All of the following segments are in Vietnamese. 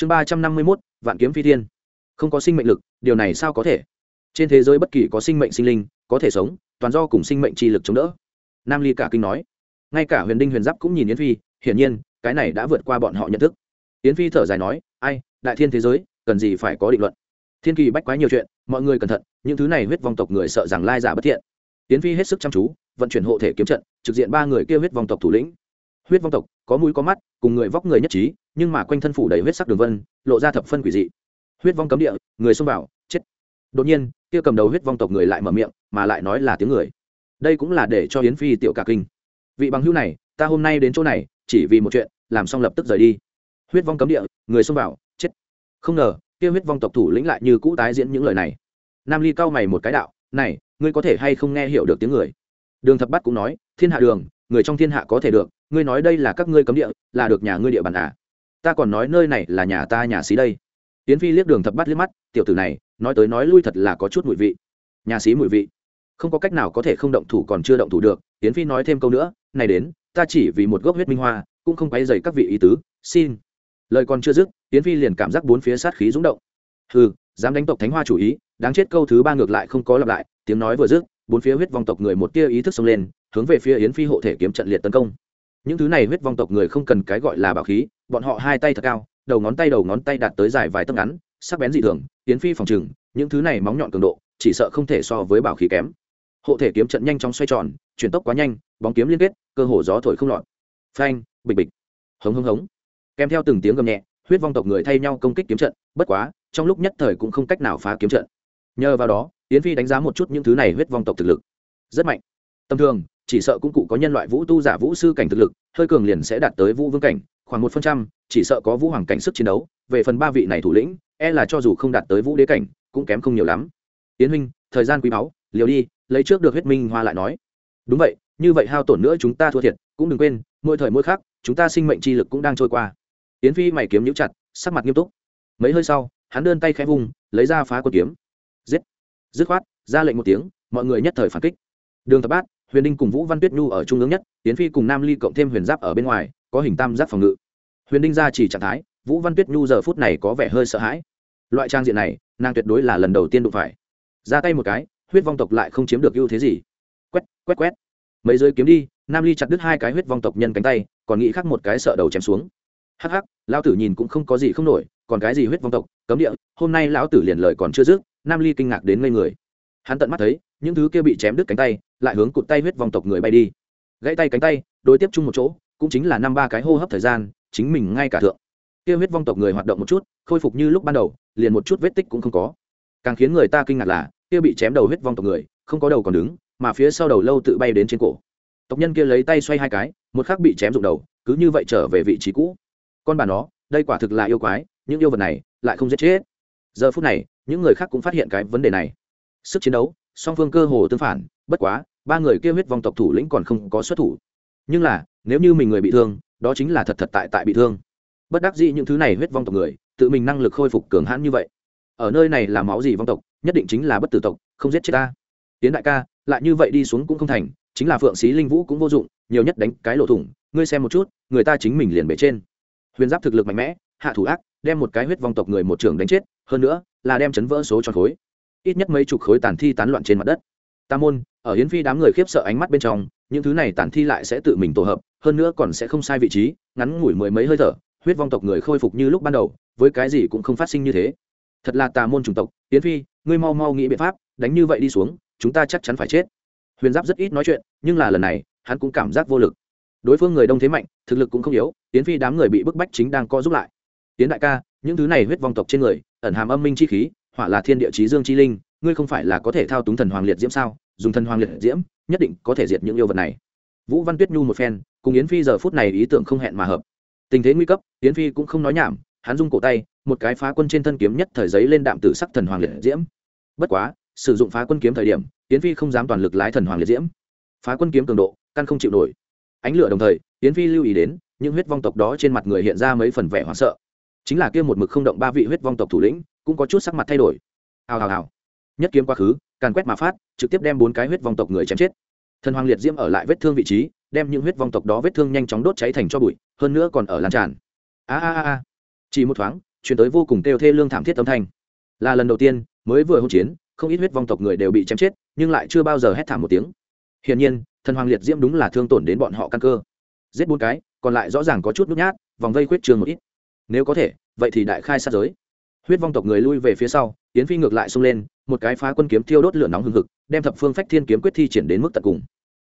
chương ba trăm năm mươi mốt, vạn kiếm phi thiên. Không có sinh mệnh lực, điều này sao có thể? Trên thế giới bất kỳ có sinh mệnh sinh linh, có thể sống, toàn do cùng sinh mệnh chi lực chống đỡ. Nam ly cả kinh nói. Ngay cả huyền đinh huyền giáp cũng nhìn yến phi, hiển nhiên, cái này đã vượt qua bọn họ nhận thức. Yến phi thở dài nói, ai, đại thiên thế giới, cần gì phải có định luận? Thiên kỳ bách quái nhiều chuyện, mọi người cẩn thận, những thứ này huyết vong tộc người sợ rằng lai giả bất thiện. Yến phi hết sức chăm chú, vận chuyển hộ thể kiếm trận, trực diện ba người kia huyết vong tộc thủ lĩnh huyết vong tộc, có mũi có mắt, cùng người vóc người nhất trí, nhưng mà quanh thân phủ đầy huyết sắc đường vân, lộ ra thập phân quỷ dị. Huyết vong cấm địa, người xông vào, chết. Đột nhiên, kia cầm đầu huyết vong tộc người lại mở miệng, mà lại nói là tiếng người. Đây cũng là để cho hiến phi tiểu cả kinh. Vị bằng hữu này, ta hôm nay đến chỗ này, chỉ vì một chuyện, làm xong lập tức rời đi. Huyết vong cấm địa, người xông vào, chết. Không ngờ, kia huyết vong tộc thủ lĩnh lại như cũ tái diễn những lời này. Nam ly cau mày một cái đạo, này, ngươi có thể hay không nghe hiểu được tiếng người? Đường thập bát cũng nói, thiên hạ đường người trong thiên hạ có thể được, ngươi nói đây là các ngươi cấm địa, là được nhà ngươi địa bàn à? Ta còn nói nơi này là nhà ta nhà xí đây. Tiến phi liếc đường thập bắt liếc mắt, tiểu tử này, nói tới nói lui thật là có chút mùi vị. Nhà xí mùi vị. Không có cách nào có thể không động thủ còn chưa động thủ được tiến phi nói thêm câu nữa, này đến, ta chỉ vì một gốc huyết minh hoa, cũng không quay dày các vị ý tứ, xin. Lời còn chưa dứt tiến phi liền cảm giác bốn phía sát khí rúng động. Hừ, dám đánh tộc thánh hoa chủ ý, đáng chết câu thứ ba ngược lại không có lặp lại, tiếng nói vừa dứt, bốn phía huyết vong tộc người một tia ý thức xông lên hướng về phía yến phi hộ thể kiếm trận liệt tấn công. Những thứ này huyết vong tộc người không cần cái gọi là bảo khí, bọn họ hai tay thật cao, đầu ngón tay đầu ngón tay đạt tới dài vài tấc ngắn, sắc bén dị thường, yến phi phòng trừng, những thứ này móng nhọn cường độ, chỉ sợ không thể so với bảo khí kém. Hộ thể kiếm trận nhanh chóng xoay tròn, chuyển tốc quá nhanh, bóng kiếm liên kết, cơ hồ gió thổi không lọt. Phanh, bịch bịch. Hống hống hống. Kèm theo từng tiếng gầm nhẹ, huyết vong tộc người thay nhau công kích kiếm trận, bất quá, trong lúc nhất thời cũng không cách nào phá kiếm trận. Nhờ vào đó, yến phi đánh giá một chút những thứ này huyết vong tộc thực lực. Rất mạnh. Tầm thường chỉ sợ cũng cụ có nhân loại vũ tu giả vũ sư cảnh thực lực, hơi cường liền sẽ đạt tới vũ vương cảnh, khoảng một phần trăm, chỉ sợ có vũ hoàng cảnh sức chiến đấu, về phần ba vị này thủ lĩnh e là cho dù không đạt tới vũ đế cảnh, cũng kém không nhiều lắm. Tiến huynh, thời gian quý báu, liều đi, lấy trước được huyết minh hoa lại nói. Đúng vậy, như vậy hao tổn nữa chúng ta thua thiệt, cũng đừng quên, mỗi thời mỗi khác chúng ta sinh mệnh chi lực cũng đang trôi qua. Tiến phi mày kiếm nhũ chặt, sắc mặt nghiêm túc. Mấy hơi sau, hắn đơn tay khẽ vùng lấy ra phá quân kiếm. Giết. Dứt khoát, ra lệnh một tiếng, mọi người nhất thời phản kích. Đường thập bát huyền đinh cùng vũ văn tuyết nhu ở trung ương nhất tiến phi cùng nam ly cộng thêm huyền giáp ở bên ngoài, có hình tam giác phòng ngự. Huyền đinh ra chỉ trạng thái, vũ văn tuyết nhu giờ phút này có vẻ hơi sợ hãi. Loại trang diện này, nàng tuyệt đối là lần đầu tiên đụng phải. Ra tay một cái, huyết vong tộc lại không chiếm được ưu thế gì. Quét quét quét. Mấy giới kiếm đi, nam ly chặt đứt hai cái huyết vong tộc nhân cánh tay, còn nghĩ khác một cái sợ đầu chém xuống. Hắc hắc, lão tử nhìn cũng không có gì không nổi, còn cái gì huyết vong tộc, cấm địa, hôm nay lão tử liền lời còn chưa dứt, nam ly kinh ngạc đến ngây người. Hắn tận mắt thấy, những thứ kia bị chém đứt cánh tay lại hướng cụt tay huyết vong tộc người bay đi. Gãy tay cánh tay, đối tiếp chung một chỗ, cũng chính là năm ba cái hô hấp thời gian, chính mình ngay cả thượng. Kia huyết vong tộc người hoạt động một chút, khôi phục như lúc ban đầu, liền một chút vết tích cũng không có. Càng khiến người ta kinh ngạc là, kia bị chém đầu huyết vong tộc người, không có đầu còn đứng, mà phía sau đầu lâu tự bay đến trên cổ. Tộc nhân kia lấy tay xoay hai cái, một khắc bị chém rụng đầu, cứ như vậy trở về vị trí cũ. Con bà nó, đây quả thực là yêu quái, những yêu vật này lại không giết chết. Giờ phút này, những người khác cũng phát hiện cái vấn đề này. Sức chiến đấu, song phương cơ hồ tương phản bất quá, ba người kia huyết vong tộc thủ lĩnh còn không có xuất thủ. Nhưng là, nếu như mình người bị thương, đó chính là thật thật tại tại bị thương. Bất đắc dĩ những thứ này huyết vong tộc người, tự mình năng lực khôi phục cường hãn như vậy. Ở nơi này là máu gì vong tộc, nhất định chính là bất tử tộc, không giết chết ta. Tiến đại ca, lại như vậy đi xuống cũng không thành, chính là phượng sĩ linh vũ cũng vô dụng, nhiều nhất đánh cái lỗ thủng, ngươi xem một chút, người ta chính mình liền bể trên. Huyền giáp thực lực mạnh mẽ, hạ thủ ác, đem một cái huyết vong tộc người một trường đánh chết, hơn nữa, là đem chấn vỡ số tròn khối. Ít nhất mấy chục khối tàn thi tán loạn trên mặt đất tam môn, ở hiến phi đám người khiếp sợ ánh mắt bên trong, những thứ này tàn thi lại sẽ tự mình tổ hợp, hơn nữa còn sẽ không sai vị trí, ngắn ngủi mười mấy hơi thở, huyết vong tộc người khôi phục như lúc ban đầu, với cái gì cũng không phát sinh như thế. Thật là tà môn chủng tộc, hiến phi, ngươi mau mau nghĩ biện pháp, đánh như vậy đi xuống, chúng ta chắc chắn phải chết. Huyền giáp rất ít nói chuyện, nhưng là lần này, hắn cũng cảm giác vô lực. Đối phương người đông thế mạnh, thực lực cũng không yếu Yến phi đám người bị bức bách chính đang co giúp lại. Tiến đại ca, những thứ này huyết vong tộc trên người, ẩn hàm âm minh chi khí, hỏa là thiên địa chí dương chi linh ngươi không phải là có thể thao túng thần hoàng liệt diễm sao? Dùng thần hoàng liệt diễm, nhất định có thể diệt những yêu vật này. Vũ văn tuyết nhu một phen, cùng yến phi giờ phút này ý tưởng không hẹn mà hợp. Tình thế nguy cấp, yến phi cũng không nói nhảm, hắn rung cổ tay, một cái phá quân trên thân kiếm nhất thời giấy lên đạm tử sắc thần hoàng liệt diễm. Bất quá, sử dụng phá quân kiếm thời điểm, yến phi không dám toàn lực lái thần hoàng liệt diễm. Phá quân kiếm cường độ, căn không chịu nổi. Ánh lửa đồng thời, yến phi lưu ý đến, những huyết vong tộc đó trên mặt người hiện ra mấy phần vẻ hoảng sợ. Chính là kia một mực không động ba vị huyết vong tộc thủ lĩnh, cũng có chút sắc mặt thay đổi. Hào hào hào nhất kiếm quá khứ, càn quét mà phát, trực tiếp đem bốn cái huyết vong tộc người chém chết. Thần hoàng liệt diễm ở lại vết thương vị trí, đem những huyết vong tộc đó vết thương nhanh chóng đốt cháy thành cho bụi, hơn nữa còn ở lan tràn. A a a chỉ một thoáng chuyển tới vô cùng kêu thê lương thảm thiết âm thanh. Là lần đầu tiên, mới vừa hỗn chiến, không ít huyết vong tộc người đều bị chém chết, nhưng lại chưa bao giờ hét thảm một tiếng. Hiển nhiên, thần hoàng liệt diễm đúng là thương tổn đến bọn họ căn cơ. Giết bốn cái, còn lại rõ ràng có chút nút nhát, vòng vây khuyết trường một ít. Nếu có thể, vậy thì đại khai sát giới. Huyết vong tộc người lui về phía sau tiến phi ngược lại xông lên, một cái phá quân kiếm thiêu đốt lửa nóng hừng hực, đem thập phương phách thiên kiếm quyết thi triển đến mức tận cùng.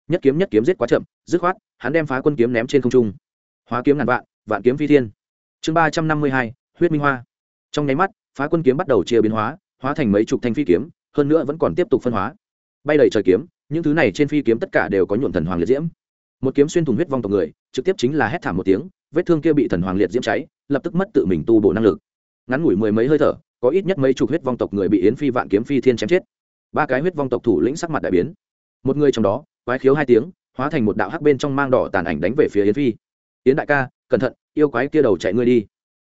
Nhất kiếm nhất kiếm giết quá chậm, dứt khoát, hắn đem phá quân kiếm ném trên không trung. Hóa kiếm ngàn vạn vạn kiếm phi thiên. Chương ba trăm năm mươi hai, huyết minh hoa. Trong nháy mắt, phá quân kiếm bắt đầu chia biến hóa hóa thành mấy chục thanh phi kiếm, hơn nữa vẫn còn tiếp tục phân hóa. Bay đầy trời kiếm, những thứ này trên phi kiếm tất cả đều có nhuộm thần hoàng liệt diễm. Một kiếm xuyên thủng huyết vong tộc người, trực tiếp chính là hét thảm một tiếng, vết thương kia bị thần hoàng liệt diễm cháy, lập tức mất tự mình tu bổ năng lực. Ngắn ngủi mười mấy hơi thở có ít nhất mấy chục huyết vong tộc người bị yến phi vạn kiếm phi thiên chém chết. Ba cái huyết vong tộc thủ lĩnh sắc mặt đại biến. Một người trong đó, quái khiếu hai tiếng, hóa thành một đạo hắc bên trong mang đỏ tàn ảnh đánh về phía yến phi. Yến đại ca, cẩn thận, yêu quái kia đầu chạy ngươi đi.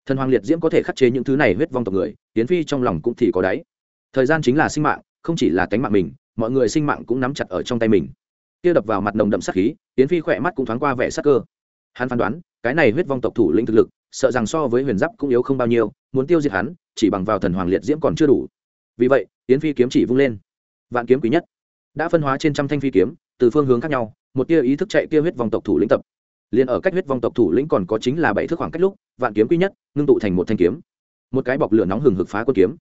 Thần hoàng liệt diễm có thể khắc chế những thứ này huyết vong tộc người, yến phi trong lòng cũng thì có đáy. Thời gian chính là sinh mạng, không chỉ là tánh mạng mình, mọi người sinh mạng cũng nắm chặt ở trong tay mình. Kia đập vào mặt nồng đậm sắc khí, yến phi khỏe mắt cũng thoáng qua vẻ sắc cơ. Hắn phán đoán, cái này huyết vong tộc thủ lĩnh thực lực sợ rằng so với huyền giáp cũng yếu không bao nhiêu, muốn tiêu diệt hắn, chỉ bằng vào thần hoàng liệt diễm còn chưa đủ. Vì vậy, yến phi kiếm chỉ vung lên. Vạn kiếm quý nhất. Đã phân hóa trên trăm thanh phi kiếm, từ phương hướng khác nhau, một tia ý thức chạy kia huyết vong tộc thủ lĩnh tập. Liền ở cách huyết vong tộc thủ lĩnh còn có chính là bảy thước khoảng cách lúc, vạn kiếm quý nhất, ngưng tụ thành một thanh kiếm. Một cái bọc lửa nóng hừng hực phá quân kiếm.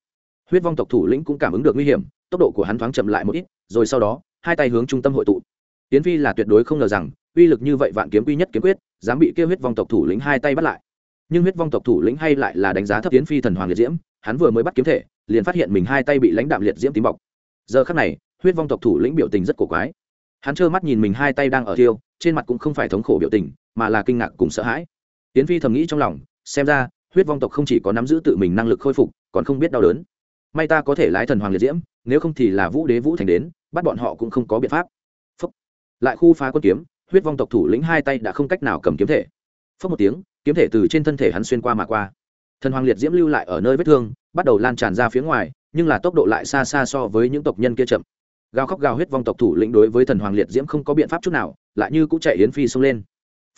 Huyết vong tộc thủ lĩnh cũng cảm ứng được nguy hiểm, tốc độ của hắn thoáng chậm lại một ít, rồi sau đó, hai tay hướng trung tâm hội tụ. Tiến phi là tuyệt đối không ngờ rằng, uy lực như vậy vạn kiếm quy nhất kiếm quyết, dám bị kêu huyết vong tộc thủ lĩnh hai tay bắt lại nhưng huyết vong tộc thủ lĩnh hay lại là đánh giá thấp tiến phi thần hoàng liệt diễm, hắn vừa mới bắt kiếm thể, liền phát hiện mình hai tay bị lãnh đạm liệt diễm tím bọc. Giờ khắc này, huyết vong tộc thủ lĩnh biểu tình rất cổ quái. Hắn trơ mắt nhìn mình hai tay đang ở tiêu trên mặt cũng không phải thống khổ biểu tình, mà là kinh ngạc cùng sợ hãi. Tiến phi thầm nghĩ trong lòng, xem ra, huyết vong tộc không chỉ có nắm giữ tự mình năng lực khôi phục, còn không biết đau đớn. May ta có thể lái thần hoàng liệt diễm, nếu không thì là vũ đế vũ thành đến, bắt bọn họ cũng không có biện pháp. Phúc. lại khu phá quân kiếm, huyết vong tộc thủ lĩnh hai tay đã không cách nào cầm kiếm thể. Phúc một tiếng kiếm thể từ trên thân thể hắn xuyên qua mà qua. Thần hoàng liệt diễm lưu lại ở nơi vết thương, bắt đầu lan tràn ra phía ngoài, nhưng là tốc độ lại xa xa so với những tộc nhân kia chậm. Gào khóc gào huyết vong tộc thủ lĩnh đối với thần hoàng liệt diễm không có biện pháp chút nào, lại như cũng chạy yến phi xông lên.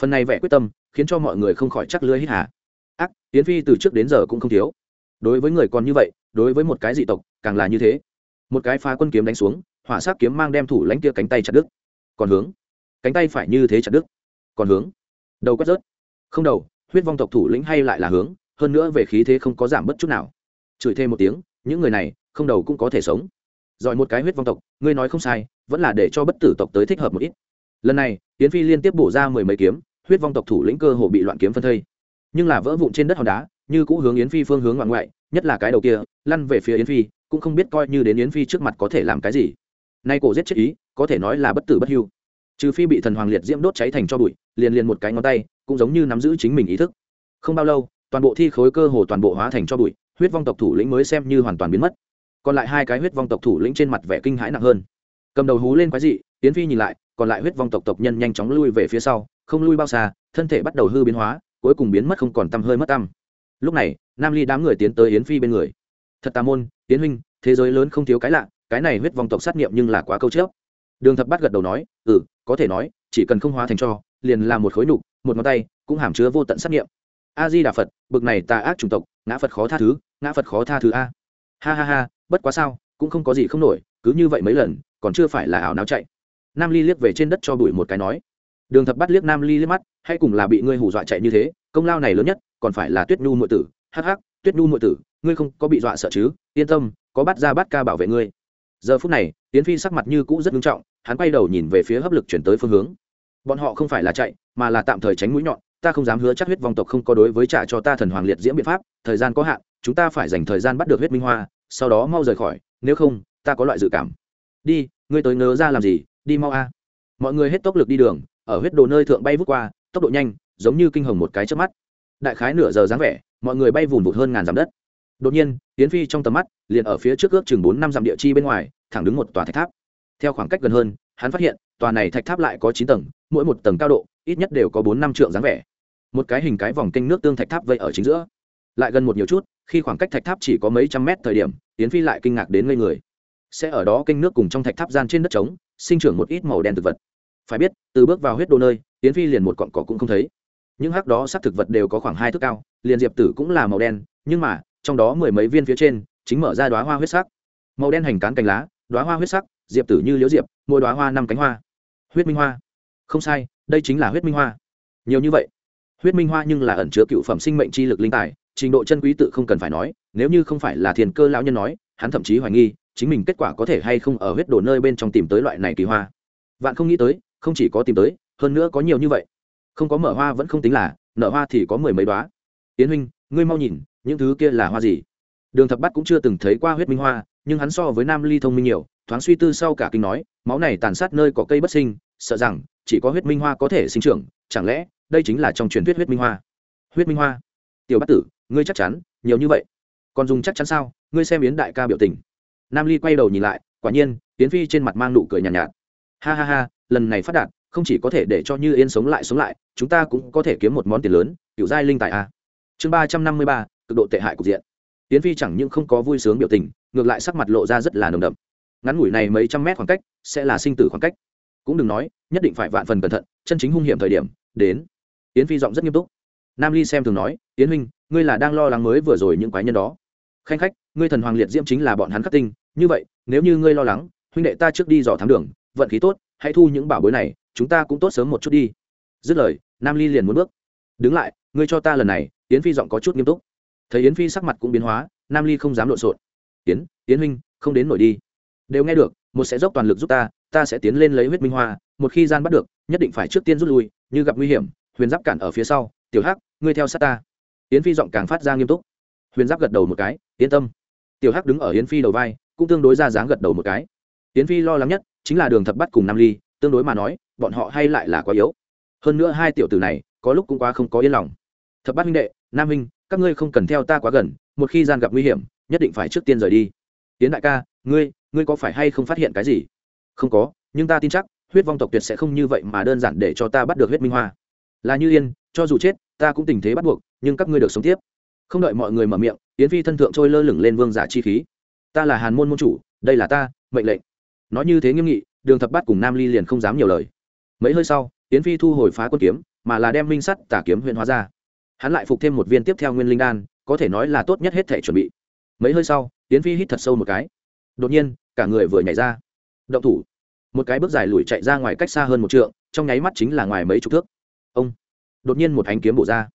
Phần này vẻ quyết tâm, khiến cho mọi người không khỏi chắc lưới hít hà. Ác, yến phi từ trước đến giờ cũng không thiếu. Đối với người còn như vậy, đối với một cái dị tộc, càng là như thế. Một cái phá quân kiếm đánh xuống, hỏa sát kiếm mang đem thủ lãnh kia cánh tay chặt đứt. Còn hướng. Cánh tay phải như thế chặt đứt. Còn hướng. Đầu quét rớt. Không đầu huyết vong tộc thủ lĩnh hay lại là hướng, hơn nữa về khí thế không có giảm bất chút nào. Chửi thêm một tiếng, những người này, không đầu cũng có thể sống. Giỏi một cái huyết vong tộc, ngươi nói không sai, vẫn là để cho bất tử tộc tới thích hợp một ít. Lần này tiến phi liên tiếp bổ ra mười mấy kiếm, huyết vong tộc thủ lĩnh cơ hồ bị loạn kiếm phân thây. Nhưng là vỡ vụn trên đất hòn đá, như cũ hướng yến phi phương hướng ngoạn ngoại, nhất là cái đầu kia, lăn về phía yến phi, cũng không biết coi như đến yến phi trước mặt có thể làm cái gì. Nay cổ giết chết ý, có thể nói là bất tử bất hưu trừ phi bị thần hoàng liệt diễm đốt cháy thành cho bụi, liền liền một cái ngón tay, cũng giống như nắm giữ chính mình ý thức. Không bao lâu, toàn bộ thi khối cơ hồ toàn bộ hóa thành cho bụi, huyết vong tộc thủ lĩnh mới xem như hoàn toàn biến mất. Còn lại hai cái huyết vong tộc thủ lĩnh trên mặt vẻ kinh hãi nặng hơn. Cầm đầu hú lên quái dị tiến phi nhìn lại, còn lại huyết vong tộc tộc nhân nhanh chóng lui về phía sau, không lui bao xa, thân thể bắt đầu hư biến hóa, cuối cùng biến mất không còn tăm hơi mất tăm. Lúc này, nam ly đám người tiến tới yến phi bên người. Thật tà môn tiến huynh, thế giới lớn không thiếu cái lạ, cái này huyết vong tộc sát nghiệm nhưng là quá câu chớp. Đường thập bắt gật đầu nói ừ có thể nói, chỉ cần không hóa thành cho, liền là một khối nhục, một ngón tay, cũng hàm chứa vô tận sát nghiệm. A di đà phật bực này tà ác chủng tộc, ngã phật khó tha thứ, ngã phật khó tha thứ a. Ha ha ha, bất quá sao, cũng không có gì không nổi, cứ như vậy mấy lần, còn chưa phải là ảo náo chạy. Nam ly liếc về trên đất cho bụi một cái nói. Đường thập bắt liếc nam ly liếc mắt, hay cùng là bị ngươi hù dọa chạy như thế, công lao này lớn nhất, còn phải là tuyết nhu mượn tử. Hắc hắc, tuyết nhu mượn tử, ngươi không có bị dọa sợ chứ? Yên tâm, có bắt ra bắt ca bảo vệ ngươi. Giờ phút này tiến phi sắc mặt như cũ rất nghiêm trọng hắn quay đầu nhìn về phía hấp lực chuyển tới phương hướng. Bọn họ không phải là chạy, mà là tạm thời tránh mũi nhọn, ta không dám hứa chắc huyết vong tộc không có đối với trả cho ta thần hoàng liệt diễm biện pháp, thời gian có hạn, chúng ta phải dành thời gian bắt được huyết minh hoa, sau đó mau rời khỏi, nếu không, ta có loại dự cảm. Đi, ngươi tới ngớ ra làm gì, đi mau a. Mọi người hết tốc lực đi đường, ở huyết đồ nơi thượng bay vút qua, tốc độ nhanh, giống như kinh hồng một cái trước mắt. Đại khái nửa giờ dáng vẻ, mọi người bay vùn vụt hơn ngàn dặm đất. Đột nhiên tiến phi trong tầm mắt, liền ở phía trước ước chừng bốn năm dặm địa chi bên ngoài, thẳng đứng một tòa thạch tháp theo khoảng cách gần hơn, hắn phát hiện, tòa này thạch tháp lại có chín tầng, mỗi một tầng cao độ, ít nhất đều có bốn năm trượng dáng vẻ. Một cái hình cái vòng kênh nước tương thạch tháp vây ở chính giữa. Lại gần một nhiều chút, khi khoảng cách thạch tháp chỉ có mấy trăm mét thời điểm tiến phi lại kinh ngạc đến ngây người. Sẽ ở đó kênh nước cùng trong thạch tháp gian trên đất trống, sinh trưởng một ít màu đen thực vật. Phải biết, từ bước vào huyết đô nơi tiến phi liền một cọn cỏ cũng không thấy. Những hắc đó sắc thực vật đều có khoảng hai thước cao, liền diệp tử cũng là màu đen, nhưng mà, trong đó mười mấy viên phía trên, chính mở ra đoá hoa huyết sắc. Màu đen hành cán cành lá đoá hoa huyết sắc diệp tử như liễu diệp, mỗi đoá hoa năm cánh hoa. Huyết minh hoa. Không sai, đây chính là huyết minh hoa. Nhiều như vậy. Huyết minh hoa nhưng là ẩn chứa cựu phẩm sinh mệnh chi lực linh tài, trình độ chân quý tự không cần phải nói, nếu như không phải là thiền cơ lão nhân nói, hắn thậm chí hoài nghi, chính mình kết quả có thể hay không ở huyết đồ nơi bên trong tìm tới loại này kỳ hoa. Vạn không nghĩ tới, không chỉ có tìm tới, hơn nữa có nhiều như vậy. Không có mở hoa vẫn không tính là, nở hoa thì có mười mấy đoá tiến huynh, ngươi mau nhìn, những thứ kia là hoa gì? Đường thập bắt cũng chưa từng thấy qua huyết minh hoa, nhưng hắn so với nam ly thông minh nhiều thoáng suy tư sau cả kinh nói máu này tàn sát nơi có cây bất sinh sợ rằng chỉ có huyết minh hoa có thể sinh trưởng chẳng lẽ đây chính là trong truyền thuyết huyết minh hoa? Huyết minh hoa? Tiểu bát tử ngươi chắc chắn nhiều như vậy. Còn dùng chắc chắn sao? Ngươi xem yến đại ca biểu tình. Nam ly quay đầu nhìn lại quả nhiên yến phi trên mặt mang nụ cười nhàn nhạt, nhạt. Ha ha ha lần này phát đạt không chỉ có thể để cho như yên sống lại sống lại chúng ta cũng có thể kiếm một món tiền lớn kiểu giai linh tài a. Chương ba trăm năm mươi ba cực độ tệ hại cục diện. Yến phi chẳng những không có vui sướng biểu tình ngược lại sắc mặt lộ ra rất là nồng đậm ngắn ngủi này mấy trăm mét khoảng cách sẽ là sinh tử khoảng cách. Cũng đừng nói, nhất định phải vạn phần cẩn thận, chân chính hung hiểm thời điểm, đến. Yến phi giọng rất nghiêm túc. Nam ly xem thường nói, yến huynh, ngươi là đang lo lắng mới vừa rồi những quái nhân đó. Khanh khách, ngươi thần hoàng liệt diễm chính là bọn hắn khắc tinh, như vậy, nếu như ngươi lo lắng, huynh đệ ta trước đi dò thám đường, vận khí tốt, hãy thu những bảo bối này, chúng ta cũng tốt sớm một chút đi. Dứt lời, nam ly liền muốn bước. Đứng lại, ngươi cho ta lần này. Yến phi giọng có chút nghiêm túc. Thấy yến phi sắc mặt cũng biến hóa, nam ly không dám lộn xộn. Yến yến huynh, không đến nổi đi đều nghe được, một sẽ dốc toàn lực giúp ta ta sẽ tiến lên lấy huyết minh hoa, một khi gian bắt được, nhất định phải trước tiên rút lui, như gặp nguy hiểm, huyền giáp cản ở phía sau, tiểu hắc, ngươi theo sát ta. Yến phi giọng càng phát ra nghiêm túc. Huyền giáp gật đầu một cái, yên tâm. Tiểu hắc đứng ở yến phi đầu vai, cũng tương đối ra dáng gật đầu một cái. Yến phi lo lắng nhất, chính là đường thập bắt cùng nam ly, tương đối mà nói, bọn họ hay lại là quá yếu. Hơn nữa hai tiểu tử này, có lúc cũng quá không có yên lòng. Thập bắt huynh đệ, nam huynh, các ngươi không cần theo ta quá gần, một khi gian gặp nguy hiểm, nhất định phải trước tiên rời đi. Tiến đại ca, ngươi ngươi có phải hay không phát hiện cái gì? Không có, nhưng ta tin chắc, huyết vong tộc tuyệt sẽ không như vậy mà đơn giản để cho ta bắt được huyết minh hoa. Là như yên, cho dù chết, ta cũng tình thế bắt buộc, nhưng các ngươi được sống tiếp. Không đợi mọi người mở miệng, yến phi thân thượng trôi lơ lửng lên vương giả chi khí. Ta là hàn môn môn chủ, đây là ta, mệnh lệnh. Nói như thế nghiêm nghị, đường thập bát cùng nam ly liền không dám nhiều lời. Mấy hơi sau, yến phi thu hồi phá quân kiếm, mà là đem minh sắt tả kiếm huyện hóa ra. Hắn lại phục thêm một viên tiếp theo nguyên linh đan, có thể nói là tốt nhất hết thể chuẩn bị. Mấy hơi sau, yến phi hít thật sâu một cái đột nhiên, cả người vừa nhảy ra. Động thủ. Một cái bước dài lùi chạy ra ngoài cách xa hơn một trượng, trong nháy mắt chính là ngoài mấy chục thước. Ông. Đột nhiên một ánh kiếm bổ ra.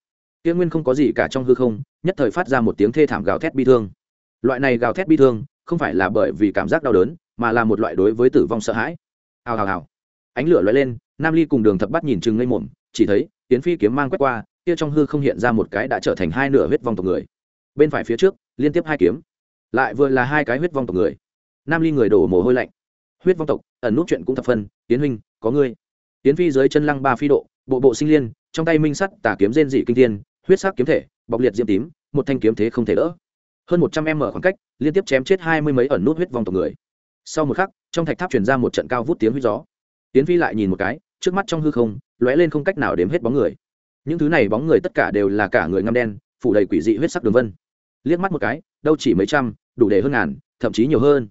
Kia nguyên không có gì cả trong hư không, nhất thời phát ra một tiếng thê thảm gào thét bi thương. Loại này gào thét bi thương, không phải là bởi vì cảm giác đau đớn, mà là một loại đối với tử vong sợ hãi. Hào hào hào. Ánh lửa lóe lên, nam ly cùng đường thập bắt nhìn chừng ngây mồm chỉ thấy tiến phi kiếm mang quét qua, kia trong hư không hiện ra một cái đã trở thành hai nửa huyết vong tộc người. Bên phải phía trước, liên tiếp hai kiếm. Lại vừa là hai cái huyết vong tộc người nam ly người đổ mồ hôi lạnh. Huyết vong tộc, ẩn nút chuyện cũng thập phân tiến huynh, có ngươi. Tiến phi dưới chân lăng ba phi độ, bộ bộ sinh liên, trong tay minh sắt, tà kiếm rên dị kinh thiên, huyết sắc kiếm thể, bọc liệt diễm tím, một thanh kiếm thế không thể đỡ. Hơn một trăm em mở khoảng cách, liên tiếp chém chết hai mươi mấy ẩn nút huyết vong tộc người. Sau một khắc, trong thạch tháp truyền ra một trận cao vút tiếng huyết gió. Tiến phi lại nhìn một cái, trước mắt trong hư không, lóe lên không cách nào đếm hết bóng người. Những thứ này bóng người tất cả đều là cả người ngăm đen, phủ đầy quỷ dị huyết sắc đường vân. Liếc mắt một cái, đâu chỉ mấy trăm, đủ để hơn ngàn, thậm chí nhiều hơn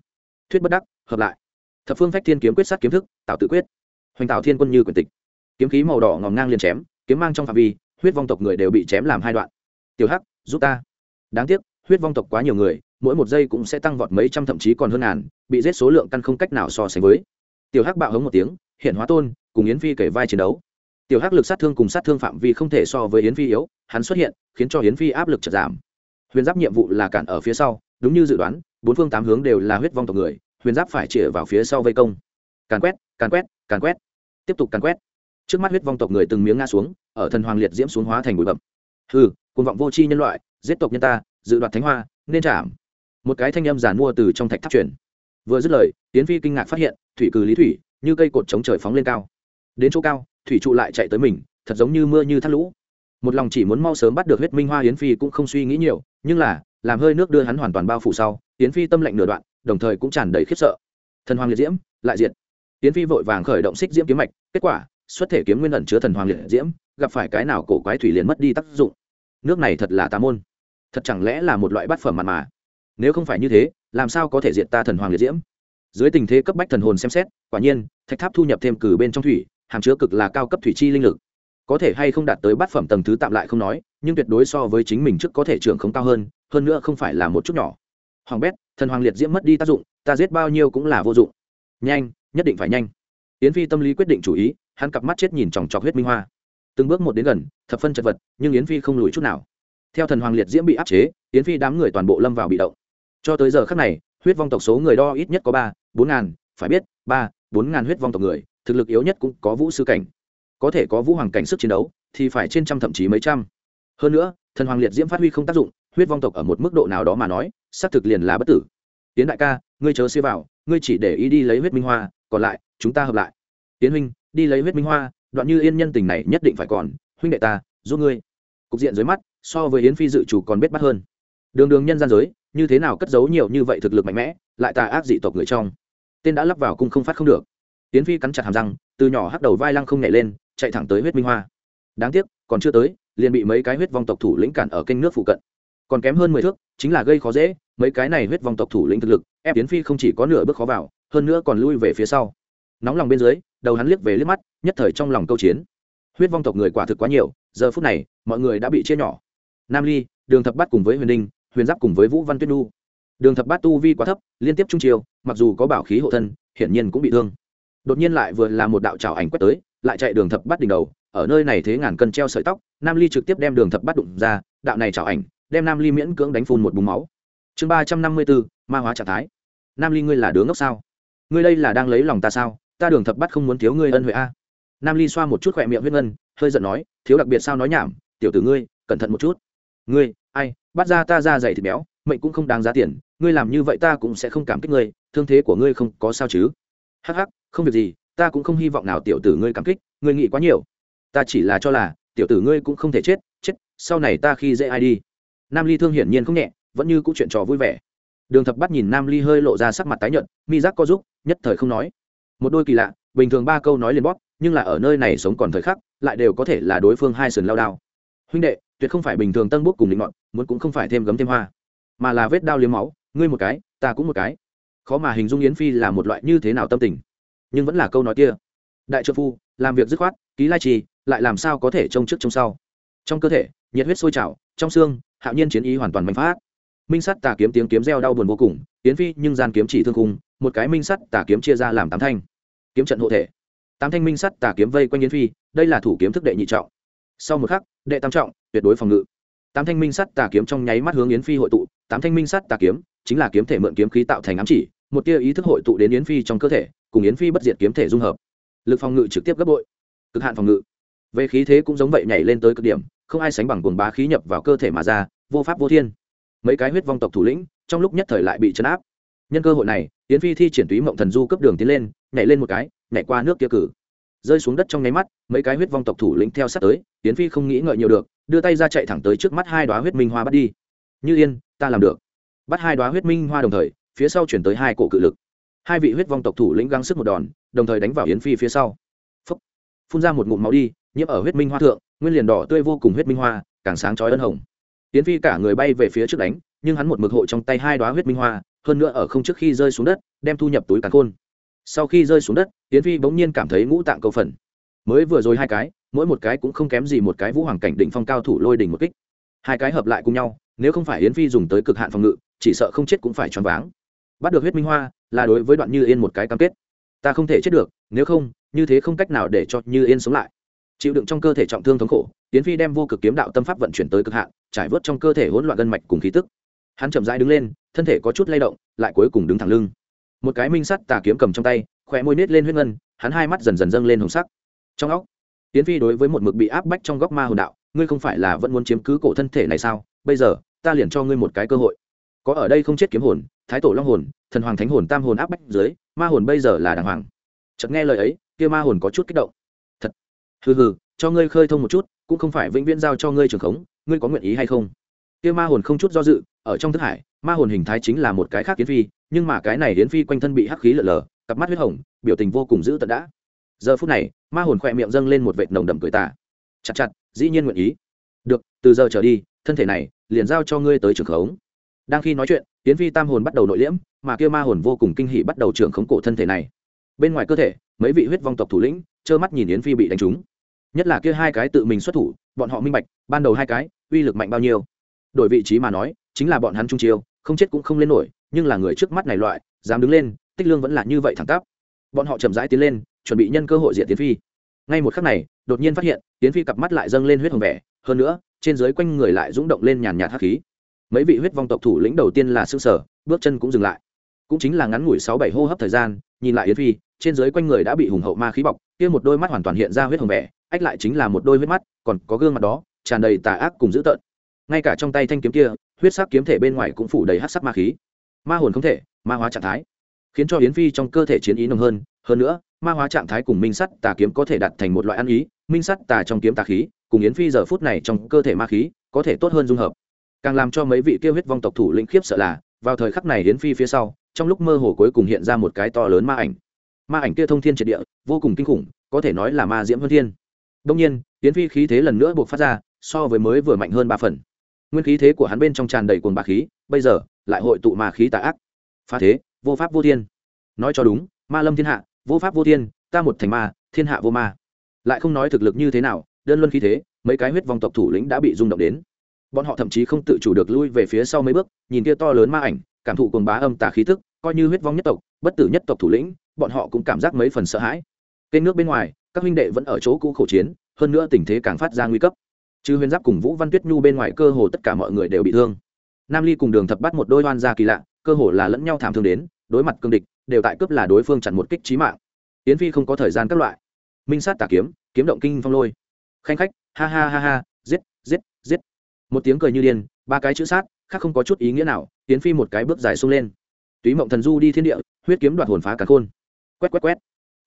thuyết bất đắc, hợp lại. Thập phương phách thiên kiếm quyết sát kiếm thức, tạo tự quyết. Hoành tạo thiên quân như quyền tịch. Kiếm khí màu đỏ ngòm ngang liền chém, kiếm mang trong phạm vi, huyết vong tộc người đều bị chém làm hai đoạn. Tiểu hắc, giúp ta. Đáng tiếc, huyết vong tộc quá nhiều người, mỗi một giây cũng sẽ tăng vọt mấy trăm thậm chí còn hơn ngàn, bị giết số lượng căn không cách nào so sánh với. Tiểu hắc bạo hống một tiếng, hiện hóa tôn, cùng yến phi kể vai chiến đấu. Tiểu hắc lực sát thương cùng sát thương phạm vi không thể so với yến phi yếu, hắn xuất hiện, khiến cho yến phi áp lực chật giảm. Huyền giáp nhiệm vụ là cản ở phía sau đúng như dự đoán bốn phương tám hướng đều là huyết vong tộc người huyền giáp phải chĩa vào phía sau vây công. Càn quét càn quét càn quét. Tiếp tục càn quét. Trước mắt huyết vong tộc người từng miếng ngã xuống ở thần hoàng liệt diễm xuống hóa thành bụi bậm Hừ, côn vọng vô tri nhân loại giết tộc nhân ta dự đoạt thánh hoa nên chạm một cái thanh âm giản mua từ trong thạch tháp truyền. Vừa dứt lời tiến phi kinh ngạc phát hiện thủy cử lý thủy như cây cột chống trời phóng lên cao. Đến chỗ cao thủy trụ lại chạy tới mình thật giống như mưa như thác lũ. Một lòng chỉ muốn mau sớm bắt được huyết minh hoa yến phi cũng không suy nghĩ nhiều nhưng là làm hơi nước đưa hắn hoàn toàn bao phủ sau tiến phi tâm lệnh nửa đoạn, đồng thời cũng tràn đầy khiếp sợ. Thần hoàng liệt diễm, lại diệt. Tiến phi vội vàng khởi động xích diễm kiếm mạch, kết quả, xuất thể kiếm nguyên ẩn chứa thần hoàng liệt diễm, gặp phải cái nào cổ quái thủy liền mất đi tác dụng. Nước này thật là tà môn. Thật chẳng lẽ là một loại bát phẩm mặt mà? Nếu không phải như thế, làm sao có thể diệt ta thần hoàng liệt diễm? Dưới tình thế cấp bách thần hồn xem xét, quả nhiên, thạch tháp thu nhập thêm cử bên trong thủy, hàm chứa cực là cao cấp thủy chi linh lực. Có thể hay không đạt tới bát phẩm tầng thứ tạm lại không nói, nhưng tuyệt đối so với chính mình trước có thể trưởng không cao hơn hơn nữa không phải là một chút nhỏ. Hoàng bét, thần hoàng liệt diễm mất đi tác dụng, ta giết bao nhiêu cũng là vô dụng. Nhanh, nhất định phải nhanh. Yến phi tâm lý quyết định chủ ý, hắn cặp mắt chết nhìn chòng chọc huyết minh hoa. Từng bước một đến gần, thập phân chật vật, nhưng yến phi không lùi chút nào. Theo thần hoàng liệt diễm bị áp chế, yến phi đám người toàn bộ lâm vào bị động. Cho tới giờ khắc này, huyết vong tộc số người đo ít nhất có ba, bốn ngàn, phải biết, ba, bốn ngàn huyết vong tộc người, thực lực yếu nhất cũng có vũ sư cảnh. Có thể có vũ hoàng cảnh sức chiến đấu, thì phải trên trăm thậm chí mấy trăm. Hơn nữa, thần hoàng liệt diễm phát huy không tác dụng huyết vong tộc ở một mức độ nào đó mà nói, xác thực liền là bất tử. Tiến đại ca, ngươi chớ xia vào, ngươi chỉ để ý đi lấy huyết minh hoa, còn lại, chúng ta hợp lại. Tiến huynh, đi lấy huyết minh hoa, đoạn như yên nhân tình này nhất định phải còn, huynh đệ ta, giúp ngươi. Cục diện dưới mắt, so với yến phi dự chủ còn biết bắt hơn. Đường đường nhân gian giới, như thế nào cất giấu nhiều như vậy thực lực mạnh mẽ, lại tà ác dị tộc người trong. Tên đã lắp vào cung không phát không được. Yến phi cắn chặt hàm răng, từ nhỏ hắc đầu vai lăng không nhảy lên, chạy thẳng tới huyết minh hoa. Đáng tiếc, còn chưa tới, liền bị mấy cái huyết vong tộc thủ lĩnh cản ở kênh nước phụ cận còn kém hơn mười thước, chính là gây khó dễ, mấy cái này huyết vong tộc thủ lĩnh thực lực, ép tiến phi không chỉ có nửa bước khó vào, hơn nữa còn lui về phía sau. Nóng lòng bên dưới, đầu hắn liếc về liếc mắt, nhất thời trong lòng câu chiến. Huyết vong tộc người quả thực quá nhiều, giờ phút này, mọi người đã bị chia nhỏ. Nam ly, đường thập bát cùng với huyền ninh huyền giáp cùng với vũ văn tuyết nu đường thập bát tu vi quá thấp, liên tiếp trung chiều mặc dù có bảo khí hộ thân, hiển nhiên cũng bị thương. Đột nhiên lại vừa là một đạo trào ảnh quét tới, lại chạy đường thập bát đỉnh đầu, ở nơi này thế ngàn cân treo sợi tóc, nam ly trực tiếp đem đường thập bát đụng ra, đạo này trào ảnh đem nam ly miễn cưỡng đánh phun một búng máu. Chương ba trăm năm mươi bốn, ma hóa trạng thái. Nam ly ngươi là đứa ngốc sao? Ngươi đây là đang lấy lòng ta sao? Ta đường thập bắt không muốn thiếu ngươi ân huệ a. Nam ly xoa một chút khỏe miệng huyết ngân, hơi giận nói, thiếu đặc biệt sao nói nhảm, tiểu tử ngươi, cẩn thận một chút. Ngươi, ai, bắt ra ta ra dày thịt béo, mệnh cũng không đáng giá tiền, ngươi làm như vậy ta cũng sẽ không cảm kích ngươi, thương thế của ngươi không có sao chứ. Hắc hắc, không việc gì, ta cũng không hy vọng nào tiểu tử ngươi cảm kích, ngươi nghĩ quá nhiều. Ta chỉ là cho là, tiểu tử ngươi cũng không thể chết chết, sau này ta khi dễ ai đi nam ly thương hiển nhiên không nhẹ, vẫn như cũng chuyện trò vui vẻ. Đường thập bắt nhìn nam ly hơi lộ ra sắc mặt tái nhợt, mi giác co giúp nhất thời không nói. Một đôi kỳ lạ, bình thường ba câu nói liền bóp, nhưng là ở nơi này sống còn thời khắc, lại đều có thể là đối phương hai sườn lao đao. Huynh đệ, tuyệt không phải bình thường tân bút cùng định ngọn, muốn cũng không phải thêm gấm thêm hoa, mà là vết đao liếm máu, ngươi một cái, ta cũng một cái. Khó mà hình dung yến phi là một loại như thế nào tâm tình, nhưng vẫn là câu nói kia. Đại trợ phu, làm việc dứt khoát, ký lai trì, lại làm sao có thể trông trước trông sau. Trong cơ thể, nhiệt huyết sôi trào, trong xương hạo nhiên chiến ý hoàn toàn mạnh phát. Minh sắt tà kiếm tiếng kiếm reo đau buồn vô cùng, yến phi nhưng gian kiếm chỉ thương khung, một cái minh sắt tà kiếm chia ra làm tám thanh. Kiếm trận hộ thể. Tám thanh minh sắt tà kiếm vây quanh yến phi, đây là thủ kiếm thức đệ nhị trọng. Sau một khắc, đệ tam trọng, tuyệt đối phòng ngự. Tám thanh minh sắt tà kiếm trong nháy mắt hướng yến phi hội tụ, tám thanh minh sắt tà kiếm chính là kiếm thể mượn kiếm khí tạo thành ám chỉ, một tia ý thức hội tụ đến yến phi trong cơ thể, cùng yến phi bất diệt kiếm thể dung hợp. Lực phòng ngự trực tiếp gấp bội, cực hạn phòng ngự. Về khí thế cũng giống vậy nhảy lên tới cực điểm, không ai sánh bằng cuồng bá khí nhập vào cơ thể mà ra vô pháp vô thiên. Mấy cái huyết vong tộc thủ lĩnh, trong lúc nhất thời lại bị chấn áp. Nhân cơ hội này, yến phi thi triển túy mộng thần du cấp đường tiến lên, nhảy lên một cái, nhảy qua nước kia cử. Rơi xuống đất trong nháy mắt, mấy cái huyết vong tộc thủ lĩnh theo sát tới, yến phi không nghĩ ngợi nhiều được, đưa tay ra chạy thẳng tới trước mắt hai đoá huyết minh hoa bắt đi. Như yên, ta làm được. Bắt hai đoá huyết minh hoa đồng thời, phía sau chuyển tới hai cổ cự lực. Hai vị huyết vong tộc thủ lĩnh găng sức một đòn, đồng thời đánh vào yến phi phía sau. Phúc. phun ra một ngụm máu đi, nhiễm ở huyết minh hoa thượng, nguyên liền đỏ tươi vô cùng huyết minh hoa, càng sáng chói ân hồng. Tiến phi cả người bay về phía trước đánh, nhưng hắn một mực hộ trong tay hai đoá huyết minh hoa, hơn nữa ở không trước khi rơi xuống đất, đem thu nhập túi càn khôn. Sau khi rơi xuống đất Tiến phi bỗng nhiên cảm thấy ngũ tạng cầu phần. Mới vừa rồi hai cái, mỗi một cái cũng không kém gì một cái vũ hoàng cảnh đỉnh phong cao thủ lôi đỉnh một kích. Hai cái hợp lại cùng nhau, nếu không phải yến phi dùng tới cực hạn phòng ngự, chỉ sợ không chết cũng phải choáng váng. Bắt được huyết minh hoa, là đối với đoạn như yên một cái cam kết. Ta không thể chết được, nếu không, như thế không cách nào để cho như yên sống lại. Chịu đựng trong cơ thể trọng thương thống khổ yến phi đem vô cực kiếm đạo tâm pháp vận chuyển tới cực hạn, trải vớt trong cơ thể hỗn loạn gân mạch cùng khí tức. Hắn chậm rãi đứng lên, thân thể có chút lay động, lại cuối cùng đứng thẳng lưng. Một cái minh sắt tà kiếm cầm trong tay, khóe môi nết lên huyết ngân, hắn hai mắt dần dần dâng lên hồng sắc. Trong óc, tiến phi đối với một mực bị áp bách trong góc ma hồn đạo, ngươi không phải là vẫn muốn chiếm cứ cổ thân thể này sao? Bây giờ, ta liền cho ngươi một cái cơ hội. Có ở đây không chết kiếm hồn, thái tổ long hồn, thần hoàng thánh hồn, tam hồn áp bách dưới, ma hồn bây giờ là đàng hoàng. Chợt nghe lời ấy, kia ma hồn có chút kích động. Thật. Hừ hừ cho ngươi khơi thông một chút, cũng không phải vĩnh viễn giao cho ngươi trường khống, ngươi có nguyện ý hay không? Kia ma hồn không chút do dự, ở trong thức hải, ma hồn hình thái chính là một cái khác yến phi, nhưng mà cái này yến phi quanh thân bị hắc khí lở lở, cặp mắt huyết hồng, biểu tình vô cùng dữ tận đã. Giờ phút này, ma hồn khỏe miệng dâng lên một vệt nồng đậm cười tà. Chặt chặt, dĩ nhiên nguyện ý. Được, từ giờ trở đi, thân thể này liền giao cho ngươi tới trường khống. Đang khi nói chuyện tiến phi tam hồn bắt đầu nội liễm, mà kia ma hồn vô cùng kinh hỉ bắt đầu trưởng khống cổ thân thể này. Bên ngoài cơ thể, mấy vị huyết vong tộc thủ lĩnh, trơ mắt nhìn yến phi bị đánh trúng nhất là kia hai cái tự mình xuất thủ, bọn họ minh bạch, ban đầu hai cái, uy lực mạnh bao nhiêu. Đổi vị trí mà nói, chính là bọn hắn trung chiêu, không chết cũng không lên nổi, nhưng là người trước mắt này loại, dám đứng lên, tích lương vẫn là như vậy thẳng tắp. Bọn họ chậm rãi tiến lên, chuẩn bị nhân cơ hội diện tiến phi. Ngay một khắc này, đột nhiên phát hiện, tiến phi cặp mắt lại dâng lên huyết hồng vẻ, hơn nữa, trên dưới quanh người lại rung động lên nhàn nhạt hắc khí. Mấy vị huyết vong tộc thủ lĩnh đầu tiên là xương sở bước chân cũng dừng lại. Cũng chính là ngắn ngủi sáu bảy hô hấp thời gian, nhìn lại yến phi, trên dưới quanh người đã bị hùng hậu ma khí bọc, kia một đôi mắt hoàn toàn hiện ra huyết hồng vẻ ách lại chính là một đôi huyết mắt, còn có gương mặt đó, tràn đầy tà ác cùng dữ tợn. Ngay cả trong tay thanh kiếm kia, huyết sắc kiếm thể bên ngoài cũng phủ đầy hắc sắc ma khí. Ma hồn không thể, ma hóa trạng thái. Khiến cho yến phi trong cơ thể chiến ý nồng hơn hơn nữa, ma hóa trạng thái cùng minh sắt tà kiếm có thể đặt thành một loại ăn ý, minh sắt tà trong kiếm tà khí, cùng yến phi giờ phút này trong cơ thể ma khí, có thể tốt hơn dung hợp. Càng làm cho mấy vị kêu huyết vong tộc thủ lĩnh khiếp sợ là, vào thời khắc này yến phi phía sau, trong lúc mơ hồ cuối cùng hiện ra một cái to lớn ma ảnh. Ma ảnh kia thông thiên triệt địa, vô cùng kinh khủng, có thể nói là ma diễm hơn thiên đông nhiên, yến phi khí thế lần nữa buộc phát ra, so với mới vừa mạnh hơn ba phần. Nguyên khí thế của hắn bên trong tràn đầy cuồng bạc khí, bây giờ lại hội tụ ma khí tà ác. Phá thế, vô pháp vô thiên. Nói cho đúng, ma lâm thiên hạ, vô pháp vô thiên, ta một thành ma, thiên hạ vô ma. Lại không nói thực lực như thế nào, đơn luân khí thế, mấy cái huyết vong tộc thủ lĩnh đã bị rung động đến. Bọn họ thậm chí không tự chủ được lui về phía sau mấy bước, nhìn kia to lớn ma ảnh, cảm thụ cuồng bá âm tà khí tức, coi như huyết vong nhất tộc, bất tử nhất tộc thủ lĩnh, bọn họ cũng cảm giác mấy phần sợ hãi. Kênh nước bên ngoài các huynh đệ vẫn ở chỗ cũ khổ chiến, hơn nữa tình thế càng phát ra nguy cấp. Chứ huyền giáp cùng vũ văn tuyết nhu bên ngoài cơ hồ tất cả mọi người đều bị thương. Nam ly cùng đường thập bắt một đôi oan gia kỳ lạ, cơ hồ là lẫn nhau thảm thương đến, đối mặt cương địch, đều tại cướp là đối phương chặn một kích trí mạng. Tiến phi không có thời gian các loại. Minh sát tả kiếm kiếm động kinh phong lôi. Khanh khách, ha ha ha ha, giết giết giết. Một tiếng cười như điên, ba cái chữ sát, khác không có chút ý nghĩa nào tiến phi một cái bước dài xông lên. Túy mộng thần du đi thiên địa, huyết kiếm đoạt hồn phá cả khôn. Quét quét quét.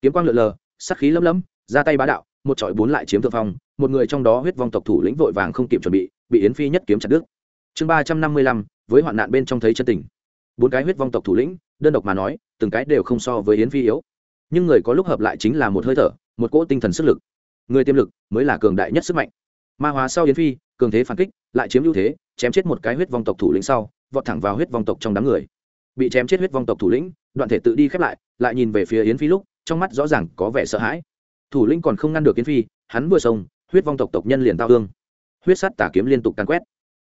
Kiếm quang lượn lờ sắc khí lấm lấm ra tay bá đạo, một trọi bốn lại chiếm thượng phong, một người trong đó huyết vong tộc thủ lĩnh vội vàng không kịp chuẩn bị bị yến phi nhất kiếm chặt đứt. Chương ba trăm năm mươi lăm, với hoạn nạn bên trong thấy chân tình. Bốn cái huyết vong tộc thủ lĩnh, đơn độc mà nói, từng cái đều không so với yến phi yếu. Nhưng người có lúc hợp lại chính là một hơi thở, một cỗ tinh thần sức lực. Người tiềm lực mới là cường đại nhất sức mạnh. Ma hóa sau yến phi, cường thế phản kích, lại chiếm ưu thế, chém chết một cái huyết vong tộc thủ lĩnh sau, vọt thẳng vào huyết vong tộc trong đám người. Bị chém chết huyết vong tộc thủ lĩnh, đoạn thể tự đi khép lại lại nhìn về phía yến phi lúc, trong mắt rõ ràng có vẻ sợ hãi thủ lĩnh còn không ngăn được Kiến phi, hắn vừa xông, huyết vong tộc tộc nhân liền tao hương. Huyết sắt tả kiếm liên tục càn quét.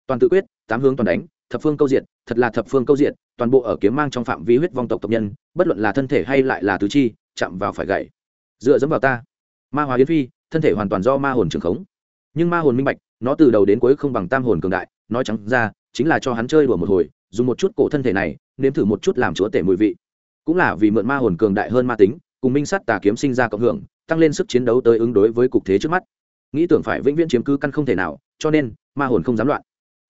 Toàn tự quyết, tám hướng toàn đánh, thập phương câu diện thật là thập phương câu diện toàn bộ ở kiếm mang trong phạm vi huyết vong tộc tộc nhân, bất luận là thân thể hay lại là tứ chi, chạm vào phải gậy. Dựa dẫm vào ta. Ma hóa yến phi, thân thể hoàn toàn do ma hồn trường khống. Nhưng ma hồn minh bạch, nó từ đầu đến cuối không bằng tam hồn cường đại, nói trắng ra, chính là cho hắn chơi đùa một hồi, dùng một chút cổ thân thể này, nếm thử một chút làm chúa tể mùi vị. Cũng là vì mượn ma hồn cường đại hơn ma tính, cùng minh sát tà kiếm sinh ra cộng hưởng tăng lên sức chiến đấu tới ứng đối với cục thế trước mắt. Nghĩ tưởng phải vĩnh viễn chiếm cứ căn không thể nào, cho nên, ma hồn không dám loạn.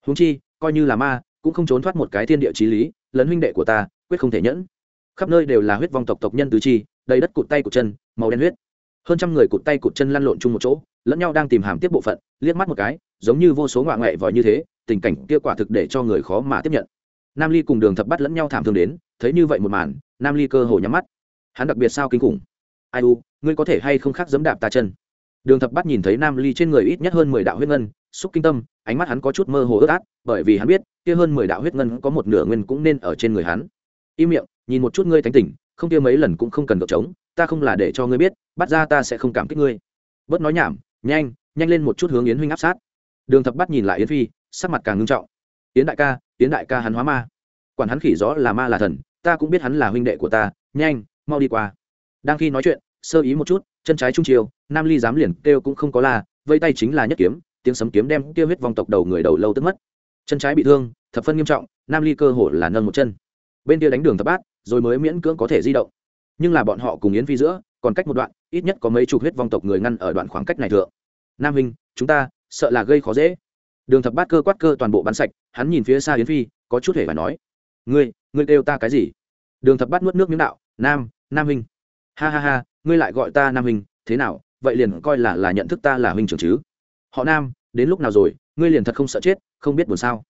Húng chi, coi như là ma, cũng không trốn thoát một cái thiên địa trí lý, lấn huynh đệ của ta, quyết không thể nhẫn. Khắp nơi đều là huyết vong tộc tộc nhân tứ chi, đầy đất cụt tay cụt chân, màu đen huyết. Hơn trăm người cụt tay cụt chân lăn lộn chung một chỗ, lẫn nhau đang tìm hàm tiếp bộ phận, liếc mắt một cái, giống như vô số ngoại ngoại vòi như thế, tình cảnh kia quả thực để cho người khó mà tiếp nhận. Nam ly cùng đường thập bắt lẫn nhau thảm thương đến, thấy như vậy một màn, nam ly cơ hồ nhắm mắt. Hắn đặc biệt sao kinh khủng. Ai u ngươi có thể hay không khác dẫm đạp ta chân? Đường thập bắt nhìn thấy nam ly trên người ít nhất hơn mười đạo huyết ngân, xúc kinh tâm, ánh mắt hắn có chút mơ hồ ướt át, bởi vì hắn biết, kia hơn mười đạo huyết ngân có một nửa nguyên cũng nên ở trên người hắn. Im miệng, nhìn một chút ngươi thánh tỉnh không kia mấy lần cũng không cần gợp trống, ta không là để cho ngươi biết, bắt ra ta sẽ không cảm kích ngươi. Bớt nói nhảm, nhanh nhanh lên một chút hướng yến huynh áp sát. Đường thập bắt nhìn lại yến phi, sắc mặt càng ngưng trọng. Yến đại ca, yến đại ca hắn hóa ma. Quản hắn khỉ rõ là ma là thần, ta cũng biết hắn là huynh đệ của ta, nhanh, mau đi qua. Đang khi nói chuyện sơ ý một chút chân trái trung chiều nam ly dám liền kêu cũng không có là, vây tay chính là nhất kiếm tiếng sấm kiếm đem tiêu huyết vong tộc đầu người đầu lâu tức mất. Chân trái bị thương thập phân nghiêm trọng nam ly cơ hồ là nâng một chân. Bên kia đánh đường thập bát rồi mới miễn cưỡng có thể di động. Nhưng là bọn họ cùng yến phi giữa còn cách một đoạn ít nhất có mấy chục huyết vong tộc người ngăn ở đoạn khoảng cách này thượng. Nam hình chúng ta sợ là gây khó dễ. Đường thập bát cơ quát cơ toàn bộ bắn sạch hắn nhìn phía xa yến phi có chút hề phải nói. Ngươi ngươi kêu ta cái gì? Đường thập bát nuốt nước miếng đạo nam nam hình ha ha ha ngươi lại gọi ta nam hình thế nào? Vậy liền coi là là nhận thức ta là huynh trưởng chứ? Họ nam, đến lúc nào rồi? Ngươi liền thật không sợ chết, không biết buồn sao?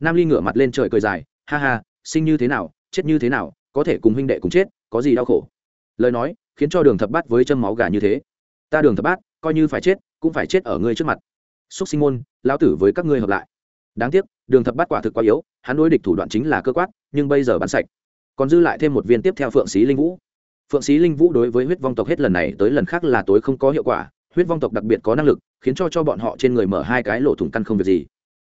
Nam ly ngửa mặt lên trời cười dài, ha ha, sinh như thế nào, chết như thế nào, có thể cùng huynh đệ cùng chết, có gì đau khổ? Lời nói, khiến cho đường thập bát với chân máu gà như thế. Ta đường thập bát, coi như phải chết, cũng phải chết ở ngươi trước mặt. Xúc sinh môn, lão tử với các ngươi hợp lại. Đáng tiếc, đường thập bát quả thực quá yếu, hắn đối địch thủ đoạn chính là cơ quát, nhưng bây giờ bắn sạch. Còn dư lại thêm một viên tiếp theo phượng sĩ linh vũ phượng sĩ linh vũ đối với huyết vong tộc hết lần này tới lần khác là tối không có hiệu quả, huyết vong tộc đặc biệt có năng lực, khiến cho cho bọn họ trên người mở hai cái lỗ thủng căn không việc gì.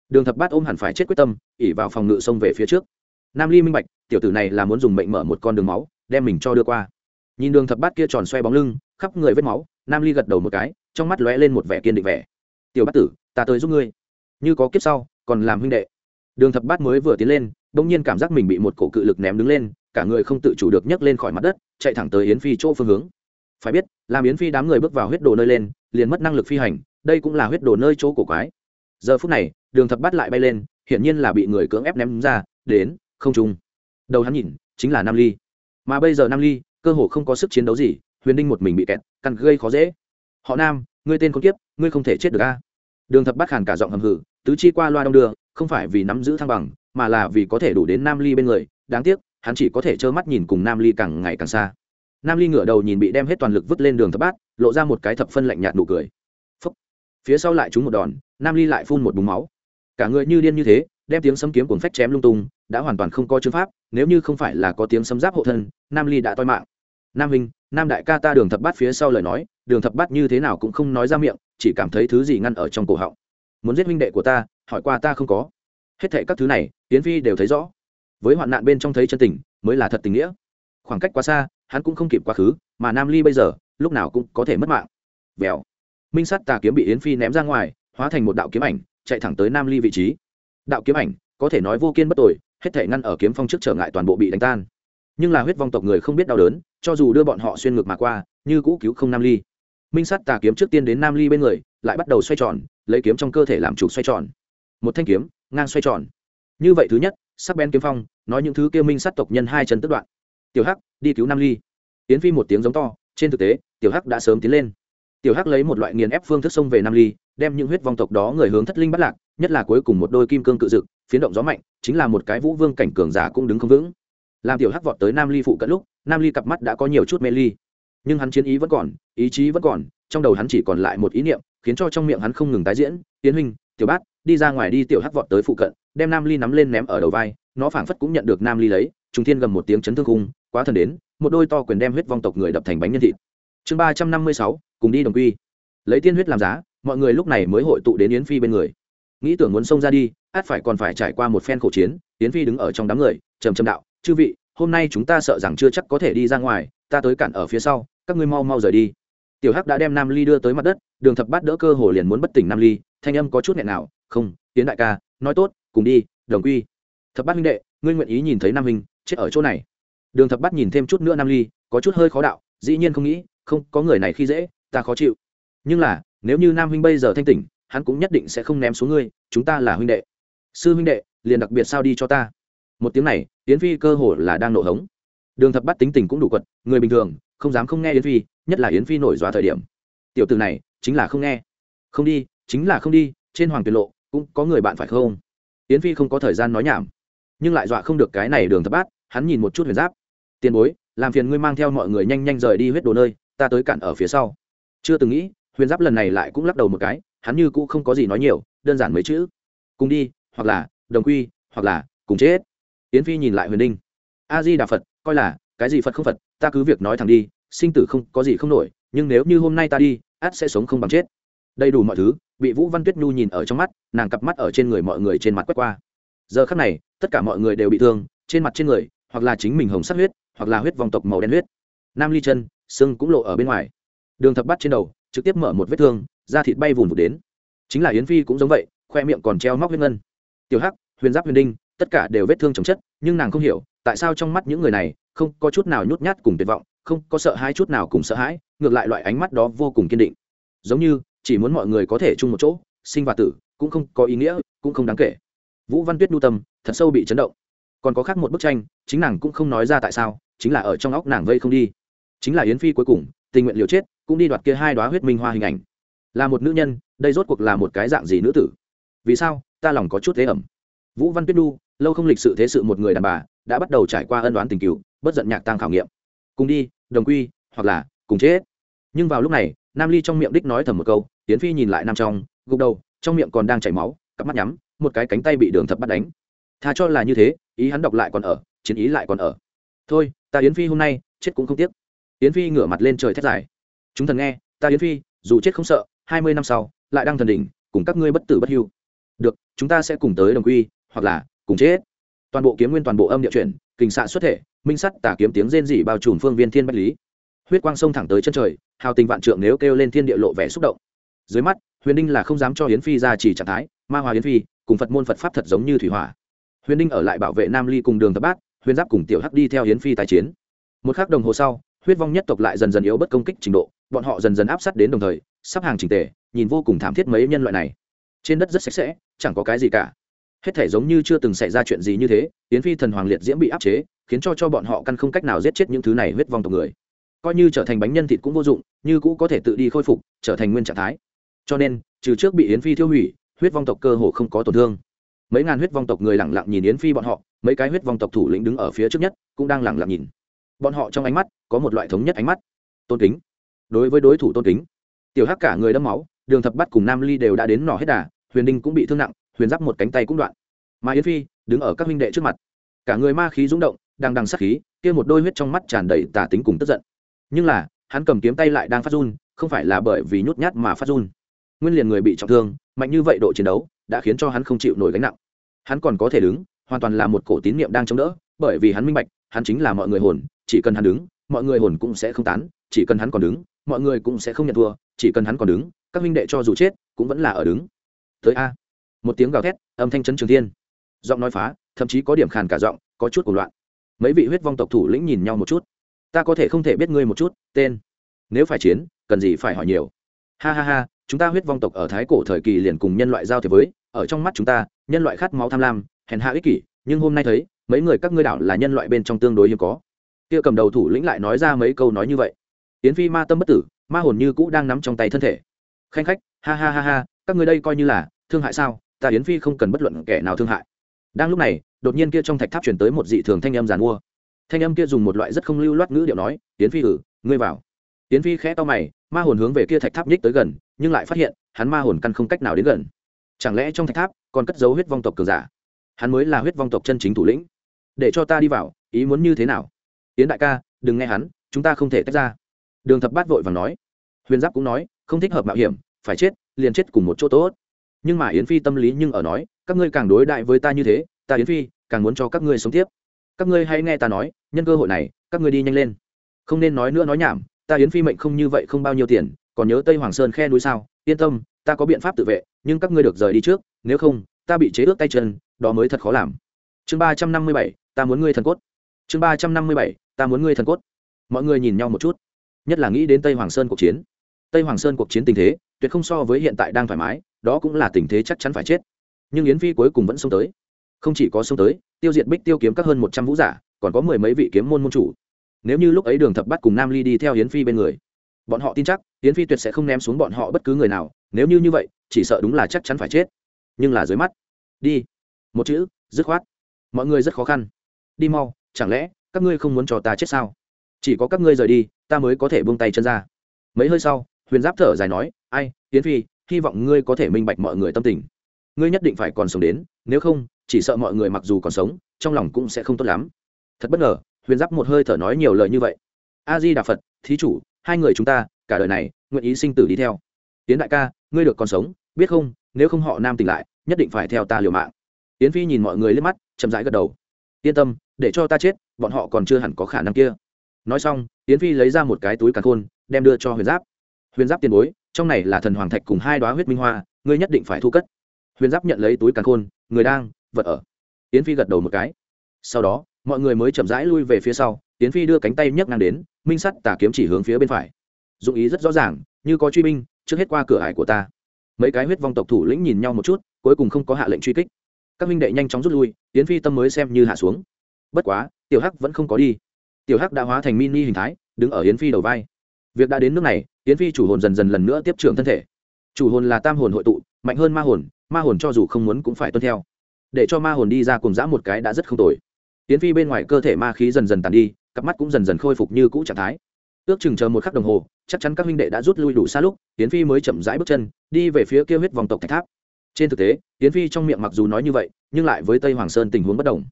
Đường thập bát ôm hẳn phải chết quyết tâm, ỉ vào phòng ngự xông về phía trước. Nam ly minh bạch, tiểu tử này là muốn dùng mệnh mở một con đường máu, đem mình cho đưa qua. Nhìn đường thập bát kia tròn xoay bóng lưng, khắp người vết máu, nam ly gật đầu một cái, trong mắt lóe lên một vẻ kiên định vẻ. Tiểu bát tử, ta tới giúp ngươi. Như có kiếp sau, còn làm huynh đệ. Đường thập bát mới vừa tiến lên, bỗng nhiên cảm giác mình bị một cổ cự lực ném đứng lên cả người không tự chủ được nhấc lên khỏi mặt đất, chạy thẳng tới yến phi chỗ phương hướng. Phải biết, làm yến phi đám người bước vào huyết đồ nơi lên, liền mất năng lực phi hành, đây cũng là huyết đồ nơi chỗ cổ quái. Giờ phút này, đường thập bát lại bay lên, hiển nhiên là bị người cưỡng ép ném ra, đến, không trung. Đầu hắn nhìn, chính là nam ly. Mà bây giờ nam ly, cơ hồ không có sức chiến đấu gì, huyền đinh một mình bị kẹt căn gây khó dễ. Họ nam, ngươi tên con kiếp, ngươi không thể chết được a. Đường thập bát khàn cả giọng hầm hử tứ chi qua loa đong đưa, không phải vì nắm giữ thăng bằng, mà là vì có thể đủ đến nam ly bên người, đáng tiếc hắn chỉ có thể trơ mắt nhìn cùng nam ly càng ngày càng xa. Nam ly ngửa đầu nhìn bị đem hết toàn lực vứt lên đường thập bát, lộ ra một cái thập phân lạnh nhạt nụ cười. Phúc. phía sau lại trúng một đòn, nam ly lại phun một búng máu. Cả người như điên như thế, đem tiếng sấm kiếm cuồng phách chém lung tung, đã hoàn toàn không có chữ pháp, nếu như không phải là có tiếng sấm giáp hộ thân, nam ly đã toi mạng. Nam hình nam đại ca ta đường thập bát phía sau lời nói, đường thập bát như thế nào cũng không nói ra miệng, chỉ cảm thấy thứ gì ngăn ở trong cổ họng. Muốn giết huynh đệ của ta, hỏi qua ta không có. Hết thệ các thứ này tiến phi đều thấy rõ với hoạn nạn bên trong thấy chân tình, mới là thật tình nghĩa. Khoảng cách quá xa, hắn cũng không kịp quá khứ, mà nam ly bây giờ, lúc nào cũng có thể mất mạng. Vèo. Minh sắt tà kiếm bị yến phi ném ra ngoài, hóa thành một đạo kiếm ảnh, chạy thẳng tới nam ly vị trí. Đạo kiếm ảnh, có thể nói vô kiên bất tội hết thể ngăn ở kiếm phong trước trở ngại toàn bộ bị đánh tan. Nhưng là huyết vong tộc người không biết đau đớn, cho dù đưa bọn họ xuyên ngược mà qua, như cũ cứu không nam ly. Minh sắt tà kiếm trước tiên đến nam ly bên người, lại bắt đầu xoay tròn, lấy kiếm trong cơ thể làm chủ xoay tròn. Một thanh kiếm, ngang xoay tròn. Như vậy thứ nhất, sắc bén kiếm phong nói những thứ kêu minh sát tộc nhân hai chân tức đoạn. Tiểu hắc, đi cứu nam ly. Tiến phi một tiếng giống to, trên thực tế, tiểu hắc đã sớm tiến lên. Tiểu hắc lấy một loại nghiền ép phương thức xông về nam ly, đem những huyết vong tộc đó người hướng thất linh bắt lạc, nhất là cuối cùng một đôi kim cương cự dực, phiến động gió mạnh, chính là một cái vũ vương cảnh cường giả cũng đứng không vững. Làm tiểu hắc vọt tới nam ly phụ cận lúc, nam ly cặp mắt đã có nhiều chút mê ly. Nhưng hắn chiến ý vẫn còn, ý chí vẫn còn, trong đầu hắn chỉ còn lại một ý niệm, khiến cho trong miệng hắn không ngừng tái diễn. Tiến huynh, tiểu bát, đi ra ngoài đi. Tiểu hắc vọt tới phụ cận, đem nam ly nắm lên ném ở đầu vai nó phảng phất cũng nhận được nam ly lấy trung thiên gầm một tiếng chấn thương cung quá thần đến, một đôi to quyền đem huyết vong tộc người đập thành bánh nhân thịt. Chương ba trăm năm mươi sáu, cùng đi đồng quy. Lấy tiên huyết làm giá, mọi người lúc này mới hội tụ đến yến phi bên người. Nghĩ tưởng muốn xông ra đi, át phải còn phải trải qua một phen khổ chiến, yến phi đứng ở trong đám người, trầm trầm đạo, chư vị, hôm nay chúng ta sợ rằng chưa chắc có thể đi ra ngoài, ta tới cản ở phía sau, các ngươi mau mau rời đi. Tiểu hắc đã đem nam ly đưa tới mặt đất, đường thập bát đỡ cơ hồ liền muốn bất tỉnh nam ly, thanh âm có chút nghẹn nào không tiến đại ca, nói tốt, cùng đi, đồng quy thập bát huynh đệ, ngươi nguyện ý nhìn thấy nam huynh, chết ở chỗ này. Đường thập bát nhìn thêm chút nữa nam ly, có chút hơi khó đạo, dĩ nhiên không nghĩ, không, có người này khi dễ, ta khó chịu. Nhưng là, nếu như nam huynh bây giờ thanh tỉnh, hắn cũng nhất định sẽ không ném xuống ngươi, chúng ta là huynh đệ. Sư huynh đệ, liền đặc biệt sao đi cho ta. Một tiếng này, yến phi cơ hồ là đang nộ hống. Đường thập bắt tính tình cũng đủ quật, người bình thường, không dám không nghe yến phi, nhất là yến phi nổi dọa thời điểm. Tiểu từ này, chính là không nghe. Không đi, chính là không đi, trên hoàng tuyệt lộ, cũng có người bạn phải không? Yến phi không có thời gian nói nhảm nhưng lại dọa không được cái này đường thập bát, hắn nhìn một chút huyền giáp. Tiền bối, làm phiền ngươi mang theo mọi người nhanh nhanh rời đi huyết đồ nơi, ta tới cản ở phía sau. Chưa từng nghĩ, huyền giáp lần này lại cũng lắc đầu một cái, hắn như cũ không có gì nói nhiều, đơn giản mấy chữ. Cùng đi, hoặc là, đồng quy, hoặc là, cùng chết. Yến phi nhìn lại huyền đinh. A di đà phật, coi là, cái gì phật không phật, ta cứ việc nói thẳng đi, sinh tử không, có gì không nổi, nhưng nếu như hôm nay ta đi át sẽ sống không bằng chết. Đầy đủ mọi thứ, bị vũ văn tuyết nhu nhìn ở trong mắt, nàng cặp mắt ở trên người mọi người trên mặt quét qua giờ khắc này, tất cả mọi người đều bị thương, trên mặt trên người, hoặc là chính mình hồng sắc huyết, hoặc là huyết vòng tộc màu đen huyết. Nam ly chân xương cũng lộ ở bên ngoài. Đường thập bắt trên đầu, trực tiếp mở một vết thương, da thịt bay vùn vụt đến. Chính là yến phi cũng giống vậy, khoe miệng còn treo móc huyết ngân. Tiểu hắc, huyền giáp huyền đinh, tất cả đều vết thương chồng chất, nhưng nàng không hiểu, tại sao trong mắt những người này, không có chút nào nhút nhát cùng tuyệt vọng, không có sợ hãi chút nào cùng sợ hãi, ngược lại loại ánh mắt đó vô cùng kiên định. Giống như, chỉ muốn mọi người có thể chung một chỗ, sinh và tử, cũng không có ý nghĩa, cũng không đáng kể vũ văn tuyết nhu tâm, thật sâu bị chấn động. Còn có khác một bức tranh, chính nàng cũng không nói ra tại sao, chính là ở trong óc nàng vây không đi. Chính là yến phi cuối cùng, tình nguyện liều chết, cũng đi đoạt kia hai đoá huyết minh hoa hình ảnh. Là một nữ nhân, đây rốt cuộc là một cái dạng gì nữ tử? Vì sao, ta lòng có chút thế ẩm. Vũ văn tuyết nhu, lâu không lịch sự thế sự một người đàn bà, đã bắt đầu trải qua ân đoán tình cựu, bất giận nhạc tăng khảo nghiệm. Cùng đi, đồng quy, hoặc là cùng chết. Nhưng vào lúc này, nam ly trong miệng đích nói thầm một câu tiến phi nhìn lại nam trong, gục đầu, trong miệng còn đang chảy máu, cặp mắt nhắm một cái cánh tay bị đường thập bắt đánh. Tha cho là như thế, ý hắn đọc lại còn ở, chiến ý lại còn ở. Thôi, ta yến phi hôm nay, chết cũng không tiếc. Yến phi ngửa mặt lên trời thét dài. Chúng thần nghe, ta yến phi, dù chết không sợ, hai mươi năm sau, lại đang thần đỉnh, cùng các ngươi bất tử bất hưu. Được, chúng ta sẽ cùng tới đồng quy, hoặc là cùng chết. Toàn bộ kiếm nguyên toàn bộ âm địa chuyển, kình xạ xuất thể, minh sắt tả kiếm tiếng rên rỉ bao trùm phương viên thiên bách lý. Huyết quang sông thẳng tới chân trời, hào tình vạn trượng nếu kêu lên thiên địa lộ vẻ xúc động. Dưới mắt, huyền đinh là không dám cho hiến phi ra chỉ trạng thái, ma hòa hiến phi cùng phật môn phật pháp thật giống như thủy hỏa. Huyền đinh ở lại bảo vệ nam ly cùng đường thập bát, huyền giáp cùng tiểu hắc đi theo hiến phi tái chiến. Một khắc đồng hồ sau, huyết vong nhất tộc lại dần dần yếu bất công kích trình độ, bọn họ dần dần áp sát đến đồng thời, sắp hàng trình tề, nhìn vô cùng thảm thiết mấy nhân loại này. Trên đất rất sạch sẽ, chẳng có cái gì cả. Hết thể giống như chưa từng xảy ra chuyện gì như thế hiến phi thần hoàng liệt diễm bị áp chế, khiến cho cho bọn họ căn không cách nào giết chết những thứ này huyết vong tộc người. Coi như trở thành bánh nhân thịt cũng vô dụng, như cũ có thể tự đi khôi phục, trở thành nguyên trạng thái. Cho nên, trừ trước bị yến phi thiêu hủy huyết vong tộc cơ hồ không có tổn thương. Mấy ngàn huyết vong tộc người lẳng lặng nhìn yến phi bọn họ, mấy cái huyết vong tộc thủ lĩnh đứng ở phía trước nhất, cũng đang lẳng lặng nhìn. Bọn họ trong ánh mắt, có một loại thống nhất ánh mắt. Tôn kính. Đối với đối thủ tôn kính, tiểu hắc cả người đâm máu, đường thập bắt cùng nam ly đều đã đến nỏ hết đà, huyền đinh cũng bị thương nặng, huyền giáp một cánh tay cũng đoạn. Mà yến phi, đứng ở các huynh đệ trước mặt. Cả người ma khí rung động, đang đằng sát khí, kia một đôi huyết trong mắt tràn đầy tà tính cùng tức giận. Nhưng là, hắn cầm kiếm tay lại đang phát run, không phải là bởi vì nhút nhát mà phát run nguyên liền người bị trọng thương, mạnh như vậy độ chiến đấu đã khiến cho hắn không chịu nổi gánh nặng. Hắn còn có thể đứng, hoàn toàn là một cổ tín niệm đang chống đỡ, bởi vì hắn minh bạch, hắn chính là mọi người hồn, chỉ cần hắn đứng, mọi người hồn cũng sẽ không tán, chỉ cần hắn còn đứng, mọi người cũng sẽ không nhận thua, chỉ cần hắn còn đứng, các huynh đệ cho dù chết cũng vẫn là ở đứng. Tới a. Một tiếng gào thét, âm thanh chấn trường thiên. Giọng nói phá, thậm chí có điểm khàn cả giọng, có chút cuộc loạn. Mấy vị huyết vong tộc thủ lĩnh nhìn nhau một chút. Ta có thể không thể biết ngươi một chút, tên. Nếu phải chiến, cần gì phải hỏi nhiều. Ha ha ha chúng ta huyết vong tộc ở thái cổ thời kỳ liền cùng nhân loại giao thế với, ở trong mắt chúng ta, nhân loại khát máu tham lam, hèn hạ ích kỷ, nhưng hôm nay thấy, mấy người các ngươi đảo là nhân loại bên trong tương đối hiếm có. Kia cầm đầu thủ lĩnh lại nói ra mấy câu nói như vậy. Yến phi ma tâm bất tử, ma hồn như cũ đang nắm trong tay thân thể. Khanh khách, ha ha ha ha, các ngươi đây coi như là thương hại sao? Ta yến phi không cần bất luận kẻ nào thương hại. Đang lúc này, đột nhiên kia trong thạch tháp chuyển tới một dị thường thanh âm giàn mua. Thanh âm kia dùng một loại rất không lưu loát ngữ điệu nói, yến phi ử ngươi vào yến phi khẽ to mày, ma hồn hướng về kia thạch tháp nhích tới gần, nhưng lại phát hiện, hắn ma hồn căn không cách nào đến gần. Chẳng lẽ trong thạch tháp, còn cất giấu huyết vong tộc cường giả? Hắn mới là huyết vong tộc chân chính thủ lĩnh. Để cho ta đi vào, ý muốn như thế nào? Yến đại ca, đừng nghe hắn, chúng ta không thể tách ra. Đường thập bát vội vàng nói. Huyền giáp cũng nói, không thích hợp mạo hiểm, phải chết, liền chết cùng một chỗ tốt. Nhưng mà yến phi tâm lý nhưng ở nói, các ngươi càng đối đại với ta như thế, ta yến phi, càng muốn cho các ngươi sống tiếp. Các ngươi hãy nghe ta nói, nhân cơ hội này, các ngươi đi nhanh lên. Không nên nói nữa nói nhảm ta yến phi mệnh không như vậy không bao nhiêu tiền, còn nhớ tây hoàng sơn khe núi sao? Yên tâm, ta có biện pháp tự vệ, nhưng các ngươi được rời đi trước, nếu không, ta bị chế ước tay chân, đó mới thật khó làm. Chương ba trăm năm mươi bảy, ta muốn ngươi thần cốt. Chương ba trăm năm mươi bảy, ta muốn ngươi thần cốt. Mọi người nhìn nhau một chút, nhất là nghĩ đến tây hoàng sơn cuộc chiến. Tây hoàng sơn cuộc chiến tình thế, tuyệt không so với hiện tại đang thoải mái, đó cũng là tình thế chắc chắn phải chết. Nhưng yến phi cuối cùng vẫn xông tới. Không chỉ có xông tới, tiêu diệt bích tiêu kiếm các hơn một trăm vũ giả, còn có mười mấy vị kiếm môn môn chủ nếu như lúc ấy đường thập bắt cùng nam ly đi theo yến phi bên người, bọn họ tin chắc yến phi tuyệt sẽ không ném xuống bọn họ bất cứ người nào, nếu như như vậy, chỉ sợ đúng là chắc chắn phải chết. Nhưng là dưới mắt, đi. Một chữ, dứt khoát. Mọi người rất khó khăn. Đi mau, chẳng lẽ các ngươi không muốn cho ta chết sao? Chỉ có các ngươi rời đi, ta mới có thể buông tay chân ra. Mấy hơi sau, huyền giáp thở dài nói, ai, yến phi, hy vọng ngươi có thể minh bạch mọi người tâm tình. Ngươi nhất định phải còn sống đến, nếu không, chỉ sợ mọi người mặc dù còn sống, trong lòng cũng sẽ không tốt lắm. Thật bất ngờ huyền giáp một hơi thở nói nhiều lời như vậy. A di đà phật, thí chủ, hai người chúng ta, cả đời này, nguyện ý sinh tử đi theo. Tiến đại ca, ngươi được còn sống, biết không, nếu không họ nam tỉnh lại, nhất định phải theo ta liều mạng. Tiến phi nhìn mọi người lên mắt, chậm rãi gật đầu. Yên tâm, để cho ta chết, bọn họ còn chưa hẳn có khả năng kia. Nói xong tiến phi lấy ra một cái túi càn khôn, đem đưa cho huyền giáp. Huyền giáp tiền bối, trong này là thần hoàng thạch cùng hai đoá huyết minh hoa, ngươi nhất định phải thu cất. Huyền giáp nhận lấy túi càn khôn, người đang, vật ở. Tiến phi gật đầu một cái. Sau đó mọi người mới chậm rãi lui về phía sau tiến phi đưa cánh tay nhấc ngang đến, minh sắt tà kiếm chỉ hướng phía bên phải. Dụng ý rất rõ ràng, như có truy binh, trước hết qua cửa ải của ta. Mấy cái huyết vong tộc thủ lĩnh nhìn nhau một chút, cuối cùng không có hạ lệnh truy kích. Các minh đệ nhanh chóng rút lui tiến phi tâm mới xem như hạ xuống. Bất quá, tiểu hắc vẫn không có đi. Tiểu hắc đã hóa thành mini hình thái, đứng ở yến phi đầu vai. Việc đã đến nước này, yến phi chủ hồn dần dần lần nữa tiếp trưởng thân thể. Chủ hồn là tam hồn hội tụ, mạnh hơn ma hồn ma hồn cho dù không muốn cũng phải tuân theo. Để cho ma hồn đi ra cùng dã một cái đã rất không tồi. Tiến phi bên ngoài cơ thể ma khí dần dần tàn đi, cặp mắt cũng dần dần khôi phục như cũ trạng thái. Ước chừng chờ một khắc đồng hồ, chắc chắn các huynh đệ đã rút lui đủ xa lúc Tiến phi mới chậm rãi bước chân, đi về phía kia huyết vòng tộc thạch tháp. Trên thực tế tiến phi trong miệng mặc dù nói như vậy, nhưng lại với tây hoàng sơn tình huống bất đồng.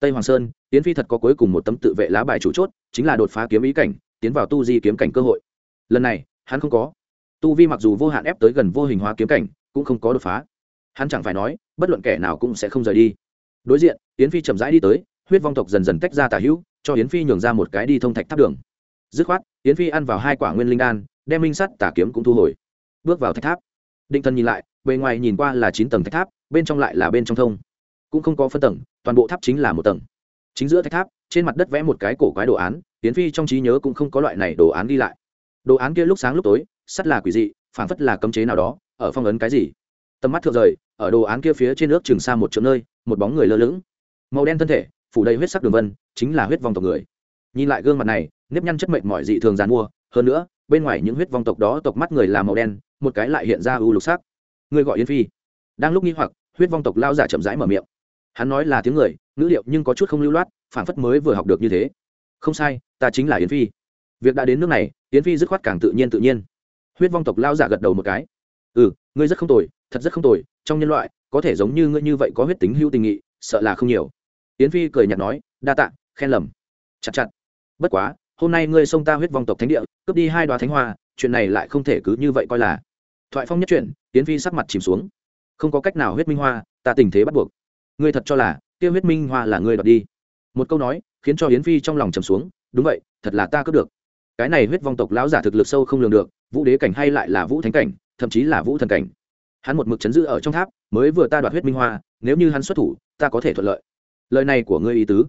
Tây hoàng sơn tiến phi thật có cuối cùng một tấm tự vệ lá bài chủ chốt, chính là đột phá kiếm ý cảnh, tiến vào tu di kiếm cảnh cơ hội. Lần này, hắn không có. Tu vi mặc dù vô hạn ép tới gần vô hình hóa kiếm cảnh, cũng không có đột phá. Hắn chẳng phải nói, bất luận kẻ nào cũng sẽ không rời đi. Đối diện tiến phi chậm rãi đi tới huyết vong tộc dần dần tách ra tả hữu, cho yến phi nhường ra một cái đi thông thạch tháp đường. Dứt khoát, yến phi ăn vào hai quả nguyên linh đan, đem minh sắt tả kiếm cũng thu hồi. Bước vào thạch tháp. Định thần nhìn lại, bề ngoài nhìn qua là chín tầng thạch tháp, bên trong lại là bên trong thông. Cũng không có phân tầng, toàn bộ tháp chính là một tầng. Chính giữa thạch tháp, trên mặt đất vẽ một cái cổ quái đồ án tiến phi trong trí nhớ cũng không có loại này đồ án ghi lại. Đồ án kia lúc sáng lúc tối, sắt là quỷ dị phản phất là cấm chế nào đó, ở phong ấn cái gì? Tầm mắt thượng rời, ở đồ án kia phía trên nước trường xa một chỗ nơi, một bóng người lơ lửng. Màu đen thân thể phủ đầy huyết sắc đường vân, chính là huyết vong tộc người. Nhìn lại gương mặt này, nếp nhăn chất mệnh mọi dị thường dàn mua, hơn nữa, bên ngoài những huyết vong tộc đó tộc mắt người là màu đen, một cái lại hiện ra u lục sắc. Người gọi yến phi. Đang lúc nghi hoặc, huyết vong tộc lao giả chậm rãi mở miệng. Hắn nói là tiếng người, ngữ liệu nhưng có chút không lưu loát phản phất mới vừa học được như thế. Không sai, ta chính là yến phi. Việc đã đến nước này, yến phi dứt khoát càng tự nhiên tự nhiên. Huyết vong tộc lao giả gật đầu một cái. Ừ ngươi rất không tồi, thật rất không tồi, trong nhân loại, có thể giống như ngươi như vậy có huyết tính hữu tình nghị, sợ là không nhiều yến phi cười nhạt nói, đa tạ, khen lầm. Chặt chặt. Bất quá, hôm nay ngươi xông ta huyết vong tộc thánh địa, cướp đi hai đoá thánh hoa, chuyện này lại không thể cứ như vậy coi là. Thoại phong nhất chuyện yến phi sắc mặt chìm xuống. Không có cách nào huyết minh hoa, ta tình thế bắt buộc. Ngươi thật cho là tiêu huyết minh hoa là ngươi đoạt đi. Một câu nói, khiến cho yến phi trong lòng trầm xuống. Đúng vậy, thật là ta cướp được. Cái này huyết vong tộc lão giả thực lực sâu không lường được, vũ đế cảnh hay lại là vũ thánh cảnh, thậm chí là vũ thần cảnh. Hắn một mực chấn giữ ở trong tháp, mới vừa ta đoạt huyết minh hoa, nếu như hắn xuất thủ, ta có thể thuận lợi lời này của ngươi ý tứ.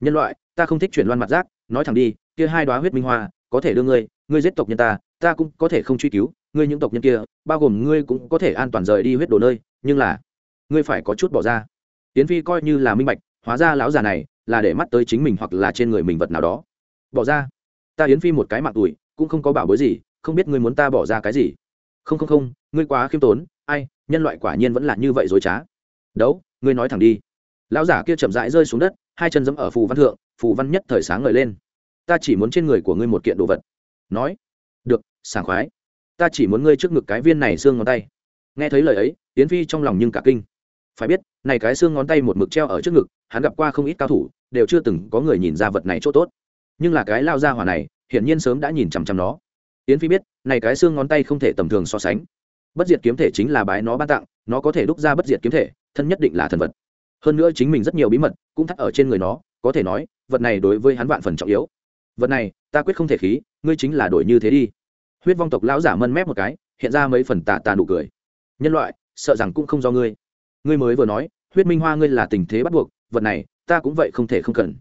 Nhân loại, ta không thích chuyển loan mặt giác, nói thẳng đi, kia hai đoá huyết minh hoa, có thể đưa ngươi ngươi giết tộc nhân ta ta cũng có thể không truy cứu, ngươi những tộc nhân kia, bao gồm ngươi cũng có thể an toàn rời đi huyết đồ nơi, nhưng là, ngươi phải có chút bỏ ra. Tiến phi coi như là minh bạch, hóa ra lão già này là để mắt tới chính mình hoặc là trên người mình vật nào đó. Bỏ ra. Ta yến phi một cái mạng tuổi, cũng không có bảo bối gì, không biết ngươi muốn ta bỏ ra cái gì. Không không không, ngươi quá khiêm tốn, ai, nhân loại quả nhiên vẫn là như vậy dối trá. Đấu, ngươi nói thẳng đi lão giả kia chậm rãi rơi xuống đất, hai chân giẫm ở phù văn thượng, phù văn nhất thời sáng ngời lên. Ta chỉ muốn trên người của ngươi một kiện đồ vật. Nói, được, sảng khoái. Ta chỉ muốn ngươi trước ngực cái viên này xương ngón tay. Nghe thấy lời ấy tiến phi trong lòng nhưng cả kinh. Phải biết, này cái xương ngón tay một mực treo ở trước ngực, hắn gặp qua không ít cao thủ, đều chưa từng có người nhìn ra vật này chỗ tốt. Nhưng là cái lao ra hỏa này, hiển nhiên sớm đã nhìn chằm chằm nó. Yến phi biết, này cái xương ngón tay không thể tầm thường so sánh. Bất diệt kiếm thể chính là bái nó ban tặng, nó có thể đúc ra bất diệt kiếm thể, thân nhất định là thần vật hơn nữa chính mình rất nhiều bí mật cũng thắt ở trên người nó, có thể nói, vật này đối với hắn vạn phần trọng yếu. Vật này, ta quyết không thể khí, ngươi chính là đổi như thế đi. Huyết vong tộc lão giả mân mép một cái, hiện ra mấy phần tà tà nụ cười. Nhân loại, sợ rằng cũng không do ngươi. Ngươi mới vừa nói, huyết minh hoa ngươi là tình thế bắt buộc, vật này, ta cũng vậy không thể không cần.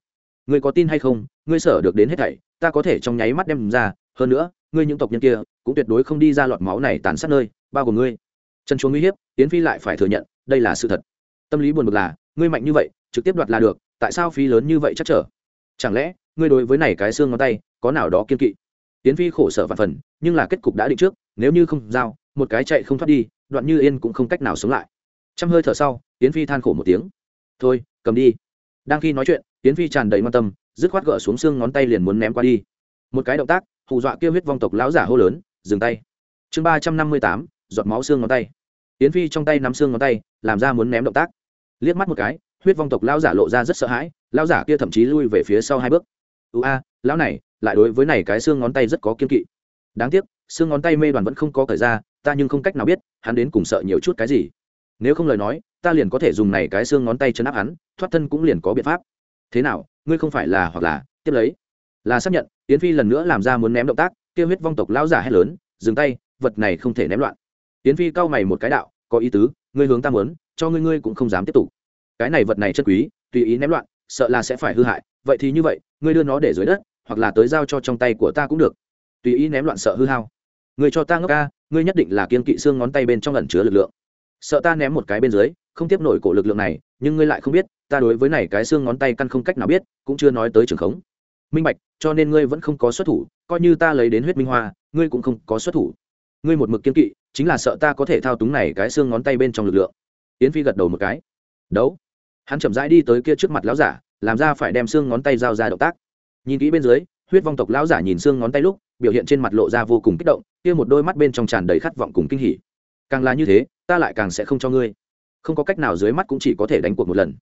Ngươi có tin hay không, ngươi sở được đến hết thảy, ta có thể trong nháy mắt đem ra, hơn nữa, ngươi những tộc nhân kia, cũng tuyệt đối không đi ra lọt máu này tàn sát nơi, bao gồm ngươi. Chân chúa nguy hiếp tiến phi lại phải thừa nhận, đây là sự thật. Tâm lý buồn bực là ngươi mạnh như vậy, trực tiếp đoạt là được, tại sao phí lớn như vậy chắc trở? Chẳng lẽ, ngươi đối với này cái xương ngón tay, có nào đó kiên kỵ? Tiến phi khổ sở và phần, nhưng là kết cục đã định trước, nếu như không giao, một cái chạy không thoát đi, đoạn như yên cũng không cách nào sống lại. Trăm hơi thở sau, tiến phi than khổ một tiếng. Thôi, cầm đi. Đang khi nói chuyện, tiến phi tràn đầy quan tâm, dứt khoát gỡ xuống xương ngón tay liền muốn ném qua đi. Một cái động tác, hù dọa kêu huyết vong tộc lão giả hô lớn, dừng tay. Chương ba trăm năm mươi tám, giọt máu xương ngón tay. Tiến phi trong tay nắm xương ngón tay, làm ra muốn ném động tác liếc mắt một cái, huyết vong tộc lão giả lộ ra rất sợ hãi, lão giả kia thậm chí lui về phía sau hai bước. Ưu a, lão này, lại đối với này cái xương ngón tay rất có kiên kỵ. Đáng tiếc, xương ngón tay mê đoàn vẫn không có thời ra, ta nhưng không cách nào biết, hắn đến cùng sợ nhiều chút cái gì. Nếu không lời nói, ta liền có thể dùng này cái xương ngón tay chấn áp hắn, thoát thân cũng liền có biện pháp. Thế nào, ngươi không phải là hoặc là, tiếp lấy? Là xác nhận, yến phi lần nữa làm ra muốn ném động tác kêu huyết vong tộc lão giả hét lớn, dừng tay, vật này không thể ném loạn. Yến phi cau mày một cái đạo, có ý tứ, ngươi hướng ta muốn cho ngươi ngươi cũng không dám tiếp tục. Cái này vật này chất quý, tùy ý ném loạn, sợ là sẽ phải hư hại. Vậy thì như vậy, ngươi đưa nó để dưới đất, hoặc là tới giao cho trong tay của ta cũng được. Tùy ý ném loạn sợ hư hao. Ngươi cho ta ngốc ca, ngươi nhất định là kiên kỵ xương ngón tay bên trong lần chứa lực lượng. Sợ ta ném một cái bên dưới, không tiếp nổi cổ lực lượng này, nhưng ngươi lại không biết, ta đối với này cái xương ngón tay căn không cách nào biết, cũng chưa nói tới trường khống. Minh bạch, cho nên ngươi vẫn không có xuất thủ, coi như ta lấy đến huyết minh hoa, ngươi cũng không có xuất thủ. Ngươi một mực kiên kỵ, chính là sợ ta có thể thao túng này cái xương ngón tay bên trong lực lượng yến phi gật đầu một cái. Đấu. Hắn chậm rãi đi tới kia trước mặt lão giả, làm ra phải đem xương ngón tay giao ra động tác. Nhìn kỹ bên dưới, huyết vong tộc lão giả nhìn xương ngón tay lúc, biểu hiện trên mặt lộ ra vô cùng kích động, kia một đôi mắt bên trong tràn đầy khát vọng cùng kinh hỉ. Càng là như thế, ta lại càng sẽ không cho ngươi. Không có cách nào dưới mắt cũng chỉ có thể đánh cuộc một lần.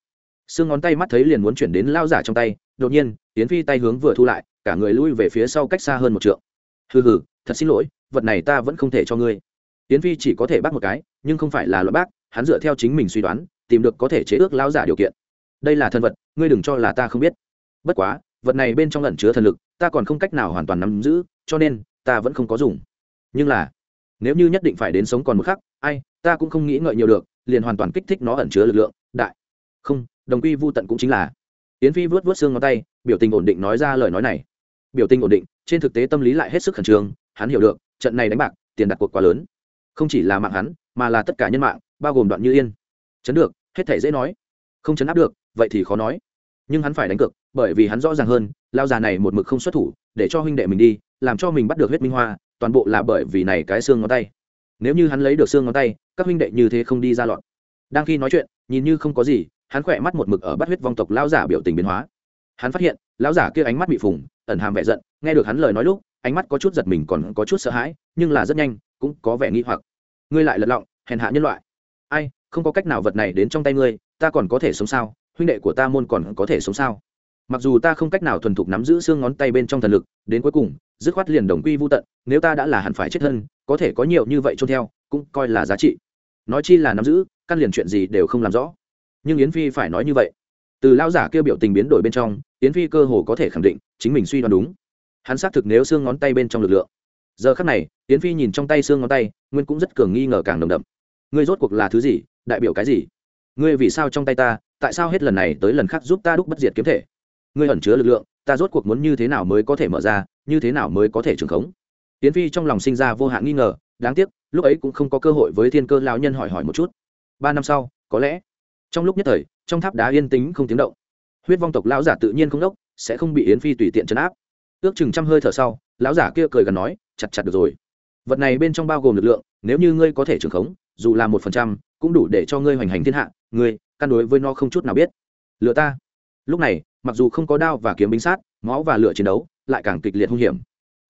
Xương ngón tay mắt thấy liền muốn chuyển đến lao giả trong tay, đột nhiên tiến phi tay hướng vừa thu lại, cả người lui về phía sau cách xa hơn một trượng. Hừ hừ, thật xin lỗi, vật này ta vẫn không thể cho ngươi. Tiến phi chỉ có thể bắt một cái, nhưng không phải là loại bác hắn dựa theo chính mình suy đoán, tìm được có thể chế ước lão giả điều kiện. Đây là thần vật, ngươi đừng cho là ta không biết. Bất quá, vật này bên trong lẩn chứa thần lực, ta còn không cách nào hoàn toàn nắm giữ, cho nên, ta vẫn không có dùng. Nhưng là, nếu như nhất định phải đến sống còn một khắc, ai, ta cũng không nghĩ ngợi nhiều được, liền hoàn toàn kích thích nó ẩn chứa lực lượng, đại. Không, đồng quy vô tận cũng chính là. Yến phi vớt vớt xương ngón tay, biểu tình ổn định nói ra lời nói này. Biểu tình ổn định, trên thực tế tâm lý lại hết sức khẩn trương, hắn hiểu được, trận này đánh bạc, tiền đặt cuộc quá lớn. Không chỉ là mạng hắn, mà là tất cả nhân mạng bao gồm đoạn như yên. Chấn được, hết thể dễ nói. Không chấn áp được, vậy thì khó nói. Nhưng hắn phải đánh cược, bởi vì hắn rõ ràng hơn, lao già này một mực không xuất thủ, để cho huynh đệ mình đi, làm cho mình bắt được huyết minh hoa, toàn bộ là bởi vì này cái xương ngón tay. Nếu như hắn lấy được xương ngón tay, các huynh đệ như thế không đi ra lọt. Đang khi nói chuyện, nhìn như không có gì, hắn khỏe mắt một mực ở bắt huyết vong tộc lao giả biểu tình biến hóa. Hắn phát hiện lão giả kia ánh mắt bị phùng, ẩn hàm vẻ giận, nghe được hắn lời nói lúc, ánh mắt có chút giật mình còn có chút sợ hãi, nhưng là rất nhanh, cũng có vẻ nghi hoặc. Ngươi lại lật lọng, hèn hạ nhân loại ai, không có cách nào vật này đến trong tay ngươi, ta còn có thể sống sao? Huynh đệ của ta môn còn có thể sống sao? Mặc dù ta không cách nào thuần thục nắm giữ xương ngón tay bên trong thần lực, đến cuối cùng, dứt khoát liền đồng quy vô tận, nếu ta đã là hẳn phải chết thân có thể có nhiều như vậy trôn theo, cũng coi là giá trị. Nói chi là nắm giữ, căn liền chuyện gì đều không làm rõ. Nhưng yến phi phải nói như vậy. Từ lao giả kêu biểu tình biến đổi bên trong, yến phi cơ hồ có thể khẳng định, chính mình suy đoán đúng. Hắn xác thực nếu xương ngón tay bên trong lực lượng. Giờ khắc này, yến phi nhìn trong tay xương ngón tay, nguyên cũng rất cường nghi ngờ càng đồng đậm ngươi rốt cuộc là thứ gì, đại biểu cái gì? Ngươi vì sao trong tay ta, tại sao hết lần này tới lần khác giúp ta đúc bất diệt kiếm thể? Ngươi ẩn chứa lực lượng, ta rốt cuộc muốn như thế nào mới có thể mở ra, như thế nào mới có thể trường khống? Tiến phi trong lòng sinh ra vô hạn nghi ngờ, đáng tiếc, lúc ấy cũng không có cơ hội với thiên cơ lão nhân hỏi hỏi một chút. Ba năm sau, có lẽ, trong lúc nhất thời, trong tháp đá yên tĩnh không tiếng động. Huyết vong tộc lão giả tự nhiên không đốc, sẽ không bị yến phi tùy tiện chấn áp. Ước chừng trăm hơi thở sau, lão giả kia cười gần nói, chặt chặt được rồi. Vật này bên trong bao gồm lực lượng, nếu như ngươi có thể trường khống dù là một phần trăm, cũng đủ để cho ngươi hoành hành thiên hạ, ngươi, căn đối với nó không chút nào biết. Lựa ta. Lúc này, mặc dù không có đao và kiếm binh sát, máu và lửa chiến đấu, lại càng kịch liệt hung hiểm.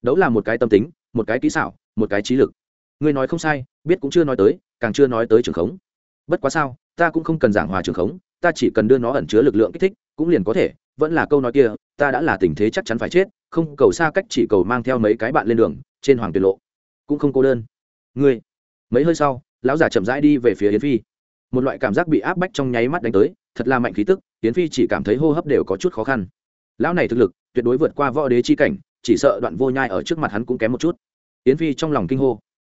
Đấu là một cái tâm tính, một cái kỹ xảo, một cái trí lực. Ngươi nói không sai, biết cũng chưa nói tới, càng chưa nói tới trường khống. Bất quá sao, ta cũng không cần giảng hòa trường khống, ta chỉ cần đưa nó ẩn chứa lực lượng kích thích, cũng liền có thể, vẫn là câu nói kia, ta đã là tình thế chắc chắn phải chết, không cầu xa cách chỉ cầu mang theo mấy cái bạn lên đường, trên hoàng tuyệt lộ. Cũng không cô đơn. Ngươi, mấy hơi sau lão giả chậm rãi đi về phía yến phi. Một loại cảm giác bị áp bách trong nháy mắt đánh tới, thật là mạnh khí tức, yến phi chỉ cảm thấy hô hấp đều có chút khó khăn. Lão này thực lực, tuyệt đối vượt qua võ đế chi cảnh, chỉ sợ đoạn vô nhai ở trước mặt hắn cũng kém một chút. Yến phi trong lòng kinh hô.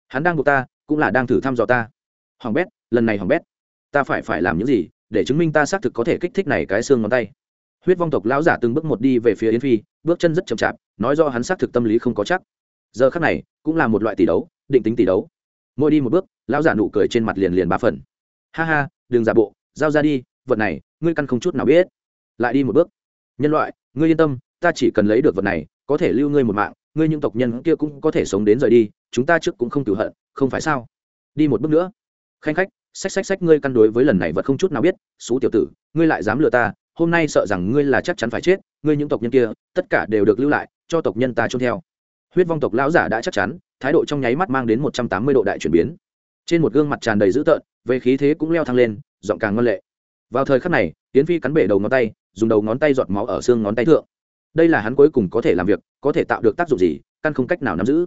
Hắn đang buộc ta, cũng là đang thử thăm dò ta. Hoàng bét, lần này hoàng bét, ta phải phải làm những gì để chứng minh ta xác thực có thể kích thích này cái xương ngón tay? Huyết vong tộc lão giả từng bước một đi về phía yến phi, bước chân rất chậm chạp, nói do hắn xác thực tâm lý không có chắc. Giờ khác này, cũng là một loại tỷ đấu, định tính tỷ đấu mỗi đi một bước, lão giả nụ cười trên mặt liền liền ba phần. Ha ha, đừng giả bộ, giao ra đi, vật này, ngươi căn không chút nào biết. Lại đi một bước. Nhân loại, ngươi yên tâm, ta chỉ cần lấy được vật này, có thể lưu ngươi một mạng, ngươi những tộc nhân kia cũng có thể sống đến rời đi, chúng ta trước cũng không cửu hận, không phải sao? Đi một bước nữa. Khanh khách, xách xách xách ngươi căn đối với lần này vật không chút nào biết, xú tiểu tử, ngươi lại dám lừa ta, hôm nay sợ rằng ngươi là chắc chắn phải chết, ngươi những tộc nhân kia, tất cả đều được lưu lại, cho tộc nhân ta trông theo huyết vong tộc lão giả đã chắc chắn, thái độ trong nháy mắt mang đến một trăm tám mươi độ đại chuyển biến. Trên một gương mặt tràn đầy dữ tợn, về khí thế cũng leo thang lên, giọng càng ngân lệ. Vào thời khắc này tiến phi cắn bể đầu ngón tay, dùng đầu ngón tay giọt máu ở xương ngón tay thượng. Đây là hắn cuối cùng có thể làm việc, có thể tạo được tác dụng gì, căn không cách nào nắm giữ.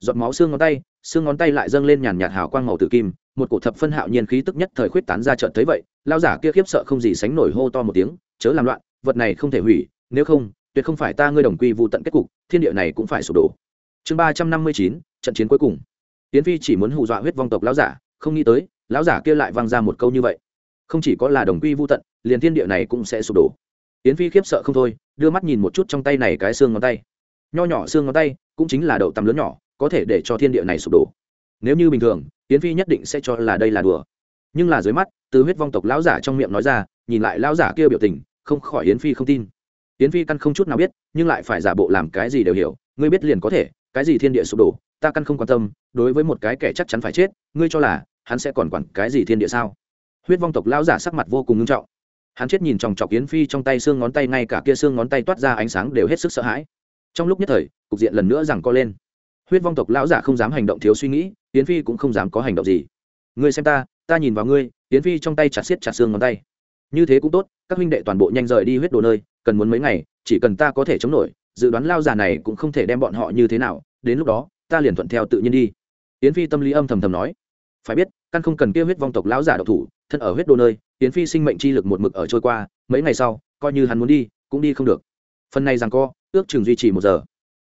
Giọt máu xương ngón tay, xương ngón tay lại dâng lên nhàn nhạt hào quang màu tử kim, một cổ thập phân hạo nhiên khí tức nhất thời khuyết tán ra trận thấy vậy lao giả kia khiếp sợ không gì sánh nổi hô to một tiếng, chớ làm loạn, vật này không thể hủy, nếu không, tuyệt không phải ta ngươi đồng quy vụ tận kết cục, thiên địa này cũng phải sụp đổ chương ba trăm năm mươi chín, trận chiến cuối cùng. Tiến phi chỉ muốn hù dọa huyết vong tộc lão giả, không nghĩ tới, lão giả kia lại vang ra một câu như vậy. Không chỉ có là đồng quy vô tận, liền thiên địa này cũng sẽ sụp đổ. Tiến phi khiếp sợ không thôi, đưa mắt nhìn một chút trong tay này cái xương ngón tay. Nho nhỏ xương ngón tay cũng chính là đậu tầm lớn nhỏ, có thể để cho thiên địa này sụp đổ. Nếu như bình thường, tiến phi nhất định sẽ cho là đây là đùa. Nhưng là dưới mắt, từ huyết vong tộc lão giả trong miệng nói ra, nhìn lại lão giả kia biểu tình, không khỏi yến phi không tin. Yến phi căn không chút nào biết, nhưng lại phải giả bộ làm cái gì đều hiểu, ngươi biết liền có thể cái gì thiên địa sụp đổ, ta căn không quan tâm, đối với một cái kẻ chắc chắn phải chết, ngươi cho là hắn sẽ còn quản cái gì thiên địa sao? Huyết vong tộc lão giả sắc mặt vô cùng nghiêm trọng. Hắn chết nhìn chòng chọc yến phi trong tay xương ngón tay, ngay cả kia xương ngón tay toát ra ánh sáng đều hết sức sợ hãi. Trong lúc nhất thời, cục diện lần nữa rằng co lên. Huyết vong tộc lão giả không dám hành động thiếu suy nghĩ, yến phi cũng không dám có hành động gì. Ngươi xem ta ta nhìn vào ngươi, yến phi trong tay chặt xiết chặt xương ngón tay. Như thế cũng tốt, các huynh đệ toàn bộ nhanh rời đi huyết đồ nơi, cần muốn mấy ngày, chỉ cần ta có thể chống nổi dự đoán lao già này cũng không thể đem bọn họ như thế nào, đến lúc đó, ta liền thuận theo tự nhiên đi. Yến phi tâm lý âm thầm thầm nói. Phải biết, căn không cần kia huyết vong tộc lão giả độc thủ, thân ở huyết đô nơi, yến phi sinh mệnh chi lực một mực ở trôi qua, mấy ngày sau, coi như hắn muốn đi, cũng đi không được. Phần này rằng co, ước chừng duy trì một giờ.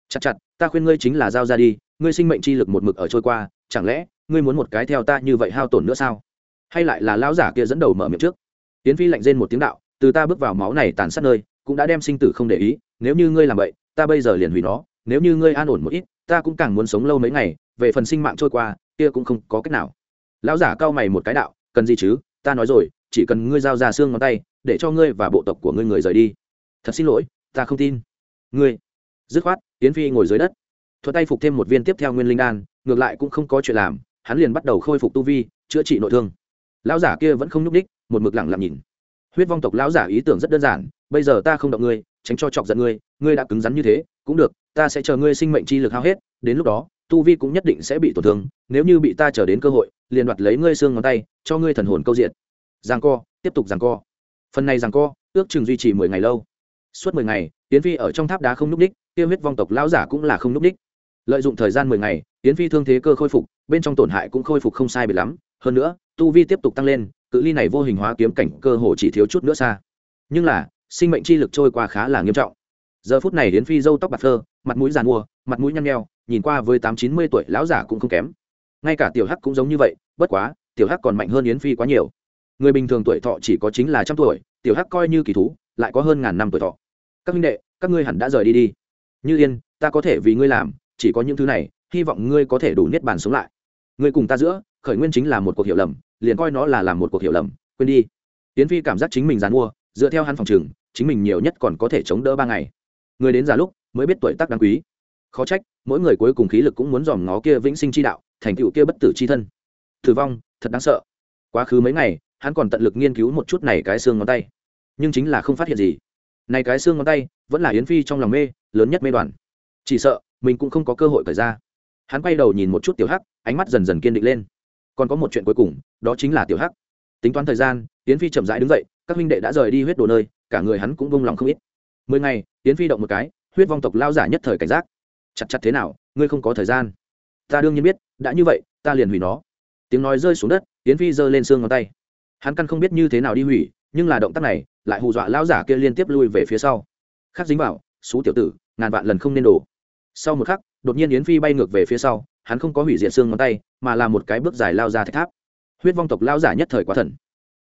Chặt chặt, ta khuyên ngươi chính là giao ra đi, ngươi sinh mệnh chi lực một mực ở trôi qua, chẳng lẽ ngươi muốn một cái theo ta như vậy hao tổn nữa sao? Hay lại là lão giả kia dẫn đầu mở miệng trước? Tiến phi lạnh rên một tiếng đạo, từ ta bước vào máu này tàn sát nơi, cũng đã đem sinh tử không để ý, nếu như ngươi làm vậy ta bây giờ liền hủy nó, nếu như ngươi an ổn một ít, ta cũng càng muốn sống lâu mấy ngày, về phần sinh mạng trôi qua, kia cũng không có cách nào. Lão giả cao mày một cái đạo, cần gì chứ, ta nói rồi, chỉ cần ngươi giao ra xương ngón tay, để cho ngươi và bộ tộc của ngươi người rời đi. Thật xin lỗi, ta không tin. Ngươi, dứt khoát tiến phi ngồi dưới đất. Thuật tay phục thêm một viên tiếp theo nguyên linh đan, ngược lại cũng không có chuyện làm, hắn liền bắt đầu khôi phục tu vi, chữa trị nội thương. Lão giả kia vẫn không nhúc ních một mực lặng lặng nhìn. Huyết vong tộc lão giả ý tưởng rất đơn giản bây giờ ta không động ngươi, tránh cho chọc giận ngươi ngươi đã cứng rắn như thế, cũng được, ta sẽ chờ ngươi sinh mệnh chi lực hao hết, đến lúc đó, tu vi cũng nhất định sẽ bị tổn thương, nếu như bị ta chờ đến cơ hội, liền đoạt lấy ngươi xương ngón tay, cho ngươi thần hồn câu diện. Giang co, tiếp tục giang co. Phần này giang co, ước chừng duy trì mười ngày lâu. Suốt mười ngày tiến phi ở trong tháp đá không n ú c ních tiêu huyết vong tộc lão giả cũng là không n ú c ních lợi dụng thời gian mười ngày tiến phi thương thế cơ khôi phục, bên trong tổn hại cũng khôi phục không sai biệt lắm. Hơn nữa, tu vi tiếp tục tăng lên, cự ly này vô hình hóa kiếm cảnh cơ hồ chỉ thiếu chút nữa xa. Nhưng là sinh mệnh chi lực trôi qua khá là nghiêm trọng. Giờ phút này hiến phi dâu tóc bạc thơ mặt mũi giàn mua, mặt mũi nhăn nheo, nhìn qua với tám chín mươi tuổi lão giả cũng không kém. Ngay cả tiểu hắc cũng giống như vậy, bất quá, tiểu hắc còn mạnh hơn yến phi quá nhiều. Người bình thường tuổi thọ chỉ có chính là trăm tuổi, tiểu hắc coi như kỳ thú, lại có hơn ngàn năm tuổi thọ. Các minh đệ, các ngươi hẳn đã rời đi đi. Như yên, ta có thể vì ngươi làm, chỉ có những thứ này, hy vọng ngươi có thể đủ niết bàn sống lại. Ngươi cùng ta giữa, khởi nguyên chính là một cuộc hiểu lầm, liền coi nó là làm một cuộc hiểu lầm, quên đi. Yến phi cảm giác chính mình dàn mua, dựa theo hắn phòng trường chính mình nhiều nhất còn có thể chống đỡ ba ngày. Người đến già lúc mới biết tuổi tác đáng quý. Khó trách, mỗi người cuối cùng khí lực cũng muốn dòm ngó kia vĩnh sinh chi đạo, thành tựu kia bất tử chi thân. Tử vong, thật đáng sợ. Quá khứ mấy ngày, hắn còn tận lực nghiên cứu một chút này cái xương ngón tay. Nhưng chính là không phát hiện gì. Này cái xương ngón tay vẫn là yến phi trong lòng mê, lớn nhất mê đoàn. Chỉ sợ, mình cũng không có cơ hội cởi ra. Hắn quay đầu nhìn một chút tiểu hắc, ánh mắt dần dần kiên định lên. Còn có một chuyện cuối cùng, đó chính là tiểu hắc. Tính toán thời gian, yến phi chậm rãi đứng dậy, các huynh đệ đã rời đi huyết đồ nơi cả người hắn cũng vung lòng không ít. Mười ngày tiến phi động một cái, huyết vong tộc lao giả nhất thời cảnh giác. Chặt chặt thế nào, ngươi không có thời gian. Ta đương nhiên biết, đã như vậy, ta liền hủy nó. Tiếng nói rơi xuống đất tiến phi giơ lên xương ngón tay. Hắn căn không biết như thế nào đi hủy, nhưng là động tác này lại hù dọa lão giả kia liên tiếp lui về phía sau. Khắc dính vào xú tiểu tử, ngàn vạn lần không nên đổ. Sau một khắc, đột nhiên yến phi bay ngược về phía sau, hắn không có hủy diệt xương ngón tay, mà là một cái bước dài lao ra thạch tháp. Huyết vong tộc lao giả nhất thời quá thần.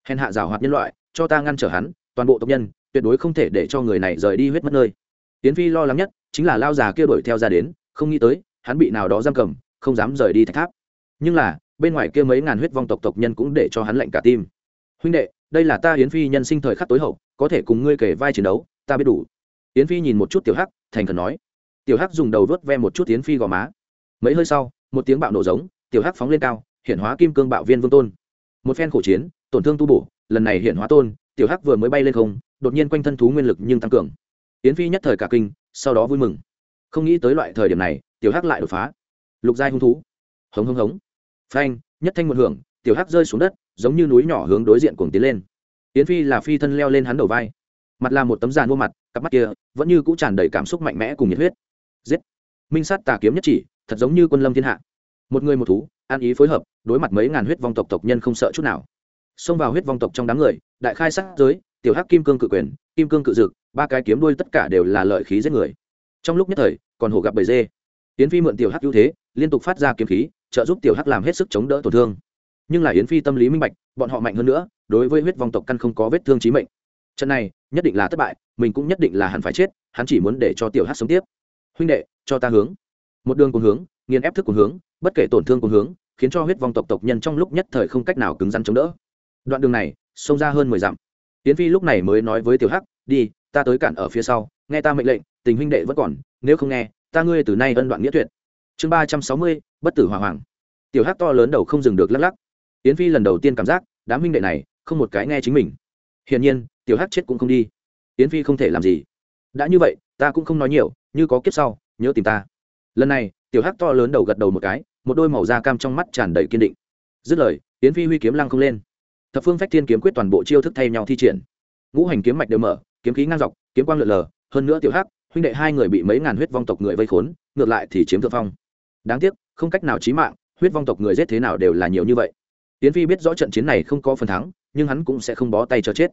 Hèn hạ rào hoạt nhân loại, cho ta ngăn trở hắn, toàn bộ tộc nhân tuyệt đối không thể để cho người này rời đi huyết mất nơi. Tiến phi lo lắng nhất chính là lao già kia đuổi theo ra đến, không nghĩ tới, hắn bị nào đó giam cầm, không dám rời đi thạch tháp. Nhưng là, bên ngoài kia mấy ngàn huyết vong tộc tộc nhân cũng để cho hắn lạnh cả tim. Huynh đệ, đây là ta hiến phi nhân sinh thời khắc tối hậu, có thể cùng ngươi kể vai chiến đấu, ta biết đủ. Hiến phi nhìn một chút tiểu hắc, thành khẩn nói. Tiểu hắc dùng đầu vớt ve một chút hiến phi gò má. Mấy hơi sau, một tiếng bạo nổ giống, tiểu hắc phóng lên cao hiện hóa kim cương bạo viên vương tôn. Một phen khổ chiến, tổn thương tu bổ, lần này hiện hóa tôn, tiểu hắc vừa mới bay lên không đột nhiên quanh thân thú nguyên lực nhưng tăng cường. Yến phi nhất thời cả kinh, sau đó vui mừng. Không nghĩ tới loại thời điểm này, tiểu hắc lại đột phá. Lục giai hung thú. Hống hống hống. Phanh, nhất thanh một hưởng, tiểu hắc rơi xuống đất, giống như núi nhỏ hướng đối diện cuồng tiến lên. Yến phi là phi thân leo lên hắn đầu vai. Mặt là một tấm giàn mua mặt, cặp mắt kia vẫn như cũng tràn đầy cảm xúc mạnh mẽ cùng nhiệt huyết. Giết. Minh sát tà kiếm nhất chỉ, thật giống như quân lâm thiên hạ. Một người một thú, an ý phối hợp, đối mặt mấy ngàn huyết vong tộc tộc nhân không sợ chút nào. Xông vào huyết vong tộc trong đám người, đại khai sát giới tiểu hắc kim cương cự quyền, kim cương cự dực, ba cái kiếm đuôi tất cả đều là lợi khí giết người. Trong lúc nhất thời, còn hổ gặp bầy dê. Yến phi mượn tiểu hắc ưu thế, liên tục phát ra kiếm khí, trợ giúp tiểu hắc làm hết sức chống đỡ tổn thương. Nhưng là yến phi tâm lý minh bạch, bọn họ mạnh hơn nữa, đối với huyết vong tộc căn không có vết thương chí mệnh. Trận này, nhất định là thất bại, mình cũng nhất định là hẳn phải chết, hắn chỉ muốn để cho tiểu hắc sống tiếp. Huynh đệ, cho ta hướng. Một đường cùng hướng, nghiền ép thức cùng hướng, bất kể tổn thương cùng hướng, khiến cho huyết vong tộc tộc nhân trong lúc nhất thời không cách nào cứng rắn chống đỡ. Đoạn đường này, xông ra hơn mười dặm tiến phi lúc này mới nói với tiểu hắc, đi, ta tới cản ở phía sau, nghe ta mệnh lệnh, tình huynh đệ vẫn còn, nếu không nghe, ta ngươi từ nay ân đoạn nghĩa tuyệt. Chương ba trăm sáu mươi, bất tử hỏa hoàng. Tiểu hắc to lớn đầu không dừng được lắc lắc. Tiến phi lần đầu tiên cảm giác, đám huynh đệ này không một cái nghe chính mình. Hiển nhiên, tiểu hắc chết cũng không đi. Tiến phi không thể làm gì. Đã như vậy, ta cũng không nói nhiều, như có kiếp sau, nhớ tìm ta. Lần này, tiểu hắc to lớn đầu gật đầu một cái, một đôi màu da cam trong mắt tràn đầy kiên định. Dứt lời tiến phi huy kiếm lăng không lên thập phương phách thiên kiếm quyết toàn bộ chiêu thức thay nhau thi triển. Ngũ hành kiếm mạch đều mở, kiếm khí ngang dọc, kiếm quang lượn lờ, hơn nữa tiểu hắc, huynh đệ hai người bị mấy ngàn huyết vong tộc người vây khốn, ngược lại thì chiếm thượng phong. Đáng tiếc, không cách nào chí mạng, huyết vong tộc người giết thế nào đều là nhiều như vậy. Tiến phi biết rõ trận chiến này không có phần thắng, nhưng hắn cũng sẽ không bó tay cho chết.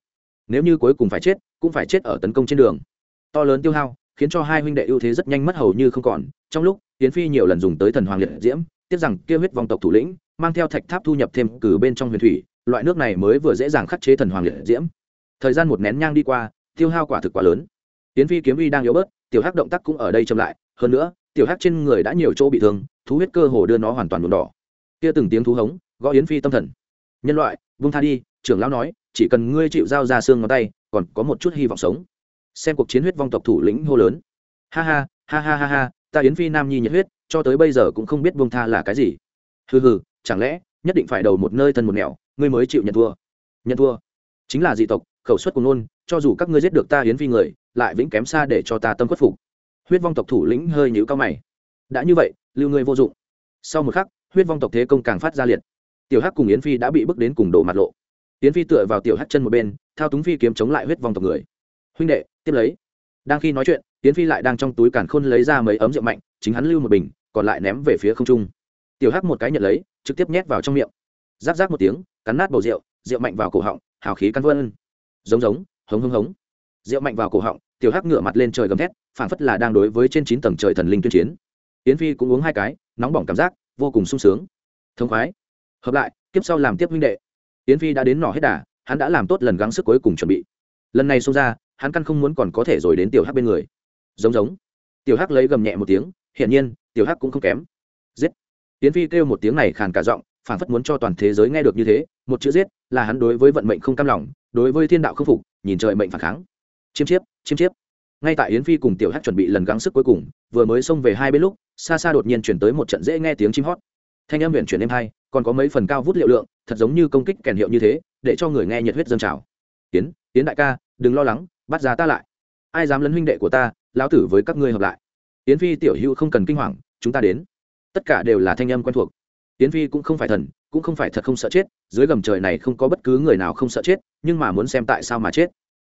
Nếu như cuối cùng phải chết, cũng phải chết ở tấn công trên đường. To lớn tiêu hao, khiến cho hai huynh đệ ưu thế rất nhanh mất hầu như không còn. Trong lúc tiến phi nhiều lần dùng tới thần hoàng liệt diễm tiếc rằng kia huyết vong tộc thủ lĩnh, mang theo thạch tháp thu nhập thêm cử bên trong huyền thủy loại nước này mới vừa dễ dàng khắc chế thần hoàng liệt diễm. Thời gian một nén nhang đi qua, tiêu hao quả thực quá lớn. Tiễn phi kiếm uy đang yếu bớt, tiểu hắc động tác cũng ở đây chậm lại, hơn nữa, tiểu hắc trên người đã nhiều chỗ bị thương, thú huyết cơ hồ đưa nó hoàn toàn nhuộm đỏ. Kia từng tiếng thú hống, gõ yến phi tâm thần. Nhân loại vung tha đi, trưởng lão nói, chỉ cần ngươi chịu giao ra xương ngón tay, còn có một chút hy vọng sống. Xem cuộc chiến huyết vong tộc thủ lĩnh hô lớn. Ha ha ha ha ha ha, ta yến phi nam nhi nhiệt huyết, cho tới bây giờ cũng không biết buông tha là cái gì. Hừ hừ, chẳng lẽ nhất định phải đầu một nơi thân một nẻo ngươi mới chịu nhận thua. Nhận thua. Chính là dị tộc, khẩu suất của nôn cho dù các ngươi giết được ta yến phi người, lại vĩnh kém xa để cho ta tâm khuất phục. Huyết vong tộc thủ lĩnh hơi nhũ cao mày. Đã như vậy, lưu ngươi vô dụng. Sau một khắc, huyết vong tộc thế công càng phát ra liệt. Tiểu hắc cùng yến phi đã bị bước đến cùng đổ mặt lộ. Yến phi tựa vào tiểu hắc chân một bên, thao túng phi kiếm chống lại huyết vong tộc người. Huynh đệ, tiếp lấy. Đang khi nói chuyện, yến phi lại đang trong túi càn khôn lấy ra mấy ấm rượu mạnh, chính hắn lưu một bình, còn lại ném về phía không trung. Tiểu hắc một cái nhận lấy, trực tiếp nhét vào trong miệng. Giáp giáp một tiếng cắn nát bầu rượu rượu mạnh vào cổ họng, hào khí cắn vân giống giống, hống hống hống. Rượu mạnh vào cổ họng, tiểu hắc ngửa mặt lên trời gầm thét, phảng phất là đang đối với trên chín tầng trời thần linh tuyên chiến. Yến phi cũng uống hai cái, nóng bỏng cảm giác, vô cùng sung sướng. Thông khoái. Hợp lại tiếp sau làm tiếp huynh đệ. Yến phi đã đến nỏ hết đà, hắn đã làm tốt lần gắng sức cuối cùng chuẩn bị. Lần này xông ra, hắn căn không muốn còn có thể rồi đến tiểu hắc bên người. Giống giống. Tiểu hắc lấy gầm nhẹ một tiếng, hiển nhiên, tiểu hắc cũng không kém. Giết. Yến phi kêu một tiếng này khàn cả giọng, phảng phất muốn cho toàn thế giới nghe được như thế một chữ giết, là hắn đối với vận mệnh không cam lòng, đối với thiên đạo không phục, nhìn trời mệnh phản kháng. Chiêm chiếp chiêm chiếp. Ngay tại yến phi cùng tiểu hắc chuẩn bị lần gắng sức cuối cùng, vừa mới xông về hai bên lúc, xa xa đột nhiên chuyển tới một trận dễ nghe tiếng chim hót. Thanh âm huyện chuyển êm hai, còn có mấy phần cao vút liệu lượng, thật giống như công kích kèn hiệu như thế, để cho người nghe nhiệt huyết dâng trào. Tiến tiến đại ca, đừng lo lắng, bắt ra ta lại. Ai dám lấn huynh đệ của ta, lão tử với các ngươi hợp lại. Yến phi tiểu hữu không cần kinh hoàng, chúng ta đến. Tất cả đều là thanh âm quen thuộc. Yến phi cũng không phải thần cũng không phải thật không sợ chết, dưới gầm trời này không có bất cứ người nào không sợ chết, nhưng mà muốn xem tại sao mà chết.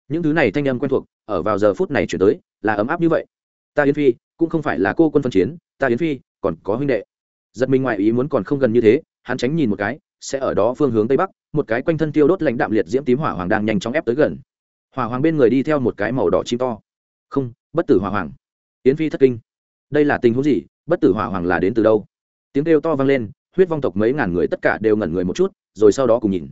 Những thứ này thanh âm quen thuộc, ở vào giờ phút này chuyển tới, là ấm áp như vậy. Ta yến phi, cũng không phải là cô quân phân chiến, ta yến phi, còn có huynh đệ. Giật mình ngoại ý muốn còn không gần như thế, hắn tránh nhìn một cái, sẽ ở đó phương hướng tây bắc, một cái quanh thân tiêu đốt lãnh đạm liệt diễm tím hỏa hoàng đang nhanh chóng ép tới gần. Hỏa hoàng bên người đi theo một cái màu đỏ chim to. Không, bất tử hỏa hoàng. Yến phi thất kinh. Đây là tình huống gì? Bất tử hỏa hoàng là đến từ đâu? Tiếng kêu to vang lên huyết vong tộc mấy ngàn người tất cả đều ngẩn người một chút, rồi sau đó cùng nhìn.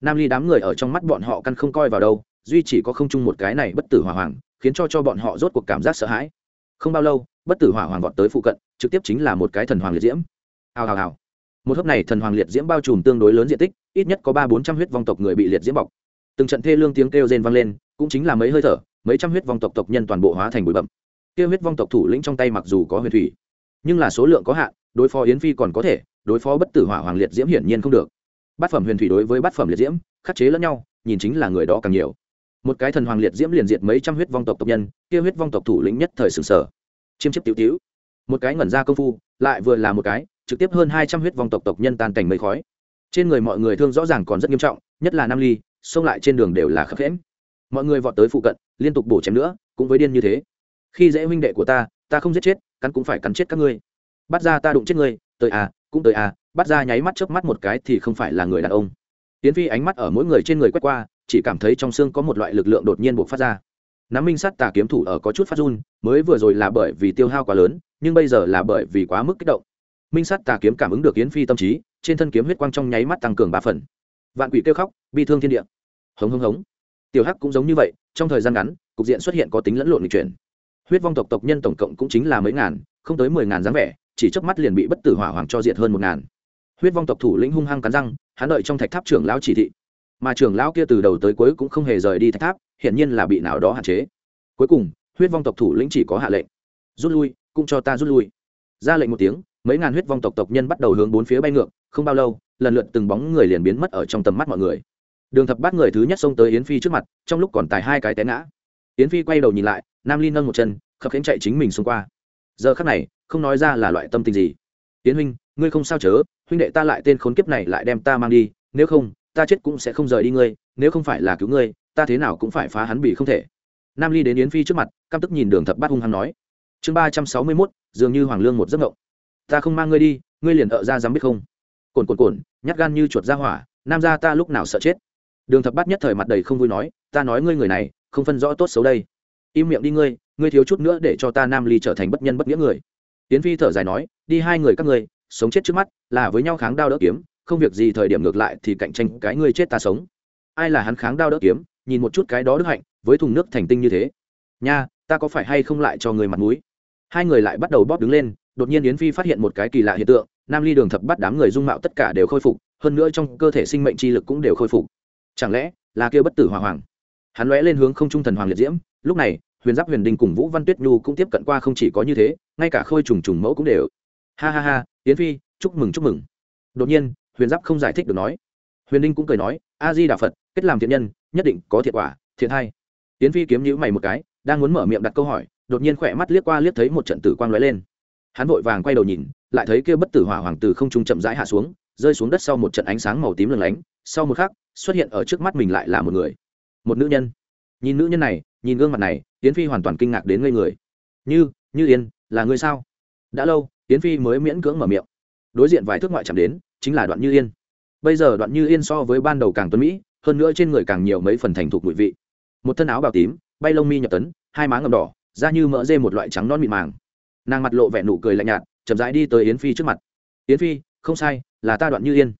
Nam ly đám người ở trong mắt bọn họ căn không coi vào đâu, duy chỉ có không chung một cái này bất tử hỏa hoàng, khiến cho cho bọn họ rốt cuộc cảm giác sợ hãi. Không bao lâu, bất tử hỏa hoàng vọt tới phụ cận, trực tiếp chính là một cái thần hoàng liệt diễm. Hào hào hào. Một hớp này thần hoàng liệt diễm bao trùm tương đối lớn diện tích, ít nhất có ba bốn trăm huyết vong tộc người bị liệt diễm bọc. Từng trận thê lương tiếng kêu rên vang lên, cũng chính là mấy hơi thở, mấy trăm huyết vong tộc tộc nhân toàn bộ hóa thành bụi bậm kêu huyết vong tộc thủ lĩnh trong tay mặc dù có huyền thủy, nhưng là số lượng có hạn, đối phó yến phi còn có thể đối phó bất tử hỏa hoàng liệt diễm hiển nhiên không được. Bát phẩm huyền thủy đối với bát phẩm liệt diễm, khắc chế lẫn nhau, nhìn chính là người đó càng nhiều. Một cái thần hoàng liệt diễm liền diệt mấy trăm huyết vong tộc tộc nhân, kia huyết vong tộc thủ lĩnh nhất thời sừng sở. Chiêm chiếp tiểu tiểu. Một cái ngẩn ra công phu, lại vừa là một cái, trực tiếp hơn hai trăm huyết vong tộc tộc nhân tan cảnh mây khói. Trên người mọi người thương rõ ràng còn rất nghiêm trọng, nhất là nam ly, xông lại trên đường đều là khắc khẽm mọi người vọt tới phụ cận, liên tục bổ chém nữa, cũng với điên như thế. Khi dễ huynh đệ của ta ta không giết chết, cắn cũng phải cắn chết các ngươi. Bắt ra ta đụng chết ngươi, tới à cũng tới à bắt ra nháy mắt chớp mắt một cái thì không phải là người đàn ông. Tiến phi ánh mắt ở mỗi người trên người quét qua, chỉ cảm thấy trong xương có một loại lực lượng đột nhiên buộc phát ra. Nắm minh sắt tà kiếm thủ ở có chút phát run, mới vừa rồi là bởi vì tiêu hao quá lớn, nhưng bây giờ là bởi vì quá mức kích động. Minh sắt tà kiếm cảm ứng được yến phi tâm trí, trên thân kiếm huyết quang trong nháy mắt tăng cường ba phần. Vạn quỷ kêu khóc, bi thương thiên địa. Hống hống hống. Tiểu hắc cũng giống như vậy, trong thời gian ngắn, cục diện xuất hiện có tính lẫn lộn lịch chuyển. Huyết vong tộc tộc nhân tổng cộng cũng chính là mấy ngàn, không tới mười ngàn dáng vẻ chỉ chớp mắt liền bị bất tử hỏa hoàng cho diệt hơn một ngàn. Huyết vong tộc thủ lĩnh hung hăng cắn răng, hắn đợi trong thạch tháp trưởng lão chỉ thị. Mà trưởng lão kia từ đầu tới cuối cũng không hề rời đi thạch tháp, hiển nhiên là bị nào đó hạn chế. Cuối cùng, huyết vong tộc thủ lĩnh chỉ có hạ lệnh. Rút lui, cũng cho ta rút lui. Ra lệnh một tiếng, mấy ngàn huyết vong tộc tộc nhân bắt đầu hướng bốn phía bay ngược, không bao lâu, lần lượt từng bóng người liền biến mất ở trong tầm mắt mọi người. Đường thập bát người thứ nhất xông tới yến phi trước mặt, trong lúc còn tài hai cái té ngã. Yến phi quay đầu nhìn lại, nam ly nâng một chân, khập khiễng chạy chính mình xông qua. Giờ khắc này không nói ra là loại tâm tình gì. Tiễn huynh, ngươi không sao chớ, huynh đệ ta lại tên khốn kiếp này lại đem ta mang đi, nếu không, ta chết cũng sẽ không rời đi ngươi, nếu không phải là cứu ngươi, ta thế nào cũng phải phá hắn bị không thể. Nam ly đến yến phi trước mặt, căm tức nhìn đường thập bát hung hăng nói. Chương ba trăm sáu mươi mốt, dường như hoàng lương một giấc ngộng ta không mang ngươi đi, ngươi liền ở ra dám biết không? Cồn cồn cồn, nhát gan như chuột ra hỏa, nam ra ta lúc nào sợ chết? Đường thập bát nhất thời mặt đầy không vui nói, ta nói ngươi người này, không phân rõ tốt xấu đây. Im miệng đi ngươi ngươi thiếu chút nữa để cho ta nam ly trở thành bất nhân bất nghĩa người tiến phi thở dài nói, đi hai người các ngươi, sống chết trước mắt, là với nhau kháng đao đỡ kiếm, không việc gì thời điểm ngược lại thì cạnh tranh cái ngươi chết ta sống. Ai là hắn kháng đao đỡ kiếm? Nhìn một chút cái đó đức hạnh, với thùng nước thành tinh như thế. Nha, ta có phải hay không lại cho người mặt mũi? Hai người lại bắt đầu bóp đứng lên, đột nhiên yến phi phát hiện một cái kỳ lạ hiện tượng, nam ly đường thập bắt đám người dung mạo tất cả đều khôi phục, hơn nữa trong cơ thể sinh mệnh chi lực cũng đều khôi phục. Chẳng lẽ là kêu bất tử hỏa hoàng? Hắn lóe lên hướng không trung thần hoàng liệt diễm, lúc này huyền giáp huyền đình cùng vũ văn tuyết nhu cũng tiếp cận qua không chỉ có như thế, ngay cả khôi trùng trùng mẫu cũng đều. Ha ha ha, yến phi, chúc mừng chúc mừng. Đột nhiên, huyền giáp không giải thích được nói. Huyền đinh cũng cười nói, a di đà phật, kết làm thiện nhân, nhất định có thiện quả, thiện hay. Yến phi kiếm nhữ mày một cái, đang muốn mở miệng đặt câu hỏi, đột nhiên khỏe mắt liếc qua liếc thấy một trận tử quang lóe lên. Hắn vội vàng quay đầu nhìn, lại thấy kia bất tử hỏa hoàng tử không trung chậm rãi hạ xuống, rơi xuống đất sau một trận ánh sáng màu tím lừng lánh. Sau một khắc, xuất hiện ở trước mắt mình lại là một người, một nữ nhân nhìn nữ nhân này, nhìn gương mặt này tiến phi hoàn toàn kinh ngạc đến ngây người. Như như yên, là người sao? Đã lâu tiến phi mới miễn cưỡng mở miệng. Đối diện vài thước ngoại chạm đến, chính là đoạn như yên. Bây giờ đoạn như yên so với ban đầu càng tuấn mỹ, hơn nữa trên người càng nhiều mấy phần thành thục bụi vị. Một thân áo bào tím, bay lông mi nhập tấn, hai má ngầm đỏ, da như mỡ dê một loại trắng non mịn màng. Nàng mặt lộ vẻ nụ cười lạnh nhạt, chậm rãi đi tới yến phi trước mặt. Yến phi, không sai, là ta đoạn như yên.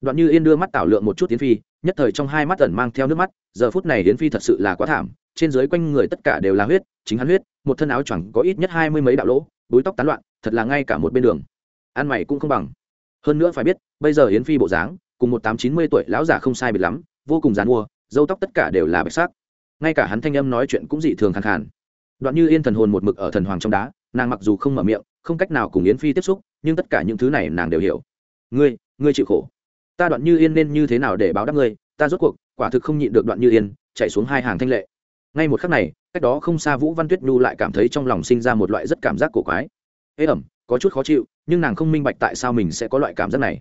Đoạn như yên đưa mắt tảo lượng một chút yến phi nhất thời trong hai mắt tẩn mang theo nước mắt, giờ phút này yến phi thật sự là quá thảm, trên dưới quanh người tất cả đều là huyết, chính hắn huyết, một thân áo choàng có ít nhất hai mươi mấy đạo lỗ, búi tóc tán loạn, thật là ngay cả một bên đường, ăn mày cũng không bằng. Hơn nữa phải biết, bây giờ yến phi bộ dáng, cùng một tám chín mươi tuổi lão già không sai biệt lắm, vô cùng dán mua dâu tóc tất cả đều là bạch sắc. Ngay cả hắn thanh âm nói chuyện cũng dị thường khàn khàn. Đoạn như yên thần hồn một mực ở thần hoàng trong đá, nàng mặc dù không mở miệng, không cách nào cùng yến phi tiếp xúc, nhưng tất cả những thứ này nàng đều hiểu. Ngươi ngươi chịu khổ ta đoạn như yên nên như thế nào để báo đáp ngươi ta rốt cuộc quả thực không nhịn được đoạn như yên chạy xuống hai hàng thanh lệ. Ngay một khắc này cách đó không xa vũ văn tuyết nhu lại cảm thấy trong lòng sinh ra một loại rất cảm giác cổ quái. Ế ẩm có chút khó chịu nhưng nàng không minh bạch tại sao mình sẽ có loại cảm giác này.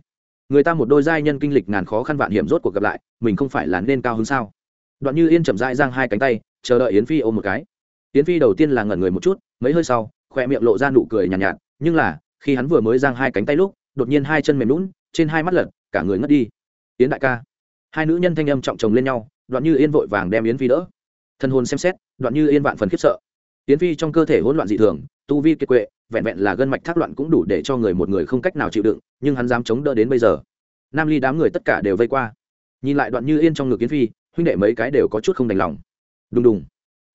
Người ta một đôi giai nhân kinh lịch ngàn khó khăn vạn hiểm rốt cuộc gặp lại mình không phải là nên cao hứng sao? Đoạn như yên chậm dai giang hai cánh tay chờ đợi yến phi ôm một cái. Yến phi đầu tiên là ngẩn người một chút mấy hơi sau khoe miệng lộ ra nụ cười nhàn nhạt, nhạt nhưng là khi hắn vừa mới giang hai cánh tay lúc đột nhiên hai chân mềm lún trên hai mắt lật, cả người ngất đi. Yến đại ca. Hai nữ nhân thanh âm trọng chồng lên nhau, đoạn như yên vội vàng đem yến phi đỡ. Thân hồn xem xét, đoạn như yên vạn phần khiếp sợ. Yến phi trong cơ thể hỗn loạn dị thường, tu vi kiệt quệ, vẹn vẹn là gân mạch thác loạn cũng đủ để cho người một người không cách nào chịu đựng, nhưng hắn dám chống đỡ đến bây giờ. Nam ly đám người tất cả đều vây qua. Nhìn lại đoạn như yên trong ngực yến phi, huynh đệ mấy cái đều có chút không đành lòng. Đùng đùng.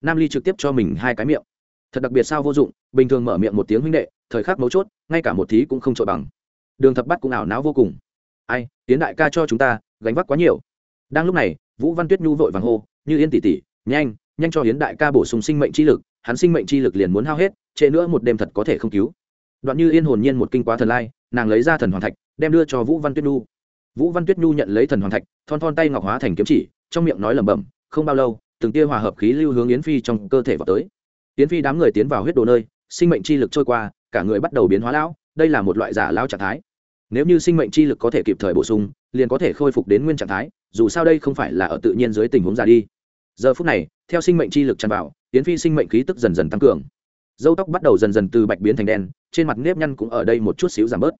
Nam ly trực tiếp cho mình hai cái miệng. Thật đặc biệt sao vô dụng, bình thường mở miệng một tiếng huynh đệ, thời khắc mấu chốt, ngay cả một thí cũng không trội bằng đường thập bắt cũng ảo não vô cùng. Ai, tiến đại ca cho chúng ta, gánh vác quá nhiều. Đang lúc này, vũ văn tuyết nhu vội vàng hô, như yên tỷ tỷ, nhanh nhanh cho hiến đại ca bổ sung sinh mệnh chi lực, hắn sinh mệnh chi lực liền muốn hao hết, trễ nữa một đêm thật có thể không cứu. Đoạn như yên hồn nhiên một kinh quá thần lai, nàng lấy ra thần hoàng thạch, đem đưa cho vũ văn tuyết nhu. Vũ văn tuyết nhu nhận lấy thần hoàng thạch, thon thon tay ngọc hóa thành kiếm chỉ, trong miệng nói lẩm bẩm, không bao lâu, từng tia hòa hợp khí lưu hướng yến phi trong cơ thể vào tới. Yến phi đám người tiến vào huyết đồ nơi, sinh mệnh chi lực trôi qua, cả người bắt đầu biến hóa lão đây là một loại giả lão trạng thái. Nếu như sinh mệnh chi lực có thể kịp thời bổ sung, liền có thể khôi phục đến nguyên trạng thái, dù sao đây không phải là ở tự nhiên dưới tình huống già đi. Giờ phút này, theo sinh mệnh chi lực tràn vào yến phi sinh mệnh khí tức dần dần tăng cường. Dâu tóc bắt đầu dần dần từ bạch biến thành đen, trên mặt nếp nhăn cũng ở đây một chút xíu giảm bớt.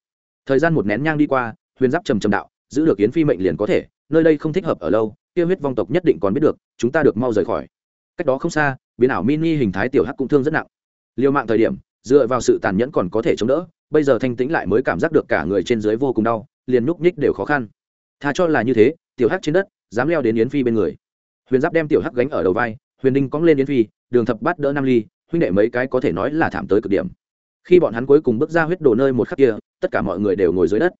Thời gian một nén nhang đi qua, huyền giáp trầm trầm đạo, giữ được yến phi mệnh liền có thể, nơi đây không thích hợp ở lâu, kia huyết vong tộc nhất định còn biết được, chúng ta được mau rời khỏi. Cách đó không xa, biến ảo mini hình thái tiểu hắc cũng thương rất nặng. Liều mạng thời điểm, dựa vào sự tàn nhẫn còn có thể chống đỡ bây giờ thanh tĩnh lại mới cảm giác được cả người trên dưới vô cùng đau, liền núp nhích đều khó khăn. Thà cho là như thế, tiểu hắc trên đất, dám leo đến yến phi bên người. Huyền giáp đem tiểu hắc gánh ở đầu vai, huyền đinh cóng lên yến phi, đường thập bắt đỡ nam ly, huynh đệ mấy cái có thể nói là thảm tới cực điểm. Khi bọn hắn cuối cùng bước ra huyết đổ nơi một khắc kia, tất cả mọi người đều ngồi dưới đất.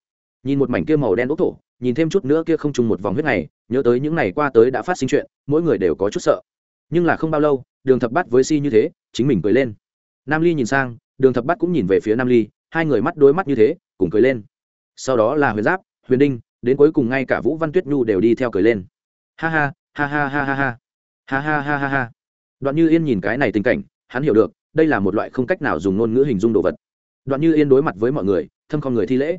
Nhìn một mảnh kia màu đen ốc thổ, nhìn thêm chút nữa kia không trùng một vòng huyết này, nhớ tới những ngày qua tới đã phát sinh chuyện, mỗi người đều có chút sợ. Nhưng là không bao lâu, đường thập bắt với si như thế, chính mình cười lên. Nam ly nhìn sang, đường thập bắt cũng nhìn về phía nam ly hai người mắt đối mắt như thế, cùng cười lên. Sau đó là huyền giáp, huyền đinh, đến cuối cùng ngay cả vũ văn tuyết nhu đều đi theo cười lên. Ha ha ha ha ha ha ha. Ha ha ha ha ha. Đoạn như yên nhìn cái này tình cảnh, hắn hiểu được, đây là một loại không cách nào dùng ngôn ngữ hình dung đồ vật. Đoạn như yên đối mặt với mọi người, thâm con người thi lễ.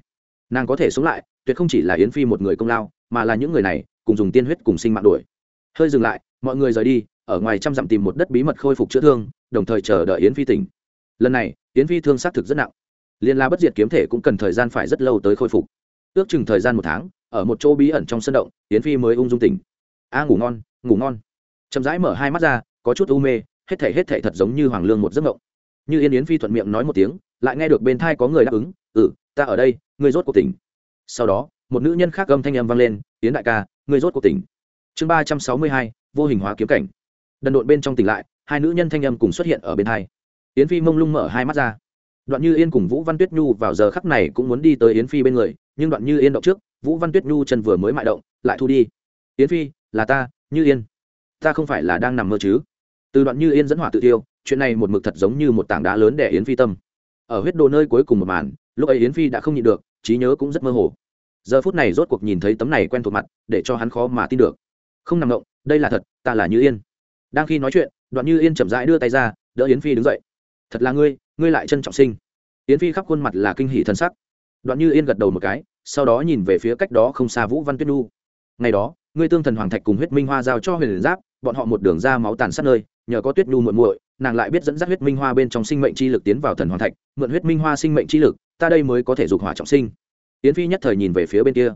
Nàng có thể sống lại, tuyệt không chỉ là yến phi một người công lao, mà là những người này, cùng dùng tiên huyết cùng sinh mạng đuổi. Hơi dừng lại, mọi người rời đi, ở ngoài trăm dặm tìm một đất bí mật khôi phục chữa thương, đồng thời chờ đợi yến phi tỉnh. Lần này, yến phi thương xác thực rất nặng liên la bất diệt kiếm thể cũng cần thời gian phải rất lâu tới khôi phục. Ước chừng thời gian một tháng, ở một chỗ bí ẩn trong sân động, yến phi mới ung dung tỉnh. A, ngủ ngon ngủ ngon. Chậm rãi mở hai mắt ra, có chút u mê, hết thể hết thể thật giống như hoàng lương một giấc mộng. Như yên yến phi thuận miệng nói một tiếng, lại nghe được bên thai có người đáp ứng ừ ta ở đây, ngươi rốt cuộc tỉnh. Sau đó, một nữ nhân khác âm thanh âm vang lên tiến đại ca, ngươi rốt cuộc tỉnh. Chương ba trăm sáu mươi hai, vô hình hóa kiếm cảnh. Đần độn bên trong tỉnh lại, hai nữ nhân thanh âm cùng xuất hiện ở bên thai yến phi mông lung mở hai mắt ra đoạn như yên cùng vũ văn tuyết nhu vào giờ khắc này cũng muốn đi tới yến phi bên người, nhưng đoạn như yên động trước, vũ văn tuyết nhu chân vừa mới mại động, lại thu đi. Yến phi, là ta, như yên. Ta không phải là đang nằm mơ chứ? Từ đoạn như yên dẫn hỏa tự tiêu chuyện này một mực thật giống như một tảng đá lớn để yến phi tâm. Ở huyết đồ nơi cuối cùng một màn, lúc ấy yến phi đã không nhịn được, trí nhớ cũng rất mơ hồ. Giờ phút này rốt cuộc nhìn thấy tấm này quen thuộc mặt, để cho hắn khó mà tin được. Không nằm động, đây là thật, ta là như yên. Đang khi nói chuyện, đoạn như yên chậm rãi đưa tay ra, đỡ yến phi đứng dậy. Thật là ngươi ngươi lại trân trọng sinh. Yến phi khắp khuôn mặt là kinh hỷ thân sắc. Đoạn như yên gật đầu một cái, sau đó nhìn về phía cách đó không xa vũ văn tuyết nhu. Ngày đó, ngươi tương thần hoàng thạch cùng huyết minh hoa giao cho huyền giáp, bọn họ một đường ra máu tàn sát nơi, nhờ có tuyết nhu muội muội, nàng lại biết dẫn dắt huyết minh hoa bên trong sinh mệnh chi lực tiến vào thần hoàng thạch, mượn huyết minh hoa sinh mệnh chi lực, ta đây mới có thể dục hỏa trọng sinh. Yến phi nhất thời nhìn về phía bên kia.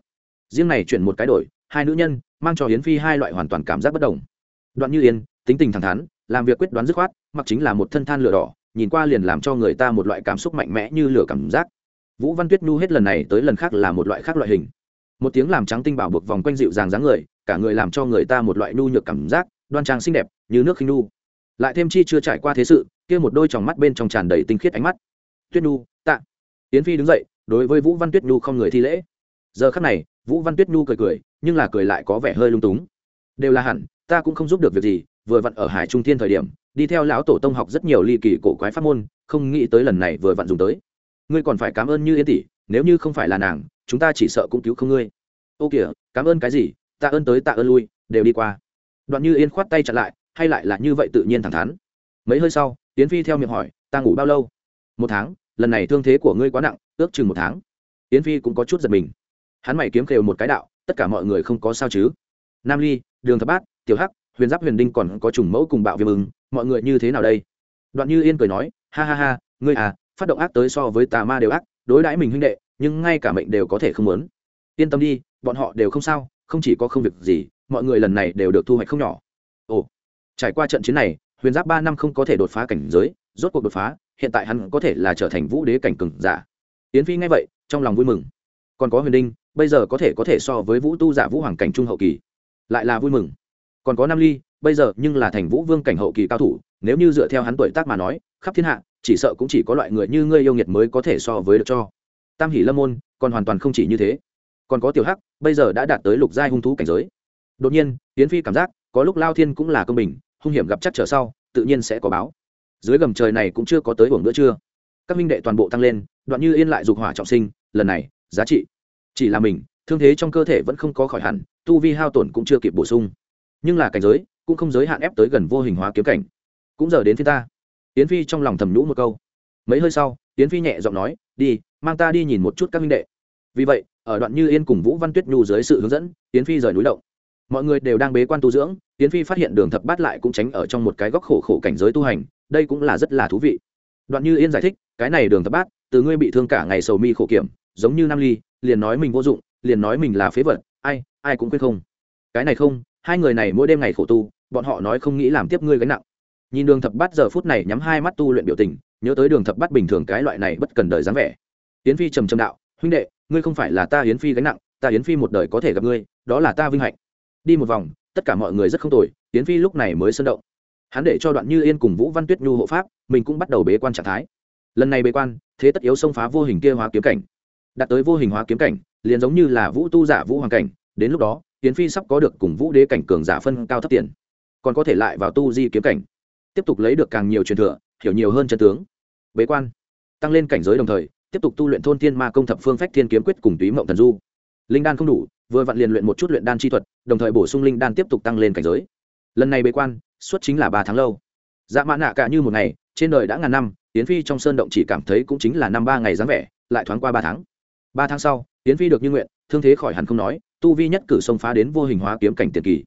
Riêng này chuyển một cái đổi, hai nữ nhân, mang cho yến phi hai loại hoàn toàn cảm giác bất đồng. Đoạn như yên, tính tình thẳng thắn, làm việc quyết đoán dứt khoát, mặc chính là một thân than lửa đỏ nhìn qua liền làm cho người ta một loại cảm xúc mạnh mẽ như lửa cảm giác. Vũ văn tuyết nhu hết lần này tới lần khác là một loại khác loại hình. Một tiếng làm trắng tinh bảo buộc vòng quanh dịu dàng dáng người, cả người làm cho người ta một loại nhu nhược cảm giác, đoan trang xinh đẹp, như nước khinh nhu lại thêm chi chưa trải qua thế sự, kia một đôi tròng mắt bên trong tràn đầy tinh khiết ánh mắt. Tuyết nhu tạ. Yến phi đứng dậy, đối với vũ văn tuyết nhu không người thi lễ. Giờ khắc này, vũ văn tuyết nhu cười cười, nhưng là cười lại có vẻ hơi lung túng. Đều là hẳn, ta cũng không giúp được việc gì, vừa vặn ở hải trung thiên thời điểm đi theo lão tổ tông học rất nhiều ly kỳ cổ quái pháp môn, không nghĩ tới lần này vừa vặn dùng tới. Ngươi còn phải cảm ơn như yên tỷ, nếu như không phải là nàng, chúng ta chỉ sợ cũng cứu không ngươi. Ô kìa, cảm ơn cái gì? Tạ ơn tới tạ ơn lui, đều đi qua. Đoạn như yên khoát tay chặn lại, hay lại là như vậy tự nhiên thẳng thắn. Mấy hơi sau tiến phi theo miệng hỏi, ta ngủ bao lâu? Một tháng, lần này thương thế của ngươi quá nặng, ước chừng một tháng. Tiến phi cũng có chút giật mình. Hắn mày kiếm khều một cái đạo, tất cả mọi người không có sao chứ? Nam ly, đường thập bát, tiểu hắc, huyền giáp huyền đinh còn có trùng mẫu cùng bạo viêm ứng mọi người như thế nào đây? Đoạn như yên cười nói, ha ha ha, ngươi à phát động ác tới so với tà ma đều ác, đối đãi mình huynh đệ, nhưng ngay cả mệnh đều có thể không muốn. Yên tâm đi, bọn họ đều không sao, không chỉ có không việc gì, mọi người lần này đều được thu hoạch không nhỏ. Ồ, trải qua trận chiến này, huyền giáp ba năm không có thể đột phá cảnh giới, rốt cuộc đột phá, hiện tại hắn có thể là trở thành vũ đế cảnh cừng giả. Yến phi nghe vậy, trong lòng vui mừng. Còn có huyền đinh, bây giờ có thể có thể so với vũ tu giả vũ hoàng cảnh trung hậu kỳ, lại là vui mừng. Còn có nam ly bây giờ nhưng là thành vũ vương cảnh hậu kỳ cao thủ, nếu như dựa theo hắn tuổi tác mà nói, khắp thiên hạ, chỉ sợ cũng chỉ có loại người như ngươi yêu nghiệt mới có thể so với được cho. Tam hỷ lâm môn, còn hoàn toàn không chỉ như thế. Còn có tiểu hắc, bây giờ đã đạt tới lục giai hung thú cảnh giới. Đột nhiên tiến phi cảm giác, có lúc lao thiên cũng là công bình, hung hiểm gặp chắc trở sau, tự nhiên sẽ có báo. Dưới gầm trời này cũng chưa có tới hưởng nữa chưa? Các minh đệ toàn bộ tăng lên, đoạn như yên lại dục hỏa trọng sinh, lần này, giá trị. Chỉ là mình, thương thế trong cơ thể vẫn không có khỏi hẳn, tu vi hao tổn cũng chưa kịp bổ sung. Nhưng là cảnh giới cũng không giới hạn ép tới gần vô hình hóa kiếm cảnh. Cũng giờ đến phía ta. Yến phi trong lòng thầm nhũ một câu. Mấy hơi sau, yến phi nhẹ giọng nói, đi, mang ta đi nhìn một chút các minh đệ. Vì vậy, ở đoạn như yên cùng vũ văn tuyết nhu dưới sự hướng dẫn, yến phi rời núi động. Mọi người đều đang bế quan tu dưỡng, yến phi phát hiện đường thập bát lại cũng tránh ở trong một cái góc khổ khổ cảnh giới tu hành, đây cũng là rất là thú vị. Đoạn như yên giải thích, cái này đường thập bát, từ ngươi bị thương cả ngày sầu mi khổ kiểm, giống như nam ly, liền nói mình vô dụng, liền nói mình là phế vật, ai ai cũng quyết không. Cái này không hai người này mỗi đêm ngày khổ tu, bọn họ nói không nghĩ làm tiếp ngươi gánh nặng. Nhìn đường thập bát giờ phút này nhắm hai mắt tu luyện biểu tình, nhớ tới đường thập bát bình thường cái loại này bất cần đời dáng vẻ. Yến phi trầm trầm đạo, huynh đệ, ngươi không phải là ta yến phi gánh nặng, ta yến phi một đời có thể gặp ngươi, đó là ta vinh hạnh. Đi một vòng, tất cả mọi người rất không tồi, yến phi lúc này mới sân động. Hắn để cho đoạn như yên cùng vũ văn tuyết nhu hộ pháp, mình cũng bắt đầu bế quan trạng thái. Lần này bế quan, thế tất yếu xông phá vô hình kia hóa kiếm cảnh. Đạt tới vô hình hóa kiếm cảnh, liền giống như là vũ tu giả vũ hoàng cảnh, đến lúc đó yến phi sắp có được cùng vũ đế cảnh cường giả phân cao thấp tiền, còn có thể lại vào tu di kiếm cảnh, tiếp tục lấy được càng nhiều truyền thừa, hiểu nhiều hơn chân tướng. Bế quan, tăng lên cảnh giới đồng thời, tiếp tục tu luyện thôn thiên ma công thập phương phách thiên kiếm quyết cùng túy mộng thần du. Linh đan không đủ, vừa vặn liền luyện một chút luyện đan chi thuật, đồng thời bổ sung linh đan tiếp tục tăng lên cảnh giới. Lần này bế quan, suốt chính là ba tháng lâu. Dạ mã nạ cả như một ngày, trên đời đã ngàn năm tiến phi trong sơn động chỉ cảm thấy cũng chính là năm ba ngày dáng vẻ, lại thoáng qua ba tháng. Ba tháng sau tiến phi được như nguyện, thương thế khỏi hẳn không nói tu vi nhất cử xông phá đến vô hình hóa kiếm cảnh tiền kỳ.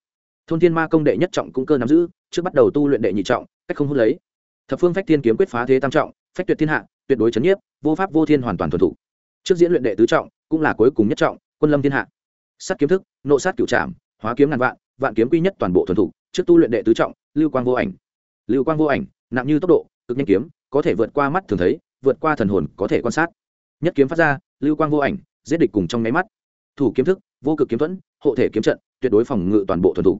Thôn thiên ma công đệ nhất trọng cũng cơ nắm giữ, trước bắt đầu tu luyện đệ nhị trọng, cách không hút lấy. Thập phương phách thiên kiếm quyết phá thế tam trọng, phách tuyệt thiên hạ, tuyệt đối chấn nhiếp, vô pháp vô thiên hoàn toàn thuần thủ. Trước diễn luyện đệ tứ trọng, cũng là cuối cùng nhất trọng, quân lâm thiên hạ. Sát kiếm thức, nộ sát cửu trảm, hóa kiếm ngàn vạn vạn kiếm quy nhất toàn bộ thuần thủ, trước tu luyện đệ tứ trọng, lưu quang vô ảnh. Lưu quang vô ảnh, nặng như tốc độ, cực nhanh kiếm, có thể vượt qua mắt thường thấy, vượt qua thần hồn có thể quan sát. Nhất kiếm phát ra, lưu quang vô ảnh, giết địch cùng trong nháy mắt. Thủ kiếm thức vô cực kiếm thuẫn, hộ thể kiếm trận, tuyệt đối phòng ngự toàn bộ thuần thủ.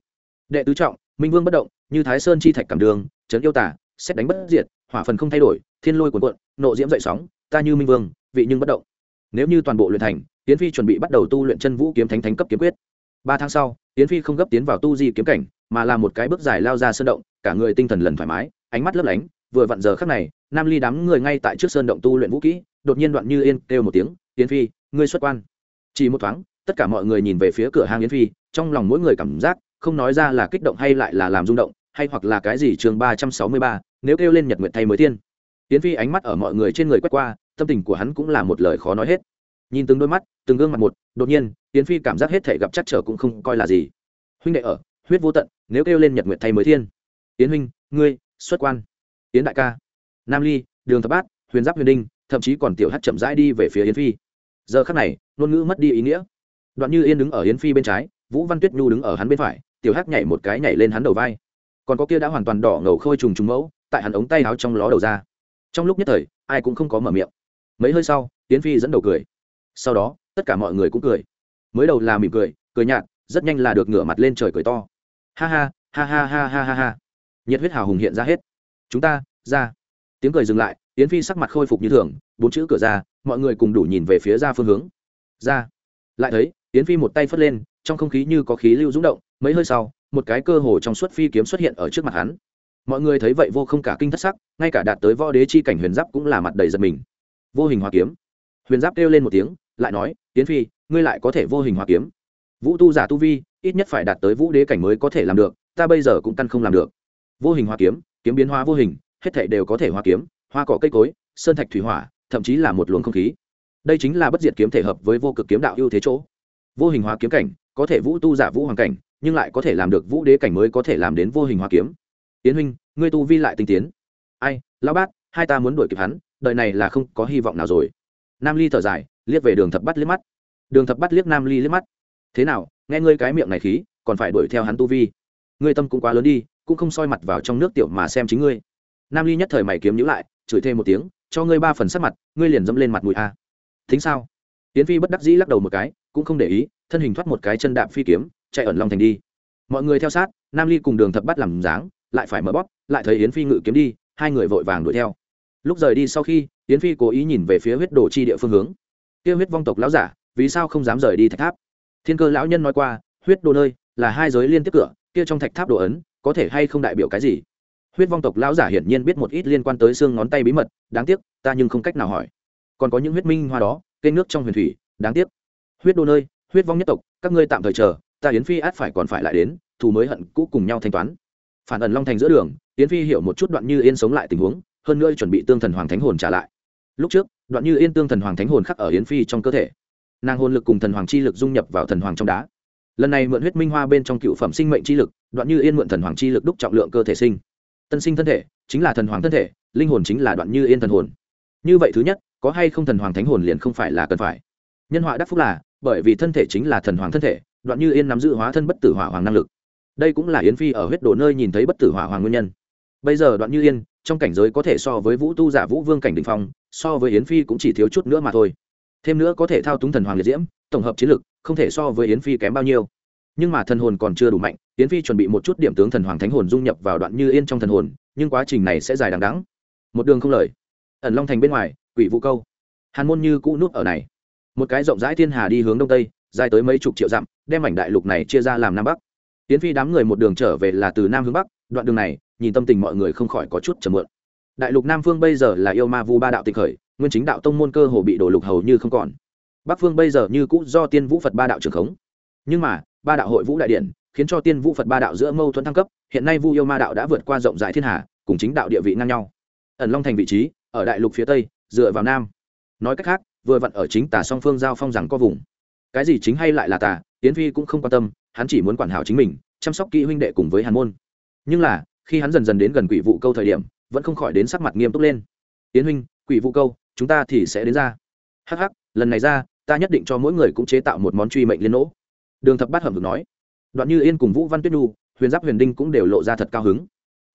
Đệ tứ trọng, minh vương bất động, như thái sơn chi thạch cảm đường, trấn yêu tả xét đánh bất diệt, hỏa phần không thay đổi, thiên lôi cuồn cuộn, nộ diễm dậy sóng, ta như minh vương, vị nhưng bất động. Nếu như toàn bộ luyện thành tiến phi chuẩn bị bắt đầu tu luyện chân vũ kiếm thánh thánh cấp kiếm quyết. Ba tháng sau tiến phi không gấp tiến vào tu di kiếm cảnh, mà là một cái bước dài lao ra sơn động, cả người tinh thần lần thoải mái, ánh mắt lấp lánh, vừa vặn giờ khắc này, nam ly đám người ngay tại trước sơn động tu luyện vũ kỹ, đột nhiên đoạn như yên kêu một tiếng tiến phi, ngươi xuất quan. Chỉ một thoáng tất cả mọi người nhìn về phía cửa hang yến phi, trong lòng mỗi người cảm giác, không nói ra là kích động hay lại là làm rung động, hay hoặc là cái gì chương ba trăm sáu mươi ba, nếu kêu lên nhật nguyện thay mới tiên. Yến phi ánh mắt ở mọi người trên người quét qua, tâm tình của hắn cũng là một lời khó nói hết. Nhìn từng đôi mắt, từng gương mặt một, đột nhiên, yến phi cảm giác hết thể gặp chắc trở cũng không coi là gì. Huynh đệ ở, huyết vô tận, nếu kêu lên nhật nguyện thay mới thiên yến huynh, ngươi, xuất quan. Yến đại ca. Nam ly, đường thập bát, huyền giáp huyền đinh, thậm chí còn tiểu hát chậm rãi đi về phía yến phi. Giờ khắc này, ngôn ngữ mất đi ý nghĩa đoạn như yên đứng ở yến phi bên trái, vũ văn tuyết nhu đứng ở hắn bên phải, tiểu hắc nhảy một cái nhảy lên hắn đầu vai. Còn có kia đã hoàn toàn đỏ ngầu khôi trùng trùng mẫu, tại hắn ống tay áo trong ló đầu ra. Trong lúc nhất thời, ai cũng không có mở miệng. Mấy hơi sau, yến phi dẫn đầu cười. Sau đó, tất cả mọi người cũng cười. Mới đầu là mỉm cười cười nhạt, rất nhanh là được ngửa mặt lên trời cười to. Ha ha ha ha ha ha ha ha. Nhiệt huyết hào hùng hiện ra hết. Chúng ta, ra. Tiếng cười dừng lại, yến phi sắc mặt khôi phục như thường, bốn chữ cửa ra, mọi người cùng đủ nhìn về phía ra phương hướng. Ra lại thấy, yến phi một tay phất lên, trong không khí như có khí lưu rúng động, mấy hơi sau, một cái cơ hồ trong suốt phi kiếm xuất hiện ở trước mặt hắn. Mọi người thấy vậy vô không cả kinh thất sắc, ngay cả đạt tới võ đế chi cảnh huyền giáp cũng là mặt đầy giật mình. Vô hình hoa kiếm. Huyền giáp kêu lên một tiếng, lại nói, yến phi, ngươi lại có thể vô hình hoa kiếm. Vũ tu giả tu vi, ít nhất phải đạt tới vũ đế cảnh mới có thể làm được, ta bây giờ cũng căn không làm được. Vô hình hoa kiếm kiếm biến hóa vô hình, hết thể đều có thể hoa kiếm, hoa cỏ cây cối, sơn thạch thủy hỏa, thậm chí là một luồng không khí đây chính là bất diệt kiếm thể hợp với vô cực kiếm đạo ưu thế chỗ. Vô hình hóa kiếm cảnh, có thể vũ tu giả vũ hoàng cảnh, nhưng lại có thể làm được vũ đế cảnh mới có thể làm đến vô hình hóa kiếm. Tiến huynh, ngươi tu vi lại tinh tiến. Ai, lão bát, hai ta muốn đuổi kịp hắn, đời này là không có hy vọng nào rồi. Nam ly thở dài, liếc về đường thập bắt liếc mắt. Đường thập bắt liếc nam ly liếc mắt. Thế nào, nghe ngươi cái miệng này khí, còn phải đuổi theo hắn tu vi? Ngươi tâm cũng quá lớn đi, cũng không soi mặt vào trong nước tiểu mà xem chính ngươi. Nam ly nhất thời mày kiếm nhữ lại, chửi thêm một tiếng, cho ngươi ba phần sắc mặt, ngươi liền dẫm lên mặt mũi a thính sao? Tiến phi bất đắc dĩ lắc đầu một cái, cũng không để ý, thân hình thoát một cái chân đạp phi kiếm, chạy ẩn long thành đi. Mọi người theo sát, nam ly cùng đường thập bắt làm dáng, lại phải mở bóp, lại thấy yến phi ngự kiếm đi, hai người vội vàng đuổi theo. Lúc rời đi sau khi, yến phi cố ý nhìn về phía huyết đồ chi địa phương hướng. Kia huyết vong tộc lão giả, vì sao không dám rời đi thạch tháp? Thiên cơ lão nhân nói qua, huyết đồ nơi, là hai giới liên tiếp cửa, kia trong thạch tháp đồ ấn, có thể hay không đại biểu cái gì? Huyết vong tộc lão giả hiển nhiên biết một ít liên quan tới xương ngón tay bí mật, đáng tiếc, ta nhưng không cách nào hỏi còn có những huyết minh hoa đó cây nước trong huyền thủy, đáng tiếc. Huyết đô nơi, huyết vong nhất tộc, các ngươi tạm thời chờ, ta yến phi át phải còn phải lại đến, thù mới hận cũ cùng nhau thanh toán. Phản ẩn long thành giữa đường, yến phi hiểu một chút đoạn như yên sống lại tình huống, hơn nữa chuẩn bị tương thần hoàng thánh hồn trả lại. Lúc trước, đoạn như yên tương thần hoàng thánh hồn khắc ở yến phi trong cơ thể. Nàng hồn lực cùng thần hoàng chi lực dung nhập vào thần hoàng trong đá. Lần này mượn huyết minh hoa bên trong cựu phẩm sinh mệnh chi lực, đoạn như yên mượn thần hoàng chi lực đúc trọng lượng cơ thể sinh. Tân sinh thân thể, chính là thần hoàng thân thể, linh hồn chính là đoạn như yên thần hồn. Như vậy thứ nhất có hay không thần hoàng thánh hồn liền không phải là cần phải. Nhân họa đắc phúc là, bởi vì thân thể chính là thần hoàng thân thể, đoạn như yên nắm giữ hóa thân bất tử hỏa hoàng năng lực. Đây cũng là yến phi ở huyết đồ nơi nhìn thấy bất tử hỏa hoàng nguyên nhân. Bây giờ đoạn như yên, trong cảnh giới có thể so với vũ tu giả vũ vương cảnh đình phong, so với yến phi cũng chỉ thiếu chút nữa mà thôi. Thêm nữa có thể thao túng thần hoàng liệt diễm, tổng hợp chiến lực, không thể so với yến phi kém bao nhiêu. Nhưng mà thần hồn còn chưa đủ mạnh, yến phi chuẩn bị một chút điểm tướng thần hoàng thánh hồn dung nhập vào đoạn như yên trong thần hồn, nhưng quá trình này sẽ dài đằng đắng một đường không lời. Ẩn long thành bên ngoài quỷ vũ câu. Hàn môn như cũ nút ở này. Một cái rộng rãi thiên hà đi hướng đông tây, dài tới mấy chục triệu dặm, đem mảnh đại lục này chia ra làm nam bắc. Tiến phi đám người một đường trở về là từ nam hướng bắc, đoạn đường này, nhìn tâm tình mọi người không khỏi có chút chầm mượn đại lục nam phương bây giờ là yêu ma vu ba đạo tịch khởi, nguyên chính đạo tông môn cơ hồ bị đổ lục hầu như không còn. Bắc phương bây giờ như cũ do tiên vũ phật ba đạo trưởng khống. Nhưng mà, ba đạo hội vũ đại điện, khiến cho tiên vũ phật ba đạo giữa mâu thuẫn thăng cấp, hiện nay vu yêu ma đạo đã vượt qua rộng rãi thiên hà, cùng chính đạo địa vị ngang nhau. Ẩn long thành vị trí, ở đại lục phía tây dựa vào nam. Nói cách khác, vừa vặn ở chính tà song phương giao phong rằng có vùng. Cái gì chính hay lại là tà tiến phi cũng không quan tâm, hắn chỉ muốn quản hảo chính mình, chăm sóc kỹ huynh đệ cùng với hàn môn. Nhưng là, khi hắn dần dần đến gần quỷ vụ câu thời điểm, vẫn không khỏi đến sắc mặt nghiêm túc lên. Tiến huynh, quỷ vụ câu, chúng ta thì sẽ đến ra. Hắc hắc, lần này ra, ta nhất định cho mỗi người cũng chế tạo một món truy mệnh liên nỗ. Đường thập bát hầm được nói. Đoạn như yên cùng vũ văn tuyết nhu, huyền giáp huyền đinh cũng đều lộ ra thật cao hứng.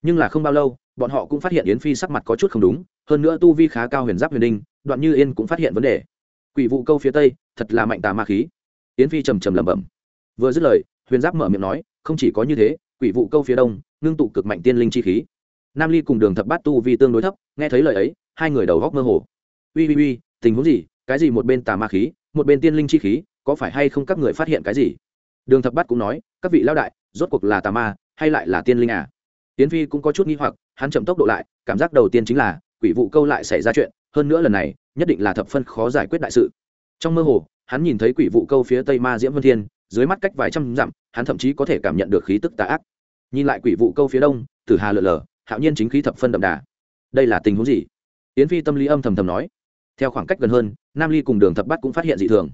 Nhưng là không bao lâu bọn họ cũng phát hiện yến phi sắc mặt có chút không đúng, hơn nữa tu vi khá cao huyền giáp huyền đinh, đoạn như yên cũng phát hiện vấn đề. Quỷ vụ câu phía tây, thật là mạnh tà ma khí. Yến phi trầm trầm lẩm bẩm. Vừa dứt lời, huyền giáp mở miệng nói, không chỉ có như thế, quỷ vụ câu phía đông, ngưng tụ cực mạnh tiên linh chi khí. Nam ly cùng đường thập bát tu vi tương đối thấp, nghe thấy lời ấy, hai người đầu góc mơ hồ. Ui ui ui tình huống gì? Cái gì một bên tà ma khí, một bên tiên linh chi khí, có phải hay không các người phát hiện cái gì? Đường thập bát cũng nói, các vị lão đại, rốt cuộc là tà ma, hay lại là tiên linh à? Tiến phi cũng có chút nghi hoặc hắn chậm tốc độ lại cảm giác đầu tiên chính là quỷ vụ câu lại xảy ra chuyện hơn nữa lần này nhất định là thập phân khó giải quyết đại sự. Trong mơ hồ hắn nhìn thấy quỷ vụ câu phía tây ma diễm vân thiên dưới mắt cách vài trăm dặm hắn thậm chí có thể cảm nhận được khí tức tà ác. Nhìn lại quỷ vụ câu phía đông tử hà lờ lờ, hạo nhiên chính khí thập phân đậm đà. Đây là tình huống gì? Yến phi tâm lý âm thầm thầm nói. Theo khoảng cách gần hơn nam ly cùng đường thập Bát cũng phát hiện dị thường.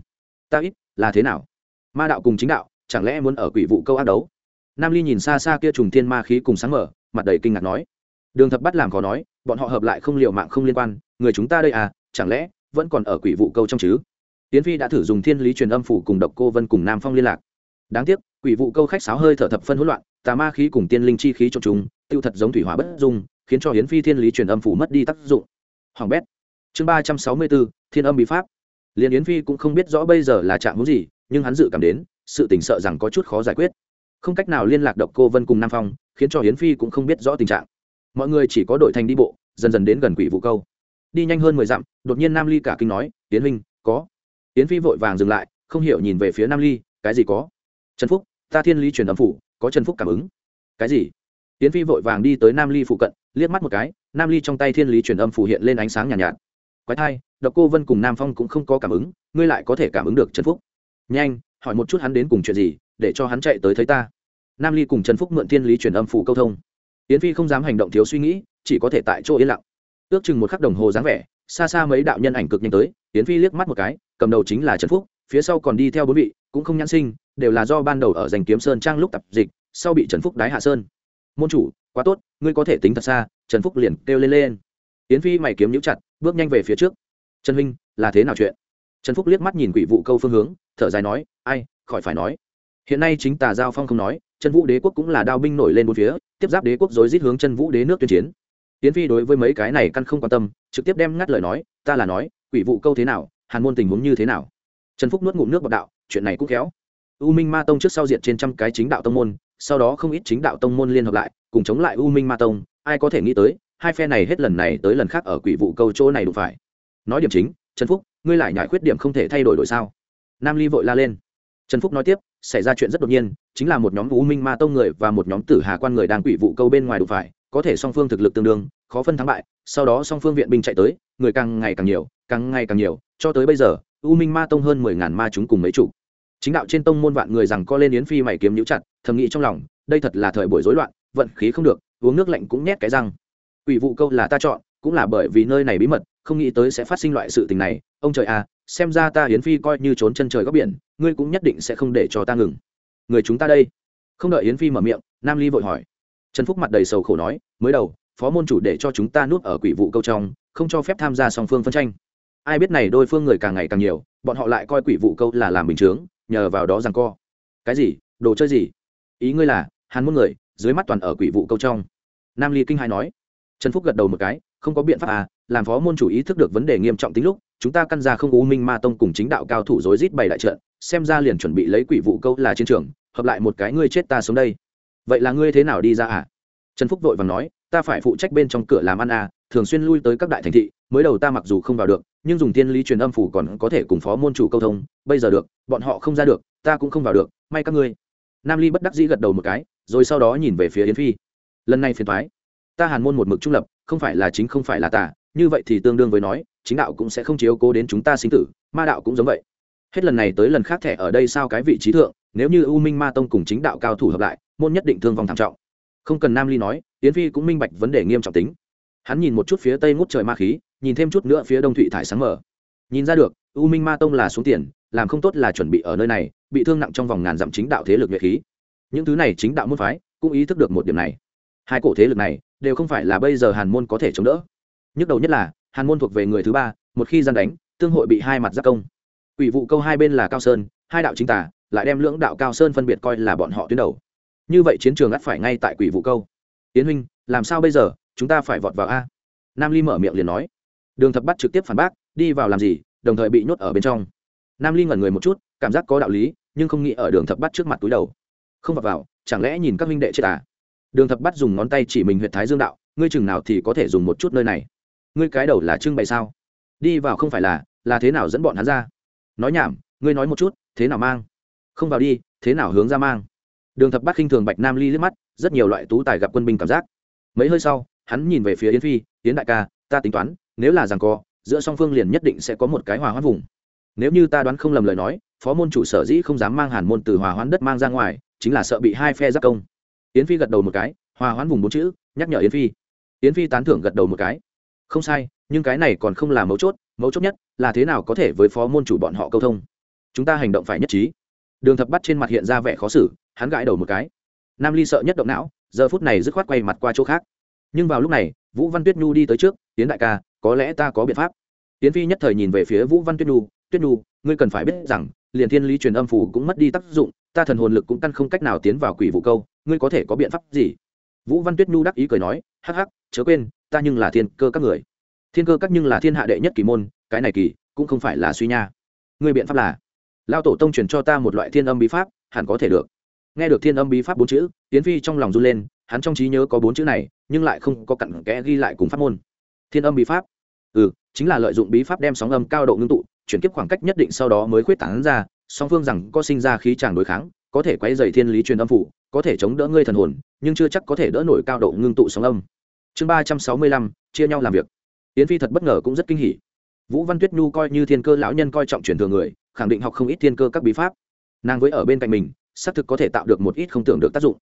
Ta ít là thế nào? Ma đạo cùng chính đạo chẳng lẽ muốn ở quỷ vụ câu ác đấu? Nam ly nhìn xa xa kia trùng thiên ma khí cùng sáng mở mặt đầy kinh ngạc nói. Đường thập bắt làm khó nói, bọn họ hợp lại không liều mạng không liên quan, người chúng ta đây à chẳng lẽ vẫn còn ở quỷ vụ câu trong chứ? Tiến phi đã thử dùng thiên lý truyền âm phủ cùng độc cô vân cùng nam phong liên lạc. Đáng tiếc, quỷ vụ câu khách sáo hơi thở thập phân hỗn loạn, tà ma khí cùng tiên linh chi khí trong chúng, tiêu thật giống thủy hỏa bất dung, khiến cho hiến phi thiên lý truyền âm phủ mất đi tác dụng. Hoàng bét, chương ba trăm sáu mươi bốn, thiên âm bí pháp. Liền yến phi cũng không biết rõ bây giờ là trạng hướng gì, nhưng hắn dự cảm đến, sự tình sợ rằng có chút khó giải quyết không cách nào liên lạc độc cô vân cùng nam phong khiến cho Hiến phi cũng không biết rõ tình trạng. Mọi người chỉ có đội thành đi bộ dần dần đến gần quỷ vụ câu. Đi nhanh hơn mười dặm đột nhiên nam ly cả kinh nói tiến huynh có. Hiến phi vội vàng dừng lại không hiểu nhìn về phía nam ly cái gì có? Trần phúc ta thiên lý truyền âm phủ có trần phúc cảm ứng. Cái gì? Tiến phi vội vàng đi tới nam ly phụ cận liếc mắt một cái nam ly trong tay thiên lý truyền âm phủ hiện lên ánh sáng nhàn nhạt, nhạt. Quái thai độc cô vân cùng nam phong cũng không có cảm ứng ngươi lại có thể cảm ứng được trần phúc. Nhanh hỏi một chút hắn đến cùng chuyện gì để cho hắn chạy tới thấy ta. Nam ly cùng trần phúc mượn thiên lý truyền âm phủ câu thông. Yến phi không dám hành động thiếu suy nghĩ, chỉ có thể tại chỗ yên lặng. Ước chừng một khắc đồng hồ dáng vẻ, xa xa mấy đạo nhân ảnh cực nhanh tới, yến phi liếc mắt một cái, cầm đầu chính là trần phúc, phía sau còn đi theo bốn vị, cũng không nhãn sinh, đều là do ban đầu ở giành kiếm sơn trang lúc tập dịch, sau bị trần phúc đái hạ sơn. Môn chủ, quá tốt, ngươi có thể tính thật xa. Trần phúc liền kêu lên lên. Yến phi mày kiếm nhũ chặt, bước nhanh về phía trước. Trần huynh, là thế nào chuyện? Trần phúc liếc mắt nhìn quỷ vụ câu phương hướng, thở dài nói, ai, khỏi phải nói hiện nay chính tà giao phong không nói, chân vũ đế quốc cũng là đao binh nổi lên bốn phía, tiếp giáp đế quốc dối rít hướng chân vũ đế nước tuyên chiến. Tiến phi đối với mấy cái này căn không quan tâm, trực tiếp đem ngắt lời nói, ta là nói, quỷ vụ câu thế nào, hàn môn tình huống như thế nào? Trần phúc nuốt ngụm nước bọc đạo, chuyện này cũng khéo. U minh ma tông trước sau diện trên trăm cái chính đạo tông môn, sau đó không ít chính đạo tông môn liên hợp lại, cùng chống lại u minh ma tông, ai có thể nghĩ tới, hai phe này hết lần này tới lần khác ở quỷ vụ câu chỗ này đủ phải. Nói điểm chính, trần phúc, ngươi lại nhại khuyết điểm không thể thay đổi đổi sao? Nam ly vội la lên trần phúc nói tiếp, xảy ra chuyện rất đột nhiên, chính là một nhóm u minh ma tông người và một nhóm tử hà quan người đang quỷ vụ câu bên ngoài đủ phải, có thể song phương thực lực tương đương, khó phân thắng bại, sau đó song phương viện binh chạy tới, người càng ngày càng nhiều, càng ngày càng nhiều, cho tới bây giờ, u minh ma tông hơn mười ngàn ma chúng cùng mấy chủ chính đạo trên tông môn vạn người rằng co lên yến phi mày kiếm nhũ chặt, thầm nghĩ trong lòng, đây thật là thời buổi rối loạn, vận khí không được, uống nước lạnh cũng nhét cái răng. Quỷ vụ câu là ta chọn, cũng là bởi vì nơi này bí mật, không nghĩ tới sẽ phát sinh loại sự tình này, ông trời à xem ra ta yến phi coi như trốn chân trời góc biển ngươi cũng nhất định sẽ không để cho ta ngừng. Người chúng ta đây. Không đợi yến phi mở miệng, nam ly vội hỏi. Trần phúc mặt đầy sầu khổ nói, mới đầu, phó môn chủ để cho chúng ta nuốt ở quỷ vụ câu trong, không cho phép tham gia song phương phân tranh. Ai biết này đôi phương người càng ngày càng nhiều, bọn họ lại coi quỷ vụ câu là làm bình chướng, nhờ vào đó rằng co. Cái gì? Đồ chơi gì? Ý ngươi là hắn muốn người, dưới mắt toàn ở quỷ vụ câu trong. Nam ly kinh hai nói. Trần phúc gật đầu một cái, không có biện pháp à làm phó môn chủ ý thức được vấn đề nghiêm trọng tính lúc chúng ta căn ra không u minh ma tông cùng chính đạo cao thủ rối rít bày đại trận, xem ra liền chuẩn bị lấy quỷ vụ câu là chiến trường, hợp lại một cái ngươi chết ta sống đây. Vậy là ngươi thế nào đi ra à? Trần phúc vội và nói, ta phải phụ trách bên trong cửa làm ăn à thường xuyên lui tới các đại thành thị, mới đầu ta mặc dù không vào được, nhưng dùng tiên lý truyền âm phủ còn có thể cùng phó môn chủ câu thông, bây giờ được, bọn họ không ra được, ta cũng không vào được, may các ngươi. Nam ly bất đắc dĩ gật đầu một cái, rồi sau đó nhìn về phía yến phi. Lần này phiền thoái ta hàn môn một mực trung lập, không phải là chính không phải là tà như vậy thì tương đương với nói, chính đạo cũng sẽ không chiếu cố đến chúng ta sinh tử, ma đạo cũng giống vậy. Hết lần này tới lần khác thẻ ở đây sao cái vị trí thượng, nếu như u minh ma tông cùng chính đạo cao thủ hợp lại, môn nhất định thương vong thảm trọng. Không cần nam ly nói tiến phi cũng minh bạch vấn đề nghiêm trọng tính. Hắn nhìn một chút phía tây ngút trời ma khí, nhìn thêm chút nữa phía đông thụy thải sáng mở nhìn ra được, u minh ma tông là xuống tiền, làm không tốt là chuẩn bị ở nơi này, bị thương nặng trong vòng ngàn dặm chính đạo thế lực nhuệ khí. Những thứ này chính đạo môn phái cũng ý thức được một điểm này. Hai cổ thế lực này đều không phải là bây giờ hàn môn có thể chống đỡ nhức đầu nhất là, hàn môn thuộc về người thứ ba, một khi gian đánh, tương hội bị hai mặt giác công. Quỷ vụ câu hai bên là cao sơn, hai đạo chính tả lại đem lưỡng đạo cao sơn phân biệt coi là bọn họ tuyến đầu. Như vậy chiến trường ắt phải ngay tại quỷ vụ câu. Tiến huynh, làm sao bây giờ? Chúng ta phải vọt vào a. Nam ly mở miệng liền nói. Đường thập bắt trực tiếp phản bác, đi vào làm gì, đồng thời bị nhốt ở bên trong. Nam ly ngẩn người một chút, cảm giác có đạo lý, nhưng không nghĩ ở đường thập bắt trước mặt túi đầu. Không vào vào, chẳng lẽ nhìn các minh đệ chết à? Đường thập bắt dùng ngón tay chỉ mình huyện thái dương đạo, ngươi chừng nào thì có thể dùng một chút nơi này ngươi cái đầu là trưng bày sao? Đi vào không phải là là thế nào dẫn bọn hắn ra? Nói nhảm, ngươi nói một chút, thế nào mang? Không vào đi, thế nào hướng ra mang? Đường thập bát khinh thường bạch nam ly liếc mắt, rất nhiều loại tú tài gặp quân binh cảm giác. Mấy hơi sau, hắn nhìn về phía yến phi, yến đại ca, ta tính toán, nếu là rằng co, giữa song phương liền nhất định sẽ có một cái hòa hoãn vùng. Nếu như ta đoán không lầm lời nói, phó môn chủ sở dĩ không dám mang hàn môn từ hòa hoãn đất mang ra ngoài, chính là sợ bị hai phe giác công. Yến phi gật đầu một cái, hòa hoãn vùng bốn chữ, nhắc nhở yến phi. Yến phi tán thưởng gật đầu một cái không sai, nhưng cái này còn không là mấu chốt mấu chốt nhất là thế nào có thể với phó môn chủ bọn họ câu thông. Chúng ta hành động phải nhất trí. Đường thập bắt trên mặt hiện ra vẻ khó xử, hắn gãi đầu một cái. Nam ly sợ nhất động não, giờ phút này dứt khoát quay mặt qua chỗ khác. Nhưng vào lúc này, vũ văn tuyết nhu đi tới trước, tiến đại ca, có lẽ ta có biện pháp. Tiến phi nhất thời nhìn về phía vũ văn tuyết nhu tuyết nhu, ngươi cần phải biết rằng, liền thiên lý truyền âm phủ cũng mất đi tác dụng, ta thần hồn lực cũng căn không cách nào tiến vào quỷ vụ câu, ngươi có thể có biện pháp gì? Vũ văn tuyết nhu đắc ý cười nói, hắc hắc, chớ quên ta nhưng là thiên cơ các người. Thiên cơ các nhưng là thiên hạ đệ nhất kỳ môn, cái này kỳ cũng không phải là suy nha. Người biện pháp là lao tổ tông truyền cho ta một loại thiên âm bí pháp, hẳn có thể được. Nghe được thiên âm bí pháp bốn chữ tiến phi trong lòng run lên, hắn trong trí nhớ có bốn chữ này, nhưng lại không có cặn kẽ ghi lại cùng pháp môn. Thiên âm bí pháp? Ừ chính là lợi dụng bí pháp đem sóng âm cao độ ngưng tụ, chuyển tiếp khoảng cách nhất định sau đó mới khuyết tảng ra, song phương rằng có sinh ra khí tràng đối kháng, có thể quay dày thiên lý truyền âm phủ, có thể chống đỡ ngươi thần hồn, nhưng chưa chắc có thể đỡ nổi cao độ ngưng tụ sóng âm chương ba trăm sáu mươi lăm, chia nhau làm việc. Yến phi thật bất ngờ cũng rất kinh hỉ. Vũ văn tuyết nhu coi như thiên cơ lão nhân coi trọng truyền thừa người, khẳng định học không ít thiên cơ các bí pháp. Nàng với ở bên cạnh mình, xác thực có thể tạo được một ít không tưởng được tác dụng.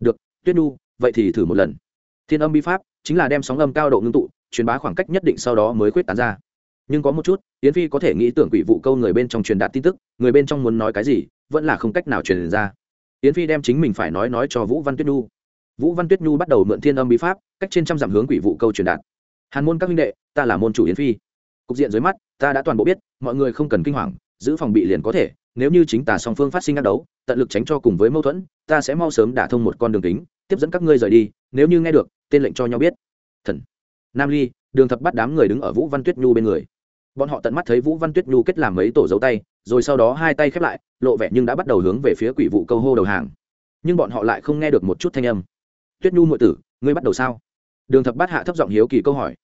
Được, tuyết nhu, vậy thì thử một lần. Thiên âm bí pháp chính là đem sóng âm cao độ ngưng tụ, truyền bá khoảng cách nhất định sau đó mới quyết tán ra. Nhưng có một chút, yến phi có thể nghĩ tưởng quỷ vụ câu người bên trong truyền đạt tin tức, người bên trong muốn nói cái gì, vẫn là không cách nào truyền ra. Yến phi đem chính mình phải nói nói cho vũ văn tuyết nhu vũ văn tuyết nhu bắt đầu mượn thiên âm bí pháp, cách trên trăm dặm hướng quỷ vụ câu truyền đạt. Hàn môn các minh đệ, ta là môn chủ yến phi. Cục diện dưới mắt, ta đã toàn bộ biết, mọi người không cần kinh hoàng, giữ phòng bị liền có thể, nếu như chính tà song phương phát sinh ác đấu, tận lực tránh cho cùng với mâu thuẫn, ta sẽ mau sớm đả thông một con đường tính tiếp dẫn các ngươi rời đi, nếu như nghe được, tên lệnh cho nhau biết. Thần. Nam ly, đường thập bắt đám người đứng ở vũ văn tuyết nhu bên người. Bọn họ tận mắt thấy vũ văn tuyết nhu kết làm mấy tổ dấu tay, rồi sau đó hai tay khép lại, lộ vẻ nhưng đã bắt đầu hướng về phía quỷ vụ câu hô đầu hàng. Nhưng bọn họ lại không nghe được một chút thanh âm tuyết nhu ngụy tử, ngươi bắt đầu sao? Đường thập bát hạ thấp giọng hiếu kỳ câu hỏi.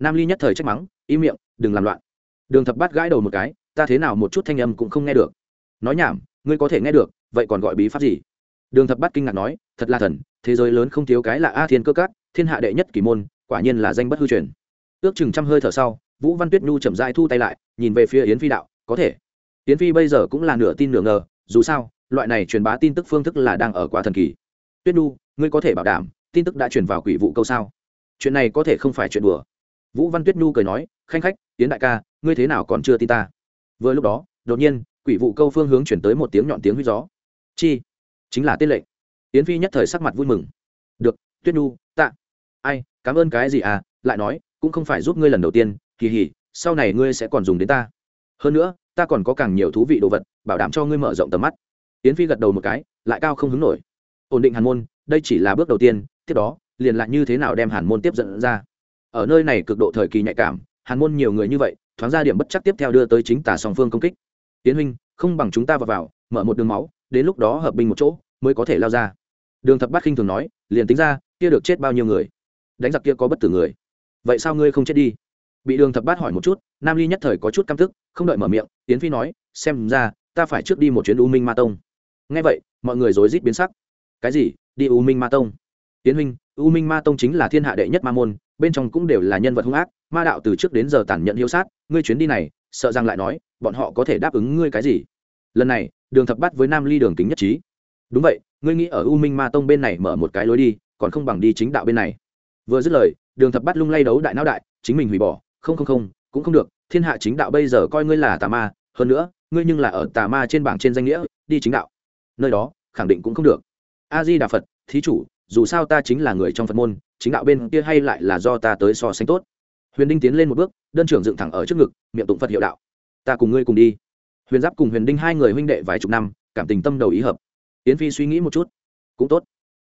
Nam ly nhất thời trách mắng, im miệng, đừng làm loạn. Đường thập bát gãi đầu một cái, ta thế nào một chút thanh âm cũng không nghe được. Nói nhảm, ngươi có thể nghe được, vậy còn gọi bí pháp gì? Đường thập bát kinh ngạc nói, thật là thần, thế giới lớn không thiếu cái là a thiên cơ cát, thiên hạ đệ nhất kỳ môn, quả nhiên là danh bất hư truyền. Ước chừng trăm hơi thở sau, vũ văn tuyết nhu chậm dai thu tay lại, nhìn về phía yến phi đạo, có thể. Yến phi bây giờ cũng là nửa tin nửa ngờ, dù sao, loại này truyền bá tin tức phương thức là đang ở quá thần kỳ. Tuyết nhu ngươi có thể bảo đảm tin tức đã truyền vào quỷ vụ câu sao? Chuyện này có thể không phải chuyện đùa. Vũ văn tuyết nhu cười nói, khanh khách tiến đại ca, ngươi thế nào còn chưa tin ta? Vừa lúc đó, đột nhiên, quỷ vụ câu phương hướng chuyển tới một tiếng nhọn tiếng huýt gió. Chi, chính là tiết lệnh. Yến phi nhất thời sắc mặt vui mừng. Được, tuyết nhu, tạ. Ai, cảm ơn cái gì à? Lại nói, cũng không phải giúp ngươi lần đầu tiên, kỳ hỉ, sau này ngươi sẽ còn dùng đến ta. Hơn nữa, ta còn có càng nhiều thú vị đồ vật, bảo đảm cho ngươi mở rộng tầm mắt. Yến phi gật đầu một cái, lại cao không hứng nổi. Ổn định hàn môn đây chỉ là bước đầu tiên, tiếp đó, liền lại như thế nào đem hàn môn tiếp dẫn ra. Ở nơi này cực độ thời kỳ nhạy cảm, hàn môn nhiều người như vậy, thoáng ra điểm bất chắc tiếp theo đưa tới chính tả song phương công kích. Tiến huynh, không bằng chúng ta vào vào, mở một đường máu, đến lúc đó hợp binh một chỗ, mới có thể lao ra. Đường thập bát khinh thường nói, liền tính ra, kia được chết bao nhiêu người? Đánh giặc kia có bất tử người. Vậy sao ngươi không chết đi? Bị đường thập bát hỏi một chút, nam ly nhất thời có chút căm tức, không đợi mở miệng tiến phi nói, xem ra, ta phải trước đi một chuyến u minh ma tông. Ngay vậy, mọi người rối rít biến sắc. Cái gì? Đi u minh ma tông. Tiến huynh, u minh ma tông chính là thiên hạ đệ nhất ma môn, bên trong cũng đều là nhân vật hung ác, ma đạo từ trước đến giờ tàn nhẫn hiếu sát, ngươi chuyến đi này, sợ rằng lại nói, bọn họ có thể đáp ứng ngươi cái gì? Lần này, đường thập bắt với nam ly đường kính nhất trí. Đúng vậy, ngươi nghĩ ở u minh ma tông bên này mở một cái lối đi, còn không bằng đi chính đạo bên này. Vừa dứt lời, đường thập bắt lung lay đấu đại não đại, chính mình hủy bỏ, không không không, cũng không được, thiên hạ chính đạo bây giờ coi ngươi là tà ma, hơn nữa, ngươi nhưng là ở tà ma trên bảng trên danh nghĩa, đi chính đạo. Nơi đó, khẳng định cũng không được a di đà phật, thí chủ, dù sao ta chính là người trong phật môn, chính đạo bên kia hay lại là do ta tới so sánh tốt. Huyền đinh tiến lên một bước, đơn trưởng dựng thẳng ở trước ngực, miệng tụng phật hiệu đạo. Ta cùng ngươi cùng đi. Huyền giáp cùng huyền đinh hai người huynh đệ vài chục năm, cảm tình tâm đầu ý hợp. Yến phi suy nghĩ một chút. Cũng tốt.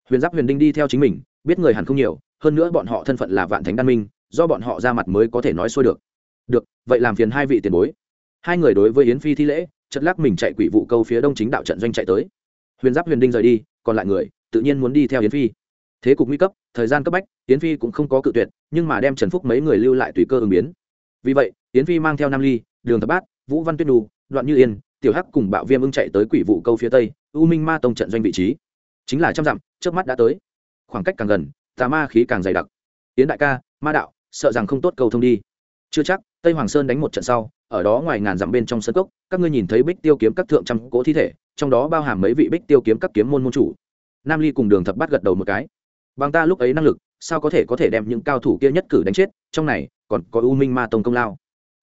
Huyền giáp huyền đinh đi theo chính mình, biết người hẳn không nhiều, hơn nữa bọn họ thân phận là vạn thánh đan minh, do bọn họ ra mặt mới có thể nói xuôi được. Được, vậy làm phiền hai vị tiền bối. Hai người đối với yến phi thi lễ chất lắc mình chạy quỷ vụ câu phía đông chính đạo trận doanh chạy tới. Huyền giáp huyền đinh rời đi còn lại người, tự nhiên muốn đi theo yến phi. Thế cục nguy cấp, thời gian cấp bách, yến phi cũng không có cự tuyệt, nhưng mà đem trần phúc mấy người lưu lại tùy cơ ứng biến. Vì vậy, yến phi mang theo nam ly, đường thập bát, vũ văn tuyết đù đoạn như yên, tiểu hắc cùng bạo viêm ưng chạy tới quỷ vụ câu phía tây, u minh ma tông trận doanh vị trí. Chính là trăm dặm trước mắt đã tới. Khoảng cách càng gần, tà ma khí càng dày đặc. Yến đại ca, ma đạo, sợ rằng không tốt cầu thông đi. Chưa chắc, tây hoàng sơn đánh một trận sau ở đó ngoài ngàn dặm bên trong sân cốc, các ngươi nhìn thấy bích tiêu kiếm các thượng trăm cỗ thi thể, trong đó bao hàm mấy vị bích tiêu kiếm các kiếm môn môn chủ. Nam ly cùng đường thập bắt gật đầu một cái. Bằng ta lúc ấy năng lực, sao có thể có thể đem những cao thủ kia nhất cử đánh chết, trong này còn có u minh ma tông công lao.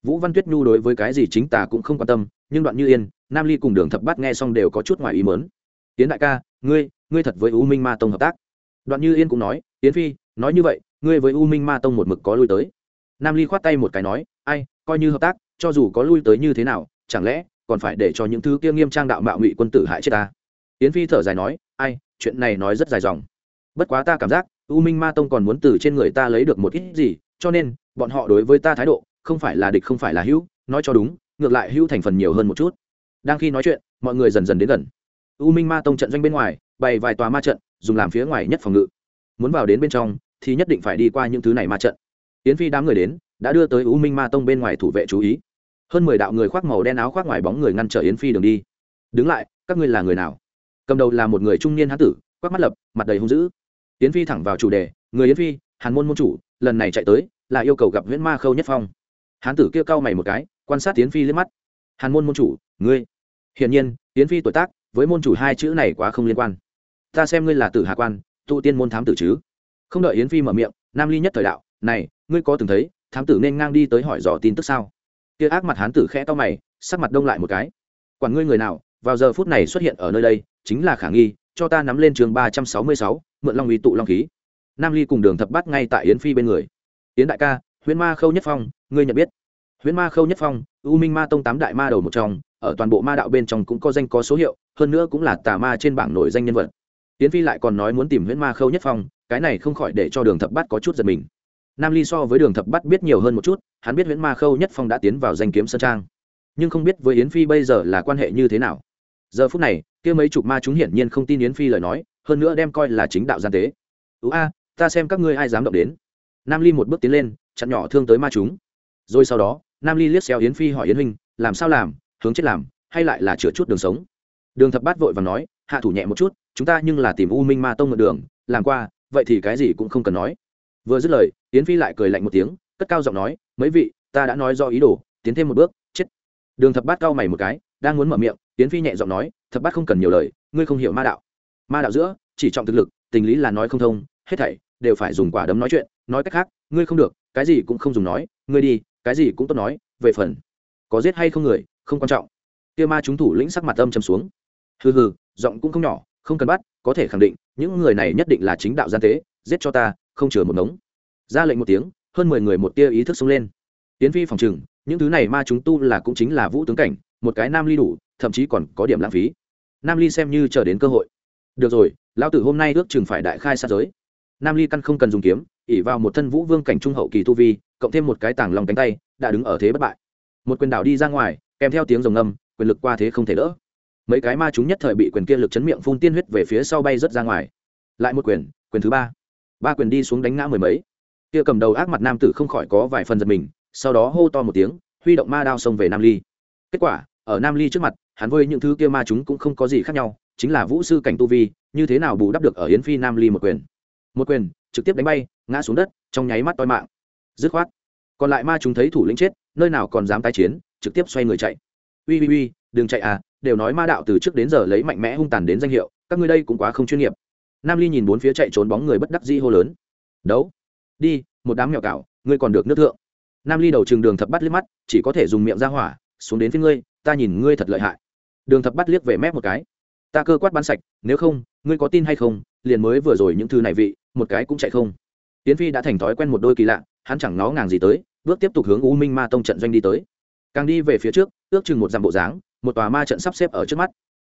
Vũ văn tuyết nhu đối với cái gì chính tà cũng không quan tâm, nhưng đoạn như yên, nam ly cùng đường thập bắt nghe xong đều có chút ngoài ý mớn tiến đại ca, ngươi ngươi thật với u minh ma tông hợp tác. Đoạn như yên cũng nói tiến phi, nói như vậy, ngươi với u minh ma tông một mực có lui tới. Nam ly khoát tay một cái nói, ai, coi như hợp tác cho dù có lui tới như thế nào, chẳng lẽ còn phải để cho những thứ kia nghiêm trang đạo mạo ngụy quân tử hại chết ta? Yến phi thở dài nói, ai, chuyện này nói rất dài dòng. Bất quá ta cảm giác, u minh ma tông còn muốn từ trên người ta lấy được một ít gì, cho nên, bọn họ đối với ta thái độ, không phải là địch không phải là hữu, nói cho đúng, ngược lại hữu thành phần nhiều hơn một chút. Đang khi nói chuyện, mọi người dần dần đến gần. U minh ma tông trận doanh bên ngoài, bày vài tòa ma trận, dùng làm phía ngoài nhất phòng ngự. Muốn vào đến bên trong, thì nhất định phải đi qua những thứ này ma trận. Yến phi đám người đến, đã đưa tới u minh ma tông bên ngoài thủ vệ chú ý. Hơn mười đạo người khoác màu đen áo khoác ngoài bóng người ngăn trở yến phi đường đi. Đứng lại, các ngươi là người nào? Cầm đầu là một người trung niên hán tử, quắc mắt lập, mặt đầy hung dữ. Yến phi thẳng vào chủ đề, người yến phi, hàn môn môn chủ, lần này chạy tới, là yêu cầu gặp nguyễn ma khâu nhất phong. Hán tử kia cau mày một cái, quan sát yến phi liếc mắt. Hàn môn môn chủ, ngươi? Hiển nhiên, yến phi tuổi tác với môn chủ hai chữ này quá không liên quan. Ta xem ngươi là tử hạ quan, tụ tiên môn thám tử chứ? Không đợi yến phi mở miệng, nam ly nhất thời đạo này, ngươi có từng thấy, thám tử nên ngang đi tới hỏi dò tin tức sao? Kia ác mặt hán tử khẽ to mày, sắc mặt đông lại một cái. Quản ngươi người nào, vào giờ phút này xuất hiện ở nơi đây, chính là khả nghi, cho ta nắm lên trường ba trăm sáu mươi sáu, mượn long uy tụ long khí. Nam ly cùng đường thập bắt ngay tại yến phi bên người. Yến đại ca, huyễn ma khâu nhất phong, ngươi nhận biết. Huyễn ma khâu nhất phong, u minh ma tông tám đại ma đầu một trong, ở toàn bộ ma đạo bên trong cũng có danh có số hiệu, hơn nữa cũng là tà ma trên bảng nổi danh nhân vật. Yến phi lại còn nói muốn tìm huyễn ma khâu nhất phong, cái này không khỏi để cho đường thập bắt có chút giật mình nam ly so với đường thập bắt biết nhiều hơn một chút, hắn biết huyễn ma khâu nhất phong đã tiến vào danh kiếm sơn trang. Nhưng không biết với yến phi bây giờ là quan hệ như thế nào. Giờ phút này, kia mấy chục ma chúng hiển nhiên không tin yến phi lời nói, hơn nữa đem coi là chính đạo gian tế. Ú a, ta xem các ngươi ai dám động đến. Nam ly một bước tiến lên, chặn nhỏ thương tới ma chúng. Rồi sau đó, nam ly liếc xéo yến phi hỏi yến huynh, làm sao làm? Hướng chết làm, hay lại là chữa chút đường sống? Đường thập bát vội và nói, hạ thủ nhẹ một chút, chúng ta nhưng là tìm u minh ma tông ở đường, làm qua, vậy thì cái gì cũng không cần nói vừa dứt lời, yến phi lại cười lạnh một tiếng, cất cao giọng nói, mấy vị, ta đã nói do ý đồ, tiến thêm một bước, chết. Đường thập bát cao mày một cái, đang muốn mở miệng, yến phi nhẹ giọng nói, thập bát không cần nhiều lời, ngươi không hiểu ma đạo. Ma đạo giữa, chỉ trọng thực lực, tình lý là nói không thông, hết thảy đều phải dùng quả đấm nói chuyện, nói cách khác, ngươi không được, cái gì cũng không dùng nói, ngươi đi, cái gì cũng tốt nói, về phần, có giết hay không người, không quan trọng. Kia ma chúng thủ lĩnh sắc mặt âm trầm xuống. Hừ hừ, giọng cũng không nhỏ, không cần bắt, có thể khẳng định, những người này nhất định là chính đạo gian tế, giết cho ta không chừa một ngống. Ra lệnh một tiếng, hơn mười người một tia ý thức xông lên. Tiến phi phòng trừng, những thứ này ma chúng tu là cũng chính là vũ tướng cảnh, một cái nam ly đủ, thậm chí còn có điểm lãng phí. Nam ly xem như chờ đến cơ hội. Được rồi, lão tử hôm nay ước chừng phải đại khai sát giới. Nam ly căn không cần dùng kiếm ỉ vào một thân vũ vương cảnh trung hậu kỳ tu vi, cộng thêm một cái tảng lòng cánh tay, đã đứng ở thế bất bại. Một quyền đảo đi ra ngoài, kèm theo tiếng rồng ngâm, quyền lực qua thế không thể đỡ. Mấy cái ma chúng nhất thời bị quyền kia lực chấn miệng phun tiên huyết về phía sau bay rớt ra ngoài. Lại một quyền quyền thứ ba ba quyền đi xuống đánh ngã mười mấy. Kia cầm đầu ác mặt nam tử không khỏi có vài phần giật mình, sau đó hô to một tiếng, huy động ma đao xông về nam ly. Kết quả, ở nam ly trước mặt, hắn với những thứ kia ma chúng cũng không có gì khác nhau, chính là vũ sư cảnh tu vi, như thế nào bù đắp được ở yến phi nam ly một quyền. Một quyền, trực tiếp đánh bay, ngã xuống đất, trong nháy mắt toi mạng. Dứt khoát. Còn lại ma chúng thấy thủ lĩnh chết, nơi nào còn dám tái chiến, trực tiếp xoay người chạy. Ui ui ui, đừng chạy à đều nói ma đạo từ trước đến giờ lấy mạnh mẽ hung tàn đến danh hiệu, các ngươi đây cũng quá không chuyên nghiệp nam ly nhìn bốn phía chạy trốn bóng người bất đắc di hô lớn. Đấu. Đi, một đám mèo cạo ngươi còn được nước thượng. Nam ly đầu trường đường thập bắt liếc mắt, chỉ có thể dùng miệng ra hỏa, xuống đến phía ngươi, ta nhìn ngươi thật lợi hại. Đường thập bắt liếc về mép một cái. Ta cơ quát bắn sạch, nếu không, ngươi có tin hay không, liền mới vừa rồi những thư này vị, một cái cũng chạy không. Tiến phi đã thành thói quen một đôi kỳ lạ, hắn chẳng nó ngàng gì tới, bước tiếp tục hướng u minh ma tông trận doanh đi tới. Càng đi về phía trước, ước chừng một dặm bộ dáng, một tòa ma trận sắp xếp ở trước mắt.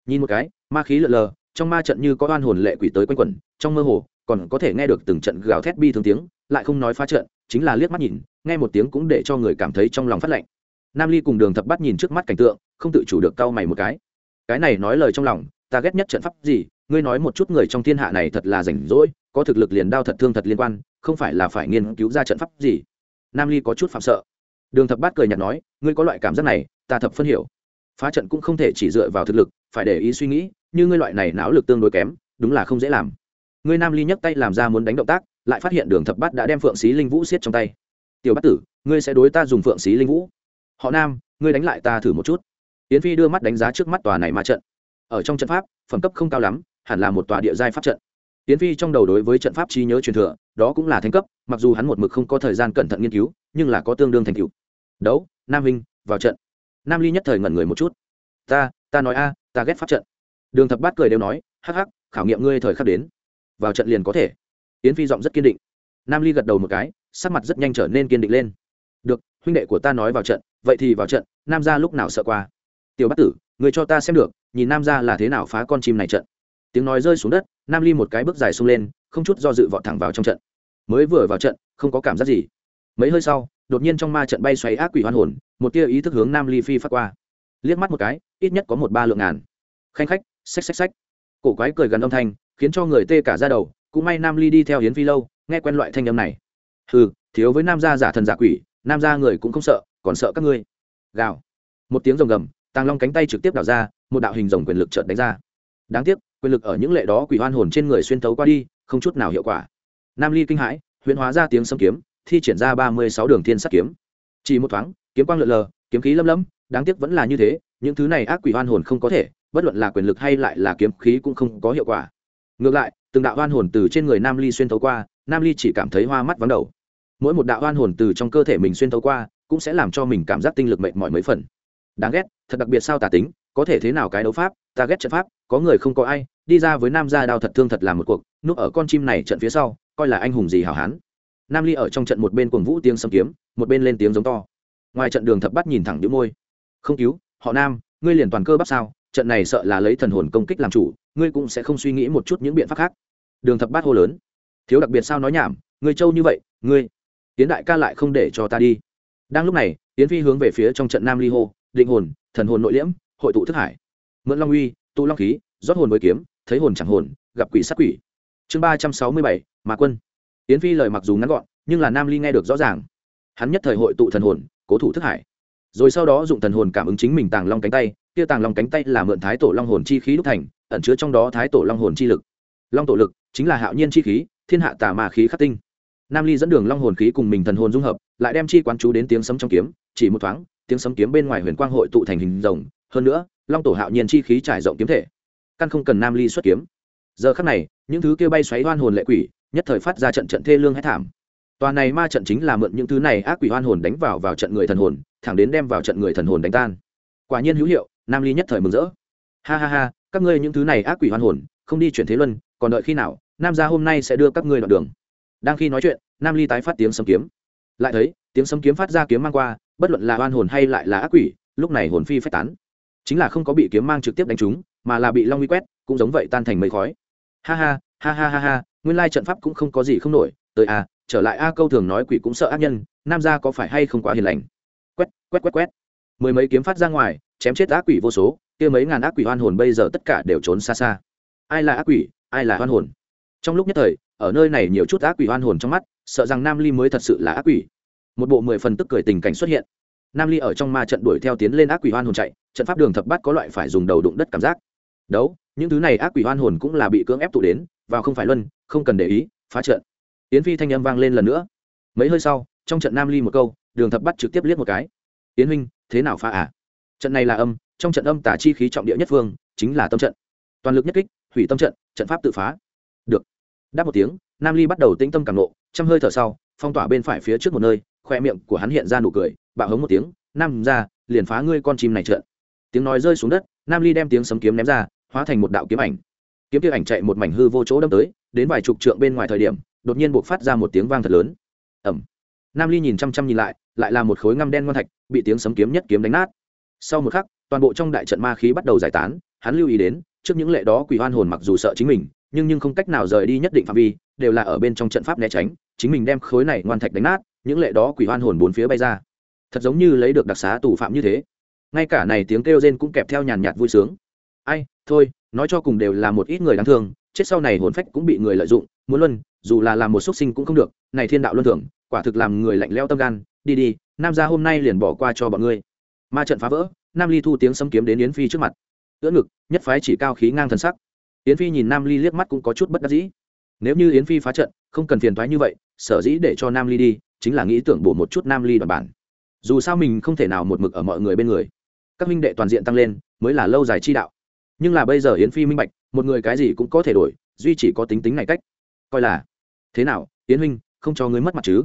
Nhìn một cái, ma khí lợn lờ trong ma trận như có oan hồn lệ quỷ tới quanh quẩn, trong mơ hồ, còn có thể nghe được từng trận gào thét bi thương tiếng, lại không nói phá trận, chính là liếc mắt nhìn, nghe một tiếng cũng để cho người cảm thấy trong lòng phát lạnh. Nam ly cùng đường thập bắt nhìn trước mắt cảnh tượng, không tự chủ được cau mày một cái. Cái này nói lời trong lòng, ta ghét nhất trận pháp gì, ngươi nói một chút người trong thiên hạ này thật là rảnh rỗi, có thực lực liền đao thật thương thật liên quan, không phải là phải nghiên cứu ra trận pháp gì. Nam ly có chút phạm sợ. Đường thập bát cười nhạt nói, ngươi có loại cảm giác này, ta thập phân hiểu. Phá trận cũng không thể chỉ dựa vào thực lực, phải để ý suy nghĩ như ngươi loại này não lực tương đối kém, đúng là không dễ làm. Ngươi nam ly nhấc tay làm ra muốn đánh động tác, lại phát hiện đường thập bát đã đem phượng xí linh vũ siết trong tay. Tiểu bát tử, ngươi sẽ đối ta dùng phượng xí linh vũ. Họ nam, ngươi đánh lại ta thử một chút. Yến phi đưa mắt đánh giá trước mắt tòa này ma trận. Ở trong trận pháp, phẩm cấp không cao lắm, hẳn là một tòa địa giai pháp trận. Yến phi trong đầu đối với trận pháp trí nhớ truyền thừa, đó cũng là thành cấp, mặc dù hắn một mực không có thời gian cẩn thận nghiên cứu, nhưng là có tương đương thành tựu. Đấu, nam Vinh, vào trận. Nam ly nhất thời ngẩn người một chút. Ta ta nói a, ta ghét pháp trận đường thập bát cười đều nói, hắc hắc, khảo nghiệm ngươi thời khắc đến. Vào trận liền có thể. Yến phi giọng rất kiên định. Nam ly gật đầu một cái, sắc mặt rất nhanh trở nên kiên định lên. Được, huynh đệ của ta nói vào trận, vậy thì vào trận, nam gia lúc nào sợ qua? Tiểu bát tử, người cho ta xem được, nhìn nam gia là thế nào phá con chim này trận. Tiếng nói rơi xuống đất, nam ly một cái bước dài xông lên, không chút do dự vọt thẳng vào trong trận. Mới vừa vào trận, không có cảm giác gì. Mấy hơi sau, đột nhiên trong ma trận bay xoáy ác quỷ hoan hồn, một tia ý thức hướng nam ly phi phát qua. Liếc mắt một cái, ít nhất có một ba lượng ngàn. Khanh khách xách xách xách. Cổ quái cười gần âm thanh, khiến cho người tê cả ra đầu, cũng may nam ly đi theo hiến phi lâu, nghe quen loại thanh âm này. Hừ, thiếu với nam gia giả thần giả quỷ, nam gia người cũng không sợ, còn sợ các ngươi. Gào. Một tiếng rồng gầm, tàng long cánh tay trực tiếp đảo ra, một đạo hình rồng quyền lực chợt đánh ra. Đáng tiếc, quyền lực ở những lệ đó quỷ hoan hồn trên người xuyên thấu qua đi, không chút nào hiệu quả. Nam ly kinh hãi, huyễn hóa ra tiếng sấm kiếm, thi triển ra ba mươi sáu đường thiên sắt kiếm. Chỉ một thoáng, kiếm quang lượn lờ, kiếm khí lâm lâm đáng tiếc vẫn là như thế, những thứ này ác quỷ hoan hồn không có thể bất luận là quyền lực hay lại là kiếm khí cũng không có hiệu quả. Ngược lại, từng đạo hoan hồn từ trên người nam ly xuyên thấu qua, nam ly chỉ cảm thấy hoa mắt vắng đầu. Mỗi một đạo hoan hồn từ trong cơ thể mình xuyên thấu qua, cũng sẽ làm cho mình cảm giác tinh lực mệt mỏi mấy phần. Đáng ghét, thật đặc biệt sao tà tính, có thể thế nào cái đấu pháp, ta ghét trận pháp, có người không có ai, đi ra với nam gia đao thật thương thật là một cuộc, núp ở con chim này trận phía sau, coi là anh hùng gì hảo hán. Nam ly ở trong trận một bên cuồng vũ tiếng xâm kiếm, một bên lên tiếng giống to. Ngoài trận đường thập bắt nhìn thẳng đĩu môi. Không cứu, họ nam, ngươi liền toàn cơ bắp sao? Trận này sợ là lấy thần hồn công kích làm chủ, ngươi cũng sẽ không suy nghĩ một chút những biện pháp khác. Đường thập bát hô lớn. Thiếu đặc biệt sao nói nhảm, ngươi trâu như vậy, ngươi. Tiến đại ca lại không để cho ta đi. Đang lúc này tiến phi hướng về phía trong trận nam ly hô, định hồn, thần hồn nội liễm, hội tụ thức hải. Mượn long uy, tụ long khí, rót hồn với kiếm, thấy hồn chẳng hồn, gặp quỷ sát quỷ. Chương ba trăm sáu mươi bảy mà quân. Tiến phi lời mặc dù ngắn gọn, nhưng là nam ly nghe được rõ ràng. Hắn nhất thời hội tụ thần hồn, cố thủ thức hải. Rồi sau đó dụng thần hồn cảm ứng chính mình tàng long cánh tay kia tàng long cánh tay là mượn thái tổ long hồn chi khí đúc thành, ẩn chứa trong đó thái tổ long hồn chi lực. Long tổ lực chính là hạo nhiên chi khí, thiên hạ tà ma khí khắc tinh. Nam ly dẫn đường long hồn khí cùng mình thần hồn dung hợp, lại đem chi quán chú đến tiếng sấm trong kiếm, chỉ một thoáng, tiếng sấm kiếm bên ngoài huyền quang hội tụ thành hình rồng, hơn nữa, long tổ hạo nhiên chi khí trải rộng kiếm thể. Căn không cần nam ly xuất kiếm. Giờ khắc này, những thứ kia bay xoáy hoan hồn lệ quỷ, nhất thời phát ra trận trận thê lương hết thảm. Toàn này ma trận chính là mượn những thứ này ác quỷ hoan hồn đánh vào vào trận người thần hồn, thẳng đến đem vào trận người thần hồn đánh tan. Quả nhiên hữu hiệu nam ly nhất thời mừng rỡ. Ha ha ha, các ngươi những thứ này ác quỷ hoan hồn, không đi chuyển thế luân, còn đợi khi nào, nam gia hôm nay sẽ đưa các ngươi đoạn đường. Đang khi nói chuyện, nam ly tái phát tiếng sấm kiếm. Lại thấy, tiếng sấm kiếm phát ra kiếm mang qua, bất luận là oan hồn hay lại là ác quỷ, lúc này hồn phi phách tán. Chính là không có bị kiếm mang trực tiếp đánh trúng, mà là bị long uy quét, cũng giống vậy tan thành mây khói. Ha ha ha ha ha ha, nguyên lai trận pháp cũng không có gì không nổi, tới a trở lại a, câu thường nói quỷ cũng sợ ác nhân, nam gia có phải hay không quá hiền lành? Quét quét quét quét mười mấy kiếm phát ra ngoài, chém chết ác quỷ vô số, kia mấy ngàn ác quỷ hoan hồn bây giờ tất cả đều trốn xa xa. Ai là ác quỷ, ai là hoan hồn? Trong lúc nhất thời, ở nơi này nhiều chút ác quỷ hoan hồn trong mắt, sợ rằng nam ly mới thật sự là ác quỷ. Một bộ mười phần tức cười tình cảnh xuất hiện. Nam ly ở trong ma trận đuổi theo tiến lên ác quỷ hoan hồn chạy, trận pháp đường thập bát có loại phải dùng đầu đụng đất cảm giác. Đấu, những thứ này ác quỷ hoan hồn cũng là bị cưỡng ép tụ đến, vào không phải luân, không cần để ý, phá trận. Yến phi thanh âm vang lên lần nữa. Mấy hơi sau, trong trận nam ly một câu, đường thập bắt trực tiếp liếc một cái. Yến huynh thế nào phá à? Trận này là âm, trong trận âm tả chi khí trọng địa nhất phương, chính là tâm trận. Toàn lực nhất kích, hủy tâm trận trận pháp tự phá. Được. Đáp một tiếng, nam ly bắt đầu tĩnh tâm cảm nộ chăm hơi thở sau, phong tỏa bên phải phía trước một nơi, khoe miệng của hắn hiện ra nụ cười, bạo hống một tiếng, nam ra, liền phá ngươi con chim này trận. tiếng nói rơi xuống đất, nam ly đem tiếng sấm kiếm ném ra, hóa thành một đạo kiếm ảnh. Kiếm kia ảnh chạy một mảnh hư vô chỗ đâm tới, đến vài chục trượng bên ngoài thời điểm, đột nhiên buộc phát ra một tiếng vang thật lớn. Ẩm nam ly nhìn chăm chăm nhìn lại lại là một khối ngăm đen ngon thạch, bị tiếng sấm kiếm nhất kiếm đánh nát. Sau một khắc, toàn bộ trong đại trận ma khí bắt đầu giải tán, hắn lưu ý đến, trước những lệ đó quỷ hoan hồn mặc dù sợ chính mình, nhưng nhưng không cách nào rời đi nhất định phạm vi, đều là ở bên trong trận pháp né tránh, chính mình đem khối này ngoan thạch đánh nát, những lệ đó quỷ hoan hồn bốn phía bay ra. Thật giống như lấy được đặc xá tù phạm như thế. Ngay cả này tiếng kêu rên cũng kẹp theo nhàn nhạt vui sướng. Ai, thôi, nói cho cùng đều là một ít người đáng thương chết sau này hồn phách cũng bị người lợi dụng, muốn luân, dù là làm một xuất sinh cũng không được, này thiên đạo luân thưởng quả thực làm người lạnh leo tâm gan, đi đi, nam gia hôm nay liền bỏ qua cho bọn ngươi. Ma trận phá vỡ, nam ly thu tiếng xâm kiếm đến yến phi trước mặt. Ưỡn ngực, nhất phái chỉ cao khí ngang thần sắc. Yến phi nhìn nam ly liếc mắt cũng có chút bất đắc dĩ. Nếu như yến phi phá trận, không cần phiền thoái như vậy, sở dĩ để cho nam ly đi, chính là nghĩ tưởng bổ một chút nam ly đoàn bản. Dù sao mình không thể nào một mực ở mọi người bên người. Các minh đệ toàn diện tăng lên, mới là lâu dài chi đạo. Nhưng là bây giờ yến phi minh bạch một người cái gì cũng có thể đổi, duy chỉ có tính tính này cách. Coi là, thế nào, yến huynh, không cho ngươi mất mặt chứ?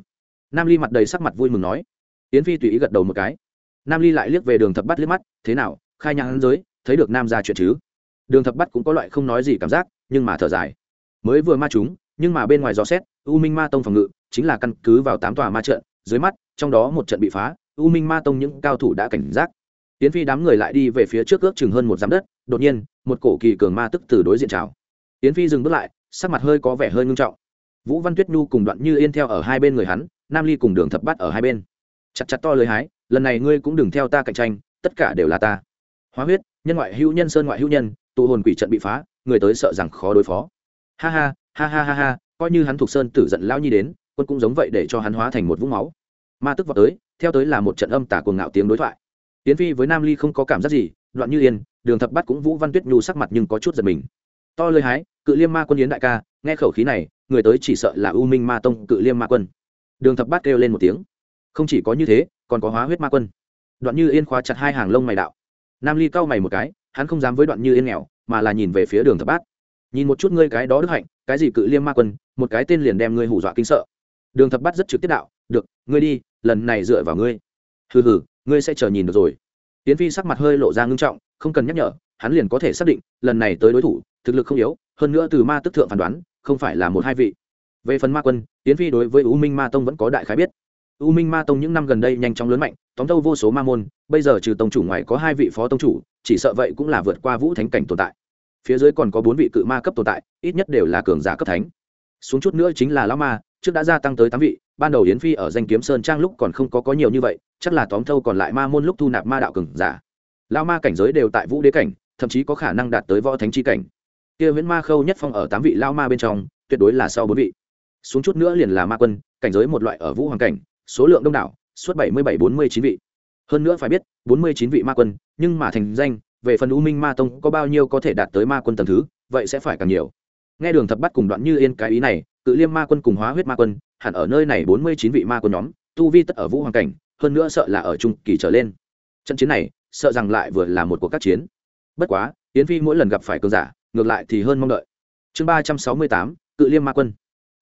Nam ly mặt đầy sắc mặt vui mừng nói. Yến phi tùy ý gật đầu một cái. Nam ly lại liếc về đường thập bắt liếc mắt, thế nào, khai nhang giới, thấy được nam ra chuyện chứ? Đường thập bắt cũng có loại không nói gì cảm giác, nhưng mà thở dài. Mới vừa ma chúng, nhưng mà bên ngoài gió xét, u minh ma tông phòng ngự chính là căn cứ vào tám tòa ma trận, dưới mắt, trong đó một trận bị phá, u minh ma tông những cao thủ đã cảnh giác tiến phi đám người lại đi về phía trước ước chừng hơn một giám đất, đột nhiên, một cổ kỳ cường ma tức từ đối diện chào tiến phi dừng bước lại, sắc mặt hơi có vẻ hơi ngưng trọng. Vũ văn tuyết nhu cùng đoạn như yên theo ở hai bên người hắn, nam ly cùng đường thập bắt ở hai bên. Chặt chặt to lời hái, lần này ngươi cũng đừng theo ta cạnh tranh, tất cả đều là ta. Hóa huyết, nhân ngoại hữu nhân sơn ngoại hữu nhân, tụ hồn quỷ trận bị phá, người tới sợ rằng khó đối phó. Ha ha ha ha ha ha, coi như hắn thuộc sơn tử giận lão nhi đến, quân cũng giống vậy để cho hắn hóa thành một vũng máu. Ma tức vào tới, theo tới là một trận âm tả cuồng ngạo tiếng đối thoại tiến phi với nam ly không có cảm giác gì, đoạn như yên, đường thập bắt cũng vũ văn tuyết nhu sắc mặt nhưng có chút giật mình. To lời hái, cự liêm ma quân yến đại ca, nghe khẩu khí này, người tới chỉ sợ là u minh ma tông cự liêm ma quân. Đường thập bát kêu lên một tiếng. Không chỉ có như thế, còn có hóa huyết ma quân. Đoạn như yên khóa chặt hai hàng lông mày đạo. Nam ly cau mày một cái, hắn không dám với đoạn như yên nghèo, mà là nhìn về phía đường thập bát. Nhìn một chút ngươi cái đó đức hạnh, cái gì cự liêm ma quân, một cái tên liền đem ngươi hù dọa kinh sợ. Đường thập bát rất trực tiếp đạo, được, ngươi đi, lần này dựa vào ngươi. Hừ hừ ngươi sẽ chờ nhìn được rồi. Tiến phi sắc mặt hơi lộ ra ngưng trọng, không cần nhắc nhở, hắn liền có thể xác định, lần này tới đối thủ, thực lực không yếu, hơn nữa từ ma tức thượng phán đoán, không phải là một hai vị. Về phần ma quân tiến phi đối với u minh ma tông vẫn có đại khái biết. U minh ma tông những năm gần đây nhanh chóng lớn mạnh, tóm tâu vô số ma môn, bây giờ trừ tông chủ ngoài có hai vị phó tông chủ, chỉ sợ vậy cũng là vượt qua vũ thánh cảnh tồn tại. Phía dưới còn có bốn vị cự ma cấp tồn tại, ít nhất đều là cường giả cấp thánh. Xuống chút nữa chính là lão ma, trước đã gia tăng tới tám vị ban đầu yến phi ở danh kiếm sơn trang lúc còn không có có nhiều như vậy, chắc là tóm thâu còn lại ma môn lúc thu nạp ma đạo cường giả. Lao ma cảnh giới đều tại vũ đế cảnh, thậm chí có khả năng đạt tới võ thánh chi cảnh. Kia viễn ma khâu nhất phong ở tám vị lao ma bên trong, tuyệt đối là sau bốn vị. Xuống chút nữa liền là ma quân, cảnh giới một loại ở vũ hoàng cảnh, số lượng đông đảo, suốt bảy mươi bảy, bốn mươi chín vị. Hơn nữa phải biết, bốn mươi chín vị ma quân, nhưng mà thành danh, về phần u minh ma tông có bao nhiêu có thể đạt tới ma quân tầng thứ, vậy sẽ phải càng nhiều. Nghe đường thập bắt cùng đoạn như yên cái ý này cự liêm ma quân cùng hóa huyết ma quân, hẳn ở nơi này bốn mươi chín vị ma quân nhóm, tu vi tất ở vũ hoàng cảnh, hơn nữa sợ là ở trung kỳ trở lên. Trận chiến này, sợ rằng lại vừa là một cuộc các chiến. Bất quá, yến phi mỗi lần gặp phải cường giả, ngược lại thì hơn mong đợi. Chương ba trăm sáu mươi tám, cự liêm ma quân.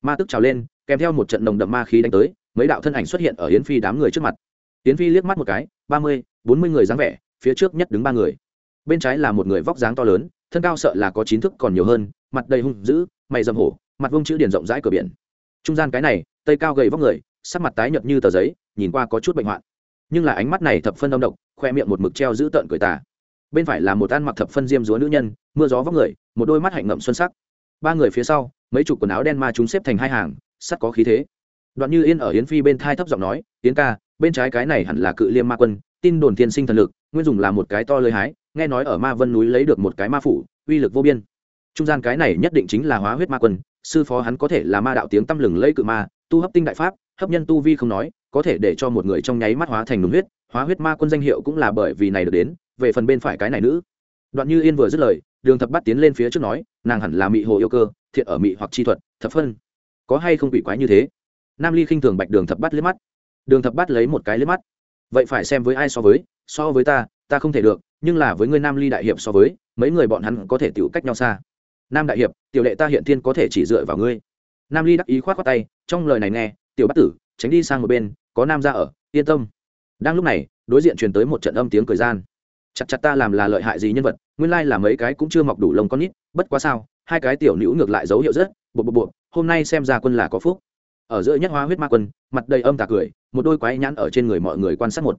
Ma tức trào lên, kèm theo một trận nồng đậm ma khí đánh tới, mấy đạo thân ảnh xuất hiện ở yến phi đám người trước mặt. Yến phi liếc mắt một cái, ba mươi, bốn mươi người dáng vẻ, phía trước nhất đứng ba người. Bên trái là một người vóc dáng to lớn, thân cao sợ là có chín thức còn nhiều hơn, mặt đầy hung dữ, mày dầm hổ mặt vông chữ điển rộng rãi cửa biển. Trung gian cái này, tây cao gầy vóc người, sắc mặt tái nhợt như tờ giấy, nhìn qua có chút bệnh hoạn. Nhưng là ánh mắt này thập phân đông độc, khoe miệng một mực treo giữ tợn cười tà. Bên phải là một ăn mặc thập phân diêm dúa nữ nhân, mưa gió vóc người, một đôi mắt hạnh ngậm xuân sắc. Ba người phía sau, mấy chục quần áo đen ma chúng xếp thành hai hàng, sắt có khí thế. Đoạn như yên ở yến phi bên thai thấp giọng nói, yến ca, bên trái cái này hẳn là cự liêm ma quân, tin đồn tiên sinh thần lực, nguyên dùng là một cái to lơi hái, nghe nói ở ma vân núi lấy được một cái ma phủ, uy lực vô biên. Trung gian cái này nhất định chính là hóa huyết ma quân sư phó hắn có thể là ma đạo tiếng tăm lừng lây cự ma, tu hấp tinh đại pháp, hấp nhân tu vi không nói, có thể để cho một người trong nháy mắt hóa thành nùng huyết, hóa huyết ma quân danh hiệu cũng là bởi vì này được đến, về phần bên phải cái này nữ. Đoạn như yên vừa dứt lời, đường thập bắt tiến lên phía trước nói, nàng hẳn là mị hồ yêu cơ, thiện ở mị hoặc chi thuật, thập phân. Có hay không quỷ quái như thế? Nam ly khinh thường bạch đường thập bắt liếc mắt. Đường thập bắt lấy một cái liếc mắt. Vậy phải xem với ai so với so với ta ta không thể được, nhưng là với ngươi nam ly đại hiệp so với, mấy người bọn hắn có thể tiểu cách nhau xa nam đại hiệp, tiểu đệ ta hiện thiên có thể chỉ dựa vào ngươi. Nam ly đắc ý khoát khoát tay, trong lời này nghe, tiểu bắt tử, tránh đi sang một bên, có nam ra ở, yên tâm. Đang lúc này, đối diện truyền tới một trận âm tiếng cười gian. Chặt chặt ta làm là lợi hại gì nhân vật, nguyên lai là mấy cái cũng chưa mọc đủ lông con nít, bất quá sao, hai cái tiểu nữ ngược lại dấu hiệu rất bộ bộ bộ hôm nay xem ra quân là có phúc. Ở giữa nhất hóa huyết ma quân, mặt đầy âm tà cười, một đôi quái nhãn ở trên người mọi người quan sát một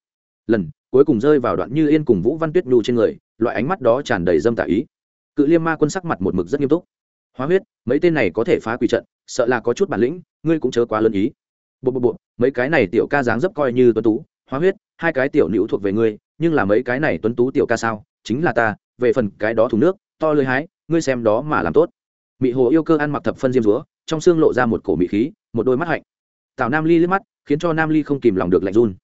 lần, cuối cùng rơi vào đoạn như yên cùng vũ văn tuyết nhu trên người, loại ánh mắt đó tràn đầy dâm tà ý cự liêm ma quân sắc mặt một mực rất nghiêm túc. Hóa huyết, mấy tên này có thể phá quỷ trận, sợ là có chút bản lĩnh, ngươi cũng chớ quá lớn ý. Bộ bộ bộ, mấy cái này tiểu ca dáng dấp coi như tuấn tú, hóa huyết, hai cái tiểu nữ thuộc về ngươi, nhưng là mấy cái này tuấn tú tiểu ca sao? Chính là ta, về phần cái đó thủ nước, to lưới hái, ngươi xem đó mà làm tốt. Mị hồ yêu cơ ăn mặc thập phân diêm dúa, trong xương lộ ra một cổ mị khí, một đôi mắt hạnh. Tào nam ly liếc mắt, khiến cho nam ly không kìm lòng được lạnh run.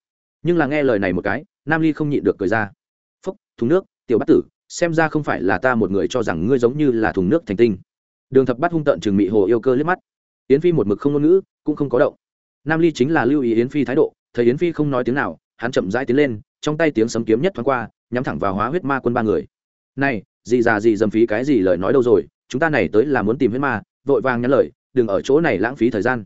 Nhưng là nghe lời này một cái, nam ly không nhịn được cười ra. Phúc, thùng nước, tiểu bát tử xem ra không phải là ta một người cho rằng ngươi giống như là thùng nước thành tinh. Đường thập bắt hung tợn chừng mị hồ yêu cơ liếc mắt. Yến phi một mực không ngôn ngữ, cũng không có động. Nam ly chính là lưu ý yến phi thái độ, thấy yến phi không nói tiếng nào, hắn chậm rãi tiến lên, trong tay tiếng sấm kiếm nhất thoáng qua, nhắm thẳng vào hóa huyết ma quân ba người. Này gì già gì dầm phí cái gì lời nói đâu rồi, chúng ta này tới là muốn tìm huyết ma, vội vàng nhắn lời, đừng ở chỗ này lãng phí thời gian.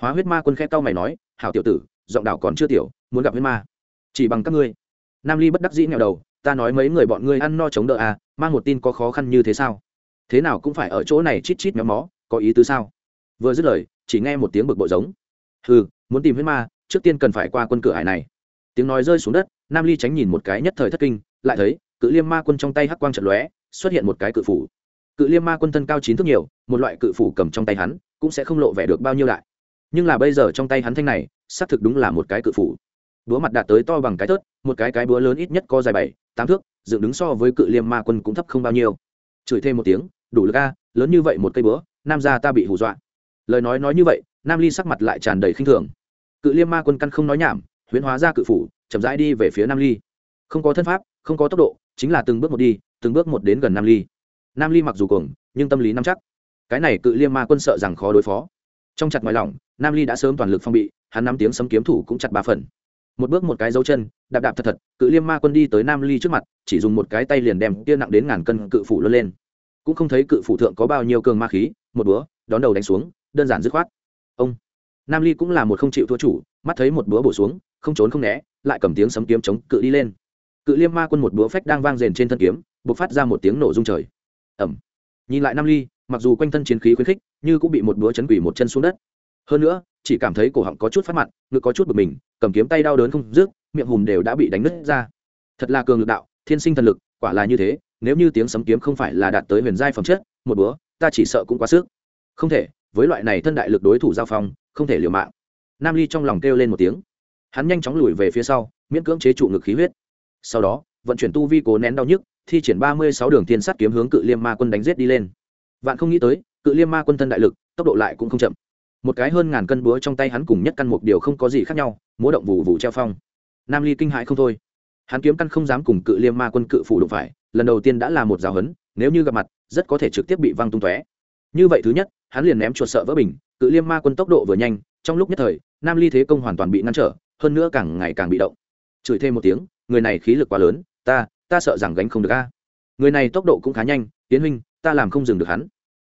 Hóa huyết ma quân khẽ tao mày nói, hảo tiểu tử, giọng đảo còn chưa tiểu, muốn gặp huyết ma. Chỉ bằng các ngươi. Nam ly bất đắc dĩ nghèo đầu ta nói mấy người bọn ngươi ăn no chống đỡ à mang một tin có khó khăn như thế sao? Thế nào cũng phải ở chỗ này chít chít méo mó, có ý tứ sao? Vừa dứt lời, chỉ nghe một tiếng bực bội giống. Ừ muốn tìm huyết ma, trước tiên cần phải qua quân cửa hải này. Tiếng nói rơi xuống đất, nam ly tránh nhìn một cái nhất thời thất kinh, lại thấy, cự liêm ma quân trong tay hắc quang trận lóe, xuất hiện một cái cự phủ. Cự liêm ma quân thân cao chín thước nhiều, một loại cự phủ cầm trong tay hắn, cũng sẽ không lộ vẻ được bao nhiêu đại nhưng là bây giờ trong tay hắn thanh này, xác thực đúng là một cái cự phủ. Búa mặt đạt tới to bằng cái tớt một cái cái búa lớn ít nhất có dài bảy tám thước, dựng đứng so với cự liêm ma quân cũng thấp không bao nhiêu. Chửi thêm một tiếng, đủ lực a, lớn như vậy một cây búa, nam gia ta bị hù dọa. Lời nói nói như vậy, nam ly sắc mặt lại tràn đầy khinh thường. Cự liêm ma quân căn không nói nhảm, huyễn hóa ra cự phủ, chậm rãi đi về phía nam ly. Không có thân pháp, không có tốc độ, chính là từng bước một đi, từng bước một đến gần nam ly. Nam ly mặc dù cuồng, nhưng tâm lý nắm chắc. Cái này cự liêm ma quân sợ rằng khó đối phó. Trong chặt ngoài lỏng, nam ly đã sớm toàn lực phong bị, hắn nắm tiếng sấm kiếm thủ cũng chặt ba phần một bước một cái dấu chân, đạp đạp thật thật, cự liêm ma quân đi tới nam ly trước mặt, chỉ dùng một cái tay liền đem tia nặng đến ngàn cân cự phủ luân lên. Cũng không thấy cự phủ thượng có bao nhiêu cường ma khí, một búa, đón đầu đánh xuống, đơn giản dứt khoát. Ông, nam ly cũng là một không chịu thua chủ, mắt thấy một búa bổ xuống, không trốn không né, lại cầm tiếng sấm kiếm chống cự đi lên. Cự liêm ma quân một búa phách đang vang rền trên thân kiếm b ộ c phát ra một tiếng nổ rung trời. Ẩm. Nhìn lại nam ly, mặc dù quanh thân chiến khí khuyến khích, như cũng bị một búa chấn quỷ một chân xuống đất. Hơn nữa, chỉ cảm thấy cổ họng có chút phát mặn, ngực có chút bực mình cầm kiếm tay đau đớn không dứt, miệng hùm đều đã bị đánh nứt ra. Thật là cường lực đạo thiên sinh thần lực quả là như thế nếu như tiếng sấm kiếm không phải là đạt tới huyền giai phẩm chất một bữa, ta chỉ sợ cũng quá sức. Không thể với loại này thân đại lực đối thủ giao phong không thể liều mạng. Nam ly trong lòng kêu lên một tiếng. Hắn nhanh chóng lùi về phía sau miễn cưỡng chế trụ ngực khí huyết. Sau đó vận chuyển tu vi cố nén đau nhức thi triển ba mươi sáu đường thiên sát kiếm hướng cự liêm ma quân đánh giết đi lên. Vạn không nghĩ tới cự liêm ma quân thân đại lực tốc độ lại cũng không chậm một cái hơn ngàn cân búa trong tay hắn cùng nhất căn một điều không có gì khác nhau, múa động vụ vụ treo phong. Nam ly kinh hãi không thôi. Hắn kiếm căn không dám cùng cự liêm ma quân cự phủ đụng phải, lần đầu tiên đã là một giáo hấn, nếu như gặp mặt, rất có thể trực tiếp bị văng tung tóe. Như vậy thứ nhất, hắn liền ném chuột sợ vỡ bình, cự liêm ma quân tốc độ vừa nhanh, trong lúc nhất thời, nam ly thế công hoàn toàn bị ngăn trở, hơn nữa càng ngày càng bị động. Chửi thêm một tiếng, người này khí lực quá lớn, ta ta sợ rằng gánh không được a. Người này tốc độ cũng khá nhanh tiến huynh, ta làm không dừng được hắn.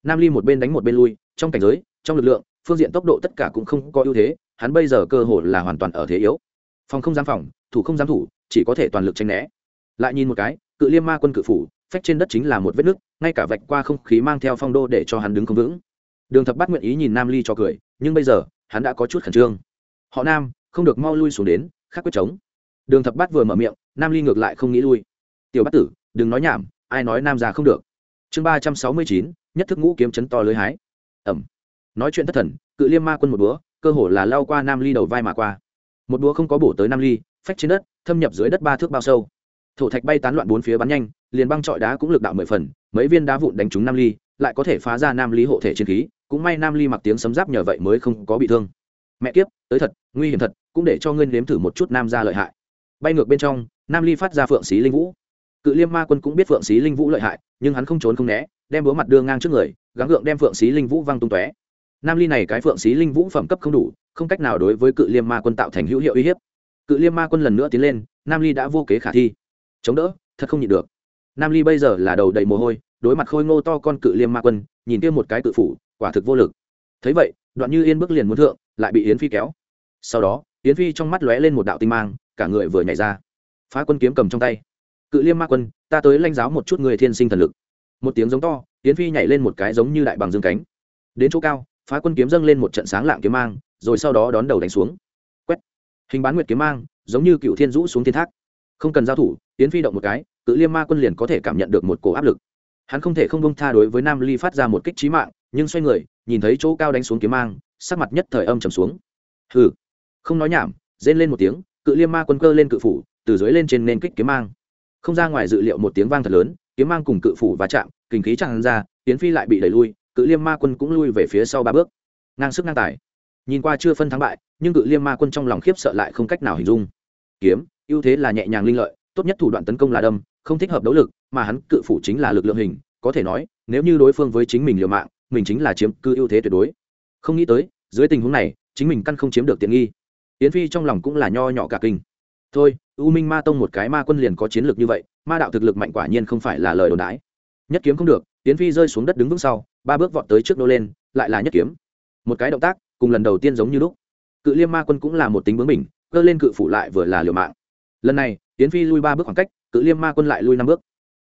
Nam ly một bên đánh một bên lui, trong cảnh giới, trong lực lượng phương diện tốc độ tất cả cũng không có ưu thế, hắn bây giờ cơ hội là hoàn toàn ở thế yếu. Phòng không dám phòng, thủ không dám thủ, chỉ có thể toàn lực tranh né. Lại nhìn một cái, cự liêm ma quân cự phủ, phách trên đất chính là một vết nứt ngay cả vạch qua không khí mang theo phong đô để cho hắn đứng không vững. Đường thập bắt nguyện ý nhìn nam ly cho cười, nhưng bây giờ, hắn đã có chút khẩn trương. Họ nam, không được mau lui xuống đến, khắc quyết chống. Đường thập bắt vừa mở miệng, nam ly ngược lại không nghĩ lui. Tiểu bắt tử, đừng nói nhảm, ai nói nam già không được. Chương ba trăm sáu mươi chín, nhất thức ngũ kiếm chấn to lưới hái. Ẩm nói chuyện thất thần, cự liêm ma quân một búa, cơ hồ là lao qua nam ly đầu vai mà qua. Một búa không có bổ tới nam ly, phách trên đất, thâm nhập dưới đất ba thước bao sâu. Thổ thạch bay tán loạn bốn phía bắn nhanh, liền băng trọi đá cũng lực đạo mười phần, mấy viên đá vụn đánh trúng nam ly, lại có thể phá ra nam ly hộ thể chiến khí, cũng may nam ly mặc tiếng sấm giáp nhờ vậy mới không có bị thương. Mẹ kiếp, tới thật, nguy hiểm thật, cũng để cho ngươi nếm thử một chút nam ra lợi hại. Bay ngược bên trong, nam ly phát ra phượng xí linh vũ. Cự liêm ma quân cũng biết phượng xí linh vũ lợi hại, nhưng hắn không trốn không né, đem búa mặt đưa ngang trước người, gắng gượng đem phượng xí linh vũ văng tung tóe nam ly này cái phượng xí linh vũ phẩm cấp không đủ, không cách nào đối với cự liêm ma quân tạo thành hữu hiệu uy hiếp. Cự liêm ma quân lần nữa tiến lên, nam ly đã vô kế khả thi. Chống đỡ, thật không nhịn được. Nam ly bây giờ là đầu đầy mồ hôi, đối mặt khôi ngô to con cự liêm ma quân, nhìn kia một cái cự phủ, quả thực vô lực. Thấy vậy, đoạn như yên bước liền muốn thượng, lại bị yến phi kéo. Sau đó, yến phi trong mắt lóe lên một đạo tinh mang, cả người vừa nhảy ra. Phá quân kiếm cầm trong tay. Cự liêm ma quân, ta tới lanh giáo một chút người thiên sinh thần lực. Một tiếng giống to, yến phi nhảy lên một cái giống như đại bằng dương cánh. Đến chỗ cao phá quân kiếm dâng lên một trận sáng lạng kiếm mang, rồi sau đó đón đầu đánh xuống. Quét. Hình bán nguyệt kiếm mang, giống như cựu thiên rũ xuống thiên thác. Không cần giao thủ, tiến phi động một cái, cự liêm ma quân liền có thể cảm nhận được một cổ áp lực. Hắn không thể không bông tha đối với nam ly phát ra một kích trí mạng, nhưng xoay người, nhìn thấy chỗ cao đánh xuống kiếm mang, sắc mặt nhất thời âm trầm xuống. Hừ. Không nói nhảm, rên lên một tiếng, cự liêm ma quân cơ lên cự phủ, từ dưới lên trên nên kích kiếm mang. Không ra ngoài dự liệu một tiếng vang thật lớn, kiếm mang cùng cự phủ và chạm, kinh khí tràn ra, tiến phi lại bị đẩy lui cự liêm ma quân cũng lui về phía sau ba bước. Ngang sức ngang tài. Nhìn qua chưa phân thắng bại, nhưng cự liêm ma quân trong lòng khiếp sợ lại không cách nào hình dung. Kiếm, ưu thế là nhẹ nhàng linh lợi, tốt nhất thủ đoạn tấn công là đâm, không thích hợp đấu lực, mà hắn cự phủ chính là lực lượng hình, có thể nói, nếu như đối phương với chính mình liều mạng, mình chính là chiếm cư ưu thế tuyệt đối. Không nghĩ tới, dưới tình huống này, chính mình căn không chiếm được tiện nghi. Yến phi trong lòng cũng là nho nhỏ cả kinh. Thôi, u minh ma tông một cái ma quân liền có chiến lược như vậy, ma đạo thực lực mạnh quả nhiên không phải là lời đồn đái nhất kiếm không được, yến phi rơi xuống đất đứng vững sau ba bước vọt tới trước nô lên, lại là nhất kiếm. Một cái động tác, cùng lần đầu tiên giống như lúc. Cự liêm ma quân cũng là một tính bướng mình cơ lên cự phủ lại vừa là liều mạng. Lần này tiến phi lui ba bước khoảng cách, cự liêm ma quân lại lui năm bước.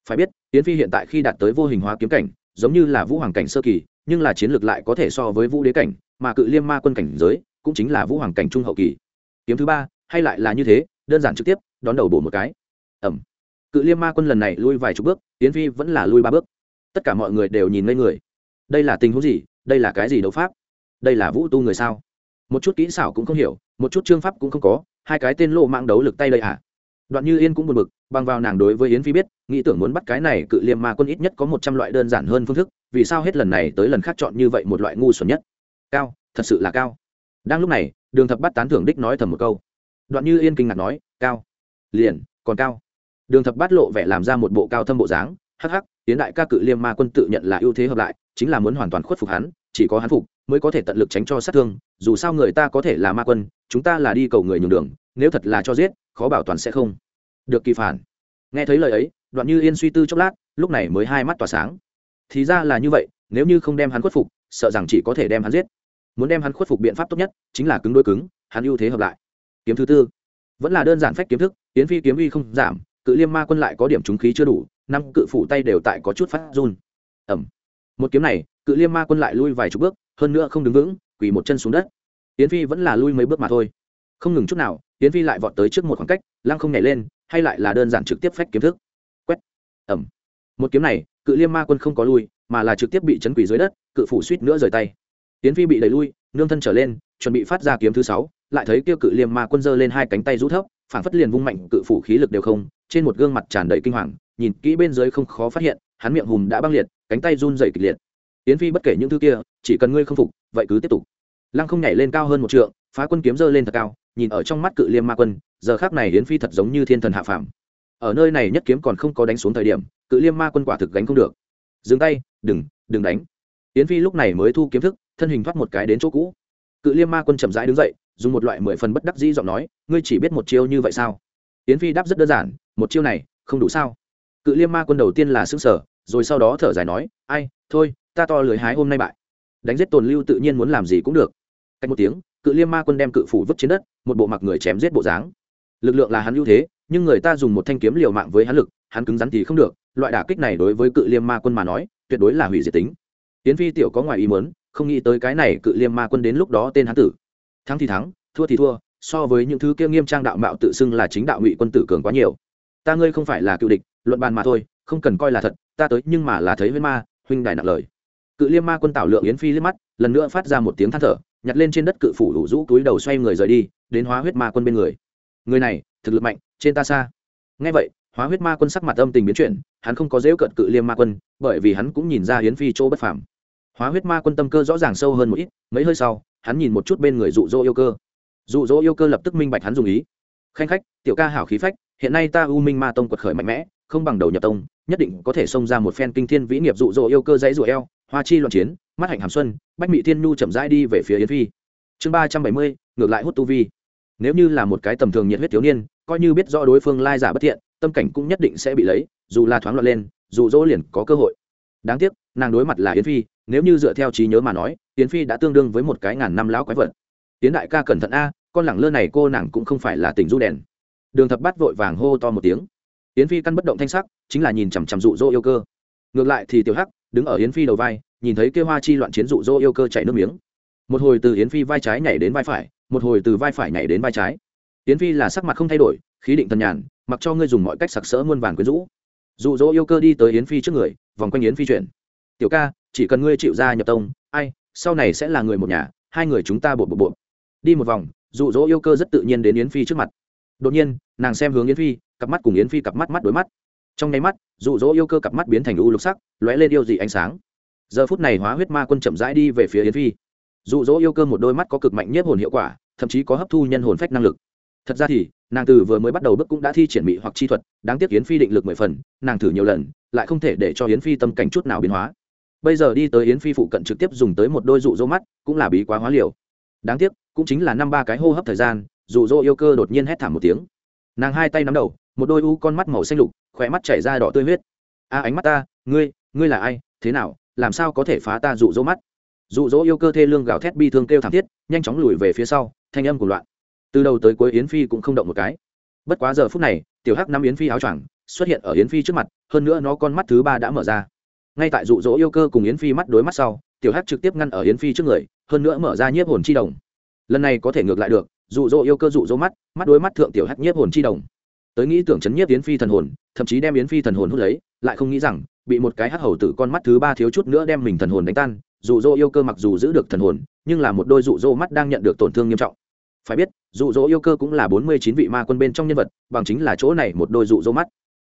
Phải biết tiến phi hiện tại khi đạt tới vô hình hóa kiếm cảnh, giống như là vũ hoàng cảnh sơ kỳ, nhưng là chiến lược lại có thể so với vũ đế cảnh, mà cự liêm ma quân cảnh giới, cũng chính là vũ hoàng cảnh trung hậu kỳ. Kiếm thứ ba, hay lại là như thế, đơn giản trực tiếp, đón đầu bổ một cái. Ẩm. Cự liêm ma quân lần này lui vài chục bước tiến phi vẫn là lui ba bước. Tất cả mọi người đều nhìn ngây người đây là tình huống gì, đây là cái gì đấu pháp? Đây là vũ tu người sao? Một chút kỹ xảo cũng không hiểu, một chút chương pháp cũng không có, hai cái tên lộ mạng đấu lực tay đây à? Đoạn như yên cũng buồn bực, bằng vào nàng đối với yến phi biết, nghĩ tưởng muốn bắt cái này cự liêm ma quân ít nhất có một trăm loại đơn giản hơn phương thức, vì sao hết lần này tới lần khác chọn như vậy một loại ngu xuẩn nhất? Cao, thật sự là cao. Đang lúc này, đường thập bắt tán thưởng đích nói thầm một câu. Đoạn như yên kinh ngạc nói, cao, liền, còn cao. Đường thập bắt lộ vẻ làm ra một bộ cao thâm bộ dáng, hắc hắc tiến đại ca cự liêm ma quân tự nhận là ưu thế hợp lại, chính là muốn hoàn toàn khuất phục hắn, chỉ có hắn phục, mới có thể tận lực tránh cho sát thương, dù sao người ta có thể là ma quân, chúng ta là đi cầu người nhường đường, nếu thật là cho giết, khó bảo toàn sẽ không. Được kỳ phản. Nghe thấy lời ấy, đoạn như yên suy tư chốc lát, lúc này mới hai mắt tỏa sáng. Thì ra là như vậy, nếu như không đem hắn khuất phục, sợ rằng chỉ có thể đem hắn giết. Muốn đem hắn khuất phục biện pháp tốt nhất, chính là cứng đôi cứng, hắn ưu thế hợp lại. Kiếm thứ tư. Vẫn là đơn giản phách kiếm thức, tiến phi kiếm uy không giảm, cự liêm ma quân lại có điểm trúng khí chưa đủ năm cự phủ tay đều tại có chút phát run. Ẩm. Một kiếm này, cự liêm ma quân lại lui vài chục bước, hơn nữa không đứng vững, quỳ một chân xuống đất. Tiến phi vẫn là lui mấy bước mà thôi. Không ngừng chút nào tiến phi lại vọt tới trước một khoảng cách, lăng không nhảy lên, hay lại là đơn giản trực tiếp phách kiếm thức. Quét. Ẩm. Một kiếm này, cự liêm ma quân không có lui, mà là trực tiếp bị chấn quỷ dưới đất, cự phủ suýt nữa rời tay. Tiến phi bị đẩy lui, nương thân trở lên, chuẩn bị phát ra kiếm thứ sáu, lại thấy kia cự liêm ma quân giơ lên hai cánh tay rũ thấp, phảng phất liền vung mạnh, cự phủ khí lực đều không, trên một gương mặt tràn đầy kinh hoàng nhìn kỹ bên dưới không khó phát hiện, hắn miệng hùm đã băng liệt, cánh tay run dày kịch liệt. Tiến phi bất kể những thứ kia, chỉ cần ngươi không phục, vậy cứ tiếp tục. Lăng không nhảy lên cao hơn một trượng, phá quân kiếm dơ lên thật cao, nhìn ở trong mắt cự liêm ma quân, giờ khác này yến phi thật giống như thiên thần hạ phàm. Ở nơi này nhất kiếm còn không có đánh xuống thời điểm, cự liêm ma quân quả thực gánh không được. Dừng tay, đừng đừng đánh. Yến phi lúc này mới thu kiếm thức, thân hình thoát một cái đến chỗ cũ. Cự liêm ma quân chậm rãi đứng dậy, dùng một loại mười phần bất đắc dĩ giọng nói, ngươi chỉ biết một chiêu như vậy sao? Yến phi đáp rất đơn giản, một chiêu này, không đủ sao? Cự liêm ma quân đầu tiên là xương sở, rồi sau đó thở dài nói, ai, thôi, ta to lưới hái hôm nay bại. Đánh giết tồn lưu tự nhiên muốn làm gì cũng được. Cách một tiếng, cự liêm ma quân đem cự phủ vứt trên đất, một bộ mặc người chém giết bộ dáng. Lực lượng là hắn ưu thế, nhưng người ta dùng một thanh kiếm liều mạng với hắn lực, hắn cứng rắn thì không được. Loại đả kích này đối với cự liêm ma quân mà nói, tuyệt đối là hủy diệt tính. Tiến phi tiểu có ngoài ý muốn, không nghĩ tới cái này cự liêm ma quân đến lúc đó tên hắn tử. Thắng thì thắng, thua thì thua, so với những thứ kia nghiêm trang đạo mạo tự xưng là chính đạo ngụy quân tử cường quá nhiều. Ta ngươi không phải là cựu địch luận bàn mà thôi, không cần coi là thật, ta tới nhưng mà là thấy với ma, huynh đài nặng lời. Cự liêm ma quân tảo lượng yến phi liếc mắt, lần nữa phát ra một tiếng than thở, nhặt lên trên đất cự phủ đủ rũ túi đầu xoay người rời đi, đến hóa huyết ma quân bên người. Người này, thực lực mạnh, trên ta xa. Ngay vậy, hóa huyết ma quân sắc mặt âm tình biến chuyển, hắn không có dễu cận cự liêm ma quân, bởi vì hắn cũng nhìn ra yến phi chỗ bất phàm. Hóa huyết ma quân tâm cơ rõ ràng sâu hơn một ít, mấy hơi sau, hắn nhìn một chút bên người dụ dỗ yêu cơ. Dụ dỗ yêu cơ lập tức minh bạch hắn dùng ý. Khanh khách, tiểu ca hảo khí phách, hiện nay ta u minh ma tông quật khởi mạnh mẽ không bằng đầu nhập tông, nhất định có thể xông ra một phen kinh thiên vĩ nghiệp dụ dỗ yêu cơ dãy rủa eo, hoa chi loạn chiến, mắt hạnh hàm xuân, bách mị thiên nhu chậm rãi đi về phía yến phi. Chương ba trăm bảy mươi, ngược lại hút tu vi. Nếu như là một cái tầm thường nhiệt huyết thiếu niên, coi như biết rõ đối phương lai giả bất thiện, tâm cảnh cũng nhất định sẽ bị lấy, dù là thoáng loạn lên, dù dỗ liền có cơ hội. Đáng tiếc, nàng đối mặt là yến phi, nếu như dựa theo trí nhớ mà nói, yến phi đã tương đương với một cái ngàn năm lão quái vật. Tiến đại ca cẩn thận a, con lẳng lơ này cô nàng cũng không phải là tình du đèn. Đường thập bắt vội vàng hô to một tiếng yến phi căn bất động thanh sắc, chính là nhìn chằm chằm dụ dỗ yêu cơ. Ngược lại thì tiểu hắc, đứng ở yến phi đầu vai, nhìn thấy kêu hoa chi loạn chiến dụ dỗ yêu cơ chảy nước miếng. Một hồi từ yến phi vai trái nhảy đến vai phải, một hồi từ vai phải nhảy đến vai trái. Yến phi là sắc mặt không thay đổi, khí định thần nhàn, mặc cho ngươi dùng mọi cách sặc sỡ muôn vàn quyến rũ. Dụ dỗ yêu cơ đi tới yến phi trước người, vòng quanh yến phi chuyển. Tiểu ca, chỉ cần ngươi chịu ra nhập tông, ai, sau này sẽ là người một nhà, hai người chúng ta bộ bộ bộ đi một vòng, dụ dỗ yêu cơ rất tự nhiên đến yến phi trước mặt đột nhiên, nàng xem hướng yến phi, cặp mắt cùng yến phi cặp mắt mắt đối mắt. Trong nháy mắt, dụ dỗ yêu cơ cặp mắt biến thành u lục sắc, lóe lên yêu dị ánh sáng. Giờ phút này hóa huyết ma quân chậm rãi đi về phía yến phi. Dụ dỗ yêu cơ một đôi mắt có cực mạnh nhất hồn hiệu quả, thậm chí có hấp thu nhân hồn phách năng lực. Thật ra thì, nàng từ vừa mới bắt đầu bước cũng đã thi triển mỹ hoặc chi thuật, đáng tiếc yến phi định lực mười phần, nàng thử nhiều lần, lại không thể để cho yến phi tâm cảnh chút nào biến hóa. Bây giờ đi tới yến phi phụ cận trực tiếp dùng tới một đôi dụ dỗ mắt, cũng là bí quá hóa liều. Đáng tiếc, cũng chính là năm ba cái hô hấp thời gian dụ dỗ yêu cơ đột nhiên hét thảm một tiếng. Nàng hai tay nắm đầu, một đôi u con mắt màu xanh lục, khỏe mắt chảy ra đỏ tươi huyết. A, ánh mắt ta, ngươi ngươi là ai? Thế nào, làm sao có thể phá ta dụ dỗ mắt? Dụ dỗ yêu cơ thê lương gào thét bi thương kêu thảm thiết, nhanh chóng lùi về phía sau, thanh âm của loạn. Từ đầu tới cuối yến phi cũng không động một cái. Bất quá giờ phút này, tiểu hắc năm yến phi áo choàng, xuất hiện ở yến phi trước mặt, hơn nữa nó con mắt thứ ba đã mở ra. Ngay tại dụ dỗ yêu cơ cùng yến phi mắt đối mắt sau, tiểu hắc trực tiếp ngăn ở yến phi trước người, hơn nữa mở ra nhiếp hồn chi đồng. Lần này có thể ngược lại được dụ dỗ yêu cơ dụ dỗ mắt mắt đôi mắt thượng tiểu hắc nhiếp hồn chi đồng. Tới nghĩ tưởng chấn nhiếp yến phi thần hồn, thậm chí đem yến phi thần hồn hút lấy, lại không nghĩ rằng, bị một cái hắc hầu tử con mắt thứ ba thiếu chút nữa đem mình thần hồn đánh tan, dụ dỗ yêu cơ mặc dù giữ được thần hồn, nhưng là một đôi dụ dỗ mắt đang nhận được tổn thương nghiêm trọng. Phải biết, dụ dỗ yêu cơ cũng là bốn mươi chín vị ma quân bên trong nhân vật, bằng chính là chỗ này một đôi dụ dỗ mắt.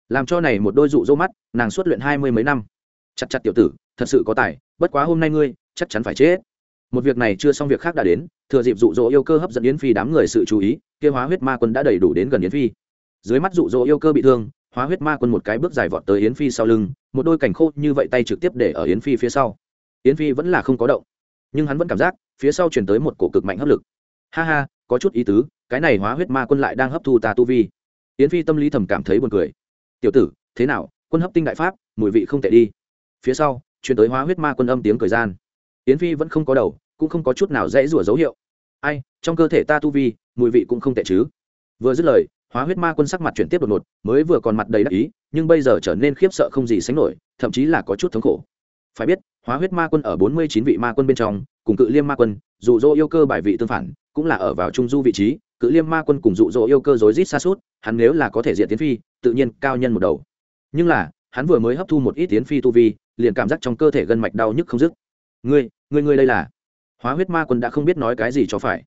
Làm cho này một đôi dụ dỗ mắt, nàng xuất luyện hai mươi mấy năm. Chặt chặt tiểu tử, thật sự có tài, bất quá hôm nay ngươi, chắc chắn phải chết một việc này chưa xong việc khác đã đến, thừa dịp dụ dỗ yêu cơ hấp dẫn yến phi đám người sự chú ý, kia hóa huyết ma quân đã đầy đủ đến gần yến phi. Dưới mắt dụ dỗ yêu cơ bị thương, hóa huyết ma quân một cái bước dài vọt tới yến phi sau lưng, một đôi cảnh khô như vậy tay trực tiếp để ở yến phi phía sau. Yến phi vẫn là không có động, nhưng hắn vẫn cảm giác, phía sau chuyển tới một cổ cực mạnh hấp lực. Ha ha, có chút ý tứ, cái này hóa huyết ma quân lại đang hấp thu ta tu vi. Yến phi tâm lý thầm cảm thấy buồn cười. Tiểu tử, thế nào, quân hấp tinh đại pháp, mùi vị không tệ đi. Phía sau chuyển tới hóa huyết ma quân âm tiếng cười gian yến phi vẫn không có đầu, cũng không có chút nào dễ rủa dấu hiệu. Ai, trong cơ thể ta tu vi, mùi vị cũng không tệ chứ. Vừa dứt lời, hóa huyết ma quân sắc mặt chuyển tiếp đột ngột, mới vừa còn mặt đầy đắc ý, nhưng bây giờ trở nên khiếp sợ không gì sánh nổi, thậm chí là có chút thống khổ. Phải biết, hóa huyết ma quân ở bốn mươi chín vị ma quân bên trong, cùng cự liêm ma quân, dụ dỗ yêu cơ bài vị tương phản, cũng là ở vào trung du vị trí, cự liêm ma quân cùng dụ dỗ yêu cơ rối rít xa suốt, hắn nếu là có thể diện tiến phi, tự nhiên cao nhân một đầu. Nhưng là, hắn vừa mới hấp thu một ít tiến phi tu vi, liền cảm giác trong cơ thể gân mạch đau nhức không dứt. Ngươi ngươi ngươi đây là hóa huyết ma quân đã không biết nói cái gì cho phải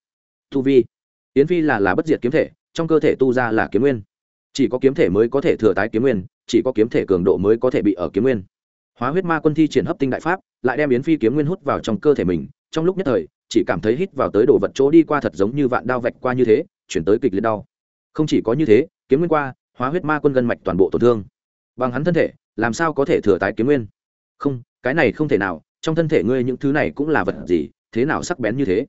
tu vi Yến phi là là bất diệt kiếm thể trong cơ thể tu ra là kiếm nguyên chỉ có kiếm thể mới có thể thừa tái kiếm nguyên chỉ có kiếm thể cường độ mới có thể bị ở kiếm nguyên hóa huyết ma quân thi triển hấp tinh đại pháp lại đem yến phi kiếm nguyên hút vào trong cơ thể mình trong lúc nhất thời chỉ cảm thấy hít vào tới đồ vật chỗ đi qua thật giống như vạn đao vạch qua như thế chuyển tới kịch liệt đau không chỉ có như thế kiếm nguyên qua hóa huyết ma quân gân mạch toàn bộ tổn thương bằng hắn thân thể làm sao có thể thừa tái kiếm nguyên không cái này không thể nào trong thân thể ngươi những thứ này cũng là vật gì, thế nào sắc bén như thế?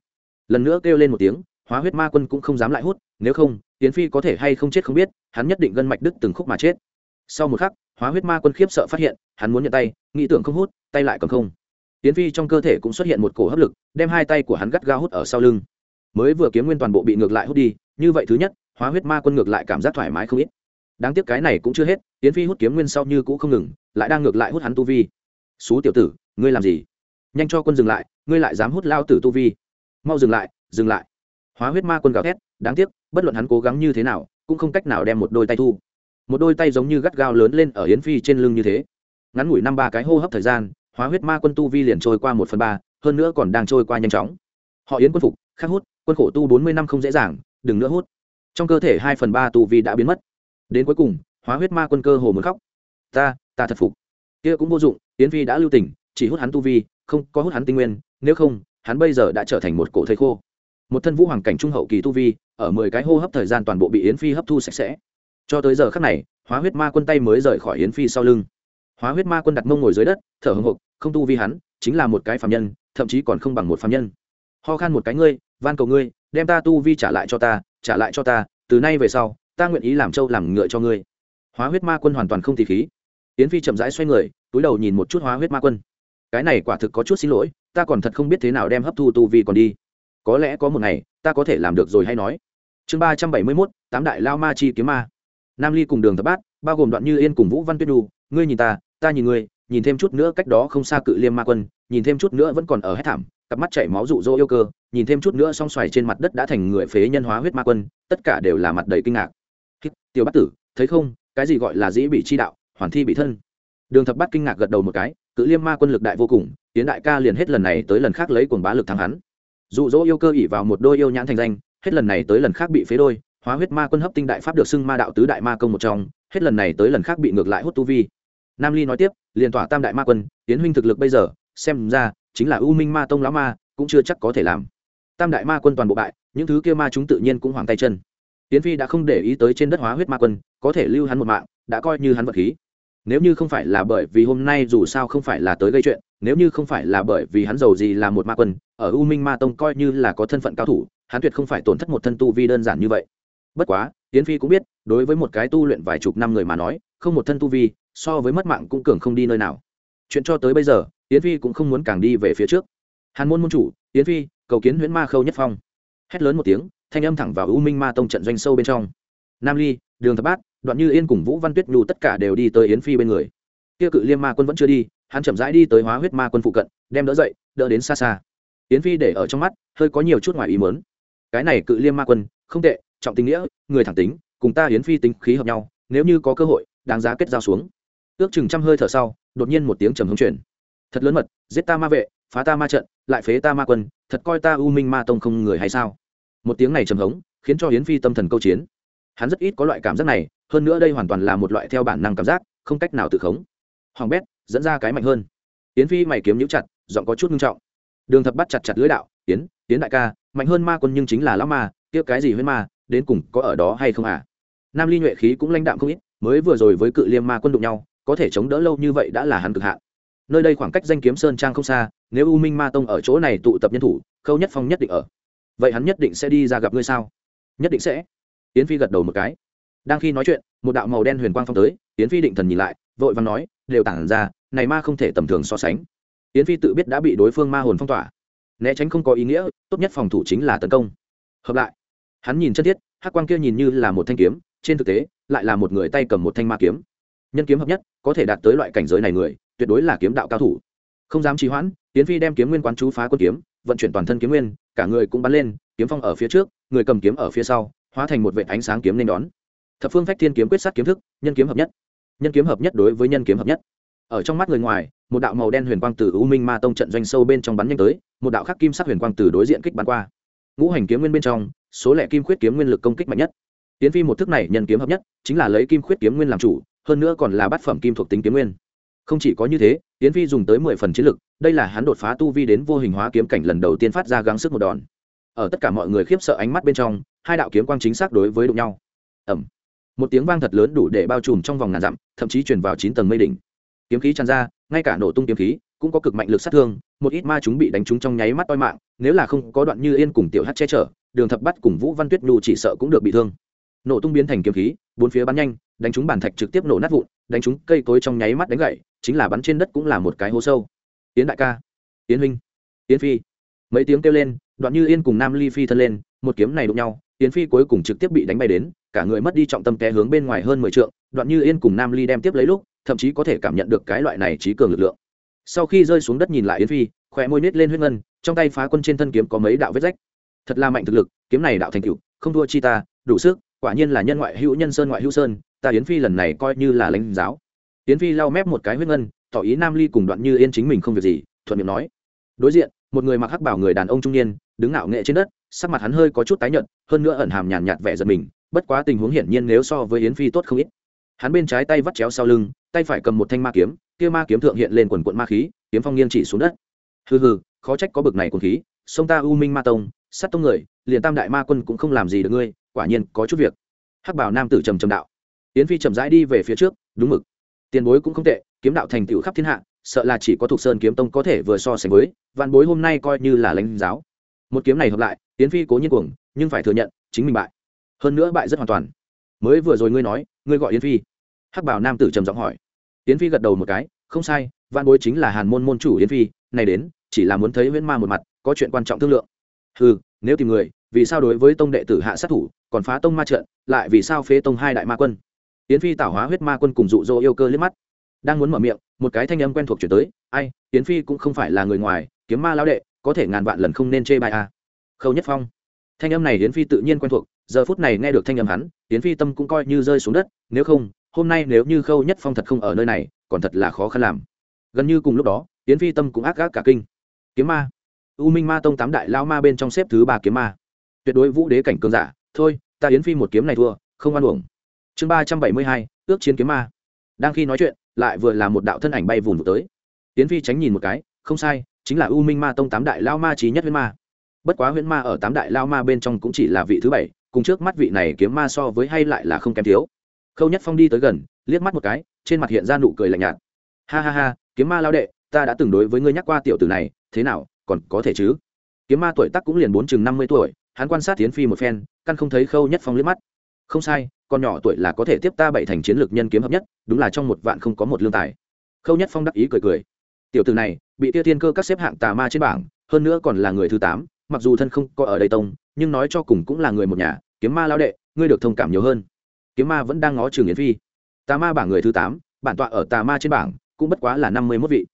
Lần nữa kêu lên một tiếng, hóa huyết ma quân cũng không dám lại hút, nếu không tiến phi có thể hay không chết không biết, hắn nhất định gân mạch đứt từng khúc mà chết. Sau một khắc, hóa huyết ma quân khiếp sợ phát hiện, hắn muốn nhận tay, nghĩ tưởng không hút, tay lại còn không. Tiến phi trong cơ thể cũng xuất hiện một cổ hấp lực, đem hai tay của hắn gắt gao hút ở sau lưng. Mới vừa kiếm nguyên toàn bộ bị ngược lại hút đi, như vậy thứ nhất, hóa huyết ma quân ngược lại cảm giác thoải mái không ít. Đáng tiếc cái này cũng chưa hết tiến phi hút kiếm nguyên sau như cũ không ngừng, lại đang ngược lại hút hắn tu vi. Xú tiểu tử ngươi làm gì? Nhanh cho quân dừng lại, ngươi lại dám hút lao tử tu vi. Mau dừng lại dừng lại. Hóa huyết ma quân gào thét, đáng tiếc, bất luận hắn cố gắng như thế nào, cũng không cách nào đem một đôi tay thu. Một đôi tay giống như gắt gao lớn lên ở yến phi trên lưng như thế. Ngắn ngủi năm ba cái hô hấp thời gian, hóa huyết ma quân tu vi liền trôi qua một phần ba, hơn nữa còn đang trôi qua nhanh chóng. Họ yến quân phục, khắc hút, quân khổ tu bốn mươi năm không dễ dàng, đừng nữa hút. Trong cơ thể hai phần ba tu vi đã biến mất. Đến cuối cùng, hóa huyết ma quân cơ hồ muốn khóc. Ta ta thật phục. Kia cũng vô dụng, yến phi đã lưu tỉnh chỉ hút hắn tu vi, không có hút hắn tinh nguyên, nếu không, hắn bây giờ đã trở thành một cổ thầy khô. Một thân vũ hoàng cảnh trung hậu kỳ tu vi, ở mười cái hô hấp thời gian toàn bộ bị yến phi hấp thu sạch sẽ. Cho tới giờ khắc này, hóa huyết ma quân tay mới rời khỏi yến phi sau lưng. Hóa huyết ma quân đặt mông ngồi dưới đất, thở hồng hộc, không tu vi hắn, chính là một cái phạm nhân, thậm chí còn không bằng một phạm nhân. Ho khan một cái ngươi, van cầu ngươi, đem ta tu vi trả lại cho ta, trả lại cho ta, từ nay về sau, ta nguyện ý làm trâu làm ngựa cho ngươi. Hóa huyết ma quân hoàn toàn không thì khí. Yến phi chậm rãi xoay người, túi đầu nhìn một chút hóa huyết ma quân cái này quả thực có chút xin lỗi, ta còn thật không biết thế nào đem hấp thu tu vi còn đi. Có lẽ có một ngày, ta có thể làm được rồi hay nói. Chương ba trăm bảy mươi mốt, tám đại lao ma chi kiếm ma. Nam ly cùng đường thập bát, bao gồm đoạn như yên cùng vũ văn tuyết đu ngươi nhìn ta ta nhìn ngươi, nhìn thêm chút nữa cách đó không xa cự liêm ma quân, nhìn thêm chút nữa vẫn còn ở hết thảm, cặp mắt chảy máu rụ rỗ yêu cơ, nhìn thêm chút nữa song xoài trên mặt đất đã thành người phế nhân hóa huyết ma quân, tất cả đều là mặt đầy kinh ngạc. Tiểu bát tử, thấy không, cái gì gọi là dĩ bị chi đạo, hoàn thi bị thân. Đường thập bát kinh ngạc gật đầu một cái cự liêm ma quân lực đại vô cùng, tiến đại ca liền hết lần này tới lần khác lấy cuồng bá lực thắng hắn. Dụ dỗ yêu cơ ỉ vào một đôi yêu nhãn thành danh, hết lần này tới lần khác bị phế đôi, hóa huyết ma quân hấp tinh đại pháp được xưng ma đạo tứ đại ma công một trong, hết lần này tới lần khác bị ngược lại hút tu vi. Nam ly nói tiếp, liền tỏa tam đại ma quân, tiến huynh thực lực bây giờ, xem ra, chính là u minh ma tông lão ma, cũng chưa chắc có thể làm. Tam đại ma quân toàn bộ bại, những thứ kia ma chúng tự nhiên cũng hoàng tay chân. Tiến phi đã không để ý tới trên đất hóa huyết ma quân, có thể lưu hắn một mạng, đã coi như hắn vật khí nếu như không phải là bởi vì hôm nay dù sao không phải là tới gây chuyện, nếu như không phải là bởi vì hắn giàu gì là một ma quân, ở u minh ma tông coi như là có thân phận cao thủ, hắn tuyệt không phải tổn thất một thân tu vi đơn giản như vậy. Bất quá tiến phi cũng biết, đối với một cái tu luyện vài chục năm người mà nói, không một thân tu vi, so với mất mạng cũng cường không đi nơi nào. Chuyện cho tới bây giờ tiến phi cũng không muốn càng đi về phía trước. Hàn môn môn chủ tiến phi, cầu kiến huyễn ma khâu nhất phong. Hét lớn một tiếng, thanh âm thẳng vào u minh ma tông trận doanh sâu bên trong. Nam ly, đường thập bát đoạn như yên cùng vũ văn tuyết nhu tất cả đều đi tới yến phi bên người. Kia cự liêm ma quân vẫn chưa đi, hắn chậm rãi đi tới hóa huyết ma quân phụ cận, đem đỡ dậy, đỡ đến xa xa. Yến phi để ở trong mắt, hơi có nhiều chút ngoài ý mớn cái này cự liêm ma quân, không tệ, trọng tình nghĩa, người thẳng tính, cùng ta yến phi tính khí hợp nhau, nếu như có cơ hội, đáng giá kết giao xuống. Ước chừng trăm hơi thở sau, đột nhiên một tiếng trầm hứng chuyển. Thật lớn mật, giết ta ma vệ, phá ta ma trận, lại phế ta ma quân, thật coi ta u minh ma tông không người hay sao? Một tiếng này trầm hống, khiến cho hiến phi tâm thần câu chiến hắn rất ít có loại cảm giác này, hơn nữa đây hoàn toàn là một loại theo bản năng cảm giác, không cách nào tự khống. Hoàng bét dẫn ra cái mạnh hơn. Yến phi mày kiếm nhũ chặt, giọng có chút nghiêm trọng. Đường thập bắt chặt chặt lưới đạo tiến tiến đại ca, mạnh hơn ma quân nhưng chính là lão ma, kia cái gì huyên ma, đến cùng có ở đó hay không à? Nam ly nhuệ khí cũng lãnh đạm không ít, mới vừa rồi với cự liêm ma quân đụng nhau, có thể chống đỡ lâu như vậy đã là hắn cực hạn. Nơi đây khoảng cách danh kiếm sơn trang không xa, nếu u minh ma tông ở chỗ này tụ tập nhân thủ, khâu nhất phong nhất định ở. Vậy hắn nhất định sẽ đi ra gặp ngươi sao? Nhất định sẽ yến phi gật đầu một cái. Đang khi nói chuyện, một đạo màu đen huyền quang phong tới, yến phi định thần nhìn lại, vội vàng nói, đều tản ra, này ma không thể tầm thường so sánh. Yến phi tự biết đã bị đối phương ma hồn phong tỏa. Né tránh không có ý nghĩa, tốt nhất phòng thủ chính là tấn công. Hợp lại, hắn nhìn chân thiết, hắc quang kia nhìn như là một thanh kiếm, trên thực tế, lại là một người tay cầm một thanh ma kiếm. Nhân kiếm hợp nhất, có thể đạt tới loại cảnh giới này người, tuyệt đối là kiếm đạo cao thủ. Không dám trì hoãn tiến phi đem kiếm nguyên quán chú phá quân kiếm, vận chuyển toàn thân kiếm nguyên, cả người cũng bắn lên, kiếm phong ở phía trước, người cầm kiếm ở phía sau hóa thành một vệ ánh sáng kiếm nên đón. Thập phương phách thiên kiếm quyết sát kiếm thức, nhân kiếm hợp nhất. Nhân kiếm hợp nhất đối với nhân kiếm hợp nhất. Ở trong mắt người ngoài, một đạo màu đen huyền quang từ u minh ma tông trận doanh sâu bên trong bắn nhanh tới, một đạo khắc kim sắc huyền quang từ đối diện kích bắn qua. Ngũ hành kiếm nguyên bên trong, số lẻ kim khuyết kiếm nguyên lực công kích mạnh nhất. Tiến phi một thức này nhân kiếm hợp nhất, chính là lấy kim khuyết kiếm nguyên làm chủ, hơn nữa còn là bát phẩm kim thuộc tính kiếm nguyên. Không chỉ có như thế, tiến phi dùng tới mười phần chiến lực, đây là hắn đột phá tu vi đến vô hình hóa kiếm cảnh lần đầu tiên phát ra gắng sức một đòn ở tất cả mọi người khiếp sợ ánh mắt bên trong, hai đạo kiếm quang chính xác đối với đụng nhau. Ẩm. Một tiếng vang thật lớn đủ để bao trùm trong vòng ngàn dặm, thậm chí chuyển vào chín tầng mây đỉnh. Kiếm khí tràn ra, ngay cả nổ tung kiếm khí cũng có cực mạnh lực sát thương, một ít ma chúng bị đánh trúng trong nháy mắt toi mạng, nếu là không có đoạn như yên cùng tiểu hát che chở, đường thập bắt cùng vũ văn tuyết nhu chỉ sợ cũng được bị thương. Nổ tung biến thành kiếm khí, bốn phía bắn nhanh, đánh trúng bàn thạch trực tiếp nổ nát vụn, đánh trúng cây cối trong nháy mắt đánh gậy, chính là bắn trên đất cũng là một cái hố sâu. Tiến đại ca tiến huynh tiến phi. Mấy tiếng kêu lên đoạn như yên cùng nam ly phi thân lên, một kiếm này đụng nhau, yến phi cuối cùng trực tiếp bị đánh bay đến, cả người mất đi trọng tâm té hướng bên ngoài hơn mười t đoạn như yên cùng nam ly đem tiếp lấy lúc, thậm chí có thể cảm nhận được cái loại này trí cường lực lượng. Sau khi rơi xuống đất nhìn lại yến phi khỏe môi nít lên huyết ngân, trong tay phá quân trên thân kiếm có mấy đạo vết rách. Thật là mạnh thực lực, kiếm này đạo thành cựu không thua chi ta, đủ sức, quả nhiên là nhân ngoại hữu nhân sơn ngoại hữu sơn, ta yến phi lần này coi như là lãnh giáo. Yến phi lau mép một cái huyết ngân, tỏ ý nam ly cùng đoạn như yên chính mình không việc gì, thuận miệng nói. Đối diện một người mặc hắc bảo người đàn ông trung niên, đứng ngạo nghệ trên đất, sắc mặt hắn hơi có chút tái nhợt, hơn nữa ẩn hàm nhàn nhạt vẻ giật mình, bất quá tình huống hiển nhiên nếu so với yến phi tốt không ít. Hắn bên trái tay vắt chéo sau lưng, tay phải cầm một thanh ma kiếm, kia ma kiếm thượng hiện lên quần quận ma khí, kiếm phong nghiêng chỉ xuống đất. Hừ hừ, khó trách có bực này quần khí, sông ta u minh ma tông, sát tông người, liền tam đại ma quân cũng không làm gì được ngươi, quả nhiên có chút việc. Hắc bảo nam tử trầm trầm đạo. Yến phi chậm rãi đi về phía trước, đúng mực. Tiền bối cũng không tệ, kiếm đạo thành tựu khắp thiên hạ sợ là chỉ có thuộc sơn kiếm tông có thể vừa so sánh với, vạn bối hôm nay coi như là lãnh giáo. Một kiếm này hợp lại, yến phi cố nhiên cuồng, nhưng phải thừa nhận, chính mình bại. Hơn nữa bại rất hoàn toàn. Mới vừa rồi ngươi nói, ngươi gọi yến phi. Hắc bảo nam tử trầm giọng hỏi. Yến phi gật đầu một cái, không sai, vạn bối chính là hàn môn môn chủ yến phi, này đến, chỉ là muốn thấy huyễn ma một mặt, có chuyện quan trọng thương lượng. Ừ nếu tìm người, vì sao đối với tông đệ tử hạ sát thủ, còn phá tông ma trận, lại vì sao phế tông hai đại ma quân? Yến phi tảo hóa huyết ma quân cùng dụ dỗ yêu cơ liếc mắt đang muốn mở miệng, một cái thanh âm quen thuộc chuyển tới, ai, yến phi cũng không phải là người ngoài, kiếm ma lão đệ, có thể ngàn vạn lần không nên chê bài a à. khâu nhất phong. Thanh âm này yến phi tự nhiên quen thuộc, giờ phút này nghe được thanh âm hắn, yến phi tâm cũng coi như rơi xuống đất, nếu không, hôm nay nếu như khâu nhất phong thật không ở nơi này, còn thật là khó khăn làm. Gần như cùng lúc đó, yến phi tâm cũng ác gác cả kinh. Kiếm ma. U minh ma tông tám đại lao ma bên trong xếp thứ ba kiếm ma. Tuyệt đối vũ đế cảnh cường giả, thôi, ta yến phi một kiếm này thua, không ăn uổng. Chương ba trăm bảy mươi hai, ước chiến kiếm ma. Đang khi nói chuyện lại vừa là một đạo thân ảnh bay vùn vụt tới. Tiến phi tránh nhìn một cái, không sai, chính là u minh ma tông tám đại lao ma trí nhất huyễn ma. Bất quá huyễn ma ở tám đại lao ma bên trong cũng chỉ là vị thứ bảy, cùng trước mắt vị này kiếm ma so với hay lại là không kém thiếu. Khâu nhất phong đi tới gần, liếc mắt một cái, trên mặt hiện ra nụ cười lạnh nhạt. Ha ha ha, kiếm ma lao đệ, ta đã từng đối với ngươi nhắc qua tiểu tử này, thế nào, còn có thể chứ? Kiếm ma tuổi tác cũng liền bốn chừng năm mươi tuổi, hắn quan sát tiến phi một phen, căn không thấy khâu nhất phong liếc mắt. Không sai con nhỏ tuổi là có thể tiếp ta bảy thành chiến lược nhân kiếm hợp nhất, đúng là trong một vạn không có một lương tài. Khâu nhất phong đắc ý cười cười. Tiểu tử này, bị tia thiên cơ các xếp hạng tà ma trên bảng, hơn nữa còn là người thứ tám, mặc dù thân không có ở đây tông, nhưng nói cho cùng cũng là người một nhà, kiếm ma lao đệ, ngươi được thông cảm nhiều hơn. Kiếm ma vẫn đang ngó trường yến phi. Tà ma bảng người thứ tám, bản tọa ở tà ma trên bảng, cũng bất quá là năm mươi mốt vị.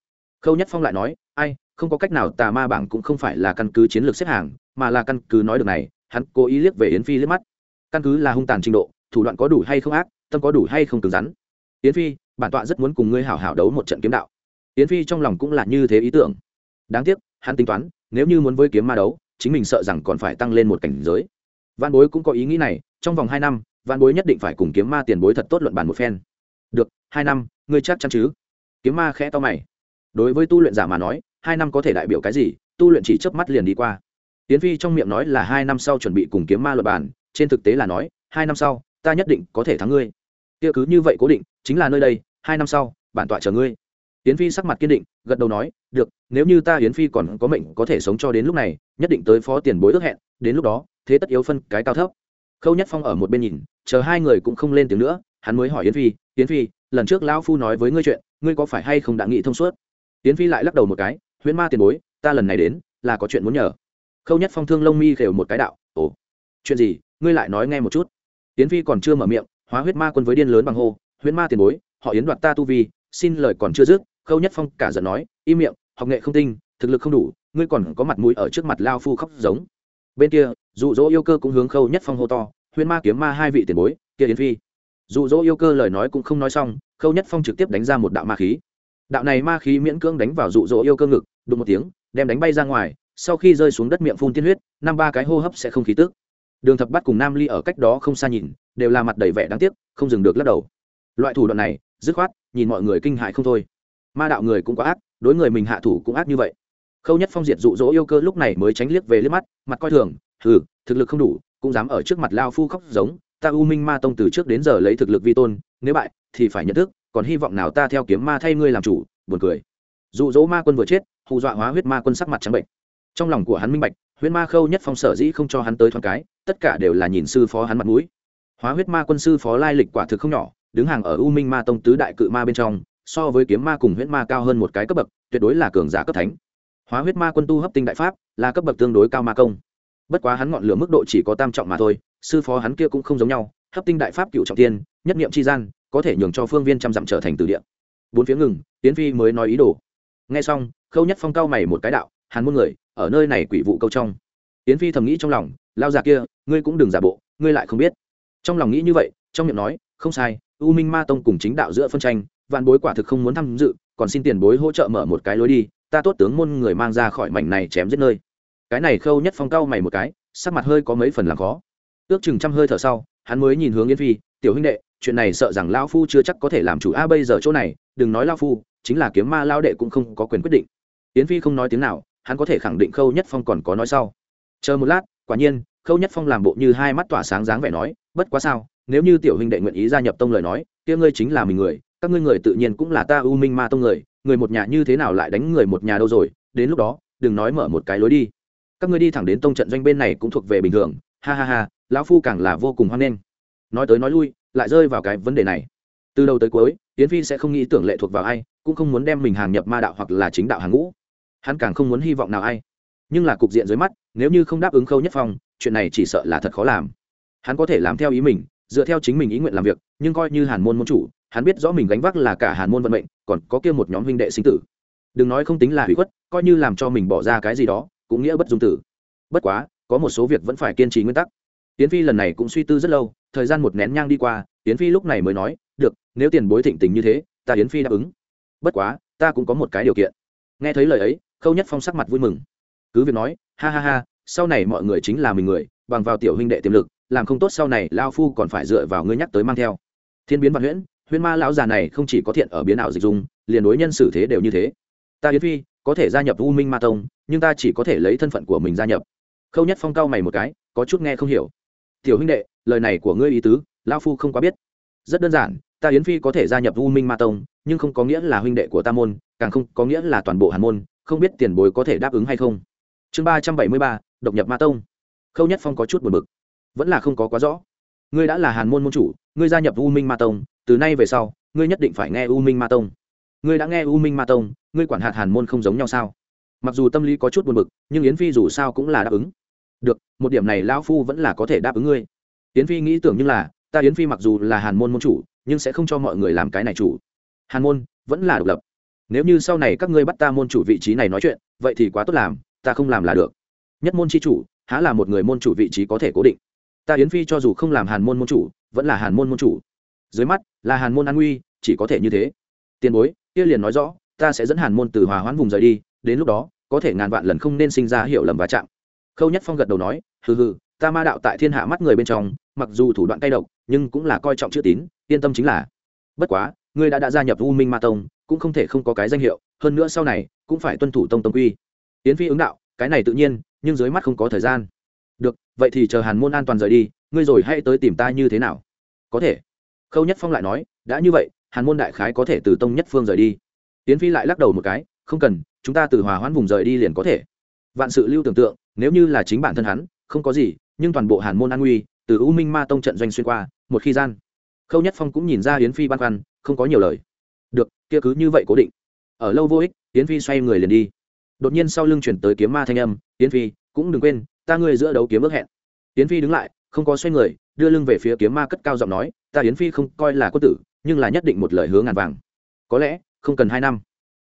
Khâu nhất phong lại nói, ai, không có cách nào, tà ma bảng cũng không phải là căn cứ chiến lược xếp hàng mà là căn cứ nói được này. Hắn cố ý liếc về yến phi liếc mắt. Căn cứ là hung tàn trình độ thủ đoạn có đủ hay không ác, tâm có đủ hay không cứng rắn. Yến phi, bản tọa rất muốn cùng ngươi hảo hảo đấu một trận kiếm đạo. Yến phi trong lòng cũng là như thế ý tưởng. Đáng tiếc, hắn tính toán, nếu như muốn với kiếm ma đấu, chính mình sợ rằng còn phải tăng lên một cảnh giới. Văn bối cũng có ý nghĩ này, trong vòng hai năm văn bối nhất định phải cùng kiếm ma tiền bối thật tốt luận bàn một phen. Được, hai năm, ngươi chắc chắn chứ? Kiếm ma khẽ to mày. Đối với tu luyện giả mà nói, hai năm có thể đại biểu cái gì, tu luyện chỉ chớp mắt liền đi qua. Tiến phi trong miệng nói là hai năm sau chuẩn bị cùng kiếm ma luật bàn, trên thực tế là nói, hai năm sau ta nhất định có thể thắng ngươi. Kia cứ như vậy cố định, chính là nơi đây, hai năm sau, bản tọa chờ ngươi. Yến phi sắc mặt kiên định, gật đầu nói, được, nếu như ta yến phi còn có mệnh có thể sống cho đến lúc này, nhất định tới phó tiền bối ước hẹn, đến lúc đó, thế tất yếu phân cái cao thấp. Khâu nhất phong ở một bên nhìn, chờ hai người cũng không lên tiếng nữa, hắn mới hỏi yến phi yến phi, lần trước lão phu nói với ngươi chuyện, ngươi có phải hay không đã nghĩ thông suốt? Yến phi lại lắc đầu một cái, huyễn ma tiền bối, ta lần này đến, là có chuyện muốn nhờ. Khâu nhất phong thương lông mi khều một cái đạo, ồ, chuyện gì? Ngươi lại nói nghe một chút yến phi còn chưa mở miệng, hóa huyết ma quân với điên lớn bằng hô huyễn ma tiền bối, họ yến đoạt ta tu vi, xin lời còn chưa dứt. Khâu nhất phong cả giận nói, im miệng, học nghệ không tinh, thực lực không đủ, ngươi còn có mặt mũi ở trước mặt lao phu khóc giống. Bên kia, dụ dỗ yêu cơ cũng hướng khâu nhất phong hô to huyễn ma kiếm ma hai vị tiền bối, kia yến phi. Dụ dỗ yêu cơ lời nói cũng không nói xong, khâu nhất phong trực tiếp đánh ra một đạo ma khí. Đạo này ma khí miễn cưỡng đánh vào dụ dỗ yêu cơ ngực, đụng một tiếng, đem đánh bay ra ngoài, sau khi rơi xuống đất miệng phun tiên huyết, năm ba cái hô hấp sẽ không khí tức đường thập bắt cùng nam ly ở cách đó không xa nhìn, đều là mặt đầy vẻ đáng tiếc, không dừng được lắc đầu. Loại thủ đoạn này, dứt khoát, nhìn mọi người kinh hại không thôi. Ma đạo người cũng có ác, đối người mình hạ thủ cũng ác như vậy. Khâu nhất phong diệt dụ dỗ yêu cơ lúc này mới tránh liếc về liếc mắt, mặt coi thường, hừ, thực lực không đủ, cũng dám ở trước mặt lao phu khóc giống, ta u minh ma tông từ trước đến giờ lấy thực lực vi tôn, nếu bại, thì phải nhận thức, còn hy vọng nào ta theo kiếm ma thay ngươi làm chủ, buồn cười. Dụ dỗ ma quân vừa chết, hù dọa hóa huyết ma quân sắc mặt trắng bệnh. Trong lòng của hắn minh bạch, huyết ma khâu nhất phong sở dĩ không cho hắn tới thoáng cái tất cả đều là nhìn sư phó hắn mặt mũi. Hóa huyết ma quân sư phó lai lịch quả thực không nhỏ, đứng hàng ở u minh ma tông tứ đại cự ma bên trong, so với kiếm ma cùng huyết ma cao hơn một cái cấp bậc, tuyệt đối là cường giả cấp thánh. Hóa huyết ma quân tu hấp tinh đại pháp, là cấp bậc tương đối cao ma công. Bất quá hắn ngọn lửa mức độ chỉ có tam trọng mà thôi, sư phó hắn kia cũng không giống nhau, hấp tinh đại pháp cựu trọng tiên, nhất niệm chi gian, có thể nhường cho phương viên trăm dặm trở thành từ địa. Bốn phía ngừng tiến phi mới nói ý đồ. Nghe xong, khâu nhất phong cao mày một cái đạo hắn muôn người, ở nơi này quỷ vụ câu trong. Yến phi thầm nghĩ trong lòng, lao già kia, ngươi cũng đừng giả bộ, ngươi lại không biết. Trong lòng nghĩ như vậy, trong miệng nói, không sai, u minh ma tông cùng chính đạo giữa phân tranh, vạn bối quả thực không muốn tham dự, còn xin tiền bối hỗ trợ mở một cái lối đi, ta tốt tướng môn người mang ra khỏi mảnh này chém giết nơi. Cái này khâu nhất phong cao mày một cái, sắc mặt hơi có mấy phần làm khó. Ước chừng trăm hơi thở sau, hắn mới nhìn hướng yến phi, tiểu huynh đệ, chuyện này sợ rằng lao phu chưa chắc có thể làm chủ. A, bây giờ chỗ này, đừng nói lao phu, chính là kiếm ma lao đệ cũng không có quyền quyết định. Yến phi không nói tiếng nào, hắn có thể khẳng định khâu nhất phong còn có nói sau chờ một lát, quả nhiên, khâu nhất phong làm bộ như hai mắt tỏa sáng dáng vẻ nói, bất quá sao, nếu như tiểu huynh đệ nguyện ý gia nhập tông lời nói, kia ngươi chính là mình người, các ngươi người tự nhiên cũng là ta u minh ma tông người người một nhà như thế nào lại đánh người một nhà đâu rồi, đến lúc đó, đừng nói mở một cái lối đi. Các ngươi đi thẳng đến tông trận doanh bên này cũng thuộc về bình thường, ha ha ha, lão phu càng là vô cùng hoan nghênh. Nói tới nói lui, lại rơi vào cái vấn đề này. Từ đầu tới cuối tiến phi sẽ không nghĩ tưởng lệ thuộc vào ai, cũng không muốn đem mình hàng nhập ma đạo hoặc là chính đạo hàng ngũ. Hắn càng không muốn hy vọng nào ai. Nhưng là cục diện dưới mắt nếu như không đáp ứng khâu nhất phong, chuyện này chỉ sợ là thật khó làm. Hắn có thể làm theo ý mình, dựa theo chính mình ý nguyện làm việc, nhưng coi như hàn môn môn chủ, hắn biết rõ mình gánh vác là cả hàn môn vận mệnh, còn có kia một nhóm huynh đệ sinh tử. Đừng nói không tính là hủy khuất, coi như làm cho mình bỏ ra cái gì đó, cũng nghĩa bất dung tử. Bất quá, có một số việc vẫn phải kiên trì nguyên tắc. Tiến phi lần này cũng suy tư rất lâu, thời gian một nén nhang đi qua tiến phi lúc này mới nói, được, nếu tiền bối thịnh tình như thế, ta tiến phi đáp ứng. Bất quá, ta cũng có một cái điều kiện. Nghe thấy lời ấy, khâu nhất phong sắc mặt vui mừng. Cứ việc nói ha ha ha, sau này mọi người chính là mình người, bằng vào tiểu huynh đệ tiềm lực, làm không tốt sau này lao phu còn phải dựa vào ngươi nhắc tới mang theo. Thiên biến văn huyễn huyễn ma lão già này không chỉ có thiện ở biến ảo dịch dung, liền đối nhân xử thế đều như thế. Ta yến phi, có thể gia nhập u minh ma tông, nhưng ta chỉ có thể lấy thân phận của mình gia nhập. Khâu nhất phong cao mày một cái, có chút nghe không hiểu. Tiểu huynh đệ, lời này của ngươi ý tứ lao phu không quá biết. Rất đơn giản, ta yến phi có thể gia nhập u minh ma tông, nhưng không có nghĩa là huynh đệ của ta môn, càng không có nghĩa là toàn bộ hàn môn, không biết tiền bối có thể đáp ứng hay không chương ba trăm bảy mươi ba, độc nhập ma tông. Khâu nhất phong có chút buồn b ự c vẫn là không có quá rõ. Ngươi đã là hàn môn môn chủ, ngươi gia nhập u minh ma tông, từ nay về sau, ngươi nhất định phải nghe u minh ma tông. Ngươi đã nghe u minh ma tông, ngươi quản hạt hàn môn không giống nhau sao? Mặc dù tâm lý có chút buồn b ự c nhưng yến phi dù sao cũng là đáp ứng. Được, một điểm này lão phu vẫn là có thể đáp ứng ngươi. Yến phi nghĩ tưởng như là, ta yến phi mặc dù là hàn môn môn chủ, nhưng sẽ không cho mọi người làm cái này chủ. Hàn môn, vẫn là độc lập. Nếu như sau này các ngươi bắt ta môn chủ vị trí này nói chuyện, vậy thì quá tốt làm ta không làm là được. Nhất môn c h i chủ, há là một người môn chủ vị trí có thể cố định. Ta yến phi cho dù không làm hàn môn môn chủ, vẫn là hàn môn môn chủ. Dưới mắt, là hàn môn an nguy, chỉ có thể như thế. Tiền bối, kia liền nói rõ, ta sẽ dẫn hàn môn từ hòa hoãn vùng rời đi, đến lúc đó, có thể ngàn vạn lần không nên sinh ra hiểu lầm và chạm. Khâu nhất phong gật đầu nói, hừ hừ, ta ma đạo tại thiên hạ mắt người bên trong, mặc dù thủ đoạn cay độc, nhưng cũng là coi trọng chữ tín, yên tâm chính là. Bất quá, ngươi đã đã gia nhập u minh ma tông, cũng không thể không có cái danh hiệu, hơn nữa sau này, cũng phải tuân thủ tông tông quy yến phi ứng đạo, cái này tự nhiên, nhưng dưới mắt không có thời gian. Được, vậy thì chờ hàn môn an toàn rời đi, ngươi rồi hãy tới tìm ta như thế nào? Có thể. Khâu nhất phong lại nói, đã như vậy, hàn môn đại khái có thể từ tông nhất phương rời đi. Yến phi lại lắc đầu một cái, không cần, chúng ta từ hòa hoãn vùng rời đi liền có thể. Vạn sự lưu tưởng tượng, nếu như là chính bản thân hắn, không có gì, nhưng toàn bộ hàn môn an nguy, từ u minh ma tông trận doanh xuyên qua, một khi gian, khâu nhất phong cũng nhìn ra yến phi băn khoăn, không có nhiều lời. Được, kia cứ như vậy cố định. Ở lâu vô ích, yến phi xoay người liền đi đột nhiên sau lưng chuyển tới kiếm ma thanh âm, yến phi, cũng đừng quên, ta ngươi giữa đấu kiếm ước hẹn. Yến phi đứng lại, không có xoay người, đưa lưng về phía kiếm ma cất cao giọng nói, ta yến phi không coi là quân tử, nhưng là nhất định một lời hứa ngàn vàng. Có lẽ, không cần hai năm.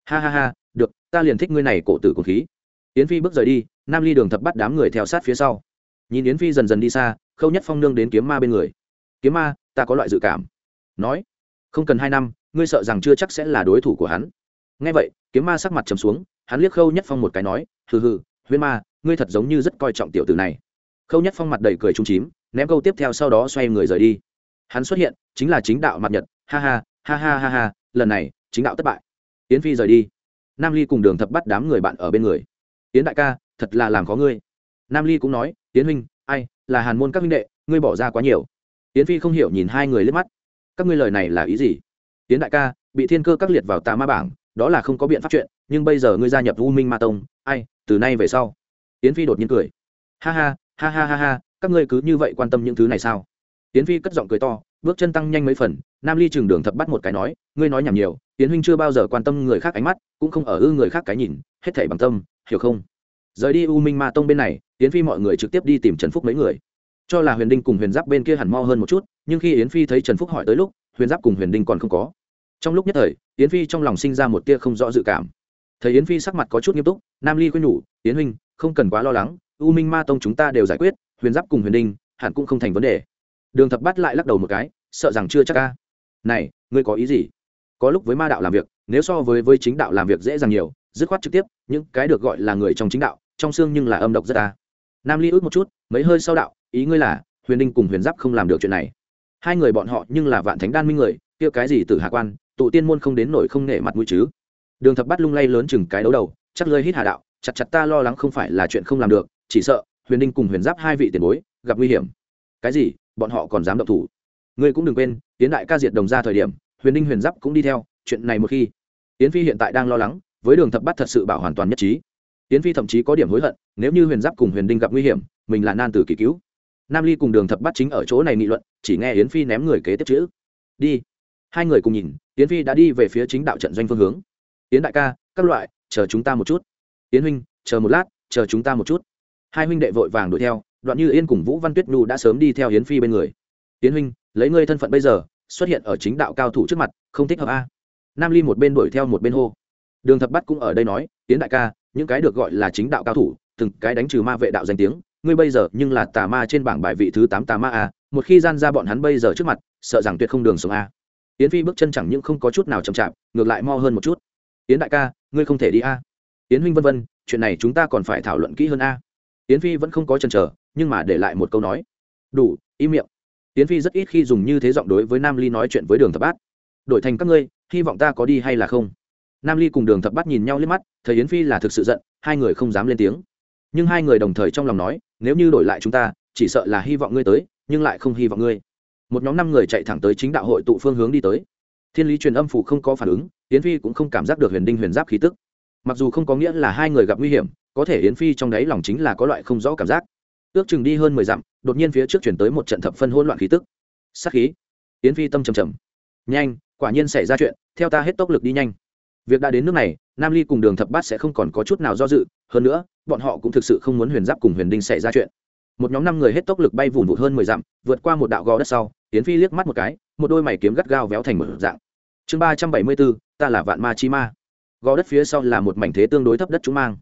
Ha ha ha, được, ta liền thích ngươi này cổ tử cùng khí. Yến phi bước rời đi, nam ly đường thập bắt đám người theo sát phía sau. Nhìn yến phi dần dần đi xa, khâu nhất phong nương đến kiếm ma bên người. Kiếm ma, ta có loại dự cảm. Nói, không cần hai năm, ngươi sợ rằng chưa chắc sẽ là đối thủ của hắn. Ngay vậy, kiếm ma sắc mặt trầm xuống hắn liếc khâu nhất phong một cái nói, hừ hừ, huyên ma, ngươi thật giống như rất coi trọng tiểu tử này. Khâu nhất phong mặt đầy cười trung chím, ném câu tiếp theo sau đó xoay người rời đi. Hắn xuất hiện, chính là chính đạo mặt nhật, ha ha ha ha ha ha, lần này, chính đạo thất bại. Yến phi rời đi. Nam ly cùng đường thập bắt đám người bạn ở bên người. Yến đại ca, thật là làm khó ngươi. Nam ly cũng nói, yến huynh, ai, là hàn môn các huynh đệ, ngươi bỏ ra quá nhiều. Yến phi không hiểu nhìn hai người liếc mắt. Các ngươi lời này là ý gì? Yến đại ca, bị thiên cơ các liệt vào tà ma bảng đó là không có biện pháp chuyện, nhưng bây giờ ngươi gia nhập u minh ma tông, ai, từ nay về sau. Yến phi đột nhiên cười. Ha ha ha ha ha ha, các ngươi cứ như vậy quan tâm những thứ này sao? Yến phi cất giọng cười to, bước chân tăng nhanh mấy phần, nam ly trường đường thập bắt một cái nói, ngươi nói nhảm nhiều, yến huynh chưa bao giờ quan tâm người khác ánh mắt, cũng không ở ư người khác cái nhìn, hết thảy bằng tâm, hiểu không? Rời đi u minh ma tông bên này, yến phi mọi người trực tiếp đi tìm trần phúc mấy người. Cho là huyền đinh cùng huyền giáp bên kia hẳn mo hơn một chút, nhưng khi yến phi thấy trần phúc hỏi tới lúc, huyền giáp cùng huyền đinh còn không có trong lúc nhất thời, yến phi trong lòng sinh ra một tia không rõ dự cảm. Thấy yến phi sắc mặt có chút nghiêm túc, nam ly khuyên nhủ, yến huynh, không cần quá lo lắng, u minh ma tông chúng ta đều giải quyết, huyền giáp cùng huyền đinh, hẳn cũng không thành vấn đề. Đường thập bắt lại lắc đầu một cái, sợ rằng chưa chắc ca này, ngươi có ý gì? Có lúc với ma đạo làm việc, nếu so với với chính đạo làm việc dễ dàng nhiều, dứt khoát trực tiếp, những cái được gọi là người trong chính đạo, trong xương nhưng là âm độc rất ta nam ly ước một chút, mấy hơi sau đạo, ý ngươi là, huyền đinh cùng huyền giáp không làm được chuyện này. Hai người bọn họ nhưng là vạn thánh đan minh người, kia cái gì từ hạ quan tụ tiên môn không đến nổi không nể mặt mũi chứ. Đường thập bắt lung lay lớn chừng cái đấu đầu, chắc lơi hít hà đạo, chặt chặt ta lo lắng không phải là chuyện không làm được, chỉ sợ, huyền đinh cùng huyền giáp hai vị tiền bối, gặp nguy hiểm. Cái gì? Bọn họ còn dám động thủ. Ngươi cũng đừng quên tiến đại ca diệt đồng ra thời điểm, huyền đinh huyền giáp cũng đi theo, chuyện này một khi. Tiến phi hiện tại đang lo lắng, với đường thập bắt thật sự bảo hoàn toàn nhất trí. Tiến phi thậm chí có điểm hối hận, nếu như huyền giáp cùng huyền đinh gặp nguy hiểm, mình là nan từ kỳ cứu. Nam ly cùng đường thập bắt chính ở chỗ này nghị luận, chỉ nghe yến phi ném người kế tiếp chữ. Đi hai người cùng nhìn, yến phi đã đi về phía chính đạo trận doanh phương hướng. Yến đại ca, các loại, chờ chúng ta một chút. Yến huynh, chờ một lát, chờ chúng ta một chút. Hai huynh đệ vội vàng đuổi theo, đoạn như yên cùng vũ văn tuyết nhu đã sớm đi theo yến phi bên người. Yến huynh, lấy ngươi thân phận bây giờ, xuất hiện ở chính đạo cao thủ trước mặt, không thích hợp a? Nam ly một bên đuổi theo một bên hô. Đường thập bắt cũng ở đây nói, yến đại ca, những cái được gọi là chính đạo cao thủ, từng cái đánh trừ ma vệ đạo danh tiếng, ngươi bây giờ nhưng là tà ma trên bảng bài vị thứ tám tà ma a, một khi gian ra bọn hắn bây giờ trước mặt, sợ rằng tuyệt không đường sống a yến phi bước chân chẳng những không có chút nào chậm chạp, ngược lại mo hơn một chút. Yến đại ca, ngươi không thể đi a. Yến huynh vân vân, chuyện này chúng ta còn phải thảo luận kỹ hơn a. Yến phi vẫn không có chần chờ, nhưng mà để lại một câu nói. Đủ, im miệng. Yến phi rất ít khi dùng như thế giọng đối với nam ly nói chuyện với đường thập bát. Đổi thành các ngươi, hy vọng ta có đi hay là không? Nam ly cùng đường thập bát nhìn nhau liếc mắt, thấy yến phi là thực sự giận, hai người không dám lên tiếng. Nhưng hai người đồng thời trong lòng nói, nếu như đổi lại chúng ta, chỉ sợ là hy vọng ngươi tới, nhưng lại không hy vọng ngươi một nhóm năm người chạy thẳng tới chính đạo hội tụ phương hướng đi tới. Thiên lý truyền âm phủ không có phản ứng, yến phi cũng không cảm giác được huyền đinh huyền giáp khí tức. Mặc dù không có nghĩa là hai người gặp nguy hiểm, có thể yến phi trong đáy lòng chính là có loại không rõ cảm giác. Ước chừng đi hơn mười dặm, đột nhiên phía trước chuyển tới một trận thập phân hỗn loạn khí tức. Sát khí. Yến phi tâm trầm trầm. Nhanh, quả nhiên xảy ra chuyện, theo ta hết tốc lực đi nhanh. Việc đã đến nước này, nam ly cùng đường thập bát sẽ không còn có chút nào do dự, hơn nữa, bọn họ cũng thực sự không muốn huyền giáp cùng huyền đinh xảy ra chuyện một nhóm năm người hết tốc lực bay vùn vụt hơn mười dặm, vượt qua một đạo gò đất sau tiến phi liếc mắt một cái, một đôi mày kiếm gắt gao véo thành một dạng. Chương ba trăm bảy mươi bốn, ta là vạn ma chi ma. Gò đất phía sau là một mảnh thế tương đối thấp đất chúng mang.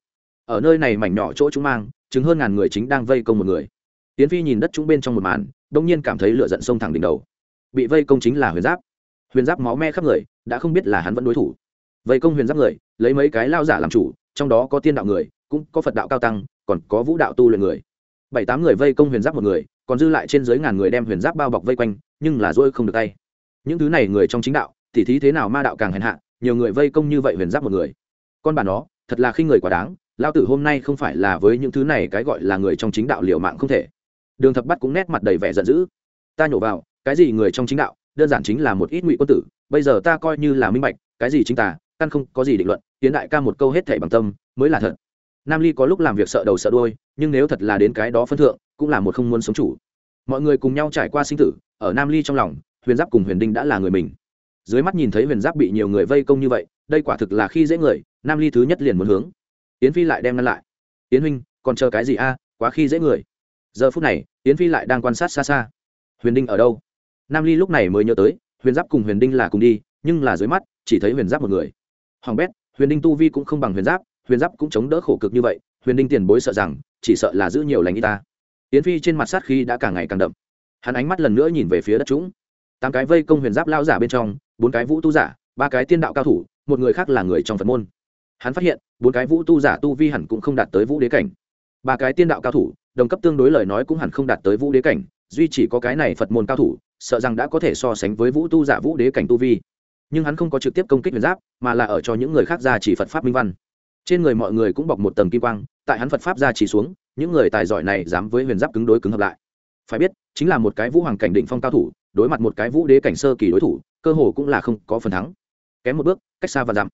Ở nơi này mảnh nhỏ chỗ chúng mang chứng hơn ngàn người chính đang vây công một người. Tiến phi nhìn đất chúng bên trong một màn, đông nhiên cảm thấy lửa giận sông thẳng đỉnh đầu. Bị vây công chính là huyền giáp. Huyền giáp máu me khắp người, đã không biết là hắn vẫn đối thủ. Vây công huyền giáp người, lấy mấy cái lao giả làm chủ, trong đó có tiên đạo người, cũng có phật đạo cao tăng, còn có vũ đạo tu luyện người bảy tám người vây công huyền giáp một người còn dư lại trên dưới ngàn người đem huyền giáp bao bọc vây quanh nhưng là dỗi không được tay. Những thứ này người trong chính đạo tỉ thí thế nào ma đạo càng hèn hạ nhiều người vây công như vậy huyền giáp một người. Con bà nó thật là khi người quá đáng lao tử hôm nay không phải là với những thứ này cái gọi là người trong chính đạo liệu mạng không thể. Đường thập bắt cũng nét mặt đầy vẻ giận dữ. Ta nhổ vào cái gì người trong chính đạo đơn giản chính là một ít ngụy quân tử bây giờ ta coi như là minh bạch cái gì chính ta, căn không có gì định luận tiến đại ca một câu hết thể bằng tâm mới là thật nam ly có lúc làm việc sợ đầu sợ đôi nhưng nếu thật là đến cái đó phân thượng, cũng là một không muốn sống chủ. Mọi người cùng nhau trải qua sinh tử, ở nam ly trong lòng, huyền giáp cùng huyền đinh đã là người mình. Dưới mắt nhìn thấy huyền giáp bị nhiều người vây công như vậy, đây quả thực là khi dễ người, nam ly thứ nhất liền muốn hướng. Yến phi lại đem ngăn lại. Yến huynh, còn chờ cái gì a? Quá khi dễ người. Giờ phút này, yến phi lại đang quan sát xa xa. Huyền đinh ở đâu? Nam ly lúc này mới nhớ tới, huyền giáp cùng huyền đinh là cùng đi, nhưng là dưới mắt, chỉ thấy huyền giáp một người. Hoàng bét, huyền đinh tu vi cũng không bằng huyền giáp huyền giáp cũng chống đỡ khổ cực như vậy, huyền đinh tiền bối sợ rằng, chỉ sợ là giữ nhiều lành y ta. Yến phi trên mặt sát khí đã càng ngày càng đậm. Hắn ánh mắt lần nữa nhìn về phía đất trũng. Tám cái vây công huyền giáp lao giả bên trong, bốn cái vũ tu giả, ba cái tiên đạo cao thủ, một người khác là người trong phật môn. Hắn phát hiện, bốn cái vũ tu giả tu vi hẳn cũng không đạt tới vũ đế cảnh. Ba cái tiên đạo cao thủ, đồng cấp tương đối lời nói cũng hẳn không đạt tới vũ đế cảnh, duy chỉ có cái này phật môn cao thủ, sợ rằng đã có thể so sánh với vũ tu giả vũ đế cảnh tu vi. Nhưng hắn không có trực tiếp công kích huyền giáp, mà là ở cho những người khác ra chỉ phật pháp minh văn trên người mọi người cũng bọc một tầng kim quang, tại hắn phật pháp ra chỉ xuống, những người tài giỏi này dám với huyền giáp cứng đối cứng hợp lại. Phải biết, chính là một cái vũ hoàng cảnh định phong cao thủ, đối mặt một cái vũ đế cảnh sơ kỳ đối thủ, cơ hồ cũng là không có phần thắng. Kém một bước, cách xa và dặm.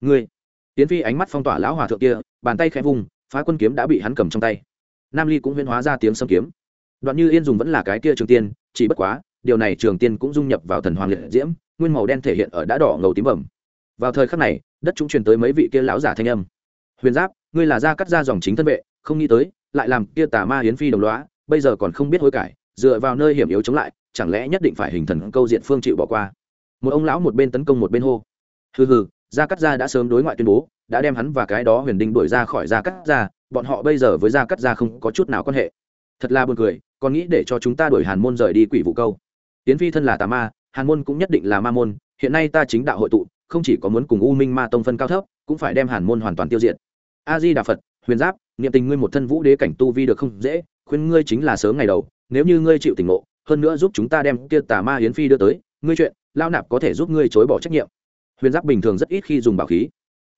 Người. Tiến phi ánh mắt phong tỏa lão hòa thượng kia, bàn tay khẽ vùng phá quân kiếm đã bị hắn cầm trong tay. Nam ly cũng huyên hóa ra tiếng xâm kiếm. Đoạn như yên dùng vẫn là cái kia trường tiên, chỉ bất quá, điều này trường tiên cũng dung nhập vào thần hoàng liệt diễm, nguyên màu đen thể hiện ở đã đỏ ngầu tím bẩm vào thời khắc này đất chúng truyền tới mấy vị kia lão giả thanh âm. Huyền giáp, ngươi là gia cắt ra dòng chính thân vệ, không nghĩ tới, lại làm kia tà ma hiến phi đồng loá bây giờ còn không biết hối cải, dựa vào nơi hiểm yếu chống lại, chẳng lẽ nhất định phải hình thần câu diện phương chịu bỏ qua. Một ông lão một bên tấn công một bên hô. Hừ hừ, gia cắt gia đã sớm đối ngoại tuyên bố, đã đem hắn và cái đó huyền đinh đuổi ra khỏi gia cắt gia, bọn họ bây giờ với gia cắt gia không có chút nào quan hệ. Thật là buồn cười, còn nghĩ để cho chúng ta đuổi hàn môn rời đi quỷ vụ câu. Tiến phi thân là tà ma, hàn môn cũng nhất định là ma môn, hiện nay ta chính đạo hội tụ không chỉ có muốn cùng u minh ma tông phân cao thấp, cũng phải đem hàn môn hoàn toàn tiêu diệt. A di đà phật, huyền giáp, niệm tình ngươi một thân vũ đế cảnh tu vi được không dễ, khuyên ngươi chính là sớm ngày đầu, nếu như ngươi chịu tỉnh ngộ, hơn nữa giúp chúng ta đem kia tà ma hiến phi đưa tới, ngươi chuyện, lao nạp có thể giúp ngươi chối bỏ trách nhiệm. Huyền giáp bình thường rất ít khi dùng bảo khí,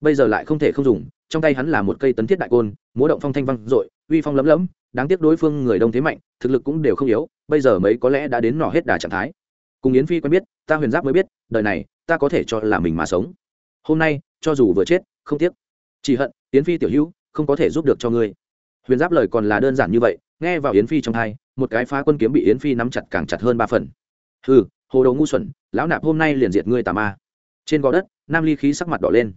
bây giờ lại không thể không dùng, trong tay hắn là một cây tấn thiết đại côn, múa động phong thanh văng dội, uy phong lấm lấm, đáng tiếc đối phương người đông thế mạnh, thực lực cũng đều không yếu, bây giờ mấy có lẽ đã đến nỏ hết đà trạng thái. Cùng yến phi quen biết, ta huyền giáp mới biết, đời này ta có thể cho là mình mà sống. Hôm nay, cho dù vừa chết, không tiếc. Chỉ hận, yến phi tiểu hữu, không có thể giúp được cho ngươi. Huyền giáp lời còn là đơn giản như vậy, nghe vào yến phi trong hai, một cái phá quân kiếm bị yến phi nắm chặt càng chặt hơn ba phần. Hừ, hồ đầu ngu xuẩn, lão nạp hôm nay liền diệt ngươi tà ma. Trên gò đất, nam ly khí sắc mặt đỏ lên.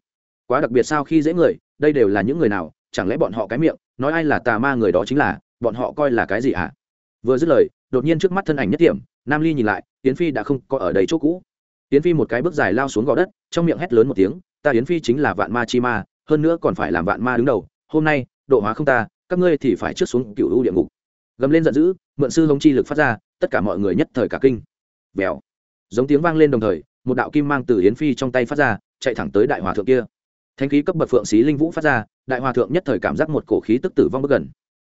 Quá đặc biệt sao khi dễ người, đây đều là những người nào, chẳng lẽ bọn họ cái miệng, nói ai là tà ma người đó chính là, bọn họ coi là cái gì ạ à? vừa dứt lời, đột nhiên trước mắt thân ảnh nhất điểm nam ly nhìn lại, yến phi đã không có ở đầy chỗ cũ yến phi một cái bước dài lao xuống gò đất, trong miệng hét lớn một tiếng, ta yến phi chính là vạn ma chi ma, hơn nữa còn phải làm vạn ma đứng đầu, hôm nay, độ hóa không ta, các ngươi thì phải trước xuống cựu u địa ngục. Gầm lên giận dữ, mượn sư hống chi lực phát ra, tất cả mọi người nhất thời cả kinh. Vèo. Giống tiếng vang lên đồng thời, một đạo kim mang từ yến phi trong tay phát ra, chạy thẳng tới đại hòa thượng kia. Thanh khí cấp bậc phượng xí linh vũ phát ra, đại hòa thượng nhất thời cảm giác một cổ khí tức tử vong bất gần.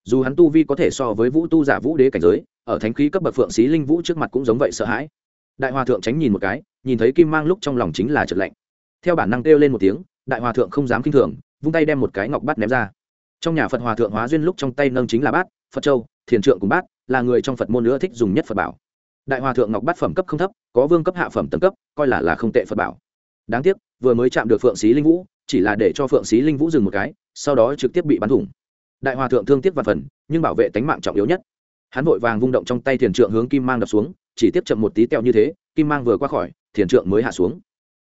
Dù hắn tu vi có thể so với vũ tu giả vũ đế cảnh giới, ở thánh khí cấp bậc phượng xí linh vũ trước mặt cũng giống vậy sợ hãi đại hòa thượng tránh nhìn một cái, nhìn thấy kim mang lúc trong lòng chính là trật lạnh. Theo bản năng kêu lên một tiếng, đại hòa thượng không dám kinh thường, vung tay đem một cái ngọc bát ném ra. Trong nhà phật hòa thượng hóa duyên lúc trong tay nâng chính là bát, phật châu, thiền trượng cùng bát, là người trong phật môn nữa thích dùng nhất phật bảo. Đại hòa thượng ngọc bát phẩm cấp không thấp, có vương cấp hạ phẩm tầng cấp, coi là là không tệ phật bảo. Đáng tiếc, vừa mới chạm được phượng xí linh vũ, chỉ là để cho phượng xí linh vũ dừng một cái, sau đó trực tiếp bị bắn thủng. Đại hòa thượng thương tiếc và phần, nhưng bảo vệ tánh mạng trọng yếu nhất. Hắn vội vàng vung động trong tay thiền trượng hướng kim mang đập xuống chỉ tiếp chậm một tí teo như thế kim mang vừa qua khỏi thiền trượng mới hạ xuống.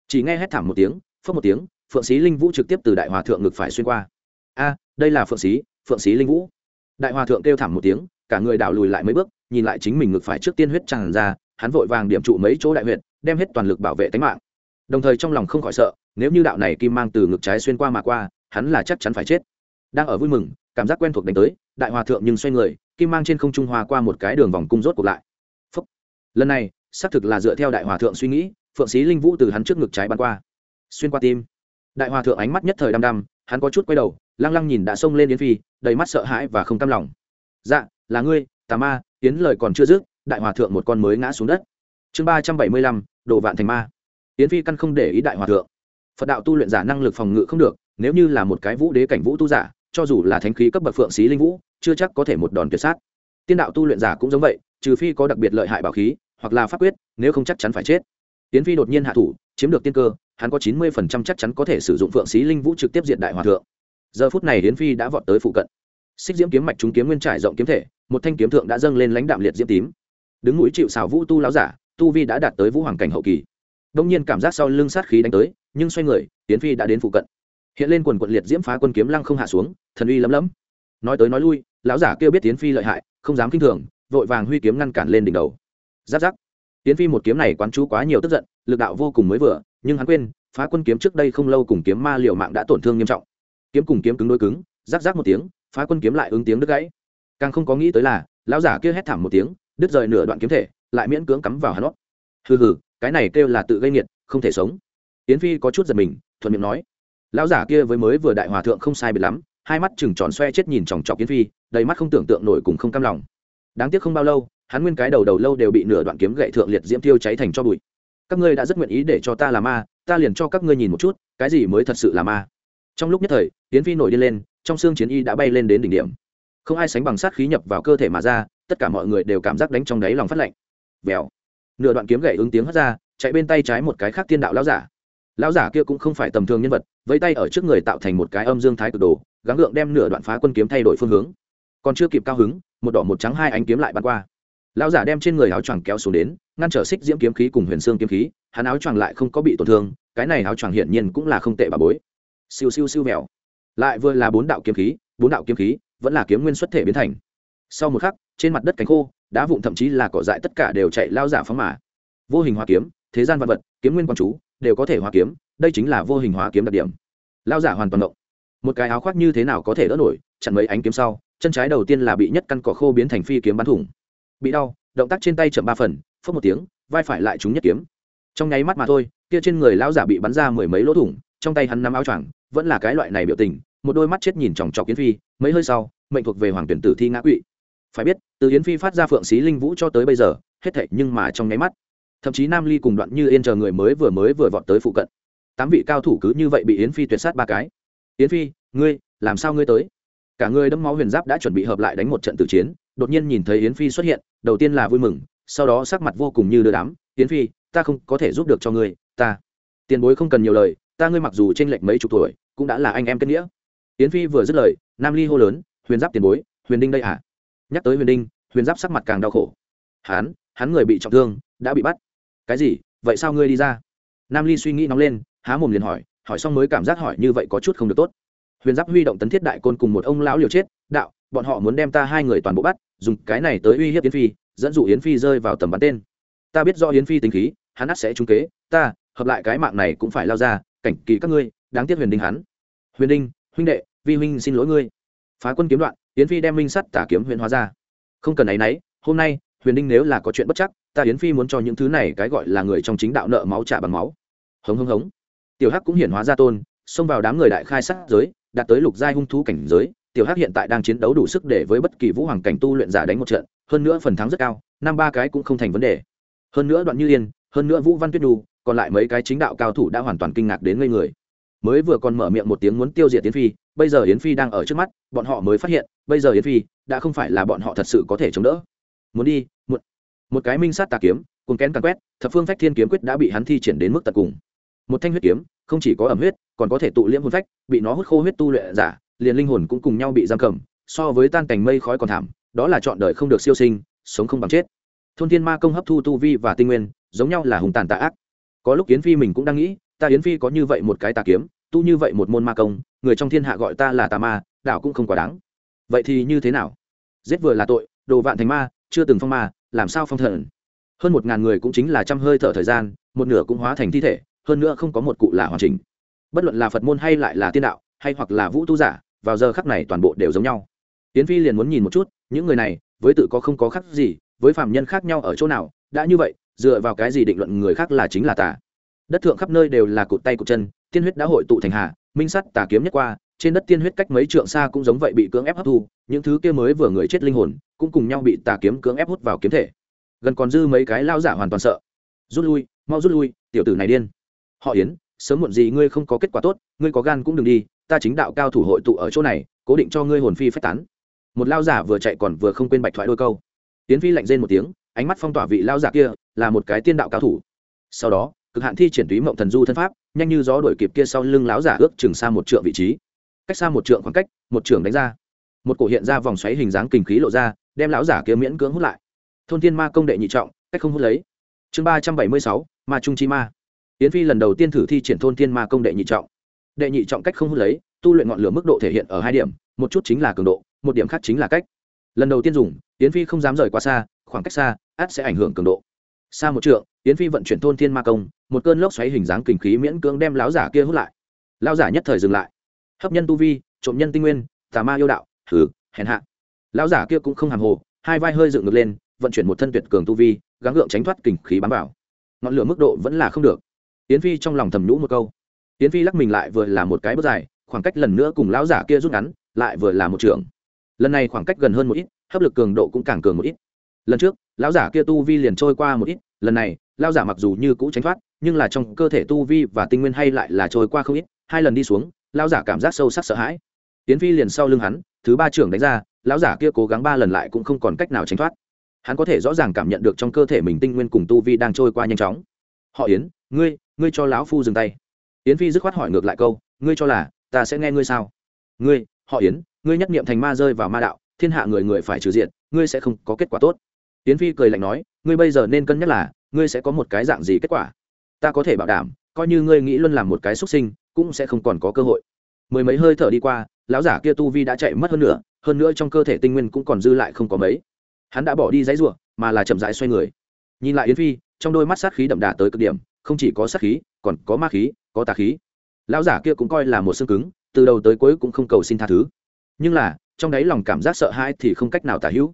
Chỉ nghe hét thảm một tiếng phớt một tiếng phượng Sĩ linh vũ trực tiếp từ đại hòa thượng ngực phải xuyên qua. A đây là phượng Sĩ, phượng Sĩ linh vũ. Đại hòa thượng kêu thảm một tiếng cả người đảo lùi lại mấy bước nhìn lại chính mình ngực phải trước tiên huyết tràn ra hắn vội vàng điểm trụ mấy chỗ đại huyện đem hết toàn lực bảo vệ tính mạng. Đồng thời trong lòng không khỏi sợ nếu như đạo này kim mang từ ngực trái xuyên qua mà qua hắn là chắc chắn phải chết. Đang ở vui mừng cảm giác quen thuộc đánh tới đại hòa thượng nhưng xoay người kim mang trên không trung hoa qua một cái đường vòng cung rốt cuộc lại lần này, xác thực là dựa theo đại hòa thượng suy nghĩ, phượng sĩ linh vũ từ hắn trước ngực trái bắn qua. Xuyên qua tim. Đại hòa thượng ánh mắt nhất thời đăm đăm, hắn có chút quay đầu, lăng lăng nhìn đã xông lên yến phi, đầy mắt sợ hãi và không cam lòng. Dạ là ngươi, tà ma, yến lời còn chưa dứt, đại hòa thượng một con mới ngã xuống đất. Chương ba trăm bảy mươi lăm, đồ vạn thành ma. Yến phi căn không để ý đại hòa thượng. Phật đạo tu luyện giả năng lực phòng ngự không được, nếu như là một cái vũ đế cảnh vũ tu giả, cho dù là thánh khí cấp bậc phượng xí linh vũ, chưa chắc có thể một đòn tuyệt sát tiên đạo tu luyện giả cũng giống vậy, trừ phi có đặc biệt lợi hại bảo khí, hoặc là pháp quyết, nếu không chắc chắn phải chết. Tiến phi đột nhiên hạ thủ, chiếm được tiên cơ, hắn có chín mươi phần trăm chắc chắn có thể sử dụng phượng xí linh vũ trực tiếp diện đại hòa thượng. Giờ phút này tiến phi đã vọt tới phụ cận. Xích diễm kiếm mạch chúng kiếm nguyên trải rộng kiếm thể, một thanh kiếm thượng đã dâng lên lãnh đạm liệt diễm tím. Đứng mũi chịu xào vũ tu láo giả, tu vi đã đạt tới vũ hoàng cảnh hậu kỳ. Đông nhiên cảm giác sau lưng sát khí đánh tới, nhưng xoay người tiến phi đã đến phụ cận. Hiện lên quần quận liệt diễm phá quân kiếm lăng không hạ xuống, thần uy lấm lấm. Nói tới nói lui, lão giả kêu biết tiến phi lợi hại không dám kinh thường, vội vàng huy kiếm ngăn cản lên đỉnh đầu. Giáp giáp. Tiến phi một kiếm này quán chú quá nhiều tức giận, lực đạo vô cùng mới vừa, nhưng hắn quên, phá quân kiếm trước đây không lâu cùng kiếm ma liều mạng đã tổn thương nghiêm trọng. Kiếm cùng kiếm cứng đôi cứng, giáp giáp một tiếng, phá quân kiếm lại ứng tiếng đứt gãy. Càng không có nghĩ tới là, lão giả kia hét thảm một tiếng, đứt rời nửa đoạn kiếm thể, lại miễn cưỡng cắm vào hắn óc. Hừ hừ, cái này kêu là tự gây nghiệt, không thể sống. Tiến phi có chút giật mình, thuận miệng nói. Lão giả kia với mới vừa đại hòa thượng không sai biệt lắm hai mắt chừng tròn xoe chết nhìn chòng chọc kiến phi, đầy mắt không tưởng tượng nổi cùng không cam lòng. Đáng tiếc không bao lâu, hắn nguyên cái đầu đầu lâu đều bị nửa đoạn kiếm gậy thượng liệt diễm tiêu cháy thành cho bụi. Các ngươi đã rất nguyện ý để cho ta là ma, ta liền cho các ngươi nhìn một chút, cái gì mới thật sự là ma. Trong lúc nhất thời tiến phi nổi điên lên, trong xương chiến y đã bay lên đến đỉnh điểm. Không ai sánh bằng sát khí nhập vào cơ thể mà ra, tất cả mọi người đều cảm giác đánh trong đáy lòng phát lạnh. Vèo. Nửa đoạn kiếm gậy ứng tiếng hất ra, chạy bên tay trái một cái khác tiên đạo lão giả. Lão giả kia cũng không phải tầm thường nhân vật, vẫy tay ở trước người tạo thành một cái âm dương thái cực đồ gắng gượng đem nửa đoạn phá quân kiếm thay đổi phương hướng. Còn chưa kịp cao hứng, một đỏ một trắng hai ánh kiếm lại bắn qua. Lão giả đem trên người áo choàng kéo xuống đến, ngăn trở xích diễm kiếm khí cùng huyền xương kiếm khí, hắn áo choàng lại không có bị tổn thương, cái này áo choàng hiển nhiên cũng là không tệ bà bối. Siêu siêu siêu mèo lại vừa là bốn đạo kiếm khí, bốn đạo kiếm khí vẫn là kiếm nguyên xuất thể biến thành. Sau một khắc, trên mặt đất cánh khô, đá vụn thậm chí là cỏ dại tất cả đều chạy lao giả phóng mã vô hình hóa kiếm, thế gian vật vật, kiếm nguyên quang chú, đều có thể hóa kiếm, đây chính là vô hình hóa kiếm đặc điểm. Lao giả hoàn toàn động một cái áo khoác như thế nào có thể đỡ nổi, chặn mấy ánh kiếm sau, chân trái đầu tiên là bị nhất căn cỏ khô biến thành phi kiếm bắn thủng. Bị đau, động tác trên tay chậm ba phần phớt một tiếng, vai phải lại trúng nhất kiếm. Trong nháy mắt mà thôi, kia trên người lão giả bị bắn ra mười mấy lỗ thủng, trong tay hắn nắm áo choàng, vẫn là cái loại này biểu tình, một đôi mắt chết nhìn chòng chọc yến phi, mấy hơi sau, mệnh thuộc về hoàng tuyển tử thi ngã quỵ. Phải biết, từ yến phi phát ra phượng xí linh vũ cho tới bây giờ, hết thệ nhưng mà trong nháy mắt. Thậm chí nam ly cùng đoạn như yên chờ người mới vừa mới vừa vọt tới phụ cận. Tám vị cao thủ cứ như vậy bị yến phi tuyệt sát ba cái yến phi ngươi làm sao ngươi tới? Cả người đẫm máu huyền giáp đã chuẩn bị hợp lại đánh một trận tử chiến đột nhiên nhìn thấy yến phi xuất hiện đầu tiên là vui mừng sau đó sắc mặt vô cùng như đưa đám. Yến phi ta không có thể giúp được cho ngươi ta. Tiền bối không cần nhiều lời ta ngươi mặc dù t r ê n lệch mấy chục tuổi cũng đã là anh em kết nghĩa. Yến phi vừa dứt lời nam ly hô lớn huyền giáp tiền bối huyền đinh đây à? Nhắc tới huyền đinh huyền giáp sắc mặt càng đau khổ. Hán, hắn người bị trọng thương đã bị bắt. Cái gì? Vậy sao ngươi đi ra? Nam ly suy nghĩ nóng lên há mồm liền hỏi hỏi xong mới cảm giác hỏi như vậy có chút không được tốt. Huyền giáp huy động tấn thiết đại côn cùng một ông lão liều chết đạo bọn họ muốn đem ta hai người toàn bộ bắt dùng cái này tới uy hiếp yến phi dẫn dụ yến phi rơi vào tầm bắn tên. Ta biết do yến phi tính khí hắn ắt sẽ trúng kế ta hợp lại cái mạng này cũng phải lao ra cảnh kỳ các ngươi đáng tiếc huyền đinh hắn. Huyền đinh huynh đệ vi huynh xin lỗi ngươi. Phá quân kiếm đoạn yến phi đem minh sắt tả kiếm huyền hóa ra. Không cần ấy nấy, hôm nay huyền đinh nếu là có chuyện bất chắc ta yến phi muốn cho những thứ này cái gọi là người trong chính đạo nợ máu trả bằng máu. Hống hống hống tiểu hắc cũng hiển hóa ra tôn xông vào đám người đại khai sát giới đạt tới lục giai hung thú cảnh giới. Tiểu hắc hiện tại đang chiến đấu đủ sức để với bất kỳ vũ hoàng cảnh tu luyện giả đánh một trận hơn nữa phần thắng rất cao năm ba cái cũng không thành vấn đề. Hơn nữa đoạn như yên hơn nữa vũ văn tuyết đu còn lại mấy cái chính đạo cao thủ đã hoàn toàn kinh ngạc đến ngây người. Mới vừa còn mở miệng một tiếng muốn tiêu diệt yến phi bây giờ yến phi đang ở trước mắt bọn họ mới phát hiện bây giờ yến phi đã không phải là bọn họ thật sự có thể chống đỡ. Muốn đi một, một cái minh sát tà kiếm cùng kén càng quét thập phương phách thiên kiếm quyết đã bị hắn thi triển đến mức tận cùng một thanh huyết kiếm, không chỉ có ẩm huyết, còn có thể tụ liễm hồn phách, bị nó hút khô huyết tu luyện giả, liền linh hồn cũng cùng nhau bị giam cầm, so với tan cảnh mây khói còn thảm, đó là chọn đời không được siêu sinh, sống không bằng chết. Thôn thiên ma công hấp thu tu vi và tinh nguyên, giống nhau là hùng tàn tà ác. Có lúc yến phi mình cũng đang nghĩ, ta yến phi có như vậy một cái tà kiếm, tu như vậy một môn ma công, người trong thiên hạ gọi ta là tà ma đạo cũng không quá đáng. Vậy thì như thế nào? Giết vừa là tội, đồ vạn thành ma, chưa từng phong ma, làm sao phong thần? Hơn một ngàn người cũng chính là trăm hơi thở thời gian, một nửa cũng hóa thành thi thể hơn nữa không có một cụ là hoàn chỉnh. Bất luận là phật môn hay lại là tiên đạo, hay hoặc là vũ tu giả, vào giờ khắc này toàn bộ đều giống nhau. Tiến phi liền muốn nhìn một chút, những người này, với tự có không có khác gì, với phạm nhân khác nhau ở chỗ nào, đã như vậy, dựa vào cái gì định luận người khác là chính là tà? Đất thượng khắp nơi đều là cụt tay cụt chân, tiên huyết đã hội tụ thành hà minh sắt tà kiếm nhất qua, trên đất tiên huyết cách mấy trượng xa cũng giống vậy bị cưỡng ép hấp thu, những thứ kia mới vừa người chết linh hồn, cũng cùng nhau bị tà kiếm cưỡng ép hút vào kiếm thể. Gần còn dư mấy cái lao giả hoàn toàn sợ. Rút lui, mau rút lui, tiểu tử này điên họ yến, sớm muộn gì ngươi không có kết quả tốt, ngươi có gan cũng đừng đi, ta chính đạo cao thủ hội tụ ở chỗ này, cố định cho ngươi hồn phi phách tán. Một lao giả vừa chạy còn vừa không quên bạch thoại đôi câu. Tiến phi lạnh rên một tiếng, ánh mắt phong tỏa vị lao giả kia, là một cái tiên đạo cao thủ. Sau đó, cực hạn thi triển túy mộng thần du thân pháp, nhanh như gió đuổi kịp kia sau lưng láo giả ước chừng xa một trượng vị trí. Cách xa một trượng khoảng cách, một trường đánh ra. Một cổ hiện ra vòng xoáy hình dáng kinh khí lộ ra, đem lão giả kia miễn cưỡng hút lại. Thôn thiên ma công đệ nhị trọng, cách không hút lấy. Chương ba trăm bảy mươi sáu, ma trung chi ma yến phi lần đầu tiên thử thi triển thôn thiên ma công đệ nhị trọng. Đệ nhị trọng cách không hút lấy, tu luyện ngọn lửa mức độ thể hiện ở hai điểm, một chút chính là cường độ, một điểm khác chính là cách. Lần đầu tiên dùng, yến phi không dám rời quá xa, khoảng cách xa, át sẽ ảnh hưởng cường độ. Xa một trượng, yến phi vận chuyển thôn thiên ma công, một cơn lốc xoáy hình dáng kinh khí miễn cưỡng đem láo giả kia hút lại. Lao giả nhất thời dừng lại. Hấp nhân tu vi, trộm nhân tinh nguyên, tà ma yêu đạo thử hèn hạ. Lão giả kia cũng không hàm hồ, hai vai hơi dựng ngược lên, vận chuyển một thân tuyệt cường tu vi, gắng gượng tránh thoát kình khí bám vào. Ngọn lửa mức độ vẫn là không được yến phi trong lòng thầm nhũ một câu. Yến phi lắc mình lại vừa là một cái bước dài, khoảng cách lần nữa cùng lão giả kia rút ngắn, lại vừa là một trường. Lần này khoảng cách gần hơn một ít, hấp lực cường độ cũng càng cường một ít. Lần trước, lão giả kia tu vi liền trôi qua một ít, lần này, lão giả mặc dù như cũ tránh thoát, nhưng là trong cơ thể tu vi và tinh nguyên hay lại là trôi qua không ít, hai lần đi xuống, lão giả cảm giác sâu sắc sợ hãi. Tiến phi liền sau lưng hắn, thứ ba trưởng đánh ra, lão giả kia cố gắng ba lần lại cũng không còn cách nào tránh thoát. Hắn có thể rõ ràng cảm nhận được trong cơ thể mình tinh nguyên cùng tu vi đang trôi qua nhanh chóng. Họ yến ngươi ngươi cho lão phu dừng tay. Yến phi dứt khoát hỏi ngược lại câu, ngươi cho là, ta sẽ nghe ngươi sao? Ngươi, họ yến, ngươi nhất niệm thành ma rơi vào ma đạo, thiên hạ người người phải trừ diện ngươi sẽ không có kết quả tốt. Yến phi cười lạnh nói, ngươi bây giờ nên cân nhắc là, ngươi sẽ có một cái dạng gì kết quả? Ta có thể bảo đảm, coi như ngươi nghĩ luôn làm một cái xuất sinh, cũng sẽ không còn có cơ hội. Mười mấy hơi thở đi qua, lão giả kia tu vi đã chạy mất hơn nữa hơn nữa trong cơ thể tinh nguyên cũng còn dư lại không có mấy. Hắn đã bỏ đi giấy ruộng mà là chậm rãi xoay người. Nhìn lại yến phi, trong đôi mắt sát khí đậm đà tới cực điểm không chỉ có sát khí, còn có ma khí, có tà khí. Lão giả kia cũng coi là một xương cứng, từ đầu tới cuối cũng không cầu xin tha thứ. Nhưng là, trong đáy lòng cảm giác sợ hãi thì không cách nào tả hữu.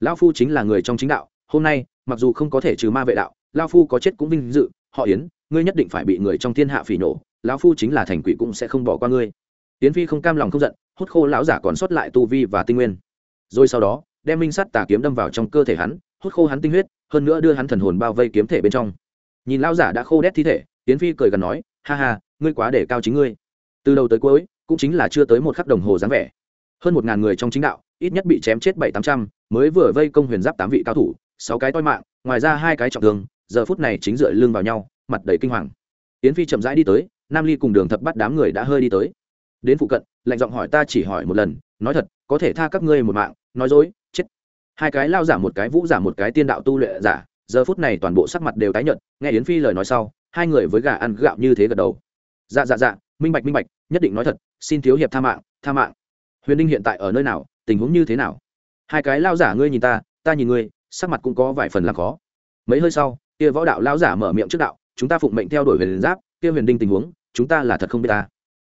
Lão phu chính là người trong chính đạo, hôm nay, mặc dù không có thể trừ ma vệ đạo, lão phu có chết cũng vinh dự, họ yến, ngươi nhất định phải bị người trong thiên hạ phỉ nổ lão phu chính là thành quỷ cũng sẽ không bỏ qua ngươi. Yến phi không cam lòng không giận, hút khô lão giả còn sót lại tu vi và tinh nguyên. Rồi sau đó, đem minh sắt tà kiếm đâm vào trong cơ thể hắn, hút khô hắn tinh huyết, hơn nữa đưa hắn thần hồn bao vây kiếm thể bên trong nhìn lão giả đã khô đét thi thể, yến phi cười gần nói, ha ha, ngươi quá để cao chính ngươi. Từ đầu tới cuối, cũng chính là chưa tới một khắc đồng hồ dáng vẻ. Hơn một ngàn người trong chính đạo, ít nhất bị chém chết bảy tám trăm, mới vừa vây công huyền giáp tám vị cao thủ, sáu cái toi mạng, ngoài ra hai cái trọng thương, giờ phút này chính dựa lưng vào nhau, mặt đầy kinh hoàng. Yến phi chậm rãi đi tới, nam ly cùng đường thập bắt đám người đã hơi đi tới. Đến phụ cận, lạnh giọng hỏi ta chỉ hỏi một lần, nói thật, có thể tha các ngươi một mạng, nói dối, chết. Hai cái lao giả một cái vũ giả một cái tiên đạo tu luyện giả giờ phút này toàn bộ sắc mặt đều tái nhợt, nghe yến phi lời nói sau, hai người với gà ăn gạo như thế gật đầu. Dạ dạ dạ minh bạch minh bạch, nhất định nói thật, xin thiếu hiệp tha mạng tha mạng. Huyền đinh hiện tại ở nơi nào, tình huống như thế nào? Hai cái lao giả ngươi nhìn ta ta nhìn ngươi, sắc mặt cũng có vài phần là khó. Mấy hơi sau, kia võ đạo lao giả mở miệng trước đạo, chúng ta phụng mệnh theo đuổi huyền giáp, kia huyền đinh tình huống, chúng ta là thật không biết ta.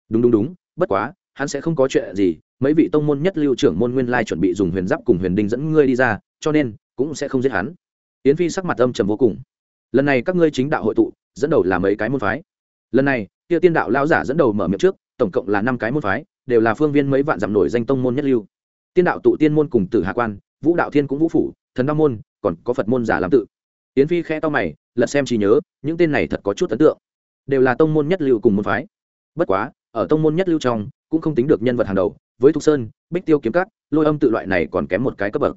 Đúng đúng đúng, bất quá, hắn sẽ không có chuyện gì, mấy vị tông môn nhất lưu trưởng môn nguyên lai chuẩn bị dùng huyền giáp cùng huyền đinh dẫn ngươi đi ra, cho nên, cũng sẽ không giết hắn yến phi sắc mặt âm trầm vô cùng. Lần này các ngươi chính đạo hội tụ, dẫn đầu là mấy cái môn phái? Lần này kia tiên đạo lão giả dẫn đầu mở miệng trước, tổng cộng là năm cái môn phái, đều là phương viên mấy vạn dặm nổi danh tông môn nhất lưu. Tiên đạo tụ tiên môn cùng tử hạ quan, vũ đạo thiên cũng vũ phủ, thần đao môn, còn có phật môn giả làm tự. Yến phi khe to mày, lật xem trí nhớ, những tên này thật có chút ấn tượng. Đều là tông môn nhất lưu cùng môn phái. Bất quá, ở tông môn nhất lưu trong, cũng không tính được nhân vật hàng đầu, với thục sơn, bích tiêu kiếm cát lôi âm tự loại này còn kém một cái cấp bậc.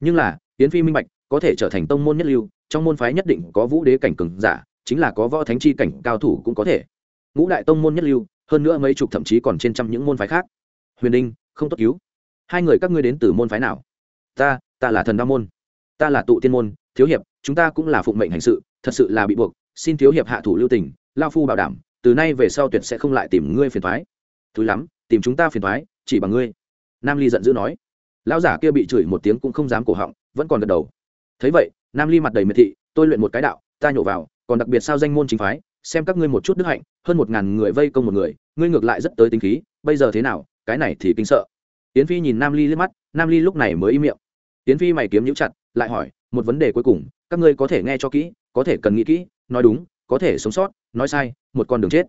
Nhưng là, yến phi minh bạch có thể trở thành tông môn nhất lưu, trong môn phái nhất định có vũ đế cảnh cường giả, chính là có võ thánh chi cảnh cao thủ cũng có thể. Ngũ đại tông môn nhất lưu, hơn nữa mấy chục thậm chí còn trên trăm những môn phái khác. Huyền đinh, không tốt cứu. Hai người các ngươi đến từ môn phái nào? Ta ta là thần đa môn. Ta là tụ tiên môn, thiếu hiệp, chúng ta cũng là phụng mệnh hành sự, thật sự là bị buộc, xin thiếu hiệp hạ thủ lưu tình, lao phu bảo đảm, từ nay về sau tuyệt sẽ không lại tìm ngươi phiền thoái. Thứ lắm, tìm chúng ta phiền thoái, chỉ bằng ngươi. Nam ly giận dữ nói. Lão giả kia bị chửi một tiếng cũng không dám cổ họng, vẫn còn gật đầu thấy vậy, nam ly mặt đầy miệt thị, tôi luyện một cái đạo, ta nhổ vào, còn đặc biệt sao danh môn chính phái, xem các ngươi một chút đức hạnh, hơn một ngàn người vây công một người, ngươi ngược lại rất tới tính khí, bây giờ thế nào, cái này thì kinh sợ. Yến phi nhìn nam ly liếc mắt, nam ly lúc này mới im miệng. Yến phi mày kiếm nhũ chặt, lại hỏi, một vấn đề cuối cùng, các ngươi có thể nghe cho kỹ, có thể cần nghĩ kỹ, nói đúng, có thể sống sót, nói sai, một con đường chết.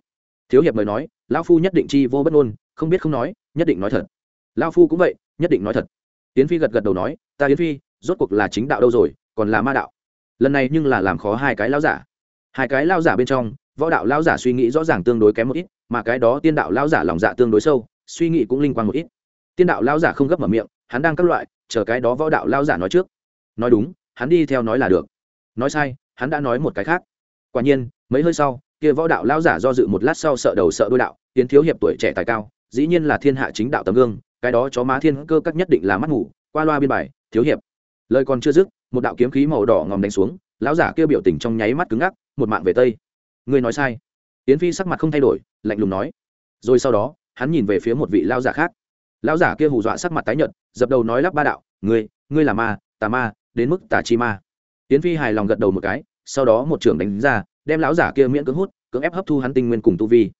Thiếu hiệp mời nói, lão phu nhất định chi vô bất ngôn, không biết không nói, nhất định nói thật. Lão phu cũng vậy, nhất định nói thật. Yến phi gật gật đầu nói, ta yến phi, rốt cuộc là chính đạo đâu rồi còn là ma đạo. Lần này nhưng là làm khó hai cái lão giả. Hai cái lão giả bên trong, võ đạo lão giả suy nghĩ rõ ràng tương đối kém một ít, mà cái đó tiên đạo lão giả lòng dạ tương đối sâu, suy nghĩ cũng linh quan một ít. Tiên đạo lão giả không gấp mở miệng, hắn đang các loại, chờ cái đó võ đạo lão giả nói trước. Nói đúng, hắn đi theo nói là được. Nói sai, hắn đã nói một cái khác. Quả nhiên, mấy hơi sau, kia võ đạo lão giả do dự một lát sau sợ đầu sợ đôi đạo, tiến thiếu hiệp tuổi trẻ tài cao, dĩ nhiên là thiên hạ chính đạo tấm gương, cái đó chó má thiên cơ các nhất định là mắt ngủ, qua loa biên bài, thiếu hiệp. Lời còn chưa dứt một đạo kiếm khí màu đỏ ngòm đánh xuống, lão giả kia biểu tình trong nháy mắt cứng ngắc, một mạng về tây. Ngươi nói sai. Yến phi sắc mặt không thay đổi, lạnh lùng nói. Rồi sau đó, hắn nhìn về phía một vị lão giả khác. Lão giả kia hù dọa sắc mặt tái nhợt, dập đầu nói lắp ba đạo, ngươi ngươi là ma, tà ma, đến mức tà chi ma. Yến phi hài lòng gật đầu một cái, sau đó một trưởng đánh ra, đem lão giả kia miễn cưỡng hút, cưỡng ép hấp thu hắn tinh nguyên cùng tu vi.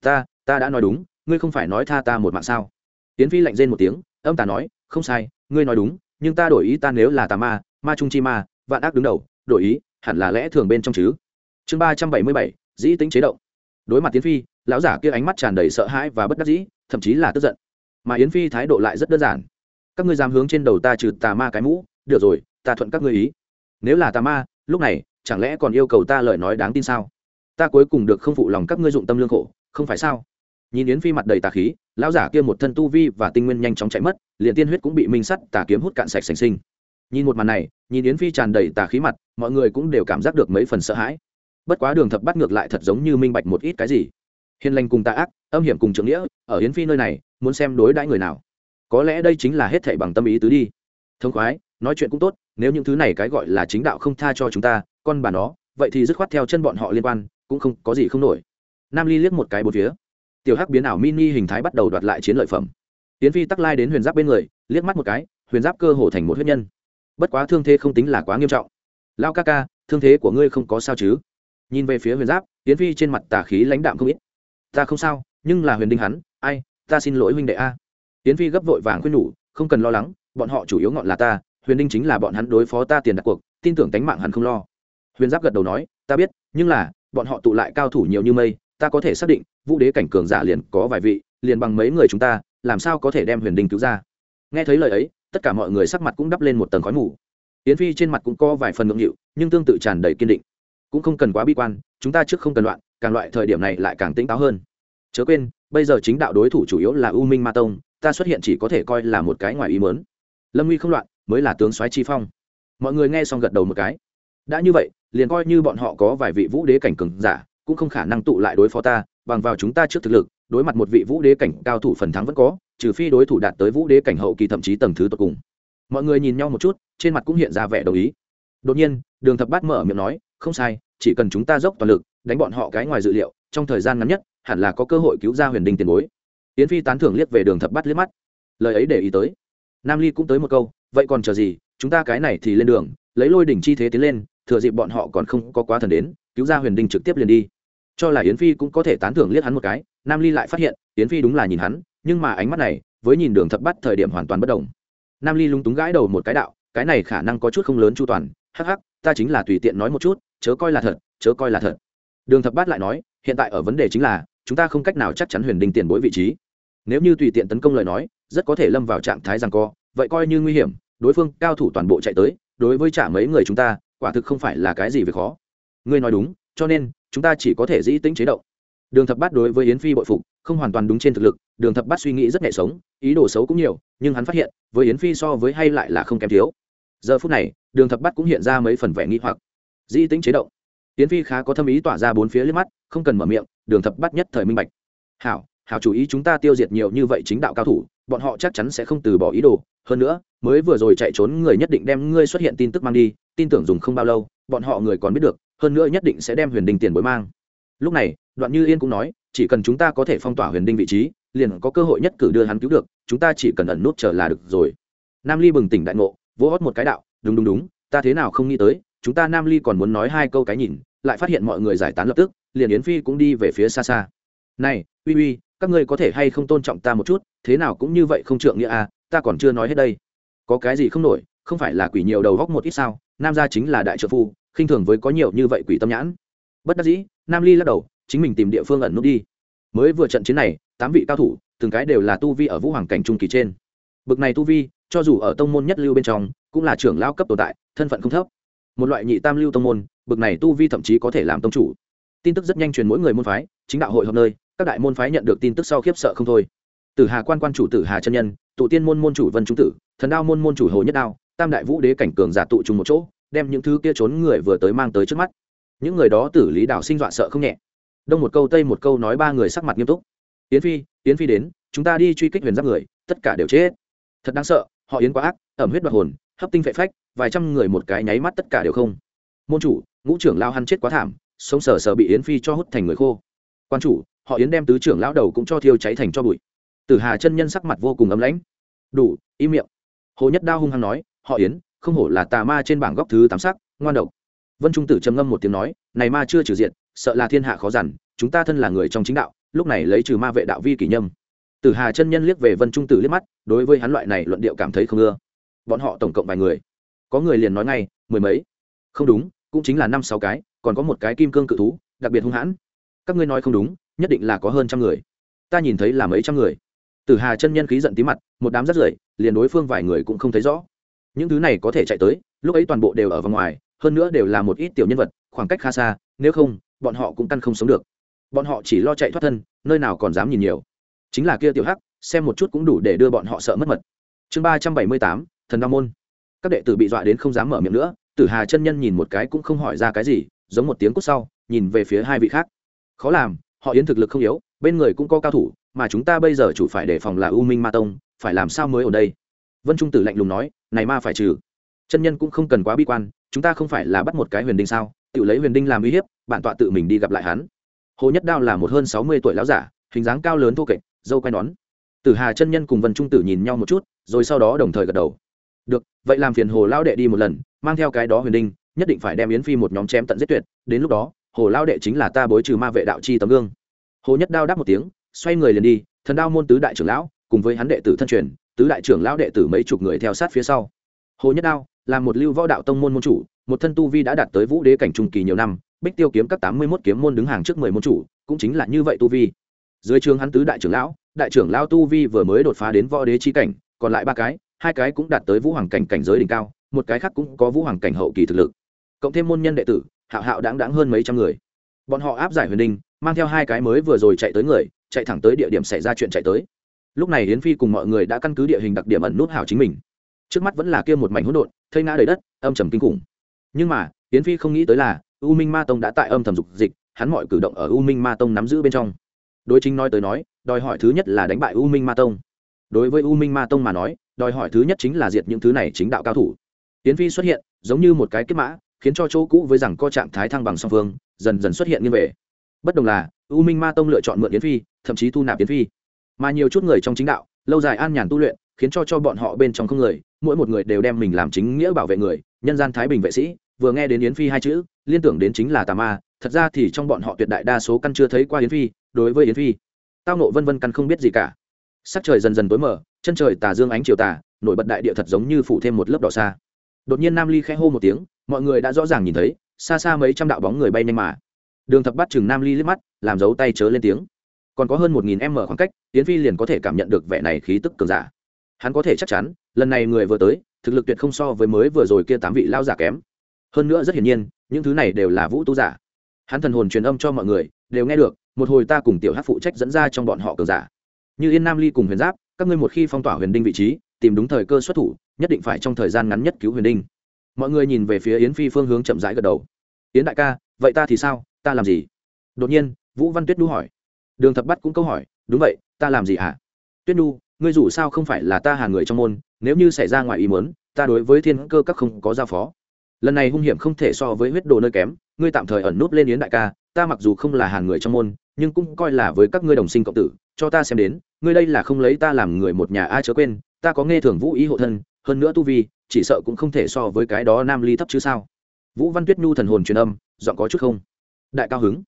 Ta ta đã nói đúng, ngươi không phải nói tha ta một mạng sao? Yến phi lạnh rên một tiếng, âm tà nói, không sai, ngươi nói đúng, nhưng ta đổi ý ta nếu là tà ma ma trung chi ma, vạn ác đứng đầu, đổi ý, hẳn là lẽ thường bên trong chứ. Chương ba trăm bảy mươi bảy, dĩ tính chế động. Đối mặt Tiến phi, lão giả kia ánh mắt tràn đầy sợ hãi và bất đắc dĩ, thậm chí là tức giận. Mà yến phi thái độ lại rất đơn giản. Các ngươi dám hướng trên đầu ta trừ tà ma cái mũ, được rồi, ta thuận các ngươi ý. Nếu là tà ma, lúc này, chẳng lẽ còn yêu cầu ta lời nói đáng tin sao? Ta cuối cùng được không phụ lòng các ngươi dụng tâm lương khổ, không phải sao? Nhìn yến phi mặt đầy tà khí, lão giả kia một thân tu vi và tinh nguyên nhanh chóng chạy mất, liền tiên huyết cũng bị minh sắt tà kiếm hút cạn sạch sành sinh nhìn một màn này, nhìn yến phi tràn đầy tà khí mặt, mọi người cũng đều cảm giác được mấy phần sợ hãi. Bất quá đường thập bắt ngược lại thật giống như minh bạch một ít cái gì. Hiền lành cùng tà ác, âm hiểm cùng trưởng nghĩa, ở yến phi nơi này, muốn xem đối đãi người nào. Có lẽ đây chính là hết thảy bằng tâm ý tứ đi. Thông khoái, nói chuyện cũng tốt, nếu những thứ này cái gọi là chính đạo không tha cho chúng ta, con bà nó, vậy thì dứt khoát theo chân bọn họ liên quan, cũng không có gì không nổi. Nam ly liếc một cái bốn phía. Tiểu hắc biến ảo mini hình thái bắt đầu đoạt lại chiến lợi phẩm. Tiến phi tắc lai đến huyền giáp bên người, liếc mắt một cái, huyền giáp cơ hồ thành một huyết nhân bất quá thương thế không tính là quá nghiêm trọng. Lao ca ca, thương thế của ngươi không có sao chứ? Nhìn về phía huyền giáp tiến phi trên mặt tà khí lãnh đạm không ít. Ta không sao, nhưng là huyền đinh hắn, ai, ta xin lỗi huynh đệ a. Tiến phi gấp vội vàng khuyên nhủ, không cần lo lắng, bọn họ chủ yếu ngọn là ta, huyền đinh chính là bọn hắn đối phó ta tiền đặt cuộc, tin tưởng tánh mạng hắn không lo. Huyền giáp gật đầu nói, ta biết, nhưng là, bọn họ tụ lại cao thủ nhiều như mây, ta có thể xác định, vũ đế cảnh cường giả liền có vài vị, liền bằng mấy người chúng ta, làm sao có thể đem huyền đinh cứu ra. Nghe thấy lời ấy tất cả mọi người sắc mặt cũng đắp lên một tầng khói mù. Yến phi trên mặt cũng có vài phần ngượng nghịu, nhưng tương tự tràn đầy kiên định. Cũng không cần quá bi quan, chúng ta trước không cần loạn, càng loại thời điểm này lại càng tỉnh táo hơn. Chớ quên, bây giờ chính đạo đối thủ chủ yếu là u minh ma tông, ta xuất hiện chỉ có thể coi là một cái ngoài ý mớn lâm nguy không loạn, mới là tướng soái chi phong. Mọi người nghe xong gật đầu một cái. Đã như vậy, liền coi như bọn họ có vài vị vũ đế cảnh cường giả, cũng không khả năng tụ lại đối phó ta, bằng vào chúng ta trước thực lực đối mặt một vị vũ đế cảnh cao thủ phần thắng vẫn có, trừ phi đối thủ đạt tới vũ đế cảnh hậu kỳ thậm chí tầng thứ tột cùng. Mọi người nhìn nhau một chút, trên mặt cũng hiện ra vẻ đồng ý. Đột nhiên, đường thập bát mở miệng nói, không sai, chỉ cần chúng ta dốc toàn lực, đánh bọn họ cái ngoài dự liệu, trong thời gian ngắn nhất, hẳn là có cơ hội cứu ra huyền đình tiền bối. Yến phi tán thưởng liếc về đường thập bát liếc mắt. Lời ấy để ý tới. Nam ly cũng tới một câu, vậy còn chờ gì, chúng ta cái này thì lên đường, lấy lôi đỉnh chi thế tiến lên, thừa dịp bọn họ còn không có quá thần đến, cứu ra huyền đinh trực tiếp liền đi cho là yến phi cũng có thể tán thưởng liếc hắn một cái, nam ly lại phát hiện, yến phi đúng là nhìn hắn, nhưng mà ánh mắt này, với nhìn đường thập bắt thời điểm hoàn toàn bất đồng. Nam ly lúng túng gãi đầu một cái đạo, cái này khả năng có chút không lớn chu toàn, hắc hắc, ta chính là tùy tiện nói một chút, chớ coi là thật, chớ coi là thật. Đường thập bát lại nói, hiện tại ở vấn đề chính là, chúng ta không cách nào chắc chắn huyền đinh tiền bối vị trí. Nếu như tùy tiện tấn công lời nói, rất có thể lâm vào trạng thái rằng co, vậy coi như nguy hiểm, đối phương cao thủ toàn bộ chạy tới, đối với trả mấy người chúng ta, quả thực không phải là cái gì việc khó. Ngươi nói đúng cho nên chúng ta chỉ có thể dĩ tính chế động. Đường thập bát đối với yến phi bội phục, không hoàn toàn đúng trên thực lực, đường thập bát suy nghĩ rất nhẹ sống, ý đồ xấu cũng nhiều, nhưng hắn phát hiện, với yến phi so với hay lại là không kém thiếu. Giờ phút này, đường thập bát cũng hiện ra mấy phần vẻ nghi hoặc. Dĩ tính chế động. Yến phi khá có thâm ý tỏa ra bốn phía liếc mắt, không cần mở miệng, đường thập bát nhất thời minh bạch. Hảo hảo chủ ý chúng ta tiêu diệt nhiều như vậy chính đạo cao thủ bọn họ chắc chắn sẽ không từ bỏ ý đồ. Hơn nữa, mới vừa rồi chạy trốn người nhất định đem ngươi xuất hiện tin tức mang đi, tin tưởng dùng không bao lâu, bọn họ người còn biết được, hơn nữa nhất định sẽ đem huyền đình tiền bối mang. Lúc này, đoạn như yên cũng nói, chỉ cần chúng ta có thể phong tỏa huyền đinh vị trí, liền có cơ hội nhất cử đưa hắn cứu được, chúng ta chỉ cần ẩn nút chờ là được rồi. Nam ly bừng tỉnh đại ngộ, vỗ hót một cái đạo, đúng đúng đúng, ta thế nào không nghĩ tới, chúng ta nam ly còn muốn nói hai câu cái nhìn, lại phát hiện mọi người giải tán lập tức, liền yến phi cũng đi về phía xa xa. Này, uy uy các ngươi có thể hay không tôn trọng ta một chút, thế nào cũng như vậy không trượng nghĩa à ta còn chưa nói hết đây. Có cái gì không nổi, không phải là quỷ nhiều đầu góc một ít sao, nam gia chính là đại trợ phu, khinh thường với có nhiều như vậy quỷ tâm nhãn. Bất đắc dĩ, nam ly lắc đầu, chính mình tìm địa phương ẩn nút đi. Mới vừa trận chiến này, tám vị cao thủ, từng cái đều là tu vi ở vũ hoàng cảnh trung kỳ trên. Bực này tu vi, cho dù ở tông môn nhất lưu bên trong, cũng là trưởng lao cấp tồn tại, thân phận không thấp. Một loại nhị tam lưu tông môn, bực này tu vi thậm chí có thể làm tông chủ. Tin tức rất nhanh truyền mỗi người môn phái, chính đạo hội hợp nơi các đại môn phái nhận được tin tức sau khiếp sợ không thôi. Tử hà quan quan chủ, tử hà chân nhân, tụ tiên môn môn chủ vân trung tử, thần đao môn môn chủ hồ nhất đao, tam đại vũ đế cảnh cường giả tụ trùng một chỗ, đem những thứ kia trốn người vừa tới mang tới trước mắt. Những người đó tử lý đảo sinh dọa sợ không nhẹ. Đông một câu, tây một câu nói ba người sắc mặt nghiêm túc. Yến phi yến phi đến, chúng ta đi truy kích huyền giáp người, tất cả đều chết. Thật đáng sợ, họ yến quá ác, ẩm huyết đoạt hồn, hấp tinh phệ phách, vài trăm người một cái nháy mắt tất cả đều không. Môn chủ, ngũ trưởng lao hăn chết quá thảm, sống sờ sờ bị yến phi cho hút thành người khô. Quan chủ họ yến đem tứ trưởng lão đầu cũng cho thiêu cháy thành cho bụi. Tử hà chân nhân sắc mặt vô cùng ấm lãnh. Đủ, im miệng. Hồ nhất đao hung hăng nói, họ yến, không hổ là tà ma trên bảng góc thứ tám sắc, ngoan độc. Vân trung tử trầm ngâm một tiếng nói, này ma chưa trừ diện sợ là thiên hạ khó dằn, chúng ta thân là người trong chính đạo, lúc này lấy trừ ma vệ đạo vi kỷ nhâm. Tử hà chân nhân liếc về vân trung tử liếc mắt, đối với hắn loại này luận điệu cảm thấy không ưa. Bọn họ tổng cộng vài người? Có người liền nói ngay, mười mấy. Không đúng, cũng chính là năm sáu cái, còn có một cái kim cương cự thú, đặc biệt hung hãn. Các ngươi nói không đúng nhất định là có hơn trăm người. Ta nhìn thấy là mấy trăm người. Tử hà chân nhân khí giận tí mặt, một đám rất rưởi, liền đối phương vài người cũng không thấy rõ. Những thứ này có thể chạy tới, lúc ấy toàn bộ đều ở vòng ngoài, hơn nữa đều là một ít tiểu nhân vật, khoảng cách khá xa, nếu không, bọn họ cũng căn không sống được. Bọn họ chỉ lo chạy thoát thân, nơi nào còn dám nhìn nhiều. Chính là kia tiểu hắc, xem một chút cũng đủ để đưa bọn họ sợ mất mật. Chương ba trăm bảy mươi tám, thần đa môn. Các đệ tử bị dọa đến không dám mở miệng nữa, tử hà chân nhân nhìn một cái cũng không hỏi ra cái gì, giống một tiếng cút sau, nhìn về phía hai vị khác. Khó làm họ yến thực lực không yếu, bên người cũng có cao thủ, mà chúng ta bây giờ chủ phải đề phòng là u minh ma tông, phải làm sao mới ở đây? Vân trung tử lạnh lùng nói, này ma phải trừ. Chân nhân cũng không cần quá bi quan, chúng ta không phải là bắt một cái huyền đinh sao? Tự lấy huyền đinh làm uy hiếp, bản tọa tự mình đi gặp lại hắn. Hồ nhất đao là một hơn sáu mươi tuổi lão giả, hình dáng cao lớn thô kệch, dâu quay nón. Tử hà chân nhân cùng vân trung tử nhìn nhau một chút, rồi sau đó đồng thời gật đầu. Được, vậy làm phiền hồ lao đệ đi một lần, mang theo cái đó huyền đinh, nhất định phải đem yến phi một nhóm chém tận giết tuyệt, đến lúc đó hồ lao đệ chính là ta bối trừ ma vệ đạo chi tấm gương. Hồ nhất đao đáp một tiếng, xoay người liền đi, thần đao môn tứ đại trưởng lão, cùng với hắn đệ tử thân truyền, tứ đại trưởng lão đệ tử mấy chục người theo sát phía sau. Hồ nhất đao là một lưu võ đạo tông môn môn chủ, một thân tu vi đã đạt tới vũ đế cảnh trung kỳ nhiều năm, bích tiêu kiếm các tám mươi mốt kiếm môn đứng hàng trước mười môn chủ, cũng chính là như vậy tu vi. Dưới trường hắn tứ đại trưởng lão, đại trưởng lão tu vi vừa mới đột phá đến võ đế chi cảnh, còn lại ba cái, hai cái cũng đạt tới vũ hoàng cảnh cảnh giới đỉnh cao, một cái khác cũng có vũ hoàng cảnh hậu kỳ thực lực. Cộng thêm môn nhân đệ tử hạo hạo đáng đáng hơn mấy trăm người. Bọn họ áp giải huyền đinh mang theo hai cái mới vừa rồi chạy tới người, chạy thẳng tới địa điểm xảy ra chuyện chạy tới. Lúc này hiến phi cùng mọi người đã căn cứ địa hình đặc điểm ẩn nút hảo chính mình. Trước mắt vẫn là kia một mảnh hỗn độn, thây ngã đầy đất, âm trầm kinh khủng. Nhưng mà hiến phi không nghĩ tới là, u minh ma tông đã tại âm thầm dục dịch, hắn mọi cử động ở u minh ma tông nắm giữ bên trong. Đối chính nói tới nói, đòi hỏi thứ nhất là đánh bại u minh ma tông. Đối với u minh ma tông mà nói, đòi hỏi thứ nhất chính là diệt những thứ này chính đạo cao thủ. Hiến phi xuất hiện, giống như một cái kết mã khiến cho chỗ cũ với rằng co trạng thái thăng bằng song phương dần dần xuất hiện như về. Bất đồng là u minh ma tông lựa chọn mượn yến phi thậm chí thu nạp yến phi. Mà nhiều chút người trong chính đạo lâu dài an nhàn tu luyện khiến cho cho bọn họ bên trong không người mỗi một người đều đem mình làm chính nghĩa bảo vệ người nhân gian thái bình vệ sĩ vừa nghe đến yến phi hai chữ liên tưởng đến chính là tà ma thật ra thì trong bọn họ tuyệt đại đa số căn chưa thấy qua yến phi đối với yến phi tao nộ vân vân căn không biết gì cả. Sắc trời dần dần tối mở, chân trời tà dương ánh chiều tà nổi bật đại địa thật giống như phủ thêm một lớp đỏ xa đột nhiên nam ly khẽ hô một tiếng, mọi người đã rõ ràng nhìn thấy, xa xa mấy trăm đạo bóng người bay nhanh mà. Đường thập bắt chừng nam ly liếc mắt, làm dấu tay chớ lên tiếng. Còn có hơn một nghìn m khoảng cách tiến phi liền có thể cảm nhận được vẻ này khí tức cường giả. Hắn có thể chắc chắn, lần này người vừa tới, thực lực tuyệt không so với mới vừa rồi kia tám vị lao giả kém. Hơn nữa rất hiển nhiên, những thứ này đều là vũ tu giả. Hắn thần hồn truyền âm cho mọi người, đều nghe được, một hồi ta cùng tiểu hát phụ trách dẫn ra trong bọn họ cường giả. Như yên nam ly cùng huyền giáp, các ngươi một khi phong tỏa huyền đinh vị trí, tìm đúng thời cơ xuất thủ nhất định phải trong thời gian ngắn nhất cứu huyền đinh. Mọi người nhìn về phía yến phi phương hướng chậm rãi gật đầu. Yến đại ca, vậy ta thì sao? Ta làm gì? Đột nhiên, vũ văn tuyết đu hỏi. Đường thập bắt cũng câu hỏi. Đúng vậy, ta làm gì hả? À? tuyết đu ngươi dù sao không phải là ta hà người trong môn, nếu như xảy ra ngoài ý muốn, ta đối với thiên cơ các không có giao phó. Lần này hung hiểm không thể so với huyết đồ nơi kém, ngươi tạm thời ẩn nút lên yến đại ca, ta mặc dù không là hàn người trong môn, nhưng cũng coi là với các ngươi đồng sinh cộng tử, cho ta xem đến, ngươi đây là không lấy ta làm người một nhà ai chớ quên, ta có nghe thường vũ ý hộ thân hơn nữa tu vi, chỉ sợ cũng không thể so với cái đó nam ly thấp chứ sao? Vũ văn tuyết nhu thần hồn truyền âm dọn có chút không. Đại cao hứng.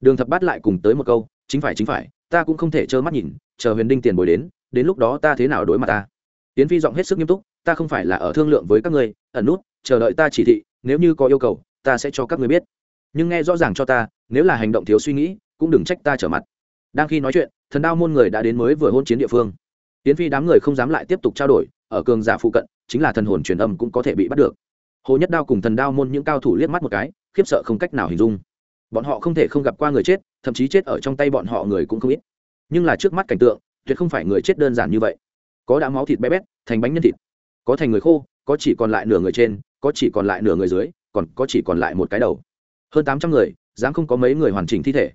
Đường thập bát lại cùng tới một câu, chính phải chính phải, ta cũng không thể trơ mắt nhìn, chờ huyền đinh tiền bồi đến đến lúc đó ta thế nào đối mặt ta? Tiến phi giọng hết sức nghiêm túc, ta không phải là ở thương lượng với các ngươi, ẩn nút, chờ đợi ta chỉ thị, nếu như có yêu cầu, ta sẽ cho các ngươi biết. Nhưng nghe rõ ràng cho ta, nếu là hành động thiếu suy nghĩ, cũng đừng trách ta trở mặt. Đang khi nói chuyện, thần đao môn người đã đến mới vừa hôn chiến địa phương. Tiến phi đám người không dám lại tiếp tục trao đổi ở cường giả phụ cận, chính là thần hồn truyền âm cũng có thể bị bắt được. Hồ nhất đao cùng thần đao môn những cao thủ liếc mắt một cái, khiếp sợ không cách nào hình dung. Bọn họ không thể không gặp qua người chết, thậm chí chết ở trong tay bọn họ người cũng không ít. Nhưng là trước mắt cảnh tượng, tuyệt không phải người chết đơn giản như vậy. Có đã máu thịt bé bét, thành bánh nhân thịt. Có thành người khô, có chỉ còn lại nửa người trên, có chỉ còn lại nửa người dưới, còn có chỉ còn lại một cái đầu. Hơn tám trăm người, dám không có mấy người hoàn chỉnh thi thể.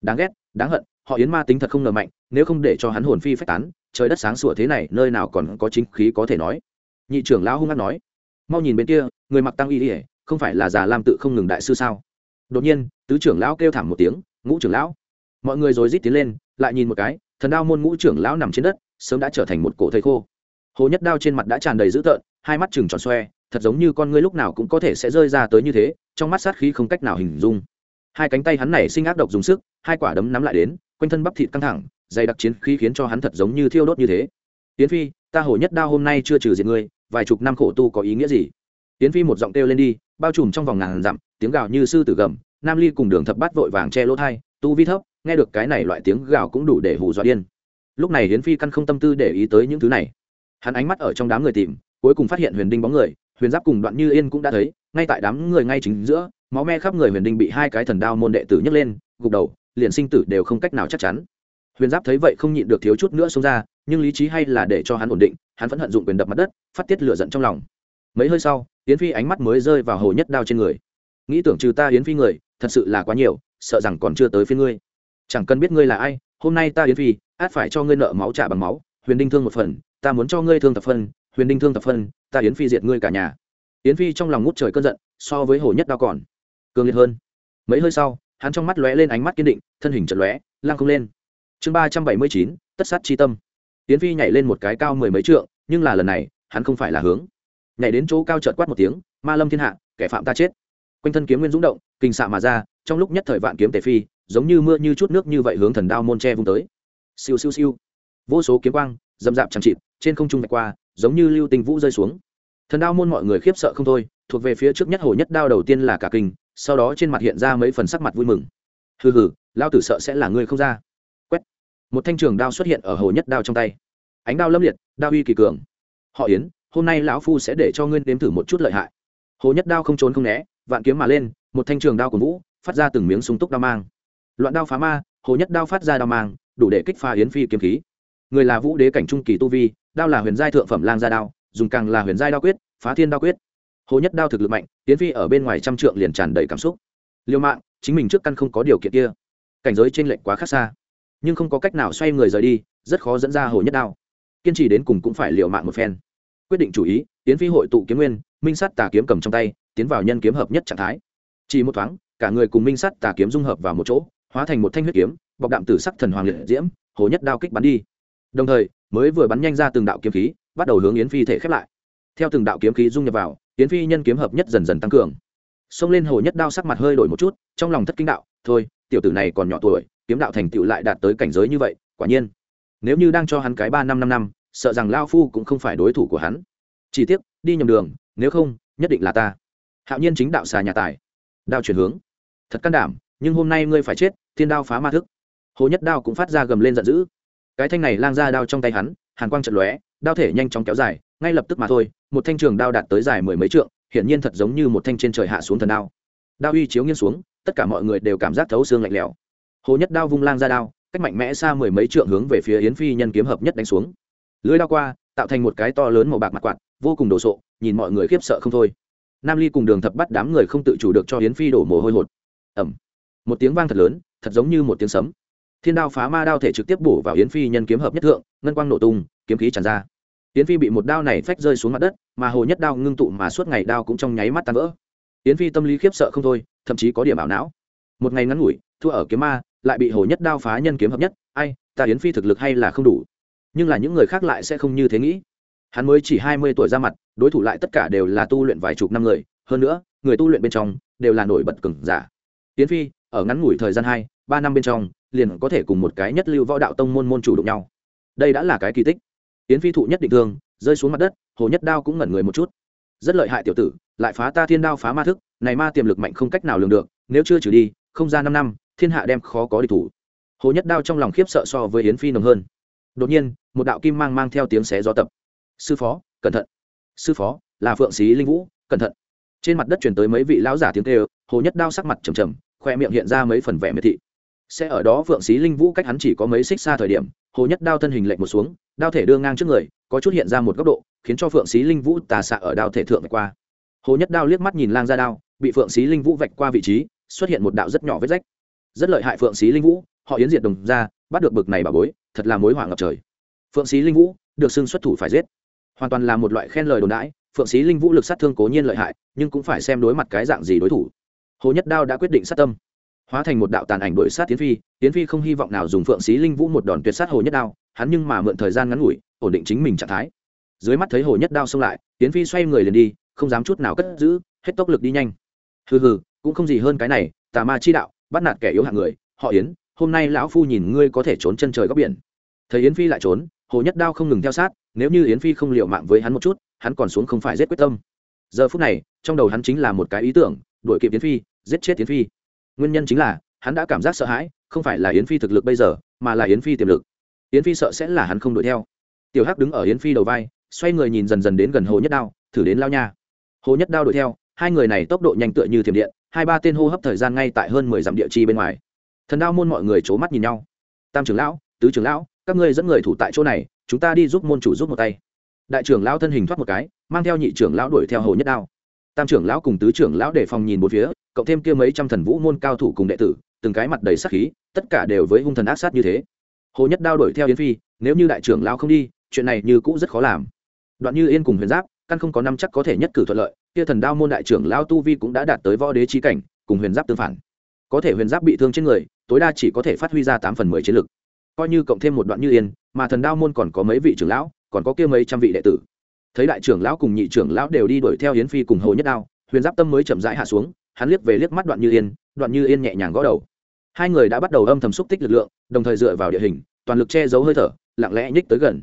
Đáng ghét, đáng hận họ yến ma tính thật không ngờ mạnh, nếu không để cho hắn hồn phi phách tán, trời đất sáng sủa thế này, nơi nào còn có chính khí có thể nói. Nhị trưởng lão hung hát nói, mau nhìn bên kia, người mặc tăng y ỉa không phải là già lam tự không ngừng đại sư sao? Đột nhiên, tứ trưởng lão kêu thảm một tiếng, ngũ trưởng lão! Mọi người rồi rít tiến lên, lại nhìn một cái, thần đao môn ngũ trưởng lão nằm trên đất, sớm đã trở thành một cổ thầy khô. Hồ nhất đao trên mặt đã tràn đầy dữ tợn, hai mắt chừng tròn xoe, thật giống như con ngươi lúc nào cũng có thể sẽ rơi ra tới như thế, trong mắt sát khí không cách nào hình dung. Hai cánh tay hắn này sinh ác độc dùng sức, hai quả đấm nắm lại đến quanh thân bắp thịt căng thẳng, dày đặc chiến khí khiến cho hắn thật giống như thiêu đốt như thế. Tiến phi, ta hổ nhất đao hôm nay chưa trừ diệt ngươi, vài chục năm khổ tu có ý nghĩa gì? Tiến phi một giọng kêu lên đi, bao trùm trong vòng ngàn dặm, tiếng gào như sư tử gầm, nam ly cùng đường thập bát vội vàng che lỗ thai, tu vi thấp, nghe được cái này loại tiếng gào cũng đủ để hù dọa điên. Lúc này hiến phi căn không tâm tư để ý tới những thứ này. Hắn ánh mắt ở trong đám người tìm, cuối cùng phát hiện huyền đinh bóng người, huyền giáp cùng đoạn như yên cũng đã thấy, ngay tại đám người ngay chính giữa, máu me khắp người huyền đinh bị hai cái thần đao môn đệ tử nhấc lên, gục đầu liền sinh tử đều không cách nào chắc chắn. Huyền giáp thấy vậy không nhịn được thiếu chút nữa xông ra, nhưng lý trí hay là để cho hắn ổn định, hắn vẫn hận dụng quyền đập mặt đất, phát tiết lửa giận trong lòng. Mấy hơi sau, yến phi ánh mắt mới rơi vào hồ nhất đao trên người. Nghĩ tưởng trừ ta yến phi người, thật sự là quá nhiều, sợ rằng còn chưa tới phía ngươi. Chẳng cần biết ngươi là ai, hôm nay ta yến phi, át phải cho ngươi nợ máu trả bằng máu, huyền đinh thương một phần, ta muốn cho ngươi thương thập phân huyền đinh thương thập phân ta yến phi diệt ngươi cả nhà. Yến phi trong lòng ngút trời cơn giận, so với hồ nhất đao còn cường liệt hơn. Mấy hơi sau hắn trong mắt lóe lên ánh mắt kiên định, thân hình chật lóe lang không lên. Chương ba trăm bảy mươi chín, tất sát chi tâm. Tiến phi nhảy lên một cái cao mười mấy trượng, nhưng là lần này, hắn không phải là hướng. Nhảy đến chỗ cao trợt quát một tiếng, ma lâm thiên hạ, kẻ phạm ta chết. Quanh thân kiếm nguyên dũng động, kinh xạ mà ra, trong lúc nhất thời vạn kiếm tề phi, giống như mưa như chút nước như vậy hướng thần đao môn tre vung tới. Siêu siêu siêu. Vô số kiếm quang, dầm dạp chẳng chịt, trên không trung vạch qua, giống như lưu tình vũ rơi xuống. Thần đao môn mọi người khiếp sợ không thôi, thuộc về phía trước nhất hồ nhất đao đầu tiên là cả kinh sau đó trên mặt hiện ra mấy phần sắc mặt vui mừng. Hừ hừ, lao tử sợ sẽ là người không ra. Quét. Một thanh trường đao xuất hiện ở hồ nhất đao trong tay. Ánh đao lâm liệt, đao uy kỳ cường. Họ yến, hôm nay lão phu sẽ để cho ngươi nếm thử một chút lợi hại. Hồ nhất đao không trốn không né, vạn kiếm mà lên, một thanh trường đao của vũ, phát ra từng miếng súng túc đao mang. Loạn đao phá ma, hồ nhất đao phát ra đao mang, đủ để kích pha yến phi kiếm khí. Người là vũ đế cảnh trung kỳ tu vi, đao là huyền giai thượng phẩm lang gia đao, dùng càng là huyền giai đao quyết, phá thiên đao quyết hồ nhất đao thực lực mạnh tiến phi ở bên ngoài trăm trượng liền tràn đầy cảm xúc. Liêu mạng, chính mình trước căn không có điều kiện kia. Cảnh giới trên lệnh quá khác xa. Nhưng không có cách nào xoay người rời đi, rất khó dẫn ra hồ nhất đao. Kiên trì đến cùng cũng phải liều mạng một phen. Quyết định chủ ý tiến phi hội tụ kiếm nguyên, minh sắt tà kiếm cầm trong tay, tiến vào nhân kiếm hợp nhất trạng thái. Chỉ một thoáng, cả người cùng minh sắt tà kiếm dung hợp vào một chỗ, hóa thành một thanh huyết kiếm, bọc đạm tử sắc thần hoàng liệt diễm, hồ nhất đao kích bắn đi. Đồng thời, mới vừa bắn nhanh ra từng đạo kiếm khí, bắt đầu hướng yến phi thể khép lại. Theo từng đạo kiếm khí dung nhập vào yến phi nhân kiếm hợp nhất dần dần tăng cường. Xông lên hồ nhất đao sắc mặt hơi đổi một chút, trong lòng thất kinh đạo, thôi, tiểu tử này còn nhỏ tuổi, kiếm đạo thành tựu lại đạt tới cảnh giới như vậy, quả nhiên. Nếu như đang cho hắn cái ba năm năm năm, sợ rằng lao phu cũng không phải đối thủ của hắn. Chỉ tiếc, đi nhầm đường, nếu không, nhất định là ta. Hạo nhiên chính đạo xà nhà tài. Đao chuyển hướng. Thật can đảm, nhưng hôm nay ngươi phải chết, thiên đao phá ma thức. Hồ nhất đao cũng phát ra gầm lên giận dữ. Cái thanh này lang ra đao trong tay hắn, hàn quang trận lóe, đao thể nhanh chóng kéo dài ngay lập tức mà thôi, một thanh trường đao đạt tới dài mười mấy trượng, hiển nhiên thật giống như một thanh trên trời hạ xuống thần đao. Đao uy chiếu nghiêng xuống, tất cả mọi người đều cảm giác thấu xương lạnh lẽo. Hồ nhất đao vung lang ra đao, cách mạnh mẽ xa mười mấy trượng hướng về phía yến phi nhân kiếm hợp nhất đánh xuống. Lưới đao qua, tạo thành một cái to lớn màu bạc mặt quạt, vô cùng đồ sộ, nhìn mọi người khiếp sợ không thôi. Nam ly cùng đường thập bắt đám người không tự chủ được cho yến phi đổ mồ hôi hột. Ẩm một tiếng vang thật lớn, thật giống như một tiếng sấm. Thiên đao phá ma đao thể trực tiếp bổ vào yến phi nhân kiếm hợp nhất thượng, ngân quang nổ tung, kiếm khí tràn ra yến phi bị một đao này phách rơi xuống mặt đất, mà hồ nhất đao ngưng tụ mà suốt ngày đao cũng trong nháy mắt tan vỡ. Yến phi tâm lý khiếp sợ không thôi, thậm chí có điểm ảo não. Một ngày ngắn ngủi, thua ở kiếm ma, lại bị hồ nhất đao phá nhân kiếm hợp nhất, ai, ta yến phi thực lực hay là không đủ. Nhưng là những người khác lại sẽ không như thế nghĩ. Hắn mới chỉ hai mươi tuổi ra mặt, đối thủ lại tất cả đều là tu luyện vài chục năm người, hơn nữa, người tu luyện bên trong đều là nổi bật cừng giả. Yến phi, ở ngắn ngủi thời gian hai, ba năm bên trong, liền có thể cùng một cái nhất lưu võ đạo tông môn môn chủ đụng nhau. Đây đã là cái kỳ tích yến phi thụ nhất định thương, rơi xuống mặt đất, hồ nhất đao cũng ngẩn người một chút. Rất lợi hại tiểu tử, lại phá ta thiên đao phá ma thức, này ma tiềm lực mạnh không cách nào lường được, nếu chưa trừ đi, không ra năm năm, thiên hạ đem khó có địch thủ. Hồ nhất đao trong lòng khiếp sợ so với yến phi nồng hơn. Đột nhiên, một đạo kim mang mang theo tiếng xé gió tập. Sư phó, cẩn thận. Sư phó, là phượng sĩ linh vũ, cẩn thận. Trên mặt đất chuyển tới mấy vị lão giả tiếng kêu, hồ nhất đao sắc mặt trầm trầm, khoe miệng hiện ra mấy phần vẻ miệt thị sẽ ở đó phượng sĩ linh vũ cách hắn chỉ có mấy xích xa thời điểm, hồ nhất đao thân hình lệnh một xuống, đao thể đưa ngang trước người, có chút hiện ra một góc độ, khiến cho phượng sĩ linh vũ tà xạ ở đao thể thượng vạch qua. Hồ nhất đao liếc mắt nhìn lang ra đao, bị phượng sĩ linh vũ vạch qua vị trí, xuất hiện một đạo rất nhỏ vết rách. Rất lợi hại phượng sĩ linh vũ, họ yến diệt đồng ra, bắt được bực này bà bối, thật là mối hỏa ngập trời. Phượng sĩ linh vũ, được xưng xuất thủ phải giết. Hoàn toàn là một loại khen lời đồn đãi, phượng sĩ linh vũ lực sát thương cố nhiên lợi hại, nhưng cũng phải xem đối mặt cái dạng gì đối thủ. Hồ nhất đao đã quyết định sát tâm hóa thành một đạo tàn ảnh đuổi sát tiến phi. Tiến phi không hy vọng nào dùng phượng sĩ linh vũ một đòn tuyệt sát hồ nhất đao, hắn nhưng mà mượn thời gian ngắn ngủi, ổn định chính mình trạng thái. Dưới mắt thấy hồ nhất đao xông lại tiến phi xoay người liền đi, không dám chút nào cất giữ, hết tốc lực đi nhanh. Hừ hừ, cũng không gì hơn cái này, tà ma chi đạo, bắt nạt kẻ yếu hạng người. Họ yến, hôm nay lão phu nhìn ngươi có thể trốn chân trời góc biển. Thấy yến phi lại trốn, hồ nhất đao không ngừng theo sát, nếu như yến phi không liệu mạng với hắn một chút, hắn còn xuống không phải giết quyết tâm. Giờ phút này, trong đầu hắn chính là một cái ý tưởng, đuổi kịp yến phi, giết chết yến phi nguyên nhân chính là, hắn đã cảm giác sợ hãi, không phải là yến phi thực lực bây giờ, mà là yến phi tiềm lực. Yến phi sợ sẽ là hắn không đuổi theo. Tiểu hắc đứng ở yến phi đầu vai, xoay người nhìn dần dần đến gần hồ nhất đao, thử đến lao nha. Hồ nhất đao đuổi theo, hai người này tốc độ nhanh tựa như thiểm điện, hai ba tên hô hấp thời gian ngay tại hơn mười dặm địa chi bên ngoài. Thần đao môn mọi người c h ố mắt nhìn nhau. Tam trưởng lão, tứ trưởng lão, các ngươi dẫn người thủ tại chỗ này, chúng ta đi giúp môn chủ giúp một tay. Đại trưởng lão thân hình thoát một cái, mang theo nhị trưởng lão đuổi theo hồ nhất đao. Tam trưởng lão cùng tứ trưởng lão để phòng nhìn một phía cộng thêm kia mấy trăm thần vũ môn cao thủ cùng đệ tử, từng cái mặt đầy sắc khí, tất cả đều với hung thần ác sát như thế. Hồ nhất đao đuổi theo yến phi, nếu như đại trưởng lão không đi, chuyện này như cũ rất khó làm. Đoạn như yên cùng huyền giáp, căn không có năm chắc có thể nhất cử thuận lợi, kia thần đao môn đại trưởng lão tu vi cũng đã đạt tới võ đế trí cảnh, cùng huyền giáp tương phản. Có thể huyền giáp bị thương trên người, tối đa chỉ có thể phát huy ra tám phần mười chiến lực. Coi như cộng thêm một đoạn như yên, mà thần đao môn còn có mấy vị trưởng lão, còn có kia mấy trăm vị đệ tử. Thấy đại trưởng lão cùng nhị trưởng lão đều đi đuổi theo yến phi cùng hồ nhất đao, huyền giáp tâm mới chậm rãi hạ xuống hắn liếc về liếc mắt đoạn như yên, đoạn như yên nhẹ nhàng gõ đầu. Hai người đã bắt đầu âm thầm xúc tích lực lượng, đồng thời dựa vào địa hình, toàn lực che giấu hơi thở, lặng lẽ nhích tới gần.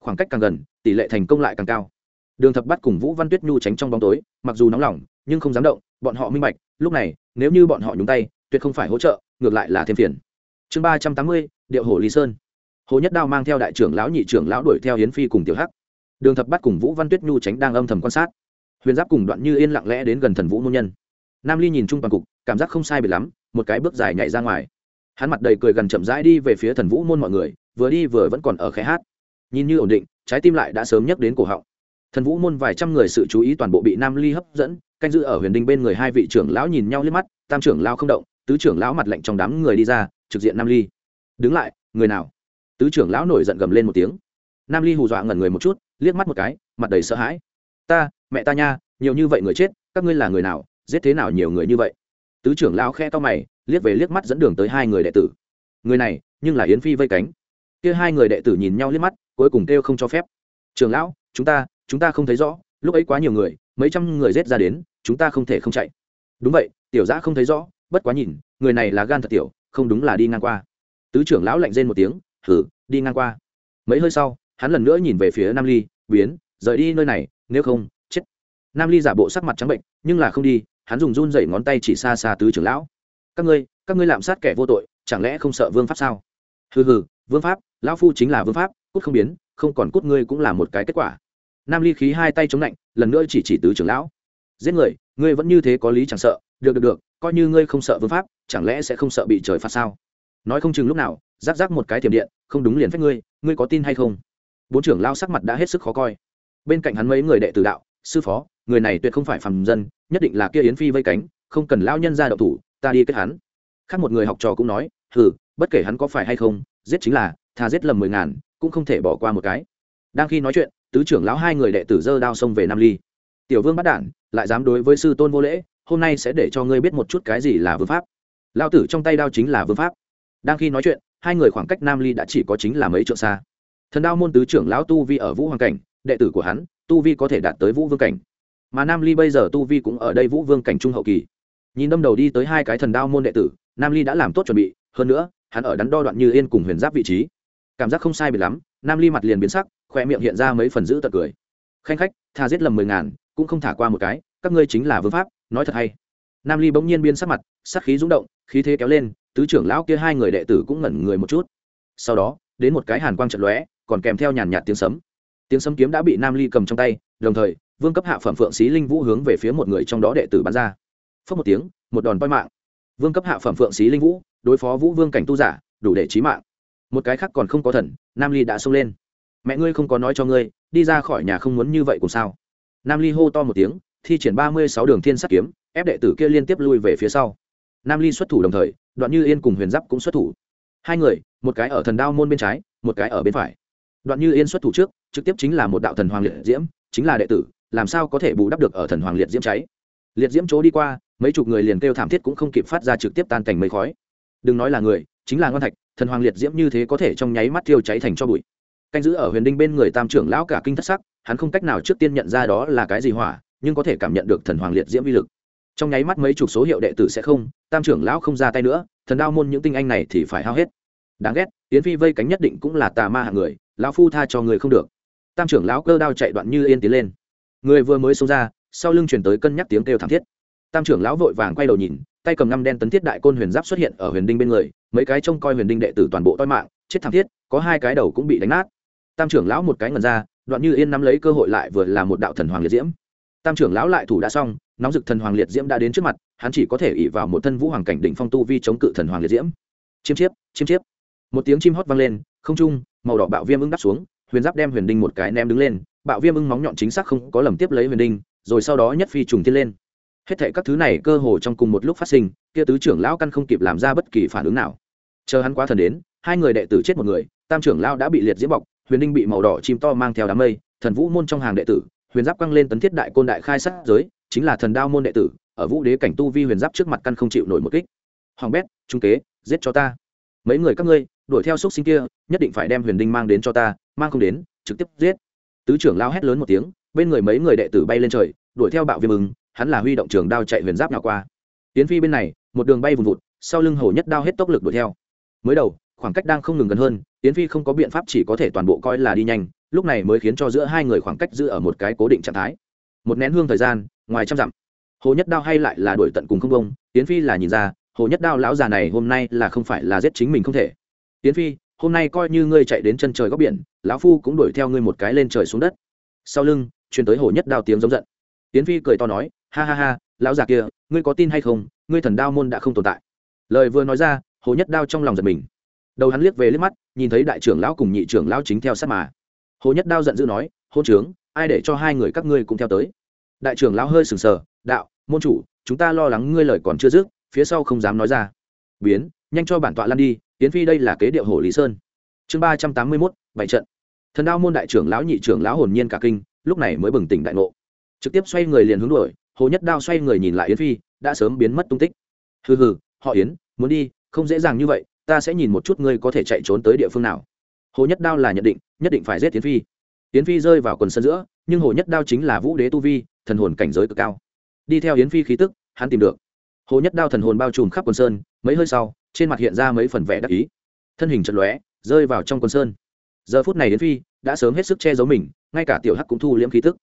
Khoảng cách càng gần, tỷ lệ thành công lại càng cao. Đường thập bắt cùng vũ văn tuyết nhu tránh trong bóng tối, mặc dù nóng lòng, nhưng không dám động, bọn họ minh bạch, lúc này, nếu như bọn họ nhúng tay, tuyệt không phải hỗ trợ, ngược lại là thêm phiền. Chương ba trăm tám mươi, điệu hồ lý sơn. Hồ nhất đao mang theo đại trưởng lão, nhị trưởng lão đuổi theo hiến phi cùng tiểu hắc. Đường thập bắt cùng vũ văn tuyết nhu tránh đang âm thầm quan sát. Huyền giáp cùng đoạn như yên lặng lẽ đến gần thần vũ môn nhân nam ly nhìn chung toàn cục, cảm giác không sai biệt lắm, một cái bước dài nhảy ra ngoài. Hắn mặt đầy cười gần chậm rãi đi về phía thần vũ môn mọi người, vừa đi vừa vẫn còn ở khẽ hát. Nhìn như ổn định, trái tim lại đã sớm nhắc đến cổ họng. Thần vũ môn vài trăm người sự chú ý toàn bộ bị nam ly hấp dẫn, canh giữ ở huyền đinh bên người hai vị trưởng lão nhìn nhau liếc mắt, tam trưởng lão không động, tứ trưởng lão mặt lạnh trong đám người đi ra, trực diện nam ly. Đứng lại, người nào? Tứ trưởng lão nổi giận gầm lên một tiếng. Nam ly hù dọa ngẩn người một chút, liếc mắt một cái, mặt đầy sợ hãi. Ta, mẹ ta nha, nhiều như vậy người chết, các ngươi là người nào? Giết thế nào nhiều người như vậy? Tứ trưởng lão khe to mày, liếc về liếc mắt dẫn đường tới hai người đệ tử. Người này, nhưng là yến phi vây cánh. Kia hai người đệ tử nhìn nhau liếc mắt, cuối cùng kêu không cho phép. Trưởng lão, chúng ta chúng ta không thấy rõ, lúc ấy quá nhiều người, mấy trăm người rết ra đến, chúng ta không thể không chạy. Đúng vậy, tiểu giã không thấy rõ, bất quá nhìn, người này là gan thật tiểu, không đúng là đi ngang qua. Tứ trưởng lão lạnh rên một tiếng thử đi ngang qua. Mấy hơi sau, hắn lần nữa nhìn về phía nam ly, biến, rời đi nơi này, nếu không, chết. Nam ly giả bộ sắc mặt trắng bệnh, nhưng là không đi hắn dùng run dậy ngón tay chỉ xa xa tứ trưởng lão. Các ngươi các ngươi lạm sát kẻ vô tội, chẳng lẽ không sợ vương pháp sao? Hừ hừ, vương pháp, lão phu chính là vương pháp, cút không biến, không còn cút ngươi cũng là một cái kết quả. Nam ly khí hai tay chống lạnh, lần nữa chỉ chỉ tứ trưởng lão. Giết người, ngươi vẫn như thế có lý chẳng sợ, được được được, coi như ngươi không sợ vương pháp, chẳng lẽ sẽ không sợ bị trời phạt sao? Nói không chừng lúc nào giáp giáp một cái tiềm điện, không đúng liền phép ngươi ngươi có tin hay không? Bốn trưởng lao sắc mặt đã hết sức khó coi. Bên cạnh hắn mấy người đệ tử đạo, sư phó người này tuyệt không phải phàm dân, nhất định là kia yến phi vây cánh, không cần lao nhân ra đậu thủ, ta đi kết hắn. Khác một người học trò cũng nói, hừ, bất kể hắn có phải hay không, giết chính là thà giết lầm mười ngàn, cũng không thể bỏ qua một cái. Đang khi nói chuyện, tứ trưởng lão hai người đệ tử dơ đao xông về nam ly. Tiểu vương bắt đản lại dám đối với sư tôn vô lễ, hôm nay sẽ để cho ngươi biết một chút cái gì là vương pháp. Lao tử trong tay đao chính là vương pháp. Đang khi nói chuyện, hai người khoảng cách nam ly đã chỉ có chính là mấy trượng xa. Thần đao môn tứ trưởng lão tu vi ở vũ hoàng cảnh, đệ tử của hắn, tu vi có thể đạt tới vũ vương cảnh mà nam ly bây giờ tu vi cũng ở đây vũ vương cảnh trung hậu kỳ. Nhìn đâm đầu đi tới hai cái thần đao môn đệ tử, nam ly đã làm tốt chuẩn bị, hơn nữa, hắn ở đắn đo đoạn như yên cùng huyền giáp vị trí. Cảm giác không sai bị lắm, nam ly mặt liền biến sắc khoe miệng hiện ra mấy phần giữ tật cười. Khanh khách, tha giết lầm mười ngàn, cũng không thả qua một cái, các ngươi chính là vương pháp, nói thật hay. Nam ly bỗng nhiên biến sắc mặt, sắc khí rúng động, khí thế kéo lên, tứ trưởng lão kia hai người đệ tử cũng ngẩn người một chút. Sau đó, đến một cái hàn quang trận lóe, còn kèm theo nhàn nhạt tiếng sấm. Tiếng sấm kiếm đã bị nam ly cầm trong tay, đồng thời vương cấp hạ phẩm phượng xí linh vũ hướng về phía một người trong đó đệ tử bắn ra. Phất một tiếng, một đòn voi mạng. Vương cấp hạ phẩm phượng xí linh vũ, đối phó vũ vương cảnh tu giả, đủ để trí mạng. Một cái khác còn không có thần, nam ly đã xông lên. Mẹ ngươi không có nói cho ngươi, đi ra khỏi nhà không muốn như vậy cùng sao? Nam ly hô to một tiếng, thi triển ba mươi sáu đường thiên sắt kiếm, ép đệ tử kia liên tiếp lui về phía sau. Nam ly xuất thủ đồng thời, đoạn như yên cùng huyền giáp cũng xuất thủ. Hai người, một cái ở thần đao môn bên trái, một cái ở bên phải. Đoạn như yên xuất thủ trước, trực tiếp chính là một đạo thần hoàng liệt diễm, chính là đệ tử làm sao có thể bù đắp được ở thần hoàng liệt diễm cháy? Liệt diễm chỗ đi qua, mấy chục người liền kêu thảm thiết cũng không kịp phát ra trực tiếp tan cảnh mây khói. Đừng nói là người, chính là ngon thạch, thần hoàng liệt diễm như thế có thể trong nháy mắt thiêu cháy thành cho bụi. Canh giữ ở huyền đinh bên người tam trưởng lão cả kinh thất sắc, hắn không cách nào trước tiên nhận ra đó là cái gì hỏa, nhưng có thể cảm nhận được thần hoàng liệt diễm vi lực. Trong nháy mắt mấy chục số hiệu đệ tử sẽ không, tam trưởng lão không ra tay nữa, thần đao môn những tinh anh này thì phải hao hết. Đáng ghét tiến phi vây cánh nhất định cũng là tà ma hạng người, lão phu tha cho người không được. Tam trưởng lão cơ đao chạy đoạn như yên tiến lên người vừa mới xông ra, sau lưng chuyển tới cân nhắc tiếng kêu thảm thiết. Tam trưởng lão vội vàng quay đầu nhìn, tay cầm năm đen tấn thiết đại côn huyền giáp xuất hiện ở huyền đinh bên người, mấy cái trông coi huyền đinh đệ tử toàn bộ toi mạng, chết thảm thiết, có hai cái đầu cũng bị đánh nát. Tam trưởng lão một cái ngần ra, đoạn như yên nắm lấy cơ hội lại vừa là một đạo thần hoàng liệt diễm. Tam trưởng lão lại thủ đã xong, nóng rực thần hoàng liệt diễm đã đến trước mặt, hắn chỉ có thể ỉ vào một thân vũ hoàng cảnh đỉnh phong tu vi chống cự thần hoàng liệt diễm. Chiêm chiếp chiêm chiếp. Một tiếng chim hót vang lên, không trung, màu đỏ bạo viêm ứng đắp xuống, huyền giáp đem huyền đinh một cái ném đứng lên bạo viêm ưng móng nhọn chính xác không có lầm tiếp lấy huyền đinh, rồi sau đó nhất phi trùng thiên lên. Hết thệ các thứ này cơ hồ trong cùng một lúc phát sinh, kia tứ trưởng lão căn không kịp làm ra bất kỳ phản ứng nào. Chờ hắn quá thần đến, hai người đệ tử chết một người, tam trưởng lão đã bị liệt diễm bọc, huyền đinh bị màu đỏ chim to mang theo đám mây, thần vũ môn trong hàng đệ tử, huyền giáp căng lên tấn thiết đại côn đại khai sát giới, chính là thần đao môn đệ tử, ở vũ đế cảnh tu vi huyền giáp trước mặt căn không chịu nổi một kích. Hoàng bét, trung kế, giết cho ta. Mấy người các ngươi, đuổi theo xúc sinh kia, nhất định phải đem huyền đinh mang đến cho ta, mang không đến, trực tiếp giết tứ trưởng lao hét lớn một tiếng, bên người mấy người đệ tử bay lên trời, đuổi theo bạo viêm ứng hắn là huy động trường đao chạy huyền giáp nào qua. Tiến phi bên này, một đường bay vùn vụt, sau lưng hầu nhất đao hết tốc lực đuổi theo. Mới đầu, khoảng cách đang không ngừng gần hơn, tiến phi không có biện pháp chỉ có thể toàn bộ coi là đi nhanh, lúc này mới khiến cho giữa hai người khoảng cách giữ ở một cái cố định trạng thái. Một nén hương thời gian, ngoài trăm dặm. Hồ nhất đao hay lại là đuổi tận cùng không công tiến phi là nhìn ra, hồ nhất đao lão già này hôm nay là không phải là giết chính mình không thể. Tiến phi hôm nay coi như ngươi chạy đến chân trời góc biển, lão phu cũng đuổi theo ngươi một cái lên trời xuống đất. Sau lưng, truyền tới hồ nhất đao tiếng giống giận. Tiến phi cười to nói, ha ha ha, lão già kia, ngươi có tin hay không? Ngươi thần đao môn đã không tồn tại. Lời vừa nói ra hồ nhất đao trong lòng giật mình. Đầu hắn liếc về liếc mắt, nhìn thấy đại trưởng lão cùng nhị trưởng lão chính theo sát mà. Hồ nhất đao giận dữ nói, hôn trướng, ai để cho hai người các ngươi cũng theo tới? Đại trưởng lão hơi sừng sờ, đạo, môn chủ, chúng ta lo lắng ngươi lời còn chưa dứt, phía sau không dám nói ra. Biến nhanh cho bản tọa lăn đi tiến phi đây là kế điệu hồ lý sơn. Chương ba trăm tám mươi mốt, bảy trận. Thần đao môn đại trưởng lão nhị trưởng lão hồn nhiên cả kinh, lúc này mới bừng tỉnh đại ngộ. Trực tiếp xoay người liền hướng đuổi, hồ nhất đao xoay người nhìn lại yến phi, đã sớm biến mất tung tích. Hừ hừ, họ yến, muốn đi, không dễ dàng như vậy, ta sẽ nhìn một chút ngươi có thể chạy trốn tới địa phương nào. Hồ nhất đao là nhận định, nhất định phải giết yến phi. Yến phi rơi vào quần sân giữa, nhưng hồ nhất đao chính là vũ đế tu vi, thần hồn cảnh giới cực cao. Đi theo yến phi khí tức, hắn tìm được. Hồ nhất đao thần hồn bao trùm khắp quần sơn, mấy hơi sau trên mặt hiện ra mấy phần vẻ đắc ý. Thân hình chật lóe, rơi vào trong quần sơn. Giờ phút này yến phi đã sớm hết sức che giấu mình, ngay cả tiểu hắc cũng thu liễm khí tức.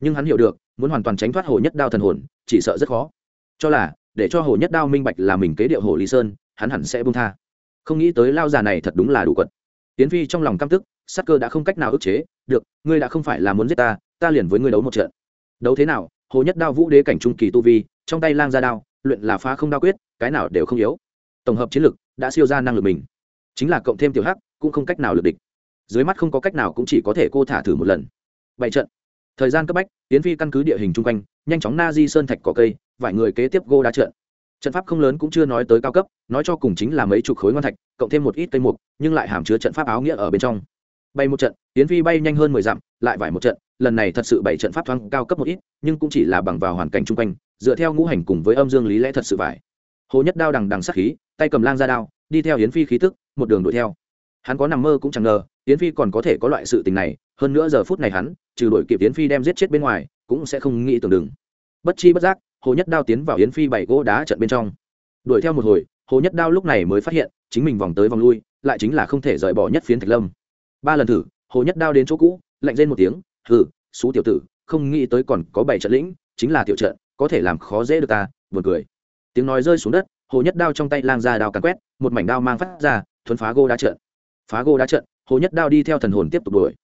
Nhưng hắn hiểu được, muốn hoàn toàn tránh thoát hồ nhất đao thần hồn, chỉ sợ rất khó. Cho là, để cho hồ nhất đao minh bạch là mình kế điệu hồ lý sơn, hắn hẳn sẽ bung tha. Không nghĩ tới lao già này thật đúng là đủ quật. Tiến phi trong lòng căm tức, sắc cơ đã không cách nào ức chế, được, ngươi đã không phải là muốn giết ta ta liền với ngươi đấu một trận. Đấu thế nào? Hồ nhất đao vũ đế cảnh trung kỳ tu vi, trong tay lang ra đao, luyện là phá không đao quyết, cái nào đều không yếu tổng hợp chiến lực đã siêu ra năng lực mình. Chính là cộng thêm tiểu hắc, cũng không cách nào lực địch. Dưới mắt không có cách nào cũng chỉ có thể cô thả thử một lần. Bảy trận. Thời gian cấp bách, tiến phi căn cứ địa hình chung quanh, nhanh chóng na di sơn thạch cỏ cây vài người kế tiếp gô đá trận. Trận pháp không lớn cũng chưa nói tới cao cấp, nói cho cùng chính là mấy chục khối ngon thạch, cộng thêm một ít cây mục, nhưng lại hàm chứa trận pháp áo nghĩa ở bên trong. Bay một trận, tiến phi bay nhanh hơn mười dặm, lại vải một trận, lần này thật sự bảy trận pháp thoáng cao cấp một ít, nhưng cũng chỉ là bằng vào hoàn cảnh chung quanh, dựa theo ngũ hành cùng với âm dương lý lẽ thật sự vải. Hồ nhất đao đằng đằng sắc khí tay cầm lang ra đao, đi theo hiến phi khí tức, một đường đuổi theo. Hắn có nằm mơ cũng chẳng ngờ hiến phi còn có thể có loại sự tình này, hơn nữa giờ phút này hắn, trừ đội kịp hiến phi đem giết chết bên ngoài, cũng sẽ không nghĩ tưởng đừng. Bất chi bất giác, hồ nhất đao tiến vào hiến phi bảy gỗ đá trận bên trong. Đuổi theo một hồi, hồ nhất đao lúc này mới phát hiện, chính mình vòng tới vòng lui, lại chính là không thể rời bỏ nhất phiến thạch lâm. Ba lần thử, hồ nhất đao đến chỗ cũ, lạnh lên một tiếng thử xú tiểu tử, không nghĩ tới còn có bảy trận lĩnh, chính là tiểu trận, có thể làm khó dễ được ta, buồn cười. Tiếng nói rơi xuống đất hồ nhất đao trong tay lang ra đao càn quét, một mảnh đao mang phát ra, thuấn phá gô đá trận phá gô đá trận hồ nhất đao đi theo thần hồn tiếp tục đuổi.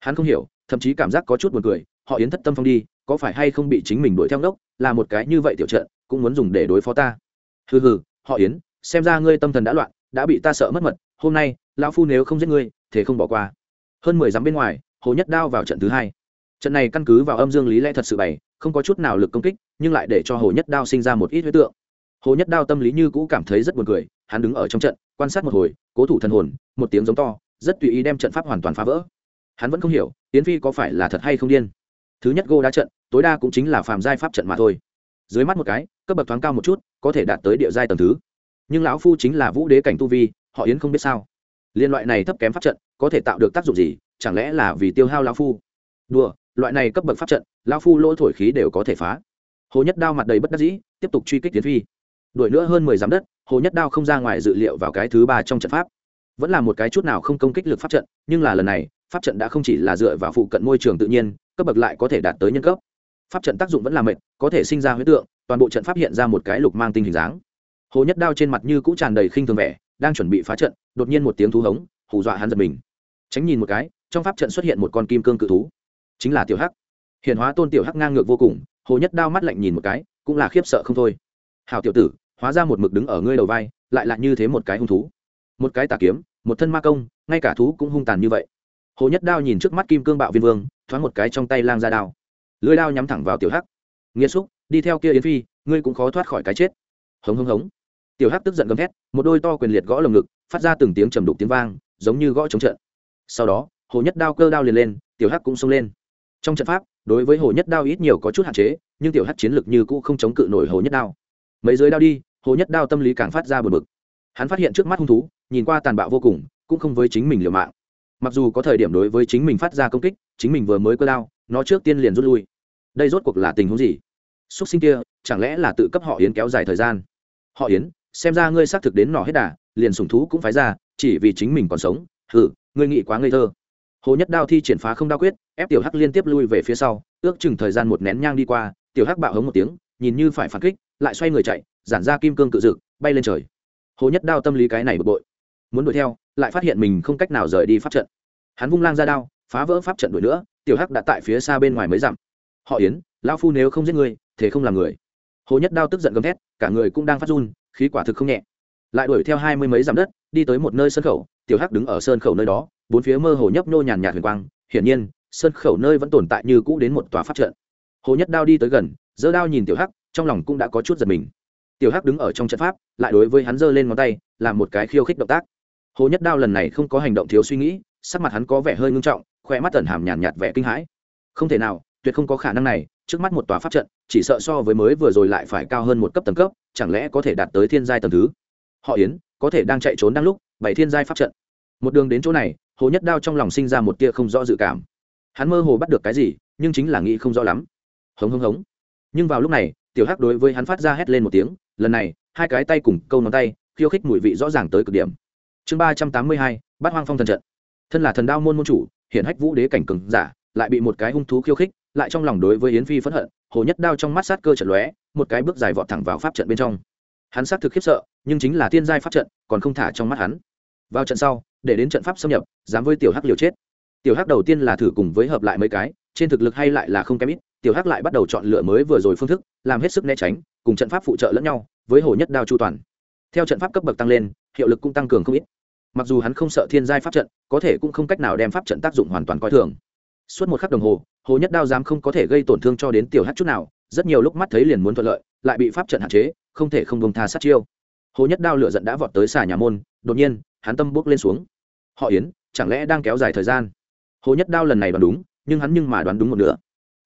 Hắn không hiểu, thậm chí cảm giác có chút buồn cười, họ yến thất tâm phong đi, có phải hay không bị chính mình đuổi theo đốc là một cái như vậy tiểu trận cũng muốn dùng để đối phó ta. Hừ hừ, họ yến, xem ra ngươi tâm thần đã loạn, đã bị ta sợ mất mật, hôm nay, lão phu nếu không giết ngươi thế không bỏ qua. Hơn mười dặm bên ngoài, hồ nhất đao vào trận thứ hai. Trận này căn cứ vào âm dương lý lẽ thật sự bày, không có chút nào lực công kích, nhưng lại để cho hồ nhất đao sinh ra một ít huyết tượng hồ nhất đao tâm lý như cũ cảm thấy rất buồn cười, hắn đứng ở trong trận, quan sát một hồi, cố thủ thần hồn, một tiếng giống to, rất tùy ý đem trận pháp hoàn toàn phá vỡ. Hắn vẫn không hiểu tiến phi có phải là thật hay không điên. Thứ nhất gô đá trận, tối đa cũng chính là phàm giai pháp trận mà thôi. Dưới mắt một cái, cấp bậc thoáng cao một chút, có thể đạt tới địa giai tầng thứ. Nhưng lão phu chính là vũ đế cảnh tu vi, họ yến không biết sao. Liên loại này thấp kém pháp trận, có thể tạo được tác dụng gì, chẳng lẽ là vì tiêu hao lão phu? Đùa, loại này cấp bậc pháp trận, lão phu lỗ thổi khí đều có thể phá. Hồ nhất đao mặt đầy bất đắc dĩ, tiếp tục truy kích tiến phi đuổi nữa hơn mười giám đất, hồ nhất đao không ra ngoài dự liệu vào cái thứ ba trong trận pháp. Vẫn là một cái chút nào không công kích lực pháp trận, nhưng là lần này, pháp trận đã không chỉ là dựa vào phụ cận môi trường tự nhiên, cấp bậc lại có thể đạt tới nhân cấp. Pháp trận tác dụng vẫn là mệt, có thể sinh ra huyết tượng, toàn bộ trận pháp hiện ra một cái lục mang tinh hình dáng. Hồ nhất đao trên mặt như cũ tràn đầy khinh thường vẻ, đang chuẩn bị phá trận, đột nhiên một tiếng thú hống, hù dọa hắn giật mình. Tránh nhìn một cái, trong pháp trận xuất hiện một con kim cương cự thú. Chính là tiểu hắc. Hiện hóa tôn tiểu hắc ngang ngược vô cùng, hồ nhất đao mắt lạnh nhìn một cái, cũng là khiếp sợ không thôi. Hào tiểu tử hóa ra một mực đứng ở ngươi đầu vai, lại là như thế một cái hung thú. Một cái tà kiếm, một thân ma công, ngay cả thú cũng hung tàn như vậy. Hồ nhất đao nhìn trước mắt kim cương bạo viên vương, thoáng một cái trong tay lang ra đao. Lưới đao nhắm thẳng vào tiểu hắc. Nghĩa xúc, đi theo kia yến phi, ngươi cũng khó thoát khỏi cái chết. Hống hống hống. Tiểu hắc tức giận gầm thét, một đôi to quyền liệt gõ lồng ngực, phát ra từng tiếng trầm đục tiếng vang, giống như gõ trống trận. Sau đó, hồ nhất đao cơ đao liền lên, tiểu hắc cũng xông lên. Trong trận pháp, đối với hồ nhất đao ít nhiều có chút hạn chế, nhưng tiểu hắc chiến lực như cũ không chống cự nổi hồ nhất đao. Mấy giới đao đi hồ nhất đao tâm lý càng phát ra bờ bực. Hắn phát hiện trước mắt hung thú, nhìn qua tàn bạo vô cùng, cũng không với chính mình liều mạng. Mặc dù có thời điểm đối với chính mình phát ra công kích, chính mình vừa mới cơ đao, nó trước tiên liền rút lui. Đây rốt cuộc là tình huống gì? Xúc sinh kia, chẳng lẽ là tự cấp họ yến kéo dài thời gian? Họ yến, xem ra ngươi xác thực đến nỏ hết đà, liền sùng thú cũng phái ra, chỉ vì chính mình còn sống. Hừ, ngươi nghĩ quá ngây thơ. Hồ nhất đao thi triển phá không đao quyết, ép tiểu hắc liên tiếp lui về phía sau, ước chừng thời gian một nén nhang đi qua, tiểu hắc bạo hống một tiếng, nhìn như phải phản kích, lại xoay người chạy giản ra kim cương cự dực bay lên trời. Hồ nhất đao tâm lý cái này bực bội. Muốn đuổi theo, lại phát hiện mình không cách nào rời đi pháp trận. Hắn vung lang ra đao, phá vỡ pháp trận đuổi nữa, tiểu hắc đã tại phía xa bên ngoài mới dặm. Họ yến lao phu nếu không giết người thế không làm người. Hồ nhất đao tức giận gầm thét, cả người cũng đang phát run, khí quả thực không nhẹ. Lại đuổi theo hai mươi mấy dặm đất, đi tới một nơi sân khẩu, tiểu hắc đứng ở sơn khẩu nơi đó, bốn phía mơ hồ nhấp nhô nhàn nhạt huyền quang. Hiển nhiên sơn khẩu nơi vẫn tồn tại như cũ đến một tòa pháp trận. Hồ nhất đao đi tới gần, giơ đao nhìn tiểu hắc, trong lòng cũng đã có chút giật mình tiểu hắc đứng ở trong trận pháp lại đối với hắn giơ lên ngón tay làm một cái khiêu khích động tác. Hồ nhất đao lần này không có hành động thiếu suy nghĩ sắc mặt hắn có vẻ hơi ngưng trọng khoe mắt tẩn hàm nhàn nhạt, nhạt vẻ kinh hãi. Không thể nào tuyệt không có khả năng này trước mắt một tòa pháp trận chỉ sợ so với mới vừa rồi lại phải cao hơn một cấp tầng cấp chẳng lẽ có thể đạt tới thiên giai tầng thứ? Họ yến có thể đang chạy trốn đang lúc bảy thiên giai pháp trận. Một đường đến chỗ này hồ nhất đao trong lòng sinh ra một tia không rõ dự cảm. Hắn mơ hồ bắt được cái gì nhưng chính là nghĩ không rõ lắm. Hống hống hống. Nhưng vào lúc này tiểu hắc đối với hắn phát ra hét lên một tiếng lần này, hai cái tay cùng câu ngón tay, khiêu khích mùi vị rõ ràng tới cực điểm. Chương ba trăm tám mươi hai bát hoang phong thần trận. Thân là thần đao môn môn chủ hiện hách vũ đế cảnh cường giả, lại bị một cái hung thú khiêu khích, lại trong lòng đối với yến phi phẫn hận, hồ nhất đao trong mắt sát cơ trận lóe, một cái bước dài vọt thẳng vào pháp trận bên trong. Hắn xác thực khiếp sợ, nhưng chính là thiên giai pháp trận, còn không thả trong mắt hắn. Vào trận sau, để đến trận pháp xâm nhập, dám với tiểu hắc liều chết. Tiểu hắc đầu tiên là thử cùng với hợp lại mấy cái, trên thực lực hay lại là không kém ít tiểu hắc lại bắt đầu chọn lựa mới vừa rồi phương thức, làm hết sức né tránh, cùng trận pháp phụ trợ lẫn nhau, với hồ nhất đao chu toàn. Theo trận pháp cấp bậc tăng lên, hiệu lực cũng tăng cường không ít. Mặc dù hắn không sợ thiên giai pháp trận, có thể cũng không cách nào đem pháp trận tác dụng hoàn toàn coi thường. Suốt một khắc đồng hồ hồ nhất đao dám không có thể gây tổn thương cho đến tiểu Hắc chút nào, rất nhiều lúc mắt thấy liền muốn thuận lợi, lại bị pháp trận hạn chế, không thể không bông tha sát chiêu. Hồ nhất đao lựa giận đã vọt tới xà nhà môn, đột nhiên, hắn tâm bước lên xuống. Họ yến, chẳng lẽ đang kéo dài thời gian? Hồ nhất đao lần này đoán đúng, nhưng hắn nhưng mà đoán đúng một nửa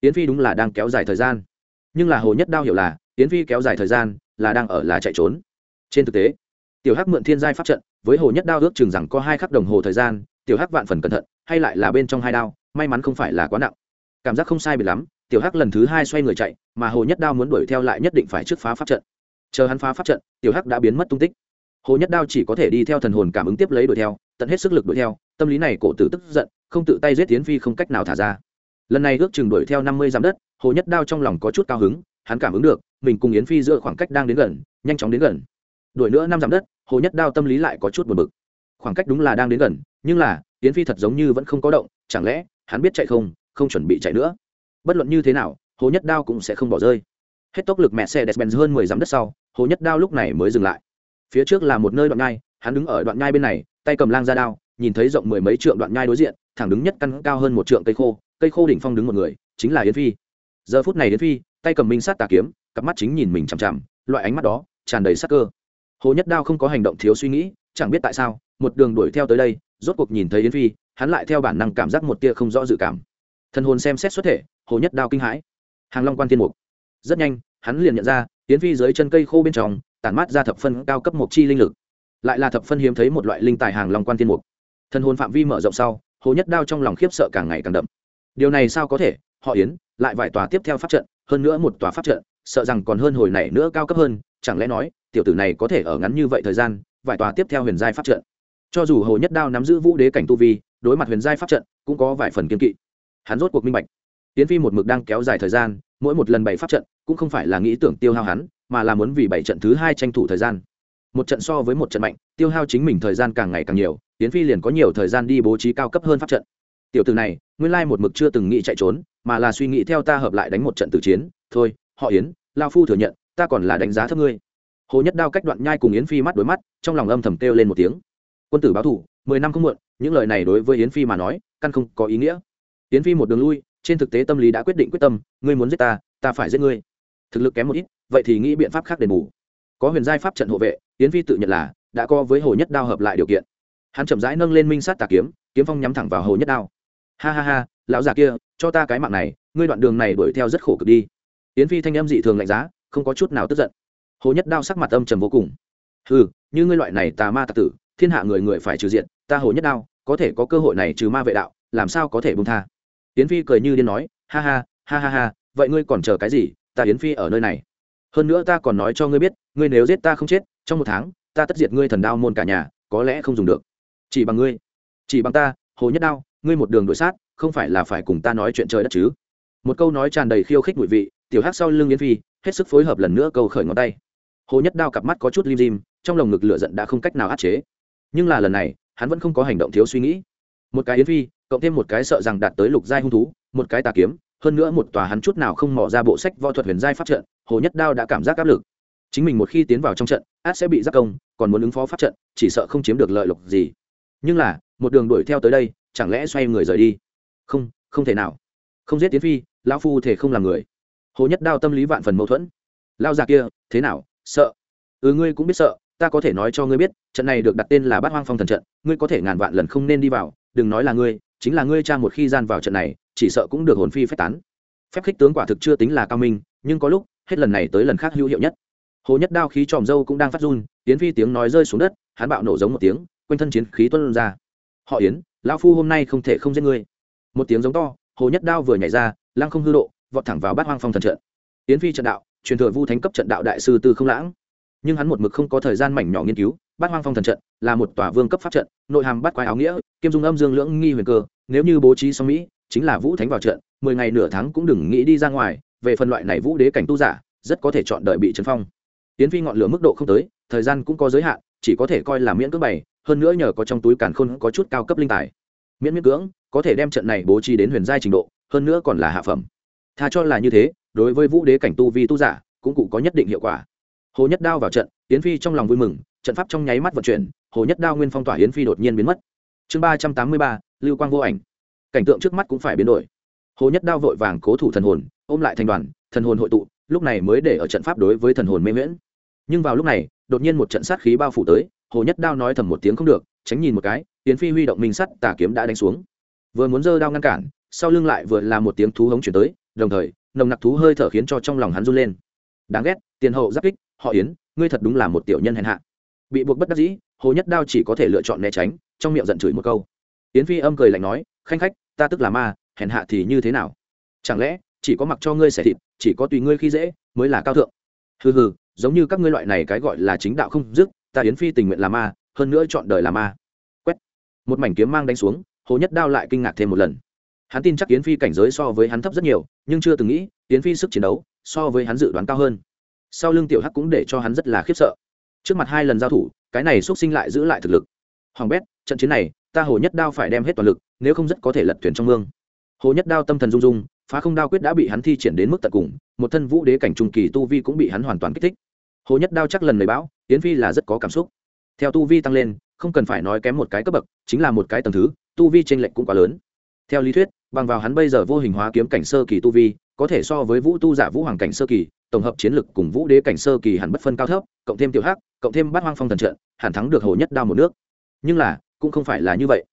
yến phi đúng là đang kéo dài thời gian. Nhưng là hồ nhất đao hiểu là, yến phi kéo dài thời gian là đang ở là chạy trốn. Trên thực tế, tiểu hắc mượn thiên giai pháp trận, với hồ nhất đao ước chừng rằng có hai khắc đồng hồ thời gian, tiểu hắc vạn phần cẩn thận, hay lại là bên trong hai đao, may mắn không phải là quá nặng. Cảm giác không sai bị lắm, tiểu hắc lần thứ hai xoay người chạy, mà hồ nhất đao muốn đuổi theo lại nhất định phải trước phá pháp trận. Chờ hắn phá pháp trận, tiểu hắc đã biến mất tung tích. Hồ nhất đao chỉ có thể đi theo thần hồn cảm ứng tiếp lấy đuổi theo, tận hết sức lực đuổi theo, tâm lý này cổ tử tức giận, không tự tay giết tiến phi không cách nào thả ra lần này ước chừng đuổi theo năm mươi dặm đất, hồ nhất đao trong lòng có chút cao hứng, hắn cảm ứng được, mình cùng yến phi giữa khoảng cách đang đến gần, nhanh chóng đến gần. Đuổi nữa năm dặm đất, hồ nhất đao tâm lý lại có chút buồn bực. Khoảng cách đúng là đang đến gần, nhưng là, yến phi thật giống như vẫn không có động, chẳng lẽ, hắn biết chạy không không chuẩn bị chạy nữa? Bất luận như thế nào, hồ nhất đao cũng sẽ không bỏ rơi. Hết tốc lực mẹ xe đẹp bèn hơn mười dặm đất sau, hồ nhất đao lúc này mới dừng lại. Phía trước là một nơi đoạn nhai, hắn đứng ở đoạn nhai bên này, tay cầm lang ra đao, nhìn thấy rộng mười mấy trượng đoạn nhai đối diện, thẳng đứng nhất căn cao hơn một trượng cây khô cây khô đỉnh phong đứng một người, chính là yến phi. Giờ phút này yến phi, tay cầm minh sát tà kiếm, cặp mắt chính nhìn mình chằm chằm, loại ánh mắt đó tràn đầy sắc cơ. Hồ nhất đao không có hành động thiếu suy nghĩ, chẳng biết tại sao, một đường đuổi theo tới đây, rốt cuộc nhìn thấy yến phi, hắn lại theo bản năng cảm giác một tia không rõ dự cảm. Thân hồn xem xét xuất thể, hồ nhất đao kinh hãi. Hàng long quan thiên mục. Rất nhanh, hắn liền nhận ra, yến phi dưới chân cây khô bên trong, tản mát ra thập phân cao cấp mục chi linh lực. Lại là thập phân hiếm thấy một loại linh tài hàng long quan thiên mục. Thân hồn phạm vi mở rộng sau, hồ nhất đao trong lòng khiếp sợ càng ngày càng đậm điều này sao có thể? Họ yến, lại vài tòa tiếp theo pháp trận, hơn nữa một tòa pháp trận, sợ rằng còn hơn hồi này nữa cao cấp hơn, chẳng lẽ nói, tiểu tử này có thể ở ngắn như vậy thời gian, vài tòa tiếp theo huyền giai pháp trận? Cho dù hồ nhất đao nắm giữ vũ đế cảnh tu vi, đối mặt huyền giai pháp trận, cũng có vài phần kiên kỵ. Hắn rốt cuộc minh bạch. Tiến phi một mực đang kéo dài thời gian, mỗi một lần bảy pháp trận, cũng không phải là nghĩ tưởng tiêu hao hắn, mà là muốn vì bảy trận thứ hai tranh thủ thời gian. Một trận so với một trận mạnh, tiêu hao chính mình thời gian càng ngày càng nhiều, tiến phi liền có nhiều thời gian đi bố trí cao cấp hơn pháp trận tiểu từ này, nguyên lai một mực chưa từng nghĩ chạy trốn, mà là suy nghĩ theo ta hợp lại đánh một trận tử chiến. Thôi, họ yến, lao phu thừa nhận, ta còn là đánh giá thấp ngươi. Hồ nhất đao cách đoạn nhai cùng yến phi mắt đối mắt, trong lòng âm thầm kêu lên một tiếng. Quân tử báo thủ, mười năm không muộn, những lời này đối với yến phi mà nói, căn không có ý nghĩa. Yến phi một đường lui, trên thực tế tâm lý đã quyết định quyết tâm, ngươi muốn giết ta ta phải giết ngươi. Thực lực kém một ít, vậy thì nghĩ biện pháp khác đền bù. Có huyền giai pháp trận hộ vệ, yến phi tự nhận là đã co với hồ nhất đao hợp lại điều kiện. Hắn chậm rãi nâng lên minh sát tà kiếm kiếm phong nhắm thẳng vào hồ nhất đao ha ha ha, lão già kia, cho ta cái mạng này, ngươi đoạn đường này đuổi theo rất khổ cực đi. Yến phi thanh âm dị thường lạnh giá, không có chút nào tức giận. Hồ nhất đao sắc mặt âm trầm vô cùng. Ừ như ngươi loại này tà ma tạc tử, thiên hạ người người phải trừ diện, ta hồ nhất đao, có thể có cơ hội này trừ ma vệ đạo, làm sao có thể bông tha? Yến phi cười như điên nói, ha ha ha ha ha, vậy ngươi còn chờ cái gì? Ta yến phi ở nơi này. Hơn nữa ta còn nói cho ngươi biết, ngươi nếu giết ta không chết, trong một tháng, ta tất diệt ngươi thần đao môn cả nhà, có lẽ không dùng được. Chỉ bằng ngươi. Chỉ bằng ta, hồ nhất đao ngươi một đường đuổi sát, không phải là phải cùng ta nói chuyện trời đất chứ? Một câu nói tràn đầy khiêu khích mùi vị, tiểu hắc sau lưng yến phi, hết sức phối hợp lần nữa câu khởi ngón tay. Hồ nhất đao cặp mắt có chút lim dim, trong lồng ngực lửa giận đã không cách nào áp chế. Nhưng là lần này, hắn vẫn không có hành động thiếu suy nghĩ. Một cái yến phi, cộng thêm một cái sợ rằng đạt tới lục giai hung thú, một cái tà kiếm, hơn nữa một tòa hắn chút nào không mò ra bộ sách võ thuật huyền giai pháp trận, hồ nhất đao đã cảm giác áp lực. Chính mình một khi tiến vào trong trận, át sẽ bị giác công, còn muốn ứng phó pháp trận, chỉ sợ không chiếm được lợi lộc gì. Nhưng là, một đường đuổi theo tới đây chẳng lẽ xoay người rời đi? Không không thể nào. Không giết tiến phi, lão phu thể không làm người. Hồ nhất đao tâm lý vạn phần mâu thuẫn. Lao già kia, thế nào? Sợ. Ừ ngươi cũng biết sợ, ta có thể nói cho ngươi biết, trận này được đặt tên là bát hoang phong thần trận, ngươi có thể ngàn vạn lần không nên đi vào, đừng nói là ngươi, chính là ngươi cha một khi gian vào trận này, chỉ sợ cũng được hồn phi phách tán. Phép khích tướng quả thực chưa tính là cao minh, nhưng có lúc, hết lần này tới lần khác hữu hiệu nhất. Hồ nhất đao khí tròm dâu cũng đang phát run, tiến phi tiếng nói rơi xuống đất, hắn bạo nổ giống một tiếng, quanh thân chiến khí tuân ra. Họ yến lão phu hôm nay không thể không giết ngươi. Một tiếng giống to, hồ nhất đao vừa nhảy ra, lăng không hư độ, vọt thẳng vào bát hoang phong thần trận. Yến phi trận đạo, truyền thừa vu thánh cấp trận đạo đại sư tư không lãng. Nhưng hắn một mực không có thời gian mảnh nhỏ nghiên cứu, bát hoang phong thần trận là một tòa vương cấp pháp trận, nội hàm bắt quái áo nghĩa, kiêm dung âm dương lưỡng nghi huyền cơ, nếu như bố trí xong mỹ, chính là vũ thánh vào trận, mười ngày nửa tháng cũng đừng nghĩ đi ra ngoài, về phần loại này vũ đế cảnh tu giả, rất có thể chọn đợi bị trấn phong. Tiến phi ngọn lửa mức độ không tới, thời gian cũng có giới hạn, chỉ có thể coi là miễn cưỡng bày hơn nữa nhờ có trong túi càn khôn có chút cao cấp linh tài. Miễn miễn cưỡng, có thể đem trận này bố trí đến huyền giai trình độ, hơn nữa còn là hạ phẩm. Tha cho là như thế, đối với vũ đế cảnh tu vi tu giả, cũng cụ có nhất định hiệu quả. Hồ nhất đao vào trận, yến phi trong lòng vui mừng, trận pháp trong nháy mắt vận chuyển, hồ nhất đao nguyên phong tỏa yến phi đột nhiên biến mất. Chương ba trăm tám mươi ba, lưu quang vô ảnh. Cảnh tượng trước mắt cũng phải biến đổi. Hồ nhất đao vội vàng cố thủ thần hồn, ôm lại thành đoàn, thần hồn hội tụ, lúc này mới để ở trận pháp đối với thần hồn mê miễn nhưng vào lúc này, đột nhiên một trận sát khí bao phủ tới hồ nhất đao nói thầm một tiếng không được, tránh nhìn một cái tiến phi huy động minh sắt tà kiếm đã đánh xuống. Vừa muốn giơ đao ngăn cản, sau lưng lại vừa là một tiếng thú hống chuyển tới, đồng thời, nồng nặc thú hơi thở khiến cho trong lòng hắn run lên. Đáng ghét, tiền hậu giáp kích, họ yến, ngươi thật đúng là một tiểu nhân hèn hạ. Bị buộc bất đắc dĩ, hồ nhất đao chỉ có thể lựa chọn né tránh, trong miệng giận chửi một câu. Yến phi âm cười lạnh nói, khanh khách, ta tức là ma, hèn hạ thì như thế nào? Chẳng lẽ, chỉ có mặc cho ngươi xẻ thịt, chỉ có tùy ngươi khi dễ, mới là cao thượng? Hừ hừ, giống như các ngươi loại này cái gọi là chính đạo không dứt ta yến phi tình nguyện là ma, hơn nữa chọn đời là ma. Quét. Một mảnh kiếm mang đánh xuống, hồ nhất đao lại kinh ngạc thêm một lần. Hắn tin chắc yến phi cảnh giới so với hắn thấp rất nhiều, nhưng chưa từng nghĩ, yến phi sức chiến đấu so với hắn dự đoán cao hơn. Sau lưng tiểu hắc cũng để cho hắn rất là khiếp sợ. Trước mặt hai lần giao thủ, cái này x sinh lại giữ lại thực lực. Hoàng bét, trận chiến này, ta hồ nhất đao phải đem hết toàn lực, nếu không rất có thể lật thuyền trong mương. Hồ nhất đao tâm thần rung rung, phá không đao quyết đã bị hắn thi triển đến mức tận cùng, một thân vũ đế cảnh trung kỳ tu vi cũng bị hắn hoàn toàn kích thích hồ nhất đao chắc lần lời bão. yến phi là rất có cảm xúc. Theo tu vi tăng lên, không cần phải nói kém một cái cấp bậc, chính là một cái tầng thứ, tu vi tranh lệch cũng quá lớn. Theo lý thuyết, bằng vào hắn bây giờ vô hình hóa kiếm cảnh sơ kỳ tu vi, có thể so với vũ tu giả vũ hoàng cảnh sơ kỳ, tổng hợp chiến lực cùng vũ đế cảnh sơ kỳ hẳn bất phân cao thấp, cộng thêm tiểu hắc, cộng thêm bát hoang phong thần trận, hẳn thắng được hồ nhất đao một nước. Nhưng là, cũng không phải là như vậy.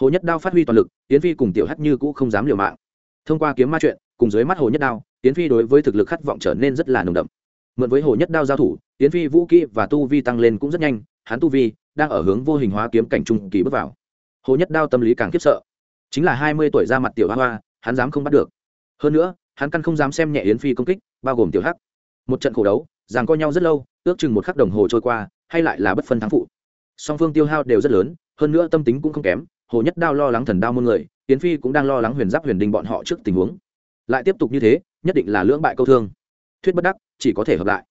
Hồ nhất đao phát huy toàn lực, yến phi cùng tiểu hắc như cũng không dám liều mạng. Thông qua kiếm ma chuyện, cùng dưới mắt hồ nhất đao, yến phi đối với thực lực khát vọng trở nên rất là nồng đậm mượn với hồ nhất đao giao thủ tiến phi, vũ kỹ và tu vi tăng lên cũng rất nhanh, hắn tu vi đang ở hướng vô hình hóa kiếm cảnh trung kỳ bước vào. Hồ nhất đao tâm lý càng khiếp sợ. Chính là hai mươi tuổi ra mặt tiểu hoa hoa, hắn dám không bắt được. Hơn nữa, hắn căn không dám xem nhẹ yến phi công kích, bao gồm tiểu hắc. Một trận khổ đấu, giằng co nhau rất lâu, ước chừng một khắc đồng hồ trôi qua, hay lại là bất phân thắng phụ. Song phương tiêu hao đều rất lớn, hơn nữa tâm tính cũng không kém, hồ nhất đao lo lắng thần đao muôn người, yến phi cũng đang lo lắng huyền giáp huyền đình bọn họ trước tình huống. Lại tiếp tục như thế, nhất định là lưỡng bại câu thương thuyết bất đắc, chỉ có thể hợp lại.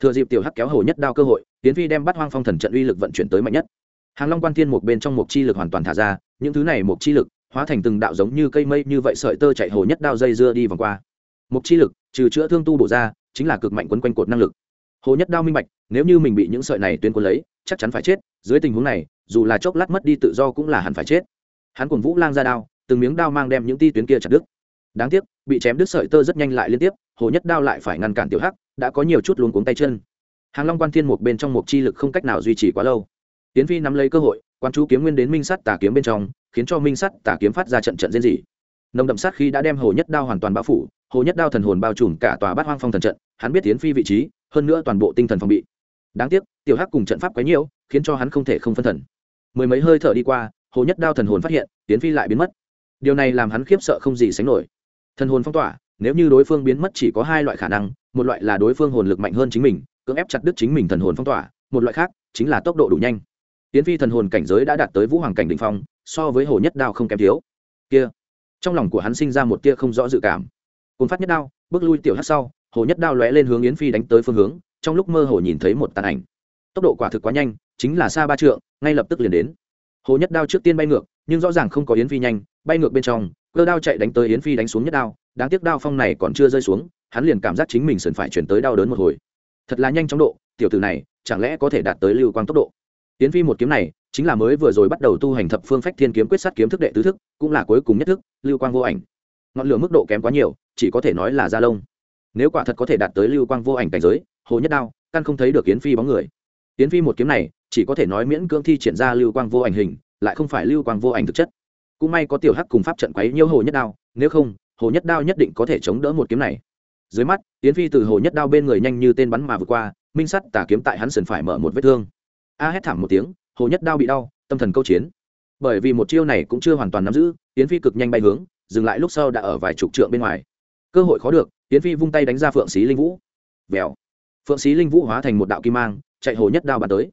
Thừa dịp tiểu hắc kéo hồ nhất đao cơ hội, tiến phi đem bắt hoang phong thần trận uy lực vận chuyển tới mạnh nhất. Hàng long quan thiên một bên trong một chi lực hoàn toàn thả ra, những thứ này một chi lực, hóa thành từng đạo giống như cây mây như vậy sợi tơ chạy hồ nhất đao dây dưa đi vòng qua. Mục chi lực, trừ chữa thương tu bổ ra, chính là cực mạnh quấn quanh cột năng lực. Hồ nhất đao minh bạch, nếu như mình bị những sợi này tuyên quân lấy, chắc chắn phải chết, dưới tình huống này, dù là chốc lát mất đi tự do cũng là hẳn phải chết. Hắn cùng vũ lang ra đao, từng miếng đao mang đem những ti tuyến kia chặt đứt. Đáng tiếc bị chém đứt sợi tơ rất nhanh lại liên tiếp, hồ nhất đao lại phải ngăn cản tiểu hắc, đã có nhiều chút luống cuống tay chân. Hàng long quan thiên một bên trong một chi lực không cách nào duy trì quá lâu. Tiến phi nắm lấy cơ hội, quan chú kiếm nguyên đến minh sắt tà kiếm bên trong, khiến cho minh sắt tà kiếm phát ra trận trận diễn dị nồng đậm sát khi đã đem hồ nhất đao hoàn toàn bao phủ, hồ nhất đao thần hồn bao trùm cả tòa bát hoang phong thần trận, hắn biết tiến phi vị trí, hơn nữa toàn bộ tinh thần phòng bị. Đáng tiếc, tiểu hắc cùng trận pháp quấy nhiễu khiến cho hắn không thể không phân thần. Mười mấy hơi thở đi qua, hồ nhất đao thần hồn phát hiện, tiến phi lại biến mất. Điều này làm hắn khiếp sợ không gì sánh nổi thần hồn phong tỏa, nếu như đối phương biến mất chỉ có hai loại khả năng, một loại là đối phương hồn lực mạnh hơn chính mình, cưỡng ép chặt đứt chính mình thần hồn phong tỏa, một loại khác chính là tốc độ đủ nhanh. Tiến phi thần hồn cảnh giới đã đạt tới vũ hoàng cảnh đ ỉ n h phong, so với hồ nhất đao không kém thiếu. Kia, trong lòng của hắn sinh ra một tia không rõ dự cảm. Cồn phát nhất đao, bước lui tiểu hát sau, hồ nhất đao lóe lên hướng yến phi đánh tới phương hướng, trong lúc mơ hồ nhìn thấy một tàn ảnh. Tốc độ quả thực quá nhanh, chính là xa ba trượng, ngay lập tức liền đến. Hồ nhất đao trước tiên bay ngược, nhưng rõ ràng không có yến phi nhanh, bay ngược bên trong cơ đao chạy đánh tới yến phi đánh xuống nhất đao, đáng tiếc đao phong này còn chưa rơi xuống, hắn liền cảm giác chính mình sần phải chuyển tới đau đớn một hồi. Thật là nhanh chóng độ, tiểu tử này, chẳng lẽ có thể đạt tới lưu quang tốc độ? Yến phi một kiếm này, chính là mới vừa rồi bắt đầu tu hành thập phương phách thiên kiếm quyết sát kiếm thức đệ tứ thức, cũng là cuối cùng nhất thức, lưu quang vô ảnh. Ngọn lửa mức độ kém quá nhiều, chỉ có thể nói là da lông. Nếu quả thật có thể đạt tới lưu quang vô ảnh cảnh giới, hồ nhất đao, căn không thấy được yến phi bóng người. Yến phi một kiếm này, chỉ có thể nói miễn cưỡng thi triển ra lưu quang vô ảnh hình, lại không phải lưu quang vô ảnh thực chất cũng may có tiểu hắc cùng pháp trận quấy nhiêu hồ nhất đao, nếu không, hồ nhất đao nhất định có thể chống đỡ một kiếm này. Dưới mắt, yến phi từ hồ nhất đao bên người nhanh như tên bắn mà vượt qua, minh sắt tà kiếm tại hắn sườn phải mở một vết thương. A hét thảm một tiếng, hồ nhất đao bị đau, tâm thần câu chiến. Bởi vì một chiêu này cũng chưa hoàn toàn nắm giữ, yến phi cực nhanh bay hướng, dừng lại lúc sau đã ở vài chục trượng bên ngoài. Cơ hội khó được, yến phi vung tay đánh ra phượng xí linh vũ. Vèo. Phượng xí linh vũ hóa thành một đạo kim mang, chạy hồ nhất đao bắn tới.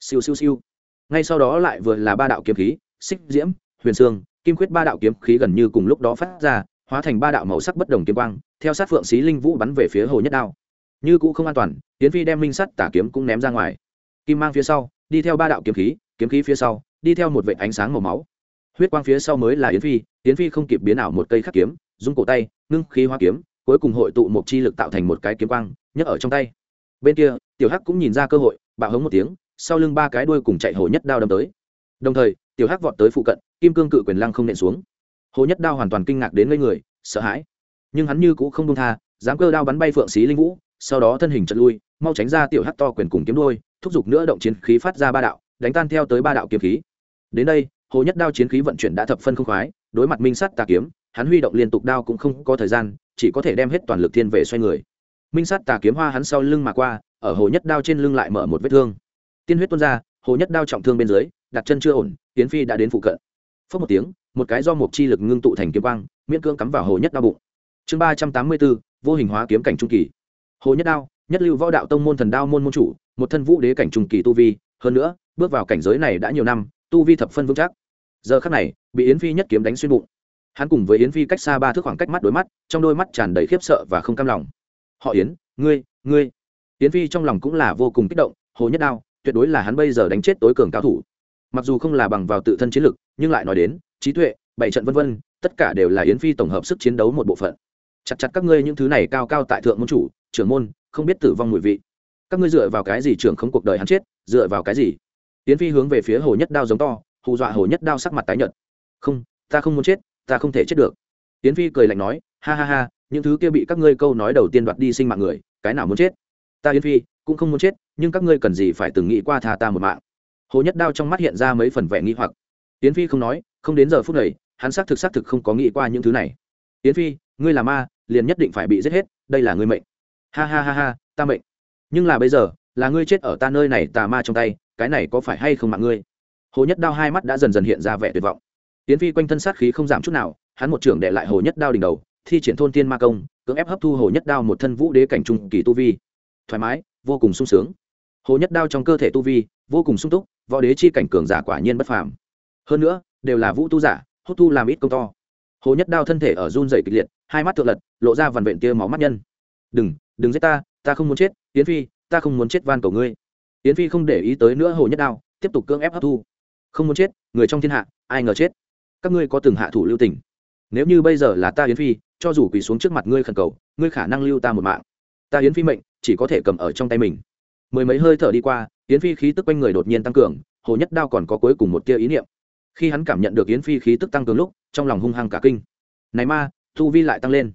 Siêu siêu siêu. Ngay sau đó lại vừa là ba đạo kiếm khí, xích diễm huyền sương kim khuyết ba đạo kiếm khí gần như cùng lúc đó phát ra, hóa thành ba đạo màu sắc bất đồng kiếm quang, theo sát phượng xí linh vũ bắn về phía hồ nhất đao. Như cũ không an toàn tiến phi đem minh sắt tả kiếm cũng ném ra ngoài. Kim mang phía sau, đi theo ba đạo kiếm khí kiếm khí phía sau, đi theo một vệ ánh sáng màu máu. Huyết quang phía sau mới là yến phi yến phi không kịp biến ảo một cây khắc kiếm dung cổ tay, ngưng khí hoa kiếm, cuối cùng hội tụ một chi lực tạo thành một cái kiếm quang, nhấc ở trong tay. Bên kia, tiểu hắc cũng nhìn ra cơ hội, bạo hống một tiếng, sau lưng ba cái đuôi cùng chạy hồ nhất đao đâm tới. Đồng thời tiểu hắc vọt tới phụ cận, kim cương cự quyền lăng không nện xuống. Hồ nhất đao hoàn toàn kinh ngạc đến ngây người, sợ hãi. Nhưng hắn như cũng không đông tha, dám cơ đao bắn bay phượng xí linh vũ, sau đó thân hình chật lui, mau tránh ra tiểu hắc to quyền cùng kiếm đôi, thúc giục nữa động chiến khí phát ra ba đạo, đánh tan theo tới ba đạo kiếm khí. Đến đây, hồ nhất đao chiến khí vận chuyển đã thập phân không khoái, đối mặt minh sắt tà kiếm, hắn huy động liên tục đao cũng không có thời gian, chỉ có thể đem hết toàn lực thiên về xoay người. Minh sắt tà kiếm hoa hắn sau lưng mà qua, ở hồ nhất đao trên lưng lại mở một vết thương. Tiên huyết tuôn ra, hồ nhất đao trọng thương bên dưới, đặt chân chưa ổn tiến phi đã đến phụ cận. Phớt một tiếng, một cái do một chi lực ngưng tụ thành kiếm quang, miễn cưỡng cắm vào hồ nhất đao bụng. Chương ba trăm tám mươi bốn, vô hình hóa kiếm cảnh trung kỳ. Hồ nhất đao, nhất lưu võ đạo tông môn thần đao môn môn chủ, một thân vũ đế cảnh trung kỳ tu vi, hơn nữa, bước vào cảnh giới này đã nhiều năm, tu vi thập phân vững chắc. Giờ khắc này, bị yến phi nhất kiếm đánh xuyên bụng. Hắn cùng với yến phi cách xa ba thước khoảng cách mắt đối mắt, trong đôi mắt tràn đầy khiếp sợ và không cam lòng. Họ yến, ngươi ngươi. Yến phi trong lòng cũng là vô cùng kích động, hồ nhất đao, tuyệt đối là hắn bây giờ đánh chết tối cường cao thủ mặc dù không là bằng vào tự thân chiến lực, nhưng lại nói đến, trí tuệ, bảy trận vân vân, tất cả đều là yến phi tổng hợp sức chiến đấu một bộ phận. Chặt chặt các ngươi những thứ này cao cao tại thượng môn chủ, trưởng môn, không biết tử vong mùi vị. Các ngươi dựa vào cái gì trưởng không cuộc đời hắn chết, dựa vào cái gì? Yến phi hướng về phía hồ nhất đao giống to, hù dọa hồ nhất đao sắc mặt tái nhợt. Không, ta không muốn chết, ta không thể chết được. Yến phi cười lạnh nói, ha ha ha, những thứ kia bị các ngươi câu nói đầu tiên đoạt đi sinh mạng người, cái nào muốn chết? Ta yến phi, cũng không muốn chết, nhưng các ngươi cần gì phải từng nghĩ qua tha ta một mạng? Hồ nhất đao trong mắt hiện ra mấy phần vẻ nghi hoặc. Yến phi không nói, không đến giờ phút này, hắn xác thực xác thực không có nghĩ qua những thứ này. Yến phi, ngươi là ma, liền nhất định phải bị giết hết, đây là ngươi mệnh. Ha ha ha ha, ta mệnh. Nhưng là bây giờ, là ngươi chết ở ta nơi này tà ma trong tay, cái này có phải hay không mạng ngươi? Hồ nhất đao hai mắt đã dần dần hiện ra vẻ tuyệt vọng. Tiến phi quanh thân sát khí không giảm chút nào, hắn một trưởng đệ lại hồ nhất đao đỉnh đầu, thi triển thôn tiên ma công, cưỡng ép hấp thu hồ nhất đao một thân vũ đế cảnh trung kỳ tu vi. Thoải mái, vô cùng sung sướng hồ nhất đao trong cơ thể tu vi, vô cùng sung túc, võ đế chi cảnh cường giả quả nhiên bất phàm. Hơn nữa, đều là vũ tu giả hốt thu làm ít công to. Hồ nhất đao thân thể ở run dày kịch liệt, hai mắt thượng lật, lộ ra vằn vện tia máu mắt nhân. Đừng đừng giết ta ta không muốn chết tiến phi, ta không muốn chết van cầu ngươi. Tiến phi không để ý tới nữa hồ nhất đao, tiếp tục cưỡng ép hấp thu. Không muốn chết, người trong thiên hạ, ai ngờ chết? Các ngươi có từng hạ thủ lưu tình? Nếu như bây giờ là ta yến phi, cho dù quỳ xuống trước mặt ngươi khẩn cầu, ngươi khả năng lưu ta một mạng. Ta yến phi mệnh, chỉ có thể cầm ở trong tay mình mười mấy hơi thở đi qua, yến phi khí tức quanh người đột nhiên tăng cường, hồ nhất đao còn có cuối cùng một tia ý niệm. Khi hắn cảm nhận được yến phi khí tức tăng cường lúc, trong lòng hung hăng cả kinh. Này ma thu vi lại tăng lên.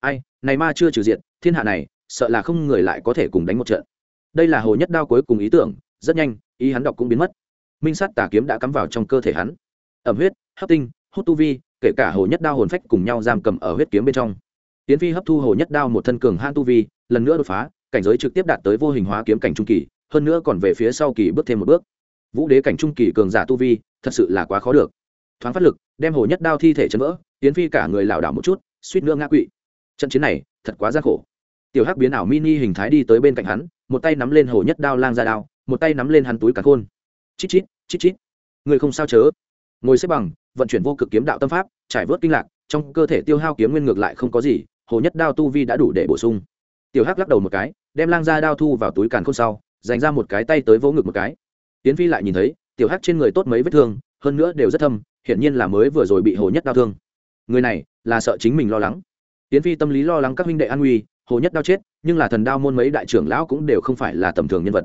Ai, này ma chưa trừ diện thiên hạ này, sợ là không người lại có thể cùng đánh một trận. Đây là hồ nhất đao cuối cùng ý tưởng, rất nhanh, ý hắn đọc cũng biến mất. Minh sát tà kiếm đã cắm vào trong cơ thể hắn. Ẩm huyết, hấp tinh, hút tu vi, kể cả hồ nhất đao hồn phách cùng nhau giam cầm ở huyết kiếm bên trong. Tiến phi hấp thu hồ nhất đao một thân cường han tu vi, lần nữa đột phá cảnh giới trực tiếp đạt tới vô hình hóa kiếm cảnh trung kỳ, hơn nữa còn về phía sau kỳ bước thêm một bước. Vũ đế cảnh trung kỳ cường giả tu vi, thật sự là quá khó được. Thoáng phát lực, đem hồ nhất đao thi thể chấn vỡ tiến phi cả người lảo đảo một chút, suýt nữa ngã quỵ. Trận chiến này, thật quá gian khổ. Tiểu hắc biến ảo mini hình thái đi tới bên cạnh hắn, một tay nắm lên hồ nhất đao lang ra đao, một tay nắm lên hắn túi cả khôn. Chít chít chít chít. Người không sao chớ. Ngồi xếp bằng, vận chuyển vô cực kiếm đạo tâm pháp, trải vớt kinh lạc, trong cơ thể tiêu hao kiếm nguyên ngược lại không có gì, hồ nhất đao tu vi đã đủ để bổ sung. Tiểu hắc lắc đầu một cái đem lang ra đao thu vào túi càn khôn sau, dành ra một cái tay tới vỗ ngực một cái. Tiến phi lại nhìn thấy, tiểu hắc trên người tốt mấy vết thương, hơn nữa đều rất thâm, hiển nhiên là mới vừa rồi bị hồ nhất đao thương. Người này, là sợ chính mình lo lắng. Tiến phi tâm lý lo lắng các huynh đệ an nguy, hồ nhất đao chết, nhưng là thần đao môn mấy đại trưởng lão cũng đều không phải là tầm thường nhân vật.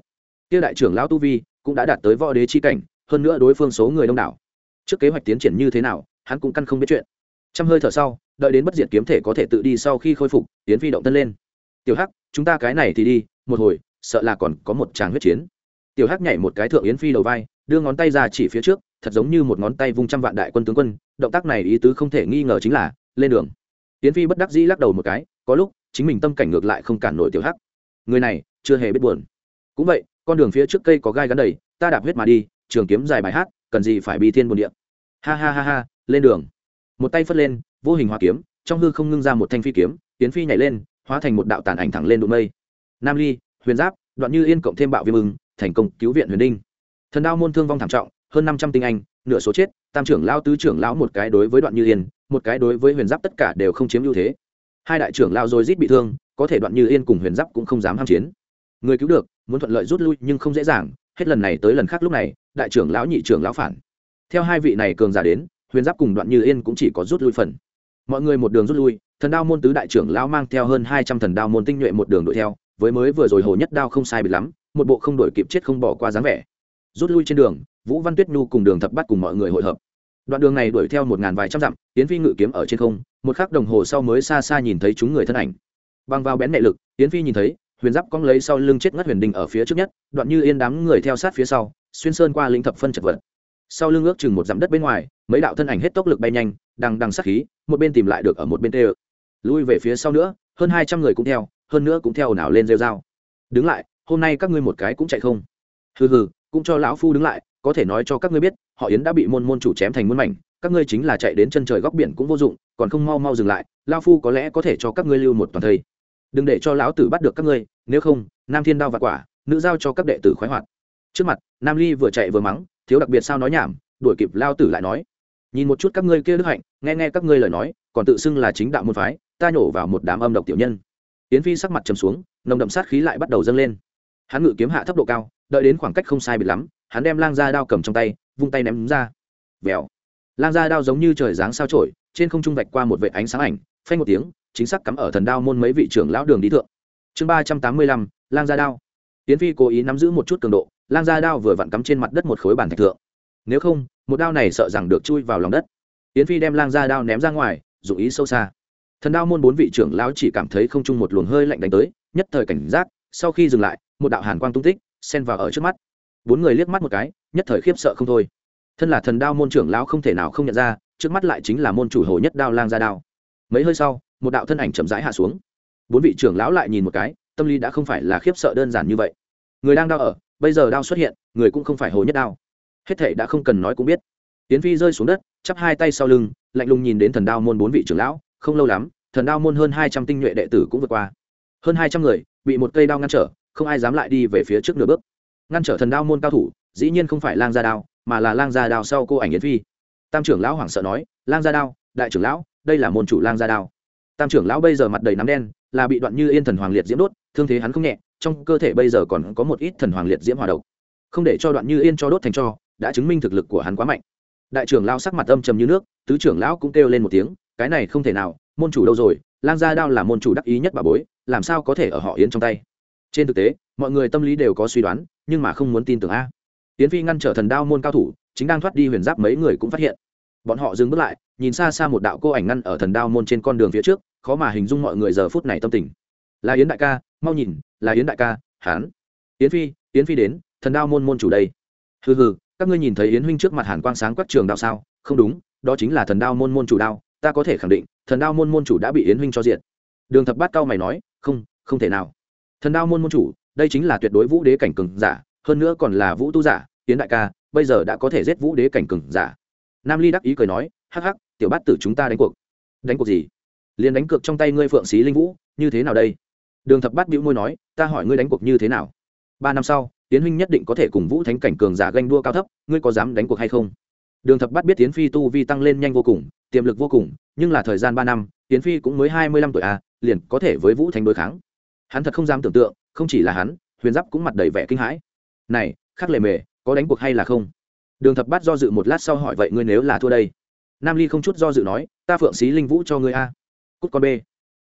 Kia đại trưởng lão tu vi, cũng đã đạt tới võ đế chi cảnh, hơn nữa đối phương số người đông đảo. Trước kế hoạch tiến triển như thế nào, hắn cũng căn không biết chuyện. Trăm hơi thở sau, đợi đến bất diệt kiếm thể có thể tự đi sau khi khôi phục, tiến phi động thân lên tiểu hắc, chúng ta cái này thì đi, một hồi, sợ là còn có một tràng huyết chiến. Tiểu hắc nhảy một cái thượng yến phi đầu vai, đưa ngón tay ra chỉ phía trước, thật giống như một ngón tay vung trăm vạn đại quân tướng quân, động tác này ý tứ không thể nghi ngờ chính là, lên đường. Yến phi bất đắc dĩ lắc đầu một cái, có lúc, chính mình tâm cảnh ngược lại không cản nổi tiểu hắc. Người này, chưa hề biết buồn. Cũng vậy, con đường phía trước cây có gai gắn đầy, ta đạp huyết mà đi, trường kiếm dài bài hát, cần gì phải bị thiên buồn điện. Ha ha ha ha, lên đường. Một tay phất lên, vô hình hóa kiếm, trong hư không ngưng ra một thanh phi kiếm tiến phi nhảy lên hóa thành một đạo tàn ảnh thẳng lên đụng mây. Nam ly, huyền giáp, đoạn như yên cộng thêm bạo viêm mừng thành công cứu viện huyền đinh. Thần đao môn thương vong thảm trọng, hơn năm trăm tinh anh, nửa số chết, tam trưởng lao tứ trưởng lão một cái đối với đoạn như yên, một cái đối với huyền giáp tất cả đều không chiếm ưu thế. Hai đại trưởng lao rồi rít bị thương, có thể đoạn như yên cùng huyền giáp cũng không dám ham chiến. Người cứu được, muốn thuận lợi rút lui nhưng không dễ dàng, hết lần này tới lần khác lúc này, đại trưởng lão nhị trưởng lão phản. Theo hai vị này cường giả đến, huyền giáp cùng đoạn như yên cũng chỉ có rút lui phần. Mọi người một đường rút lui thần đao môn tứ đại trưởng lão mang theo hơn hai trăm thần đao môn tinh nhuệ một đường đuổi theo, với mới vừa rồi hồ nhất đao không sai bị lắm, một bộ không đổi kịp chết không bỏ qua dáng vẻ. Rút lui trên đường, vũ văn tuyết nhu cùng đường thập bắt cùng mọi người hội hợp. Đoạn đường này đuổi theo một ngàn vài trăm dặm tiến phi ngự kiếm ở trên không, một khắc đồng hồ sau mới xa xa nhìn thấy chúng người thân ảnh. Băng vào bén mẹ lực tiến phi nhìn thấy, huyền giáp cong lấy sau lưng chết ngất huyền đình ở phía trước nhất, đoạn như yên đám người theo sát phía sau, xuyên sơn qua linh thập phân chật vật. Sau lưng ước chừng một dặm đất bên ngoài, mấy đạo thân ảnh hết tốc lực bay nhanh, đằng đằng sát khí, một bên tìm lại được ở một bên tê ơ lui về phía sau nữa, hơn hai trăm người cũng theo, hơn nữa cũng theo nào lên rêu dao đứng lại, hôm nay các ngươi một cái cũng chạy không. Hừ hừ, cũng cho lão phu đứng lại, có thể nói cho các ngươi biết, họ yến đã bị môn môn chủ chém thành muôn mảnh, các ngươi chính là chạy đến chân trời góc biển cũng vô dụng, còn không mau mau dừng lại lao phu có lẽ có thể cho các ngươi lưu một toàn thây. Đừng để cho lão tử bắt được các ngươi, nếu không, nam thiên đao và quả, nữ giao cho các đệ tử khoái hoạt. Trước mặt, nam ly vừa chạy vừa mắng, thiếu đặc biệt sao nói nhảm, đuổi kịp lao tử lại nói. Nhìn một chút các ngươi kia đức hạnh, nghe nghe các ngươi lời nói, còn tự xưng là chính đạo môn phái ta nhổ vào một đám âm độc tiểu nhân. Yến phi sắc mặt trầm xuống, nồng đậm sát khí lại bắt đầu dâng lên. Hắn ngự kiếm hạ thấp độ cao, đợi đến khoảng cách không sai bị lắm, hắn đem lang ra đao cầm trong tay, vung tay ném ra. Vèo. Lang ra đao giống như trời dáng sao trổi, trên không trung vạch qua một vệ ánh sáng ảnh, phanh một tiếng, chính xác cắm ở thần đao môn mấy vị trưởng lão đường đi thượng. Chương ba trăm tám mươi lăm, lang gia đao. Tiến phi cố ý nắm giữ một chút cường độ, lang gia đao vừa vặn cắm trên mặt đất một khối bản thạch thượng. Nếu không, một đao này sợ rằng được chui vào lòng đất. Tiến phi đem lang gia đao ném ra ngoài, dụng ý sâu xa thần đao môn bốn vị trưởng lão chỉ cảm thấy không chung một luồng hơi lạnh đánh tới, nhất thời cảnh giác, sau khi dừng lại, một đạo hàn quang tung tích, xen vào ở trước mắt. Bốn người liếc mắt một cái, nhất thời khiếp sợ không thôi. Thân là thần đao môn trưởng lão không thể nào không nhận ra, trước mắt lại chính là môn chủ hồ nhất đao lang gia đao. Mấy hơi sau, một đạo thân ảnh chậm rãi hạ xuống. Bốn vị trưởng lão lại nhìn một cái, tâm lý đã không phải là khiếp sợ đơn giản như vậy. Người đang đau ở, bây giờ đao xuất hiện, người cũng không phải hồ nhất đao. Hết thể đã không cần nói cũng biết. Tiến phi rơi xuống đất, chắp hai tay sau lưng, lạnh lùng nhìn đến thần đao môn bốn vị trưởng lão không lâu lắm, thần đao môn hơn hai trăm tinh nhuệ đệ tử cũng vượt qua. Hơn hai trăm người bị một cây đao ngăn trở, không ai dám lại đi về phía trước nửa bước. Ngăn trở thần đao môn cao thủ, dĩ nhiên không phải lang gia đao, mà là lang gia đao sau cô ảnh yến phi. Tam trưởng lão hoảng sợ nói, lang gia đao, đại trưởng lão, đây là môn chủ lang gia đao. Tam trưởng lão bây giờ mặt đầy nắm đen, là bị đoạn như yên thần hoàng liệt diễm đốt, thương thế hắn không nhẹ, trong cơ thể bây giờ còn có một ít thần hoàng liệt diễm hòa độc. Không để cho đoạn như yên cho đốt thành cho, đã chứng minh thực lực của hắn quá mạnh. Đại trưởng lão sắc mặt âm trầm như nước, tứ trưởng lão cũng kêu lên một tiếng cái này không thể nào, môn chủ đâu rồi, lang gia đao là môn chủ đắc ý nhất bà bối, làm sao có thể ở họ yến trong tay? Trên thực tế, mọi người tâm lý đều có suy đoán, nhưng mà không muốn tin tưởng a. Yến phi ngăn trở thần đao môn cao thủ, chính đang thoát đi huyền giáp mấy người cũng phát hiện. Bọn họ dừng bước lại, nhìn xa xa một đạo cô ảnh ngăn ở thần đao môn trên con đường phía trước, khó mà hình dung mọi người giờ phút này tâm tình. Là yến đại ca, mau nhìn, là yến đại ca hán yến phi yến phi đến, thần đao môn môn chủ đây. Hừ hừ, các ngươi nhìn thấy yến huynh trước mặt hàn quang sáng quắc trường đao sao? Không đúng, đó chính là thần đao môn môn chủ đao ta có thể khẳng định, thần đao môn môn chủ đã bị yến huynh cho diện đường thập bát cao mày nói, không không thể nào. Thần đao môn môn chủ, đây chính là tuyệt đối vũ đế cảnh cường giả, hơn nữa còn là vũ tu giả, yến đại ca, bây giờ đã có thể giết vũ đế cảnh cường giả. Nam ly đắc ý cười nói, hắc hắc, tiểu bát tử chúng ta đánh cuộc. Đánh cuộc gì? Liền đánh cược trong tay ngươi phượng xí linh vũ, như thế nào đây? Đường thập bát bĩu môi nói, ta hỏi ngươi đánh cuộc như thế nào? Ba năm sau tiến huynh nhất định có thể cùng vũ thánh cảnh cường giả ganh đua cao thấp, ngươi có dám đánh cuộc hay không? Đường thập bát biết tiến phi tu vi tăng lên nhanh vô cùng, tiềm lực vô cùng, nhưng là thời gian ba năm tiến phi cũng mới hai mươi lăm tuổi à liền có thể với vũ thánh đối kháng. Hắn thật không dám tưởng tượng, không chỉ là hắn, huyền giáp cũng mặt đầy vẻ kinh hãi. Này, khắc lề mề, có đánh cuộc hay là không? Đường thập bát do dự một lát sau hỏi vậy ngươi nếu là thua đây? Nam ly không chút do dự nói, ta phượng xí linh vũ cho ngươi a. Cút con b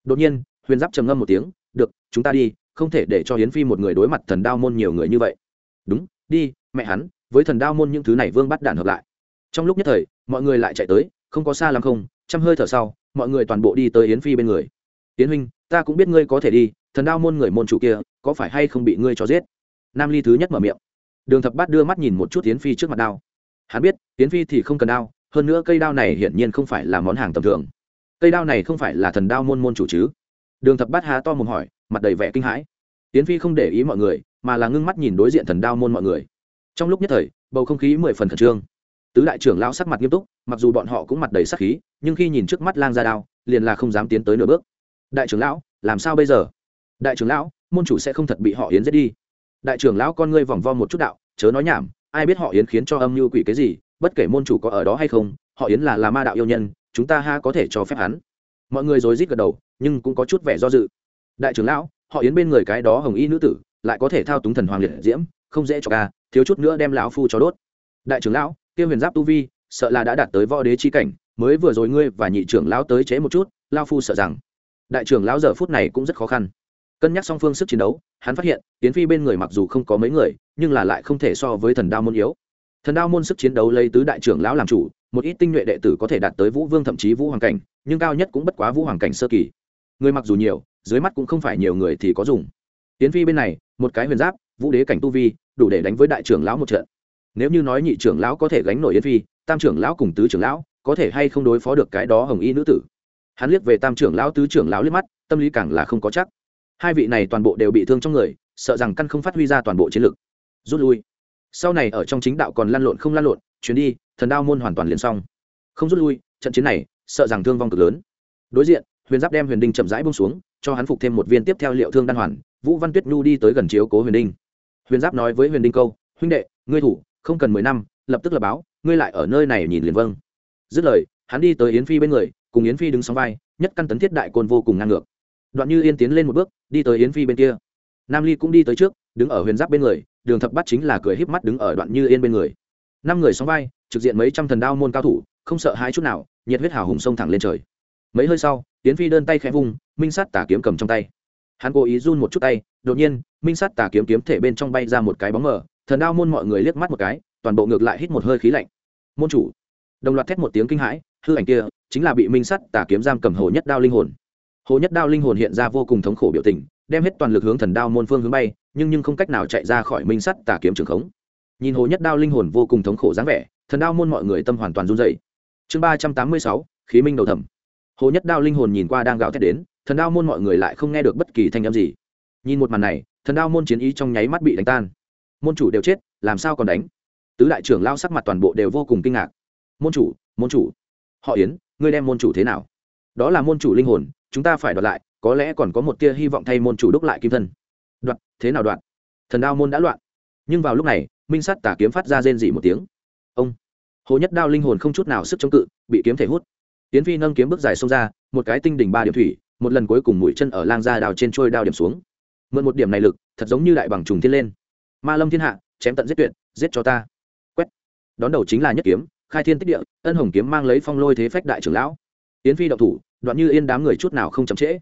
đột nhiên, huyền giáp trầm ngâm một tiếng, được, chúng ta đi, không thể để cho hiến phi một người đối mặt thần đao môn nhiều người như vậy. Đúng, đi, mẹ hắn, với thần đao môn những thứ này vương bắt đạn hợp lại trong lúc nhất thời, mọi người lại chạy tới, không có xa lắm không chăm hơi thở sau, mọi người toàn bộ đi tới yến phi bên người. Yến huynh, ta cũng biết ngươi có thể đi, thần đao môn người môn chủ kia, có phải hay không bị ngươi cho giết? Nam ly thứ nhất mở miệng. Đường thập bát đưa mắt nhìn một chút yến phi trước mặt đao. Hắn biết, yến phi thì không cần đao, hơn nữa cây đao này hiển nhiên không phải là món hàng tầm thường. Cây đao này không phải là thần đao môn môn chủ chứ? Đường thập bát há to mồm hỏi, mặt đầy vẻ kinh hãi. Yến phi không để ý mọi người, mà là ngưng mắt nhìn đối diện thần đao môn mọi người. Trong lúc nhất thời, bầu không khí mười phần khẩn trương tứ đại trưởng lão sắc mặt nghiêm túc, mặc dù bọn họ cũng mặt đầy sắc khí, nhưng khi nhìn trước mắt lang ra đao, liền là không dám tiến tới nửa bước. Đại trưởng lão, làm sao bây giờ? Đại trưởng lão, môn chủ sẽ không thật bị họ yến giết đi. Đại trưởng lão con ngươi vòng vo một chút đạo, chớ nói nhảm, ai biết họ yến khiến cho âm mưu quỷ cái gì, bất kể môn chủ có ở đó hay không, họ yến là là ma đạo yêu nhân, chúng ta ha có thể cho phép hắn. Mọi người rối rít gật đầu, nhưng cũng có chút vẻ do dự. Đại trưởng lão, họ yến bên người cái đó hồng y nữ tử, lại có thể thao túng thần hoàng liệt diễm, không dễ cho ca, thiếu chút nữa đem lão phu cho đốt. Đại trưởng lão kia huyền giáp tu vi, sợ là đã đạt tới võ đế chi cảnh, mới vừa rồi ngươi và nhị trưởng lão tới chế một chút lao phu sợ rằng, đại trưởng lão giờ phút này cũng rất khó khăn. Cân nhắc song phương sức chiến đấu, hắn phát hiện tiến phi bên người mặc dù không có mấy người, nhưng là lại không thể so với thần đao môn yếu. Thần đao môn sức chiến đấu lấy tứ đại trưởng lão làm chủ, một ít tinh nhuệ đệ tử có thể đạt tới vũ vương thậm chí vũ hoàng cảnh, nhưng cao nhất cũng bất quá vũ hoàng cảnh sơ kỳ. Người mặc dù nhiều, dưới mắt cũng không phải nhiều người thì có dùng. Tiến phi bên này, một cái huyền giáp, vũ đế cảnh tu vi, đủ để đánh với đại trưởng lão một trận nếu như nói nhị trưởng lão có thể gánh nổi yến phi, tam trưởng lão cùng tứ trưởng lão có thể hay không đối phó được cái đó hồng y nữ tử? Hắn liếc về tam trưởng lão, tứ trưởng lão liếc mắt, tâm lý càng là không có chắc. Hai vị này toàn bộ đều bị thương trong người, sợ rằng căn không phát huy ra toàn bộ chiến lực. Rút lui. Sau này ở trong chính đạo còn lăn lộn không lăn lộn, chuyến đi, thần đao môn hoàn toàn liền xong. Không rút lui, trận chiến này, sợ rằng thương vong cực lớn. Đối diện, huyền giáp đem huyền đinh chậm rãi bông xuống, cho hắn phục thêm một viên tiếp theo liệu thương đan hoàn. Vũ văn tuyết nhu đi tới gần chiếu cố huyền đinh. Huyền giáp nói với huyền đinh câu, huynh đệ, ngươi thủ không cần mười năm, lập tức là báo, ngươi lại ở nơi này nhìn liền vâng. Dứt lời, hắn đi tới yến phi bên người, cùng yến phi đứng sóng vai, nhất căn tấn thiết đại côn vô cùng ngang ngược. Đoạn như yên tiến lên một bước, đi tới yến phi bên kia. Nam ly cũng đi tới trước, đứng ở huyền giáp bên người, đường thập bắt chính là cười híp mắt đứng ở đoạn như yên bên người. Năm người sóng vai, trực diện mấy trăm thần đao môn cao thủ, không sợ hãi chút nào, nhiệt huyết hào hùng sông thẳng lên trời. Mấy hơi sau, yến phi đơn tay khẽ vung, minh sát tà kiếm cầm trong tay. Hắn cố ý run một chút tay, đột nhiên, minh sát tà kiếm kiếm thể bên trong bay ra một cái bóng mờ thần đao môn mọi người liếc mắt một cái, toàn bộ ngược lại hít một hơi khí lạnh. Môn chủ. Đồng loạt thét một tiếng kinh hãi, hư ảnh kia chính là bị minh sắt tà kiếm giam cầm hồ nhất đao linh hồn. Hồ nhất đao linh hồn hiện ra vô cùng thống khổ biểu tình, đem hết toàn lực hướng thần đao môn phương hướng bay, nhưng nhưng không cách nào chạy ra khỏi minh sắt tà kiếm trường khống. Nhìn hồ nhất đao linh hồn vô cùng thống khổ dáng vẻ, thần đao môn mọi người tâm hoàn toàn run dậy chương ba trăm tám mươi sáu, khí minh đầu thẩm. Hồ nhất đao linh hồn nhìn qua đang gạo thét đến, thần đao môn mọi người lại không nghe được bất kỳ thanh âm gì. Nhìn một màn này, thần đao môn chiến ý trong nháy mắt bị đánh tan môn chủ đều chết, làm sao còn đánh? Tứ đại trưởng lao sắc mặt toàn bộ đều vô cùng kinh ngạc. Môn chủ môn chủ. Họ yến, ngươi đem môn chủ thế nào? Đó là môn chủ linh hồn, chúng ta phải đoạt lại, có lẽ còn có một tia hy vọng thay môn chủ đúc lại kim thân. Đoạt, thế nào đoạt? Thần đao môn đã loạn. Nhưng vào lúc này, minh sắt tả kiếm phát ra rên dỉ một tiếng. Ông! Hồ nhất đao linh hồn không chút nào sức chống cự, bị kiếm thể hút. Tiến phi nâng kiếm bước dài xông ra, một cái tinh đỉnh ba điểm thủy, một lần cuối cùng mũi chân ở lang ra đào trên trôi đao điểm xuống. Mượn một điểm này lực, thật giống như đại bằng trùng thiên lên ma lâm thiên hạ, chém tận giết tuyệt, giết cho ta. Quét. Đón đầu chính là nhất kiếm, khai thiên tích địa, ân hồng kiếm mang lấy phong lôi thế phách đại trưởng lão. Yến phi động thủ, đoạn như yên đám người chút nào không chậm trễ.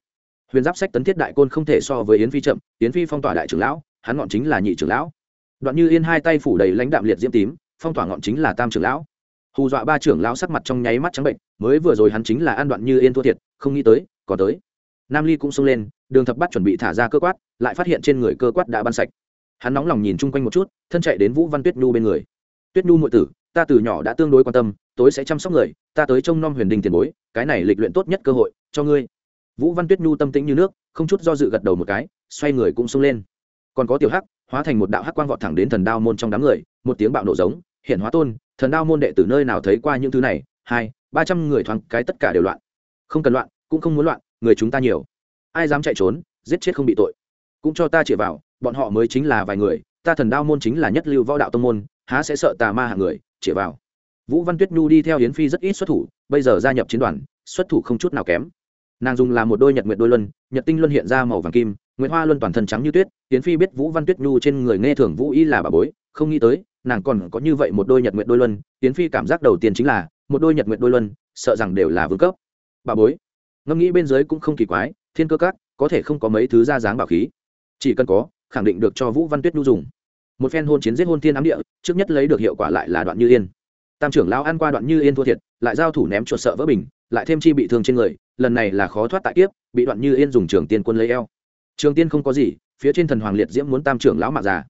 Huyền giáp sách tấn thiết đại côn không thể so với yến phi chậm, yến phi phong tỏa đại trưởng lão, hắn ngọn chính là nhị trưởng lão. Đoạn như yên hai tay phủ đầy lãnh đạm liệt diễm tím, phong tỏa ngọn chính là tam trưởng lão. Hù dọa ba trưởng lão sắc mặt trong nháy mắt trắng bệnh, mới vừa rồi hắn chính là an đoạn như yên thua thiệt, không nghĩ tới, còn tới. Nam ly cũng xông lên, đường thập bắt chuẩn bị thả ra cơ quát, lại phát hiện trên người cơ quát đã ban sạch hắn nóng lòng nhìn chung quanh một chút, thân chạy đến vũ văn tuyết nhu bên người. Tuyết nhu muội tử, ta từ nhỏ đã tương đối quan tâm, tối sẽ chăm sóc người, ta tới trông nom huyền đình tiền bối, cái này lịch luyện tốt nhất cơ hội cho ngươi. Vũ văn tuyết nhu tâm tĩnh như nước, không chút do dự gật đầu một cái, xoay người cũng sung lên. Còn có tiểu hắc, hóa thành một đạo hắc quang vọt thẳng đến thần đao môn trong đám người, một tiếng bạo nổ giống hiện hóa tôn, thần đao môn đệ từ nơi nào thấy qua những thứ này, hai, ba trăm người thoáng cái tất cả đều loạn. Không cần loạn, cũng không muốn loạn, người chúng ta nhiều. Ai dám chạy trốn, giết chết không bị tội. Cũng cho ta chĩa vào bọn họ mới chính là vài người, ta thần đao môn chính là nhất lưu võ đạo tông môn, há sẽ sợ tà ma hạng người, chĩa vào. Vũ văn tuyết nhu đi theo yến phi rất ít xuất thủ, bây giờ gia nhập chiến đoàn, xuất thủ không chút nào kém. Nàng dùng là một đôi nhật nguyện đôi luân, nhật tinh luân hiện ra màu vàng kim nguyễn hoa luân toàn thân trắng như tuyết, yến phi biết vũ văn tuyết nhu trên người nghe thường vũ y là bà bối, không nghĩ tới, nàng còn có như vậy một đôi nhật nguyện đôi luân, yến phi cảm giác đầu tiên chính là, một đôi nhật nguyện đôi luân, sợ rằng đều là vương cấp. Bà bối, ngẫm nghĩ bên dưới cũng không kỳ quái, thiên cơ các, có thể không có mấy thứ ra dáng bảo khí. Chỉ cần có khẳng định được cho vũ văn tuyết nhu dùng. Một phen hôn chiến giết hôn thiên ám địa, trước nhất lấy được hiệu quả lại là đoạn như yên. Tam trưởng lão ăn qua đoạn như yên thua thiệt, lại giao thủ ném chuột sợ vỡ bình, lại thêm chi bị thương trên người, lần này là khó thoát tại kiếp, bị đoạn như yên dùng trường tiên quân lấy eo. Trường tiên không có gì, phía trên thần hoàng liệt diễm muốn tam trưởng lão mạc già.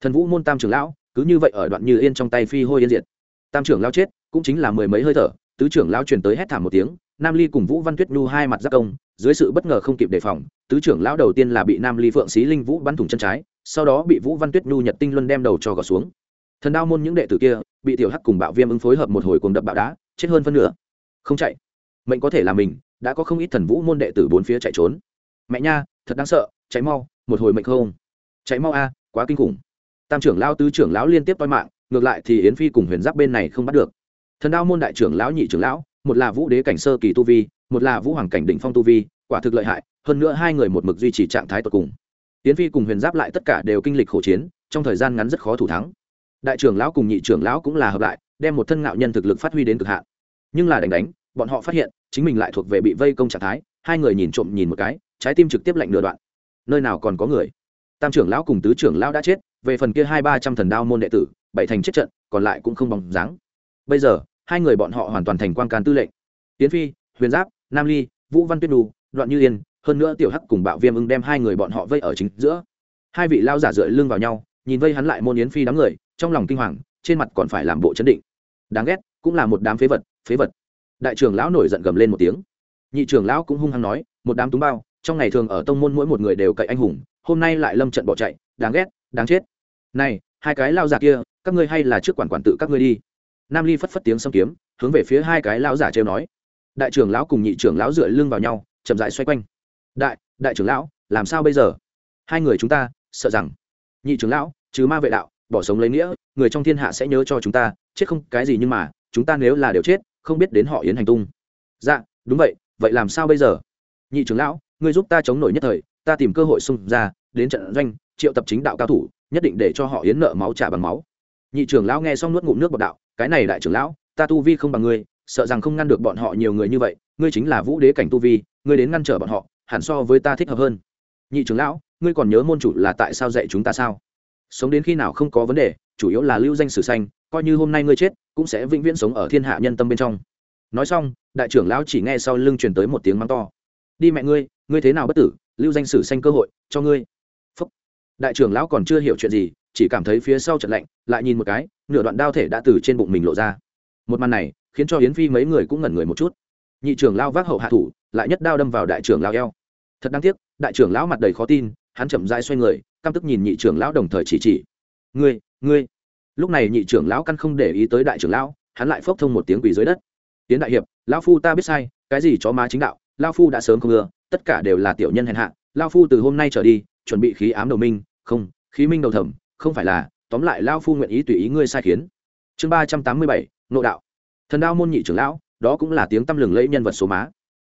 Thần vũ môn tam trưởng lão, cứ như vậy ở đoạn như yên trong tay phi hôi yên diệt. Tam trưởng lão chết, cũng chính là mười mấy hơi thở, tứ trưởng lão truyền tới hét thảm một tiếng, nam ly cùng vũ văn tuyết nhu hai mặt giác công dưới sự bất ngờ không kịp đề phòng, tứ trưởng lão đầu tiên là bị nam ly phượng xí linh vũ bắn thủng chân trái, sau đó bị vũ văn tuyết nhu nhật tinh luân đem đầu cho gọt xuống. Thần đao môn những đệ tử kia, bị tiểu hắc cùng bạo viêm ứng phối hợp một hồi cùng đập bạo đá, chết hơn phân nửa. Không chạy. Mệnh có thể là mình, đã có không ít thần vũ môn đệ tử bốn phía chạy trốn. Mẹ nha, thật đáng sợ cháy mau, một hồi mệnh không. Cháy mau a, quá kinh khủng. Tam trưởng lao tứ trưởng lão liên tiếp toi mạng, ngược lại thì yến phi cùng huyền giáp bên này không bắt được. Thần đao môn đại trưởng lão, nhị trưởng lão, một là vũ đế cảnh sơ kỳ tu vi một là vũ hoàng cảnh đỉnh phong tu vi, quả thực lợi hại, hơn nữa hai người một mực duy trì trạng thái tột cùng. Tiến phi cùng huyền giáp lại tất cả đều kinh lịch khổ chiến, trong thời gian ngắn rất khó thủ thắng. Đại trưởng lão cùng nhị trưởng lão cũng là hợp lại, đem một thân ngạo nhân thực lực phát huy đến cực hạn. Nhưng là đánh đánh, bọn họ phát hiện, chính mình lại thuộc về bị vây công trạng thái, hai người nhìn trộm nhìn một cái, trái tim trực tiếp lạnh nửa đoạn. Nơi nào còn có người? Tam trưởng lão cùng tứ trưởng lão đã chết, về phần kia hai ba trăm thần đao môn đệ tử, bảy thành chết trận, còn lại cũng không bằng dáng. Bây giờ, hai người bọn họ hoàn toàn thành quan can tư lệnh. Tiến phi huyền giáp, nam ly, vũ văn tuyết đù đoạn như yên, hơn nữa tiểu hắc cùng bạo viêm ưng đem hai người bọn họ vây ở chính giữa. Hai vị lao giả dựa lưng vào nhau, nhìn vây hắn lại môn yến phi đám người, trong lòng kinh hoàng, trên mặt còn phải làm bộ chấn định. Đáng ghét, cũng là một đám phế vật phế vật. Đại trưởng lão nổi giận gầm lên một tiếng. Nhị trưởng lão cũng hung hăng nói, một đám túng bao, trong ngày thường ở tông môn mỗi một người đều cậy anh hùng, hôm nay lại lâm trận bỏ chạy, đáng ghét, đáng chết. Này, hai cái lao giả kia, các ngươi hay là trước quản quản tự các ngươi đi. Nam ly phất phất tiếng xâm kiếm, hướng về phía hai cái lao giả trêu nói đại trưởng lão cùng nhị trưởng lão dựa lưng vào nhau, chậm dại xoay quanh. Đại đại trưởng lão, làm sao bây giờ? Hai người chúng ta, sợ rằng nhị trưởng lão chứ ma vệ đạo, bỏ sống lấy nghĩa, người trong thiên hạ sẽ nhớ cho chúng ta, chết không cái gì nhưng mà, chúng ta nếu là đều chết, không biết đến họ yến hành tung. Dạ đúng vậy vậy làm sao bây giờ? Nhị trưởng lão, ngươi giúp ta chống nổi nhất thời, ta tìm cơ hội xung ra, đến trận doanh, triệu tập chính đạo cao thủ, nhất định để cho họ yến nợ máu trả bằng máu. Nhị trưởng lão nghe xong nuốt ngụm nước bọt đạo, cái này đại trưởng lão, ta tu vi không bằng ngươi sợ rằng không ngăn được bọn họ nhiều người như vậy, ngươi chính là vũ đế cảnh tu vi, ngươi đến ngăn trở bọn họ, hẳn so với ta thích hợp hơn. Nhị trưởng lão, ngươi còn nhớ môn chủ là tại sao dạy chúng ta sao? Sống đến khi nào không có vấn đề, chủ yếu là lưu danh sử xanh coi như hôm nay ngươi chết, cũng sẽ vĩnh viễn sống ở thiên hạ nhân tâm bên trong. Nói xong, đại trưởng lão chỉ nghe sau lưng truyền tới một tiếng mắng to. Đi mẹ ngươi ngươi thế nào bất tử, lưu danh sử xanh cơ hội, cho ngươi. Phúc. đại trưởng lão còn chưa hiểu chuyện gì, chỉ cảm thấy phía sau trận lạnh, lại nhìn một cái, nửa đoạn đao thể đã từ trên bụng mình lộ ra. Một màn này khiến cho hiến phi mấy người cũng ngẩn người một chút. Nhị trưởng lao vác hậu hạ thủ, lại nhất đao đâm vào đại trưởng lao eo. Thật đáng tiếc, đại trưởng lão mặt đầy khó tin, hắn chậm dai xoay người, căm tức nhìn nhị trưởng lão đồng thời chỉ chỉ. Ngươi ngươi. Lúc này nhị trưởng lão căn không để ý tới đại trưởng lão, hắn lại phốc thông một tiếng quỳ dưới đất. Tiến đại hiệp, lão phu ta biết sai, cái gì chó má chính đạo lao phu đã sớm không ưa tất cả đều là tiểu nhân hèn hạ lao phu từ hôm nay trở đi, chuẩn bị khí ám đầu minh, không, khí minh đầu thẩm không phải là, tóm lại lao phu nguyện ý tùy ý ngươi sai khiến. Chương ba trăm tám mươi bảy, nộ đạo thần đao môn nhị trưởng lão, đó cũng là tiếng tăm lừng lẫy nhân vật số má.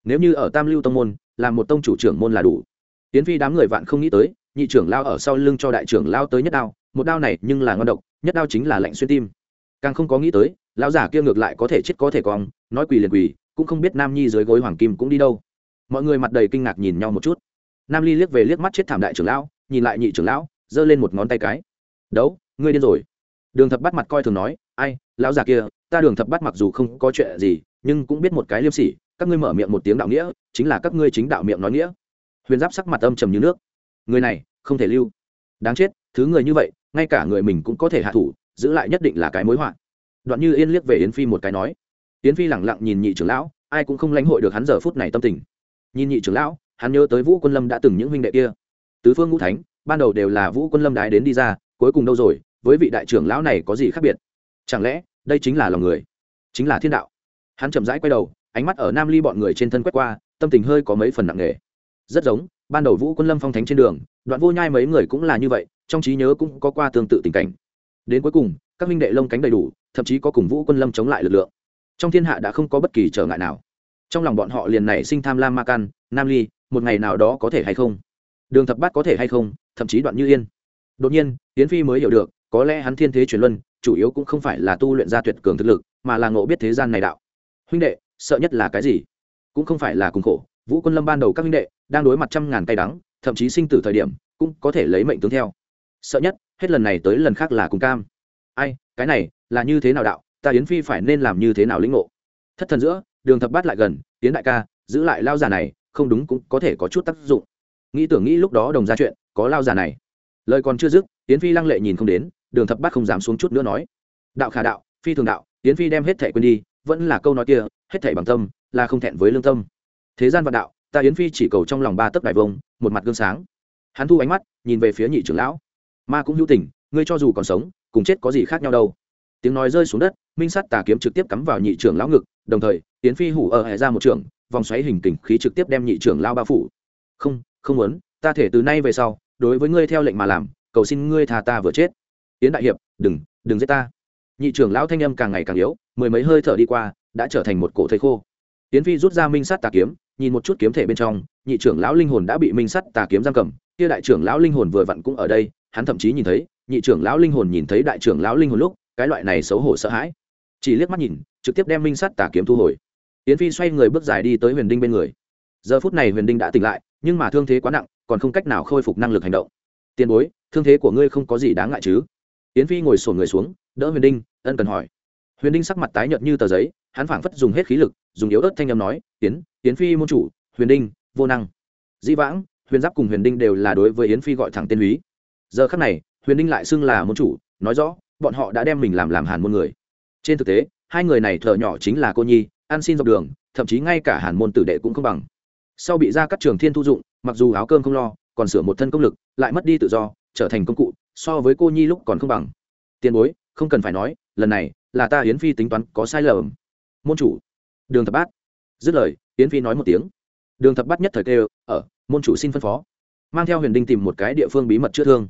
Nếu như ở tam lưu tông môn, làm một tông chủ trưởng môn là đủ. Tiến phi đám người vạn không nghĩ tới, nhị trưởng lao ở sau lưng cho đại trưởng lao tới nhất đao, một đao này nhưng là ngon độc, nhất đao chính là lạnh xuyên tim. Càng không có nghĩ tới, lão giả kia ngược lại có thể chết có thể cong, nói quỳ liền quỳ, cũng không biết nam nhi dưới gối hoàng kim cũng đi đâu. Mọi người mặt đầy kinh ngạc nhìn nhau một chút. Nam ly liếc về liếc mắt chết thảm đại trưởng lão, nhìn lại nhị trưởng lão, giơ lên một ngón tay cái. Đấu, ngươi điên rồi. Đường thập bắt mặt coi thường nói ai, lão già kia, ta đường thập bắt mặc dù không có chuyện gì, nhưng cũng biết một cái liêm sỉ, các ngươi mở miệng một tiếng đạo nghĩa, chính là các ngươi chính đạo miệng nói nghĩa. Huyền giáp sắc mặt âm trầm như nước. Người này, không thể lưu. Đáng chết, thứ người như vậy, ngay cả người mình cũng có thể hạ thủ, giữ lại nhất định là cái mối họa. Đoạn như yên liếc về yến phi một cái nói. Yến phi lẳng lặng nhìn nhị trưởng lão, ai cũng không lãnh hội được hắn giờ phút này tâm tình. Nhìn nhị trưởng lão, hắn nhớ tới vũ quân lâm đã từng những huynh đệ kia. Tứ phương ngũ thánh, ban đầu đều là vũ quân lâm đái đến đi ra, cuối cùng đâu rồi, với vị đại trưởng lão này có gì khác biệt? Chẳng lẽ đây chính là lòng người? Chính là thiên đạo. Hắn chậm rãi quay đầu ánh mắt ở nam ly bọn người trên thân quét qua tâm tình hơi có mấy phần nặng nề. Rất giống ban đầu vũ quân lâm phong thánh trên đường đoạn vô nhai mấy người cũng là như vậy trong trí nhớ cũng có qua tương tự tình cảnh. Đến cuối cùng các minh đệ lông cánh đầy đủ thậm chí có cùng vũ quân lâm chống lại lực lượng. Trong thiên hạ đã không có bất kỳ trở ngại nào. Trong lòng bọn họ liền nảy sinh tham lam ma can, nam ly một ngày nào đó có thể hay không? Đường thập bát có thể hay không? Thậm chí đoạn như yên. Đột nhiên tiến phi mới hiểu được có lẽ hắn thiên thế truyền luân chủ yếu cũng không phải là tu luyện ra tuyệt cường thực lực, mà là ngộ biết thế gian này đạo. Huynh đệ, sợ nhất là cái gì? Cũng không phải là cùng khổ, vũ quân lâm ban đầu các huynh đệ đang đối mặt trăm ngàn cay đắng, thậm chí sinh tử thời điểm, cũng có thể lấy mệnh tướng theo. Sợ nhất, hết lần này tới lần khác là cùng cam. Ai, cái này, là như thế nào đạo? Ta yến phi phải nên làm như thế nào lĩnh ngộ? Thất thần giữa, đường thập bát lại gần tiến đại ca, giữ lại lao già này, không đúng cũng có thể có chút tác dụng. Nghĩ tưởng nghĩ lúc đó đồng ra chuyện, có lao già này. Lời còn chưa dứt, yến phi lăng lệ nhìn không đến đường thập bát không dám xuống chút nữa nói. Đạo khả đạo, phi thường đạo, yến phi đem hết thẻ quên đi, vẫn là câu nói kia, hết thẻ bằng tâm, là không thẹn với lương tâm. Thế gian vạn đạo, ta yến phi chỉ cầu trong lòng ba tấc đại vông, một mặt gương sáng. Hắn thu ánh mắt, nhìn về phía nhị trưởng lão. Ma cũng hữu tình, ngươi cho dù còn sống, cùng chết có gì khác nhau đâu. Tiếng nói rơi xuống đất, minh sắt tà kiếm trực tiếp cắm vào nhị trưởng lão ngực, đồng thời tiến phi hủ ở hệ ra một trường vòng xoáy hình kình khí trực tiếp đem nhị trưởng lao bao phủ. Không không muốn, ta thể từ nay về sau, đối với ngươi theo lệnh mà làm, cầu xin ngươi thà ta vừa chết yến đại hiệp, đừng đừng giết ta. Nhị trưởng lão thanh âm càng ngày càng yếu, mười mấy hơi thở đi qua, đã trở thành một cổ thầy khô. Yến phi rút ra minh sắt tà kiếm, nhìn một chút kiếm thể bên trong, nhị trưởng lão linh hồn đã bị minh sắt tà kiếm giam cầm. Kia đại trưởng lão linh hồn vừa vặn cũng ở đây, hắn thậm chí nhìn thấy, nhị trưởng lão linh hồn nhìn thấy đại trưởng lão linh hồn lúc, cái loại này xấu hổ sợ hãi. Chỉ liếc mắt nhìn, trực tiếp đem minh sắt tà kiếm thu hồi. Yến phi xoay người bước dài đi tới huyền đinh bên người. Giờ phút này huyền đinh đã tỉnh lại, nhưng mà thương thế quá nặng, còn không cách nào khôi phục năng lực hành động. Tiền bối, thương thế của ngươi không có gì đáng ngại chứ? Tiến phi ngồi sổn người xuống, đỡ huyền đinh, ân cần hỏi. Huyền đinh sắc mặt tái nhợt như tờ giấy, hắn phảng phất dùng hết khí lực, dùng yếu ớt thanh âm nói tiến tiến phi môn chủ, huyền đinh, vô năng. Dĩ vãng, huyền giáp cùng huyền đinh đều là đối với yến phi gọi thẳng tên húy. Giờ khắc này, huyền đinh lại xưng là môn chủ, nói rõ, bọn họ đã đem mình làm làm hàn môn người. Trên thực tế, hai người này thợ nhỏ chính là cô nhi, ăn xin dọc đường, thậm chí ngay cả hàn môn tử đệ cũng không bằng. Sau bị ra các trường thiên thu dụng, mặc dù áo cơm không lo, còn sửa một thân công lực, lại mất đi tự do, trở thành công cụ so với cô nhi lúc còn không bằng. Tiền bối, không cần phải nói, lần này là ta yến phi tính toán có sai lầm. Môn chủ, đường thập bát. Dứt lời, yến phi nói một tiếng. Đường thập bát nhất thời kêu ở môn chủ xin phân phó. Mang theo huyền đinh tìm một cái địa phương bí mật chữa thương.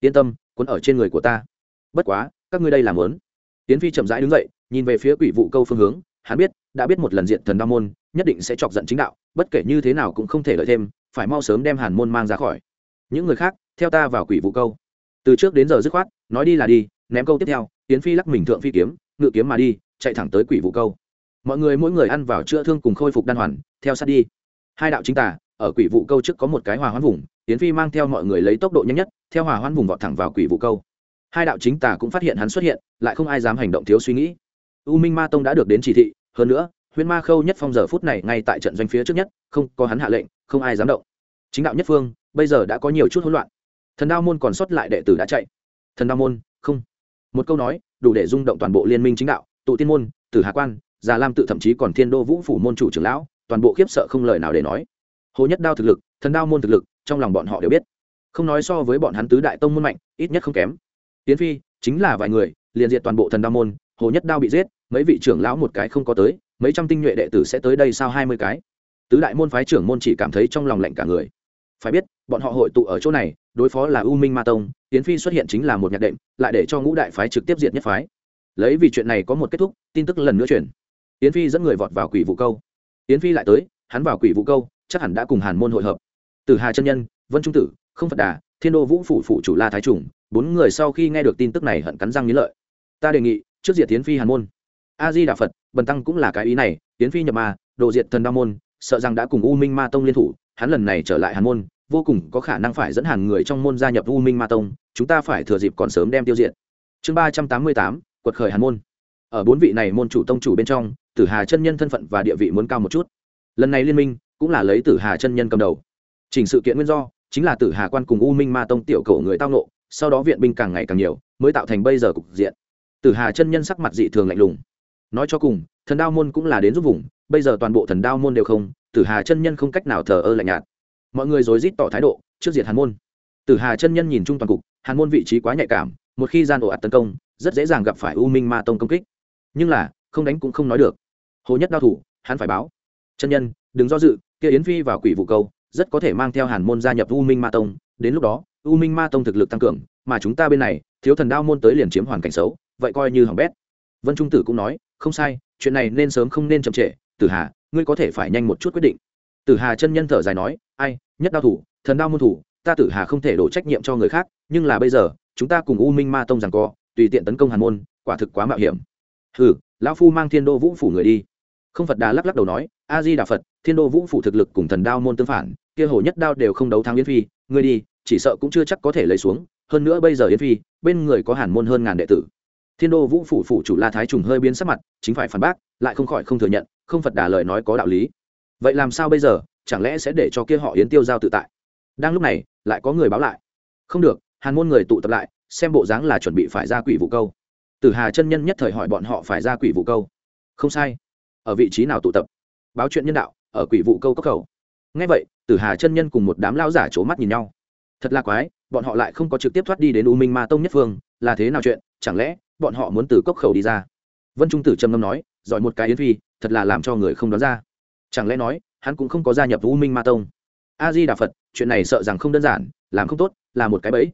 Yên tâm, cuốn ở trên người của ta. Bất quá, các ngươi đây làm lớn. Yến phi chậm rãi đứng dậy, nhìn về phía quỷ vụ câu phương hướng. Hắn biết, đã biết một lần diện thần đa môn, nhất định sẽ chọc giận chính đạo, bất kể như thế nào cũng không thể lợi thêm, phải mau sớm đem hàn môn mang ra khỏi. Những người khác, theo ta vào quỷ vụ câu từ trước đến giờ dứt khoát, nói đi là đi, ném câu tiếp theo tiến phi lắc mình thượng phi kiếm, ngự kiếm mà đi, chạy thẳng tới quỷ vụ câu. Mọi người mỗi người ăn vào chữa thương cùng khôi phục đan hoàn, theo sát đi. Hai đạo chính tả ở quỷ vụ câu trước có một cái hòa hoãn vùng tiến phi mang theo mọi người lấy tốc độ nhanh nhất, theo hòa hoãn vùng vọt thẳng vào quỷ vụ câu. Hai đạo chính tả cũng phát hiện hắn xuất hiện, lại không ai dám hành động thiếu suy nghĩ. U minh ma tông đã được đến chỉ thị, hơn nữa, huyễn ma khâu nhất phong giờ phút này ngay tại trận doanh phía trước nhất, không có hắn hạ lệnh, không ai dám động. Chính đạo nhất phương, bây giờ đã có nhiều chút hỗn loạn thần đao môn còn sót lại đệ tử đã chạy. Thần đao môn, không. Một câu nói, đủ để rung động toàn bộ liên minh chính đạo, tụ tiên môn, tử hạ quan, già lam tự thậm chí còn thiên đô vũ phủ môn chủ trưởng lão, toàn bộ khiếp sợ không lời nào để nói. Hồ nhất đao thực lực, thần đao môn thực lực, trong lòng bọn họ đều biết. Không nói so với bọn hắn tứ đại tông môn mạnh, ít nhất không kém. Tiến phi, chính là vài người, liền diệt toàn bộ thần đao môn, hồ nhất đao bị giết, mấy vị trưởng lão một cái không có tới, mấy trăm tinh nhuệ đệ tử sẽ tới đây sao hai mươi cái? Tứ đại môn phái trưởng môn chỉ cảm thấy trong lòng lạnh cả người phải biết, bọn họ hội tụ ở chỗ này, đối phó là u minh ma tông tiến phi xuất hiện chính là một nhạc đệm, lại để cho ngũ đại phái trực tiếp diệt nhất phái. Lấy vì chuyện này có một kết thúc, tin tức lần nữa chuyển. Tiến phi dẫn người vọt vào quỷ vụ câu. Tiến phi lại tới, hắn vào quỷ vụ câu, chắc hẳn đã cùng hàn môn hội hợp. Từ hà chân nhân, vân trung tử, không phật đà, thiên đô vũ phủ phủ chủ la thái trùng, bốn người sau khi nghe được tin tức này hận cắn răng nghĩ lợi. Ta đề nghị, trước diệt tiến phi hàn môn. A di đà phật, bần tăng cũng là cái ý này tiến phi nhập ma, đồ diệt thần đa môn, sợ rằng đã cùng u minh ma tông liên thủ hắn lần này trở lại hàn môn, vô cùng có khả năng phải dẫn hàng người trong môn gia nhập u minh ma tông, chúng ta phải thừa dịp còn sớm đem tiêu diệt. Chương ba trăm tám mươi tám, quật khởi hàn môn. Ở bốn vị này môn chủ tông chủ bên trong, tử hà chân nhân thân phận và địa vị muốn cao một chút. Lần này liên minh cũng là lấy tử hà chân nhân cầm đầu. Chỉnh sự kiện nguyên do chính là tử hà quan cùng u minh ma tông tiểu cầu người tao nộ sau đó viện binh càng ngày càng nhiều, mới tạo thành bây giờ cục diện. Tử hà chân nhân sắc mặt dị thường lạnh lùng. Nói cho cùng, thần đao môn cũng là đến giúp vùng, bây giờ toàn bộ thần đao môn đều không tử hà chân nhân không cách nào thờ ơ lạnh nhạt. Mọi người rối rít tỏ thái độ, trước diệt hàn môn. Tử hà chân nhân nhìn chung toàn cục, hàn môn vị trí quá nhạy cảm, một khi gian ổ ạt tấn công, rất dễ dàng gặp phải u minh ma tông công kích. Nhưng là, không đánh cũng không nói được. Hồ nhất đao thủ, hắn phải báo. Chân nhân, đừng do dự, kia yến phi vào quỷ vụ câu, rất có thể mang theo hàn môn gia nhập u minh ma tông. Đến lúc đó, u minh ma tông thực lực tăng cường, mà chúng ta bên này, thiếu thần đao môn tới liền chiếm hoàn cảnh xấu, vậy coi như hỏng bét. Vân trung tử cũng nói, không sai, chuyện này nên sớm không nên chậm trễ. Tử hà ngươi có thể phải nhanh một chút quyết định. Tử hà chân nhân thở dài nói, ai, nhất đao thủ, thần đao môn thủ, ta tử hà không thể đổ trách nhiệm cho người khác, nhưng là bây giờ, chúng ta cùng u minh ma tông rằng co, tùy tiện tấn công hàn môn, quả thực quá mạo hiểm. Ừ lão phu mang thiên đô vũ phủ người đi. Không phật đà lắc lắc đầu nói, a di đà phật, thiên đô vũ phủ thực lực cùng thần đao môn tương phản, kia hồ nhất đao đều không đấu thắng yến phi, ngươi đi, chỉ sợ cũng chưa chắc có thể lấy xuống, hơn nữa bây giờ yến phi, bên người có hàn môn hơn ngàn đệ tử. Thiên đô vũ phủ phủ chủ la thái trùng hơi biến sắc mặt, chính phải phản bác, lại không khỏi không thừa nhận không phật đà lời nói có đạo lý. Vậy làm sao bây giờ? Chẳng lẽ sẽ để cho kia họ yến tiêu giao tự tại? Đang lúc này, lại có người báo lại. Không được, hàn môn người tụ tập lại, xem bộ dáng là chuẩn bị phải ra quỷ vụ câu. Tử hà chân nhân nhất thời hỏi bọn họ phải ra quỷ vụ câu. Không sai. Ở vị trí nào tụ tập? Báo chuyện nhân đạo, ở quỷ vụ câu cốc khẩu. Ngay vậy, tử hà chân nhân cùng một đám lao giả c mắt nhìn nhau. Thật là quái, bọn họ lại không có trực tiếp thoát đi đến u minh ma tông nhất phương, là thế nào chuyện? Chẳng lẽ bọn họ muốn từ cốc khẩu đi ra? Vân trung tử trầm ngâm nói giỏi một cái yến phi, thật là làm cho người không đoán ra. Chẳng lẽ nói, hắn cũng không có gia nhập u minh ma tông? A di đà phật, chuyện này sợ rằng không đơn giản, làm không tốt, là một cái bẫy.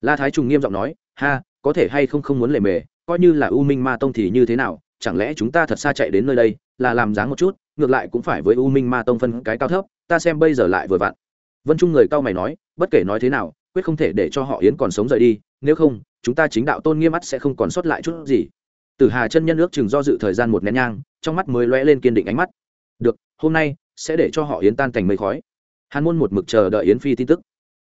La thái trùng nghiêm giọng nói, ha, có thể hay không không muốn lề mề, coi như là u minh ma tông thì như thế nào, chẳng lẽ chúng ta thật xa chạy đến nơi đây, là làm dáng một chút, ngược lại cũng phải với u minh ma tông phân cái cao thấp, ta xem bây giờ lại vừa vặn. Vân trung người cao mày nói, bất kể nói thế nào, quyết không thể để cho họ yến còn sống rời đi, nếu không, chúng ta chính đạo tôn nghiêm mắt sẽ không còn sót lại chút gì tử hà chân nhân ước chừng do dự thời gian một nén nhang, trong mắt mới lóe lên kiên định ánh mắt. Được, hôm nay sẽ để cho họ yến tan thành mây khói. Hàn môn một mực chờ đợi yến phi tin tức.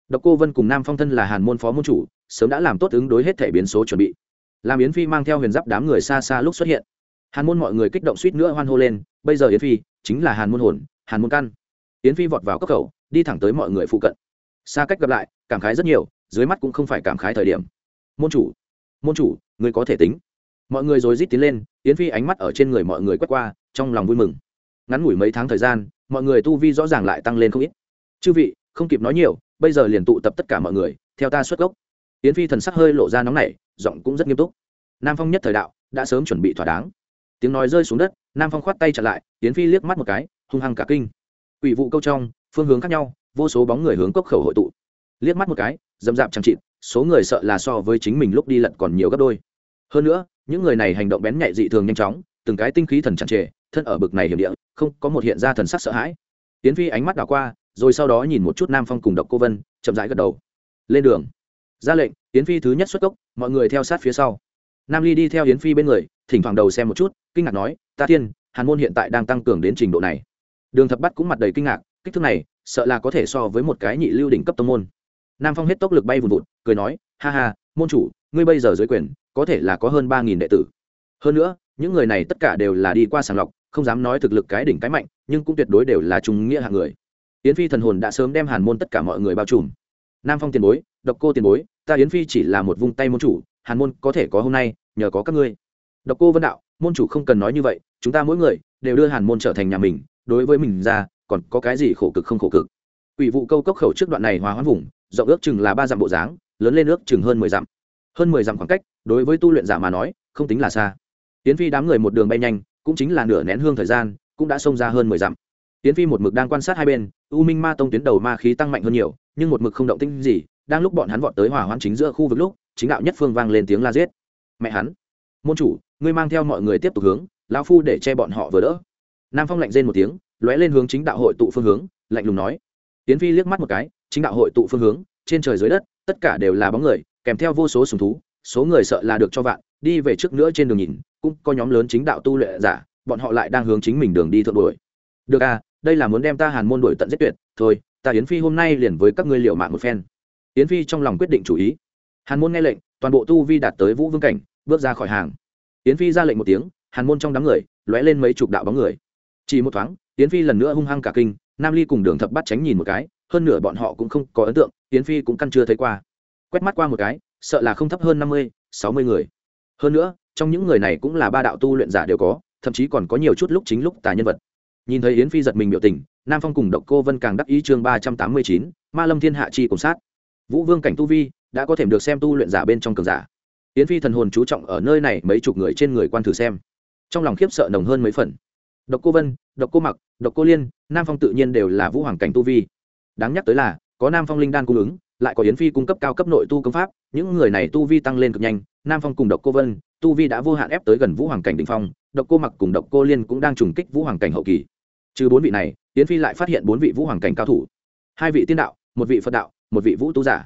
Độc cô vân cùng nam phong thân là hàn môn phó môn chủ, sớm đã làm tốt ứng đối hết thể biến số chuẩn bị. Làm yến phi mang theo huyền giáp đám người xa xa lúc xuất hiện. Hàn môn mọi người kích động suýt nữa hoan hô lên, bây giờ yến phi chính là hàn môn hồn, hàn môn căn. Yến phi vọt vào các khẩu, đi thẳng tới mọi người phụ cận. Xa cách gặp lại, cảm khái rất nhiều, dưới mắt cũng không phải cảm khái thời điểm. Môn chủ môn chủ, người có thể tính mọi người rồi rít tiến lên, yến phi ánh mắt ở trên người mọi người quét qua, trong lòng vui mừng. Ngắn ngủi mấy tháng thời gian, mọi người tu vi rõ ràng lại tăng lên không ít. Chư vị, không kịp nói nhiều, bây giờ liền tụ tập tất cả mọi người, theo ta xuất gốc. Yến phi thần sắc hơi lộ ra nóng nảy, giọng cũng rất nghiêm túc. Nam phong nhất thời đạo, đã sớm chuẩn bị thỏa đáng. Tiếng nói rơi xuống đất, nam phong khoát tay trở lại, yến phi liếc mắt một cái, hung hăng cả kinh. Ủy vụ câu trong, phương hướng khác nhau, vô số bóng người hướng cốc khẩu hội tụ. Liếc mắt một cái dầm dạp chẳng chịt, số người sợ là so với chính mình lúc đi lận còn nhiều gấp đôi. Hơn nữa những người này hành động bén nhạy dị thường nhanh chóng, từng cái tinh khí thần chặt trề, thân ở bực này hiểm địa, không có một hiện ra thần sắc sợ hãi. Tiến phi ánh mắt đảo qua, rồi sau đó nhìn một chút nam phong cùng độc cô vân, chậm rãi gật đầu. Lên đường. Ra lệnh tiến phi thứ nhất xuất cốc, mọi người theo sát phía sau. Nam ly đi theo yến phi bên người, thỉnh thoảng đầu xem một chút, kinh ngạc nói, ta thiên, hàn môn hiện tại đang tăng cường đến trình độ này. Đường thập bắt cũng mặt đầy kinh ngạc, kích thước này, sợ là có thể so với một cái nhị lưu đỉnh cấp tông môn. Nam phong hết tốc lực bay vùn vụt, cười nói, ha ha, môn chủ, ngươi bây giờ dưới quyền có thể là có hơn ba nghìn đệ tử. Hơn nữa, những người này tất cả đều là đi qua sàng lọc, không dám nói thực lực cái đỉnh cái mạnh, nhưng cũng tuyệt đối đều là trung nghĩa hạng người. Yến phi thần hồn đã sớm đem hàn môn tất cả mọi người bao trùm. Nam phong tiền bối, độc cô tiền bối, ta yến phi chỉ là một vung tay môn chủ, hàn môn có thể có hôm nay, nhờ có các ngươi. Độc cô vân đạo, môn chủ không cần nói như vậy, chúng ta mỗi người đều đưa hàn môn trở thành nhà mình, đối với mình ra, còn có cái gì khổ cực không khổ cực. Quỷ vụ câu cốc khẩu trước đoạn này hòa hoãn vùng, rộng ước chừng là ba dặm bộ dáng, lớn lên ước chừng hơn mười dặm hơn mười dặm khoảng cách, đối với tu luyện giả mà nói, không tính là xa. Tiến phi đám người một đường bay nhanh, cũng chính là nửa nén hương thời gian, cũng đã xông ra hơn mười dặm. Tiến phi một mực đang quan sát hai bên, u minh ma tông tuyến đầu ma khí tăng mạnh hơn nhiều, nhưng một mực không động tinh gì, đang lúc bọn hắn vọt tới hỏa hoãn chính giữa khu vực lúc, chính đạo nhất phương vang lên tiếng la giết. Mẹ hắn, môn chủ, ngươi mang theo mọi người tiếp tục hướng, lão phu để che bọn họ vừa đỡ. Nam phong lạnh rên một tiếng, lóe lên hướng chính đạo hội tụ phương hướng, lạnh lùng nói. Tiến phi liếc mắt một cái, chính đạo hội tụ phương hướng, trên trời dưới đất, tất cả đều là bóng người kèm theo vô số sùng thú, số người sợ là được cho vạn, đi về trước nữa trên đường nhìn, cũng có nhóm lớn chính đạo tu lệ giả, bọn họ lại đang hướng chính mình đường đi thượng đuổi. Được à đây là muốn đem ta hàn môn đuổi tận giết tuyệt, thôi, ta yến phi hôm nay liền với các ngươi liệu mạng một phen. Yến phi trong lòng quyết định chủ ý. Hàn môn nghe lệnh, toàn bộ tu vi đạt tới vũ vương cảnh, bước ra khỏi hàng. Yến phi ra lệnh một tiếng, hàn môn trong đám người, lóe lên mấy chục đạo bóng người. Chỉ một thoáng, yến phi lần nữa hung hăng cả kinh, nam ly cùng đường thập bắt tránh nhìn một cái, hơn nửa bọn họ cũng không có ấn tượng, yến phi cũng căn chưa thấy qua quét mắt qua một cái, sợ là không thấp hơn năm mươi, sáu mươi người. Hơn nữa, trong những người này cũng là ba đạo tu luyện giả đều có, thậm chí còn có nhiều chút lúc chính lúc tài nhân vật. Nhìn thấy yến phi giật mình biểu tình, nam phong cùng độc cô vân càng đắc ý chương ba trăm tám mươi chín, ma lâm thiên hạ chi cùng sát. Vũ vương cảnh tu vi đã có thể được xem tu luyện giả bên trong cường giả. Yến phi thần hồn chú trọng ở nơi này mấy chục người trên người quan thử xem. Trong lòng khiếp sợ nồng hơn mấy phần. Độc cô vân, độc cô mặc, độc cô liên, nam phong tự nhiên đều là vũ hoàng cảnh tu vi. Đáng nhắc tới là, có nam phong linh đan cung ứng lại có yến phi cung cấp cao cấp nội tu công pháp, những người này tu vi tăng lên cực nhanh, nam phong cùng độc cô vân, tu vi đã vô hạn ép tới gần vũ hoàng cảnh đ ỉ n h phong, độc cô mặc cùng độc cô liên cũng đang trùng kích vũ hoàng cảnh hậu kỳ. Trừ bốn vị này, yến phi lại phát hiện bốn vị vũ hoàng cảnh cao thủ. Hai vị tiên đạo, một vị phật đạo, một vị vũ tu giả.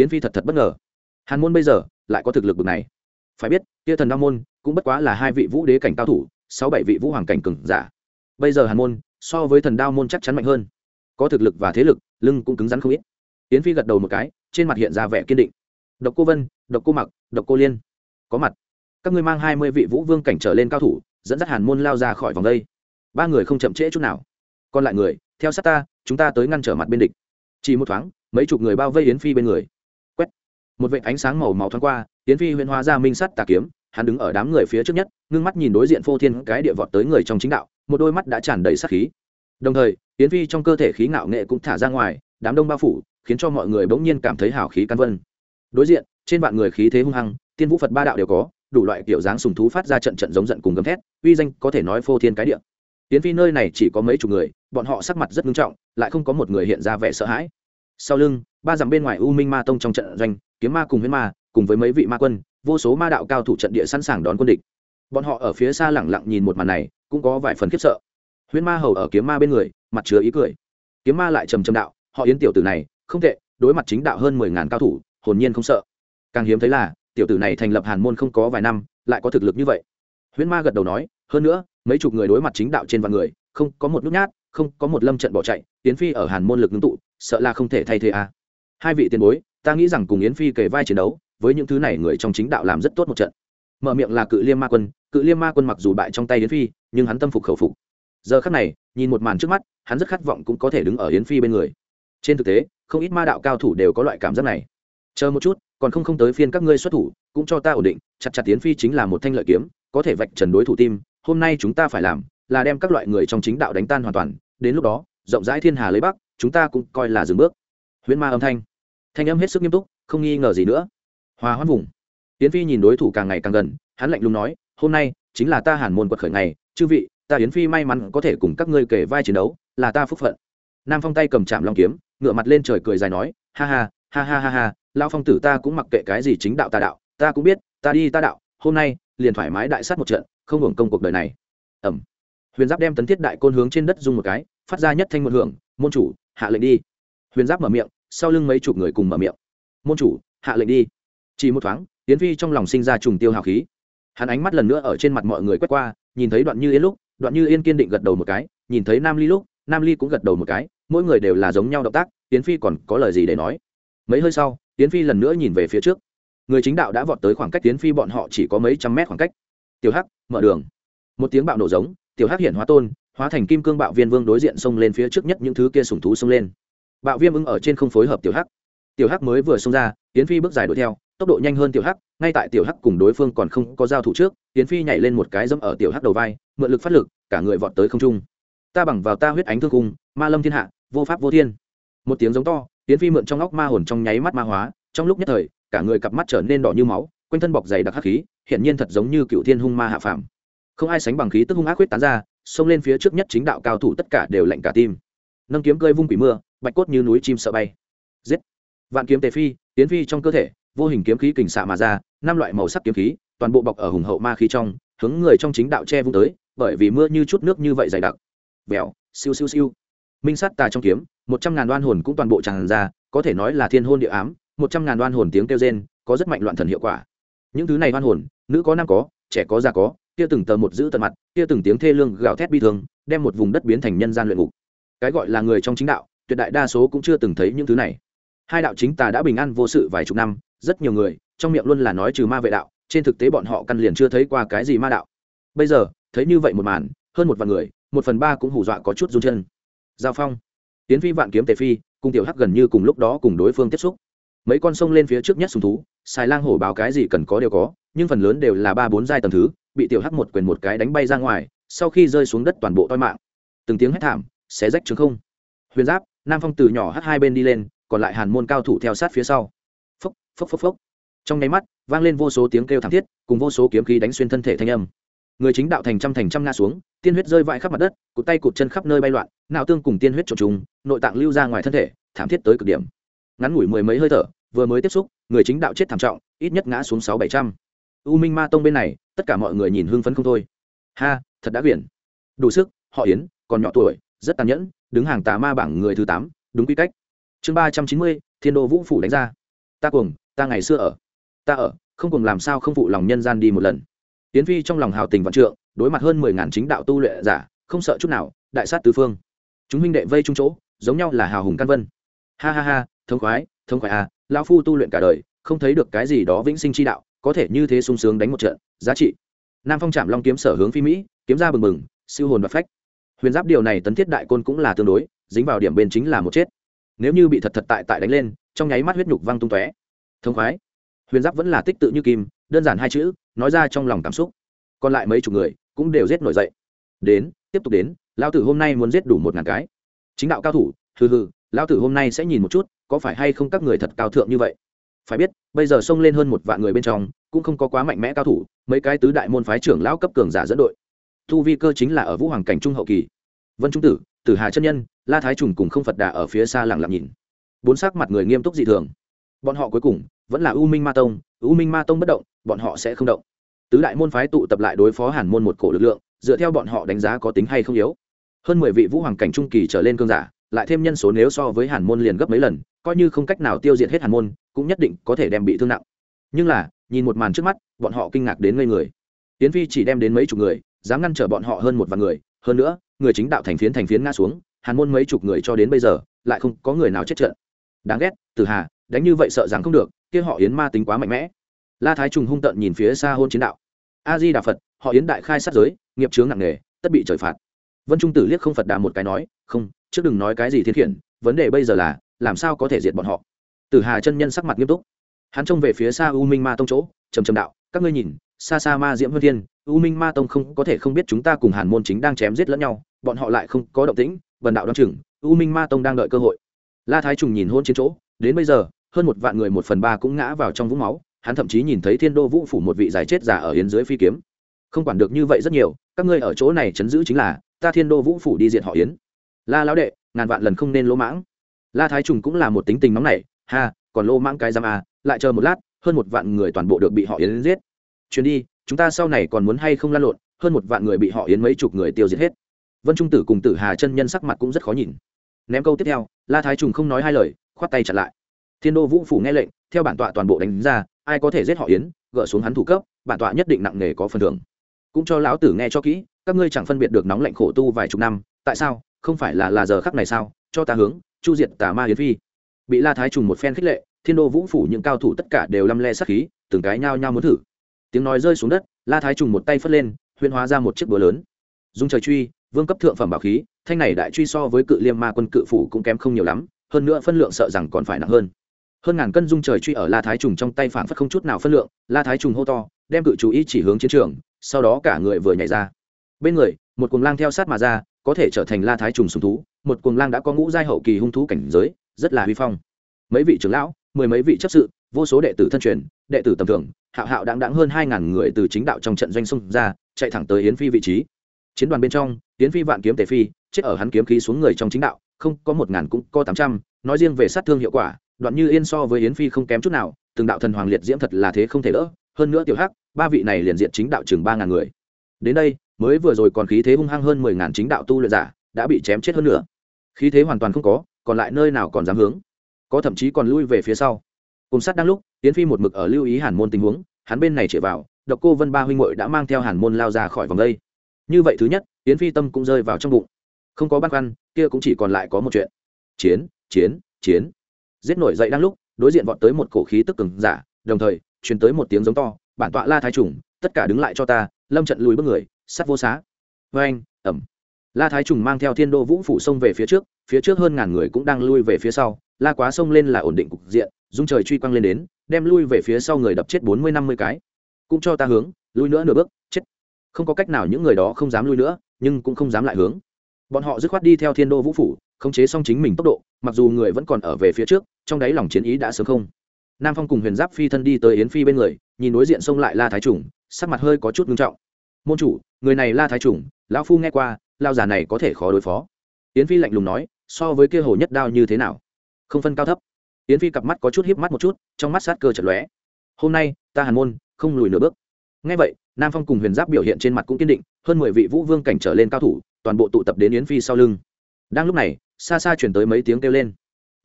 Yến phi thật thật bất ngờ. Hàn môn bây giờ lại có thực lực bực này. Phải biết, tia thần đao môn cũng bất quá là hai vị vũ đế cảnh cao thủ, sáu bảy vị vũ hoàng cảnh cừng giả. Bây giờ hàn môn so với thần đao môn chắc chắn mạnh hơn. Có thực lực và thế lực, lưng cũng cứng rắn không ít yến phi gật đầu một cái, trên mặt hiện ra vẻ kiên định. Độc cô vân, độc cô mặc, độc cô liên. Có mặt. Các ngươi mang hai mươi vị vũ vương cảnh trở lên cao thủ, dẫn dắt hàn môn lao ra khỏi vòng đây. Ba người không chậm trễ chút nào. Còn lại người, theo sát ta, chúng ta tới ngăn trở mặt bên địch. Chỉ một thoáng, mấy chục người bao vây yến phi bên người. Quét. Một vệ ánh sáng màu màu thoáng qua, yến phi huyên hóa ra minh sắt tà kiếm, hắn đứng ở đám người phía trước nhất, ngưng mắt nhìn đối diện phô thiên cái địa vọt tới người trong chính đạo, một đôi mắt đã tràn đầy sát khí. Đồng thời, yến phi trong cơ thể khí ngạo nghệ cũng thả ra ngoài, đám đông bao phủ khiến cho mọi người bỗng nhiên cảm thấy hào khí căn vân. Đối diện, trên vạn người khí thế hung hăng, tiên vũ phật ba đạo đều có, đủ loại kiểu dáng sùng thú phát ra trận trận giống giận cùng gầm thét, uy danh có thể nói phô thiên cái địa. Tiến phi nơi này chỉ có mấy chục người, bọn họ sắc mặt rất nghiêm trọng, lại không có một người hiện ra vẻ sợ hãi. Sau lưng, ba dặm bên ngoài u minh ma tông trong trận doanh, kiếm ma cùng huyết ma, cùng với mấy vị ma quân, vô số ma đạo cao thủ trận địa sẵn sàng đón quân địch. Bọn họ ở phía xa lẳng lặng nhìn một màn này, cũng có vài phần khiếp sợ. Huyễn ma hầu ở kiếm ma bên người, mặt chứa ý cười. Kiếm ma lại trầm trầm đạo, họ yến tiểu tử này không tệ, đối mặt chính đạo hơn mười ngàn cao thủ, hồn nhiên không sợ. Càng hiếm thấy là, tiểu tử này thành lập hàn môn không có vài năm, lại có thực lực như vậy. Huyễn ma gật đầu nói, hơn nữa, mấy chục người đối mặt chính đạo trên vạn người, không có một nút nhát, không có một lâm trận bỏ chạy, yến phi ở hàn môn lực ngưng tụ, sợ là không thể thay thế à. hai vị tiền bối, ta nghĩ rằng cùng yến phi kề vai chiến đấu, với những thứ này người trong chính đạo làm rất tốt một trận. Mở miệng là cự liêm ma quân, cự liêm ma quân mặc dù bại trong tay yến phi, nhưng hắn tâm phục khẩu phục. Giờ khắc này, nhìn một màn trước mắt, hắn rất khát vọng cũng có thể đứng ở yến phi bên người. Trên thực tế không ít ma đạo cao thủ đều có loại cảm giác này. Chờ một chút, còn không không tới phiên các ngươi xuất thủ, cũng cho ta ổn định, chặt chặt tiến phi chính là một thanh lợi kiếm, có thể vạch trần đối thủ tim, hôm nay chúng ta phải làm là đem các loại người trong chính đạo đánh tan hoàn toàn, đến lúc đó, rộng rãi thiên hà lấy bắc, chúng ta cũng coi là dừng bước. Huyễn ma âm thanh. Thanh âm hết sức nghiêm túc, không nghi ngờ gì nữa. Hòa hoãn vùng. Tiến phi nhìn đối thủ càng ngày càng gần, hắn lạnh lùng nói, hôm nay chính là ta hàn môn quật khởi ngày, chư vị, ta yến phi may mắn có thể cùng các ngươi kể vai chiến đấu, là ta phúc phận. Nam phong tay cầm chạm long kiếm ngựa mặt lên trời cười dài nói, ha ha ha ha ha ha lao phong tử ta cũng mặc kệ cái gì chính đạo ta đạo, ta cũng biết, ta đi ta đạo, hôm nay liền thoải mái đại sát một trận, không hưởng công cuộc đời này. Ẩm huyền giáp đem tấn thiết đại côn hướng trên đất dung một cái, phát ra nhất thanh một hưởng, môn chủ, hạ lệnh đi. Huyền giáp mở miệng, sau lưng mấy chục người cùng mở miệng, môn chủ, hạ lệnh đi. Chỉ một thoáng tiến Vi trong lòng sinh ra trùng tiêu hào khí. Hắn ánh mắt lần nữa ở trên mặt mọi người quét qua, nhìn thấy đoạn như yên lúc, đoạn như yên kiên định gật đầu một cái, nhìn thấy nam ly lúc, nam ly cũng gật đầu một cái mỗi người đều là giống nhau động tác tiến phi còn có lời gì để nói? Mấy hơi sau tiến phi lần nữa nhìn về phía trước. Người chính đạo đã vọt tới khoảng cách tiến phi bọn họ chỉ có mấy trăm mét khoảng cách. Tiểu hắc, mở đường. Một tiếng bạo nổ giống, tiểu hắc hiện hóa tôn, hóa thành kim cương bạo viên vương đối diện xông lên phía trước nhất những thứ kia sùng thú xông lên. Bạo viêm ưng ở trên không phối hợp tiểu hắc. Tiểu hắc mới vừa xông ra tiến phi bước dài đuổi theo, tốc độ nhanh hơn tiểu hắc, ngay tại tiểu hắc cùng đối phương còn không có giao thủ trước tiến phi nhảy lên một cái dẫm ở tiểu hắc đầu vai, mượn lực phát lực, cả người vọt tới không trung. Ta bằng vào ta huyết ánh thương cung ma lâm thiên hạ vô pháp vô thiên. Một tiếng giống to tiến phi mượn trong óc ma hồn trong nháy mắt ma hóa, trong lúc nhất thời, cả người cặp mắt trở nên đỏ như máu, quanh thân bọc dày đặc hắc khí hiện nhiên thật giống như cựu thiên hung ma hạ phàm. Không ai sánh bằng khí tức hung ác huyết tán ra, xông lên phía trước nhất chính đạo cao thủ tất cả đều lạnh cả tim. Nâng kiếm cơi vung quỷ mưa, bạch cốt như núi chim sợ bay. Giết! Vạn kiếm tề phi tiến phi trong cơ thể, vô hình kiếm khí kình xạ mà ra, năm loại màu sắc kiếm khí, toàn bộ bọc ở hùng hậu ma khí trong, hướng người trong chính đạo che vung tới, bởi vì mưa như chút nước như vậy dày đặc. Vẹo siêu siêu siêu minh sát tà trong kiếm, một trăm ngàn đoan hồn cũng toàn bộ tràn ra, có thể nói là thiên hôn địa ám, một trăm ngàn đoan hồn tiếng kêu rên, có rất mạnh loạn thần hiệu quả. Những thứ này đoan hồn, nữ có nam có, trẻ có già có, kia từng tờ một giữ tận mặt, kia từng tiếng thê lương gào thét bi thương, đem một vùng đất biến thành nhân gian luyện ngục. Cái gọi là người trong chính đạo, tuyệt đại đa số cũng chưa từng thấy những thứ này. Hai đạo chính tà đã bình an vô sự vài chục năm, rất nhiều người, trong miệng luôn là nói trừ ma vệ đạo, trên thực tế bọn họ căn liền chưa thấy qua cái gì ma đạo. Bây giờ, thấy như vậy một màn, hơn một vạn người, một phần ba cũng hù dọa có chút run chân giao phong. Tiến phi vạn kiếm tề phi, cùng tiểu hắc gần như cùng lúc đó cùng đối phương tiếp xúc. Mấy con sông lên phía trước nhất sùng thú xài lang hổ báo cái gì cần có đều có, nhưng phần lớn đều là ba bốn giai tầm thứ, bị tiểu hắc một quyền một cái đánh bay ra ngoài, sau khi rơi xuống đất toàn bộ toi mạng. Từng tiếng hét thảm, xé rách trứng không. Huyền giáp, nam phong từ nhỏ hắt hai bên đi lên, còn lại hàn môn cao thủ theo sát phía sau. Phốc phốc phốc phốc. Trong nháy mắt, vang lên vô số tiếng kêu thảm thiết, cùng vô số kiếm khí đánh xuyên thân thể thanh âm người chính đạo thành trăm thành trăm ngã xuống, tiên huyết rơi vãi khắp mặt đất, cụt tay cụt chân khắp nơi bay loạn, não tương cùng tiên huyết trộn trùng, nội tạng lưu ra ngoài thân thể, thảm thiết tới cực điểm. Ngắn ngủi mười mấy hơi thở, vừa mới tiếp xúc, người chính đạo chết thảm trọng, ít nhất ngã xuống sáu bảy trăm. U minh ma tông bên này, tất cả mọi người nhìn hưng phấn không thôi. Ha, thật đã quyển đủ sức, họ yến, còn nhỏ tuổi, rất tàn nhẫn, đứng hàng tà ma bảng người thứ tám, đúng quy cách. Chương ba trăm chín mươi, thiên đô vũ phủ đánh ra. Ta cuồng, ta ngày xưa ở. Ta ở, không cùng làm sao không phụ lòng nhân gian đi một lần tiến phi trong lòng hào tình vạn trượng, đối mặt hơn mười ngàn chính đạo tu luyện giả, không sợ chút nào, đại sát tứ phương. Chúng minh đệ vây chung chỗ, giống nhau là hào hùng căn vân. Ha ha ha thông khoái thông khoái à lão phu tu luyện cả đời, không thấy được cái gì đó vĩnh sinh chi đạo, có thể như thế sung sướng đánh một trận, giá trị. Nam phong trạm long kiếm sở hướng phi mỹ, kiếm ra bừng bừng, siêu hồn và phách. Huyền giáp điều này tấn thiết đại côn cũng là tương đối, dính vào điểm bên chính là một chết. Nếu như bị thật thật tại tại đánh lên, trong nháy mắt huyết nhục văng tung tóe. Thông khoái huyền giáp vẫn là tích tự như kim, đơn giản hai chữ, nói ra trong lòng cảm xúc. Còn lại mấy chục người cũng đều giết nổi dậy. Đến, tiếp tục đến lao tử hôm nay muốn giết đủ một ngàn cái. Chính đạo cao thủ, hừ hừ lao tử hôm nay sẽ nhìn một chút, có phải hay không các người thật cao thượng như vậy? Phải biết, bây giờ xông lên hơn một vạn người bên trong, cũng không có quá mạnh mẽ cao thủ, mấy cái tứ đại môn phái trưởng lão cấp cường giả dẫn đội. Thu vi cơ chính là ở vũ hoàng cảnh trung hậu kỳ. Vân trung tử tử hà chân nhân, la thái trùng cùng không phật đà ở phía xa lặng lặng nhìn. Bốn sắc mặt người nghiêm túc dị thường. Bọn họ cuối cùng vẫn là u minh ma tông, u minh ma tông bất động, bọn họ sẽ không động. Tứ đại môn phái tụ tập lại đối phó hàn môn một cổ lực lượng, dựa theo bọn họ đánh giá có tính hay không yếu. Hơn mười vị vũ hoàng cảnh trung kỳ trở lên cương giả, lại thêm nhân số nếu so với hàn môn liền gấp mấy lần, coi như không cách nào tiêu diệt hết hàn môn, cũng nhất định có thể đem bị thương nặng. Nhưng là, nhìn một màn trước mắt, bọn họ kinh ngạc đến ngây người. Tiến phi chỉ đem đến mấy chục người, dám ngăn trở bọn họ hơn một vạn người, hơn nữa, người chính đạo thành phiến thành phiến ngã xuống, hàn môn mấy chục người cho đến bây giờ, lại không có người nào chết trận. Đáng ghét từ hà đánh như vậy sợ rằng không được, kia họ yến ma tính quá mạnh mẽ. La thái trùng hung tợn nhìn phía xa hôn chiến đạo. A di đà phật, họ yến đại khai sát giới, nghiệp chướng nặng nề, tất bị trời phạt. Vân trung tử liếc không phật đà một cái nói, không, trước đừng nói cái gì thiên khiển, vấn đề bây giờ là, làm sao có thể diệt bọn họ? Tử hà chân nhân sắc mặt nghiêm túc. Hắn trông về phía xa u minh ma tông chỗ, trầm trầm đạo, các ngươi nhìn, xa xa ma diễm vân thiên, u minh ma tông không có thể không biết chúng ta cùng hàn môn chính đang chém giết lẫn nhau, bọn họ lại không có động tĩnh vần đạo đ o n chừng, u minh ma tông đang đợi cơ hội. La thái trùng nhìn hôn chiến chỗ, đến bây giờ hơn một vạn người một phần ba cũng ngã vào trong vũng máu hắn thậm chí nhìn thấy thiên đô vũ phủ một vị giải chết giả ở hiến dưới phi kiếm. Không quản được như vậy rất nhiều các ngươi ở chỗ này chấn giữ chính là ta thiên đô vũ phủ đi diện họ yến. La lão đệ ngàn vạn lần không nên lỗ mãng. La thái trùng cũng là một tính tình nóng nảy ha còn lỗ mãng cái giam à, lại chờ một lát hơn một vạn người toàn bộ được bị họ yến giết. Chuyến đi chúng ta sau này còn muốn hay không lan lộn hơn một vạn người bị họ yến mấy chục người tiêu diệt hết. Vân trung tử cùng tử hà chân nhân sắc mặt cũng rất khó nhìn. Ném câu tiếp theo la thái trùng không nói hai lời khoát tay chặt lại thiên đô vũ phủ nghe lệnh, theo bản tọa toàn bộ đánh ra, ai có thể giết họ yến, gỡ xuống hắn thủ cấp, bản tọa nhất định nặng nề có phần thưởng. Cũng cho lão tử nghe cho kỹ, các ngươi chẳng phân biệt được nóng lạnh khổ tu vài chục năm, tại sao, không phải là là giờ khắc này sao, cho ta hướng, chu diệt tà ma yến phi. Bị la thái trùng một phen khích lệ, thiên đô vũ phủ những cao thủ tất cả đều lăm le sắc khí, từng cái nhao nhao muốn thử. Tiếng nói rơi xuống đất, la thái trùng một tay phất lên huyên hóa ra một chiếc búa lớn. Dùng trời truy, vương cấp thượng phẩm bảo khí, thanh này đại truy so với cự liêm ma quân cự phủ cũng kém không nhiều lắm, hơn nữa phân lượng sợ rằng còn phải nặng hơn hơn ngàn cân dung trời truy ở la thái trùng trong tay phản phất không chút nào phân lượng, la thái trùng hô to, đem cự chú ý chỉ hướng chiến trường, sau đó cả người vừa nhảy ra. Bên người, một cuồng lang theo sát mà ra, có thể trở thành la thái trùng sùng thú, một cuồng lang đã có ngũ giai hậu kỳ hung thú cảnh giới, rất là huy phong. Mấy vị trưởng lão, mười mấy vị chấp sự, vô số đệ tử thân truyền, đệ tử tầm thường, hạo hạo đáng đáng hơn hai ngàn người từ chính đạo trong trận doanh xung ra, chạy thẳng tới yến phi vị trí. Chiến đoàn bên trong, yến phi vạn kiếm tề phi, chết ở hắn kiếm khí xuống người trong chính đạo, không có một ngàn cũng có tám trăm, nói riêng về sát thương hiệu quả đoạn như yên so với yến phi không kém chút nào, từng đạo thần hoàng liệt diễm thật là thế không thể đỡ. Hơn nữa tiểu hắc, ba vị này liền diện chính đạo chừng ba ngàn người. Đến đây, mới vừa rồi còn khí thế hung hăng hơn mười ngàn chính đạo tu luyện giả, đã bị chém chết hơn nữa. Khí thế hoàn toàn không có, còn lại nơi nào còn dám hướng? Có thậm chí còn lui về phía sau. Cùng sát đang lúc tiến phi một mực ở lưu ý hàn môn tình huống, hắn bên này chĩa vào, độc cô vân ba huynh hội đã mang theo hàn môn lao ra khỏi vòng đây. Như vậy thứ nhất tiến phi tâm cũng rơi vào trong bụng. Không có băn khoăn, kia cũng chỉ còn lại có một chuyện. Chiến chiến chiến giết nổi dậy đang lúc, đối diện vọt tới một cổ khí tức cường giả, đồng thời, truyền tới một tiếng giống to, bản tọa la thái trùng, tất cả đứng lại cho ta, lâm trận lùi bước người, sắt vô xá. Vê anh ẩm la thái trùng mang theo thiên đô vũ phủ sông về phía trước phía trước hơn ngàn người cũng đang lui về phía sau, la quá sông lên là ổn định cục diện, dung trời truy quăng lên đến, đem lui về phía sau người đập chết bốn mươi năm mươi cái. Cũng cho ta hướng, lui nữa nửa bước, chết. Không có cách nào những người đó không dám lui nữa, nhưng cũng không dám lại hướng. Bọn họ dứt khoát đi theo thiên đô vũ phủ khống chế xong chính mình tốc độ, mặc dù người vẫn còn ở về phía trước, trong đáy lòng chiến ý đã sớm không. Nam phong cùng huyền giáp phi thân đi tới yến phi bên người, nhìn đối diện xông lại la thái trùng, sắc mặt hơi có chút nghiêm trọng. Môn chủ, người này la thái trùng, lão phu nghe qua lao già này có thể khó đối phó. Yến phi lạnh lùng nói, so với kia hồ nhất đao như thế nào? Không phân cao thấp. Yến phi cặp mắt có chút hiếp mắt một chút, trong mắt sát cơ chật lóe. Hôm nay, ta hàn môn, không lùi nửa bước. Ngay vậy, nam phong cùng huyền giáp biểu hiện trên mặt cũng kiên định, hơn mười vị vũ vương cảnh trở lên cao thủ, toàn bộ tụ tập đến yến phi sau lưng đang lúc này, xa xa chuyển tới mấy tiếng kêu lên.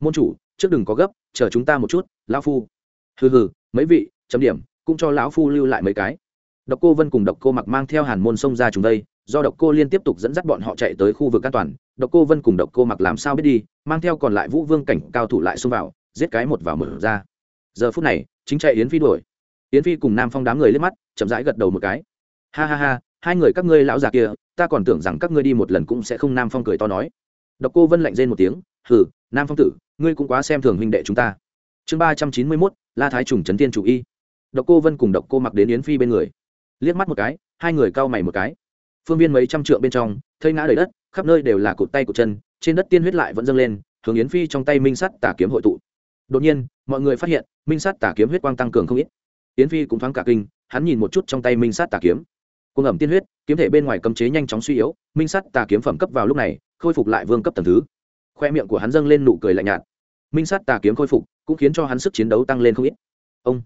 Môn chủ, trước đừng có gấp, chờ chúng ta một chút, lão phu. Hừ hừ, mấy vị, chấm điểm, cũng cho lão phu lưu lại mấy cái. Độc cô vân cùng độc cô mặc mang theo hàn môn sông ra chúng đây, do độc cô liên tiếp tục dẫn dắt bọn họ chạy tới khu vực an toàn. Độc cô vân cùng độc cô mặc làm sao biết đi, mang theo còn lại vũ vương cảnh cao thủ lại xông vào, giết cái một vào mở ra. Giờ phút này, chính chạy yến phi đuổi. Yến phi cùng nam phong đám người lên mắt, chậm rãi gật đầu một cái. Ha ha ha, hai người các ngươi lão già kia, ta còn tưởng rằng các ngươi đi một lần cũng sẽ không, nam phong cười to nói độc cô vân lạnh rên một tiếng, hừ, nam phong tử, ngươi cũng quá xem thường huynh đệ chúng ta. Chương ba trăm chín mươi mốt, la thái trùng trấn tiên chủ y. Độc cô vân cùng độc cô mặc đến yến phi bên người. Liếc mắt một cái, hai người cau mày một cái. Phương viên mấy trăm trượng bên trong, thây ngã đầy đất, khắp nơi đều là cụt tay cụt chân, trên đất tiên huyết lại vẫn dâng lên, hướng yến phi trong tay minh sắt tà kiếm hội tụ. Đột nhiên, mọi người phát hiện, minh sắt tà kiếm huyết quang tăng cường không ít. Yến phi cũng thoáng cả kinh, hắn nhìn một chút trong tay minh sắt tà kiếm cuồng ẩm tiên huyết, kiếm thể bên ngoài cấm chế nhanh chóng suy yếu, minh sắt tà kiếm phẩm cấp vào lúc này, khôi phục lại vương cấp tầng thứ. Khoe miệng của hắn dâng lên nụ cười lạnh nhạt. Minh sắt tà kiếm khôi phục, cũng khiến cho hắn sức chiến đấu tăng lên không ít. Ông,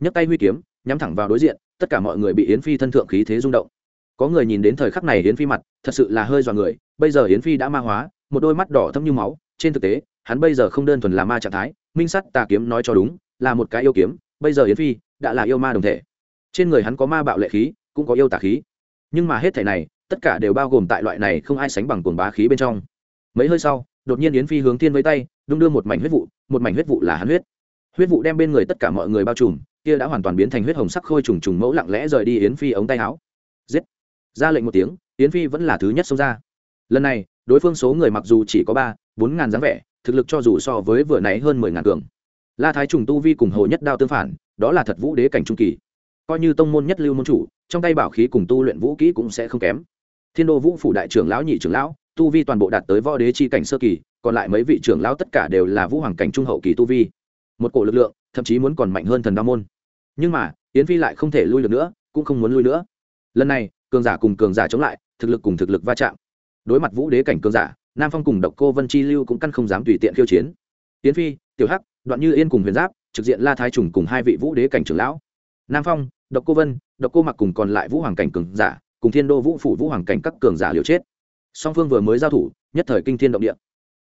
nhấc tay huy kiếm, nhắm thẳng vào đối diện, tất cả mọi người bị yến phi thân thượng khí thế rung động. Có người nhìn đến thời khắc này yến phi mặt, thật sự là hơi dọa người, bây giờ yến phi đã ma hóa, một đôi mắt đỏ thâm như máu, trên thực tế, hắn bây giờ không đơn thuần là ma trạng thái, minh sắt tà kiếm nói cho đúng, là một cái yêu kiếm, bây giờ yến phi đã là yêu ma đồng thể. Trên người hắn có ma bạo lệ khí cũng có yêu tà khí. Nhưng mà hết thể này, tất cả đều bao gồm tại loại này không ai sánh bằng cuồng bá khí bên trong. Mấy hơi sau, đột nhiên yến phi hướng thiên với tay, đung đưa một mảnh huyết vụ, một mảnh huyết vụ là hắn huyết. Huyết vụ đem bên người tất cả mọi người bao trùm, kia đã hoàn toàn biến thành huyết hồng sắc khôi trùng trùng mẫu lặng lẽ rời đi yến phi ống tay áo. Giết! Ra lệnh một tiếng, yến phi vẫn là thứ nhất xông ra. Lần này, đối phương số người mặc dù chỉ có ba, bốn ngàn dáng vẻ, thực lực cho dù so với vừa nãy hơn mười ngàn cường. La thái trùng tu vi cùng hồ nhất đao tương phản, đó là thật vũ đế cảnh trung kỳ coi như tông môn nhất lưu môn chủ, trong tay bảo khí cùng tu luyện vũ kỹ cũng sẽ không kém. Thiên đô vũ phủ đại trưởng lão, nhị trưởng lão, tu vi toàn bộ đạt tới võ đế chi cảnh sơ kỳ, còn lại mấy vị trưởng lão tất cả đều là vũ hoàng cảnh trung hậu kỳ tu vi. Một cổ lực lượng, thậm chí muốn còn mạnh hơn thần đa môn. Nhưng mà, yến phi lại không thể lui được nữa, cũng không muốn lui nữa. Lần này, cường giả cùng cường giả chống lại, thực lực cùng thực lực va chạm. Đối mặt vũ đế cảnh cường giả, nam phong cùng độc cô vân chi lưu cũng căn không dám tùy tiện khiêu chiến. Yến phi, tiểu hắc, đoạn như yên cùng huyền giáp, trực diện la thái trùng cùng hai vị vũ đế cảnh trưởng lão. Nam phong độc cô vân, độc cô mặc cùng còn lại vũ hoàng cảnh cường giả, cùng thiên đô vũ phủ vũ hoàng cảnh các cường giả liều chết. Song phương vừa mới giao thủ, nhất thời kinh thiên động địa.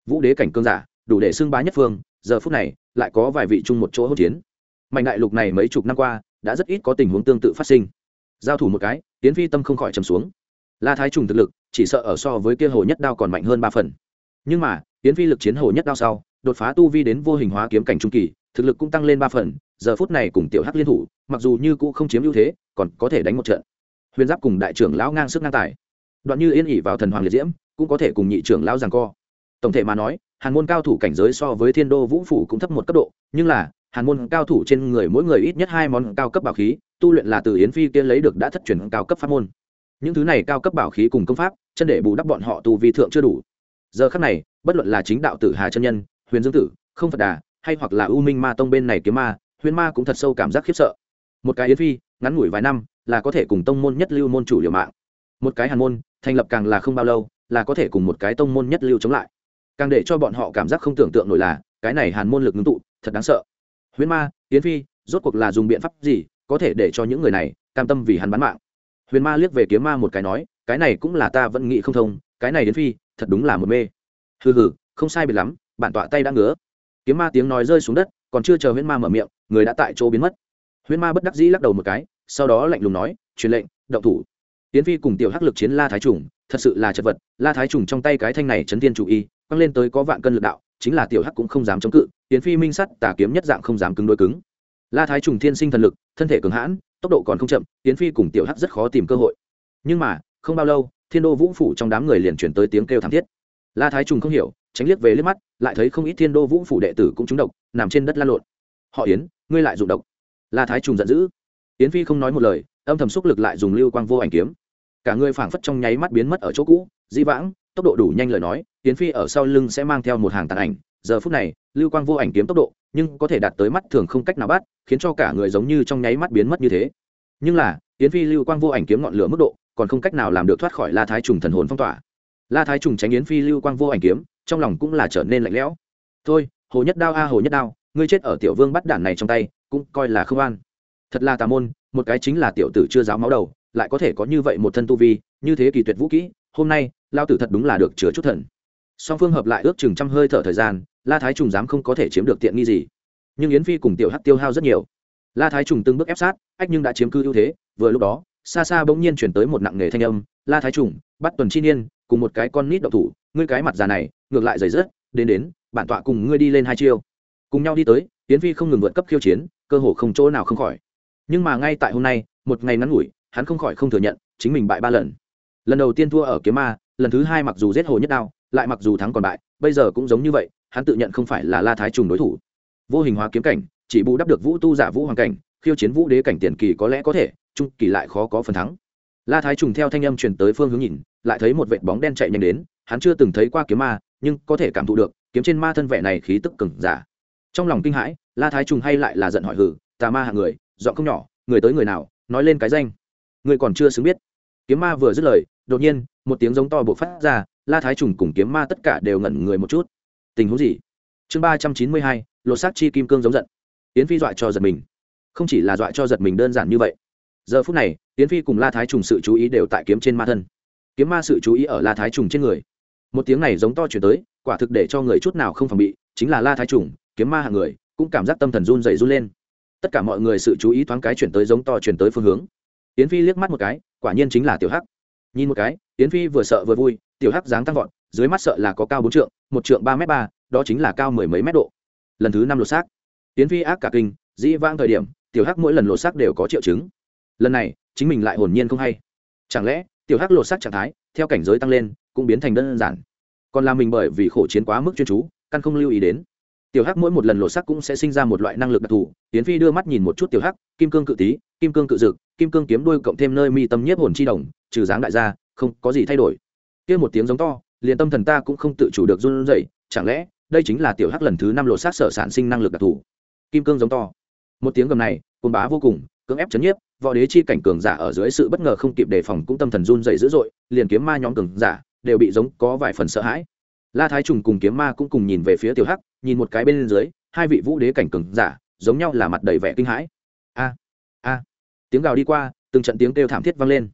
Vũ đế cảnh cường giả, đủ để xưng bá nhất phương, giờ phút này, lại có vài vị chung một chỗ hỗn chiến. Mạnh đại lục này mấy chục năm qua, đã rất ít có tình huống tương tự phát sinh. Giao thủ một cái tiến phi tâm không khỏi trầm xuống. La thái trùng thực lực, chỉ sợ ở so với kia hồ nhất đao còn mạnh hơn ba phần. Nhưng mà tiến phi lực chiến hồ nhất đao sau, đột phá tu vi đến vô hình hóa kiếm cảnh trung kỳ, thực lực cũng tăng lên ba phần, giờ phút này cùng tiểu hắc liên thủ mặc dù như cũ không chiếm ưu thế, còn có thể đánh một trận. Huyền giáp cùng đại trưởng lão ngang sức ngang tài. Đoạn như yên ỉ vào thần hoàng liệt diễm, cũng có thể cùng nhị trưởng lão giằng co. Tổng thể mà nói, hàn môn cao thủ cảnh giới so với thiên đô vũ phủ cũng thấp một cấp độ, nhưng là, hàn môn cao thủ trên người mỗi người ít nhất hai món cao cấp bảo khí, tu luyện là từ yến phi kia lấy được đã thất truyền cao cấp pháp môn. Những thứ này cao cấp bảo khí cùng công pháp, chân để bù đắp bọn họ tu vi thượng chưa đủ. Giờ khắc này, bất luận là chính đạo tử hà chân nhân, huyền dương tử, không phật đà, hay hoặc là u minh ma tông bên này kiếm ma, huyền ma cũng thật sâu cảm giác khiếp sợ một cái yến phi, ngắn ngủi vài năm, là có thể cùng tông môn nhất lưu môn chủ liều mạng. Một cái hàn môn, thành lập càng là không bao lâu, là có thể cùng một cái tông môn nhất lưu chống lại. Càng để cho bọn họ cảm giác không tưởng tượng nổi là, cái này hàn môn lực ngưng tụ, thật đáng sợ. Huyễn ma, yến phi, rốt cuộc là dùng biện pháp gì có thể để cho những người này cam tâm vì hắn bán mạng? Huyền ma liếc về kiếm ma một cái nói, cái này cũng là ta vẫn nghĩ không thông, cái này yến phi, thật đúng là một mê. Hừ hừ, không sai biệt lắm bản tọa tay đã ngứa. Kiếm ma tiếng nói rơi xuống đất, còn chưa chờ huyễn ma mở miệng, người đã tại chỗ biến mất huyễn ma bất đắc dĩ lắc đầu một cái, sau đó lạnh lùng nói, truyền lệnh, động thủ. Tiến phi cùng tiểu hắc lực chiến la thái trùng, thật sự là chật vật, la thái trùng trong tay cái thanh này chấn tiên chủ y, quăng lên tới có vạn cân lực đạo, chính là tiểu hắc cũng không dám chống cự, tiến phi minh sắt tà kiếm nhất dạng không dám cứng đối cứng. La thái trùng thiên sinh thần lực, thân thể cường hãn, tốc độ còn không chậm, tiến phi cùng tiểu hắc rất khó tìm cơ hội. Nhưng mà, không bao lâu, thiên đô vũ phủ trong đám người liền chuyển tới tiếng kêu thảm thiết. La thái trùng không hiểu, tránh liếc về liếc mắt, lại thấy không ít thiên đô vũ phủ đệ tử cũng trúng độc, nằm trên đất la lộn. Họ yến, ngươi lại dụng độc la thái trùng giận dữ. Yến phi không nói một lời, âm thầm xúc lực lại dùng lưu quang vô ảnh kiếm. Cả người phảng phất trong nháy mắt biến mất ở chỗ cũ, di vãng, tốc độ đủ nhanh lời nói, yến phi ở sau lưng sẽ mang theo một hàng tàn ảnh. Giờ phút này, lưu quang vô ảnh kiếm tốc độ, nhưng có thể đạt tới mắt thường không cách nào bắt, khiến cho cả người giống như trong nháy mắt biến mất như thế. Nhưng là, yến phi lưu quang vô ảnh kiếm ngọn lửa mức độ, còn không cách nào làm được thoát khỏi la thái trùng thần hồn phong tỏa. La thái trùng tránh yến phi lưu quang vô ảnh kiếm, trong lòng cũng là trở nên lạnh lẽo. Thôi, hồ nhất đao a, hồ nhất đao, ngươi chết ở tiểu vương bắt đản này trong tay cũng coi là không an. Thật là tà môn, một cái chính là tiểu tử chưa giáo máu đầu, lại có thể có như vậy một thân tu vi, như thế kỳ tuyệt vũ kỹ, hôm nay lao tử thật đúng là được chứa chút thần. Song phương hợp lại ước chừng trăm hơi thở thời gian, la thái trùng dám không có thể chiếm được tiện nghi gì. Nhưng yến phi cùng tiểu hắc tiêu hao rất nhiều. La thái trùng từng bước ép sát, ách nhưng đã chiếm cư ưu thế, vừa lúc đó, xa xa bỗng nhiên chuyển tới một nặng nghề thanh âm, la thái trùng, bắt tuần chi niên, cùng một cái con nít độc thủ, ngươi cái mặt già này, ngược lại dày rớt, đến đến, bản tọa cùng ngươi đi lên hai chiêu. Cùng nhau đi tới, yến phi không ngừng vượt cấp khiêu chiến cơ hồ không chỗ nào không khỏi. Nhưng mà ngay tại hôm nay, một ngày ngắn ngủi, hắn không khỏi không thừa nhận, chính mình bại ba lần. Lần đầu tiên thua ở kiếm ma, lần thứ hai mặc dù giết hồ nhất đao, lại mặc dù thắng còn bại, bây giờ cũng giống như vậy, hắn tự nhận không phải là la thái trùng đối thủ. Vô hình hóa kiếm cảnh, chỉ bù đắp được vũ tu giả vũ hoàng cảnh, khiêu chiến vũ đế cảnh tiền kỳ có lẽ có thể trung kỳ lại khó có phần thắng. La thái trùng theo thanh âm truyền tới phương hướng nhìn, lại thấy một vệt bóng đen chạy nhanh đến, hắn chưa từng thấy qua kiếm ma, nhưng có thể cảm thụ được, kiếm trên ma thân vẻ này khí tức cứng giả. Trong lòng kinh hãi la thái trùng hay lại là giận hỏi hử tà ma hạng người dọn không nhỏ, người tới người nào, nói lên cái danh. Người còn chưa xứng biết. Kiếm ma vừa dứt lời, đột nhiên, một tiếng giống to buộc phát ra, la thái trùng cùng kiếm ma tất cả đều ngẩn người một chút. Tình huống gì? Chương ba trăm chín mươi hai, lột xác chi kim cương giống giận. Yến phi dọa cho giật mình. Không chỉ là dọa cho giật mình đơn giản như vậy. Giờ phút này tiến phi cùng la thái trùng sự chú ý đều tại kiếm trên ma thân. Kiếm ma sự chú ý ở la thái trùng trên người. Một tiếng này giống to chuyển tới, quả thực để cho người chút nào không phòng bị, chính là la thái trùng, kiếm ma hạng người cũng cảm giác tâm thần run dày run lên. Tất cả mọi người sự chú ý thoáng cái chuyển tới giống to chuyển tới phương hướng. Tiến phi liếc mắt một cái, quả nhiên chính là tiểu hắc. Nhìn một cái tiến phi vừa sợ vừa vui, tiểu hắc dáng tăng vọt, dưới mắt sợ là có cao bốn trượng, một trượng ba m ba, đó chính là cao mười mấy mét độ. Lần thứ năm lột xác. Tiến phi ác cả kinh, dĩ vang thời điểm, tiểu hắc mỗi lần lột xác đều có triệu chứng. Lần này, chính mình lại hồn nhiên không hay. Chẳng lẽ, tiểu hắc lột xác trạng thái, theo cảnh giới tăng lên, cũng biến thành đơn giản. Còn là mình bởi vì khổ chiến quá mức chuyên chú, căn không lưu ý đến tiểu hắc mỗi một lần lột xác cũng sẽ sinh ra một loại năng lực đặc thù tiến phi đưa mắt nhìn một chút tiểu hắc, kim cương cự tý kim cương cự dực kim cương kiếm đôi cộng thêm nơi mi tâm nhiếp hồn chi đồng, trừ dáng đại gia, không có gì thay đổi. Kia một tiếng giống to, liền tâm thần ta cũng không tự chủ được run rẩy, chẳng lẽ đây chính là tiểu hắc lần thứ năm lột xác sở sản sinh năng lực đặc thù? Kim cương giống to. Một tiếng gầm này côn bá vô cùng, cưỡng ép chấn nhiếp, võ đế chi cảnh cường giả ở dưới sự bất ngờ không kịp đề phòng cũng tâm thần run rẩy dữ dội, liền kiếm ma nhóm cường giả đều bị giống có vài phần sợ hãi la thái trùng cùng kiếm ma cũng cùng nhìn về phía tiểu hắc, nhìn một cái bên dưới, hai vị vũ đế cảnh cường giả, giống nhau là mặt đầy vẻ kinh hãi. A a, tiếng gào đi qua, từng trận tiếng kêu thảm thiết vang lên.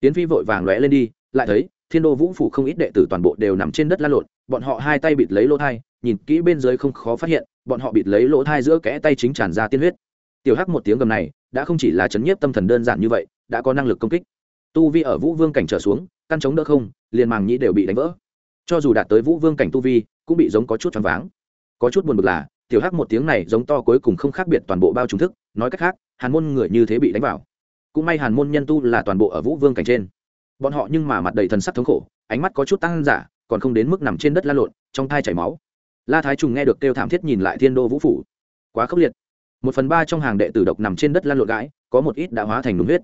Tiến phi vội vàng lóe lên đi, lại thấy thiên đô vũ phủ không ít đệ tử toàn bộ đều nằm trên đất la lộn, bọn họ hai tay bịt lấy lỗ thai, nhìn kỹ bên dưới không khó phát hiện, bọn họ bịt lấy lỗ thai giữa kẽ tay chính tràn ra tiên huyết. Tiểu hắc một tiếng gầm này, đã không chỉ là chấn nhiếp tâm thần đơn giản như vậy, đã có năng lực công kích. Tu vi ở vũ vương cảnh trở xuống, căn chống đỡ không, liền màng nhĩ đều bị đánh vỡ cho dù đạt tới vũ vương cảnh tu vi, cũng bị giống có chút choáng váng. Có chút buồn bực là, tiểu hắc một tiếng này giống to cuối cùng không khác biệt toàn bộ bao trùng thức, nói cách khác, hàn môn người như thế bị đánh vào. Cũng may hàn môn nhân tu là toàn bộ ở vũ vương cảnh trên. Bọn họ nhưng mà mặt đầy thần sắc thống khổ, ánh mắt có chút tăng giả, còn không đến mức nằm trên đất la lộn, trong thai chảy máu. La thái trùng nghe được kêu thảm thiết nhìn lại thiên đô vũ phủ. Quá khốc liệt. Một phần ba trong hàng đệ tử độc nằm trên đất la lộn gãi, có một ít đã hóa thành đúng huyết.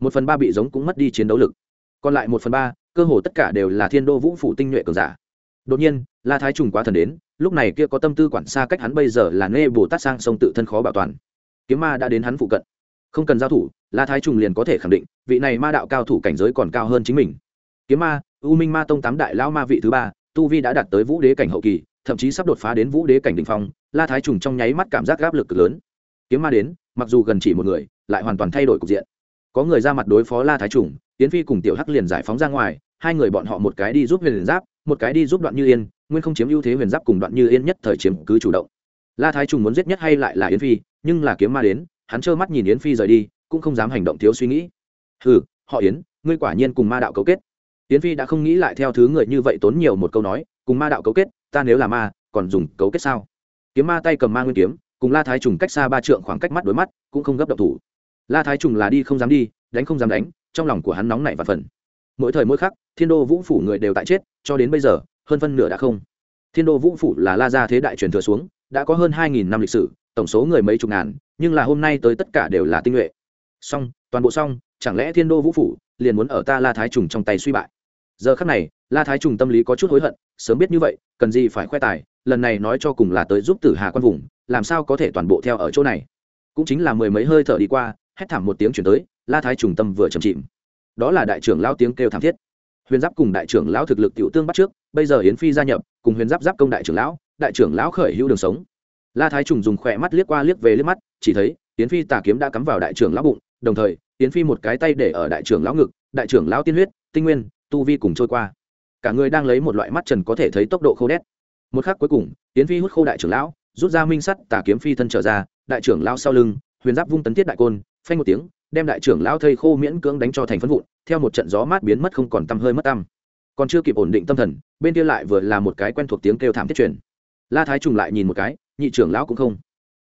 Một phần ba bị giống cũng mất đi chiến đấu lực. Còn lại một phần ba cơ hồ tất cả đều là thiên đô vũ phủ tinh nhuệ cường giả. Đột nhiên, la thái trùng quá thần đến, lúc này kia có tâm tư quản xa cách hắn bây giờ là nê bồ tát sang sông tự thân khó bảo toàn. Kiếm ma đã đến hắn phụ cận. Không cần giao thủ, la thái trùng liền có thể khẳng định, vị này ma đạo cao thủ cảnh giới còn cao hơn chính mình. Kiếm ma, u minh ma tông tám đại lão ma vị thứ ba, tu vi đã đạt tới vũ đế cảnh hậu kỳ, thậm chí sắp đột phá đến vũ đế cảnh đ ỉ n h phong, la thái trùng trong nháy mắt cảm giác áp lực cực lớn. Kiếm ma đến, mặc dù gần chỉ một người, lại hoàn toàn thay đổi cục diện. Có người ra mặt đối phó la thái trùng yến phi cùng tiểu hắc liền giải phóng ra ngoài, hai người bọn họ một cái đi giúp huyền giáp, một cái đi giúp đoạn như yên, nguyên không chiếm ưu thế huyền giáp cùng đoạn như yên nhất thời chiếm cứ chủ động. La thái trùng muốn giết nhất hay lại là yến phi, nhưng là kiếm ma đến, hắn trơ mắt nhìn yến phi rời đi, cũng không dám hành động thiếu suy nghĩ. Hừ, họ yến, ngươi quả nhiên cùng ma đạo cấu kết. Yến phi đã không nghĩ lại theo thứ người như vậy tốn nhiều một câu nói, cùng ma đạo cấu kết, ta nếu là ma, còn dùng cấu kết sao? Kiếm ma tay cầm ma nguyên kiếm, cùng la thái trùng cách xa ba trượng khoảng cách mắt đối mắt, cũng không gấp động thủ. La thái trùng là đi không dám đi, đánh không dám đánh trong lòng của hắn nóng nảy và phần. Mỗi thời mỗi khắc, thiên đô vũ phủ người đều tại chết, cho đến bây giờ, hơn phân nửa đã không. Thiên đô vũ phủ là la gia thế đại truyền thừa xuống, đã có hơn hai nghìn năm lịch sử, tổng số người mấy chục ngàn, nhưng là hôm nay tới tất cả đều là tinh nhuệ. Xong, toàn bộ xong, chẳng lẽ thiên đô vũ phủ liền muốn ở ta la thái trùng trong tay suy bại? Giờ khắc này, la thái trùng tâm lý có chút hối hận, sớm biết như vậy, cần gì phải khoe tài, lần này nói cho cùng là tới giúp tử hà quan vùng, làm sao có thể toàn bộ theo ở chỗ này? Cũng chính là mười mấy hơi thở đi qua, hét thảm một tiếng chuyển tới la thái trùng tâm vừa chầm chìm đó là đại trưởng lao tiếng kêu thảm thiết. Huyền giáp cùng đại trưởng lão thực lực tiểu tương bắt trước, bây giờ yến phi gia nhập, cùng huyền giáp giáp công đại trưởng lão, đại trưởng lão khởi hữu đường sống. La thái trùng dùng khỏe mắt liếc qua liếc về liếc mắt, chỉ thấy yến phi tà kiếm đã cắm vào đại trưởng lão bụng, đồng thời, yến phi một cái tay để ở đại trưởng lão ngực, đại trưởng lão tiên huyết, tinh nguyên, tu vi cùng trôi qua. Cả người đang lấy một loại mắt trần có thể thấy tốc độ khô đét. Một khắc cuối cùng, yến phi hút khô đại trưởng lão, rút ra minh sắt tà kiếm phi thân trở ra, đại trưởng lão sau lưng, huyền giáp vung tấn thiết đại côn, phanh một tiếng đem đại trưởng lão thây khô miễn cưỡng đánh cho thành phân vụn, theo một trận gió mát biến mất không còn tăm hơi mất tăm. Còn chưa kịp ổn định tâm thần, bên kia lại vừa là một cái quen thuộc tiếng kêu thảm thiết truyền. La thái trùng lại nhìn một cái, nhị trưởng lão cũng không.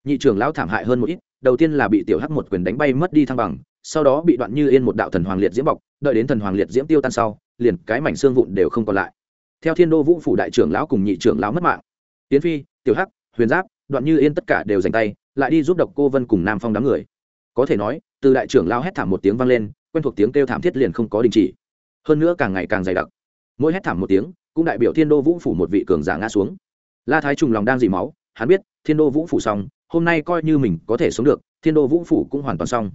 Nhị trưởng lão thảm hại hơn một ít, đầu tiên là bị tiểu hắc một quyền đánh bay mất đi thăng bằng, sau đó bị đoạn như yên một đạo thần hoàng liệt diễm bọc, đợi đến thần hoàng liệt diễm tiêu tan sau, liền cái mảnh xương vụn đều không còn lại. Theo thiên đô vũ phủ đại trưởng lão cùng nhị trưởng lão mất mạng. Tiến phi, tiểu hắc, huyền giáp, đoạn như yên tất cả đều dành tay, lại đi giúp độc cô vân cùng nam phong đám người. Có thể nói từ đại trưởng lao hét thảm một tiếng vang lên, quen thuộc tiếng kêu thảm thiết liền không có đình chỉ. Hơn nữa càng ngày càng dày đặc. Mỗi hét thảm một tiếng, cũng đại biểu thiên đô vũ phủ một vị cường giả ngã xuống. La thái trùng lòng đang dì máu, hắn biết, thiên đô vũ phủ xong, hôm nay coi như mình có thể sống được, thiên đô vũ phủ cũng hoàn toàn xong.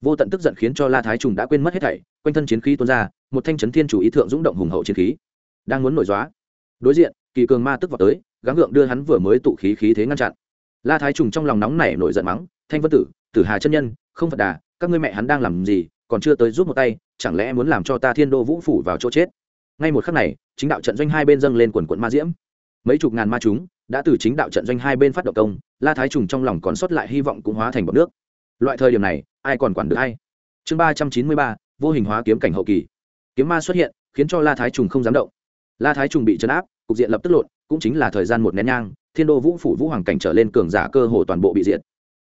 Vô tận tức giận khiến cho la thái trùng đã quên mất hết thảy, quanh thân chiến khí tuôn ra, một thanh chấn thiên chủ ý thượng dũng động hùng hậu chiến khí. Đang muốn nổi dóa đối diện, kỳ cường ma tức vào tới, gắng gượng đưa hắn vừa mới tụ khí khí thế ngăn chặn. La thái trùng trong lòng nóng nảy nổi giận mắng, thanh vân tử tử hà chân nhân, không phật đà các ngươi mẹ hắn đang làm gì, còn chưa tới giúp một tay, chẳng lẽ muốn làm cho ta thiên đô vũ phủ vào chỗ chết? Ngay một khắc này, chính đạo trận doanh hai bên dâng lên quần quận ma diễm. Mấy chục ngàn ma chúng đã từ chính đạo trận doanh hai bên phát động công, la thái trùng trong lòng còn sót lại hy vọng cũng hóa thành bọc nước. Loại thời điểm này, ai còn quản được hay chương ba trăm chín mươi ba, vô hình hóa kiếm cảnh hậu kỳ. Kiếm ma xuất hiện, khiến cho la thái trùng không dám động. La thái trùng bị chấn áp, cục diện lập tức lộn, cũng chính là thời gian một nén nhang, thiên đô vũ phủ vũ hoàng cảnh trở lên cường giả cơ hồ toàn bộ bị diệt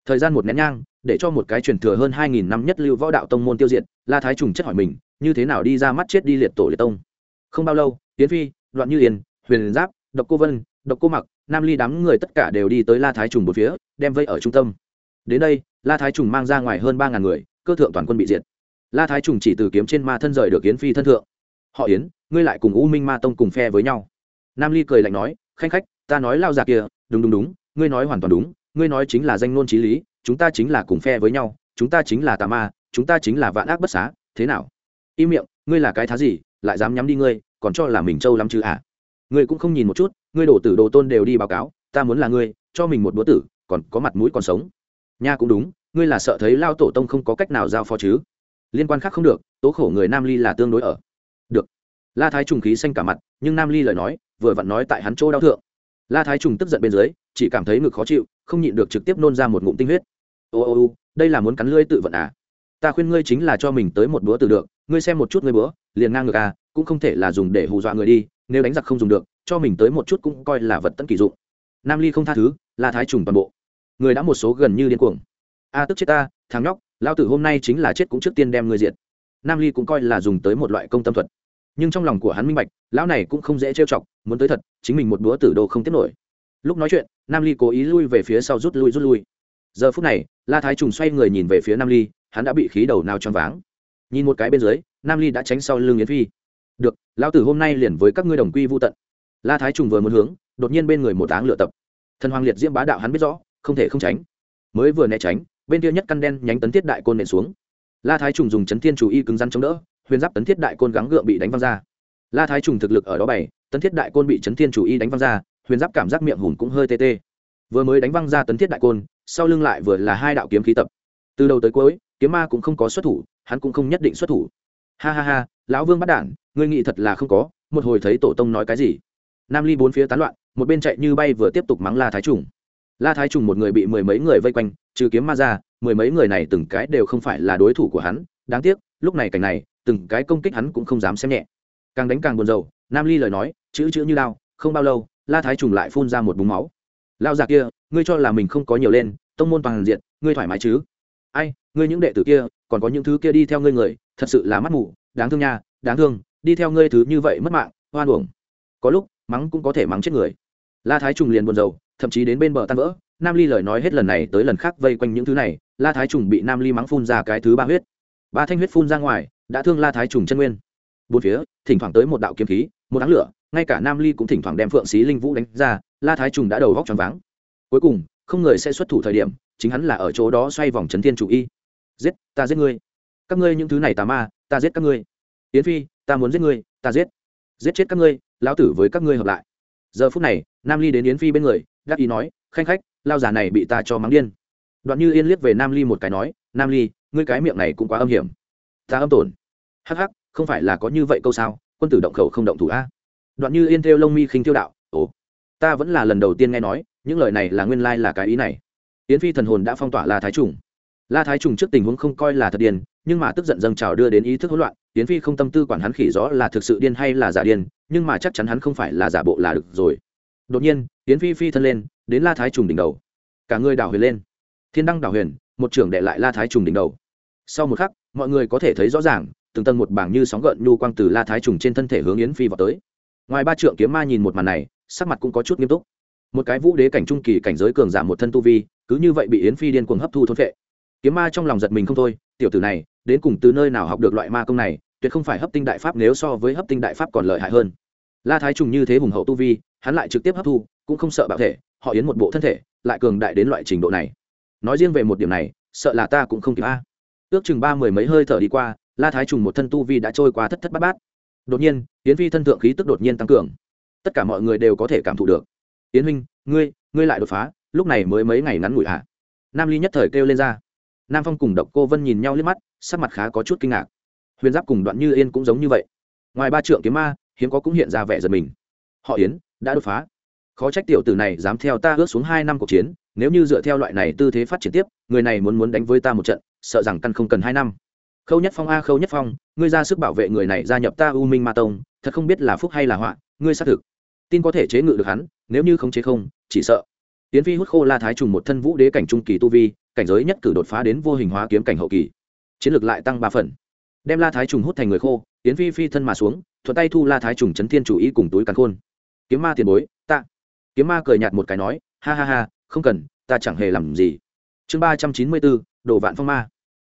thời gian một nén nhang, để cho một cái truyền thừa hơn hai nghìn năm nhất lưu võ đạo tông môn tiêu diệt, la thái trùng chất hỏi mình, như thế nào đi ra mắt chết đi liệt tổ liệt tông? Không bao lâu tiến phi, đoạn như yên, huyền giáp, độc cô vân, độc cô mặc, nam ly đám người tất cả đều đi tới la thái trùng một phía, đem vây ở trung tâm. Đến đây, la thái trùng mang ra ngoài hơn ba ngàn người, cơ thượng toàn quân bị diệt. La thái trùng chỉ từ kiếm trên ma thân rời được yến phi thân thượng. Họ yến, ngươi lại cùng u minh ma tông cùng phe với nhau. Nam ly cười lạnh nói, khanh khách, ta nói lao già kia, đúng đúng đúng, ngươi nói hoàn toàn đúng ngươi nói chính là danh ngôn trí lý, chúng ta chính là cùng phe với nhau, chúng ta chính là tà ma, chúng ta chính là vạn ác bất xá, thế nào? Im miệng, ngươi là cái thá gì, lại dám nhắm đi ngươi, còn cho là mình trâu lắm chứ à? Ngươi cũng không nhìn một chút, ngươi đổ tử đồ tôn đều đi báo cáo, ta muốn là ngươi, cho mình một bữa tử, còn có mặt mũi còn sống. Nha cũng đúng, ngươi là sợ thấy lao tổ tông không có cách nào giao phó chứ? Liên quan khác không được, tố khổ người nam ly là tương đối ở. Được. La thái trùng khí xanh cả mặt, nhưng nam ly lời nói, vừa vặn nói tại hắn chỗ đau thượng. La thái trùng tức giận bên dưới, chỉ cảm thấy ngực khó chịu không nhịn được trực tiếp nôn ra một ngụm tinh huyết. Ô ô ô, đây là muốn cắn lưỡi tự vận à? Ta khuyên ngươi chính là cho mình tới một bữa từ được, ngươi xem một chút ngươi bữa, liền ngang ngược à cũng không thể là dùng để hù dọa người đi, nếu đánh giặc không dùng được, cho mình tới một chút cũng coi là vật tận kỳ dụng. Nam ly không tha thứ là thái trùng toàn bộ. Người đã một số gần như điên cuồng. A, tức chết ta, thằng nhóc lao tử hôm nay chính là chết cũng trước tiên đem ngươi diệt. Nam ly cũng coi là dùng tới một loại công tâm thuật. Nhưng trong lòng của hắn minh bạch, lão này cũng không dễ trêu chọc, muốn tới thật, chính mình một búa tử đồ không tiếp nổi. Lúc nói chuyện nam ly cố ý lui về phía sau rút lui rút lui. Giờ phút này, la thái trùng xoay người nhìn về phía nam ly, hắn đã bị khí đầu nào choáng váng. Nhìn một cái bên dưới, nam ly đã tránh sau lưng yến phi. Được, lão tử hôm nay liền với các ngươi đồng quy vô tận. La thái trùng vừa muốn hướng, đột nhiên bên người một áng lựa tập. Thần hoàng liệt diễm bá đạo hắn biết rõ, không thể không tránh. Mới vừa né tránh, bên kia nhất căn đen nhánh tấn thiết đại côn nện xuống. La thái trùng dùng chấn thiên chủ y cứng rắn chống đỡ, huyền giáp tấn thiết đại côn gắng gượng bị đánh văng ra. La thái trùng thực lực ở đó bảy tấn thiết đại côn bị chấn thiên chủ y đánh văng ra huyền giáp cảm giác miệng hùn cũng hơi tê tê. Vừa mới đánh văng ra tấn thiết đại côn, sau lưng lại vừa là hai đạo kiếm khí tập. Từ đầu tới cuối, kiếm ma cũng không có xuất thủ, hắn cũng không nhất định xuất thủ. Ha ha ha, lão vương bắt đản ngươi nghĩ thật là không có, một hồi thấy tổ tông nói cái gì? Nam ly bốn phía tán loạn, một bên chạy như bay vừa tiếp tục mắng la thái trùng. La thái trùng một người bị mười mấy người vây quanh, trừ kiếm ma ra, mười mấy người này từng cái đều không phải là đối thủ của hắn. Đáng tiếc, lúc này cảnh này, từng cái công kích hắn cũng không dám xem nhẹ. Càng đánh càng buồn rầu, nam ly lời nói, chữ chữ như lao không bao lâu la thái trùng lại phun ra một búng máu. Lao già kia, ngươi cho là mình không có nhiều lên, tông môn toàn diện, ngươi thoải mái chứ? Ai, ngươi những đệ tử kia, còn có những thứ kia đi theo ngươi người, thật sự là mắt mù, đáng thương nha, đáng thương, đi theo ngươi thứ như vậy mất mạng, hoan uổng. Có lúc, mắng cũng có thể mắng chết người. La thái trùng liền buồn rầu, thậm chí đến bên bờ tan vỡ, nam ly lời nói hết lần này tới lần khác vây quanh những thứ này, la thái trùng bị nam ly mắng phun ra cái thứ ba huyết. Ba thanh huyết phun ra ngoài, đã thương la thái trùng chân nguyên. Bốn phía, thỉnh thoảng tới một đạo kiếm khí, một đám lửa ngay cả nam ly cũng thỉnh thoảng đem phượng xí linh vũ đánh ra, la thái trùng đã đầu góc tròn váng. Cuối cùng, không người sẽ xuất thủ thời điểm, chính hắn là ở chỗ đó xoay vòng chấn thiên chủ y. Giết, ta giết ngươi. Các ngươi những thứ này tà ma, ta giết các ngươi. Yến phi, ta muốn giết ngươi, ta giết. Giết chết các ngươi, lão tử với các ngươi hợp lại. Giờ phút này, nam ly đến yến phi bên người, đắc ý nói, khanh khách, lao giả này bị ta cho mắng điên. Đoạn như yên liếc về nam ly một cái nói, nam ly, ngươi cái miệng này cũng quá âm hiểm. Ta âm tổn. Hắc hắc, không phải là có như vậy câu sao? Quân tử động khẩu không động thủ a đoạn như yên theo lông mi khinh tiêu đạo, ồ, ta vẫn là lần đầu tiên nghe nói, những lời này là nguyên lai là cái ý này. Yến phi thần hồn đã phong tỏa la thái trùng. La thái trùng trước tình huống không coi là thật điên, nhưng mà tức giận dâng trào đưa đến ý thức hỗn loạn, yến phi không tâm tư quản hắn khỉ rõ là thực sự điên hay là giả điên, nhưng mà chắc chắn hắn không phải là giả bộ là được rồi. Đột nhiên, yến phi phi thân lên, đến la thái trùng đỉnh đầu. Cả người đảo huyền lên. Thiên đăng đảo huyền, một trưởng đệ lại la thái trùng đỉnh đầu. Sau một khắc, mọi người có thể thấy rõ ràng, từng tầng một bảng như sóng gợn nhu quang từ la thái trùng trên thân thể hướng yến phi vào tới ngoài ba trượng kiếm ma nhìn một màn này, sắc mặt cũng có chút nghiêm túc. Một cái vũ đế cảnh trung kỳ cảnh giới cường giảm một thân tu vi, cứ như vậy bị yến phi điên cuồng hấp thu thôn vệ kiếm ma trong lòng giật mình không thôi, tiểu tử này, đến cùng từ nơi nào học được loại ma công này, tuyệt không phải hấp tinh đại pháp nếu so với hấp tinh đại pháp còn lợi hại hơn. La thái trùng như thế hùng hậu tu vi, hắn lại trực tiếp hấp thu, cũng không sợ bạo thể, họ yến một bộ thân thể, lại cường đại đến loại trình độ này. Nói riêng về một điểm này, sợ là ta cũng không kịp a. Ước chừng ba mười mấy hơi thở đi qua, la thái trùng một thân tu vi đã trôi qua thất thất bát bát đột nhiên, yến phi thân thượng khí tức đột nhiên tăng cường. Tất cả mọi người đều có thể cảm thụ được. Yến huynh, ngươi ngươi lại đột phá, lúc này mới mấy ngày ngắn ngủi hạ nam ly nhất thời kêu lên ra. Nam phong cùng độc cô vân nhìn nhau liếc mắt, sắc mặt khá có chút kinh ngạc. Huyền giáp cùng đoạn như yên cũng giống như vậy. Ngoài ba trượng kiếm ma, hiếm có cũng hiện ra vẻ giật mình. Họ yến, đã đột phá. Khó trách tiểu tử này dám theo ta ước xuống hai năm cuộc chiến, nếu như dựa theo loại này tư thế phát triển tiếp, người này muốn muốn đánh với ta một trận, sợ rằng căn không cần hai năm khâu nhất phong a khâu nhất phong, ngươi ra sức bảo vệ người này gia nhập ta u minh ma tông, thật không biết là phúc hay là họa, ngươi xác thực. Tin có thể chế ngự được hắn, nếu như không chế không, chỉ sợ. Tiến phi hút khô la thái trùng một thân vũ đế cảnh trung kỳ tu vi, cảnh giới nhất cử đột phá đến vô hình hóa kiếm cảnh hậu kỳ. Chiến lược lại tăng ba phần. Đem la thái trùng hút thành người khô, tiến phi phi thân mà xuống, thuận tay thu la thái trùng chấn thiên chủ ý cùng túi càn khôn. Kiếm ma tiền bối ta kiếm ma cười nhạt một cái nói, ha ha ha, không cần, ta chẳng hề làm gì. Chương ba trăm chín mươi bốn, đồ vạn phong ma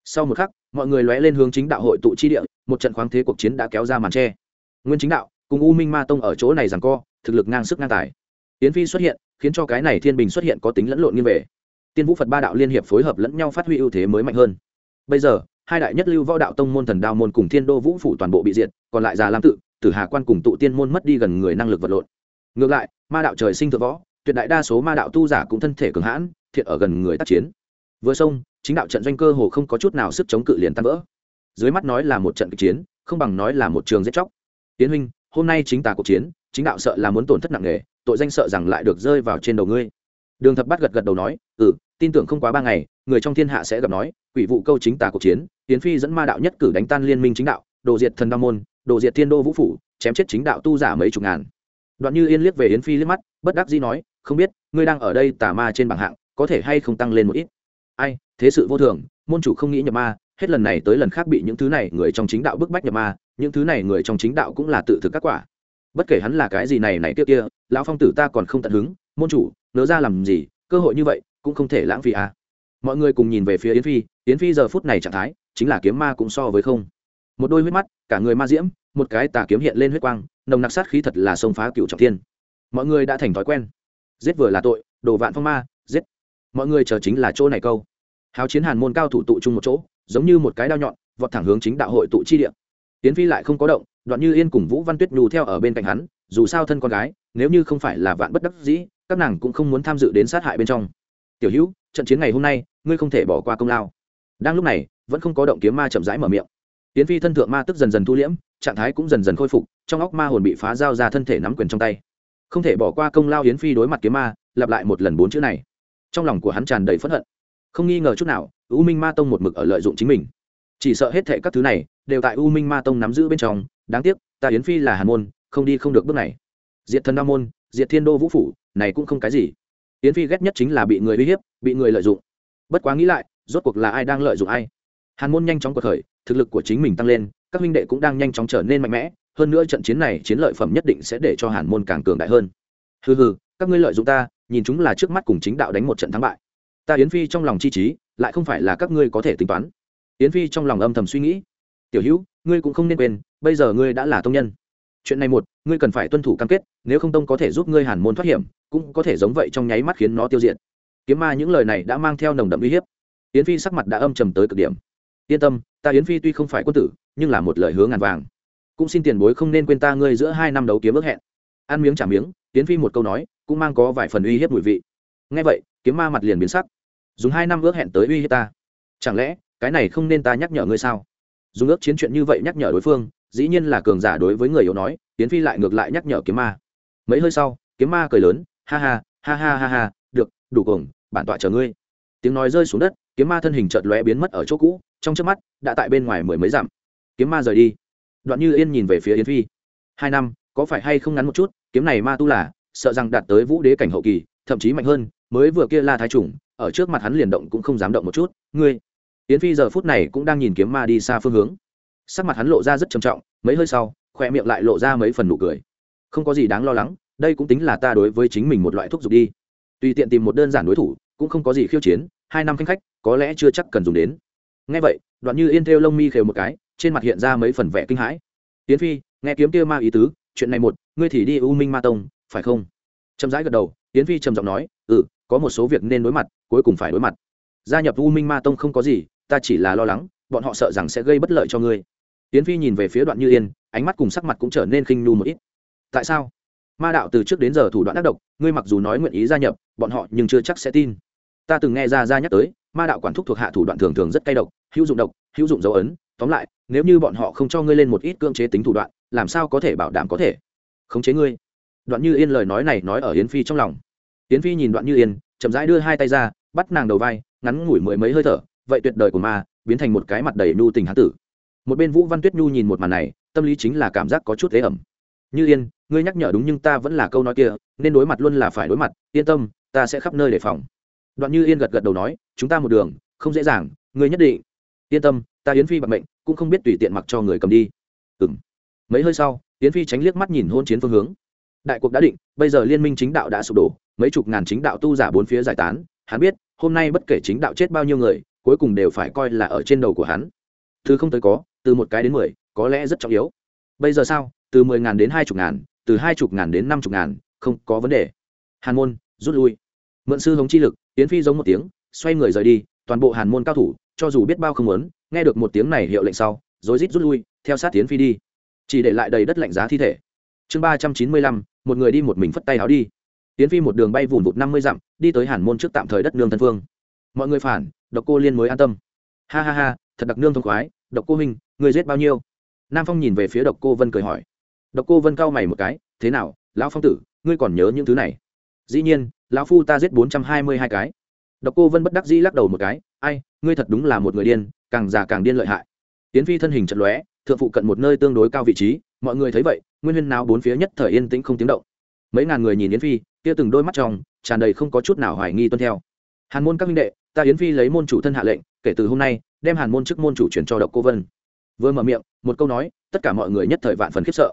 sau một khắc, mọi người lóe lên hướng chính đạo hội tụ chi địa, một trận khoáng thế cuộc chiến đã kéo ra màn tre. Nguyên chính đạo, cùng u minh ma tông ở chỗ này rằng co, thực lực ngang sức ngang tài. Tiến phi xuất hiện, khiến cho cái này thiên bình xuất hiện có tính lẫn lộn nghiêng về. Tiên vũ phật ba đạo liên hiệp phối hợp lẫn nhau phát huy ưu thế mới mạnh hơn. Bây giờ, hai đại nhất lưu võ đạo tông môn thần đao môn cùng thiên đô vũ phủ toàn bộ bị diệt, còn lại già lam tự, tử hà quan cùng tụ tiên môn mất đi gần người năng lực vật lộn. Ngược lại, ma đạo trời sinh thượng võ, tuyệt đại đa số ma đạo tu giả cũng thân thể cường hãn, thiện ở gần người tác chiến. Vừa xong chính đạo trận doanh cơ hồ không có chút nào sức chống cự liền tan vỡ. Dưới mắt nói là một trận kịch chiến, không bằng nói là một trường giết chóc. Tiến huynh, hôm nay chính tà cuộc chiến, chính đạo sợ là muốn tổn thất nặng nề, tội danh sợ rằng lại được rơi vào trên đầu ngươi. Đường thập bắt gật gật đầu nói ừ tin tưởng không quá ba ngày, người trong thiên hạ sẽ gặp nói, quỷ vụ câu chính tà cuộc chiến tiến phi dẫn ma đạo nhất cử đánh tan liên minh chính đạo, đồ diệt thần đa môn, đồ diệt thiên đô vũ phủ, chém chết chính đạo tu giả mấy chục ngàn. Đoạn như yên liếc về yến phi liếc mắt, bất đắc dĩ nói, không biết, ngươi đang ở đây tà ma trên bảng hạng, có thể hay không tăng lên một ít? Ai, thế sự vô thường, môn chủ không nghĩ nhập ma, hết lần này tới lần khác bị những thứ này người trong chính đạo bức bách nhập ma, những thứ này người trong chính đạo cũng là tự thực các quả. Bất kể hắn là cái gì này này kia kia, lão phong tử ta còn không tận hứng, môn chủ nỡ ra làm gì, cơ hội như vậy cũng không thể lãng phí à. mọi người cùng nhìn về phía yến phi yến phi giờ phút này trạng thái, chính là kiếm ma cũng so với không. Một đôi huyết mắt, cả người ma diễm, một cái tà kiếm hiện lên huyết quang, nồng nặc sát khí thật là sông phá cựu trọng thiên. Mọi người đã thành thói quen. Giết vừa là tội, đồ vạn phong ma, giết mọi người chờ chính là chỗ này câu. Háo chiến hàn môn cao thủ tụ chung một chỗ, giống như một cái đao nhọn, vọt thẳng hướng chính đạo hội tụ chi địa. Tiến phi lại không có động, đoạn như yên cùng vũ văn tuyết nhu theo ở bên cạnh hắn, dù sao thân con gái, nếu như không phải là vạn bất đắc dĩ, các nàng cũng không muốn tham dự đến sát hại bên trong. Tiểu hữu, trận chiến ngày hôm nay, ngươi không thể bỏ qua công lao. Đang lúc này, vẫn không có động kiếm ma chậm rãi mở miệng. Tiến phi thân thượng ma tức dần dần thu liễm, trạng thái cũng dần dần khôi phục, trong óc ma hồn bị phá giao ra thân thể nắm quyền trong tay. Không thể bỏ qua công lao yến phi đối mặt kiếm ma, lặp lại một lần bốn chữ này trong lòng của hắn tràn đầy phẫn hận. Không nghi ngờ chút nào, u minh ma tông một mực ở lợi dụng chính mình. Chỉ sợ hết thệ các thứ này đều tại u minh ma tông nắm giữ bên trong, đáng tiếc, ta yến phi là hàn môn, không đi không được bước này. Diệt thần đa môn, diệt thiên đô vũ phủ, này cũng không cái gì. Yến phi ghét nhất chính là bị người uy hiếp, bị người lợi dụng. Bất quá nghĩ lại, rốt cuộc là ai đang lợi dụng ai? Hàn môn nhanh chóng cuộc khởi, thực lực của chính mình tăng lên, các huynh đệ cũng đang nhanh chóng trở nên mạnh mẽ, hơn nữa trận chiến này chiến lợi phẩm nhất định sẽ để cho hàn môn càng cường đại hơn. Hừ hừ, các ngươi lợi dụng ta nhìn chúng là trước mắt cùng chính đạo đánh một trận thắng bại. Ta yến phi trong lòng chi trí, lại không phải là các ngươi có thể tính toán. Yến phi trong lòng âm thầm suy nghĩ. Tiểu hữu, ngươi cũng không nên quên, bây giờ ngươi đã là tông nhân. Chuyện này một, ngươi cần phải tuân thủ cam kết, nếu không tông có thể giúp ngươi hàn môn thoát hiểm, cũng có thể giống vậy trong nháy mắt khiến nó tiêu diệt. Kiếm ma những lời này đã mang theo nồng đậm uy hiếp. Yến phi sắc mặt đã âm trầm tới cực điểm. Yên tâm, ta yến phi tuy không phải quân tử, nhưng là một lời hứa ngàn vàng. Cũng xin tiền bối không nên quên ta ngươi giữa hai năm đấu kiếm ước hẹn. Ăn miếng trả miếng, yến phi một câu nói cũng mang có vài phần uy hiếp mùi vị. Ngay vậy, kiếm ma mặt liền biến sắc. Dùng hai năm ước hẹn tới uy hiếp ta. Chẳng lẽ, cái này không nên ta nhắc nhở ngươi sao? Dùng ước chiến chuyện như vậy nhắc nhở đối phương, dĩ nhiên là cường giả đối với người yếu nói tiến phi lại ngược lại nhắc nhở kiếm ma. Mấy hơi sau, kiếm ma cười lớn, ha ha ha ha ha ha, được, đủ cùng, bản tọa chờ ngươi. Tiếng nói rơi xuống đất, kiếm ma thân hình chợt lóe biến mất ở chỗ cũ, trong trước mắt, đã tại bên ngoài mười mấy dặm. Kiếm ma rời đi. Đoạn như yên nhìn về phía yến phi. Hai năm, có phải hay không ngắn một chút, kiếm này ma tu là sợ rằng đạt tới vũ đế cảnh hậu kỳ, thậm chí mạnh hơn, mới vừa kia la thái trùng, ở trước mặt hắn liền động cũng không dám động một chút. Ngươi, yến phi giờ phút này cũng đang nhìn kiếm ma đi xa phương hướng. Sắc mặt hắn lộ ra rất trầm trọng, mấy hơi sau khoe miệng lại lộ ra mấy phần nụ cười. Không có gì đáng lo lắng, đây cũng tính là ta đối với chính mình một loại thuốc dục đi. Tùy tiện tìm một đơn giản đối thủ, cũng không có gì khiêu chiến, hai năm khanh khách, có lẽ chưa chắc cần dùng đến. Ngay vậy, đoạn như yên theo lông mi khều một cái, trên mặt hiện ra mấy phần vẻ kinh hãi. Tiến phi, nghe kiếm kia ma ý tứ, chuyện này một, ngươi thì đi u minh ma tông phải không? Chậm rãi gật đầu, yến phi trầm giọng nói ừ có một số việc nên đối mặt, cuối cùng phải đối mặt. Gia nhập u minh ma tông không có gì, ta chỉ là lo lắng, bọn họ sợ rằng sẽ gây bất lợi cho ngươi. Yến phi nhìn về phía đoạn như yên, ánh mắt cùng sắc mặt cũng trở nên khinh nhu một ít. Tại sao? Ma đạo từ trước đến giờ thủ đoạn ác độc, ngươi mặc dù nói nguyện ý gia nhập, bọn họ nhưng chưa chắc sẽ tin. Ta từng nghe ra ra nhắc tới, ma đạo quản thúc thuộc hạ thủ đoạn thường thường rất cay độc, hữu dụng độc, hữu dụng dấu ấn, tóm lại, nếu như bọn họ không cho ngươi lên một ít cưỡng chế tính thủ đoạn, làm sao có thể bảo đảm có thể khống chế ngươi? Đoạn như yên lời nói này nói ở yến phi trong lòng. Yến phi nhìn đoạn như yên, chậm rãi đưa hai tay ra, bắt nàng đầu vai, ngắn ngủi mười mấy hơi thở, vậy tuyệt đời của ma, biến thành một cái mặt đầy nhu tình hán tử. Một bên vũ văn tuyết nhu nhìn một màn này, tâm lý chính là cảm giác có chút thế ẩm. Như yên, ngươi nhắc nhở đúng nhưng ta vẫn là câu nói kia, nên đối mặt luôn là phải đối mặt, yên tâm, ta sẽ khắp nơi đề phòng. Đoạn như yên gật gật đầu nói, chúng ta một đường, không dễ dàng, ngươi nhất định, yên tâm, ta yến phi bạc mệnh, cũng không biết tùy tiện mặc cho người cầm đi. Ừ mấy hơi sau, yến phi tránh liếc mắt nhìn hôn chiến phương hướng đại cuộc đã định, bây giờ liên minh chính đạo đã sụp đổ, mấy chục ngàn chính đạo tu giả bốn phía giải tán. Hắn biết, hôm nay bất kể chính đạo chết bao nhiêu người, cuối cùng đều phải coi là ở trên đầu của hắn. Từ không tới có, từ một cái đến mười, có lẽ rất trọng yếu. Bây giờ sao? Từ mười ngàn đến hai chục ngàn, từ hai chục ngàn đến năm chục ngàn, không có vấn đề. Hàn môn, rút lui. Mượn sư hống chi lực tiến phi giống một tiếng, xoay người rời đi, toàn bộ hàn môn cao thủ, cho dù biết bao không muốn, nghe được một tiếng này hiệu lệnh sau, rối rít rút lui, theo sát tiến phi đi. Chỉ để lại đầy đất lạnh giá thi thể chương ba trăm chín mươi lăm, một người đi một mình phất tay áo đi. Tiến phi một đường bay vùn vụt năm mươi dặm, đi tới hàn môn trước tạm thời đất nương thân phương. Mọi người phản, độc cô liên mới an tâm. Ha ha ha, thật đặc nương thông khoái, độc cô huynh người giết bao nhiêu? Nam phong nhìn về phía độc cô vân cười hỏi. Độc cô vân cau mày một cái, thế nào, lão phong tử, ngươi còn nhớ những thứ này? Dĩ nhiên, lão phu ta giết bốn trăm hai mươi hai cái. Độc cô vân bất đắc dĩ lắc đầu một cái, ai, ngươi thật đúng là một người điên, càng già càng điên lợi hại. Tiến phi thân hình chật lóe, thượng phụ cận một nơi tương đối cao vị trí, mọi người thấy vậy nguyên huyên nào bốn phía nhất thời yên tĩnh không tiếng động. Mấy ngàn người nhìn yến phi, kia từng đôi mắt trong tràn đầy không có chút nào hoài nghi tuân theo. Hàn môn các minh đệ, ta yến phi lấy môn chủ thân hạ lệnh, kể từ hôm nay, đem hàn môn chức môn chủ chuyển cho độc cô vân. Vừa mở miệng, một câu nói, tất cả mọi người nhất thời vạn phần khiếp sợ.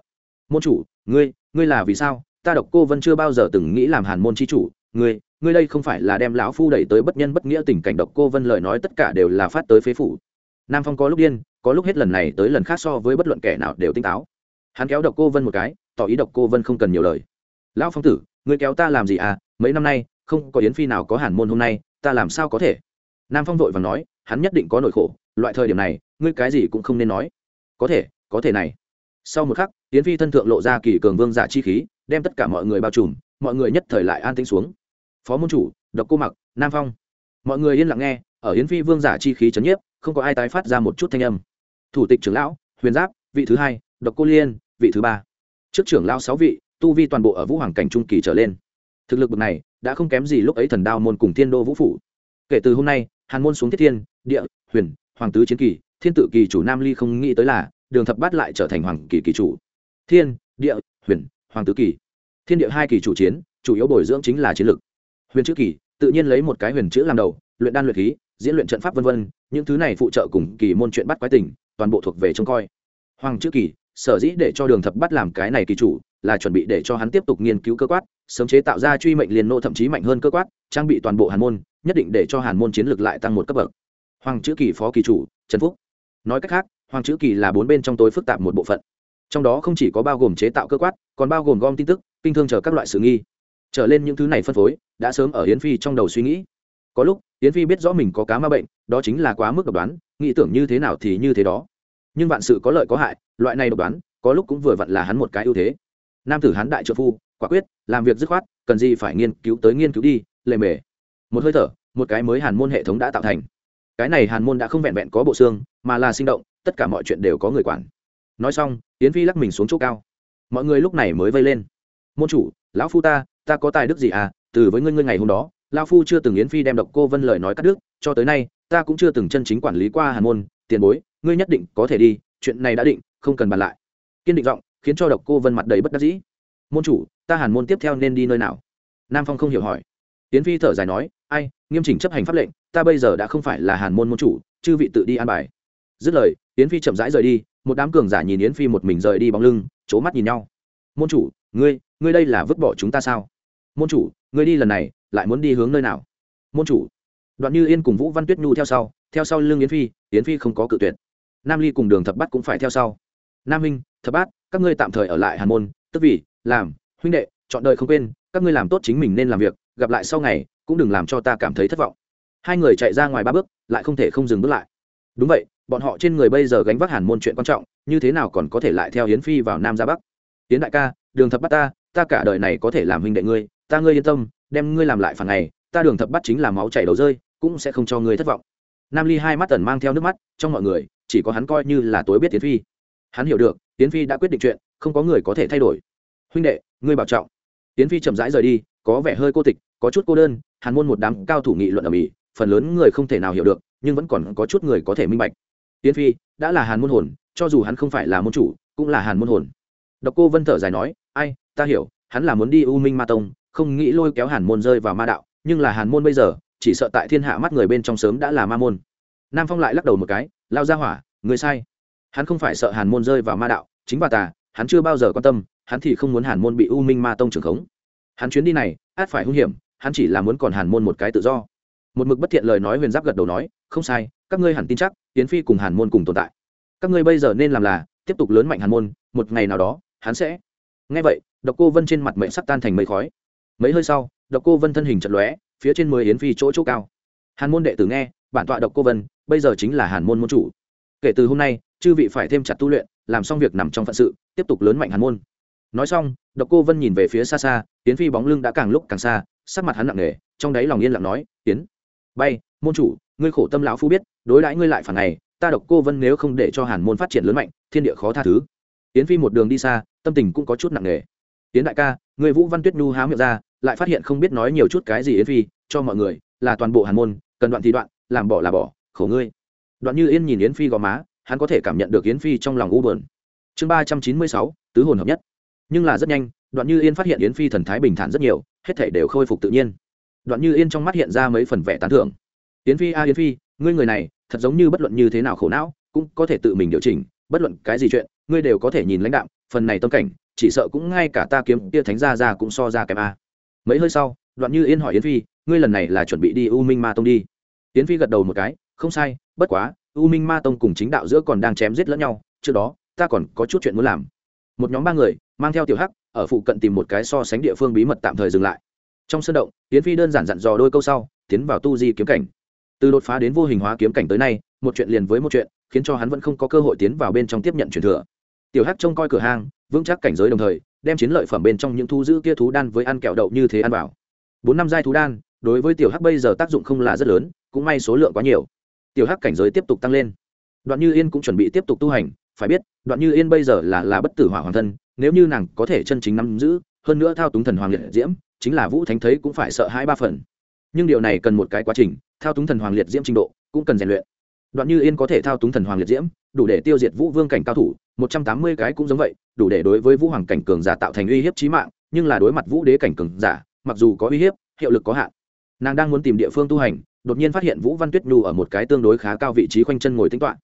Môn chủ, ngươi ngươi là vì sao? Ta độc cô vân chưa bao giờ từng nghĩ làm hàn môn chi chủ. Ngươi ngươi đây không phải là đem lão phu đẩy tới bất nhân bất nghĩa tình cảnh độc cô vân lời nói tất cả đều là phát tới phế phủ. Nam phong có lúc điên, có lúc hết lần này tới lần khác so với bất luận kẻ nào đều tinh táo hắn kéo độc cô vân một cái, tỏ ý độc cô vân không cần nhiều lời. Lão phong tử, ngươi kéo ta làm gì à? Mấy năm nay, không có yến phi nào có hàn môn hôm nay, ta làm sao có thể? Nam phong vội và nói, hắn nhất định có nỗi khổ, loại thời điểm này, ngươi cái gì cũng không nên nói. Có thể có thể này. Sau một khắc, yến phi thân thượng lộ ra kỳ cường vương giả chi khí, đem tất cả mọi người bao trùm, mọi người nhất thời lại an tĩnh xuống. Phó môn chủ, độc cô mặc, nam phong. Mọi người yên lặng nghe, ở yến phi vương giả chi khí chấn nhiếp, không có ai tái phát ra một chút thanh âm. Thủ tịch trưởng lão, huyền giáp, vị thứ hai độc cô liên, vị thứ ba. Trước trưởng lao sáu vị, tu vi toàn bộ ở vũ hoàng cảnh trung kỳ trở lên. Thực lực bậc này, đã không kém gì lúc ấy thần đao môn cùng thiên đô vũ phủ. Kể từ hôm nay, hàn môn xuống thiết thiên, địa, huyền, hoàng tứ chiến kỳ, thiên tự kỳ chủ nam ly không nghĩ tới là, đường thập bát lại trở thành hoàng kỳ kỳ chủ. Thiên, địa, huyền, hoàng tứ kỳ. Thiên địa hai kỳ chủ chiến, chủ yếu bồi dưỡng chính là chiến lực. huyền chữ kỳ, tự nhiên lấy một cái huyền chữ làm đầu, luyện đan luyện khí, diễn luyện trận pháp vân vân, những thứ này phụ trợ cùng kỳ môn chuyện bắt quái tình, toàn bộ thuộc về trông coi. Hoàng chữ kỳ sở dĩ để cho đường thập bắt làm cái này kỳ chủ là chuẩn bị để cho hắn tiếp tục nghiên cứu cơ quát, sớm chế tạo ra truy mệnh liền nô thậm chí mạnh hơn cơ quát, trang bị toàn bộ hàn môn, nhất định để cho hàn môn chiến lược lại tăng một cấp bậc. Hoàng chữ kỳ phó kỳ chủ, trần phúc. Nói cách khác, hoàng chữ kỳ là bốn bên trong tối phức tạp một bộ phận. Trong đó không chỉ có bao gồm chế tạo cơ quát, còn bao gồm gom tin tức, kinh thương chờ các loại sự nghi. Trở lên những thứ này phân phối, đã sớm ở yến phi trong đầu suy nghĩ. Có lúc, yến phi biết rõ mình có cá ma bệnh, đó chính là quá mức độc đoán, nghĩ tưởng như thế nào thì như thế đó nhưng vạn sự có lợi có hại, loại này độc đoán, có lúc cũng vừa vặn là hắn một cái ưu thế. Nam tử hắn đại trợ phu, quả quyết, làm việc dứt khoát, cần gì phải nghiên cứu tới nghiên cứu đi lề mề. Một hơi thở, một cái mới hàn môn hệ thống đã tạo thành. Cái này hàn môn đã không vẹn vẹn có bộ xương, mà là sinh động, tất cả mọi chuyện đều có người quản. Nói xong, yến phi lắc mình xuống chỗ cao. Mọi người lúc này mới vây lên. Môn chủ, lão phu ta ta có tài đức gì à? Từ với ngươi ngươi ngày hôm đó, lão phu chưa từng yến phi đem độc cô vân lời nói cắt đứt, cho tới nay, ta cũng chưa từng chân chính quản lý qua hàn môn, tiền bối ngươi nhất định có thể đi, chuyện này đã định, không cần bàn lại. Kiên định giọng, khiến cho độc cô vân mặt đầy bất đắc dĩ. Môn chủ, ta hàn môn tiếp theo nên đi nơi nào? Nam phong không hiểu hỏi. Tiến phi thở dài nói, ai, nghiêm chỉnh chấp hành pháp lệnh, ta bây giờ đã không phải là hàn môn môn chủ, chư vị tự đi an bài. Dứt lời tiến phi chậm rãi rời đi, một đám cường giả nhìn yến phi một mình rời đi bóng lưng c h ố mắt nhìn nhau. Môn chủ, ngươi ngươi đây là vứt bỏ chúng ta sao? Môn chủ, ngươi đi lần này, lại muốn đi hướng nơi nào? Môn chủ. Đoạn như yên cùng vũ văn tuyết nhu theo sau theo sau lưng yến phi yến phi không có cự tuyệt nam ly cùng đường thập Bát cũng phải theo sau. Nam huynh, thập bát, các ngươi tạm thời ở lại hàn môn, tức vì, làm, huynh đệ, chọn đời không quên, các ngươi làm tốt chính mình nên làm việc, gặp lại sau ngày, cũng đừng làm cho ta cảm thấy thất vọng. Hai người chạy ra ngoài ba bước, lại không thể không dừng bước lại. Đúng vậy, bọn họ trên người bây giờ gánh vác hàn môn chuyện quan trọng, như thế nào còn có thể lại theo hiến phi vào nam ra bắc? Hiến đại ca, đường thập bắt ta ta cả đời này có thể làm huynh đệ ngươi, ta ngươi yên tâm, đem ngươi làm lại phản này ta đường thập bắt chính là máu chảy đầu rơi, cũng sẽ không cho ngươi thất vọng nam ly hai mắt tần mang theo nước mắt, trong mọi người, chỉ có hắn coi như là tối biết tiến phi. Hắn hiểu được, tiến phi đã quyết định chuyện, không có người có thể thay đổi. Huynh đệ, ngươi bảo trọng. Tiến phi chậm rãi rời đi, có vẻ hơi cô tịch, có chút cô đơn, hàn môn một đám cao thủ nghị luận ở mỹ phần lớn người không thể nào hiểu được, nhưng vẫn còn có chút người có thể minh bạch. Tiến phi đã là hàn môn hồn, cho dù hắn không phải là môn chủ, cũng là hàn môn hồn. Độc cô vân thở dài nói, ai, ta hiểu, hắn là muốn đi u minh ma tông, không nghĩ lôi kéo hàn môn rơi vào ma đạo, nhưng là hàn môn bây giờ chỉ sợ tại thiên hạ mắt người bên trong sớm đã là ma môn. Nam phong lại lắc đầu một cái lao ra hỏa, người sai. Hắn không phải sợ hàn môn rơi vào ma đạo, chính bà tà, hắn chưa bao giờ quan tâm, hắn thì không muốn hàn môn bị u minh ma tông trưởng khống. Hắn chuyến đi này, át phải hung hiểm, hắn chỉ là muốn còn hàn môn một cái tự do. Một mực bất thiện lời nói huyền giáp gật đầu nói, không sai, các ngươi hẳn tin chắc tiến phi cùng hàn môn cùng tồn tại. Các ngươi bây giờ nên làm là, tiếp tục lớn mạnh hàn môn, một ngày nào đó, hắn sẽ. Nghe vậy, độc cô vân trên mặt mệnh sắc tan thành mây khói. Mấy hơi sau, độc cô vân thân hình chật lóe phía trên mười yến phi chỗ chỗ cao. Hàn môn đệ tử nghe, bản tọa độc cô vân, bây giờ chính là hàn môn môn chủ. Kể từ hôm nay, chư vị phải thêm chặt tu luyện, làm xong việc nằm trong phận sự, tiếp tục lớn mạnh hàn môn. Nói xong, độc cô vân nhìn về phía xa xa tiến phi bóng lưng đã càng lúc càng xa, sắc mặt hắn nặng nề, trong đáy lòng yên lặng nói tiến bay, môn chủ, ngươi khổ tâm lão phu biết, đối đãi ngươi lại phản này, ta độc cô vân nếu không để cho hàn môn phát triển lớn mạnh, thiên địa khó tha thứ. Tiến phi một đường đi xa, tâm tình cũng có chút nặng nề. Tiến đại ca người vũ văn tuyết nhu há miệng ra lại phát hiện không biết nói nhiều chút cái gì yến phi, cho mọi người, là toàn bộ hàn môn, cần đoạn thì đoạn, làm bỏ là bỏ, khổ ngươi. Đoạn như yên nhìn yến phi gò má, hắn có thể cảm nhận được yến phi trong lòng u bờn chương ba trăm chín mươi sáu, tứ hồn hợp nhất. Nhưng là rất nhanh, đoạn như yên phát hiện yến phi thần thái bình thản rất nhiều, hết thể đều khôi phục tự nhiên. Đoạn như yên trong mắt hiện ra mấy phần vẻ tán thưởng. Yến phi, a, yến phi, ngươi người này, thật giống như bất luận như thế nào khổ não, cũng có thể tự mình điều chỉnh, bất luận cái gì chuyện, ngươi đều có thể nhìn lãnh đạo phần này tâm cảnh, chỉ sợ cũng ngay cả ta kiếm kia thánh gia ra cũng so ra kém a mấy hơi sau, đoạn như yên hỏi yến phi, ngươi lần này là chuẩn bị đi u minh ma tông đi? Yến phi gật đầu một cái, không sai, bất quá, u minh ma tông cùng chính đạo giữa còn đang chém giết lẫn nhau, trước đó, ta còn có chút chuyện muốn làm. Một nhóm ba người, mang theo tiểu hắc, ở phụ cận tìm một cái so sánh địa phương bí mật tạm thời dừng lại. Trong sân động, yến phi đơn giản dặn dò đôi câu sau, tiến vào tu di kiếm cảnh. Từ đột phá đến vô hình hóa kiếm cảnh tới nay, một chuyện liền với một chuyện, khiến cho hắn vẫn không có cơ hội tiến vào bên trong tiếp nhận truyền thừa. Tiểu hắc trông coi cửa hàng vững chắc cảnh giới đồng thời, đem chiến lợi phẩm bên trong những thu giữ kia thú đan với ăn kẹo đậu như thế ăn vào. Bốn năm giai thú đan, đối với tiểu hắc bây giờ tác dụng không là rất lớn, cũng may số lượng quá nhiều. Tiểu hắc cảnh giới tiếp tục tăng lên. Đoạn như yên cũng chuẩn bị tiếp tục tu hành, phải biết, đoạn như yên bây giờ là là bất tử hỏa hoàng thân, nếu như nàng có thể chân chính nắm giữ, hơn nữa thao túng thần hoàng liệt diễm, chính là vũ thánh thấy cũng phải sợ hai ba phần. Nhưng điều này cần một cái quá trình, thao túng thần hoàng liệt diễm trình độ, cũng cần rèn luyện. Đoạn như yên có thể thao túng thần hoàng liệt diễm, đủ để tiêu diệt vũ vương cảnh cao thủ một trăm tám mươi cái cũng giống vậy, đủ để đối với vũ hoàng cảnh cường giả tạo thành uy hiếp trí mạng, nhưng là đối mặt vũ đế cảnh cường giả, mặc dù có uy hiếp, hiệu lực có hạn. Nàng đang muốn tìm địa phương tu hành, đột nhiên phát hiện vũ văn tuyết nhu ở một cái tương đối khá cao vị trí khoanh chân ngồi tính toạ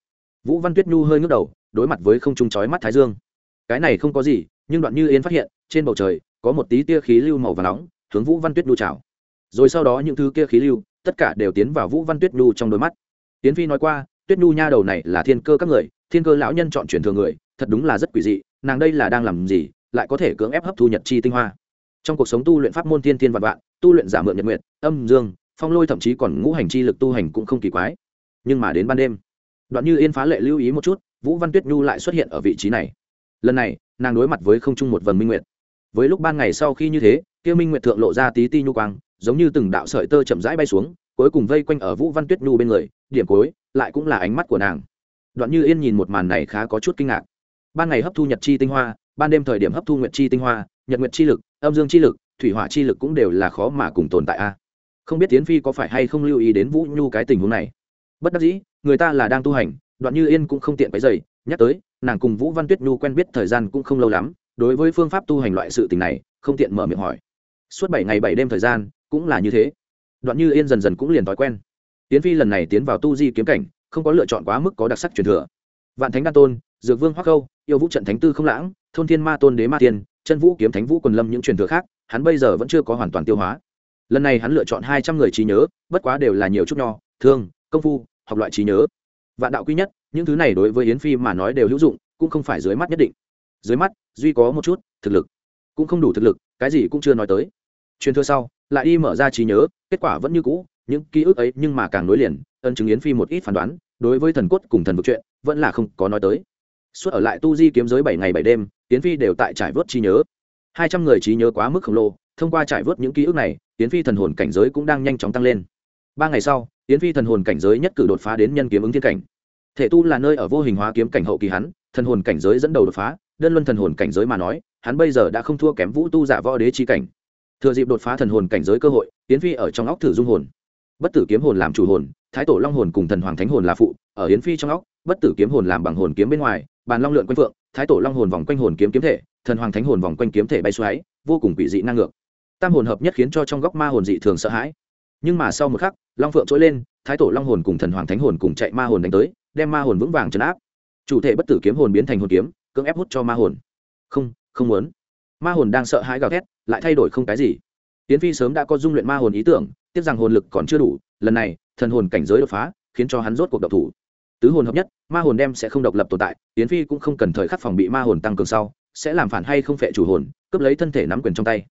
vũ văn tuyết nhu hơi ngước đầu, đối mặt với không trung chói mắt thái dương. Cái này không có gì, nhưng đoạn như yên phát hiện, trên bầu trời, có một tí tia khí lưu màu và nóng, hướng vũ văn tuyết nhu chào. Rồi sau đó những thứ kia khí lưu, tất cả đều tiến vào vũ văn tuyết nhu trong đôi mắt. Tiến phi nói qua, tuyết nhu nha đầu này là thiên cơ các người, thiên cơ lão nhân chọn chuyển thường người thật đúng là rất quỷ dị, nàng đây là đang làm gì, lại có thể cưỡng ép hấp thu nhật chi tinh hoa. Trong cuộc sống tu luyện pháp môn thiên thiên vạn vạn, tu luyện giả mượn nhật nguyện âm dương, phong lôi thậm chí còn ngũ hành chi lực tu hành cũng không kỳ quái. Nhưng mà đến ban đêm, đoạn như yên phá lệ lưu ý một chút, vũ văn tuyết nhu lại xuất hiện ở vị trí này. Lần này, nàng đối mặt với không trung một vần minh nguyệt. Với lúc ban ngày sau khi như thế, kia minh nguyệt thượng lộ ra tí ti nhu quang, giống như từng đạo sợi tơ chậm rãi bay xuống, cuối cùng vây quanh ở vũ văn tuyết nhu bên người, điểm cuối lại cũng là ánh mắt của nàng. Đoạn như yên nhìn một màn này khá có chút kinh ngạc ban ngày hấp thu nhật chi tinh hoa, ban đêm thời điểm hấp thu nguyệt chi tinh hoa, nhật nguyệt chi lực, âm dương chi lực, thủy hỏa chi lực cũng đều là khó mà cùng tồn tại a. Không biết tiến phi có phải hay không lưu ý đến vũ nhu cái tình huống này. Bất đắc dĩ, người ta là đang tu hành, đoạn như yên cũng không tiện cái dày nhắc tới, nàng cùng vũ văn tuyết nhu quen biết thời gian cũng không lâu lắm, đối với phương pháp tu hành loại sự tình này, không tiện mở miệng hỏi. Suốt bảy ngày bảy đêm thời gian, cũng là như thế. Đoạn như yên dần dần cũng liền thói quen. Tiến phi lần này tiến vào tu di kiếm cảnh, không có lựa chọn quá mức có đặc sắc truyền thừa. Vạn thánh đa tôn dược vương hoắc khâu, yêu vũ trận thánh tư không lãng, thôn thiên ma tôn đế ma tiên, chân vũ kiếm thánh vũ quần lâm những truyền thừa khác, hắn bây giờ vẫn chưa có hoàn toàn tiêu hóa. Lần này hắn lựa chọn hai trăm người trí nhớ, bất quá đều là nhiều chút nho, thương, công phu, học loại trí nhớ. Vạn đạo quý nhất, những thứ này đối với yến phi mà nói đều hữu dụng, cũng không phải dưới mắt nhất định. Dưới mắt, duy có một chút, thực lực. Cũng không đủ thực lực, cái gì cũng chưa nói tới. Truyền thừa sau, lại đi mở ra trí nhớ, kết quả vẫn như cũ, những ký ức ấy nhưng mà càng nối liền, ân chứng yến phi một ít phán đoán, đối với thần cốt cùng thần vực chuyện, vẫn là không có nói tới suốt ở lại tu di kiếm giới bảy ngày bảy đêm tiến phi đều tại trải vớt trí nhớ. Hai trăm người trí nhớ quá mức khổng lồ, thông qua trải vớt những ký ức này tiến phi thần hồn cảnh giới cũng đang nhanh chóng tăng lên. Ba ngày sau tiến phi thần hồn cảnh giới nhất cử đột phá đến nhân kiếm ứng thiên cảnh. Thể tu là nơi ở vô hình hóa kiếm cảnh hậu kỳ hắn, thần hồn cảnh giới dẫn đầu đột phá, đơn luân thần hồn cảnh giới mà nói, hắn bây giờ đã không thua kém vũ tu giả võ đế chi cảnh. Thừa dịp đột phá thần hồn cảnh giới cơ hội tiến phi ở trong óc thử dung hồn. Bất tử kiếm hồn làm chủ hồn, thái tổ long hồn cùng thần hoàng thánh hồn là phụ, ở yến phi trong óc, bất tử kiếm hồn làm bằng hồn kiếm bên ngoài bàn long lượn quanh phượng, thái tổ long hồn vòng quanh hồn kiếm kiếm thể, thần hoàng thánh hồn vòng quanh kiếm thể bay xoáy, vô cùng quỷ dị năng ngược. Tam hồn hợp nhất khiến cho trong góc ma hồn dị thường sợ hãi. Nhưng mà sau một khắc, long phượng trỗi lên, thái tổ long hồn cùng thần hoàng thánh hồn cùng chạy ma hồn đánh tới, đem ma hồn vững vàng chấn áp. Chủ thể bất tử kiếm hồn biến thành hồn kiếm, cưỡng ép hút cho ma hồn. Không không muốn. Ma hồn đang sợ hãi gào thét, lại thay đổi không cái gì. Tiến phi sớm đã có dung luyện ma hồn ý tưởng, tiếc rằng hồn lực còn chưa đủ, lần này, thần hồn cảnh giới đột phá, khiến cho hắn rốt cuộc độc thủ tứ hồn hợp nhất, ma hồn đem sẽ không độc lập tồn tại tiến phi cũng không cần thời khắc phòng bị ma hồn tăng cường sau, sẽ làm phản hay không phệ chủ hồn, cướp lấy thân thể nắm quyền trong tay.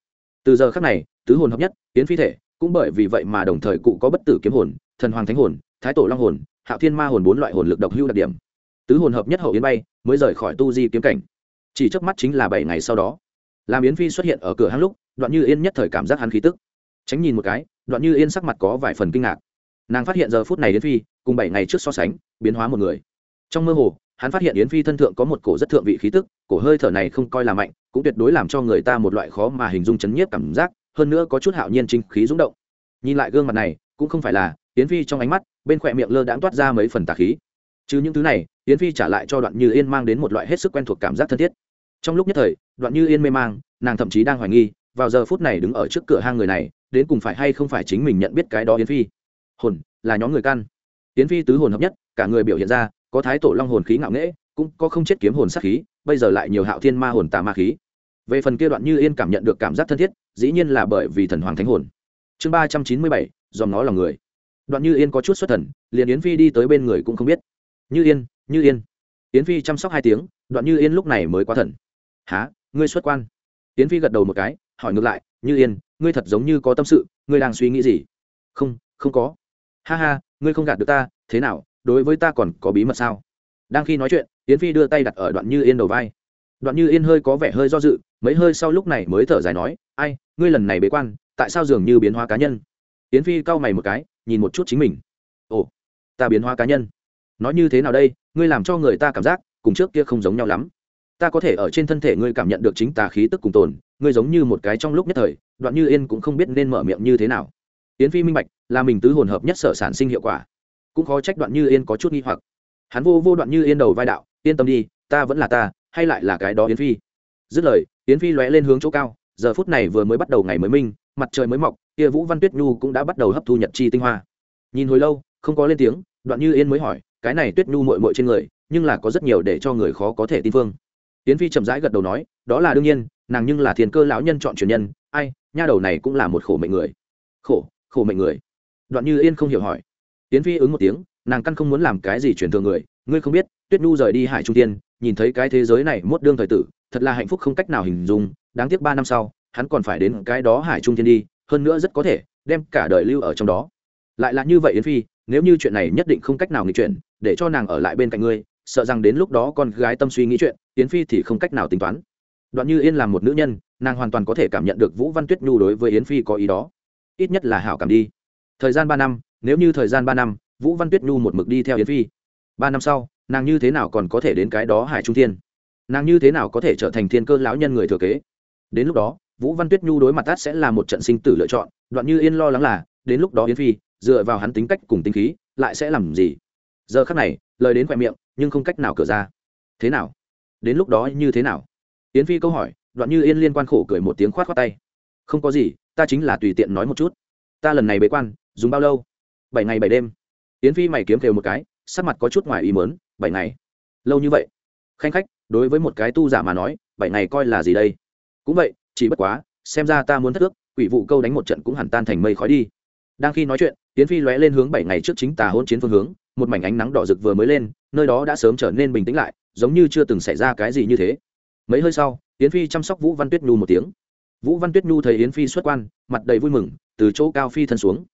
Từ giờ khắc này, tứ hồn hợp nhất tiến phi thể, cũng bởi vì vậy mà đồng thời cụ có bất tử kiếm hồn, thần hoàng thánh hồn, thái tổ long hồn, hạo thiên ma hồn bốn loại hồn lực độc hưu đặc điểm. Tứ hồn hợp nhất hậu yến bay, mới rời khỏi tu di kiếm cảnh. Chỉ trước mắt chính là bảy ngày sau đó, làm yến phi xuất hiện ở cửa hang lúc, đoạn như yên nhất thời cảm giác hắn khí tức. Tránh nhìn một cái, đoạn như yên sắc mặt có vài phần kinh ngạc nàng phát hiện giờ phút này yến phi cùng bảy ngày trước so sánh, biến hóa một người. Trong mơ hồ, hắn phát hiện yến phi thân thượng có một cổ rất thượng vị khí tức, cổ hơi thở này không coi là mạnh, cũng tuyệt đối làm cho người ta một loại khó mà hình dung chấn nhiếp cảm giác, hơn nữa có chút hạo nhiên trinh khí rung động. Nhìn lại gương mặt này, cũng không phải là, yến phi trong ánh mắt, bên khỏe miệng lơ đãng toát ra mấy phần tà khí. Chứ những thứ này, yến phi trả lại cho đoạn như yên mang đến một loại hết sức quen thuộc cảm giác thân thiết. Trong lúc nhất thời, đoạn như yên mê mang, nàng thậm chí đang hoài nghi, vào giờ phút này đứng ở trước cửa hang người này, đến cùng phải hay không phải chính mình nhận biết cái đó yến phi hồn, là nhóm người căn tiến phi tứ hồn hợp nhất, cả người biểu hiện ra, có thái tổ long hồn khí ngạo nghễ, cũng có không chết kiếm hồn sát khí, bây giờ lại nhiều hạo thiên ma hồn tà ma khí. Về phần kia đoạn như yên cảm nhận được cảm giác thân thiết, dĩ nhiên là bởi vì thần hoàng thánh hồn. Chương ba trăm chín mươi bảy, dòm nó lòng người. Đoạn như yên có chút xuất thần, liền yến phi đi tới bên người cũng không biết. Như yên như yên. Yến phi chăm sóc hai tiếng, đoạn như yên lúc này mới quá thần. Há ngươi xuất quan? Yến phi gật đầu một cái, hỏi ngược lại, như yên, ngươi thật giống như có tâm sự, ngươi đang suy nghĩ gì? Không không có ha ha, ngươi không gạt được ta, thế nào, đối với ta còn có bí mật sao? Đang khi nói chuyện, yến phi đưa tay đặt ở đoạn như yên đầu vai. Đoạn như yên hơi có vẻ hơi do dự, mấy hơi sau lúc này mới thở dài nói, ai, ngươi lần này bế quan, tại sao dường như biến hóa cá nhân? Yến phi cau mày một cái, nhìn một chút chính mình. Ồ, ta biến hóa cá nhân? Nói như thế nào đây, ngươi làm cho người ta cảm giác, cùng trước kia không giống nhau lắm. Ta có thể ở trên thân thể ngươi cảm nhận được chính tà khí tức cùng tồn, ngươi giống như một cái trong lúc nhất thời. Đoạn như yên cũng không biết nên mở miệng như thế nào yến phi minh bạch, là mình tứ hồn hợp nhất sở sản sinh hiệu quả. Cũng khó trách đoạn như yên có chút nghi hoặc. Hắn vô vô đoạn như yên đầu vai đạo, yên tâm đi, ta vẫn là ta, hay lại là cái đó yến phi. Dứt lời, yến phi lóe lên hướng chỗ cao, giờ phút này vừa mới bắt đầu ngày mới minh, mặt trời mới mọc, kia vũ văn tuyết nhu cũng đã bắt đầu hấp thu nhật chi tinh hoa. Nhìn hồi lâu, không có lên tiếng, đoạn như yên mới hỏi, cái này tuyết nhu mội mội trên người, nhưng là có rất nhiều để cho người khó có thể tin phương. Yến phi chậm rãi gật đầu nói, đó là đương nhiên, nàng nhưng là thiên cơ lão nhân chọn truyền nhân, ai, nha đầu này cũng là một khổ mệnh người. Khổ? Khổ mệnh người. Đoạn như yên không hiểu hỏi. Tiến phi ứng một tiếng, nàng căn không muốn làm cái gì truyền thường người, ngươi không biết, tuyết nhu rời đi hải trung tiên, nhìn thấy cái thế giới này mốt đương thời tử, thật là hạnh phúc không cách nào hình dung, đáng tiếc ba năm sau, hắn còn phải đến cái đó hải trung tiên đi, hơn nữa rất có thể, đem cả đời lưu ở trong đó. Lại là như vậy yến phi, nếu như chuyện này nhất định không cách nào nghĩ chuyện, để cho nàng ở lại bên cạnh ngươi, sợ rằng đến lúc đó con gái tâm suy nghĩ chuyện, yến phi thì không cách nào tính toán. Đoạn như yên là một nữ nhân, nàng hoàn toàn có thể cảm nhận được vũ văn tuyết nhu đối với yến phi có ý đó ít nhất là hảo cảm đi. Thời gian ba năm, nếu như thời gian ba năm, vũ văn tuyết nhu một mực đi theo yến phi. Ba năm sau, nàng như thế nào còn có thể đến cái đó hải trung thiên? Nàng như thế nào có thể trở thành thiên cơ lão nhân người thừa kế? Đến lúc đó, vũ văn tuyết nhu đối mặt tát sẽ là một trận sinh tử lựa chọn, đoạn như yên lo lắng là, đến lúc đó yến phi, dựa vào hắn tính cách cùng tính khí, lại sẽ làm gì? Giờ khắc này, lời đến khoe miệng, nhưng không cách nào cửa ra. Thế nào? Đến lúc đó như thế nào? Yến phi câu hỏi, đoạn như yên liên quan khổ cười một tiếng khoát khoát tay. Không có gì ta chính là tùy tiện nói một chút. Ta lần này bế quan, dùng bao lâu? Bảy ngày bảy đêm. Yến phi mày kiếm kêu một cái, sắc mặt có chút ngoài ý mớn bảy ngày. Lâu như vậy. Khanh khách, đối với một cái tu giả mà nói, bảy ngày coi là gì đây? Cũng vậy, chỉ bất quá, xem ra ta muốn thất ước, quỷ vụ câu đánh một trận cũng hẳn tan thành mây khói đi. Đang khi nói chuyện tiến phi lóe lên hướng bảy ngày trước chính tà hôn chiến phương hướng, một mảnh ánh nắng đỏ rực vừa mới lên, nơi đó đã sớm trở nên bình tĩnh lại, giống như chưa từng xảy ra cái gì như thế. Mấy hơi sau, yến phi chăm sóc vũ văn tuyết nhu một tiếng vũ văn tuyết nhu thấy yến phi xuất quan, mặt đầy vui mừng, từ chỗ cao phi thân xuống.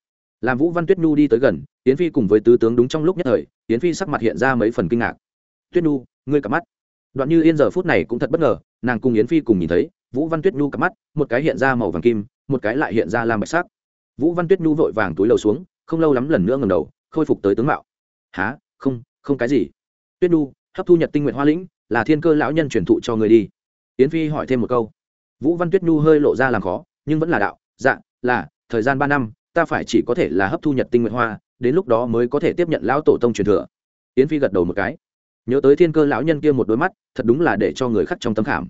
Làm vũ văn tuyết nhu đi tới gần, yến phi cùng với tứ tướng đúng trong lúc nhất thời, yến phi sắc mặt hiện ra mấy phần kinh ngạc. Tuyết nhu, ngươi cặp mắt. Đoạn như yên giờ phút này cũng thật bất ngờ, nàng cùng yến phi cùng nhìn thấy, vũ văn tuyết nhu cặp mắt, một cái hiện ra màu vàng kim, một cái lại hiện ra làm bạch sắc. Vũ văn tuyết nhu vội vàng túi lầu xuống, không lâu lắm lần nữa ngầm đầu, khôi phục tới tướng mạo. Há không không cái gì. Tuyết nhu, hấp thu nhật tinh nguyện hoa lĩnh, là thiên cơ lão nhân truyền thụ cho người đi. Yến phi hỏi thêm một câu vũ văn tuyết nhu hơi lộ ra làm khó, nhưng vẫn là đạo dạ là, thời gian ba năm, ta phải chỉ có thể là hấp thu nhật tinh nguyện hoa, đến lúc đó mới có thể tiếp nhận lão tổ tông truyền thừa. Yến phi gật đầu một cái. Nhớ tới thiên cơ lão nhân kia một đôi mắt, thật đúng là để cho người khắc trong tấm khảm.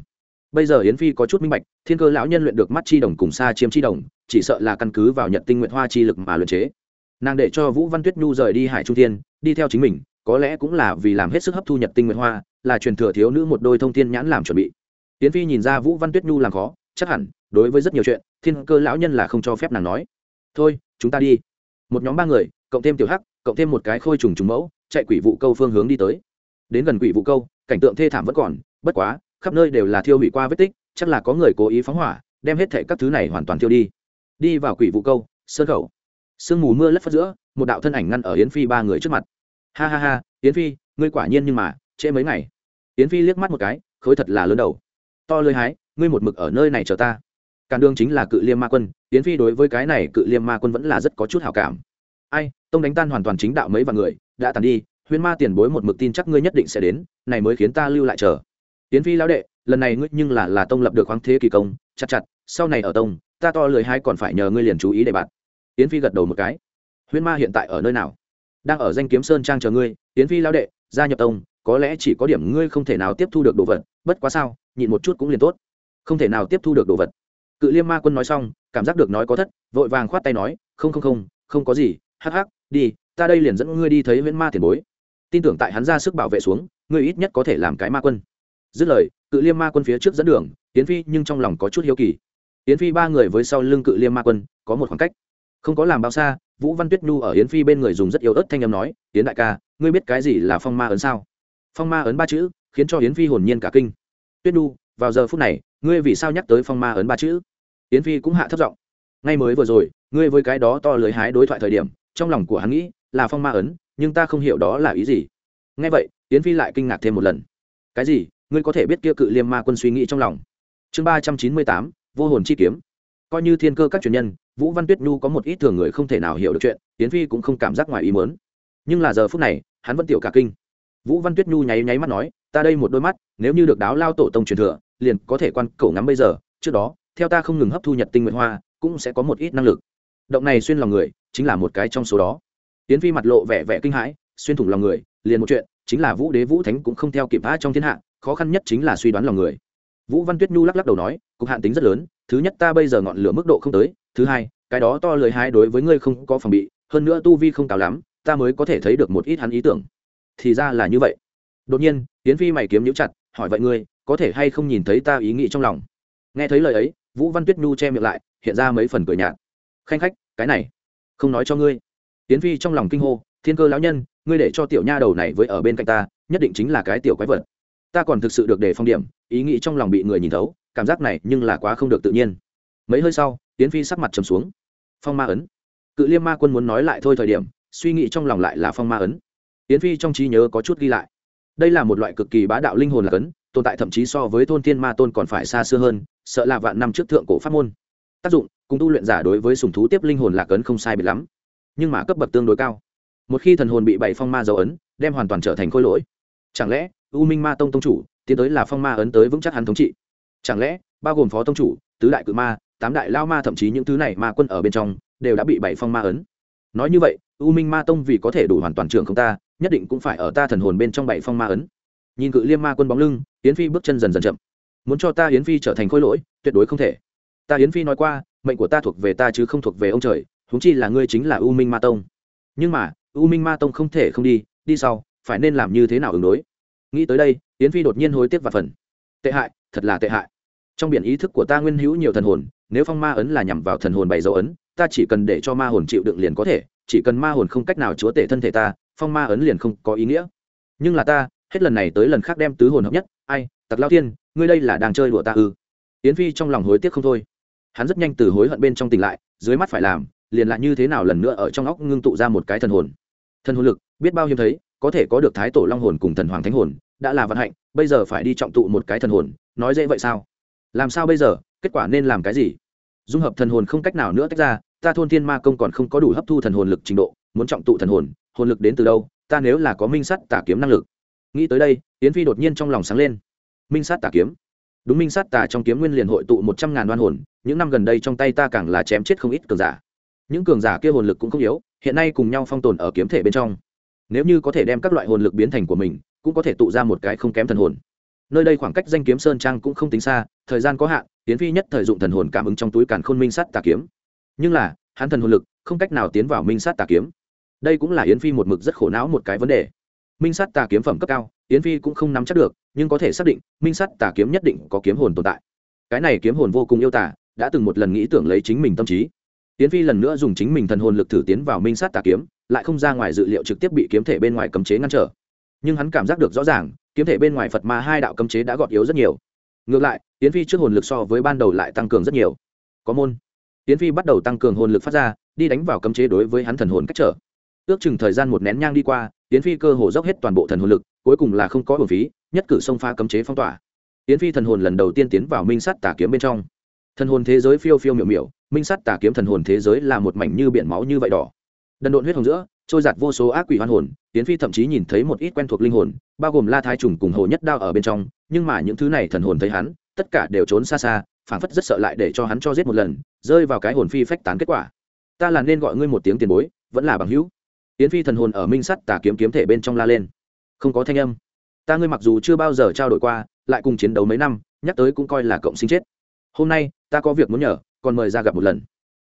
Bây giờ yến phi có chút minh bạch, thiên cơ lão nhân luyện được mắt chi đồng cùng xa chiếm chi đồng, chỉ sợ là căn cứ vào nhật tinh nguyện hoa chi lực mà luyện chế. Nàng để cho vũ văn tuyết nhu rời đi hải trung thiên, đi theo chính mình, có lẽ cũng là vì làm hết sức hấp thu nhật tinh nguyện hoa, là truyền thừa thiếu nữ một đôi thông thiên nhãn làm chuẩn bị yến phi nhìn ra vũ văn tuyết nhu làm khó, chắc hẳn, đối với rất nhiều chuyện, thiên cơ lão nhân là không cho phép nàng nói. Thôi, chúng ta đi. Một nhóm ba người, cộng thêm tiểu hắc, cộng thêm một cái khôi trùng trùng mẫu, chạy quỷ vụ câu phương hướng đi tới. Đến gần quỷ vụ câu, cảnh tượng thê thảm vẫn còn, bất quá, khắp nơi đều là thiêu hủy qua vết tích, chắc là có người cố ý phóng hỏa, đem hết thệ các thứ này hoàn toàn thiêu đi. Đi vào quỷ vụ câu sơn khẩu sương mù mưa lất phất giữa, một đạo thân ảnh ngăn ở yến phi ba người trước mặt. Ha ha ha, yến phi, ngươi quả nhiên nhưng mà, trễ mấy ngày. Yến phi liếc mắt một cái, khối thật là lớn đầu to lơi hái, ngươi một mực ở nơi này chờ ta. Càn đương chính là cự liêm ma quân, yến phi đối với cái này cự liêm ma quân vẫn là rất có chút hảo cảm. Ai, tông đánh tan hoàn toàn chính đạo mấy vạn người, đã tàn đi, huyên ma tiền bối một mực tin chắc ngươi nhất định sẽ đến, này mới khiến ta lưu lại chờ. Yến phi lão đệ, lần này ngươi nhưng là là tông lập được khoáng thế kỳ công, chặt chặt, sau này ở tông, ta to lười hai còn phải nhờ ngươi liền chú ý để bạn. Yến phi gật đầu một cái. Huyên ma hiện tại ở nơi nào? Đang ở danh kiếm sơn trang chờ ngươi. Yến phi lão đệ, gia nhập tông, có lẽ chỉ có điểm ngươi không thể nào tiếp thu được đồ vật, bất quá sao? Nhịn một chút cũng liền tốt. Không thể nào tiếp thu được đồ vật. Cự liêm ma quân nói xong, cảm giác được nói có thất, vội vàng khoát tay nói, không không không không có gì, hắc hắc, đi, ta đây liền dẫn ngươi đi thấy viễn ma tiền bối. Tin tưởng tại hắn ra sức bảo vệ xuống, ngươi ít nhất có thể làm cái ma quân. Dứt lời, cự liêm ma quân phía trước dẫn đường tiến phi nhưng trong lòng có chút hiếu kỳ. Yến phi ba người với sau lưng cự liêm ma quân, có một khoảng cách. Không có làm bao xa, vũ văn tuyết nhu ở yến phi bên người dùng rất yếu ớt thanh âm nói, yến đại ca, ngươi biết cái gì là phong ma ấn sao? Phong ma ấn ba chữ, khiến cho yến phi hồn nhiên cả kinh tuyết nhu, vào giờ phút này, ngươi vì sao nhắc tới phong ma ấn ba chữ? Yến phi cũng hạ thấp giọng. Ngay mới vừa rồi, ngươi với cái đó to lưới hái đối thoại thời điểm, trong lòng của hắn nghĩ là phong ma ấn, nhưng ta không hiểu đó là ý gì. Ngay vậy, yến phi lại kinh ngạc thêm một lần. Cái gì? Ngươi có thể biết kia cự liêm ma quân suy nghĩ trong lòng? Chương ba trăm chín mươi tám, vô hồn chi kiếm. Coi như thiên cơ các truyền nhân, vũ văn tuyết nhu có một ít thường người không thể nào hiểu được chuyện, yến phi cũng không cảm giác ngoài ý mớn nhưng là giờ phút này, hắn vẫn tiểu cả kinh vũ văn tuyết nhu nháy nháy mắt nói, ta đây một đôi mắt, nếu như được đáo lao tổ tông truyền thừa, liền có thể quan cổ ngắm bây giờ, trước đó, theo ta không ngừng hấp thu nhật tinh nguyện hoa, cũng sẽ có một ít năng lực. Động này xuyên lòng người, chính là một cái trong số đó. Tiến phi mặt lộ vẻ vẻ kinh hãi, xuyên thủng lòng người, liền một chuyện, chính là vũ đế vũ thánh cũng không theo kịp vã trong thiên hạ, khó khăn nhất chính là suy đoán lòng người. Vũ văn tuyết nhu lắc lắc đầu nói, cục hạn tính rất lớn, thứ nhất ta bây giờ ngọn lửa mức độ không tới, thứ hai, cái đó to lời hai đối với ngươi không có phòng bị, hơn nữa tu vi không cao lắm, ta mới có thể thấy được một ít hắn ý tưởng thì ra là như vậy. Đột nhiên tiến phi mày kiếm nhũ chặt, hỏi, vậy ngươi có thể hay không nhìn thấy ta ý nghĩ trong lòng? Nghe thấy lời ấy, vũ văn tuyết nhu che miệng lại, hiện ra mấy phần cười nhạt. Khanh khách, cái này không nói cho ngươi. Tiến phi trong lòng kinh hô, thiên cơ lão nhân, ngươi để cho tiểu nha đầu này với ở bên cạnh ta, nhất định chính là cái tiểu quái vật. Ta còn thực sự được đề phong điểm, ý nghĩ trong lòng bị người nhìn thấu, cảm giác này nhưng là quá không được tự nhiên. Mấy hơi sau tiến phi sắc mặt trầm xuống. Phong ma ấn. Cự liêm ma quân muốn nói lại thôi thời điểm, suy nghĩ trong lòng lại là phong ma ấn tiến phi trong trí nhớ có chút ghi lại. Đây là một loại cực kỳ bá đạo linh hồn là cấn, tồn tại thậm chí so với thôn thiên ma tôn còn phải xa xưa hơn, sợ là vạn năm trước thượng cổ pháp môn. Tác dụng, cùng tu luyện giả đối với sùng thú tiếp linh hồn lạc ấn không sai biệt lắm, nhưng mà cấp bậc tương đối cao. Một khi thần hồn bị bảy phong ma dấu ấn, đem hoàn toàn trở thành khôi lỗi. Chẳng lẽ, u minh ma tông tông chủ, tiến tới là phong ma ấn tới vững chắc hắn thống trị? Chẳng lẽ, bao gồm phó tông chủ, tứ đại cự ma, tám đại lao ma thậm chí những thứ này ma quân ở bên trong, đều đã bị bảy phong ma ấn? Nói như vậy, u minh ma tông vì có thể đủ hoàn toàn trưởng không ta nhất định cũng phải ở ta thần hồn bên trong bảy phong ma ấn. Nhìn cự liêm ma quân bóng lưng, yến phi bước chân dần dần chậm. Muốn cho ta yến phi trở thành khôi lỗi, tuyệt đối không thể. Ta yến phi nói qua, mệnh của ta thuộc về ta chứ không thuộc về ông trời, huống chi là ngươi chính là u minh ma tông. Nhưng mà, u minh ma tông không thể không đi đi sau, phải nên làm như thế nào ứng đối? Nghĩ tới đây, yến phi đột nhiên hối tiếc và phần. Tệ hại, thật là tệ hại. Trong biển ý thức của ta nguyên hữu nhiều thần hồn, nếu phong ma ấn là nhằm vào thần hồn bày dấu ấn, ta chỉ cần để cho ma hồn chịu đựng liền có thể, chỉ cần ma hồn không cách nào chúa tể thân thể ta phong ma ấn liền không có ý nghĩa. Nhưng là ta, hết lần này tới lần khác đem tứ hồn hợp nhất. Ai, tặc lao tiên ngươi đây là đang chơi đùa ta ư? Yến phi trong lòng hối tiếc không thôi. Hắn rất nhanh từ hối hận bên trong tỉnh lại, dưới mắt phải làm, liền lại như thế nào lần nữa ở trong óc ngưng tụ ra một cái thần hồn. Thần hồn lực, biết bao nhiêu thấy, có thể có được thái tổ long hồn cùng thần hoàng thánh hồn, đã là vận hạnh, bây giờ phải đi trọng tụ một cái thần hồn, nói dễ vậy sao? Làm sao bây giờ, kết quả nên làm cái gì? Dung hợp thần hồn không cách nào nữa tách ra, ta thôn thiên ma công còn không có đủ hấp thu thần hồn lực trình độ, muốn trọng tụ thần hồn hồn lực đến từ đâu, ta nếu là có minh sắt tà kiếm năng lực. Nghĩ tới đây, yến phi đột nhiên trong lòng sáng lên. Minh Sắt tà kiếm? Đúng, minh Sắt tà trong kiếm nguyên liền hội tụ một trăm ngàn đoan hồn, những năm gần đây trong tay ta càng là chém chết không ít cường giả. Những cường giả kia hồn lực cũng không yếu, hiện nay cùng nhau phong tồn ở kiếm thể bên trong. Nếu như có thể đem các loại hồn lực biến thành của mình, cũng có thể tụ ra một cái không kém thần hồn. Nơi đây khoảng cách danh kiếm sơn trang cũng không tính xa, thời gian có hạn tiến phi nhất thời dụng thần hồn cảm ứng trong túi càn khôn minh Sắt tà kiếm. Nhưng là, hắn thần hồn lực không cách nào tiến vào minh Sắt tà kiếm đây cũng là yến phi một mực rất khổ não một cái vấn đề. Minh sát tà kiếm phẩm cấp cao, yến phi cũng không nắm chắc được, nhưng có thể xác định, minh sát tà kiếm nhất định có kiếm hồn tồn tại. Cái này kiếm hồn vô cùng yêu tả đã từng một lần nghĩ tưởng lấy chính mình tâm trí. Yến phi lần nữa dùng chính mình thần hồn lực thử tiến vào minh sát tà kiếm, lại không ra ngoài dự liệu trực tiếp bị kiếm thể bên ngoài cấm chế ngăn trở. Nhưng hắn cảm giác được rõ ràng, kiếm thể bên ngoài phật ma hai đạo cấm chế đã gọt yếu rất nhiều. Ngược lại, yến phi trước hồn lực so với ban đầu lại tăng cường rất nhiều. Có môn. Yến phi bắt đầu tăng cường hồn lực phát ra, đi đánh vào cấm chế đối với hắn thần hồn cách trở ước chừng thời gian một nén nhang đi qua, yến phi cơ hồ dốc hết toàn bộ thần hồn lực, cuối cùng là không có hồn phí, nhất cử xông pha cấm chế phong tỏa. Yến phi thần hồn lần đầu tiên tiến vào minh sắt tà kiếm bên trong. Thần hồn thế giới phiêu phiêu miểu miểu, minh sắt tà kiếm thần hồn thế giới là một mảnh như biển máu như vậy đỏ. Đần độn huyết hồng giữa, trôi giạt vô số ác quỷ hoan hồn, yến phi thậm chí nhìn thấy một ít quen thuộc linh hồn, bao gồm la thái trùng cùng hồ nhất đao ở bên trong, nhưng mà những thứ này thần hồn thấy hắn, tất cả đều trốn xa xa, phảng phất rất sợ lại để cho hắn cho giết một lần, rơi vào cái hồn phi phách tán kết quả. Ta là nên gọi ngươi một tiếng tiền bối, vẫn là bằng hữu yến phi thần hồn ở minh sắt tà kiếm kiếm thể bên trong la lên. Không có thanh âm. Ta ngươi mặc dù chưa bao giờ trao đổi qua, lại cùng chiến đấu mấy năm, nhắc tới cũng coi là cộng sinh chết. Hôm nay, ta có việc muốn nhờ, còn mời ra gặp một lần.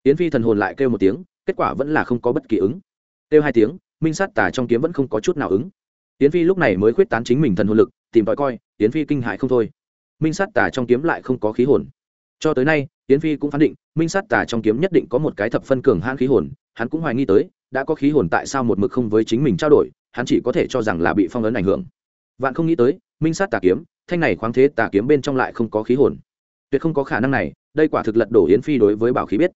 Yến phi thần hồn lại kêu một tiếng, kết quả vẫn là không có bất kỳ ứng. Kêu hai tiếng, minh sát tà trong kiếm vẫn không có chút nào ứng. Yến phi lúc này mới khuyết tán chính mình thần hồn lực, tìm tòi coi, yến phi kinh hại không thôi. Minh sát tà trong kiếm lại không có khí hồn. Cho tới nay yến phi cũng phán định, minh sát tà trong kiếm nhất định có một cái thập phân cường hãn khí hồn, hắn cũng hoài nghi tới, đã có khí hồn tại sao một mực không với chính mình trao đổi, hắn chỉ có thể cho rằng là bị phong ấn ảnh hưởng. Vạn không nghĩ tới, minh sát tà kiếm, thanh này khoáng thế tà kiếm bên trong lại không có khí hồn. Tuyệt không có khả năng này, đây quả thực lật đổ yến phi đối với bảo khí biết.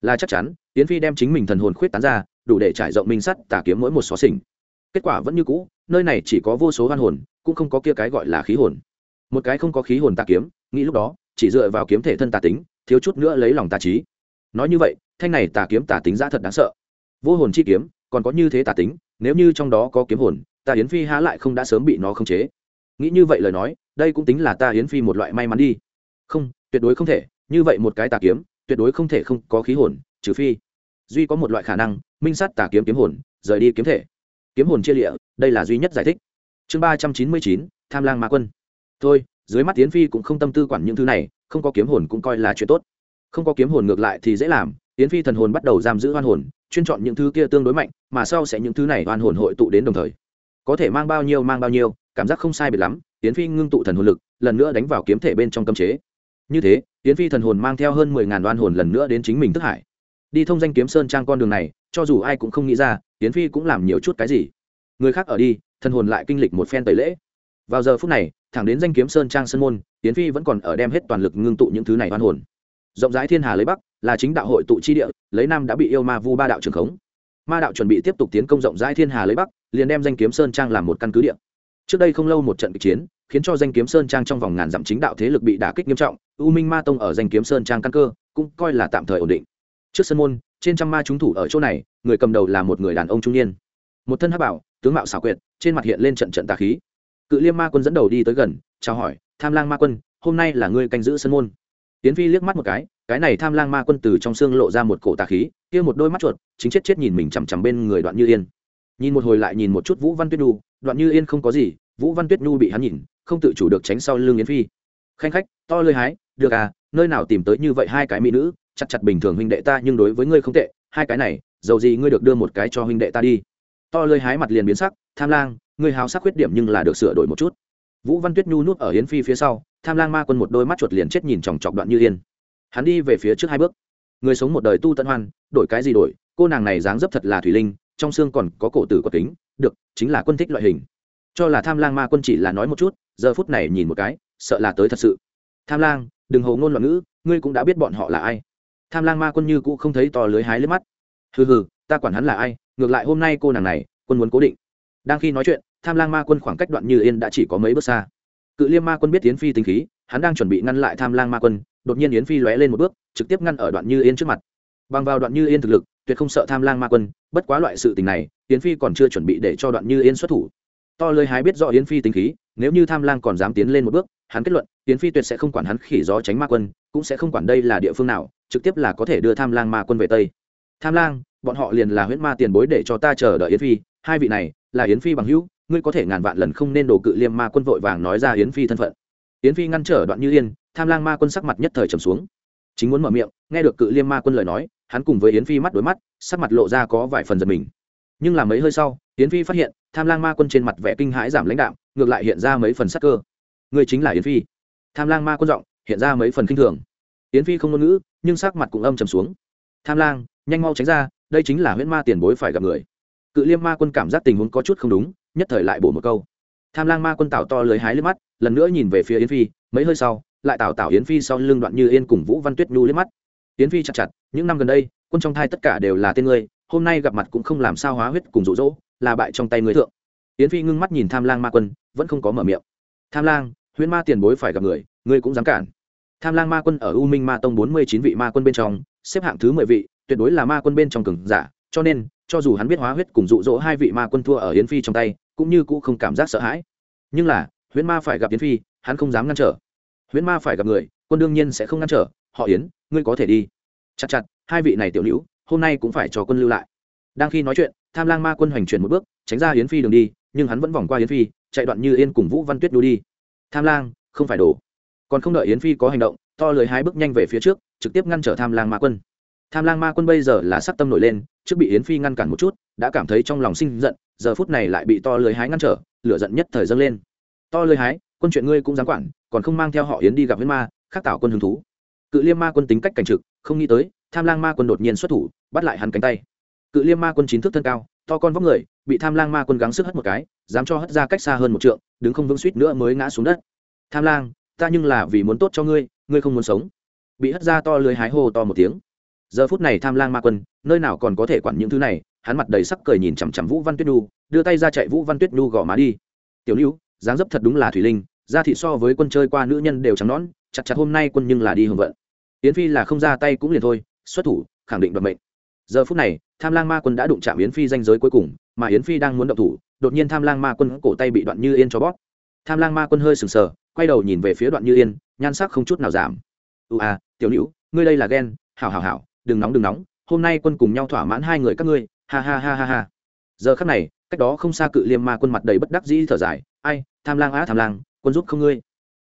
Là chắc chắn, yến phi đem chính mình thần hồn khuyết tán ra, đủ để trải rộng minh sát tà kiếm mỗi một xó xỉnh. Kết quả vẫn như cũ, nơi này chỉ có vô số oan hồn, cũng không có kia cái gọi là khí hồn. Một cái không có khí hồn tà kiếm, nghĩ lúc đó, chỉ dựa vào kiếm thể thân tà tính thiếu chút nữa lấy lòng tà trí. Nói như vậy, thanh này tà kiếm tà tính ra thật đáng sợ. Vô hồn chi kiếm, còn có như thế tà tính, nếu như trong đó có kiếm hồn ta yến phi há lại không đã sớm bị nó khống chế. Nghĩ như vậy lời nói, đây cũng tính là ta yến phi một loại may mắn đi. Không, tuyệt đối không thể, như vậy một cái tà kiếm, tuyệt đối không thể không có khí hồn, trừ phi duy có một loại khả năng, minh sát tà kiếm kiếm hồn, rời đi kiếm thể. Kiếm hồn chia lịa, đây là duy nhất giải thích. Chương ba trăm chín mươi chín, tham lang ma quân. Thôi dưới mắt tiến phi cũng không tâm tư quản những thứ này, không có kiếm hồn cũng coi là chuyện tốt. Không có kiếm hồn ngược lại thì dễ làm tiến phi thần hồn bắt đầu giam giữ oan hồn, chuyên chọn những thứ kia tương đối mạnh, mà sau sẽ những thứ này oan hồn hội tụ đến đồng thời. Có thể mang bao nhiêu mang bao nhiêu, cảm giác không sai biệt lắm tiến phi ngưng tụ thần hồn lực, lần nữa đánh vào kiếm thể bên trong cấm chế. Như thế tiến phi thần hồn mang theo hơn mười ngàn oan hồn lần nữa đến chính mình thức hải. Đi thông danh kiếm sơn trang con đường này, cho dù ai cũng không nghĩ ra tiến phi cũng làm nhiều chút cái gì. Người khác ở đi, thần hồn lại kinh lịch một phen tẩy lễ. Vào giờ phút này thẳng đến danh kiếm sơn trang sơn môn tiến phi vẫn còn ở đem hết toàn lực ngưng tụ những thứ này hoan hồn. Rộng rãi thiên hà lấy bắc, là chính đạo hội tụ chi địa, lấy nam đã bị yêu ma vu ba đạo trường khống. Ma đạo chuẩn bị tiếp tục tiến công rộng rãi thiên hà lấy bắc, liền đem danh kiếm sơn trang làm một căn cứ địa. Trước đây không lâu một trận kịch chiến, khiến cho danh kiếm sơn trang trong vòng ngàn dặm chính đạo thế lực bị đả kích nghiêm trọng, u minh ma tông ở danh kiếm sơn trang căn cơ, cũng coi là tạm thời ổn định. Trước sân môn, trên trăm ma chúng thủ ở chỗ này, người cầm đầu là một người đàn ông trung niên. Một thân hắc bảo, tướng mạo xảo quyệt, trên mặt hiện lên trận trận tà khí cự liêm ma quân dẫn đầu đi tới gần, chào hỏi, tham lang ma quân, hôm nay là ngươi canh giữ sân môn. Tiến phi liếc mắt một cái cái này tham lang ma quân từ trong xương lộ ra một cổ tà khí, kia một đôi mắt chuột, chính chết chết nhìn mình chằm chằm bên người đoạn như yên. Nhìn một hồi lại nhìn một chút vũ văn tuyết nhu, đoạn như yên không có gì, vũ văn tuyết nhu bị hắn nhìn, không tự chủ được tránh sau lưng yến phi. Khanh khách, to lơi hái, được à nơi nào tìm tới như vậy hai cái mỹ nữ, chặt chặt bình thường huynh đệ ta, nhưng đối với ngươi không tệ, hai cái này, dầu gì ngươi được đưa một cái cho huynh đệ ta đi. To lơi hái mặt liền biến sắc, tham lang Người hào sắc khuyết điểm nhưng là được sửa đổi một chút. Vũ văn tuyết nhu nuốt ở yến phi phía sau, tham lang ma quân một đôi mắt chuột liền chết nhìn chòng chọc đoạn như yên. Hắn đi về phía trước hai bước. Người sống một đời tu tận hoan, đổi cái gì đổi, cô nàng này dáng dấp thật là thủy linh, trong xương còn có cổ tử quật kính, được, chính là quân thích loại hình. Cho là tham lang ma quân chỉ là nói một chút, giờ phút này nhìn một cái, sợ là tới thật sự. Tham lang, đừng hầu ngôn loạn ngữ, ngươi cũng đã biết bọn họ là ai. Tham lang ma quân như cũ không thấy to lưới hái lướt mắt. Hừ hừ, ta quản hắn là ai, ngược lại hôm nay cô nàng này, quân muốn cố định đang khi nói chuyện, tham lang ma quân khoảng cách đoạn như yên đã chỉ có mấy bước xa. Cự liêm ma quân biết yến phi tính khí, hắn đang chuẩn bị ngăn lại tham lang ma quân, đột nhiên yến phi lóe lên một bước, trực tiếp ngăn ở đoạn như yên trước mặt. Bằng vào đoạn như yên thực lực, tuyệt không sợ tham lang ma quân, bất quá loại sự tình này, yến phi còn chưa chuẩn bị để cho đoạn như yên xuất thủ. To lơi hái biết rõ yến phi tính khí, nếu như tham lang còn dám tiến lên một bước, hắn kết luận, yến phi tuyệt sẽ không quản hắn khỉ gió tránh ma quân, cũng sẽ không quản đây là địa phương nào, trực tiếp là có thể đưa tham lang ma quân về tây. Tham lang, bọn họ liền là huyễn ma tiền bối để cho ta chờ đợi yến phi, hai vị này là yến phi bằng hữu, ngươi có thể ngàn vạn lần không nên đổ cự liêm ma quân vội vàng nói ra yến phi thân phận. Yến phi ngăn trở đoạn như yên, tham lang ma quân sắc mặt nhất thời trầm xuống. Chính muốn mở miệng, nghe được cự liêm ma quân lời nói, hắn cùng với yến phi mắt đối mắt, sắc mặt lộ ra có vài phần giật mình. Nhưng là mấy hơi sau, yến phi phát hiện, tham lang ma quân trên mặt vẻ kinh hãi giảm lãnh đạo ngược lại hiện ra mấy phần sắc cơ. Người chính là yến phi. Tham lang ma quân giọng hiện ra mấy phần kinh thường. Yến phi không ngôn ngữ, nhưng sắc mặt cũng âm trầm xuống. Tham lang, nhanh mau tránh ra, đây chính là huyễn ma tiền bối phải gặp người cự liêm ma quân cảm giác tình huống có chút không đúng, nhất thời lại bổ một câu. Tham lang ma quân tạo to lưới hái lên mắt, lần nữa nhìn về phía yến phi, mấy hơi sau, lại tạo tạo yến phi sau lưng đoạn như yên cùng vũ văn tuyết nhu lên mắt. Yến phi chặt chặt, những năm gần đây, quân trong thai tất cả đều là tên ngươi, hôm nay gặp mặt cũng không làm sao hóa huyết cùng rụ rỗ là bại trong tay ngươi thượng. Yến phi ngưng mắt nhìn tham lang ma quân, vẫn không có mở miệng. Tham lang, huyễn ma tiền bối phải gặp người, ngươi cũng dám cản. Tham lang ma quân ở u minh ma tông bốn mươi chín vị ma quân bên trong, xếp hạng thứ mười vị, tuyệt đối là ma quân bên trong cường giả, cho nên cho dù hắn biết hóa huyết cùng dụ dỗ hai vị ma quân thua ở yến phi trong tay, cũng như cũ không cảm giác sợ hãi. Nhưng là, huyễn ma phải gặp yến phi, hắn không dám ngăn trở. Huyễn ma phải gặp người, quân đương nhiên sẽ không ngăn trở. Họ yến, ngươi có thể đi. Chặt chặt, hai vị này tiểu nữ, hôm nay cũng phải cho quân lưu lại. Đang khi nói chuyện, tham lang ma quân hoành chuyển một bước, tránh ra yến phi đường đi, nhưng hắn vẫn vòng qua yến phi, chạy đoạn như yên cùng vũ văn tuyết đu đi. Tham lang, không phải đổ. Còn không đợi yến phi có hành động, to lưới hai bước nhanh về phía trước, trực tiếp ngăn trở tham lang ma quân tham lang ma quân bây giờ là sắc tâm nổi lên, trước bị yến phi ngăn cản một chút, đã cảm thấy trong lòng sinh giận, giờ phút này lại bị to lưới hái ngăn trở, lửa giận nhất thời dâng lên. To lưới hái, quân chuyện ngươi cũng dám quản, còn không mang theo họ yến đi gặp huyết ma, khắc tạo quân hứng thú. Cự liêm ma quân tính cách cảnh trực, không nghĩ tới, tham lang ma quân đột nhiên xuất thủ, bắt lại hắn cánh tay. Cự liêm ma quân chín thước thân cao, to con vóc người, bị tham lang ma quân gắng sức hất một cái, dám cho hất ra cách xa hơn một trượng, đứng không vững suýt nữa mới ngã xuống đất. Tham lang, ta nhưng là vì muốn tốt cho ngươi ngươi không muốn sống. Bị hất ra to lưới hái hô to một tiếng giờ phút này tham lang ma quân, nơi nào còn có thể quản những thứ này, hắn mặt đầy sắc cười nhìn chằm chằm vũ văn tuyết nhu, đưa tay ra chạy vũ văn tuyết nhu gõ má đi. Tiểu lưu, dáng dấp thật đúng là thủy linh ra thị so với quân chơi qua nữ nhân đều trắng nón chặt chặt hôm nay quân nhưng là đi hưởng vận. Yến phi là không ra tay cũng liền thôi, xuất thủ, khẳng định đoạt mệnh. Giờ phút này, tham lang ma quân đã đụng chạm yến phi danh giới cuối cùng, mà yến phi đang muốn động thủ, đột nhiên tham lang ma quân cổ tay bị đoạn như yên cho bóp. Tham lang ma quân hơi sừng sờ, quay đầu nhìn về phía đoạn như yên, nhan sắc không chút nào giảm. Ưu à tiểu nữ ngươi đây là ghen, hảo hảo hảo đừng nóng đừng nóng, hôm nay quân cùng nhau thỏa mãn hai người các ngươi, ha ha ha ha ha. Giờ khắc này, cách đó không xa cự liêm ma quân mặt đầy bất đắc dĩ thở dài, ai, tham lang á, tham lang, quân giúp không ngươi.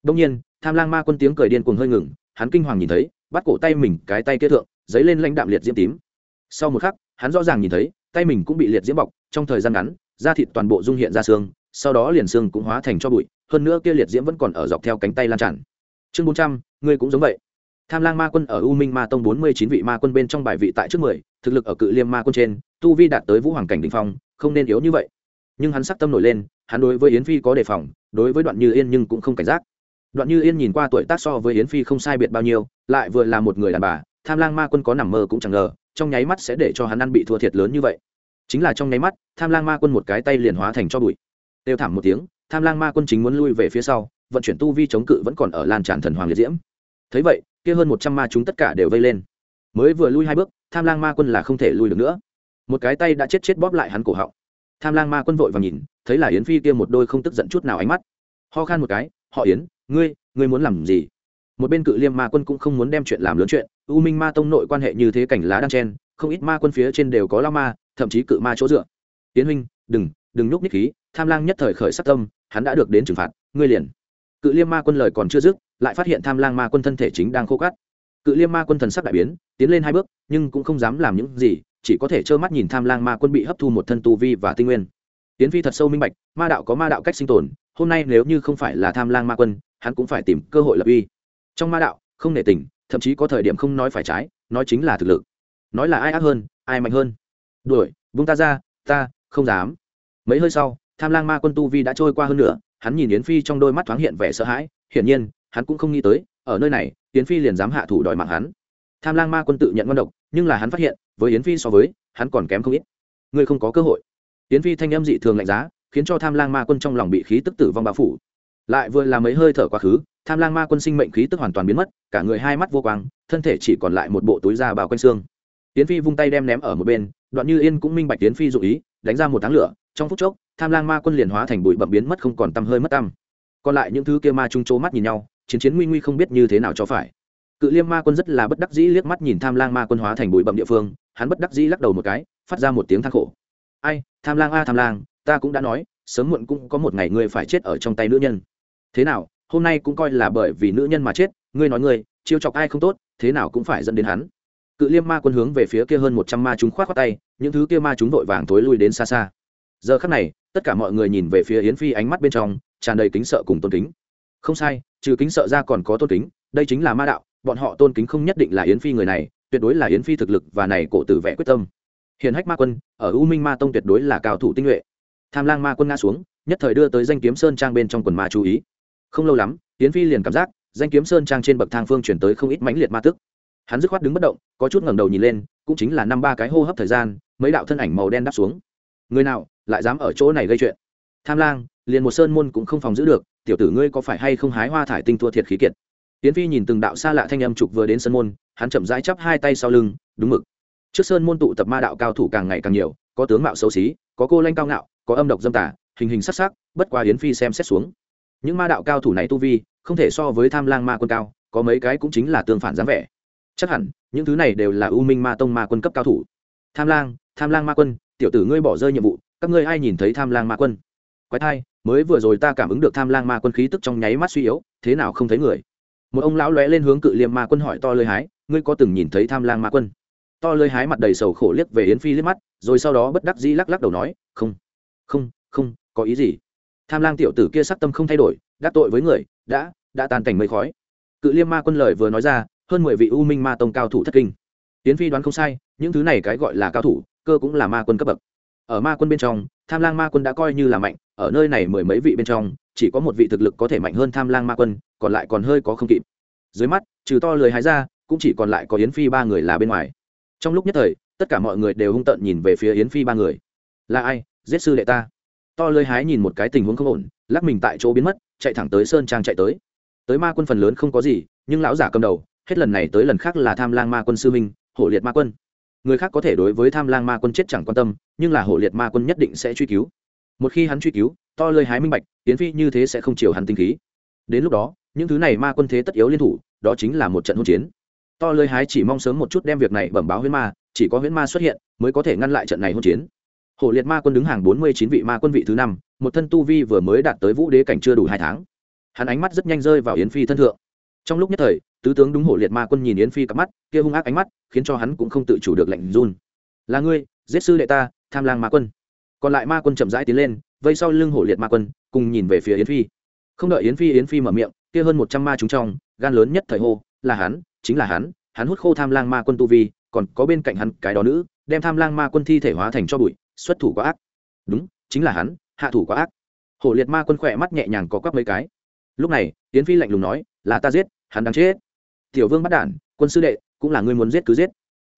Đông nhiên, tham lang ma quân tiếng cười điên cuồng hơi ngừng, hắn kinh hoàng nhìn thấy, bắt cổ tay mình cái tay kia thượng, dấy lên lãnh đạm liệt diễm tím. Sau một khắc, hắn rõ ràng nhìn thấy, tay mình cũng bị liệt diễm bọc, trong thời gian ngắn, da thịt toàn bộ dung hiện ra xương, sau đó liền xương cũng hóa thành cho bụi, hơn nữa kia liệt diễm vẫn còn ở dọc theo cánh tay lan tràn. Chương bốn trăm, ngươi cũng giống vậy tham lang ma quân ở u minh ma tông bốn mươi chín vị ma quân bên trong bài vị tại trước mười, thực lực ở cự liêm ma quân trên, tu vi đạt tới vũ hoàng cảnh đình phong, không nên yếu như vậy. Nhưng hắn sắc tâm nổi lên, hắn đối với yến phi có đề phòng, đối với đoạn như yên nhưng cũng không cảnh giác. Đoạn như yên nhìn qua tuổi tác so với yến phi không sai biệt bao nhiêu, lại vừa là một người đàn bà, tham lang ma quân có nằm mơ cũng chẳng ngờ, trong nháy mắt sẽ để cho hắn ăn bị thua thiệt lớn như vậy. Chính là trong nháy mắt, tham lang ma quân một cái tay liền hóa thành cho bụi. Đều thảm một tiếng, tham lang ma quân chính muốn lui về phía sau, vận chuyển tu vi chống cự vẫn còn ở lan tràn thần hoàng liệt diễm. Thấy vậy kia hơn một trăm ma chúng tất cả đều vây lên. Mới vừa lui hai bước, tham lang ma quân là không thể lui được nữa. Một cái tay đã chết chết bóp lại hắn cổ họng. Tham lang ma quân vội và nhìn, thấy là yến phi kia một đôi không tức giận chút nào ánh mắt. Ho khan một cái, họ yến, ngươi ngươi muốn làm gì? Một bên cự liêm ma quân cũng không muốn đem chuyện làm lớn chuyện, u minh ma tông nội quan hệ như thế cảnh lá đang chen, không ít ma quân phía trên đều có lao ma, thậm chí cự ma chỗ dựa. Tiến huynh, đừng đừng nhúc nhích khí, tham lang nhất thời khởi sắc tâm, hắn đã được đến trừng phạt, ngươi liền. Cự liêm ma quân lời còn chưa dứt lại phát hiện tham lang ma quân thân thể chính đang khô cắt cự liêm ma quân thần sắc đại biến, tiến lên hai bước, nhưng cũng không dám làm những gì, chỉ có thể trơ mắt nhìn tham lang ma quân bị hấp thu một thân tu vi và tinh nguyên. Tiến phi thật sâu minh bạch, ma đạo có ma đạo cách sinh tồn, hôm nay nếu như không phải là tham lang ma quân, hắn cũng phải tìm cơ hội lập uy. Trong ma đạo, không nể tình, thậm chí có thời điểm không nói phải trái, nói chính là thực lực. Nói là ai ác hơn, ai mạnh hơn? Đuổi vung ta ra, ta không dám. Mấy hơi sau, tham lang ma quân tu vi đã trôi qua hơn nữa hắn nhìn yến phi trong đôi mắt thoáng hiện vẻ sợ hãi, hiển nhiên hắn cũng không nghĩ tới, ở nơi này, yến phi liền dám hạ thủ đòi mạng hắn. Tham lang ma quân tự nhận ngon độc, nhưng là hắn phát hiện, với yến phi so với, hắn còn kém không ít. Ngươi không có cơ hội. Yến phi thanh âm dị thường lạnh giá, khiến cho tham lang ma quân trong lòng bị khí tức tử vong bao phủ. Lại vừa là mấy hơi thở quá khứ, tham lang ma quân sinh mệnh khí tức hoàn toàn biến mất, cả người hai mắt vô quang, thân thể chỉ còn lại một bộ túi da bao quanh xương. Yến phi vung tay đem ném ở một bên, đoạn như yên cũng minh bạch yến phi dụ ý, đánh ra một tháng lửa, trong phút chốc, tham lang ma quân liền hóa thành bụi bậm biến mất không còn tăm hơi mất tăm. Còn lại những thứ kia ma trung trố mắt nhìn nhau chiến chiến nguy nguy không biết như thế nào cho phải. Cự liêm ma quân rất là bất đắc dĩ liếc mắt nhìn tham lang ma quân hóa thành bụi bậm địa phương, hắn bất đắc dĩ lắc đầu một cái, phát ra một tiếng thang khổ. Ai, tham lang a, tham lang, ta cũng đã nói, sớm muộn cũng có một ngày ngươi phải chết ở trong tay nữ nhân. Thế nào, hôm nay cũng coi là bởi vì nữ nhân mà chết, ngươi nói ngươi, chiêu chọc ai không tốt, thế nào cũng phải dẫn đến hắn. Cự liêm ma quân hướng về phía kia hơn một trăm ma chúng khoát khoát tay, những thứ kia ma chúng vội vàng tối lui đến xa xa. Giờ khắc này, tất cả mọi người nhìn về phía yến phi ánh mắt bên trong, tràn đầy kính sợ cùng tôn kính không sai, trừ kính sợ ra còn có tôn kính, đây chính là ma đạo, bọn họ tôn kính không nhất định là yến phi người này, tuyệt đối là yến phi thực lực và này cổ tử vẽ quyết tâm. Hiền hách ma quân, ở u minh ma tông tuyệt đối là cao thủ tinh nhuệ. Tham lang ma quân ngã xuống, nhất thời đưa tới danh kiếm sơn trang bên trong quần ma chú ý. Không lâu lắm, yến phi liền cảm giác, danh kiếm sơn trang trên bậc thang phương chuyển tới không ít mãnh liệt ma tức. Hắn dứt khoát đứng bất động, có chút ngẩng đầu nhìn lên, cũng chính là năm ba cái hô hấp thời gian, mấy đạo thân ảnh màu đen đáp xuống. Người nào, lại dám ở chỗ này gây chuyện? Tham lang, liền một sơn môn cũng không phòng giữ được tiểu tử ngươi có phải hay không hái hoa thải tinh thua thiệt khí kiệt? Tiến phi nhìn từng đạo xa lạ thanh âm trục vừa đến sân môn, hắn chậm rãi chắp hai tay sau lưng, đúng mực. Trước sơn môn tụ tập ma đạo cao thủ càng ngày càng nhiều, có tướng mạo xấu xí, có cô lanh cao ngạo, có âm độc dâm tả hình hình sắc sắc, bất qua yến phi xem xét xuống. Những ma đạo cao thủ này tu vi, không thể so với tham lang ma quân cao, có mấy cái cũng chính là tương phản dáng vẻ. Chắc hẳn, những thứ này đều là u minh ma tông ma quân cấp cao thủ. Tham lang tham lang ma quân, tiểu tử ngươi bỏ rơi nhiệm vụ, các ngươi ai nhìn thấy tham lang ma quân? Quái thai mới vừa rồi ta cảm ứng được tham lang ma quân khí tức trong nháy mắt suy yếu, thế nào không thấy người? Một ông lão lóe lên hướng cự liêm ma quân hỏi to lơi hái, ngươi có từng nhìn thấy tham lang ma quân? To lơi hái mặt đầy sầu khổ liếc về yến phi liếc mắt, rồi sau đó bất đắc dĩ lắc lắc đầu nói, không không không, có ý gì? Tham lang tiểu tử kia sắc tâm không thay đổi, đắc tội với người, đã đã tan cảnh mây khói. Cự liêm ma quân lời vừa nói ra, hơn mười vị u minh ma tông cao thủ thất kinh. Yến phi đoán không sai, những thứ này cái gọi là cao thủ, cơ cũng là ma quân cấp bậc. Ở ma quân bên trong tham lang ma quân đã coi như là mạnh, ở nơi này mười mấy vị bên trong, chỉ có một vị thực lực có thể mạnh hơn tham lang ma quân, còn lại còn hơi có không kịp. Dưới mắt, trừ to lười hái ra, cũng chỉ còn lại có yến phi ba người là bên ngoài. Trong lúc nhất thời, tất cả mọi người đều hung tợn nhìn về phía yến phi ba người. Là ai? Giết sư đệ ta. To lưới hái nhìn một cái tình huống không ổn, lắc mình tại chỗ biến mất, chạy thẳng tới sơn trang chạy tới. Tới ma quân phần lớn không có gì, nhưng lão giả cầm đầu, hết lần này tới lần khác là tham lang ma quân sư minh hổ liệt ma quân người khác có thể đối với tham lang ma quân chết chẳng quan tâm, nhưng là hổ liệt ma quân nhất định sẽ truy cứu. Một khi hắn truy cứu, to lời hái minh bạch, tiến phi như thế sẽ không chiều hắn tinh khí. Đến lúc đó, những thứ này ma quân thế tất yếu liên thủ, đó chính là một trận hỗn chiến. To lời hái chỉ mong sớm một chút đem việc này bẩm báo huyễn ma, chỉ có huyễn ma xuất hiện, mới có thể ngăn lại trận này hỗn chiến. Hổ liệt ma quân đứng hàng bốn mươi chín vị ma quân vị thứ năm, một thân tu vi vừa mới đạt tới vũ đế cảnh chưa đủ hai tháng. Hắn ánh mắt rất nhanh rơi vào yến phi thân thượng trong lúc nhất thời, tứ tướng đúng hổ liệt ma quân nhìn yến phi cặp mắt, kia hung ác ánh mắt, khiến cho hắn cũng không tự chủ được lạnh run. Là ngươi, giết sư đệ ta, tham lang ma quân. Còn lại ma quân chậm rãi tiến lên, vây sau lưng hổ liệt ma quân, cùng nhìn về phía yến phi. Không đợi yến phi yến phi mở miệng, kia hơn một trăm ma chúng trong, gan lớn nhất thời hô, là hắn, chính là hắn hắn hút khô tham lang ma quân tu vi, còn có bên cạnh hắn cái đó nữ, đem tham lang ma quân thi thể hóa thành cho bụi, xuất thủ quá ác. Đúng, chính là hắn, hạ thủ quá ác. Hổ liệt ma quân khỏe mắt nhẹ nhàng có quắc mấy cái. Lúc này, yến phi lạnh lùng nói, là ta giết hắn đang chết. Tiểu vương bắt đản, quân sư đệ, cũng là ngươi muốn giết cứ giết.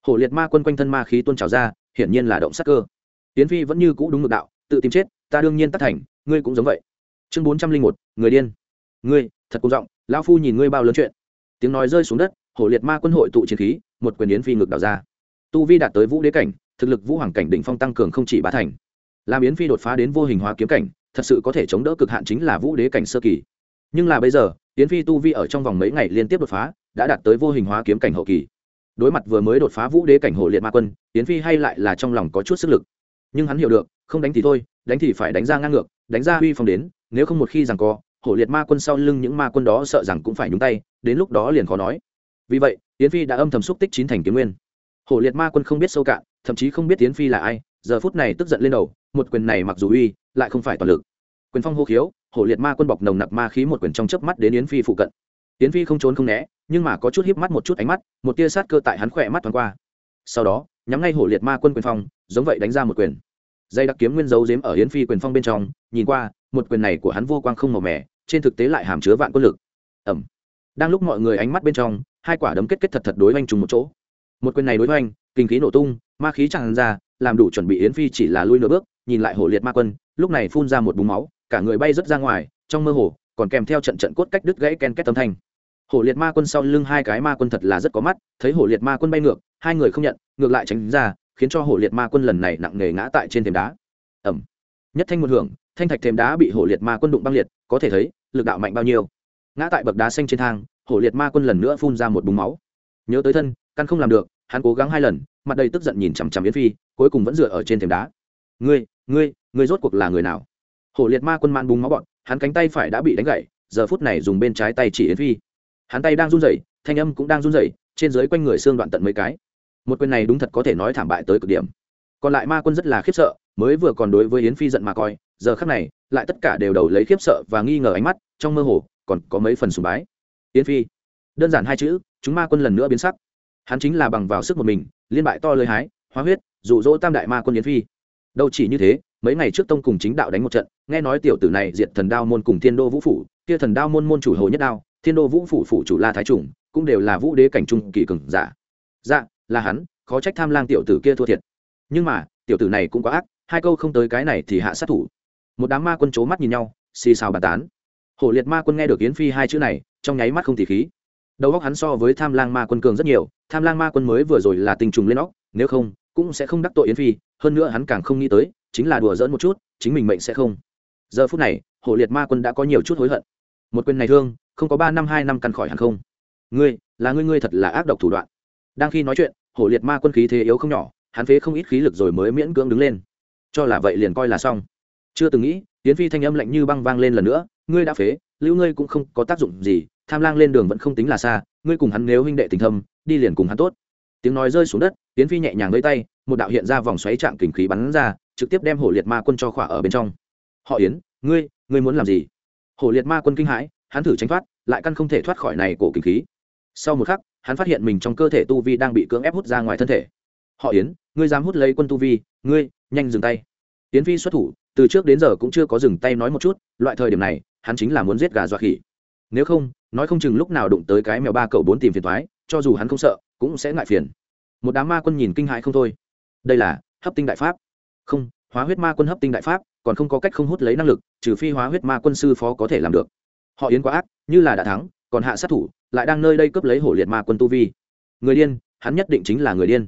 Hổ liệt ma quân quanh thân ma khí tuôn trào ra, hiển nhiên là động sắc cơ. Tiến phi vẫn như cũ đúng ngược đạo, tự tìm chết, ta đương nhiên tất thành, ngươi cũng giống vậy. Chương bốn trăm linh một, người điên. Ngươi, thật công giọng, lão phu nhìn ngươi bao lớn chuyện. Tiếng nói rơi xuống đất, hổ liệt ma quân hội tụ chiến khí, một quyền yến phi ngược đào ra. Tu vi đạt tới vũ đế cảnh, thực lực vũ hoàng cảnh đỉnh phong tăng cường không chỉ bá thành. Làm yến phi đột phá đến vô hình hóa kiếm cảnh, thật sự có thể chống đỡ cực hạn chính là vũ đế cảnh sơ kỳ nhưng là bây giờ, yến phi tu vi ở trong vòng mấy ngày liên tiếp đột phá, đã đạt tới vô hình hóa kiếm cảnh hậu kỳ. Đối mặt vừa mới đột phá vũ đế cảnh hộ liệt ma quân, yến phi hay lại là trong lòng có chút sức lực. Nhưng hắn hiểu được, không đánh thì thôi, đánh thì phải đánh ra ngang ngược, đánh ra uy phong đến, nếu không một khi rằng co, hổ liệt ma quân sau lưng những ma quân đó sợ rằng cũng phải nhúng tay, đến lúc đó liền khó nói. Vì vậy, yến phi đã âm thầm xúc tích chín thành kiếm nguyên. Hổ liệt ma quân không biết sâu cạn, thậm chí không biết yến phi là ai, giờ phút này tức giận lên đầu, một quyền này mặc dù uy, lại không phải toàn lực. Quyền phong hô khiếu hổ liệt ma quân bọc nồng nặc ma khí một quyền trong chớp mắt đến yến phi phụ cận. Yến phi không trốn không né, nhưng mà có chút híp mắt một chút ánh mắt, một tia sát cơ tại hắn khỏe mắt thoáng qua. Sau đó, nhắm ngay hổ liệt ma quân quyền phong, giống vậy đánh ra một quyền. Dây đặc kiếm nguyên dấu dếm ở yến phi quyền phong bên trong, nhìn qua, một quyền này của hắn vô quang không màu mẻ trên thực tế lại hàm chứa vạn quân lực. Ẩm. Đang lúc mọi người ánh mắt bên trong, hai quả đấm kết kết thật thật đối oanh trùng một chỗ. Một quyền này đối oanh kinh khí nổ tung, ma khí tràn ra, làm đủ chuẩn bị yến phi chỉ là lui nửa bước, nhìn lại hổ liệt ma quân, lúc này phun ra một búng máu cả người bay rớt ra ngoài, trong mơ hồ, còn kèm theo trận trận cốt cách đứt gãy ken két tâm thanh. Hổ liệt ma quân sau lưng hai cái ma quân thật là rất có mắt, thấy hổ liệt ma quân bay ngược, hai người không nhận, ngược lại tránh ra, khiến cho hổ liệt ma quân lần này nặng nề ngã tại trên thềm đá. Ẩm. Nhất thanh một hưởng, thanh thạch thềm đá bị hổ liệt ma quân đụng băng liệt, có thể thấy, lực đạo mạnh bao nhiêu. Ngã tại bậc đá xanh trên thang, hổ liệt ma quân lần nữa phun ra một búng máu. Nhớ tới thân, căn không làm được, hắn cố gắng hai lần, mặt đầy tức giận nhìn chằm chằm yến phi, cuối cùng vẫn dựa ở trên thềm đá. Ngươi ngươi ngươi rốt cuộc là người nào? Hổ liệt ma quân man búng máu bọn, hắn cánh tay phải đã bị đánh gãy, giờ phút này dùng bên trái tay chỉ yến phi. Hắn tay đang run rẩy, thanh âm cũng đang run rẩy, trên dưới quanh người xương đoạn tận mấy cái. Một quyền này đúng thật có thể nói thảm bại tới cực điểm. Còn lại ma quân rất là khiếp sợ, mới vừa còn đối với yến phi giận mà coi, giờ khắc này, lại tất cả đều đầu lấy khiếp sợ và nghi ngờ ánh mắt, trong mơ hồ, còn có mấy phần sùng bái. Yến phi, đơn giản hai chữ, chúng ma quân lần nữa biến sắc. Hắn chính là bằng vào sức một mình, liên bại to lơi hái, hóa huyết, dụ dỗ tam đại ma quân yến phi. Đâu chỉ như thế, mấy ngày trước tông cùng chính đạo đánh một trận nghe nói tiểu tử này diệt thần đao môn cùng thiên đô vũ phủ, kia thần đao môn môn chủ hồ nhất đao, thiên đô vũ phủ phủ chủ la thái trùng, cũng đều là vũ đế cảnh trung kỳ cường giả. Dạ là hắn, khó trách tham lang tiểu tử kia thua thiệt. Nhưng mà, tiểu tử này cũng quá ác, hai câu không tới cái này thì hạ sát thủ. Một đám ma quân c mắt nhìn nhau, xì xào bàn tán. Hổ liệt ma quân nghe được yến phi hai chữ này, trong nháy mắt không tỉ khí. Đầu óc hắn so với tham lang ma quân cường rất nhiều, tham lang ma quân mới vừa rồi là tình trùng lên óc, nếu không, cũng sẽ không đắc tội yến phi, hơn nữa hắn càng không nghĩ tới, chính là đùa dỡn một chút, chính mình mệnh sẽ không giờ phút này hổ liệt ma quân đã có nhiều chút hối hận. Một quyền này thương, không có ba năm, hai năm căn khỏi hẳn không? Ngươi, là ngươi ngươi thật là ác độc thủ đoạn. Đang khi nói chuyện hổ liệt ma quân khí thế yếu không nhỏ, hắn phế không ít khí lực rồi mới miễn cưỡng đứng lên. Cho là vậy liền coi là xong. Chưa từng nghĩ tiến phi thanh âm lạnh như băng vang lên lần nữa, ngươi đã phế, lưu ngươi cũng không có tác dụng gì, tham lang lên đường vẫn không tính là xa, ngươi cùng hắn nếu huynh đệ tình thâm, đi liền cùng hắn tốt. Tiếng nói rơi xuống đất tiến phi nhẹ nhàng lấy tay, một đạo hiện ra vòng xoáy trạng kình khí bắn ra, trực tiếp đem hổ liệt ma quân cho khỏa ở bên trong họ yến, ngươi ngươi muốn làm gì? Hổ liệt ma quân kinh hãi, hắn thử tránh thoát, lại căn không thể thoát khỏi này cổ kinh khí. Sau một khắc, hắn phát hiện mình trong cơ thể tu vi đang bị cưỡng ép hút ra ngoài thân thể. Họ yến, ngươi dám hút lấy quân tu vi, ngươi, nhanh dừng tay. Yến phi xuất thủ, từ trước đến giờ cũng chưa có dừng tay nói một chút, loại thời điểm này, hắn chính là muốn giết gà dọa khỉ. Nếu không, nói không chừng lúc nào đụng tới cái mèo ba cậu bốn tìm phiền thoái cho dù hắn không sợ, cũng sẽ ngại phiền. Một đám ma quân nhìn kinh hại không thôi. Đây là hấp tinh đại pháp. Không, hóa huyết ma quân hấp tinh đại pháp còn không có cách không hút lấy năng lực, trừ phi hóa huyết ma quân sư phó có thể làm được. Họ yến quá ác, như là đã thắng, còn hạ sát thủ, lại đang nơi đây cướp lấy hổ liệt ma quân tu vi. Người điên, hắn nhất định chính là người điên.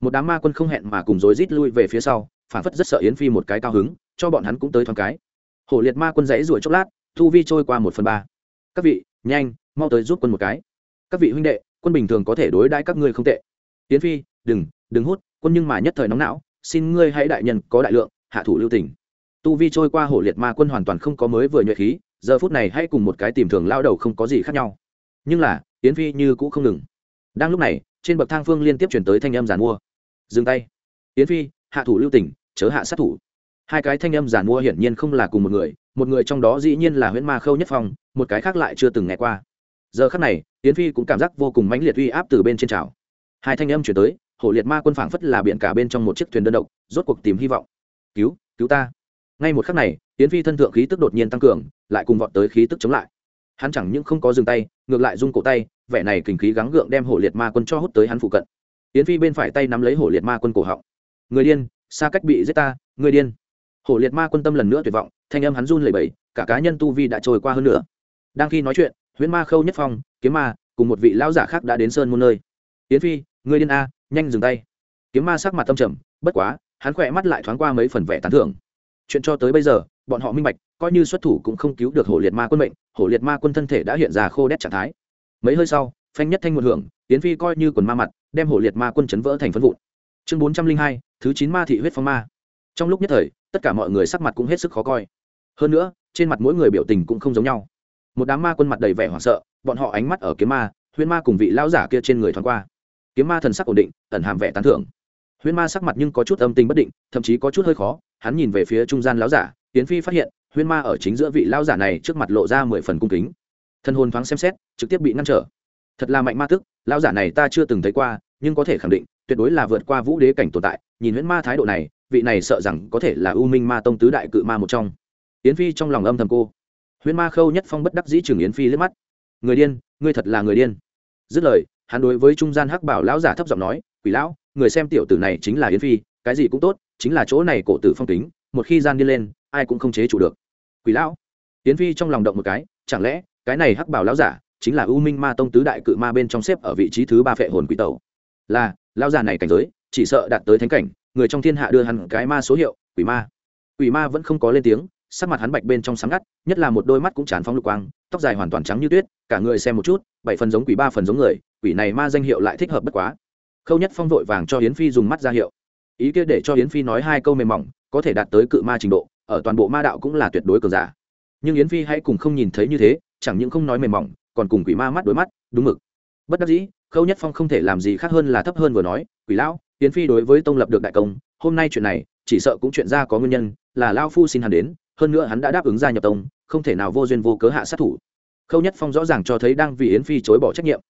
Một đám ma quân không hẹn mà cùng rối rít lui về phía sau, phản phất rất sợ yến phi một cái cao hứng, cho bọn hắn cũng tới thoáng cái. Hổ liệt ma quân dãy ruổi chốc lát thu vi trôi qua một phần ba. Các vị, nhanh, mau tới giúp quân một cái. Các vị huynh đệ, quân bình thường có thể đối đãi các ngươi không tệ. Yến phi, đừng đừng hút, quân nhưng mà nhất thời nóng não, xin ngươi hãy đại nhân có đại lượng, hạ thủ lưu tình tu vi trôi qua hổ liệt ma quân hoàn toàn không có mới vừa nhuệ khí, giờ phút này hãy cùng một cái tìm thường lao đầu không có gì khác nhau. Nhưng là, yến phi như cũ không ngừng. Đang lúc này, trên bậc thang phương liên tiếp chuyển tới thanh âm giàn mua. Dừng tay. Yến phi, hạ thủ lưu tỉnh, chớ hạ sát thủ. Hai cái thanh âm giàn mua hiển nhiên không là cùng một người một người trong đó dĩ nhiên là huyễn ma khâu nhất phong, một cái khác lại chưa từng nghe qua. Giờ khắc này, yến phi cũng cảm giác vô cùng mãnh liệt uy áp từ bên trên trào. Hai thanh âm chuyển tới, hổ liệt ma quân phảng phất là biển cả bên trong một chiếc thuyền đơn độc, rốt cuộc tìm hy vọng. Cứu cứu ta ngay một khắc này, yến phi thân thượng khí tức đột nhiên tăng cường, lại cùng vọt tới khí tức chống lại. Hắn chẳng những không có dừng tay, ngược lại rung cổ tay, vẻ này kình khí gắng gượng đem hổ liệt ma quân cho hút tới hắn phụ cận. Yến phi bên phải tay nắm lấy hổ liệt ma quân cổ họng. Người điên, xa cách bị giết ta, người điên. Hổ liệt ma quân tâm lần nữa tuyệt vọng, thanh âm hắn run lẩy bẩy, cả cá nhân tu vi đã trôi qua hơn nữa đang khi nói chuyện, huyễn ma khâu nhất phong, kiếm ma cùng một vị lão giả khác đã đến sơn môn nơi. Yến phi, người điên a, nhanh dừng tay. Kiếm ma sắc mặt tâm trầm, bất quá, hắn khỏe mắt lại thoáng qua mấy phần vẻ tán thưởng chuyện cho tới bây giờ, bọn họ minh bạch, coi như xuất thủ cũng không cứu được hổ liệt ma quân mệnh, hổ liệt ma quân thân thể đã hiện ra khô đét trạng thái. Mấy hơi sau, phanh nhất thanh một hưởng tiến phi coi như quần ma mặt, đem hổ liệt ma quân chấn vỡ thành phân vụn. Chương bốn trăm linh hai, thứ chín ma thị huyết phong ma. Trong lúc nhất thời, tất cả mọi người sắc mặt cũng hết sức khó coi. Hơn nữa, trên mặt mỗi người biểu tình cũng không giống nhau. Một đám ma quân mặt đầy vẻ hoảng sợ, bọn họ ánh mắt ở kiếm ma, huyễn ma cùng vị lão giả kia trên người thoáng qua. Kiếm ma thần sắc ổn định, ẩn hàm vẻ tán thưởng. Huyễn ma sắc mặt nhưng có chút âm tình bất định, thậm chí có chút hơi khó hắn nhìn về phía trung gian lão giả tiến phi phát hiện, huyên ma ở chính giữa vị lão giả này trước mặt lộ ra mười phần cung kính. Thân hồn thoáng xem xét, trực tiếp bị ngăn trở. Thật là mạnh ma tức, lão giả này ta chưa từng thấy qua, nhưng có thể khẳng định, tuyệt đối là vượt qua vũ đế cảnh tồn tại, nhìn huyễn ma thái độ này, vị này sợ rằng có thể là u minh ma tông tứ đại cự ma một trong. Yến phi trong lòng âm thầm cô. Huyễn ma khâu nhất phong bất đắc dĩ chừng yến phi liếc mắt. Người điên, ngươi thật là người điên. Dứt lời, hắn đối với trung gian hắc bảo lão giả thấp giọng nói, quỷ lão, người xem tiểu tử này chính là yến phi, cái gì cũng tốt chính là chỗ này cổ tử phong tính một khi gian đi lên, ai cũng không chế chủ được. Quỷ lão tiến phi trong lòng động một cái, chẳng lẽ, cái này hắc bảo lão giả, chính là u minh ma tông tứ đại cự ma bên trong xếp ở vị trí thứ ba phệ hồn quỷ tẩu? Là, lão giả này cảnh giới, chỉ sợ đạt tới thánh cảnh, người trong thiên hạ đưa hắn cái ma số hiệu, quỷ ma. Quỷ ma vẫn không có lên tiếng, sắc mặt hắn bạch bên trong sáng ngắt, nhất là một đôi mắt cũng chán phóng lục quang, tóc dài hoàn toàn trắng như tuyết, cả người xem một chút, bảy phần giống quỷ, ba phần giống người, quỷ này ma danh hiệu lại thích hợp bất quá. Khâu nhất phong vội vàng cho hiến phi dùng mắt ra hiệu ý kia để cho Yến phi nói hai câu mềm mỏng, có thể đạt tới cự ma trình độ, ở toàn bộ ma đạo cũng là tuyệt đối cường giả. Nhưng yến phi hãy cùng không nhìn thấy như thế, chẳng những không nói mềm mỏng, còn cùng quỷ ma mắt đối mắt, đúng mực. Bất đắc dĩ, khâu nhất phong không thể làm gì khác hơn là thấp hơn vừa nói, quỷ lão, yến phi đối với tông lập được đại công, hôm nay chuyện này, chỉ sợ cũng chuyện ra có nguyên nhân, là lao phu xin hắn đến, hơn nữa hắn đã đáp ứng gia nhập tông, không thể nào vô duyên vô cớ hạ sát thủ. Khâu nhất phong rõ ràng cho thấy đang vì yến phi chối bỏ trách nhiệm.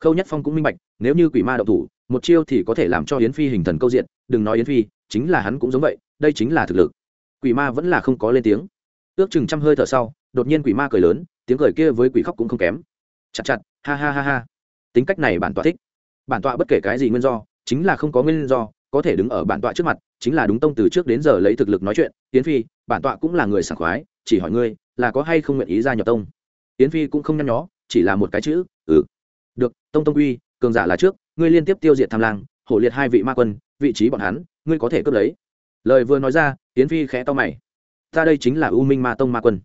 Khâu nhất phong cũng minh bạch, nếu như quỷ ma đậu thủ một chiêu thì có thể làm cho yến phi hình thần câu diện, đừng nói yến phi, chính là hắn cũng giống vậy, đây chính là thực lực. Quỷ ma vẫn là không có lên tiếng. Ước chừng trăm hơi thở sau, đột nhiên quỷ ma cười lớn, tiếng cười kia với quỷ khóc cũng không kém. Chặt chặt, ha ha ha ha. Tính cách này bản tọa thích. Bản tọa bất kể cái gì nguyên do, chính là không có nguyên do, có thể đứng ở bản tọa trước mặt, chính là đúng tông từ trước đến giờ lấy thực lực nói chuyện. Yến phi, bản tọa cũng là người sảng khoái, chỉ hỏi ngươi, là có hay không nguyện ý gia nhập tông? Yến phi cũng không nhăn nhó, chỉ là một cái chữ ừ. Được, tông tông quy, cường giả là trước ngươi liên tiếp tiêu diệt tham lang, hổ liệt hai vị ma quân, vị trí bọn hắn, ngươi có thể cướp lấy. Lời vừa nói ra tiến phi khẽ to mày. Ta đây chính là u minh ma tông ma quân.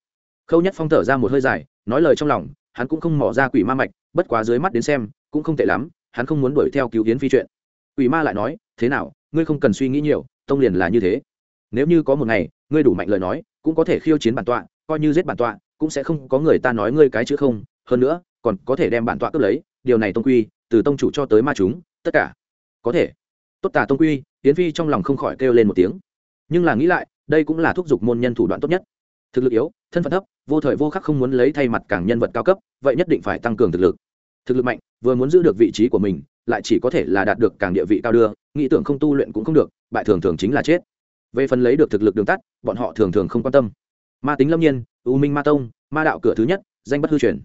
Khâu nhất phong thở ra một hơi dài, nói lời trong lòng, hắn cũng không mỏ ra quỷ ma mạch, bất quá dưới mắt đến xem, cũng không tệ lắm, hắn không muốn đuổi theo cứu hiến phi chuyện. Quỷ ma lại nói, thế nào, ngươi không cần suy nghĩ nhiều, tông liền là như thế. Nếu như có một ngày, ngươi đủ mạnh lời nói, cũng có thể khiêu chiến bản tọa, coi như giết bản tọa, cũng sẽ không có người ta nói ngươi cái chữ không, hơn nữa, còn có thể đem bản tọa cướp lấy, điều này tông quy từ tông chủ cho tới ma chúng, tất cả. Có thể. Tốt tà tông quy tiến phi trong lòng không khỏi kêu lên một tiếng. Nhưng là nghĩ lại, đây cũng là thúc giục môn nhân thủ đoạn tốt nhất. Thực lực yếu, thân phận thấp, vô thời vô khắc không muốn lấy thay mặt càng nhân vật cao cấp, vậy nhất định phải tăng cường thực lực. Thực lực mạnh, vừa muốn giữ được vị trí của mình, lại chỉ có thể là đạt được càng địa vị cao đưa, nghĩ tưởng không tu luyện cũng không được, bại thường thường chính là chết. Về phần lấy được thực lực đường tắt, bọn họ thường thường không quan tâm. Ma tính lâm nhiên, u minh ma tông, ma đạo cửa thứ nhất, danh bất hư truyền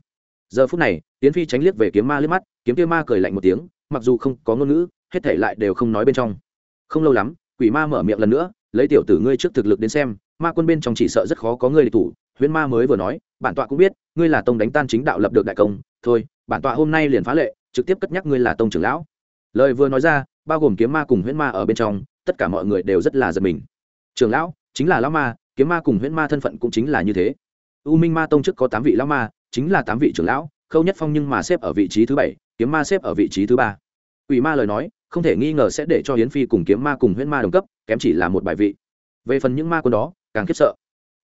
giờ phút này tiến phi tránh liếc về kiếm ma liếc mắt, kiếm kia ma cười lạnh một tiếng, mặc dù không có ngôn ngữ, hết thể lại đều không nói bên trong. Không lâu lắm, quỷ ma mở miệng lần nữa, lấy tiểu tử ngươi trước thực lực đến xem, ma quân bên trong chỉ sợ rất khó có ngươi địch thủ. Huyễn ma mới vừa nói, bản tọa cũng biết, ngươi là tông đánh tan chính đạo lập được đại công, thôi, bản tọa hôm nay liền phá lệ, trực tiếp cất nhắc ngươi là tông trưởng lão. Lời vừa nói ra, bao gồm kiếm ma cùng huyễn ma ở bên trong, tất cả mọi người đều rất là giật mình. Trưởng lão, chính là lão ma, kiếm ma cùng huyễn ma thân phận cũng chính là như thế. U minh ma tông trước có tám vị lão ma chính là tám vị trưởng lão, khâu nhất phong nhưng mà xếp ở vị trí thứ bảy, kiếm ma xếp ở vị trí thứ ba. Ủy ma lời nói, không thể nghi ngờ sẽ để cho hiến phi cùng kiếm ma cùng huyễn ma đồng cấp, kém chỉ là một bài vị. Về phần những ma quân đó, càng khiếp sợ.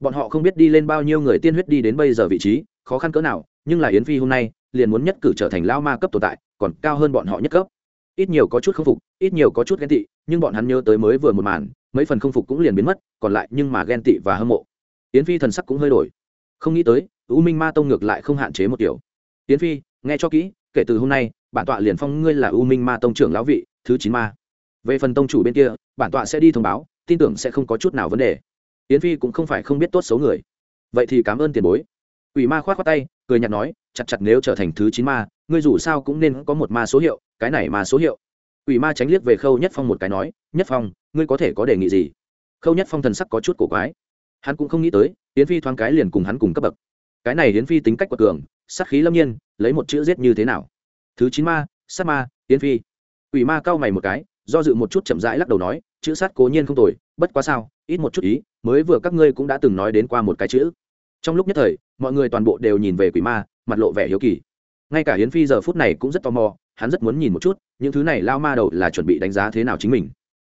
Bọn họ không biết đi lên bao nhiêu người tiên huyết đi đến bây giờ vị trí, khó khăn cỡ nào, nhưng là yến phi hôm nay, liền muốn nhất cử trở thành lao ma cấp tồn tại, còn cao hơn bọn họ nhất cấp. Ít nhiều có chút không phục, ít nhiều có chút ghen tị, nhưng bọn hắn nhớ tới mới vừa một màn, mấy phần không phục cũng liền biến mất, còn lại nhưng mà ghen tị và hâm mộ. Yến phi thần sắc cũng hơi đổi không nghĩ tới, u minh ma tông ngược lại không hạn chế một kiểu tiến phi, nghe cho kỹ, kể từ hôm nay, bản tọa liền phong ngươi là u minh ma tông trưởng lão vị, thứ chín ma. Về phần tông chủ bên kia, bản tọa sẽ đi thông báo, tin tưởng sẽ không có chút nào vấn đề. Yến phi cũng không phải không biết tốt xấu người. Vậy thì cảm ơn tiền bối. Ủy ma khoát khoác tay, cười nhạt nói, chặt chặt nếu trở thành thứ chín ma, ngươi dù sao cũng nên có một ma số hiệu, cái này ma số hiệu. Ủy ma tránh liếc về khâu nhất phong một cái nói, nhất phong, ngươi có thể có đề nghị gì? Khâu nhất phong thần sắc có chút cổ quái hắn cũng không nghĩ tới hiến phi thoáng cái liền cùng hắn cùng cấp bậc. Cái này hiến phi tính cách quật cường, sát khí lâm nhiên, lấy một chữ giết như thế nào? Thứ chín ma, sát ma hiến phi. Ủy ma cau mày một cái, do dự một chút chậm rãi lắc đầu nói, chữ sát cố nhiên không tồi, bất quá sao, ít một chút ý, mới vừa các ngươi cũng đã từng nói đến qua một cái chữ. Trong lúc nhất thời, mọi người toàn bộ đều nhìn về quỷ ma, mặt lộ vẻ hiếu kỳ. Ngay cả hiến phi giờ phút này cũng rất tò mò, hắn rất muốn nhìn một chút, những thứ này lao ma đầu là chuẩn bị đánh giá thế nào chính mình.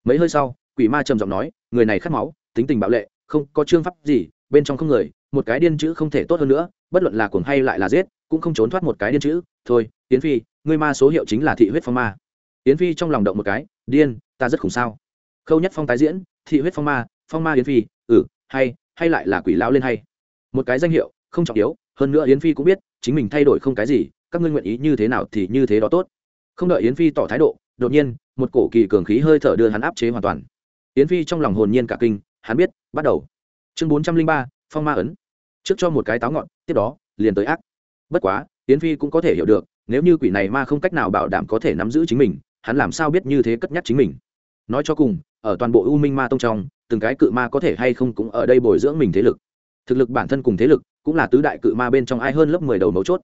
Mấy hơi sau, quỷ ma trầm giọng nói, người này khát máu, tính tình bạo lệ không có chương pháp gì, bên trong không người, một cái điên chữ không thể tốt hơn nữa, bất luận là cuồng hay lại là giết, cũng không trốn thoát một cái điên chữ. Thôi tiến phi, ngươi ma số hiệu chính là thị huyết phong ma. Yến phi trong lòng động một cái, điên, ta rất khủng sao. Khâu nhất phong tái diễn, thị huyết phong ma phong ma yến phi ừ hay hay lại là quỷ lão lên hay. Một cái danh hiệu, không trọng yếu, hơn nữa yến phi cũng biết, chính mình thay đổi không cái gì, các ngươi nguyện ý như thế nào thì như thế đó tốt. Không đợi yến phi tỏ thái độ, đột nhiên, một cổ kỳ cường khí hơi thở đưa hắn áp chế hoàn toàn. Yến phi trong lòng hồn nhiên cả kinh hắn biết, bắt đầu. Chương bốn trăm linh ba, phong ma ấn. Trước cho một cái táo ngọn, tiếp đó, liền tới ác. Bất quá tiến phi cũng có thể hiểu được, nếu như quỷ này ma không cách nào bảo đảm có thể nắm giữ chính mình, hắn làm sao biết như thế cất nhắc chính mình? Nói cho cùng, ở toàn bộ u minh ma tông trong, từng cái cự ma có thể hay không cũng ở đây bồi dưỡng mình thế lực. Thực lực bản thân cùng thế lực, cũng là tứ đại cự ma bên trong ai hơn lớp mười đầu mấu chốt.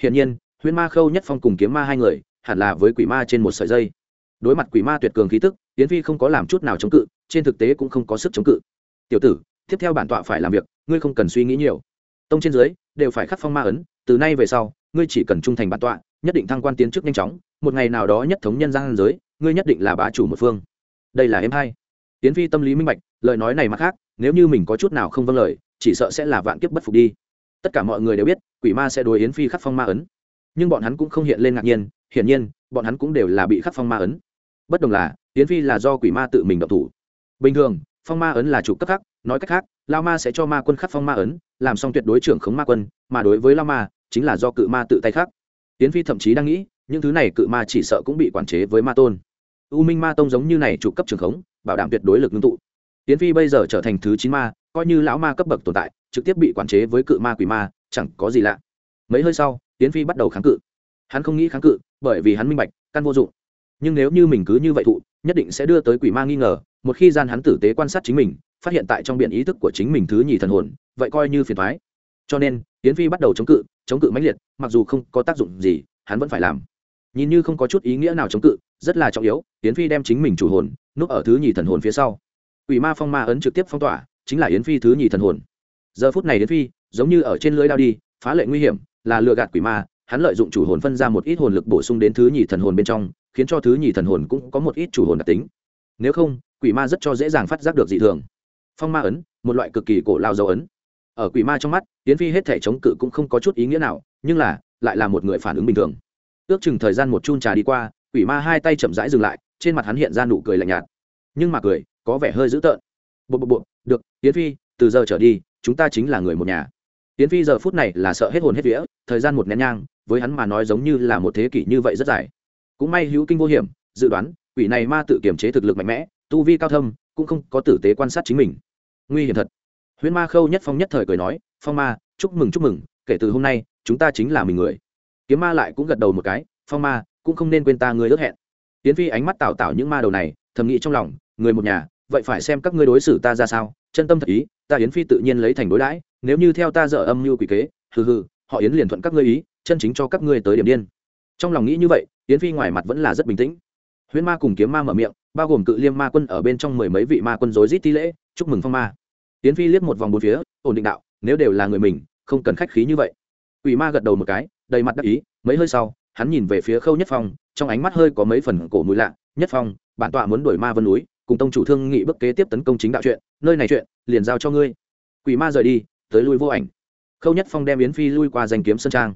Hiển nhiên huyên ma khâu nhất phong cùng kiếm ma hai người, hẳn là với quỷ ma trên một sợi dây đối mặt quỷ ma tuyệt cường khí tức, yến phi không có làm chút nào chống cự, trên thực tế cũng không có sức chống cự. Tiểu tử, tiếp theo bản tọa phải làm việc, ngươi không cần suy nghĩ nhiều. Tông trên dưới, đều phải khắc phong ma ấn, từ nay về sau, ngươi chỉ cần trung thành bản tọa, nhất định thăng quan tiến chức nhanh chóng, một ngày nào đó nhất thống nhân gian giới, ngươi nhất định là bá chủ một phương. Đây là em hai. Yến phi tâm lý minh bạch, lời nói này mặt khác, nếu như mình có chút nào không vâng lời, chỉ sợ sẽ là vạn kiếp bất phục đi. Tất cả mọi người đều biết, quỷ ma sẽ đối yến phi khắc phong ma ấn. Nhưng bọn hắn cũng không hiện lên ngạc nhiên, hiển nhiên, bọn hắn cũng đều là bị khắc phong ma ấn bất đồng là yến phi là do quỷ ma tự mình động thủ. Bình thường phong ma ấn là chủ cấp khác, nói cách khác lao ma sẽ cho ma quân khắc phong ma ấn làm xong tuyệt đối trưởng khống ma quân mà đối với lao ma chính là do cự ma tự tay khắc. Yến phi thậm chí đang nghĩ những thứ này cự ma chỉ sợ cũng bị quản chế với ma tôn. U minh ma tông giống như này chủ cấp trưởng khống bảo đảm tuyệt đối lực ngưng tụ. Yến phi bây giờ trở thành thứ chín ma coi như lão ma cấp bậc tồn tại trực tiếp bị quản chế với cự ma quỷ ma chẳng có gì lạ. Mấy hơi sau yến phi bắt đầu kháng cự. Hắn không nghĩ kháng cự bởi vì hắn minh bạch căn vô dụng nhưng nếu như mình cứ như vậy thụ, nhất định sẽ đưa tới quỷ ma nghi ngờ, một khi gian hắn tử tế quan sát chính mình, phát hiện tại trong biện ý thức của chính mình thứ nhì thần hồn, vậy coi như phiền thoái cho nên, yến phi bắt đầu chống cự chống cự mãnh liệt, mặc dù không có tác dụng gì, hắn vẫn phải làm. Nhìn như không có chút ý nghĩa nào chống cự, rất là trọng yếu, yến phi đem chính mình chủ hồn, núp ở thứ nhì thần hồn phía sau. Quỷ ma phong ma ấn trực tiếp phong tỏa, chính là yến phi thứ nhì thần hồn. Giờ phút này yến phi, giống như ở trên lưới đao đi, phá lệ nguy hiểm, là lừa gạt quỷ ma, hắn lợi dụng chủ hồn phân ra một ít hồn lực bổ sung đến thứ nhì thần hồn bên trong khiến cho thứ nhì thần hồn cũng có một ít chủ hồn đặc tính. Nếu không, quỷ ma rất cho dễ dàng phát giác được dị thường. Phong ma ấn, một loại cực kỳ cổ lao dấu ấn. Ở quỷ ma trong mắt tiến phi hết thể chống cự cũng không có chút ý nghĩa nào, nhưng là, lại là một người phản ứng bình thường. Ước chừng thời gian một chun trà đi qua, quỷ ma hai tay chậm rãi dừng lại, trên mặt hắn hiện ra nụ cười lạnh nhạt. Nhưng mà cười, có vẻ hơi dữ tợn. Bộ bộ bộ, được tiến phi, từ giờ trở đi, chúng ta chính là người một nhà. Tiến phi giờ phút này là sợ hết hồn hết vía, thời gian một nén nhang, với hắn mà nói giống như là một thế kỷ như vậy rất dài cũng may hữu kinh vô hiểm, dự đoán, quỷ này ma tự kiểm chế thực lực mạnh mẽ, tu vi cao thâm, cũng không có tử tế quan sát chính mình. Nguy hiểm thật. Huyễn ma khâu nhất phong nhất thời cười nói, phong ma, chúc mừng chúc mừng, kể từ hôm nay, chúng ta chính là mình người. Kiếm ma lại cũng gật đầu một cái, phong ma, cũng không nên quên ta người ước hẹn. Tiến phi ánh mắt tảo tảo những ma đầu này, thầm nghĩ trong lòng, người một nhà, vậy phải xem các ngươi đối xử ta ra sao, chân tâm thật ý, ta yến phi tự nhiên lấy thành đối đãi, nếu như theo ta dở âm mưu quỷ kế, hừ hừ, họ yến liền thuận các ngươi ý, chân chính cho các ngươi tới điểm điên. Trong lòng nghĩ như vậy yến phi ngoài mặt vẫn là rất bình tĩnh. Huyễn ma cùng kiếm ma mở miệng, bao gồm cự liêm ma quân ở bên trong mười mấy vị ma quân rối rít thi lễ, chúc mừng phong ma. Yến phi liếc một vòng bốn phía, ổn định đạo, nếu đều là người mình, không cần khách khí như vậy. Quỷ ma gật đầu một cái, đầy mặt đắc ý, mấy hơi sau, hắn nhìn về phía khâu nhất phong, trong ánh mắt hơi có mấy phần cổ mũi lạ, nhất phong, bản tọa muốn đuổi ma vân núi, cùng tông chủ thương nghị bức kế tiếp tấn công chính đạo chuyện, nơi này chuyện, liền giao cho ngươi. Quỷ ma rời đi, tới lui vô ảnh. Khâu nhất phong đem yến phi lui qua danh kiếm sơn trang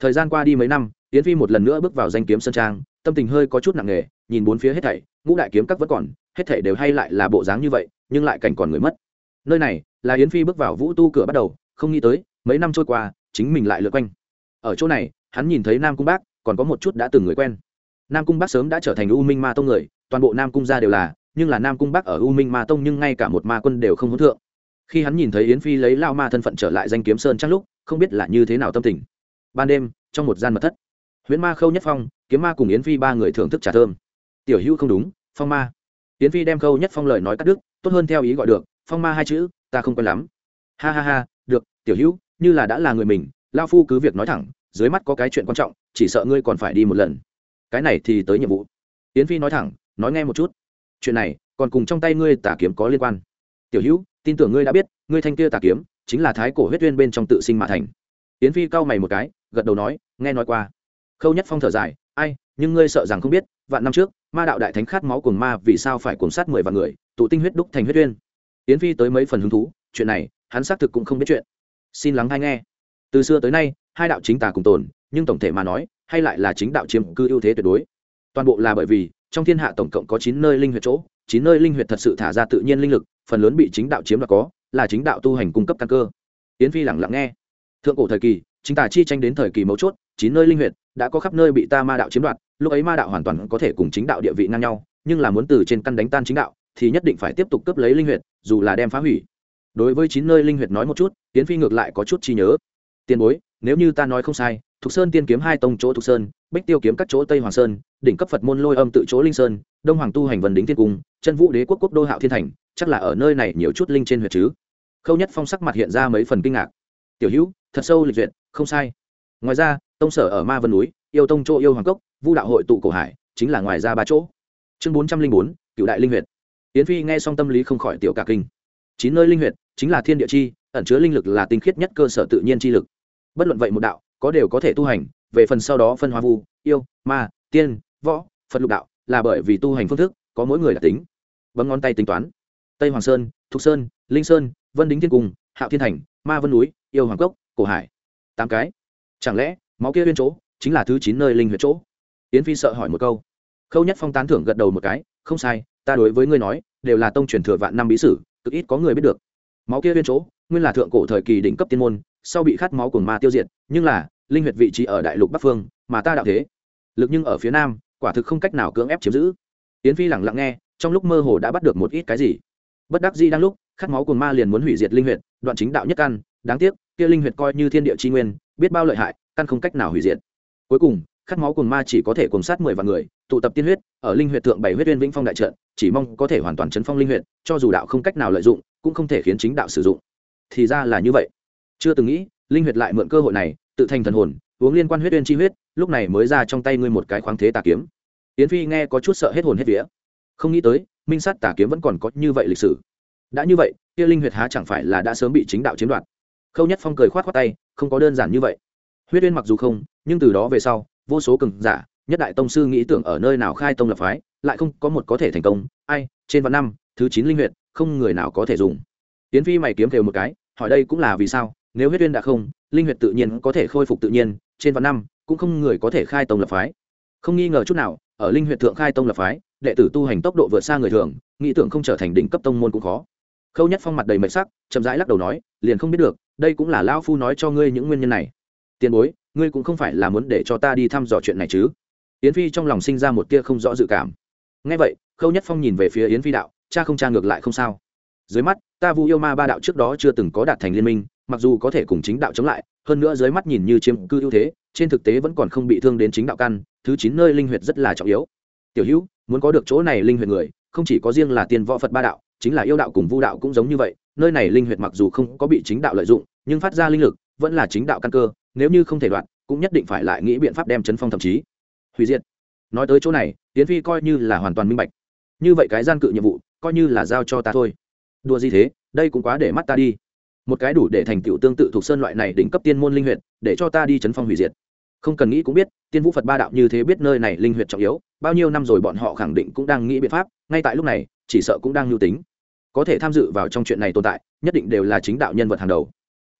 thời gian qua đi mấy năm, yến phi một lần nữa bước vào danh kiếm sơn trang, tâm tình hơi có chút nặng nề, nhìn bốn phía hết thảy, ngũ đại kiếm các vẫn còn, hết thảy đều hay lại là bộ dáng như vậy, nhưng lại cảnh còn người mất. Nơi này là yến phi bước vào vũ tu cửa bắt đầu, không nghĩ tới, mấy năm trôi qua, chính mình lại lượt quanh. Ở chỗ này, hắn nhìn thấy nam cung bác, còn có một chút đã từng người quen. Nam cung bác sớm đã trở thành u minh ma tông người, toàn bộ nam cung gia đều là, nhưng là nam cung bác ở u minh ma tông nhưng ngay cả một ma quân đều không hỗn thượng. Khi hắn nhìn thấy yến phi lấy lao ma thân phận trở lại danh kiếm sơn trang lúc, không biết là như thế nào tâm tình ban đêm, trong một gian mật thất. Huyễn ma khâu nhất phong, kiếm ma cùng yến phi ba người thưởng thức trà thơm. Tiểu hữu không đúng, phong ma. Yến phi đem khâu nhất phong lời nói cắt đứt, tốt hơn theo ý gọi được, phong ma hai chữ, ta không quen lắm. Ha ha ha, được, tiểu hữu, như là đã là người mình, lao phu cứ việc nói thẳng, dưới mắt có cái chuyện quan trọng, chỉ sợ ngươi còn phải đi một lần. Cái này thì tới nhiệm vụ. Yến phi nói thẳng, nói nghe một chút. Chuyện này, còn cùng trong tay ngươi tả kiếm có liên quan. Tiểu hữu, tin tưởng ngươi đã biết, ngươi thanh kia tả kiếm, chính là thái cổ huyết uyên bên trong tự sinh mã thành yến phi cau mày một cái, gật đầu nói, nghe nói qua. Khâu nhất phong thở dài, ai, nhưng ngươi sợ rằng không biết, vạn năm trước, ma đạo đại thánh khát máu cùng ma vì sao phải cuồng sát mười vạn người, tụ tinh huyết đúc thành huyết uyên. Yến phi tới mấy phần hứng thú, chuyện này, hắn xác thực cũng không biết chuyện. Xin lắng hay nghe. Từ xưa tới nay, hai đạo chính tà cùng tồn, nhưng tổng thể mà nói, hay lại là chính đạo chiếm cư ưu thế tuyệt đối. Toàn bộ là bởi vì, trong thiên hạ tổng cộng có chín nơi linh huyệt chỗ, chín nơi linh huyệt thật sự thả ra tự nhiên linh lực, phần lớn bị chính đạo chiếm đoạt có, là chính đạo tu hành cung cấp căn cơ. Yến phi lẳng lặng nghe thượng cổ thời kỳ, chính tà chi tranh đến thời kỳ mấu chốt, chín nơi linh huyện đã có khắp nơi bị ta ma đạo chiếm đoạt, lúc ấy ma đạo hoàn toàn có thể cùng chính đạo địa vị ngang nhau, nhưng là muốn từ trên căn đánh tan chính đạo, thì nhất định phải tiếp tục cướp lấy linh huyệt, dù là đem phá hủy. Đối với chín nơi linh huyệt nói một chút tiến phi ngược lại có chút chi nhớ. Tiền bối, nếu như ta nói không sai, thục sơn tiên kiếm hai tông chỗ thục sơn, bích tiêu kiếm các chỗ tây hoàng sơn, đỉnh cấp phật môn lôi âm tự chỗ linh sơn, đông hoàng tu hành vần đính thiên cung, chân vũ đế quốc quốc đô hạo thiên thành, chắc là ở nơi này nhiều chút linh trên huyệt chứ? Khâu nhất phong sắc mặt hiện ra mấy phần kinh ngạc tiểu hữu, thật sâu lịch duyệt, không sai. Ngoài ra, tông sở ở ma vân núi, yêu tông chỗ yêu hoàng cốc, vu đạo hội tụ cổ hải, chính là ngoài ra ba chỗ. Chương bốn trăm linh bốn cựu đại linh huyệt. Yến phi nghe xong tâm lý không khỏi tiểu cả kinh. Chín nơi linh huyệt, chính là thiên địa chi, ẩn chứa linh lực là tinh khiết nhất cơ sở tự nhiên chi lực. Bất luận vậy một đạo, có đều có thể tu hành, về phần sau đó phân hóa vu, yêu, ma, tiên, võ, phật lục đạo, là bởi vì tu hành phương thức, có mỗi người đặc tính. Bấm ngón tay tính toán. Tây hoàng sơn, thục sơn, linh sơn, vân đính thiên cung, hạo thiên thành, ma vân núi yêu hoàng cốc, cổ hải. Tám cái. Chẳng lẽ, máu kia bên chỗ chính là thứ chín nơi linh huyệt chỗ? Yến phi sợ hỏi một câu. Khâu nhất phong tán thưởng gật đầu một cái, không sai, ta đối với ngươi nói, đều là tông truyền thừa vạn năm bí sử, cực ít có người biết được. Máu kia bên chỗ, nguyên là thượng cổ thời kỳ đỉnh cấp tiên môn, sau bị khát máu của ma tiêu diệt, nhưng là, linh huyệt vị trí ở đại lục bắc phương, mà ta đạo thế. Lực nhưng ở phía nam, quả thực không cách nào cưỡng ép chiếm giữ. Yến phi lẳng lặng nghe, trong lúc mơ hồ đã bắt được một ít cái gì. Bất đắc di đang lúc, khát máu của ma liền muốn hủy diệt linh huyệt, đoạn chính đạo nhất căn, đáng tiếc kia linh huyệt coi như thiên địa chi nguyên, biết bao lợi hại, căn không cách nào hủy diệt. Cuối cùng, khát máu cùng ma chỉ có thể cùng sát mười vạn người, tụ tập tiên huyết, ở linh huyệt thượng bảy huyết uyên vĩnh phong đại trận, chỉ mong có thể hoàn toàn chấn phong linh huyệt, cho dù đạo không cách nào lợi dụng, cũng không thể khiến chính đạo sử dụng. Thì ra là như vậy. Chưa từng nghĩ, linh huyệt lại mượn cơ hội này, tự thành thần hồn, uống liên quan huyết uyên chi huyết, lúc này mới ra trong tay ngươi một cái khoáng thế tà kiếm. Yến phi nghe có chút sợ hết hồn hết vía. Không nghĩ tới, minh sát tà kiếm vẫn còn có như vậy lịch sử. Đã như vậy, kia linh huyệt há chẳng phải là đã sớm bị chính đạo chiếm đoạt khâu nhất phong cười khoát khoát tay, không có đơn giản như vậy. Huyết Uyên mặc dù không, nhưng từ đó về sau, vô số cường giả, nhất đại tông sư nghĩ tưởng ở nơi nào khai tông lập phái, lại không có một có thể thành công. Ai, trên vạn năm, thứ chín linh huyệt, không người nào có thể dùng. Tiến phi mày kiếm thều một cái, hỏi đây cũng là vì sao? Nếu huyết Uyên đã không, linh huyệt tự nhiên có thể khôi phục tự nhiên, trên vạn năm, cũng không người có thể khai tông lập phái. Không nghi ngờ chút nào, ở linh huyệt thượng khai tông lập phái, đệ tử tu hành tốc độ vượt xa người thường, nghĩ tưởng không trở thành đỉnh cấp tông môn cũng khó. Khâu nhất phong mặt đầy mệt sắc, chậm rãi lắc đầu nói, liền không biết được đây cũng là lão phu nói cho ngươi những nguyên nhân này. Tiền bối, ngươi cũng không phải là muốn để cho ta đi thăm dò chuyện này chứ? Yến phi trong lòng sinh ra một tia không rõ dự cảm. Ngay vậy, khâu nhất phong nhìn về phía yến phi đạo, cha không cha ngược lại không sao? Dưới mắt, ta vu yêu ma ba đạo trước đó chưa từng có đạt thành liên minh, mặc dù có thể cùng chính đạo chống lại, hơn nữa dưới mắt nhìn như chiếm cư ưu thế, trên thực tế vẫn còn không bị thương đến chính đạo căn, thứ chín nơi linh huyệt rất là trọng yếu. Tiểu hữu, muốn có được chỗ này linh huyệt người, không chỉ có riêng là tiền võ phật ba đạo chính là yêu đạo cùng vu đạo cũng giống như vậy, nơi này linh huyệt mặc dù không có bị chính đạo lợi dụng, nhưng phát ra linh lực vẫn là chính đạo căn cơ, nếu như không thể đoạn, cũng nhất định phải lại nghĩ biện pháp đem chấn phong thậm chí. Hủy diệt. Nói tới chỗ này tiến phi coi như là hoàn toàn minh bạch. Như vậy cái gian cự nhiệm vụ, coi như là giao cho ta thôi. Đùa gì thế, đây cũng quá để mắt ta đi. Một cái đủ để thành tựu tương tự thuộc sơn loại này đỉnh cấp tiên môn linh huyệt, để cho ta đi chấn phong hủy diệt. Không cần nghĩ cũng biết, tiên vũ phật ba đạo như thế biết nơi này linh huyệt trọng yếu, bao nhiêu năm rồi bọn họ khẳng định cũng đang nghĩ biện pháp, ngay tại lúc này, chỉ sợ cũng đang lưu tính có thể tham dự vào trong chuyện này tồn tại, nhất định đều là chính đạo nhân vật hàng đầu.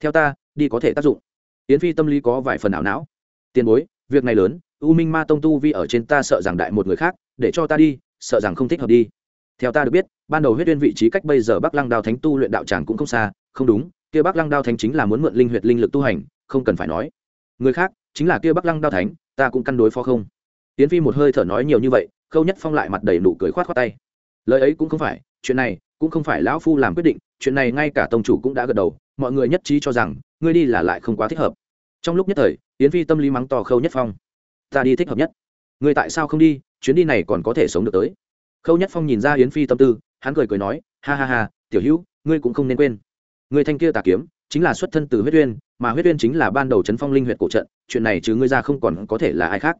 Theo ta, đi có thể tác dụng. Yến phi tâm lý có vài phần ảo não. Tiền bối, việc này lớn, u minh ma tông tu vi ở trên ta sợ rằng đại một người khác, để cho ta đi, sợ rằng không thích hợp đi. Theo ta được biết, ban đầu huyết uyên vị trí cách bây giờ bắc lăng đao thánh tu luyện đạo tràng cũng không xa, không đúng, kia bắc lăng đao thánh chính là muốn mượn linh huyệt linh lực tu hành, không cần phải nói. Người khác, chính là kia bắc lăng đao thánh, ta cũng căn đối phó không. Tiến phi một hơi thở nói nhiều như vậy, khâu nhất phong lại mặt đầy nụ cười khoát khoát tay. Lời ấy cũng không phải, chuyện này cũng không phải lão phu làm quyết định, chuyện này ngay cả tông chủ cũng đã gật đầu, mọi người nhất trí cho rằng, ngươi đi là lại không quá thích hợp. Trong lúc nhất thời, yến phi tâm lý mắng to khâu nhất phong. Ta đi thích hợp nhất. Ngươi tại sao không đi, chuyến đi này còn có thể sống được tới. Khâu nhất phong nhìn ra yến phi tâm tư, hắn cười cười nói, ha ha ha, tiểu hữu, ngươi cũng không nên quên. Người thanh kia tà kiếm, chính là xuất thân từ huyết uyên, mà huyết uyên chính là ban đầu chấn phong linh huyệt cổ trận, chuyện này chứ ngươi ra không còn có thể là ai khác.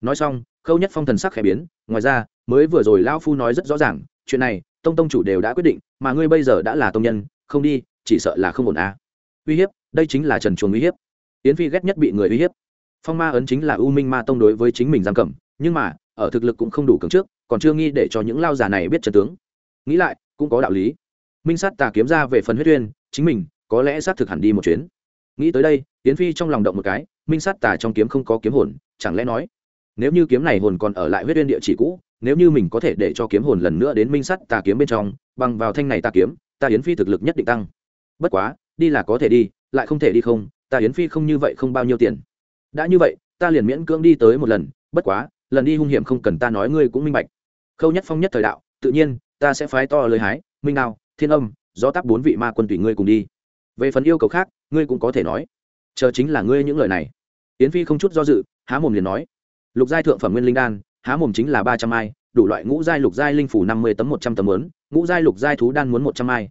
Nói xong, khâu nhất phong thần sắc khẽ biến, ngoài ra, mới vừa rồi lão phu nói rất rõ ràng chuyện này, tông tông chủ đều đã quyết định, mà ngươi bây giờ đã là tông nhân, không đi, chỉ sợ là không ổn à. uy hiếp, đây chính là trần chuồng uy hiếp. Yến phi ghét nhất bị người uy hiếp. Phong ma ấn chính là u minh ma tông đối với chính mình giam cầm, nhưng mà, ở thực lực cũng không đủ cứng trước, còn chưa nghi để cho những lao giả này biết trần tướng. Nghĩ lại, cũng có đạo lý. Minh sát tà kiếm ra về phần huyết uyên, chính mình, có lẽ xác thực hẳn đi một chuyến. Nghĩ tới đây, yến phi trong lòng động một cái, minh sát tà trong kiếm không có kiếm hồn, chẳng lẽ nói, nếu như kiếm này hồn còn ở lại huyết uyên địa chỉ cũ nếu như mình có thể để cho kiếm hồn lần nữa đến minh sắt tà kiếm bên trong, bằng vào thanh này tà kiếm, ta yến phi thực lực nhất định tăng. Bất quá, đi là có thể đi, lại không thể đi không, ta yến phi không như vậy không bao nhiêu tiền. Đã như vậy, ta liền miễn cưỡng đi tới một lần, bất quá, lần đi hung hiểm không cần ta nói ngươi cũng minh bạch. Khâu nhất phong nhất thời đạo, tự nhiên, ta sẽ phái to lời hái, minh nào thiên âm do tác bốn vị ma quân tùy ngươi cùng đi. Về phần yêu cầu khác, ngươi cũng có thể nói. Chờ chính là ngươi những lời này. Yến phi không chút do dự, há mồm liền nói. Lục giai thượng phẩm nguyên linh đan há mồm chính là ba trăm ai đủ loại ngũ giai lục giai linh phủ năm mươi tấm một trăm tấm muốn, ngũ giai lục giai thú đan muốn một trăm ai.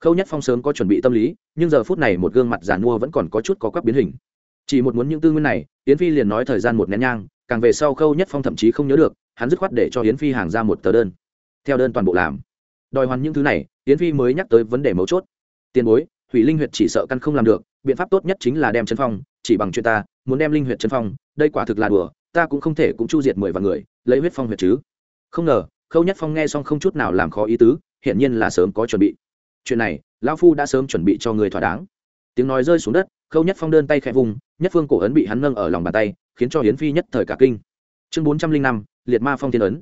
Khâu nhất phong sớm có chuẩn bị tâm lý nhưng giờ phút này một gương mặt giàn mua vẫn còn có chút có quắc biến hình. Chỉ một muốn những tư nguyên này yến phi liền nói thời gian một nén nhang càng về sau khâu nhất phong thậm chí không nhớ được hắn dứt khoát để cho yến phi hàng ra một tờ đơn. Theo đơn toàn bộ làm. Đòi hoàn những thứ này yến phi mới nhắc tới vấn đề mấu chốt. Tiền bối hủy linh huyệt chỉ sợ căn không làm được biện pháp tốt nhất chính là đem chân phong chỉ bằng chuyện ta muốn đem linh huyệt chân phong đây quả thực là đùa ta cũng không thể cũng chu diệt mười vạn người, lấy huyết phong huyệt chứ. Không ngờ, khâu nhất phong nghe xong không chút nào làm khó ý tứ, hiển nhiên là sớm có chuẩn bị. Chuyện này, lão phu đã sớm chuẩn bị cho người thỏa đáng. Tiếng nói rơi xuống đất, khâu nhất phong đơn tay khẽ vùng, nhất phương cổ ấn bị hắn nâng ở lòng bàn tay, khiến cho hiến phi nhất thời cả kinh. Chương bốn trăm linh năm, liệt ma phong thiên ấn.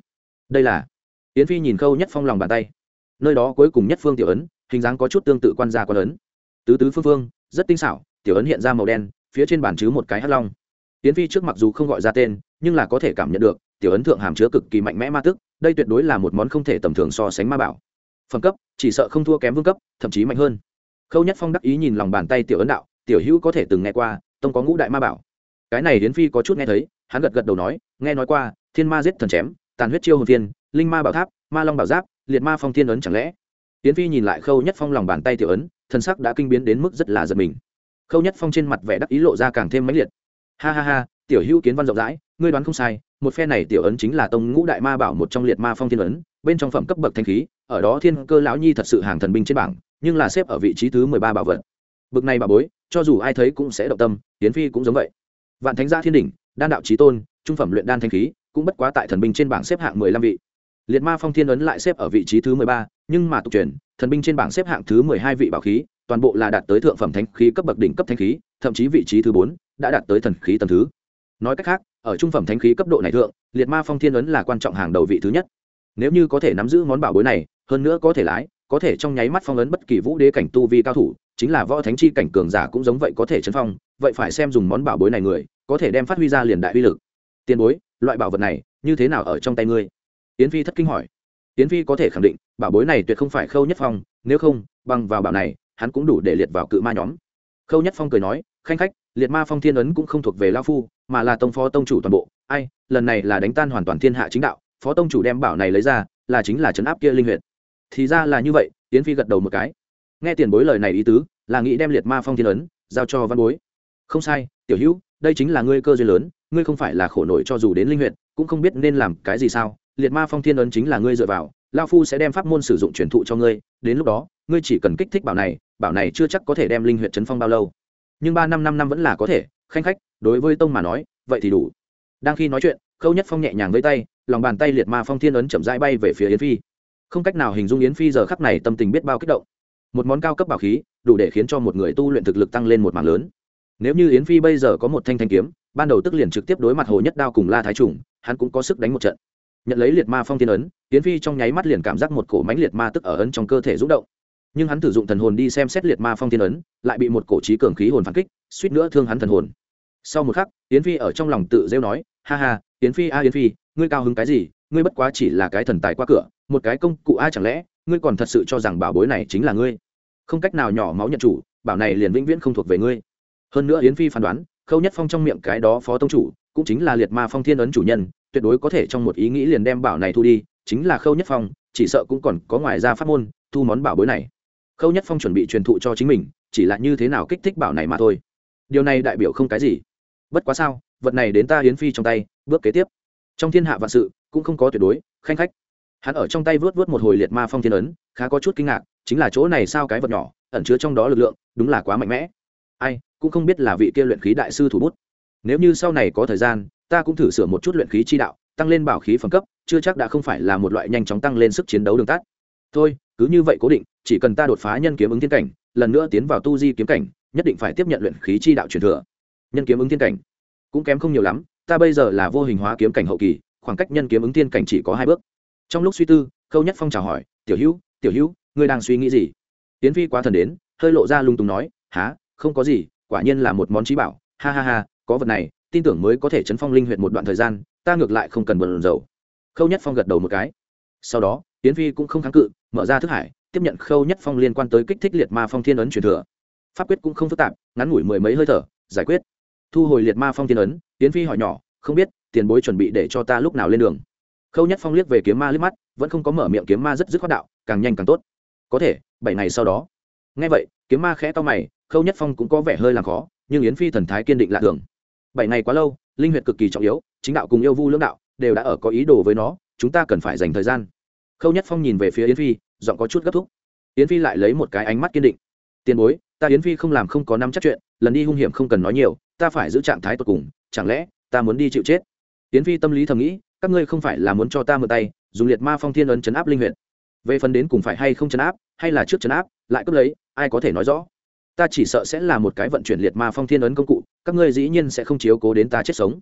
Đây là hiến phi nhìn khâu nhất phong lòng bàn tay. Nơi đó cuối cùng nhất phương tiểu ấn, hình dáng có chút tương tự quan gia quan ấn. Tứ tứ phương phương, rất tinh xảo, tiểu ấn hiện ra màu đen, phía trên bản chứ một cái hắc long tiến phi trước mặc dù không gọi ra tên, nhưng là có thể cảm nhận được, tiểu ấn thượng hàm chứa cực kỳ mạnh mẽ ma tức, đây tuyệt đối là một món không thể tầm thường so sánh ma bảo. Phẩm cấp, chỉ sợ không thua kém vương cấp, thậm chí mạnh hơn. Khâu nhất phong đắc ý nhìn lòng bàn tay tiểu ấn đạo, tiểu hữu có thể từng nghe qua, tông có ngũ đại ma bảo. Cái này hiến phi có chút nghe thấy, hắn gật gật đầu nói, nghe nói qua, thiên ma giết thần chém, tàn huyết chiêu hồn thiên linh ma bảo tháp, ma long bảo giáp, liệt ma phong thiên ấn chẳng lẽ? Hiến phi nhìn lại khâu nhất phong lòng bàn tay tiểu ấn, thân sắc đã kinh biến đến mức rất là giật mình. Khâu nhất phong trên mặt vẻ đắc ý lộ ra càng thêm mãnh liệt ha ha ha, tiểu hữu kiến văn rộng rãi, ngươi đoán không sai, một phe này tiểu ấn chính là tông ngũ đại ma bảo một trong liệt ma phong thiên ấn, bên trong phẩm cấp bậc thanh khí, ở đó thiên cơ lão nhi thật sự hàng thần binh trên bảng, nhưng là xếp ở vị trí thứ mười ba bảo vật. Bậc này bà bối, cho dù ai thấy cũng sẽ động tâm tiến phi cũng giống vậy. Vạn thánh gia thiên đỉnh, đan đạo trí tôn, trung phẩm luyện đan thanh khí, cũng bất quá tại thần binh trên bảng xếp hạng mười lăm vị. Liệt ma phong thiên ấn lại xếp ở vị trí thứ mười ba, nhưng mà tục truyền, thần binh trên bảng xếp hạng thứ mười hai vị bảo khí, toàn bộ là đạt tới thượng phẩm thánh khí cấp bậc đỉnh cấp thánh khí, thậm chí vị trí thứ bốn đã đạt tới thần khí tầng thứ. Nói cách khác, ở trung phẩm thánh khí cấp độ này thượng, liệt ma phong thiên ấn là quan trọng hàng đầu vị thứ nhất. Nếu như có thể nắm giữ món bảo bối này, hơn nữa có thể lái, có thể trong nháy mắt phong ấn bất kỳ vũ đế cảnh tu vi cao thủ, chính là võ thánh chi cảnh cường giả cũng giống vậy có thể chấn phong, vậy phải xem dùng món bảo bối này người, có thể đem phát huy ra liền đại uy lực. Tiền bối, loại bảo vật này, như thế nào ở trong tay ngươi? Yến phi thất kinh hỏi. Yến phi có thể khẳng định, bảo bối này tuyệt không phải khâu nhất phong, nếu không, bằng vào bảo này, hắn cũng đủ để liệt vào cự ma nhóm. Khâu nhất phong cười nói khanh khách, liệt ma phong thiên ấn cũng không thuộc về lao phu, mà là tông phó tông chủ toàn bộ. Ai, lần này là đánh tan hoàn toàn thiên hạ chính đạo, phó tông chủ đem bảo này lấy ra, là chính là trấn áp kia linh huyện thì ra là như vậy, yến phi gật đầu một cái. Nghe tiền bối lời này ý tứ, là nghĩ đem liệt ma phong thiên ấn giao cho văn bối. Không sai, tiểu hữu, đây chính là ngươi cơ duyên lớn, ngươi không phải là khổ nổi cho dù đến linh huyện cũng không biết nên làm cái gì sao. Liệt ma phong thiên ấn chính là ngươi dựa vào lao phu sẽ đem pháp môn sử dụng truyền thụ cho ngươi, đến lúc đó, ngươi chỉ cần kích thích bảo này bảo này chưa chắc có thể đem linh huyện chấn phong bao lâu nhưng ba năm năm năm vẫn là có thể, khanh khách, đối với tông mà nói, vậy thì đủ. Đang khi nói chuyện, khâu nhất phong nhẹ nhàng với tay, lòng bàn tay liệt ma phong thiên ấn chậm rãi bay về phía yến phi. Không cách nào hình dung yến phi giờ khắc này tâm tình biết bao kích động. Một món cao cấp bảo khí, đủ để khiến cho một người tu luyện thực lực tăng lên một mảng lớn. Nếu như yến phi bây giờ có một thanh thanh kiếm, ban đầu tức liền trực tiếp đối mặt hồ nhất đao cùng la thái trùng, hắn cũng có sức đánh một trận. Nhận lấy liệt ma phong thiên ấn, yến phi trong nháy mắt liền cảm giác một cổ mánh liệt ma tức ở ấn trong cơ thể rung động nhưng hắn sử dụng thần hồn đi xem xét liệt ma phong thiên ấn, lại bị một cổ trí cường khí hồn phản kích, suýt nữa thương hắn thần hồn. Sau một khắc, yến phi ở trong lòng tự rêu nói, ha ha, yến phi a, yến phi, ngươi cao hứng cái gì? Ngươi bất quá chỉ là cái thần tài qua cửa, một cái công cụ a chẳng lẽ, ngươi còn thật sự cho rằng bảo bối này chính là ngươi? Không cách nào nhỏ máu nhận chủ, bảo này liền vĩnh viễn không thuộc về ngươi. Hơn nữa yến phi phán đoán, khâu nhất phong trong miệng cái đó phó tông chủ, cũng chính là liệt ma phong thiên ấn chủ nhân, tuyệt đối có thể trong một ý nghĩ liền đem bảo này thu đi, chính là khâu nhất phong, chỉ sợ cũng còn có ngoài ra pháp môn, thu món bảo bối này khâu nhất phong chuẩn bị truyền thụ cho chính mình, chỉ là như thế nào kích thích bảo này mà thôi. Điều này đại biểu không cái gì. Bất quá sao, vật này đến ta hiến phi trong tay, bước kế tiếp. Trong thiên hạ vạn sự, cũng không có tuyệt đối, khanh khách. Hắn ở trong tay vớt vớt một hồi liệt ma phong thiên ấn, khá có chút kinh ngạc, chính là chỗ này sao cái vật nhỏ, ẩn chứa trong đó lực lượng, đúng là quá mạnh mẽ. Ai, cũng không biết là vị kia luyện khí đại sư thủ bút. Nếu như sau này có thời gian, ta cũng thử sửa một chút luyện khí chi đạo, tăng lên bảo khí phẩm cấp, chưa chắc đã không phải là một loại nhanh chóng tăng lên sức chiến đấu đường tắt. Thôi cứ như vậy cố định, chỉ cần ta đột phá nhân kiếm ứng thiên cảnh, lần nữa tiến vào tu di kiếm cảnh, nhất định phải tiếp nhận luyện khí chi đạo truyền thừa. Nhân kiếm ứng thiên cảnh cũng kém không nhiều lắm, ta bây giờ là vô hình hóa kiếm cảnh hậu kỳ, khoảng cách nhân kiếm ứng thiên cảnh chỉ có hai bước. Trong lúc suy tư, khâu nhất phong chào hỏi, tiểu hữu tiểu hữu, ngươi đang suy nghĩ gì? Tiến phi quá thần đến, hơi lộ ra lung tung nói há không có gì, quả nhiên là một món trí bảo. Ha ha ha, có vật này, tin tưởng mới có thể chấn phong linh huyện một đoạn thời gian, ta ngược lại không cần bờn dầu khâu nhất phong gật đầu một cái. Sau đó tiến phi cũng không kháng cự, mở ra thức hải, tiếp nhận khâu nhất phong liên quan tới kích thích liệt ma phong thiên ấn truyền thừa. Pháp quyết cũng không phức tạp, ngắn ngủi mười mấy hơi thở, giải quyết. Thu hồi liệt ma phong thiên ấn tiến phi hỏi nhỏ, không biết, tiền bối chuẩn bị để cho ta lúc nào lên đường? Khâu nhất phong liếc về kiếm ma liếc mắt, vẫn không có mở miệng kiếm ma rất dứt khoát đạo, càng nhanh càng tốt. Có thể, bảy ngày sau đó. Ngay vậy, kiếm ma khẽ to mày, khâu nhất phong cũng có vẻ hơi làm khó, nhưng yến phi thần thái kiên định lạ thường. Bảy ngày quá lâu, linh huyệt cực kỳ trọng yếu, chính đạo cùng yêu vu lưỡng đạo đều đã ở có ý đồ với nó, chúng ta cần phải dành thời gian khâu nhất phong nhìn về phía yến phi, giọng có chút gấp thúc. Yến phi lại lấy một cái ánh mắt kiên định. Tiền bối, ta yến phi không làm không có năm chắc chuyện, lần đi hung hiểm không cần nói nhiều, ta phải giữ trạng thái tột cùng, chẳng lẽ ta muốn đi chịu chết? Yến phi tâm lý thầm nghĩ, các ngươi không phải là muốn cho ta mượn tay, dùng liệt ma phong thiên ấn chấn áp linh huyện về phần đến cùng phải hay không chấn áp, hay là trước chấn áp, lại cướp lấy, ai có thể nói rõ? Ta chỉ sợ sẽ là một cái vận chuyển liệt ma phong thiên ấn công cụ, các ngươi dĩ nhiên sẽ không chiếu cố đến ta chết sống.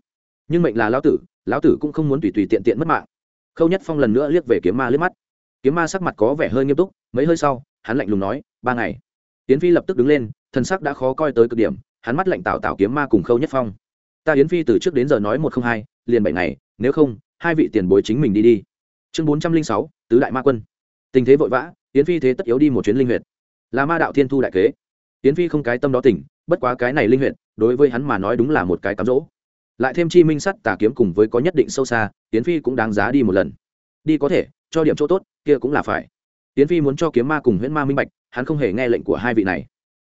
Nhưng mệnh là lão tử lão tử cũng không muốn tùy tùy tiện tiện mất mạng khâu nhất phong lần nữa liếc về kiếm ma liếc mắt. Kiếm ma sắc mặt có vẻ hơi nghiêm túc, mấy hơi sau, hắn lạnh lùng nói, ba ngày. Yến phi lập tức đứng lên thân sắc đã khó coi tới cực điểm, hắn mắt lạnh tạo tạo kiếm ma cùng khâu nhất phong. Ta yến phi từ trước đến giờ nói một không hai, liền bảy ngày, nếu không, hai vị tiền bối chính mình đi đi. Chương bốn trăm linh sáu, tứ đại ma quân. Tình thế vội vã, yến phi thế tất yếu đi một chuyến linh huyệt. Là ma đạo thiên thu đại kế. Yến phi không cái tâm đó tỉnh, bất quá cái này linh huyệt, đối với hắn mà nói đúng là một cái cám dỗ. Lại thêm chi minh sắt tà kiếm cùng với có nhất định sâu xa Tiến phi cũng đáng giá đi một lần. Đi có thể, cho điểm chỗ tốt, kia cũng là phải. Tiến phi muốn cho kiếm ma cùng huyễn ma minh bạch, hắn không hề nghe lệnh của hai vị này.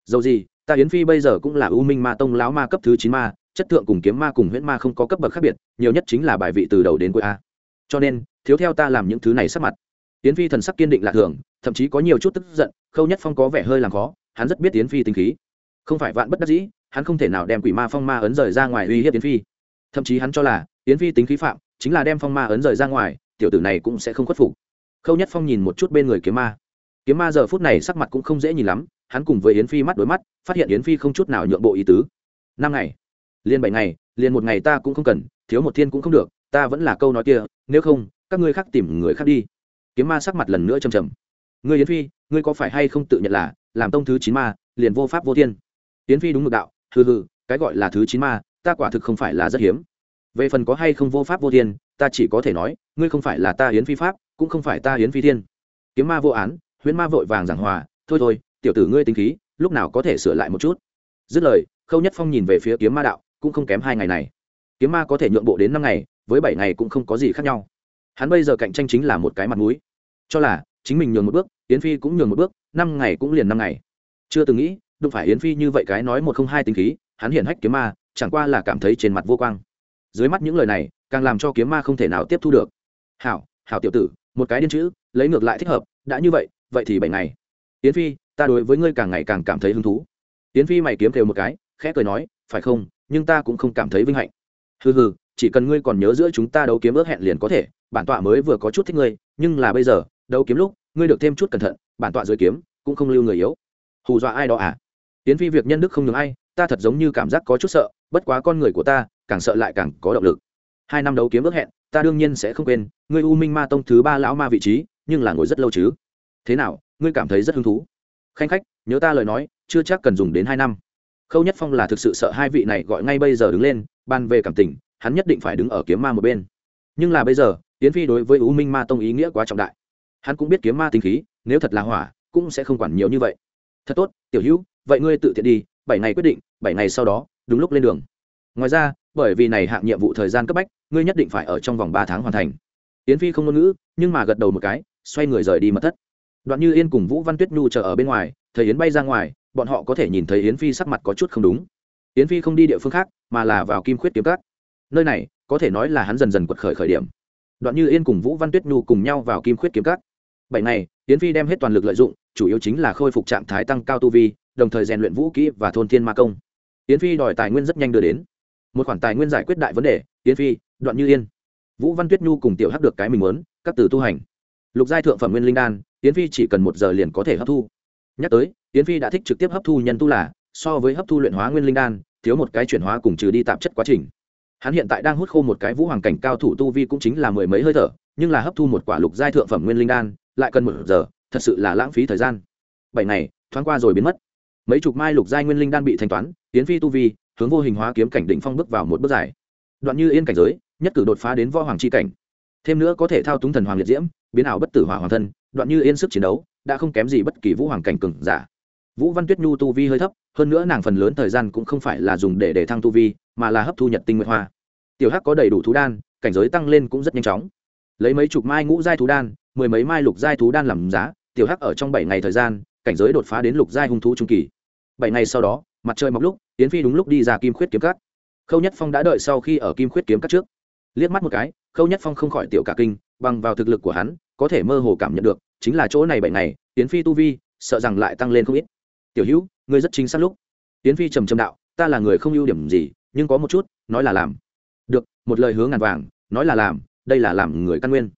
Dầu gì, ta hiến phi bây giờ cũng là u minh ma tông lão ma cấp thứ chín ma, chất thượng cùng kiếm ma cùng huyễn ma không có cấp bậc khác biệt, nhiều nhất chính là bài vị từ đầu đến cuối a. Cho nên, thiếu theo ta làm những thứ này sắp mặt. Hiến phi thần sắc kiên định lạ thường, thậm chí có nhiều chút tức giận, khâu nhất phong có vẻ hơi làm khó, hắn rất biết hiến phi tính khí. Không phải vạn bất đắc dĩ, hắn không thể nào đem quỷ ma phong ma ấn rời ra ngoài uy hiếp hiến phi. Thậm chí hắn cho là hiến phi tính khí phạm chính là đem phong ma ấn rời ra ngoài, tiểu tử này cũng sẽ không khuất phục. Khâu nhất phong nhìn một chút bên người kiếm ma. Kiếm ma giờ phút này sắc mặt cũng không dễ nhìn lắm, hắn cùng với yến phi mắt đối mắt, phát hiện yến phi không chút nào nhượng bộ ý tứ. Năm ngày, liền bảy ngày, liền một ngày ta cũng không cần, thiếu một thiên cũng không được, ta vẫn là câu nói kia, nếu không, các ngươi khác tìm người khác đi. Kiếm ma sắc mặt lần nữa trầm trầm. Ngươi yến phi, ngươi có phải hay không tự nhận là, làm tông thứ chín ma, liền vô pháp vô thiên? Yến phi đúng ngược đạo, hừ hừ, cái gọi là thứ chín ma, ta quả thực không phải là rất hiếm về phần có hay không vô pháp vô thiên, ta chỉ có thể nói, ngươi không phải là ta yến phi pháp, cũng không phải ta yến phi thiên. Kiếm ma vô án, huyễn ma vội vàng giảng hòa, thôi thôi, tiểu tử ngươi tính khí, lúc nào có thể sửa lại một chút. Dứt lời, khâu nhất phong nhìn về phía kiếm ma đạo, cũng không kém hai ngày này. Kiếm ma có thể nhượng bộ đến năm ngày, với bảy ngày cũng không có gì khác nhau. Hắn bây giờ cạnh tranh chính là một cái mặt mũi. Cho là, chính mình nhường một bước, yến phi cũng nhường một bước, năm ngày cũng liền năm ngày. Chưa từng nghĩ, đụng phải yến phi như vậy cái nói một không hai tính khí, hắn hiển hách kiếm ma, chẳng qua là cảm thấy trên mặt vô quang dưới mắt những lời này, càng làm cho kiếm ma không thể nào tiếp thu được. Hảo hảo tiểu tử, một cái điên chữ, lấy ngược lại thích hợp, đã như vậy vậy thì bảy ngày. Yến phi, ta đối với ngươi càng ngày càng cảm thấy hứng thú. Yến phi mày kiếm thều một cái, khẽ cười nói, phải không, nhưng ta cũng không cảm thấy vinh hạnh. Hừ hừ, chỉ cần ngươi còn nhớ giữa chúng ta đấu kiếm ước hẹn liền có thể, bản tọa mới vừa có chút thích ngươi, nhưng là bây giờ, đấu kiếm lúc, ngươi được thêm chút cẩn thận, bản tọa dưới kiếm, cũng không lưu người yếu. Hù dọa ai đó à? Tiến phi việc nhân đức không ngừng ai, ta thật giống như cảm giác có chút sợ bất quá con người của ta, càng sợ lại càng có động lực. Hai năm đấu kiếm ước hẹn, ta đương nhiên sẽ không quên, ngươi u minh ma tông thứ ba lão ma vị trí, nhưng là ngồi rất lâu chứ. Thế nào, ngươi cảm thấy rất hứng thú? Khanh khách, nhớ ta lời nói, chưa chắc cần dùng đến hai năm. Khâu nhất phong là thực sự sợ hai vị này gọi ngay bây giờ đứng lên, ban về cảm tình, hắn nhất định phải đứng ở kiếm ma một bên. Nhưng là bây giờ tiến phi đối với u minh ma tông ý nghĩa quá trọng đại. Hắn cũng biết kiếm ma tinh khí, nếu thật là hỏa, cũng sẽ không quản nhiều như vậy. Thật tốt, tiểu hữu, vậy ngươi tự thiện đi, bảy ngày quyết định, bảy ngày sau đó đúng lúc lên đường. Ngoài ra, bởi vì này hạng nhiệm vụ thời gian cấp bách, ngươi nhất định phải ở trong vòng ba tháng hoàn thành. Yến phi không ngôn ngữ, nhưng mà gật đầu một cái, xoay người rời đi mà thất. Đoạn như yên cùng vũ văn tuyết nhu chờ ở bên ngoài thầy yến bay ra ngoài, bọn họ có thể nhìn thấy yến phi sắc mặt có chút không đúng. Yến phi không đi địa phương khác, mà là vào kim khuyết kiếm Cát. nơi này, có thể nói là hắn dần dần quật khởi khởi điểm. Đoạn như yên cùng vũ văn tuyết nhu cùng nhau vào kim khuyết kiếm Cát. bảy ngày, yến phi đem hết toàn lực lợi dụng, chủ yếu chính là khôi phục trạng thái tăng cao tu vi, đồng thời rèn luyện vũ kỹ và thôn thiên ma công yến phi đòi tài nguyên rất nhanh đưa đến. Một khoản tài nguyên giải quyết đại vấn đề, yến phi, đoạn như yên. Vũ văn tuyết nhu cùng tiểu hắc được cái mình muốn, các từ tu hành. Lục giai thượng phẩm nguyên linh đan, yến phi chỉ cần một giờ liền có thể hấp thu. Nhắc tới, yến phi đã thích trực tiếp hấp thu nhân tu là, so với hấp thu luyện hóa nguyên linh đan, thiếu một cái chuyển hóa cùng trừ đi tạp chất quá trình. Hắn hiện tại đang hút khô một cái vũ hoàng cảnh cao thủ tu vi cũng chính là mười mấy hơi thở, nhưng là hấp thu một quả lục giai thượng phẩm nguyên linh đan, lại cần một giờ, thật sự là lãng phí thời gian. Bảy ngày, thoáng qua rồi biến mất mấy chục mai lục giai nguyên linh đan bị thanh toán, tiến phi tu vi, hướng vô hình hóa kiếm cảnh đỉnh phong bước vào một bước dài. Đoạn như yên cảnh giới, nhất cử đột phá đến võ hoàng c h i cảnh. Thêm nữa có thể thao túng thần hoàng liệt diễm, biến ảo bất tử hỏa hoàng thân, đoạn như yên sức chiến đấu, đã không kém gì bất kỳ vũ hoàng cảnh cừng giả. Vũ văn tuyết nhu tu vi hơi thấp, hơn nữa nàng phần lớn thời gian cũng không phải là dùng để để thăng tu vi, mà là hấp thu nhật tinh nguyệt hoa. Tiểu hắc có đầy đủ thú đan, cảnh giới tăng lên cũng rất nhanh chóng. Lấy mấy chục mai ngũ giai thú đan, mười mấy mai lục giai thú đan làm giá, tiểu hắc ở trong bảy ngày thời gian, cảnh giới đột phá đến lục giai hung thú trung kỳ bảy ngày sau đó, mặt trời mọc lúc tiến phi đúng lúc đi ra kim khuyết kiếm cắt khâu nhất phong đã đợi sau khi ở kim khuyết kiếm cắt trước. Liếc mắt một cái, khâu nhất phong không khỏi tiểu cả kinh, bằng vào thực lực của hắn, có thể mơ hồ cảm nhận được, chính là chỗ này bảy ngày tiến phi tu vi, sợ rằng lại tăng lên không ít. Tiểu hữu, ngươi rất chính xác lúc. Tiến phi trầm trầm đạo, ta là người không ưu điểm gì, nhưng có một chút, nói là làm. Được, một lời hướng ngàn vàng, nói là làm, đây là làm người căn nguyên.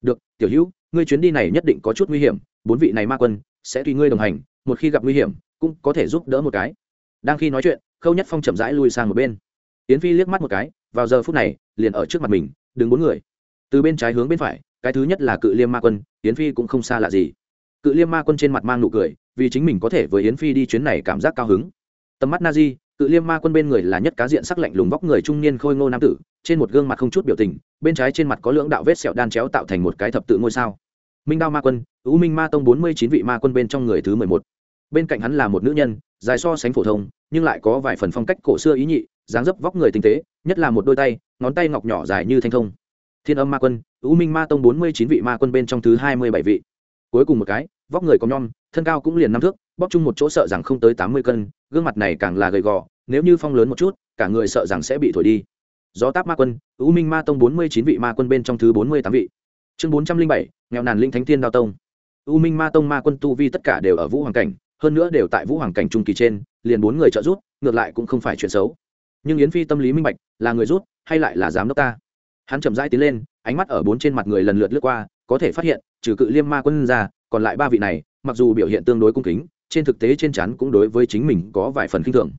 Được, tiểu hữu, ngươi chuyến đi này nhất định có chút nguy hiểm, bốn vị này ma quân sẽ tùy ngươi đồng hành, một khi gặp nguy hiểm cũng có thể giúp đỡ một cái. Đang khi nói chuyện, khâu nhất phong chậm rãi lui sang một bên. Yến phi liếc mắt một cái, vào giờ phút này, liền ở trước mặt mình, đứng bốn người. Từ bên trái hướng bên phải, cái thứ nhất là cự liêm ma quân, yến phi cũng không xa lạ gì. Cự liêm ma quân trên mặt mang nụ cười, vì chính mình có thể với yến phi đi chuyến này cảm giác cao hứng. Tầm mắt na di, cự liêm ma quân bên người là nhất cá diện sắc lạnh lùng vóc người trung niên khôi ngô nam tử, trên một gương mặt không chút biểu tình, bên trái trên mặt có lưỡng đạo vết sẹo đan chéo tạo thành một cái thập tự ngôi sao. Minh đao ma quân ưu minh ma tông bốn mươi chín vị ma quân bên trong người thứ mười một bên cạnh hắn là một nữ nhân, dài so sánh phổ thông, nhưng lại có vài phần phong cách cổ xưa ý nhị, dáng dấp vóc người tinh tế, nhất là một đôi tay, ngón tay ngọc nhỏ dài như thanh thông. Thiên âm ma quân, u minh ma tông bốn mươi chín vị ma quân bên trong thứ hai mươi bảy vị. Cuối cùng một cái, vóc người có nhom, thân cao cũng liền năm thước bóc chung một chỗ sợ rằng không tới tám mươi cân, gương mặt này càng là gầy gò, nếu như phong lớn một chút, cả người sợ rằng sẽ bị thổi đi. Gió táp ma quân, u minh ma tông bốn mươi chín vị ma quân bên trong thứ bốn mươi tám vị. Chương bốn trăm linh bảy, nghèo nàn linh thánh thiên đao tông. U minh ma tông ma quân tu vi tất cả đều ở vũ hoàng cảnh hơn nữa đều tại vũ hoàng cảnh trung kỳ trên, liền bốn người trợ giúp, ngược lại cũng không phải chuyện xấu. Nhưng yến phi tâm lý minh bạch, là người rút hay lại là giám đốc ta? Hắn chậm rãi tiến lên, ánh mắt ở bốn trên mặt người lần lượt lướt qua, có thể phát hiện, trừ cự liêm ma quân ra, còn lại ba vị này, mặc dù biểu hiện tương đối cung kính, trên thực tế trên chắn cũng đối với chính mình có vài phần khinh thường.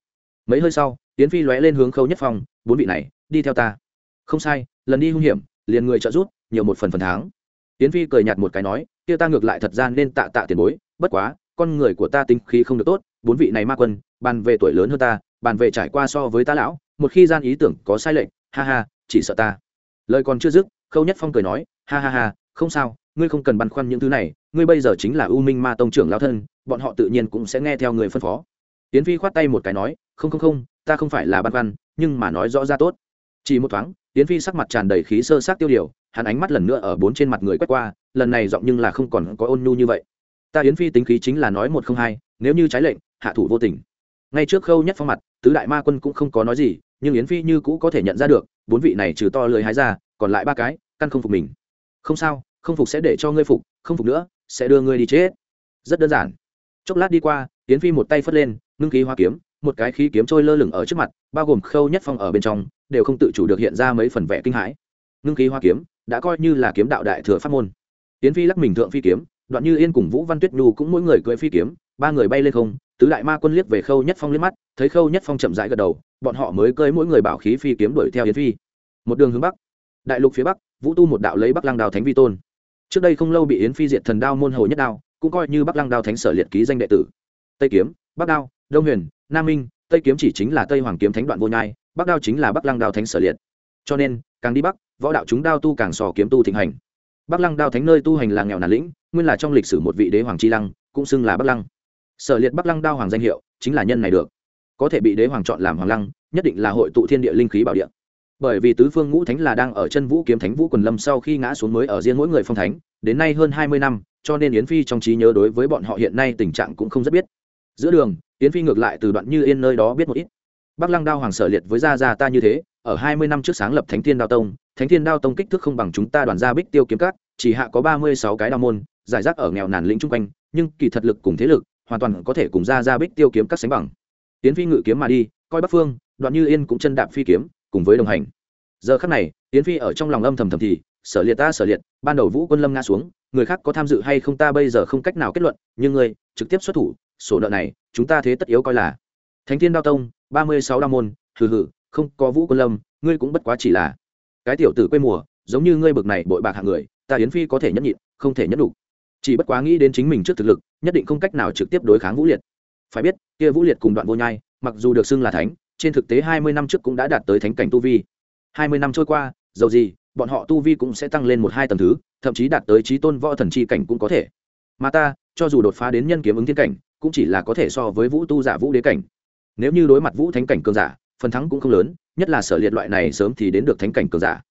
Mấy hơi sau, yến phi lóe lên hướng khâu nhất phong bốn vị này, đi theo ta. Không sai, lần đi hung hiểm, liền người trợ giúp, nhiều một phần phần tháng. Yến phi cười nhạt một cái nói, kia ta ngược lại thật ra nên tạ tạ tiền bối, bất quá con người của ta tính khí không được tốt, bốn vị này ma quân, bàn về tuổi lớn hơn ta, bàn về trải qua so với ta lão, một khi gian ý tưởng có sai lệch, ha ha, chỉ sợ ta. Lời còn chưa dứt, khâu nhất phong cười nói, ha ha ha, không sao, ngươi không cần băn khoăn những thứ này, ngươi bây giờ chính là u minh ma tông trưởng lao thân, bọn họ tự nhiên cũng sẽ nghe theo người phân phó. Tiến phi khoát tay một cái nói, không không không, ta không phải là băn khoăn, nhưng mà nói rõ ra tốt. Chỉ một thoáng tiến phi sắc mặt tràn đầy khí sơ sát tiêu điều, hắn ánh mắt lần nữa ở bốn trên mặt người quét qua, lần này giọng nhưng là không còn có ôn nhu như vậy ta yến phi tính khí chính là nói một không hai, nếu như trái lệnh, hạ thủ vô tình. Ngay trước khâu nhất phong mặt, tứ đại ma quân cũng không có nói gì, nhưng yến phi như cũ có thể nhận ra được, bốn vị này trừ to lưới hái ra, còn lại ba cái, căn không phục mình. Không sao, không phục sẽ để cho ngươi phục, không phục nữa, sẽ đưa ngươi đi chết. Rất đơn giản. Chốc lát đi qua, Yến phi một tay phất lên, ngưng khí hoa kiếm, một cái khí kiếm trôi lơ lửng ở trước mặt, bao gồm khâu nhất phong ở bên trong, đều không tự chủ được hiện ra mấy phần vẻ kinh hãi. Ngưng khí hoa kiếm, đã coi như là kiếm đạo đại thừa pháp môn. Yến phi lắc mình thượng phi kiếm đoạn như yên cùng vũ văn tuyết nhu cũng mỗi người cưỡi phi kiếm, ba người bay lên không, tứ đại ma quân liếc về khâu nhất phong liếc mắt, thấy khâu nhất phong chậm rãi gật đầu, bọn họ mới cưỡi mỗi người bảo khí phi kiếm đuổi theo yến phi. Một đường hướng bắc, đại lục phía bắc, vũ tu một đạo lấy bắc lăng đào thánh vi tôn. Trước đây không lâu bị yến phi diệt thần đao môn hồ nhất đao, cũng coi như bắc lăng đao thánh sở liệt ký danh đệ tử. Tây kiếm, bắc đao, đông huyền, nam minh, tây kiếm chỉ chính là tây hoàng kiếm thánh đoạn vô nhai, bắc đao chính là bắc lăng đao thánh sở liệt. Cho nên, càng đi bắc, võ đạo chúng đao tu càng sò kiếm tu thịnh hành. Bắc lăng đao thánh nơi tu hành là nghèo nàn lĩnh nguyên là trong lịch sử một vị đế hoàng chi lăng, cũng xưng là bắc lăng. Sở liệt bắc lăng đao hoàng danh hiệu, chính là nhân này được. Có thể bị đế hoàng chọn làm hoàng lăng, nhất định là hội tụ thiên địa linh khí bảo địa. Bởi vì tứ phương ngũ thánh là đang ở chân vũ kiếm thánh vũ quần lâm sau khi ngã xuống mới ở riêng mỗi người phong thánh, đến nay hơn hai mươi năm, cho nên yến phi trong trí nhớ đối với bọn họ hiện nay tình trạng cũng không rất biết. Giữa đường, yến phi ngược lại từ đoạn như yên nơi đó biết một ít. Bắc lăng đao hoàng sở liệt với gia gia ta như thế, ở hai mươi năm trước sáng lập thánh thiên đao tông, thánh thiên đao tông kích thước không bằng chúng ta đoàn gia bích tiêu kiếm cát chỉ hạ có ba mươi sáu cái đao môn giải rác ở nghèo nàn lĩnh chung quanh, nhưng kỳ thật lực cùng thế lực hoàn toàn có thể cùng gia gia bích tiêu kiếm các sánh bằng. Tiến phi ngự kiếm mà đi, coi bắc phương, đoạn như yên cũng chân đạp phi kiếm, cùng với đồng hành. Giờ khắc này, tiến phi ở trong lòng âm thầm thầm thì, sở liệt ta, sở liệt, ban đầu vũ quân lâm nga xuống, người khác có tham dự hay không ta bây giờ không cách nào kết luận, nhưng ngươi trực tiếp xuất thủ, sổ nợ này, chúng ta thế tất yếu coi là. Thánh thiên đao tông, ba mươi sáu đao môn, hừ hừ, không có vũ quân lâm, ngươi cũng bất quá chỉ là cái tiểu tử quê mùa, giống như ngươi bực này bội bạc hạng người, ta yến phi có thể nhẫn nhịn, không thể nhẫn đủ chỉ bất quá nghĩ đến chính mình trước thực lực, nhất định không cách nào trực tiếp đối kháng vũ liệt. Phải biết, kia vũ liệt cùng đoạn vô nhai, mặc dù được xưng là thánh, trên thực tế hai mươi năm trước cũng đã đạt tới thánh cảnh tu vi. Hai mươi năm trôi qua, dầu gì, bọn họ tu vi cũng sẽ tăng lên một hai tầng thứ, thậm chí đạt tới trí tôn võ thần chi cảnh cũng có thể. Mà ta, cho dù đột phá đến nhân kiếm ứng thiên cảnh, cũng chỉ là có thể so với vũ tu giả vũ đế cảnh. Nếu như đối mặt vũ thánh cảnh cường giả, phần thắng cũng không lớn, nhất là sở liệt loại này sớm thì đến được thánh cảnh cường giả.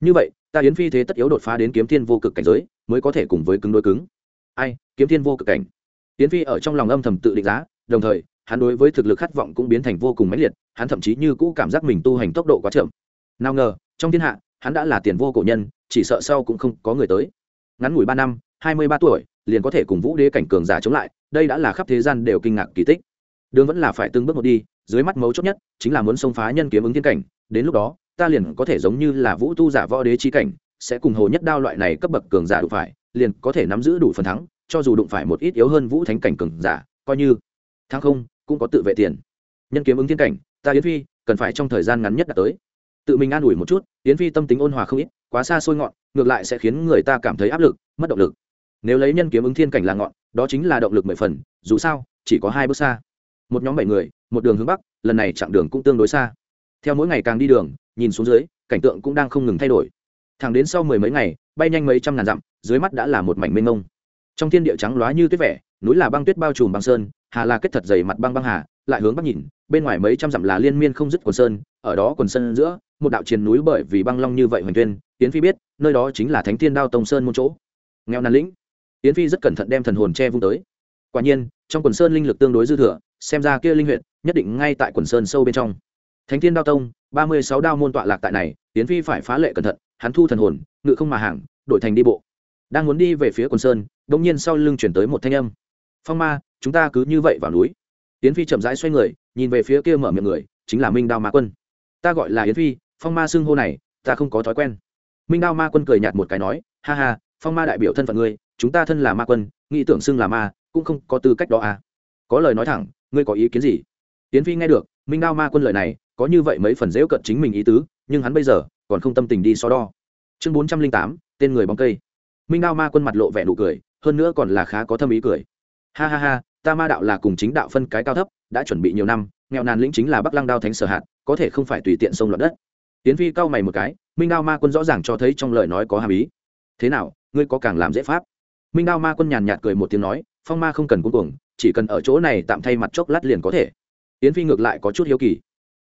Như vậy, ta yến phi thế tất yếu đột phá đến kiếm thiên vô cực cảnh giới, mới có thể cùng với cứng đối cứng ai, kiếm thiên vô cực cảnh. Tiến phi ở trong lòng âm thầm tự định giá, đồng thời, hắn đối với thực lực khát vọng cũng biến thành vô cùng mãnh liệt, hắn thậm chí như cũ cảm giác mình tu hành tốc độ quá chậm. Nào ngờ, trong thiên hạ, hắn đã là tiền vô cổ nhân, chỉ sợ sau cũng không có người tới. Ngắn ngủi ba năm, hai mươi ba tuổi, liền có thể cùng vũ đế cảnh cường giả chống lại, đây đã là khắp thế gian đều kinh ngạc kỳ tích. Đường vẫn là phải từng bước một đi, dưới mắt mấu chốt nhất, chính là muốn xông phá nhân kiếm ứng thiên cảnh, đến lúc đó, ta liền có thể giống như là vũ tu giả võ đế trí cảnh, sẽ cùng hồ nhất đao loại này cấp bậc cường giả đủ phải liền có thể nắm giữ đủ phần thắng, cho dù đụng phải một ít yếu hơn vũ thánh cảnh cường giả, coi như thắng không, cũng có tự vệ tiền. Nhân kiếm ứng thiên cảnh, ta yến phi, cần phải trong thời gian ngắn nhất đã tới. Tự mình an ủi một chút, yến phi tâm tính ôn hòa không ít, quá xa xôi ngọn, ngược lại sẽ khiến người ta cảm thấy áp lực, mất động lực. Nếu lấy nhân kiếm ứng thiên cảnh là ngọn, đó chính là động lực mười phần, dù sao, chỉ có hai bước xa. Một nhóm bảy người, một đường hướng bắc, lần này chặng đường cũng tương đối xa. Theo mỗi ngày càng đi đường, nhìn xuống dưới, cảnh tượng cũng đang không ngừng thay đổi thẳng đến sau mười mấy ngày, bay nhanh mấy trăm ngàn dặm, dưới mắt đã là một mảnh mênh mông. Trong thiên địa trắng loá như tuyết vẻ, núi là băng tuyết bao trùm băng sơn, hà là kết thật dày mặt băng băng hà, lại hướng bắc nhìn, bên ngoài mấy trăm dặm là liên miên không dứt quần sơn, ở đó quần sơn giữa, một đạo chiến núi bởi vì băng long như vậy hoành tuyên tiến phi biết, nơi đó chính là thánh thiên đao tông sơn môn chỗ. Nghèo nàn lĩnh tiến phi rất cẩn thận đem thần hồn che vung tới. Quả nhiên, trong quần sơn linh lực tương đối dư thừa, xem ra kia linh huyện nhất định ngay tại quần sơn sâu bên trong. Thánh thiên đao tông, ba mươi sáu đao môn tọa lạc tại này tiến phi phải phá lệ cẩn thận hắn thu thần hồn, ngự không mà hàng, đổi thành đi bộ. Đang muốn đi về phía quần sơn đ nhiên sau lưng chuyển tới một thanh âm. Phong ma, chúng ta cứ như vậy vào núi. Yến phi chậm rãi xoay người, nhìn về phía kia mở miệng người, chính là minh đao ma quân. Ta gọi là yến phi, phong ma xưng hô này, ta không có thói quen. Minh đao ma quân cười nhạt một cái nói, ha ha, phong ma đại biểu thân phận ngươi, chúng ta thân là ma quân, nghĩ tưởng xưng là ma, cũng không có tư cách đó à. Có lời nói thẳng, ngươi có ý kiến gì? Yến phi nghe được, minh đao ma quân lời này, có như vậy mấy phần dễu cận chính mình ý tứ, nhưng hắn bây giờ còn không tâm tình đi so đo. Chương bốn trăm linh tám, tên người bóng cây. Minh đao ma quân mặt lộ vẻ nụ cười, hơn nữa còn là khá có thâm ý cười. Ha ha ha, ta ma đạo là cùng chính đạo phân cái cao thấp, đã chuẩn bị nhiều năm, nghèo nàn lĩnh chính là bắc lăng đao thánh sở hạt, có thể không phải tùy tiện sông loạn đất. Tiến phi cao mày một cái, minh đao ma quân rõ ràng cho thấy trong lời nói có hàm ý. Thế nào, ngươi có càng làm dễ pháp? Minh đao ma quân nhàn nhạt cười một tiếng nói, phong ma không cần cuối cùng chỉ cần ở chỗ này tạm thay mặt chốc lát liền có thể. Tiến phi ngược lại có chút hiếu kỳ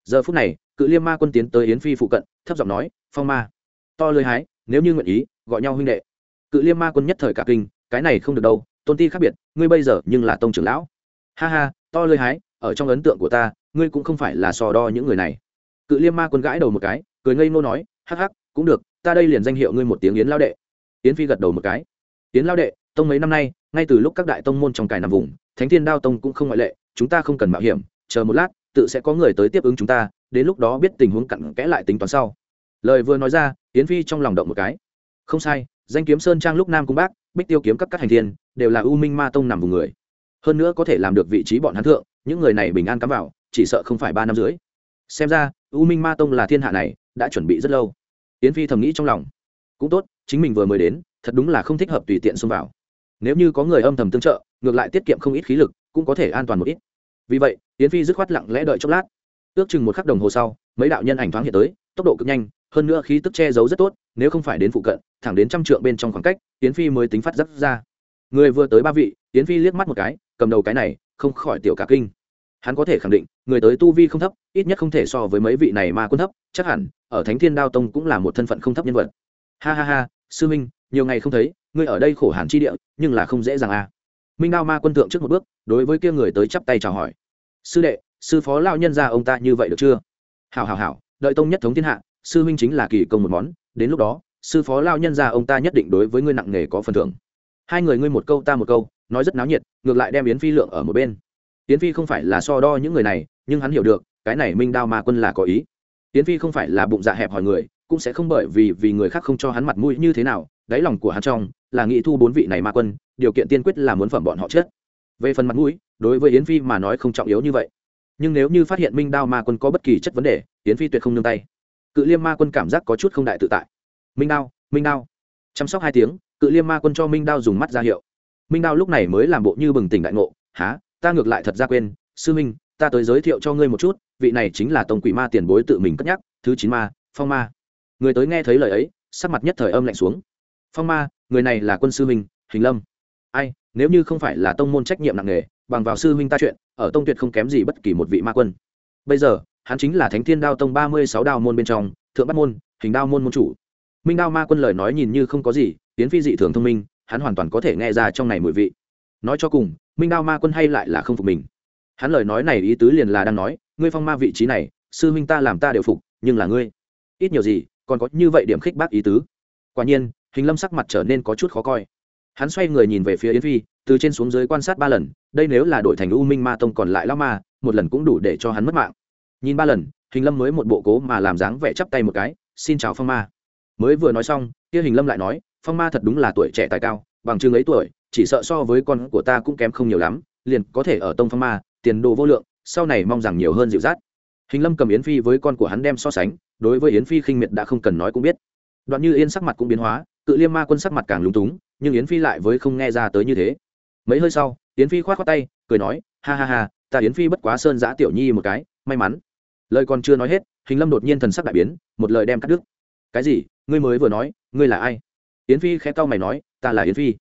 giờ phút này, cự liêm ma quân tiến tới yến phi phụ cận, thấp giọng nói, phong ma. To lơi hái, nếu như nguyện ý, gọi nhau huynh đệ. Cự liêm ma quân nhất thời cả kinh, cái này không được đâu, tôn ti khác biệt, ngươi bây giờ nhưng là tông trưởng lão. Ha ha, to lơi hái, ở trong ấn tượng của ta, ngươi cũng không phải là sò đo những người này. Cự liêm ma quân gãi đầu một cái, cười ngây ngô nói, hắc hắc, cũng được, ta đây liền danh hiệu ngươi một tiếng yến lao đệ. Yến phi gật đầu một cái. Yến lao đệ, tông mấy năm nay, ngay từ lúc các đại tông môn trong cài nằm vùng, thánh thiên đao tông cũng không ngoại lệ, chúng ta không cần mạo hiểm, chờ một lát tự sẽ có người tới tiếp ứng chúng ta, đến lúc đó biết tình huống cặn kẽ lại tính toán sau. Lời vừa nói ra, yến phi trong lòng động một cái. Không sai, danh kiếm sơn trang lúc nam cung bác, bích tiêu kiếm các các hành thiên, đều là u minh ma tông nằm vùng người. Hơn nữa có thể làm được vị trí bọn hắn thượng, những người này bình an cắm vào, chỉ sợ không phải ba năm dưới xem ra, u minh ma tông là thiên hạ này, đã chuẩn bị rất lâu. Yến phi thầm nghĩ trong lòng. Cũng tốt, chính mình vừa mới đến, thật đúng là không thích hợp tùy tiện xông vào. Nếu như có người âm thầm tương trợ, ngược lại tiết kiệm không ít khí lực, cũng có thể an toàn một ít vì vậy, yến phi dứt khoát lặng lẽ đợi chốc lát. Ước chừng một khắc đồng hồ sau, mấy đạo nhân ảnh thoáng hiện tới, tốc độ cực nhanh, hơn nữa khí tức che giấu rất tốt, nếu không phải đến phụ cận, thẳng đến trăm trượng bên trong khoảng cách, yến phi mới tính phát dắt ra. Người vừa tới ba vị, yến phi liếc mắt một cái, cầm đầu cái này, không khỏi tiểu cả kinh. Hắn có thể khẳng định, người tới tu vi không thấp, ít nhất không thể so với mấy vị này mà quân thấp, chắc hẳn, ở thánh thiên đao tông cũng là một thân phận không thấp nhân vật. Ha ha ha, sư minh nhiều ngày không thấy, ngươi ở đây khổ hàn chi địa, nhưng là không dễ dàng à minh đao ma quân thượng trước một bước, đối với kia người tới chắp tay chào hỏi. Sư đệ, sư phó lao nhân ra ông ta như vậy được chưa? Hảo hảo hảo, đợi tông nhất thống thiên hạ, sư huynh chính là kỳ công một món, đến lúc đó, sư phó lao nhân ra ông ta nhất định đối với ngươi nặng nghề có phần thưởng. Hai người ngươi một câu ta một câu, nói rất náo nhiệt, ngược lại đem yến phi lượng ở một bên. Yến phi không phải là so đo những người này, nhưng hắn hiểu được, cái này minh đao ma quân là có ý. Yến phi không phải là bụng dạ hẹp hỏi người, cũng sẽ không bởi vì vì người khác không cho hắn mặt mũi như thế nào đáy lòng của hắn trong là nghĩ thu bốn vị này ma quân, điều kiện tiên quyết là muốn phẩm bọn họ chết. Về phần mặt mũi, đối với yến phi mà nói không trọng yếu như vậy. Nhưng nếu như phát hiện minh đao ma quân có bất kỳ chất vấn đề, yến phi tuyệt không nương tay. Cự liêm ma quân cảm giác có chút không đại tự tại. Minh đao minh đao. Chăm sóc hai tiếng, cự liêm ma quân cho minh đao dùng mắt ra hiệu. Minh đao lúc này mới làm bộ như bừng tỉnh đại ngộ há ta ngược lại thật ra quên. Sư minh, ta tới giới thiệu cho ngươi một chút, vị này chính là tông quỷ ma tiền bối tự mình cất nhắc, thứ chín ma, phong ma. Người tới nghe thấy lời ấy, sắc mặt nhất thời âm lạnh xuống phong ma, người này là quân sư minh hình lâm. Ai, nếu như không phải là tông môn trách nhiệm nặng nề, bằng vào sư huynh ta chuyện, ở tông tuyệt không kém gì bất kỳ một vị ma quân. Bây giờ, hắn chính là thánh thiên đao tông ba mươi sáu đao môn bên trong, thượng bắt môn, hình đao môn môn chủ. Minh đao ma quân lời nói nhìn như không có gì, tiến phi dị thường thông minh, hắn hoàn toàn có thể nghe ra trong này mùi vị. Nói cho cùng, minh đao ma quân hay lại là không phục mình. Hắn lời nói này ý tứ liền là đang nói, ngươi phong ma vị trí này, sư huynh ta làm ta đều phục, nhưng là ngươi, ít nhiều gì, còn có như vậy điểm khích bác ý tứ. Quả nhiên hình lâm sắc mặt trở nên có chút khó coi. Hắn xoay người nhìn về phía yến phi, từ trên xuống dưới quan sát ba lần, đây nếu là đổi thành u minh ma tông còn lại lao ma, một lần cũng đủ để cho hắn mất mạng. Nhìn ba lần, hình lâm mới một bộ cố mà làm dáng vẻ chắp tay một cái, xin chào phong ma. Mới vừa nói xong, kia hình lâm lại nói, phong ma thật đúng là tuổi trẻ tài cao, bằng chừng ấy tuổi, chỉ sợ so với con của ta cũng kém không nhiều lắm, liền có thể ở tông phong ma, tiền đồ vô lượng, sau này mong rằng nhiều hơn dịu dắt. Hình lâm cầm yến phi với con của hắn đem so sánh, đối với yến phi khinh miệt đã không cần nói cũng biết. Đoạn như yên sắc mặt cũng biến hóa cự liêm ma quân sắc mặt càng lúng túng, nhưng yến phi lại với không nghe ra tới như thế. Mấy hơi sau, yến phi k h o á t khoác tay, cười nói, ha ha ha, ta yến phi bất quá sơn giã tiểu nhi một cái, may mắn. Lời còn chưa nói hết, hình lâm đột nhiên thần sắc đại biến, một lời đem cắt đứt. Cái gì? Ngươi mới vừa nói, ngươi là ai? Yến phi khẽ cau mày nói, ta là yến phi.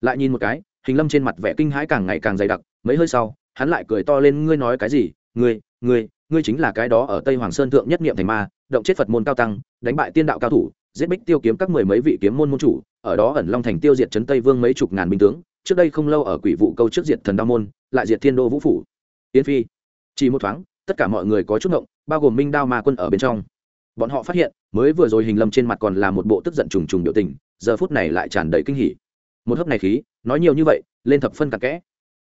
Lại nhìn một cái, hình lâm trên mặt vẻ kinh hãi càng ngày càng dày đặc, mấy hơi sau, hắn lại cười to lên, ngươi nói cái gì? Ngươi ngươi ngươi chính là cái đó ở tây hoàng sơn thượng nhất niệm thành ma, động chết phật môn cao tăng, đánh bại tiên đạo cao thủ giết bích tiêu kiếm các mười mấy vị kiếm môn môn chủ, ở đó ẩn long thành tiêu diệt trấn tây vương mấy chục ngàn binh tướng, trước đây không lâu ở quỷ vụ câu trước diệt thần đao môn, lại diệt thiên đô vũ phủ. Yến phi, chỉ một thoáng, tất cả mọi người có chút ngộng, bao gồm minh đao ma quân ở bên trong. Bọn họ phát hiện, mới vừa rồi hình lâm trên mặt còn là một bộ tức giận trùng trùng biểu tình, giờ phút này lại tràn đầy kinh hỉ. Một hớp này khí, nói nhiều như vậy, lên thập phân cặn kẽ.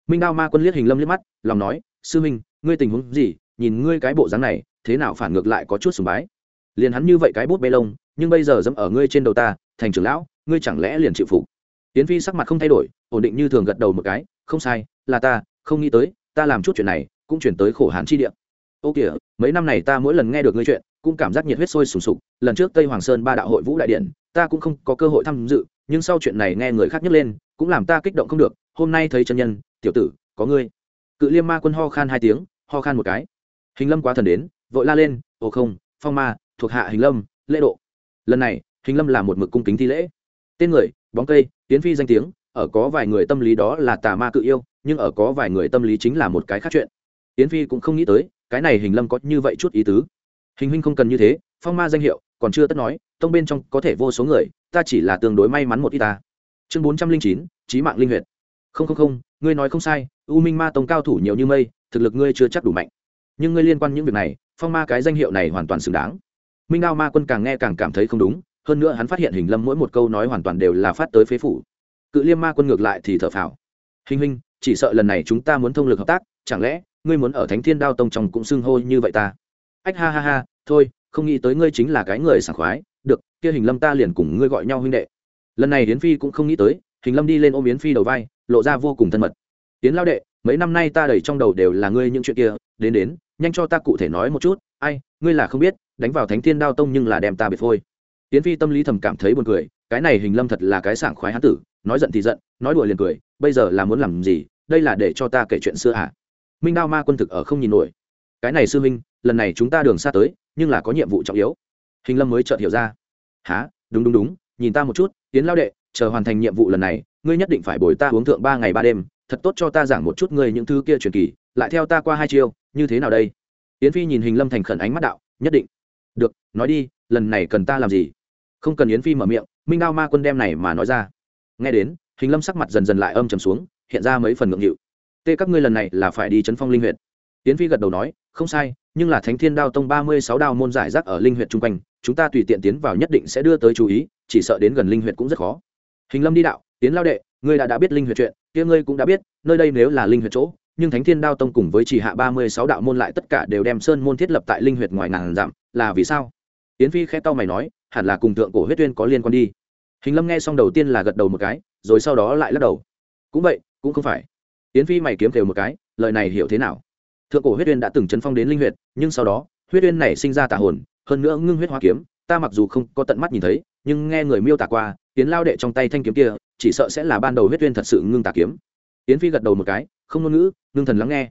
Minh đao ma quân liếc hình lâm liếc mắt, lòng nói, sư minh, ngươi tình huống gì? Nhìn ngươi cái bộ dáng này, thế nào phản ngược lại có chút sùng bái? Liền hắn như vậy cái bút bê lông, nhưng bây giờ dẫm ở ngươi trên đầu ta, thành trưởng lão, ngươi chẳng lẽ liền chịu phục? Tiến phi sắc mặt không thay đổi, ổn định như thường gật đầu một cái, không sai, là ta, không nghĩ tới, ta làm chút chuyện này, cũng chuyển tới khổ hán chi địa. Ô kìa, mấy năm này ta mỗi lần nghe được ngươi chuyện, cũng cảm giác nhiệt huyết sôi sùng sục, lần trước tây hoàng sơn ba đạo hội vũ đại điện, ta cũng không có cơ hội tham dự, nhưng sau chuyện này nghe người khác nhắc lên, cũng làm ta kích động không được, hôm nay thấy chân nhân, tiểu tử, có ngươi. Cự liêm ma quân ho khan hai tiếng, ho khan một cái. Hình lâm quá thần đến, vội la lên, ồ không, phong ma thuộc hạ hình lâm, lễ độ. Lần này, hình lâm là một mực cung kính thi lễ. Tên người, bóng cây, tiến phi danh tiếng, ở có vài người tâm lý đó là tà ma cự yêu, nhưng ở có vài người tâm lý chính là một cái khác chuyện. Tiến phi cũng không nghĩ tới, cái này hình lâm có như vậy chút ý tứ. Hình huynh không cần như thế, phong ma danh hiệu, còn chưa tất nói, tông bên trong có thể vô số người, ta chỉ là tương đối may mắn một ít ta. Chương bốn trăm linh chín trí mạng linh huyệt. Không không không, ngươi nói không sai, u minh ma tông cao thủ nhiều như mây, thực lực ngươi chưa chắc đủ mạnh. Nhưng ngươi liên quan những việc này, phong ma cái danh hiệu này hoàn toàn xứng đáng minh đao ma quân càng nghe càng cảm thấy không đúng, hơn nữa hắn phát hiện hình lâm mỗi một câu nói hoàn toàn đều là phát tới phế phủ. Cự liêm ma quân ngược lại thì thở phào. Hình huynh, chỉ sợ lần này chúng ta muốn thông lực hợp tác, chẳng lẽ ngươi muốn ở thánh thiên đao tông trong cũng xưng hô như vậy ta? Ách, ha ha ha, thôi, không nghĩ tới ngươi chính là cái người sảng khoái, được, kia hình lâm ta liền cùng ngươi gọi nhau huynh đệ. Lần này yến phi cũng không nghĩ tới, hình lâm đi lên ôm yến phi đầu vai, lộ ra vô cùng thân mật. Yến lao đệ, mấy năm nay ta đầy trong đầu đều là ngươi những chuyện kia, đến đến, nhanh cho ta cụ thể nói một chút, ai, ngươi là không biết đánh vào thánh thiên đao tông nhưng là đem ta biệt phôi. Tiến phi tâm lý thầm cảm thấy buồn cười, cái này hình lâm thật là cái sảng khoái hán tử, nói giận thì giận, nói đùa liền cười, bây giờ là muốn làm gì, đây là để cho ta kể chuyện xưa à minh đao ma quân thực ở không nhìn nổi. Cái này sư minh lần này chúng ta đường xa tới, nhưng là có nhiệm vụ trọng yếu. Hình lâm mới chợt hiểu ra. Há đúng đúng đúng, nhìn ta một chút tiến lao đệ, chờ hoàn thành nhiệm vụ lần này, ngươi nhất định phải bồi ta uống thượng ba ngày ba đêm, thật tốt cho ta giảng một chút ngươi những thứ kia truyền kỳ, lại theo ta qua hai chiêu, như thế nào đây? Yến phi nhìn hình lâm thành khẩn ánh mắt đạo, nhất định được, nói đi, lần này cần ta làm gì? Không cần yến phi mở miệng, minh đao ma quân đem này mà nói ra. Nghe đến, hình lâm sắc mặt dần dần lại âm trầm xuống, hiện ra mấy phần ngượng nghịu. Tê các ngươi lần này là phải đi chấn phong linh huyện yến phi gật đầu nói, không sai, nhưng là thánh thiên đao tông ba mươi sáu đao môn giải rác ở linh huyện chung quanh, chúng ta tùy tiện tiến vào nhất định sẽ đưa tới chú ý, chỉ sợ đến gần linh huyện cũng rất khó. Hình lâm đi đạo tiến lao đệ, ngươi đã đã biết linh huyện chuyện, kia ngươi cũng đã biết, nơi đây nếu là linh huyện chỗ nhưng thánh thiên đao tông cùng với chỉ hạ ba mươi sáu đạo môn lại tất cả đều đem sơn môn thiết lập tại linh huyệt ngoài ngàn dặm, là vì sao? Yến phi khẽ tao mày nói, hẳn là cùng thượng cổ huyết tuyên có liên quan đi. Hình lâm nghe xong đầu tiên là gật đầu một cái, rồi sau đó lại lắc đầu. Cũng vậy, cũng không phải. Yến phi mày kiếm thều một cái, lời này hiểu thế nào? Thượng cổ huyết uyên đã từng chấn phong đến linh huyệt, nhưng sau đó, huyết uyên này sinh ra tà hồn, hơn nữa ngưng huyết hoa kiếm, ta mặc dù không có tận mắt nhìn thấy, nhưng nghe người miêu tả qua tiến lao đệ trong tay thanh kiếm kia, chỉ sợ sẽ là ban đầu huyết uyên thật sự ngưng tà kiếm tiến phi gật đầu một cái, không ngôn ngữ, ngưng thần lắng nghe.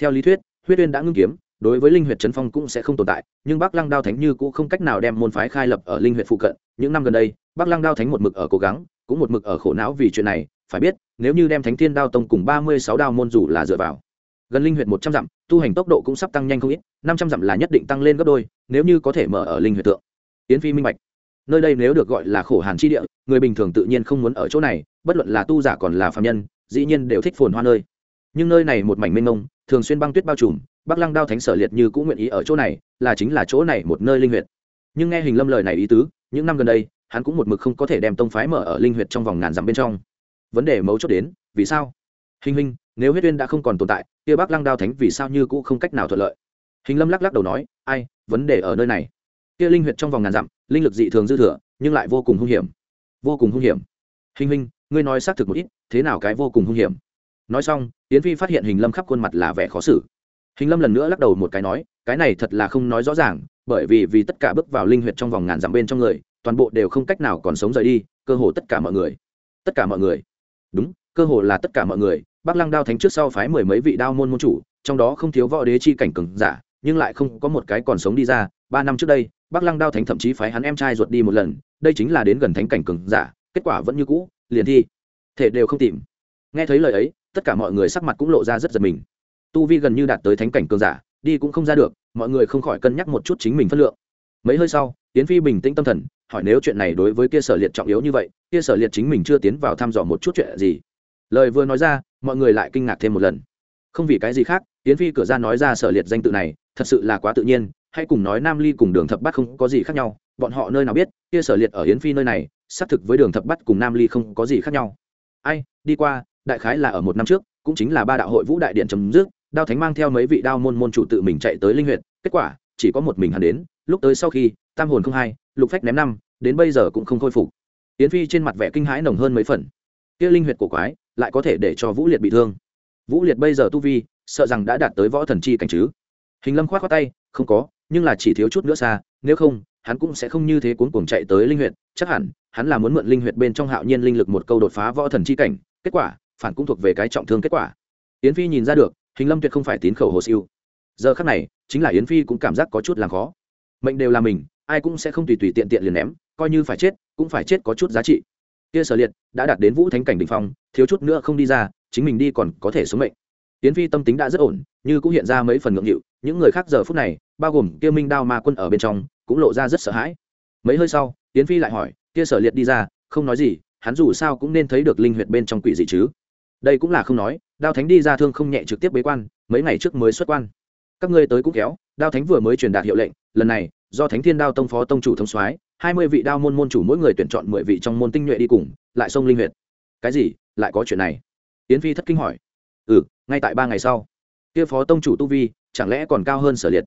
Theo lý thuyết, huyết uyên đã ngưng kiếm, đối với linh huyệt trấn phong cũng sẽ không tồn tại, nhưng bắc lăng đao thánh như cũng không cách nào đem môn phái khai lập ở linh huyệt phụ cận. Những năm gần đây, bắc lăng đao thánh một mực ở cố gắng, cũng một mực ở khổ não vì chuyện này. Phải biết, nếu như đem thánh thiên đao tông cùng ba mươi sáu đao môn dù là dựa vào, gần linh huyệt một trăm dặm, tu hành tốc độ cũng sắp tăng nhanh không ít, năm trăm dặm là nhất định tăng lên gấp đôi, nếu như có thể mở ở linh huyệt tượng. Yến phi minh bạch. Nơi đây nếu được gọi là khổ hàn chi địa, người bình thường tự nhiên không muốn ở chỗ này, bất luận là tu giả còn là phạm nhân dĩ nhiên đều thích phồn hoa nơi. Nhưng nơi này một mảnh mênh mông, thường xuyên băng tuyết bao trùm, bắc lăng đao thánh sở liệt như cũng nguyện ý ở chỗ này, là chính là chỗ này một nơi linh huyệt. Nhưng nghe hình lâm lời này ý tứ, những năm gần đây, hắn cũng một mực không có thể đem tông phái mở ở linh huyệt trong vòng ngàn dặm bên trong. Vấn đề mấu chốt đến, vì sao? Hình hình nếu huyết uyên đã không còn tồn tại, kia bác lăng đao thánh vì sao như cũ không cách nào thuận lợi? Hình lâm lắc lắc đầu nói, ai, vấn đề ở nơi này. Kia linh huyệt trong vòng ngàn dặm, linh lực dị thường dư thừa, nhưng lại vô cùng hung hiểm. Vô cùng hung hiểm. Hình hình ngươi nói xác thực một ít, thế nào cái vô cùng hung hiểm. Nói xong, yến phi phát hiện hình lâm khắp khuôn mặt là vẻ khó xử. Hình lâm lần nữa lắc đầu một cái nói, cái này thật là không nói rõ ràng, bởi vì vì tất cả bước vào linh huyệt trong vòng ngàn dặm bên trong người, toàn bộ đều không cách nào còn sống rời đi, cơ hồ tất cả mọi người. Tất cả mọi người. Đúng, cơ hồ là tất cả mọi người. Bác lăng đao thánh trước sau phái mười mấy vị đao môn môn chủ, trong đó không thiếu võ đế chi cảnh cường giả, nhưng lại không có một cái còn sống đi ra. Ba năm trước đây Bác lăng đao thánh thậm chí phái hắn em trai ruột đi một lần, đây chính là đến gần thánh cảnh cường giả, kết quả vẫn như cũ liền thi. Thể đều không tìm. Nghe thấy lời ấy, tất cả mọi người sắc mặt cũng lộ ra rất giật mình. Tu vi gần như đạt tới thánh cảnh cường giả, đi cũng không ra được, mọi người không khỏi cân nhắc một chút chính mình phân lượng. Mấy hơi sau tiến phi bình tĩnh tâm thần, hỏi nếu chuyện này đối với kia sở liệt trọng yếu như vậy, kia sở liệt chính mình chưa tiến vào thăm dò một chút chuyện gì? Lời vừa nói ra, mọi người lại kinh ngạc thêm một lần. Không vì cái gì khác tiến phi cửa ra nói ra sở liệt danh tự này, thật sự là quá tự nhiên, hay cùng nói nam ly cùng đường thập bát không có gì khác nhau, bọn họ nơi nào biết, kia sở liệt ở hiến phi nơi này xác thực với đường thập bắt cùng nam ly không có gì khác nhau. Ai, đi qua, đại khái là ở một năm trước, cũng chính là ba đạo hội vũ đại điện chấm dứt, đao thánh mang theo mấy vị đao môn môn chủ tự mình chạy tới linh huyện kết quả, chỉ có một mình hắn đến, lúc tới sau khi, tam hồn không hai, lục phách ném năm, đến bây giờ cũng không khôi phục. Yến phi trên mặt vẻ kinh hãi nồng hơn mấy phần. Kia linh huyệt cổ quái, lại có thể để cho vũ liệt bị thương. Vũ liệt bây giờ tu vi, sợ rằng đã đạt tới võ thần chi cảnh chứ. Hình lâm khoát khoát tay, không có, nhưng là chỉ thiếu chút nữa xa, nếu không hắn cũng sẽ không như thế cuốn cuồng chạy tới linh huyệt, chắc hẳn, hắn là muốn mượn linh huyệt bên trong hạo nhiên linh lực một câu đột phá võ thần chi cảnh, kết quả, phản cũng thuộc về cái trọng thương kết quả. Yến phi nhìn ra được, hình lâm tuyệt không phải tín khẩu hồ siêu. Giờ khắc này, chính là yến phi cũng cảm giác có chút làm khó. Mệnh đều là mình, ai cũng sẽ không tùy tùy tiện tiện liền ném, coi như phải chết, cũng phải chết có chút giá trị. Kia sở liệt, đã đạt đến vũ thánh cảnh đỉnh phong, thiếu chút nữa không đi ra, chính mình đi còn có thể sống mệnh. Yến phi tâm tính đã rất ổn, như cũng hiện ra mấy phần ngượng nghịu, những người khác giờ phút này, bao gồm kia minh đao ma quân ở bên trong cũng lộ ra rất sợ hãi. Mấy hơi sau tiến phi lại hỏi, kia sở liệt đi ra, không nói gì, hắn dù sao cũng nên thấy được linh huyệt bên trong quỷ gì chứ? Đây cũng là không nói, đao thánh đi ra thương không nhẹ trực tiếp bế quan, mấy ngày trước mới xuất quan. Các ngươi tới cũng kéo, đao thánh vừa mới truyền đạt hiệu lệnh, lần này, do thánh thiên đao tông phó tông chủ thống soái, hai mươi vị đao môn môn chủ mỗi người tuyển chọn mười vị trong môn tinh nhuệ đi cùng, lại sông linh huyệt. Cái gì? Lại có chuyện này? Yến phi thất kinh hỏi. Ừ ngay tại ba ngày sau. Kia phó tông chủ tu vi, chẳng lẽ còn cao hơn sở liệt?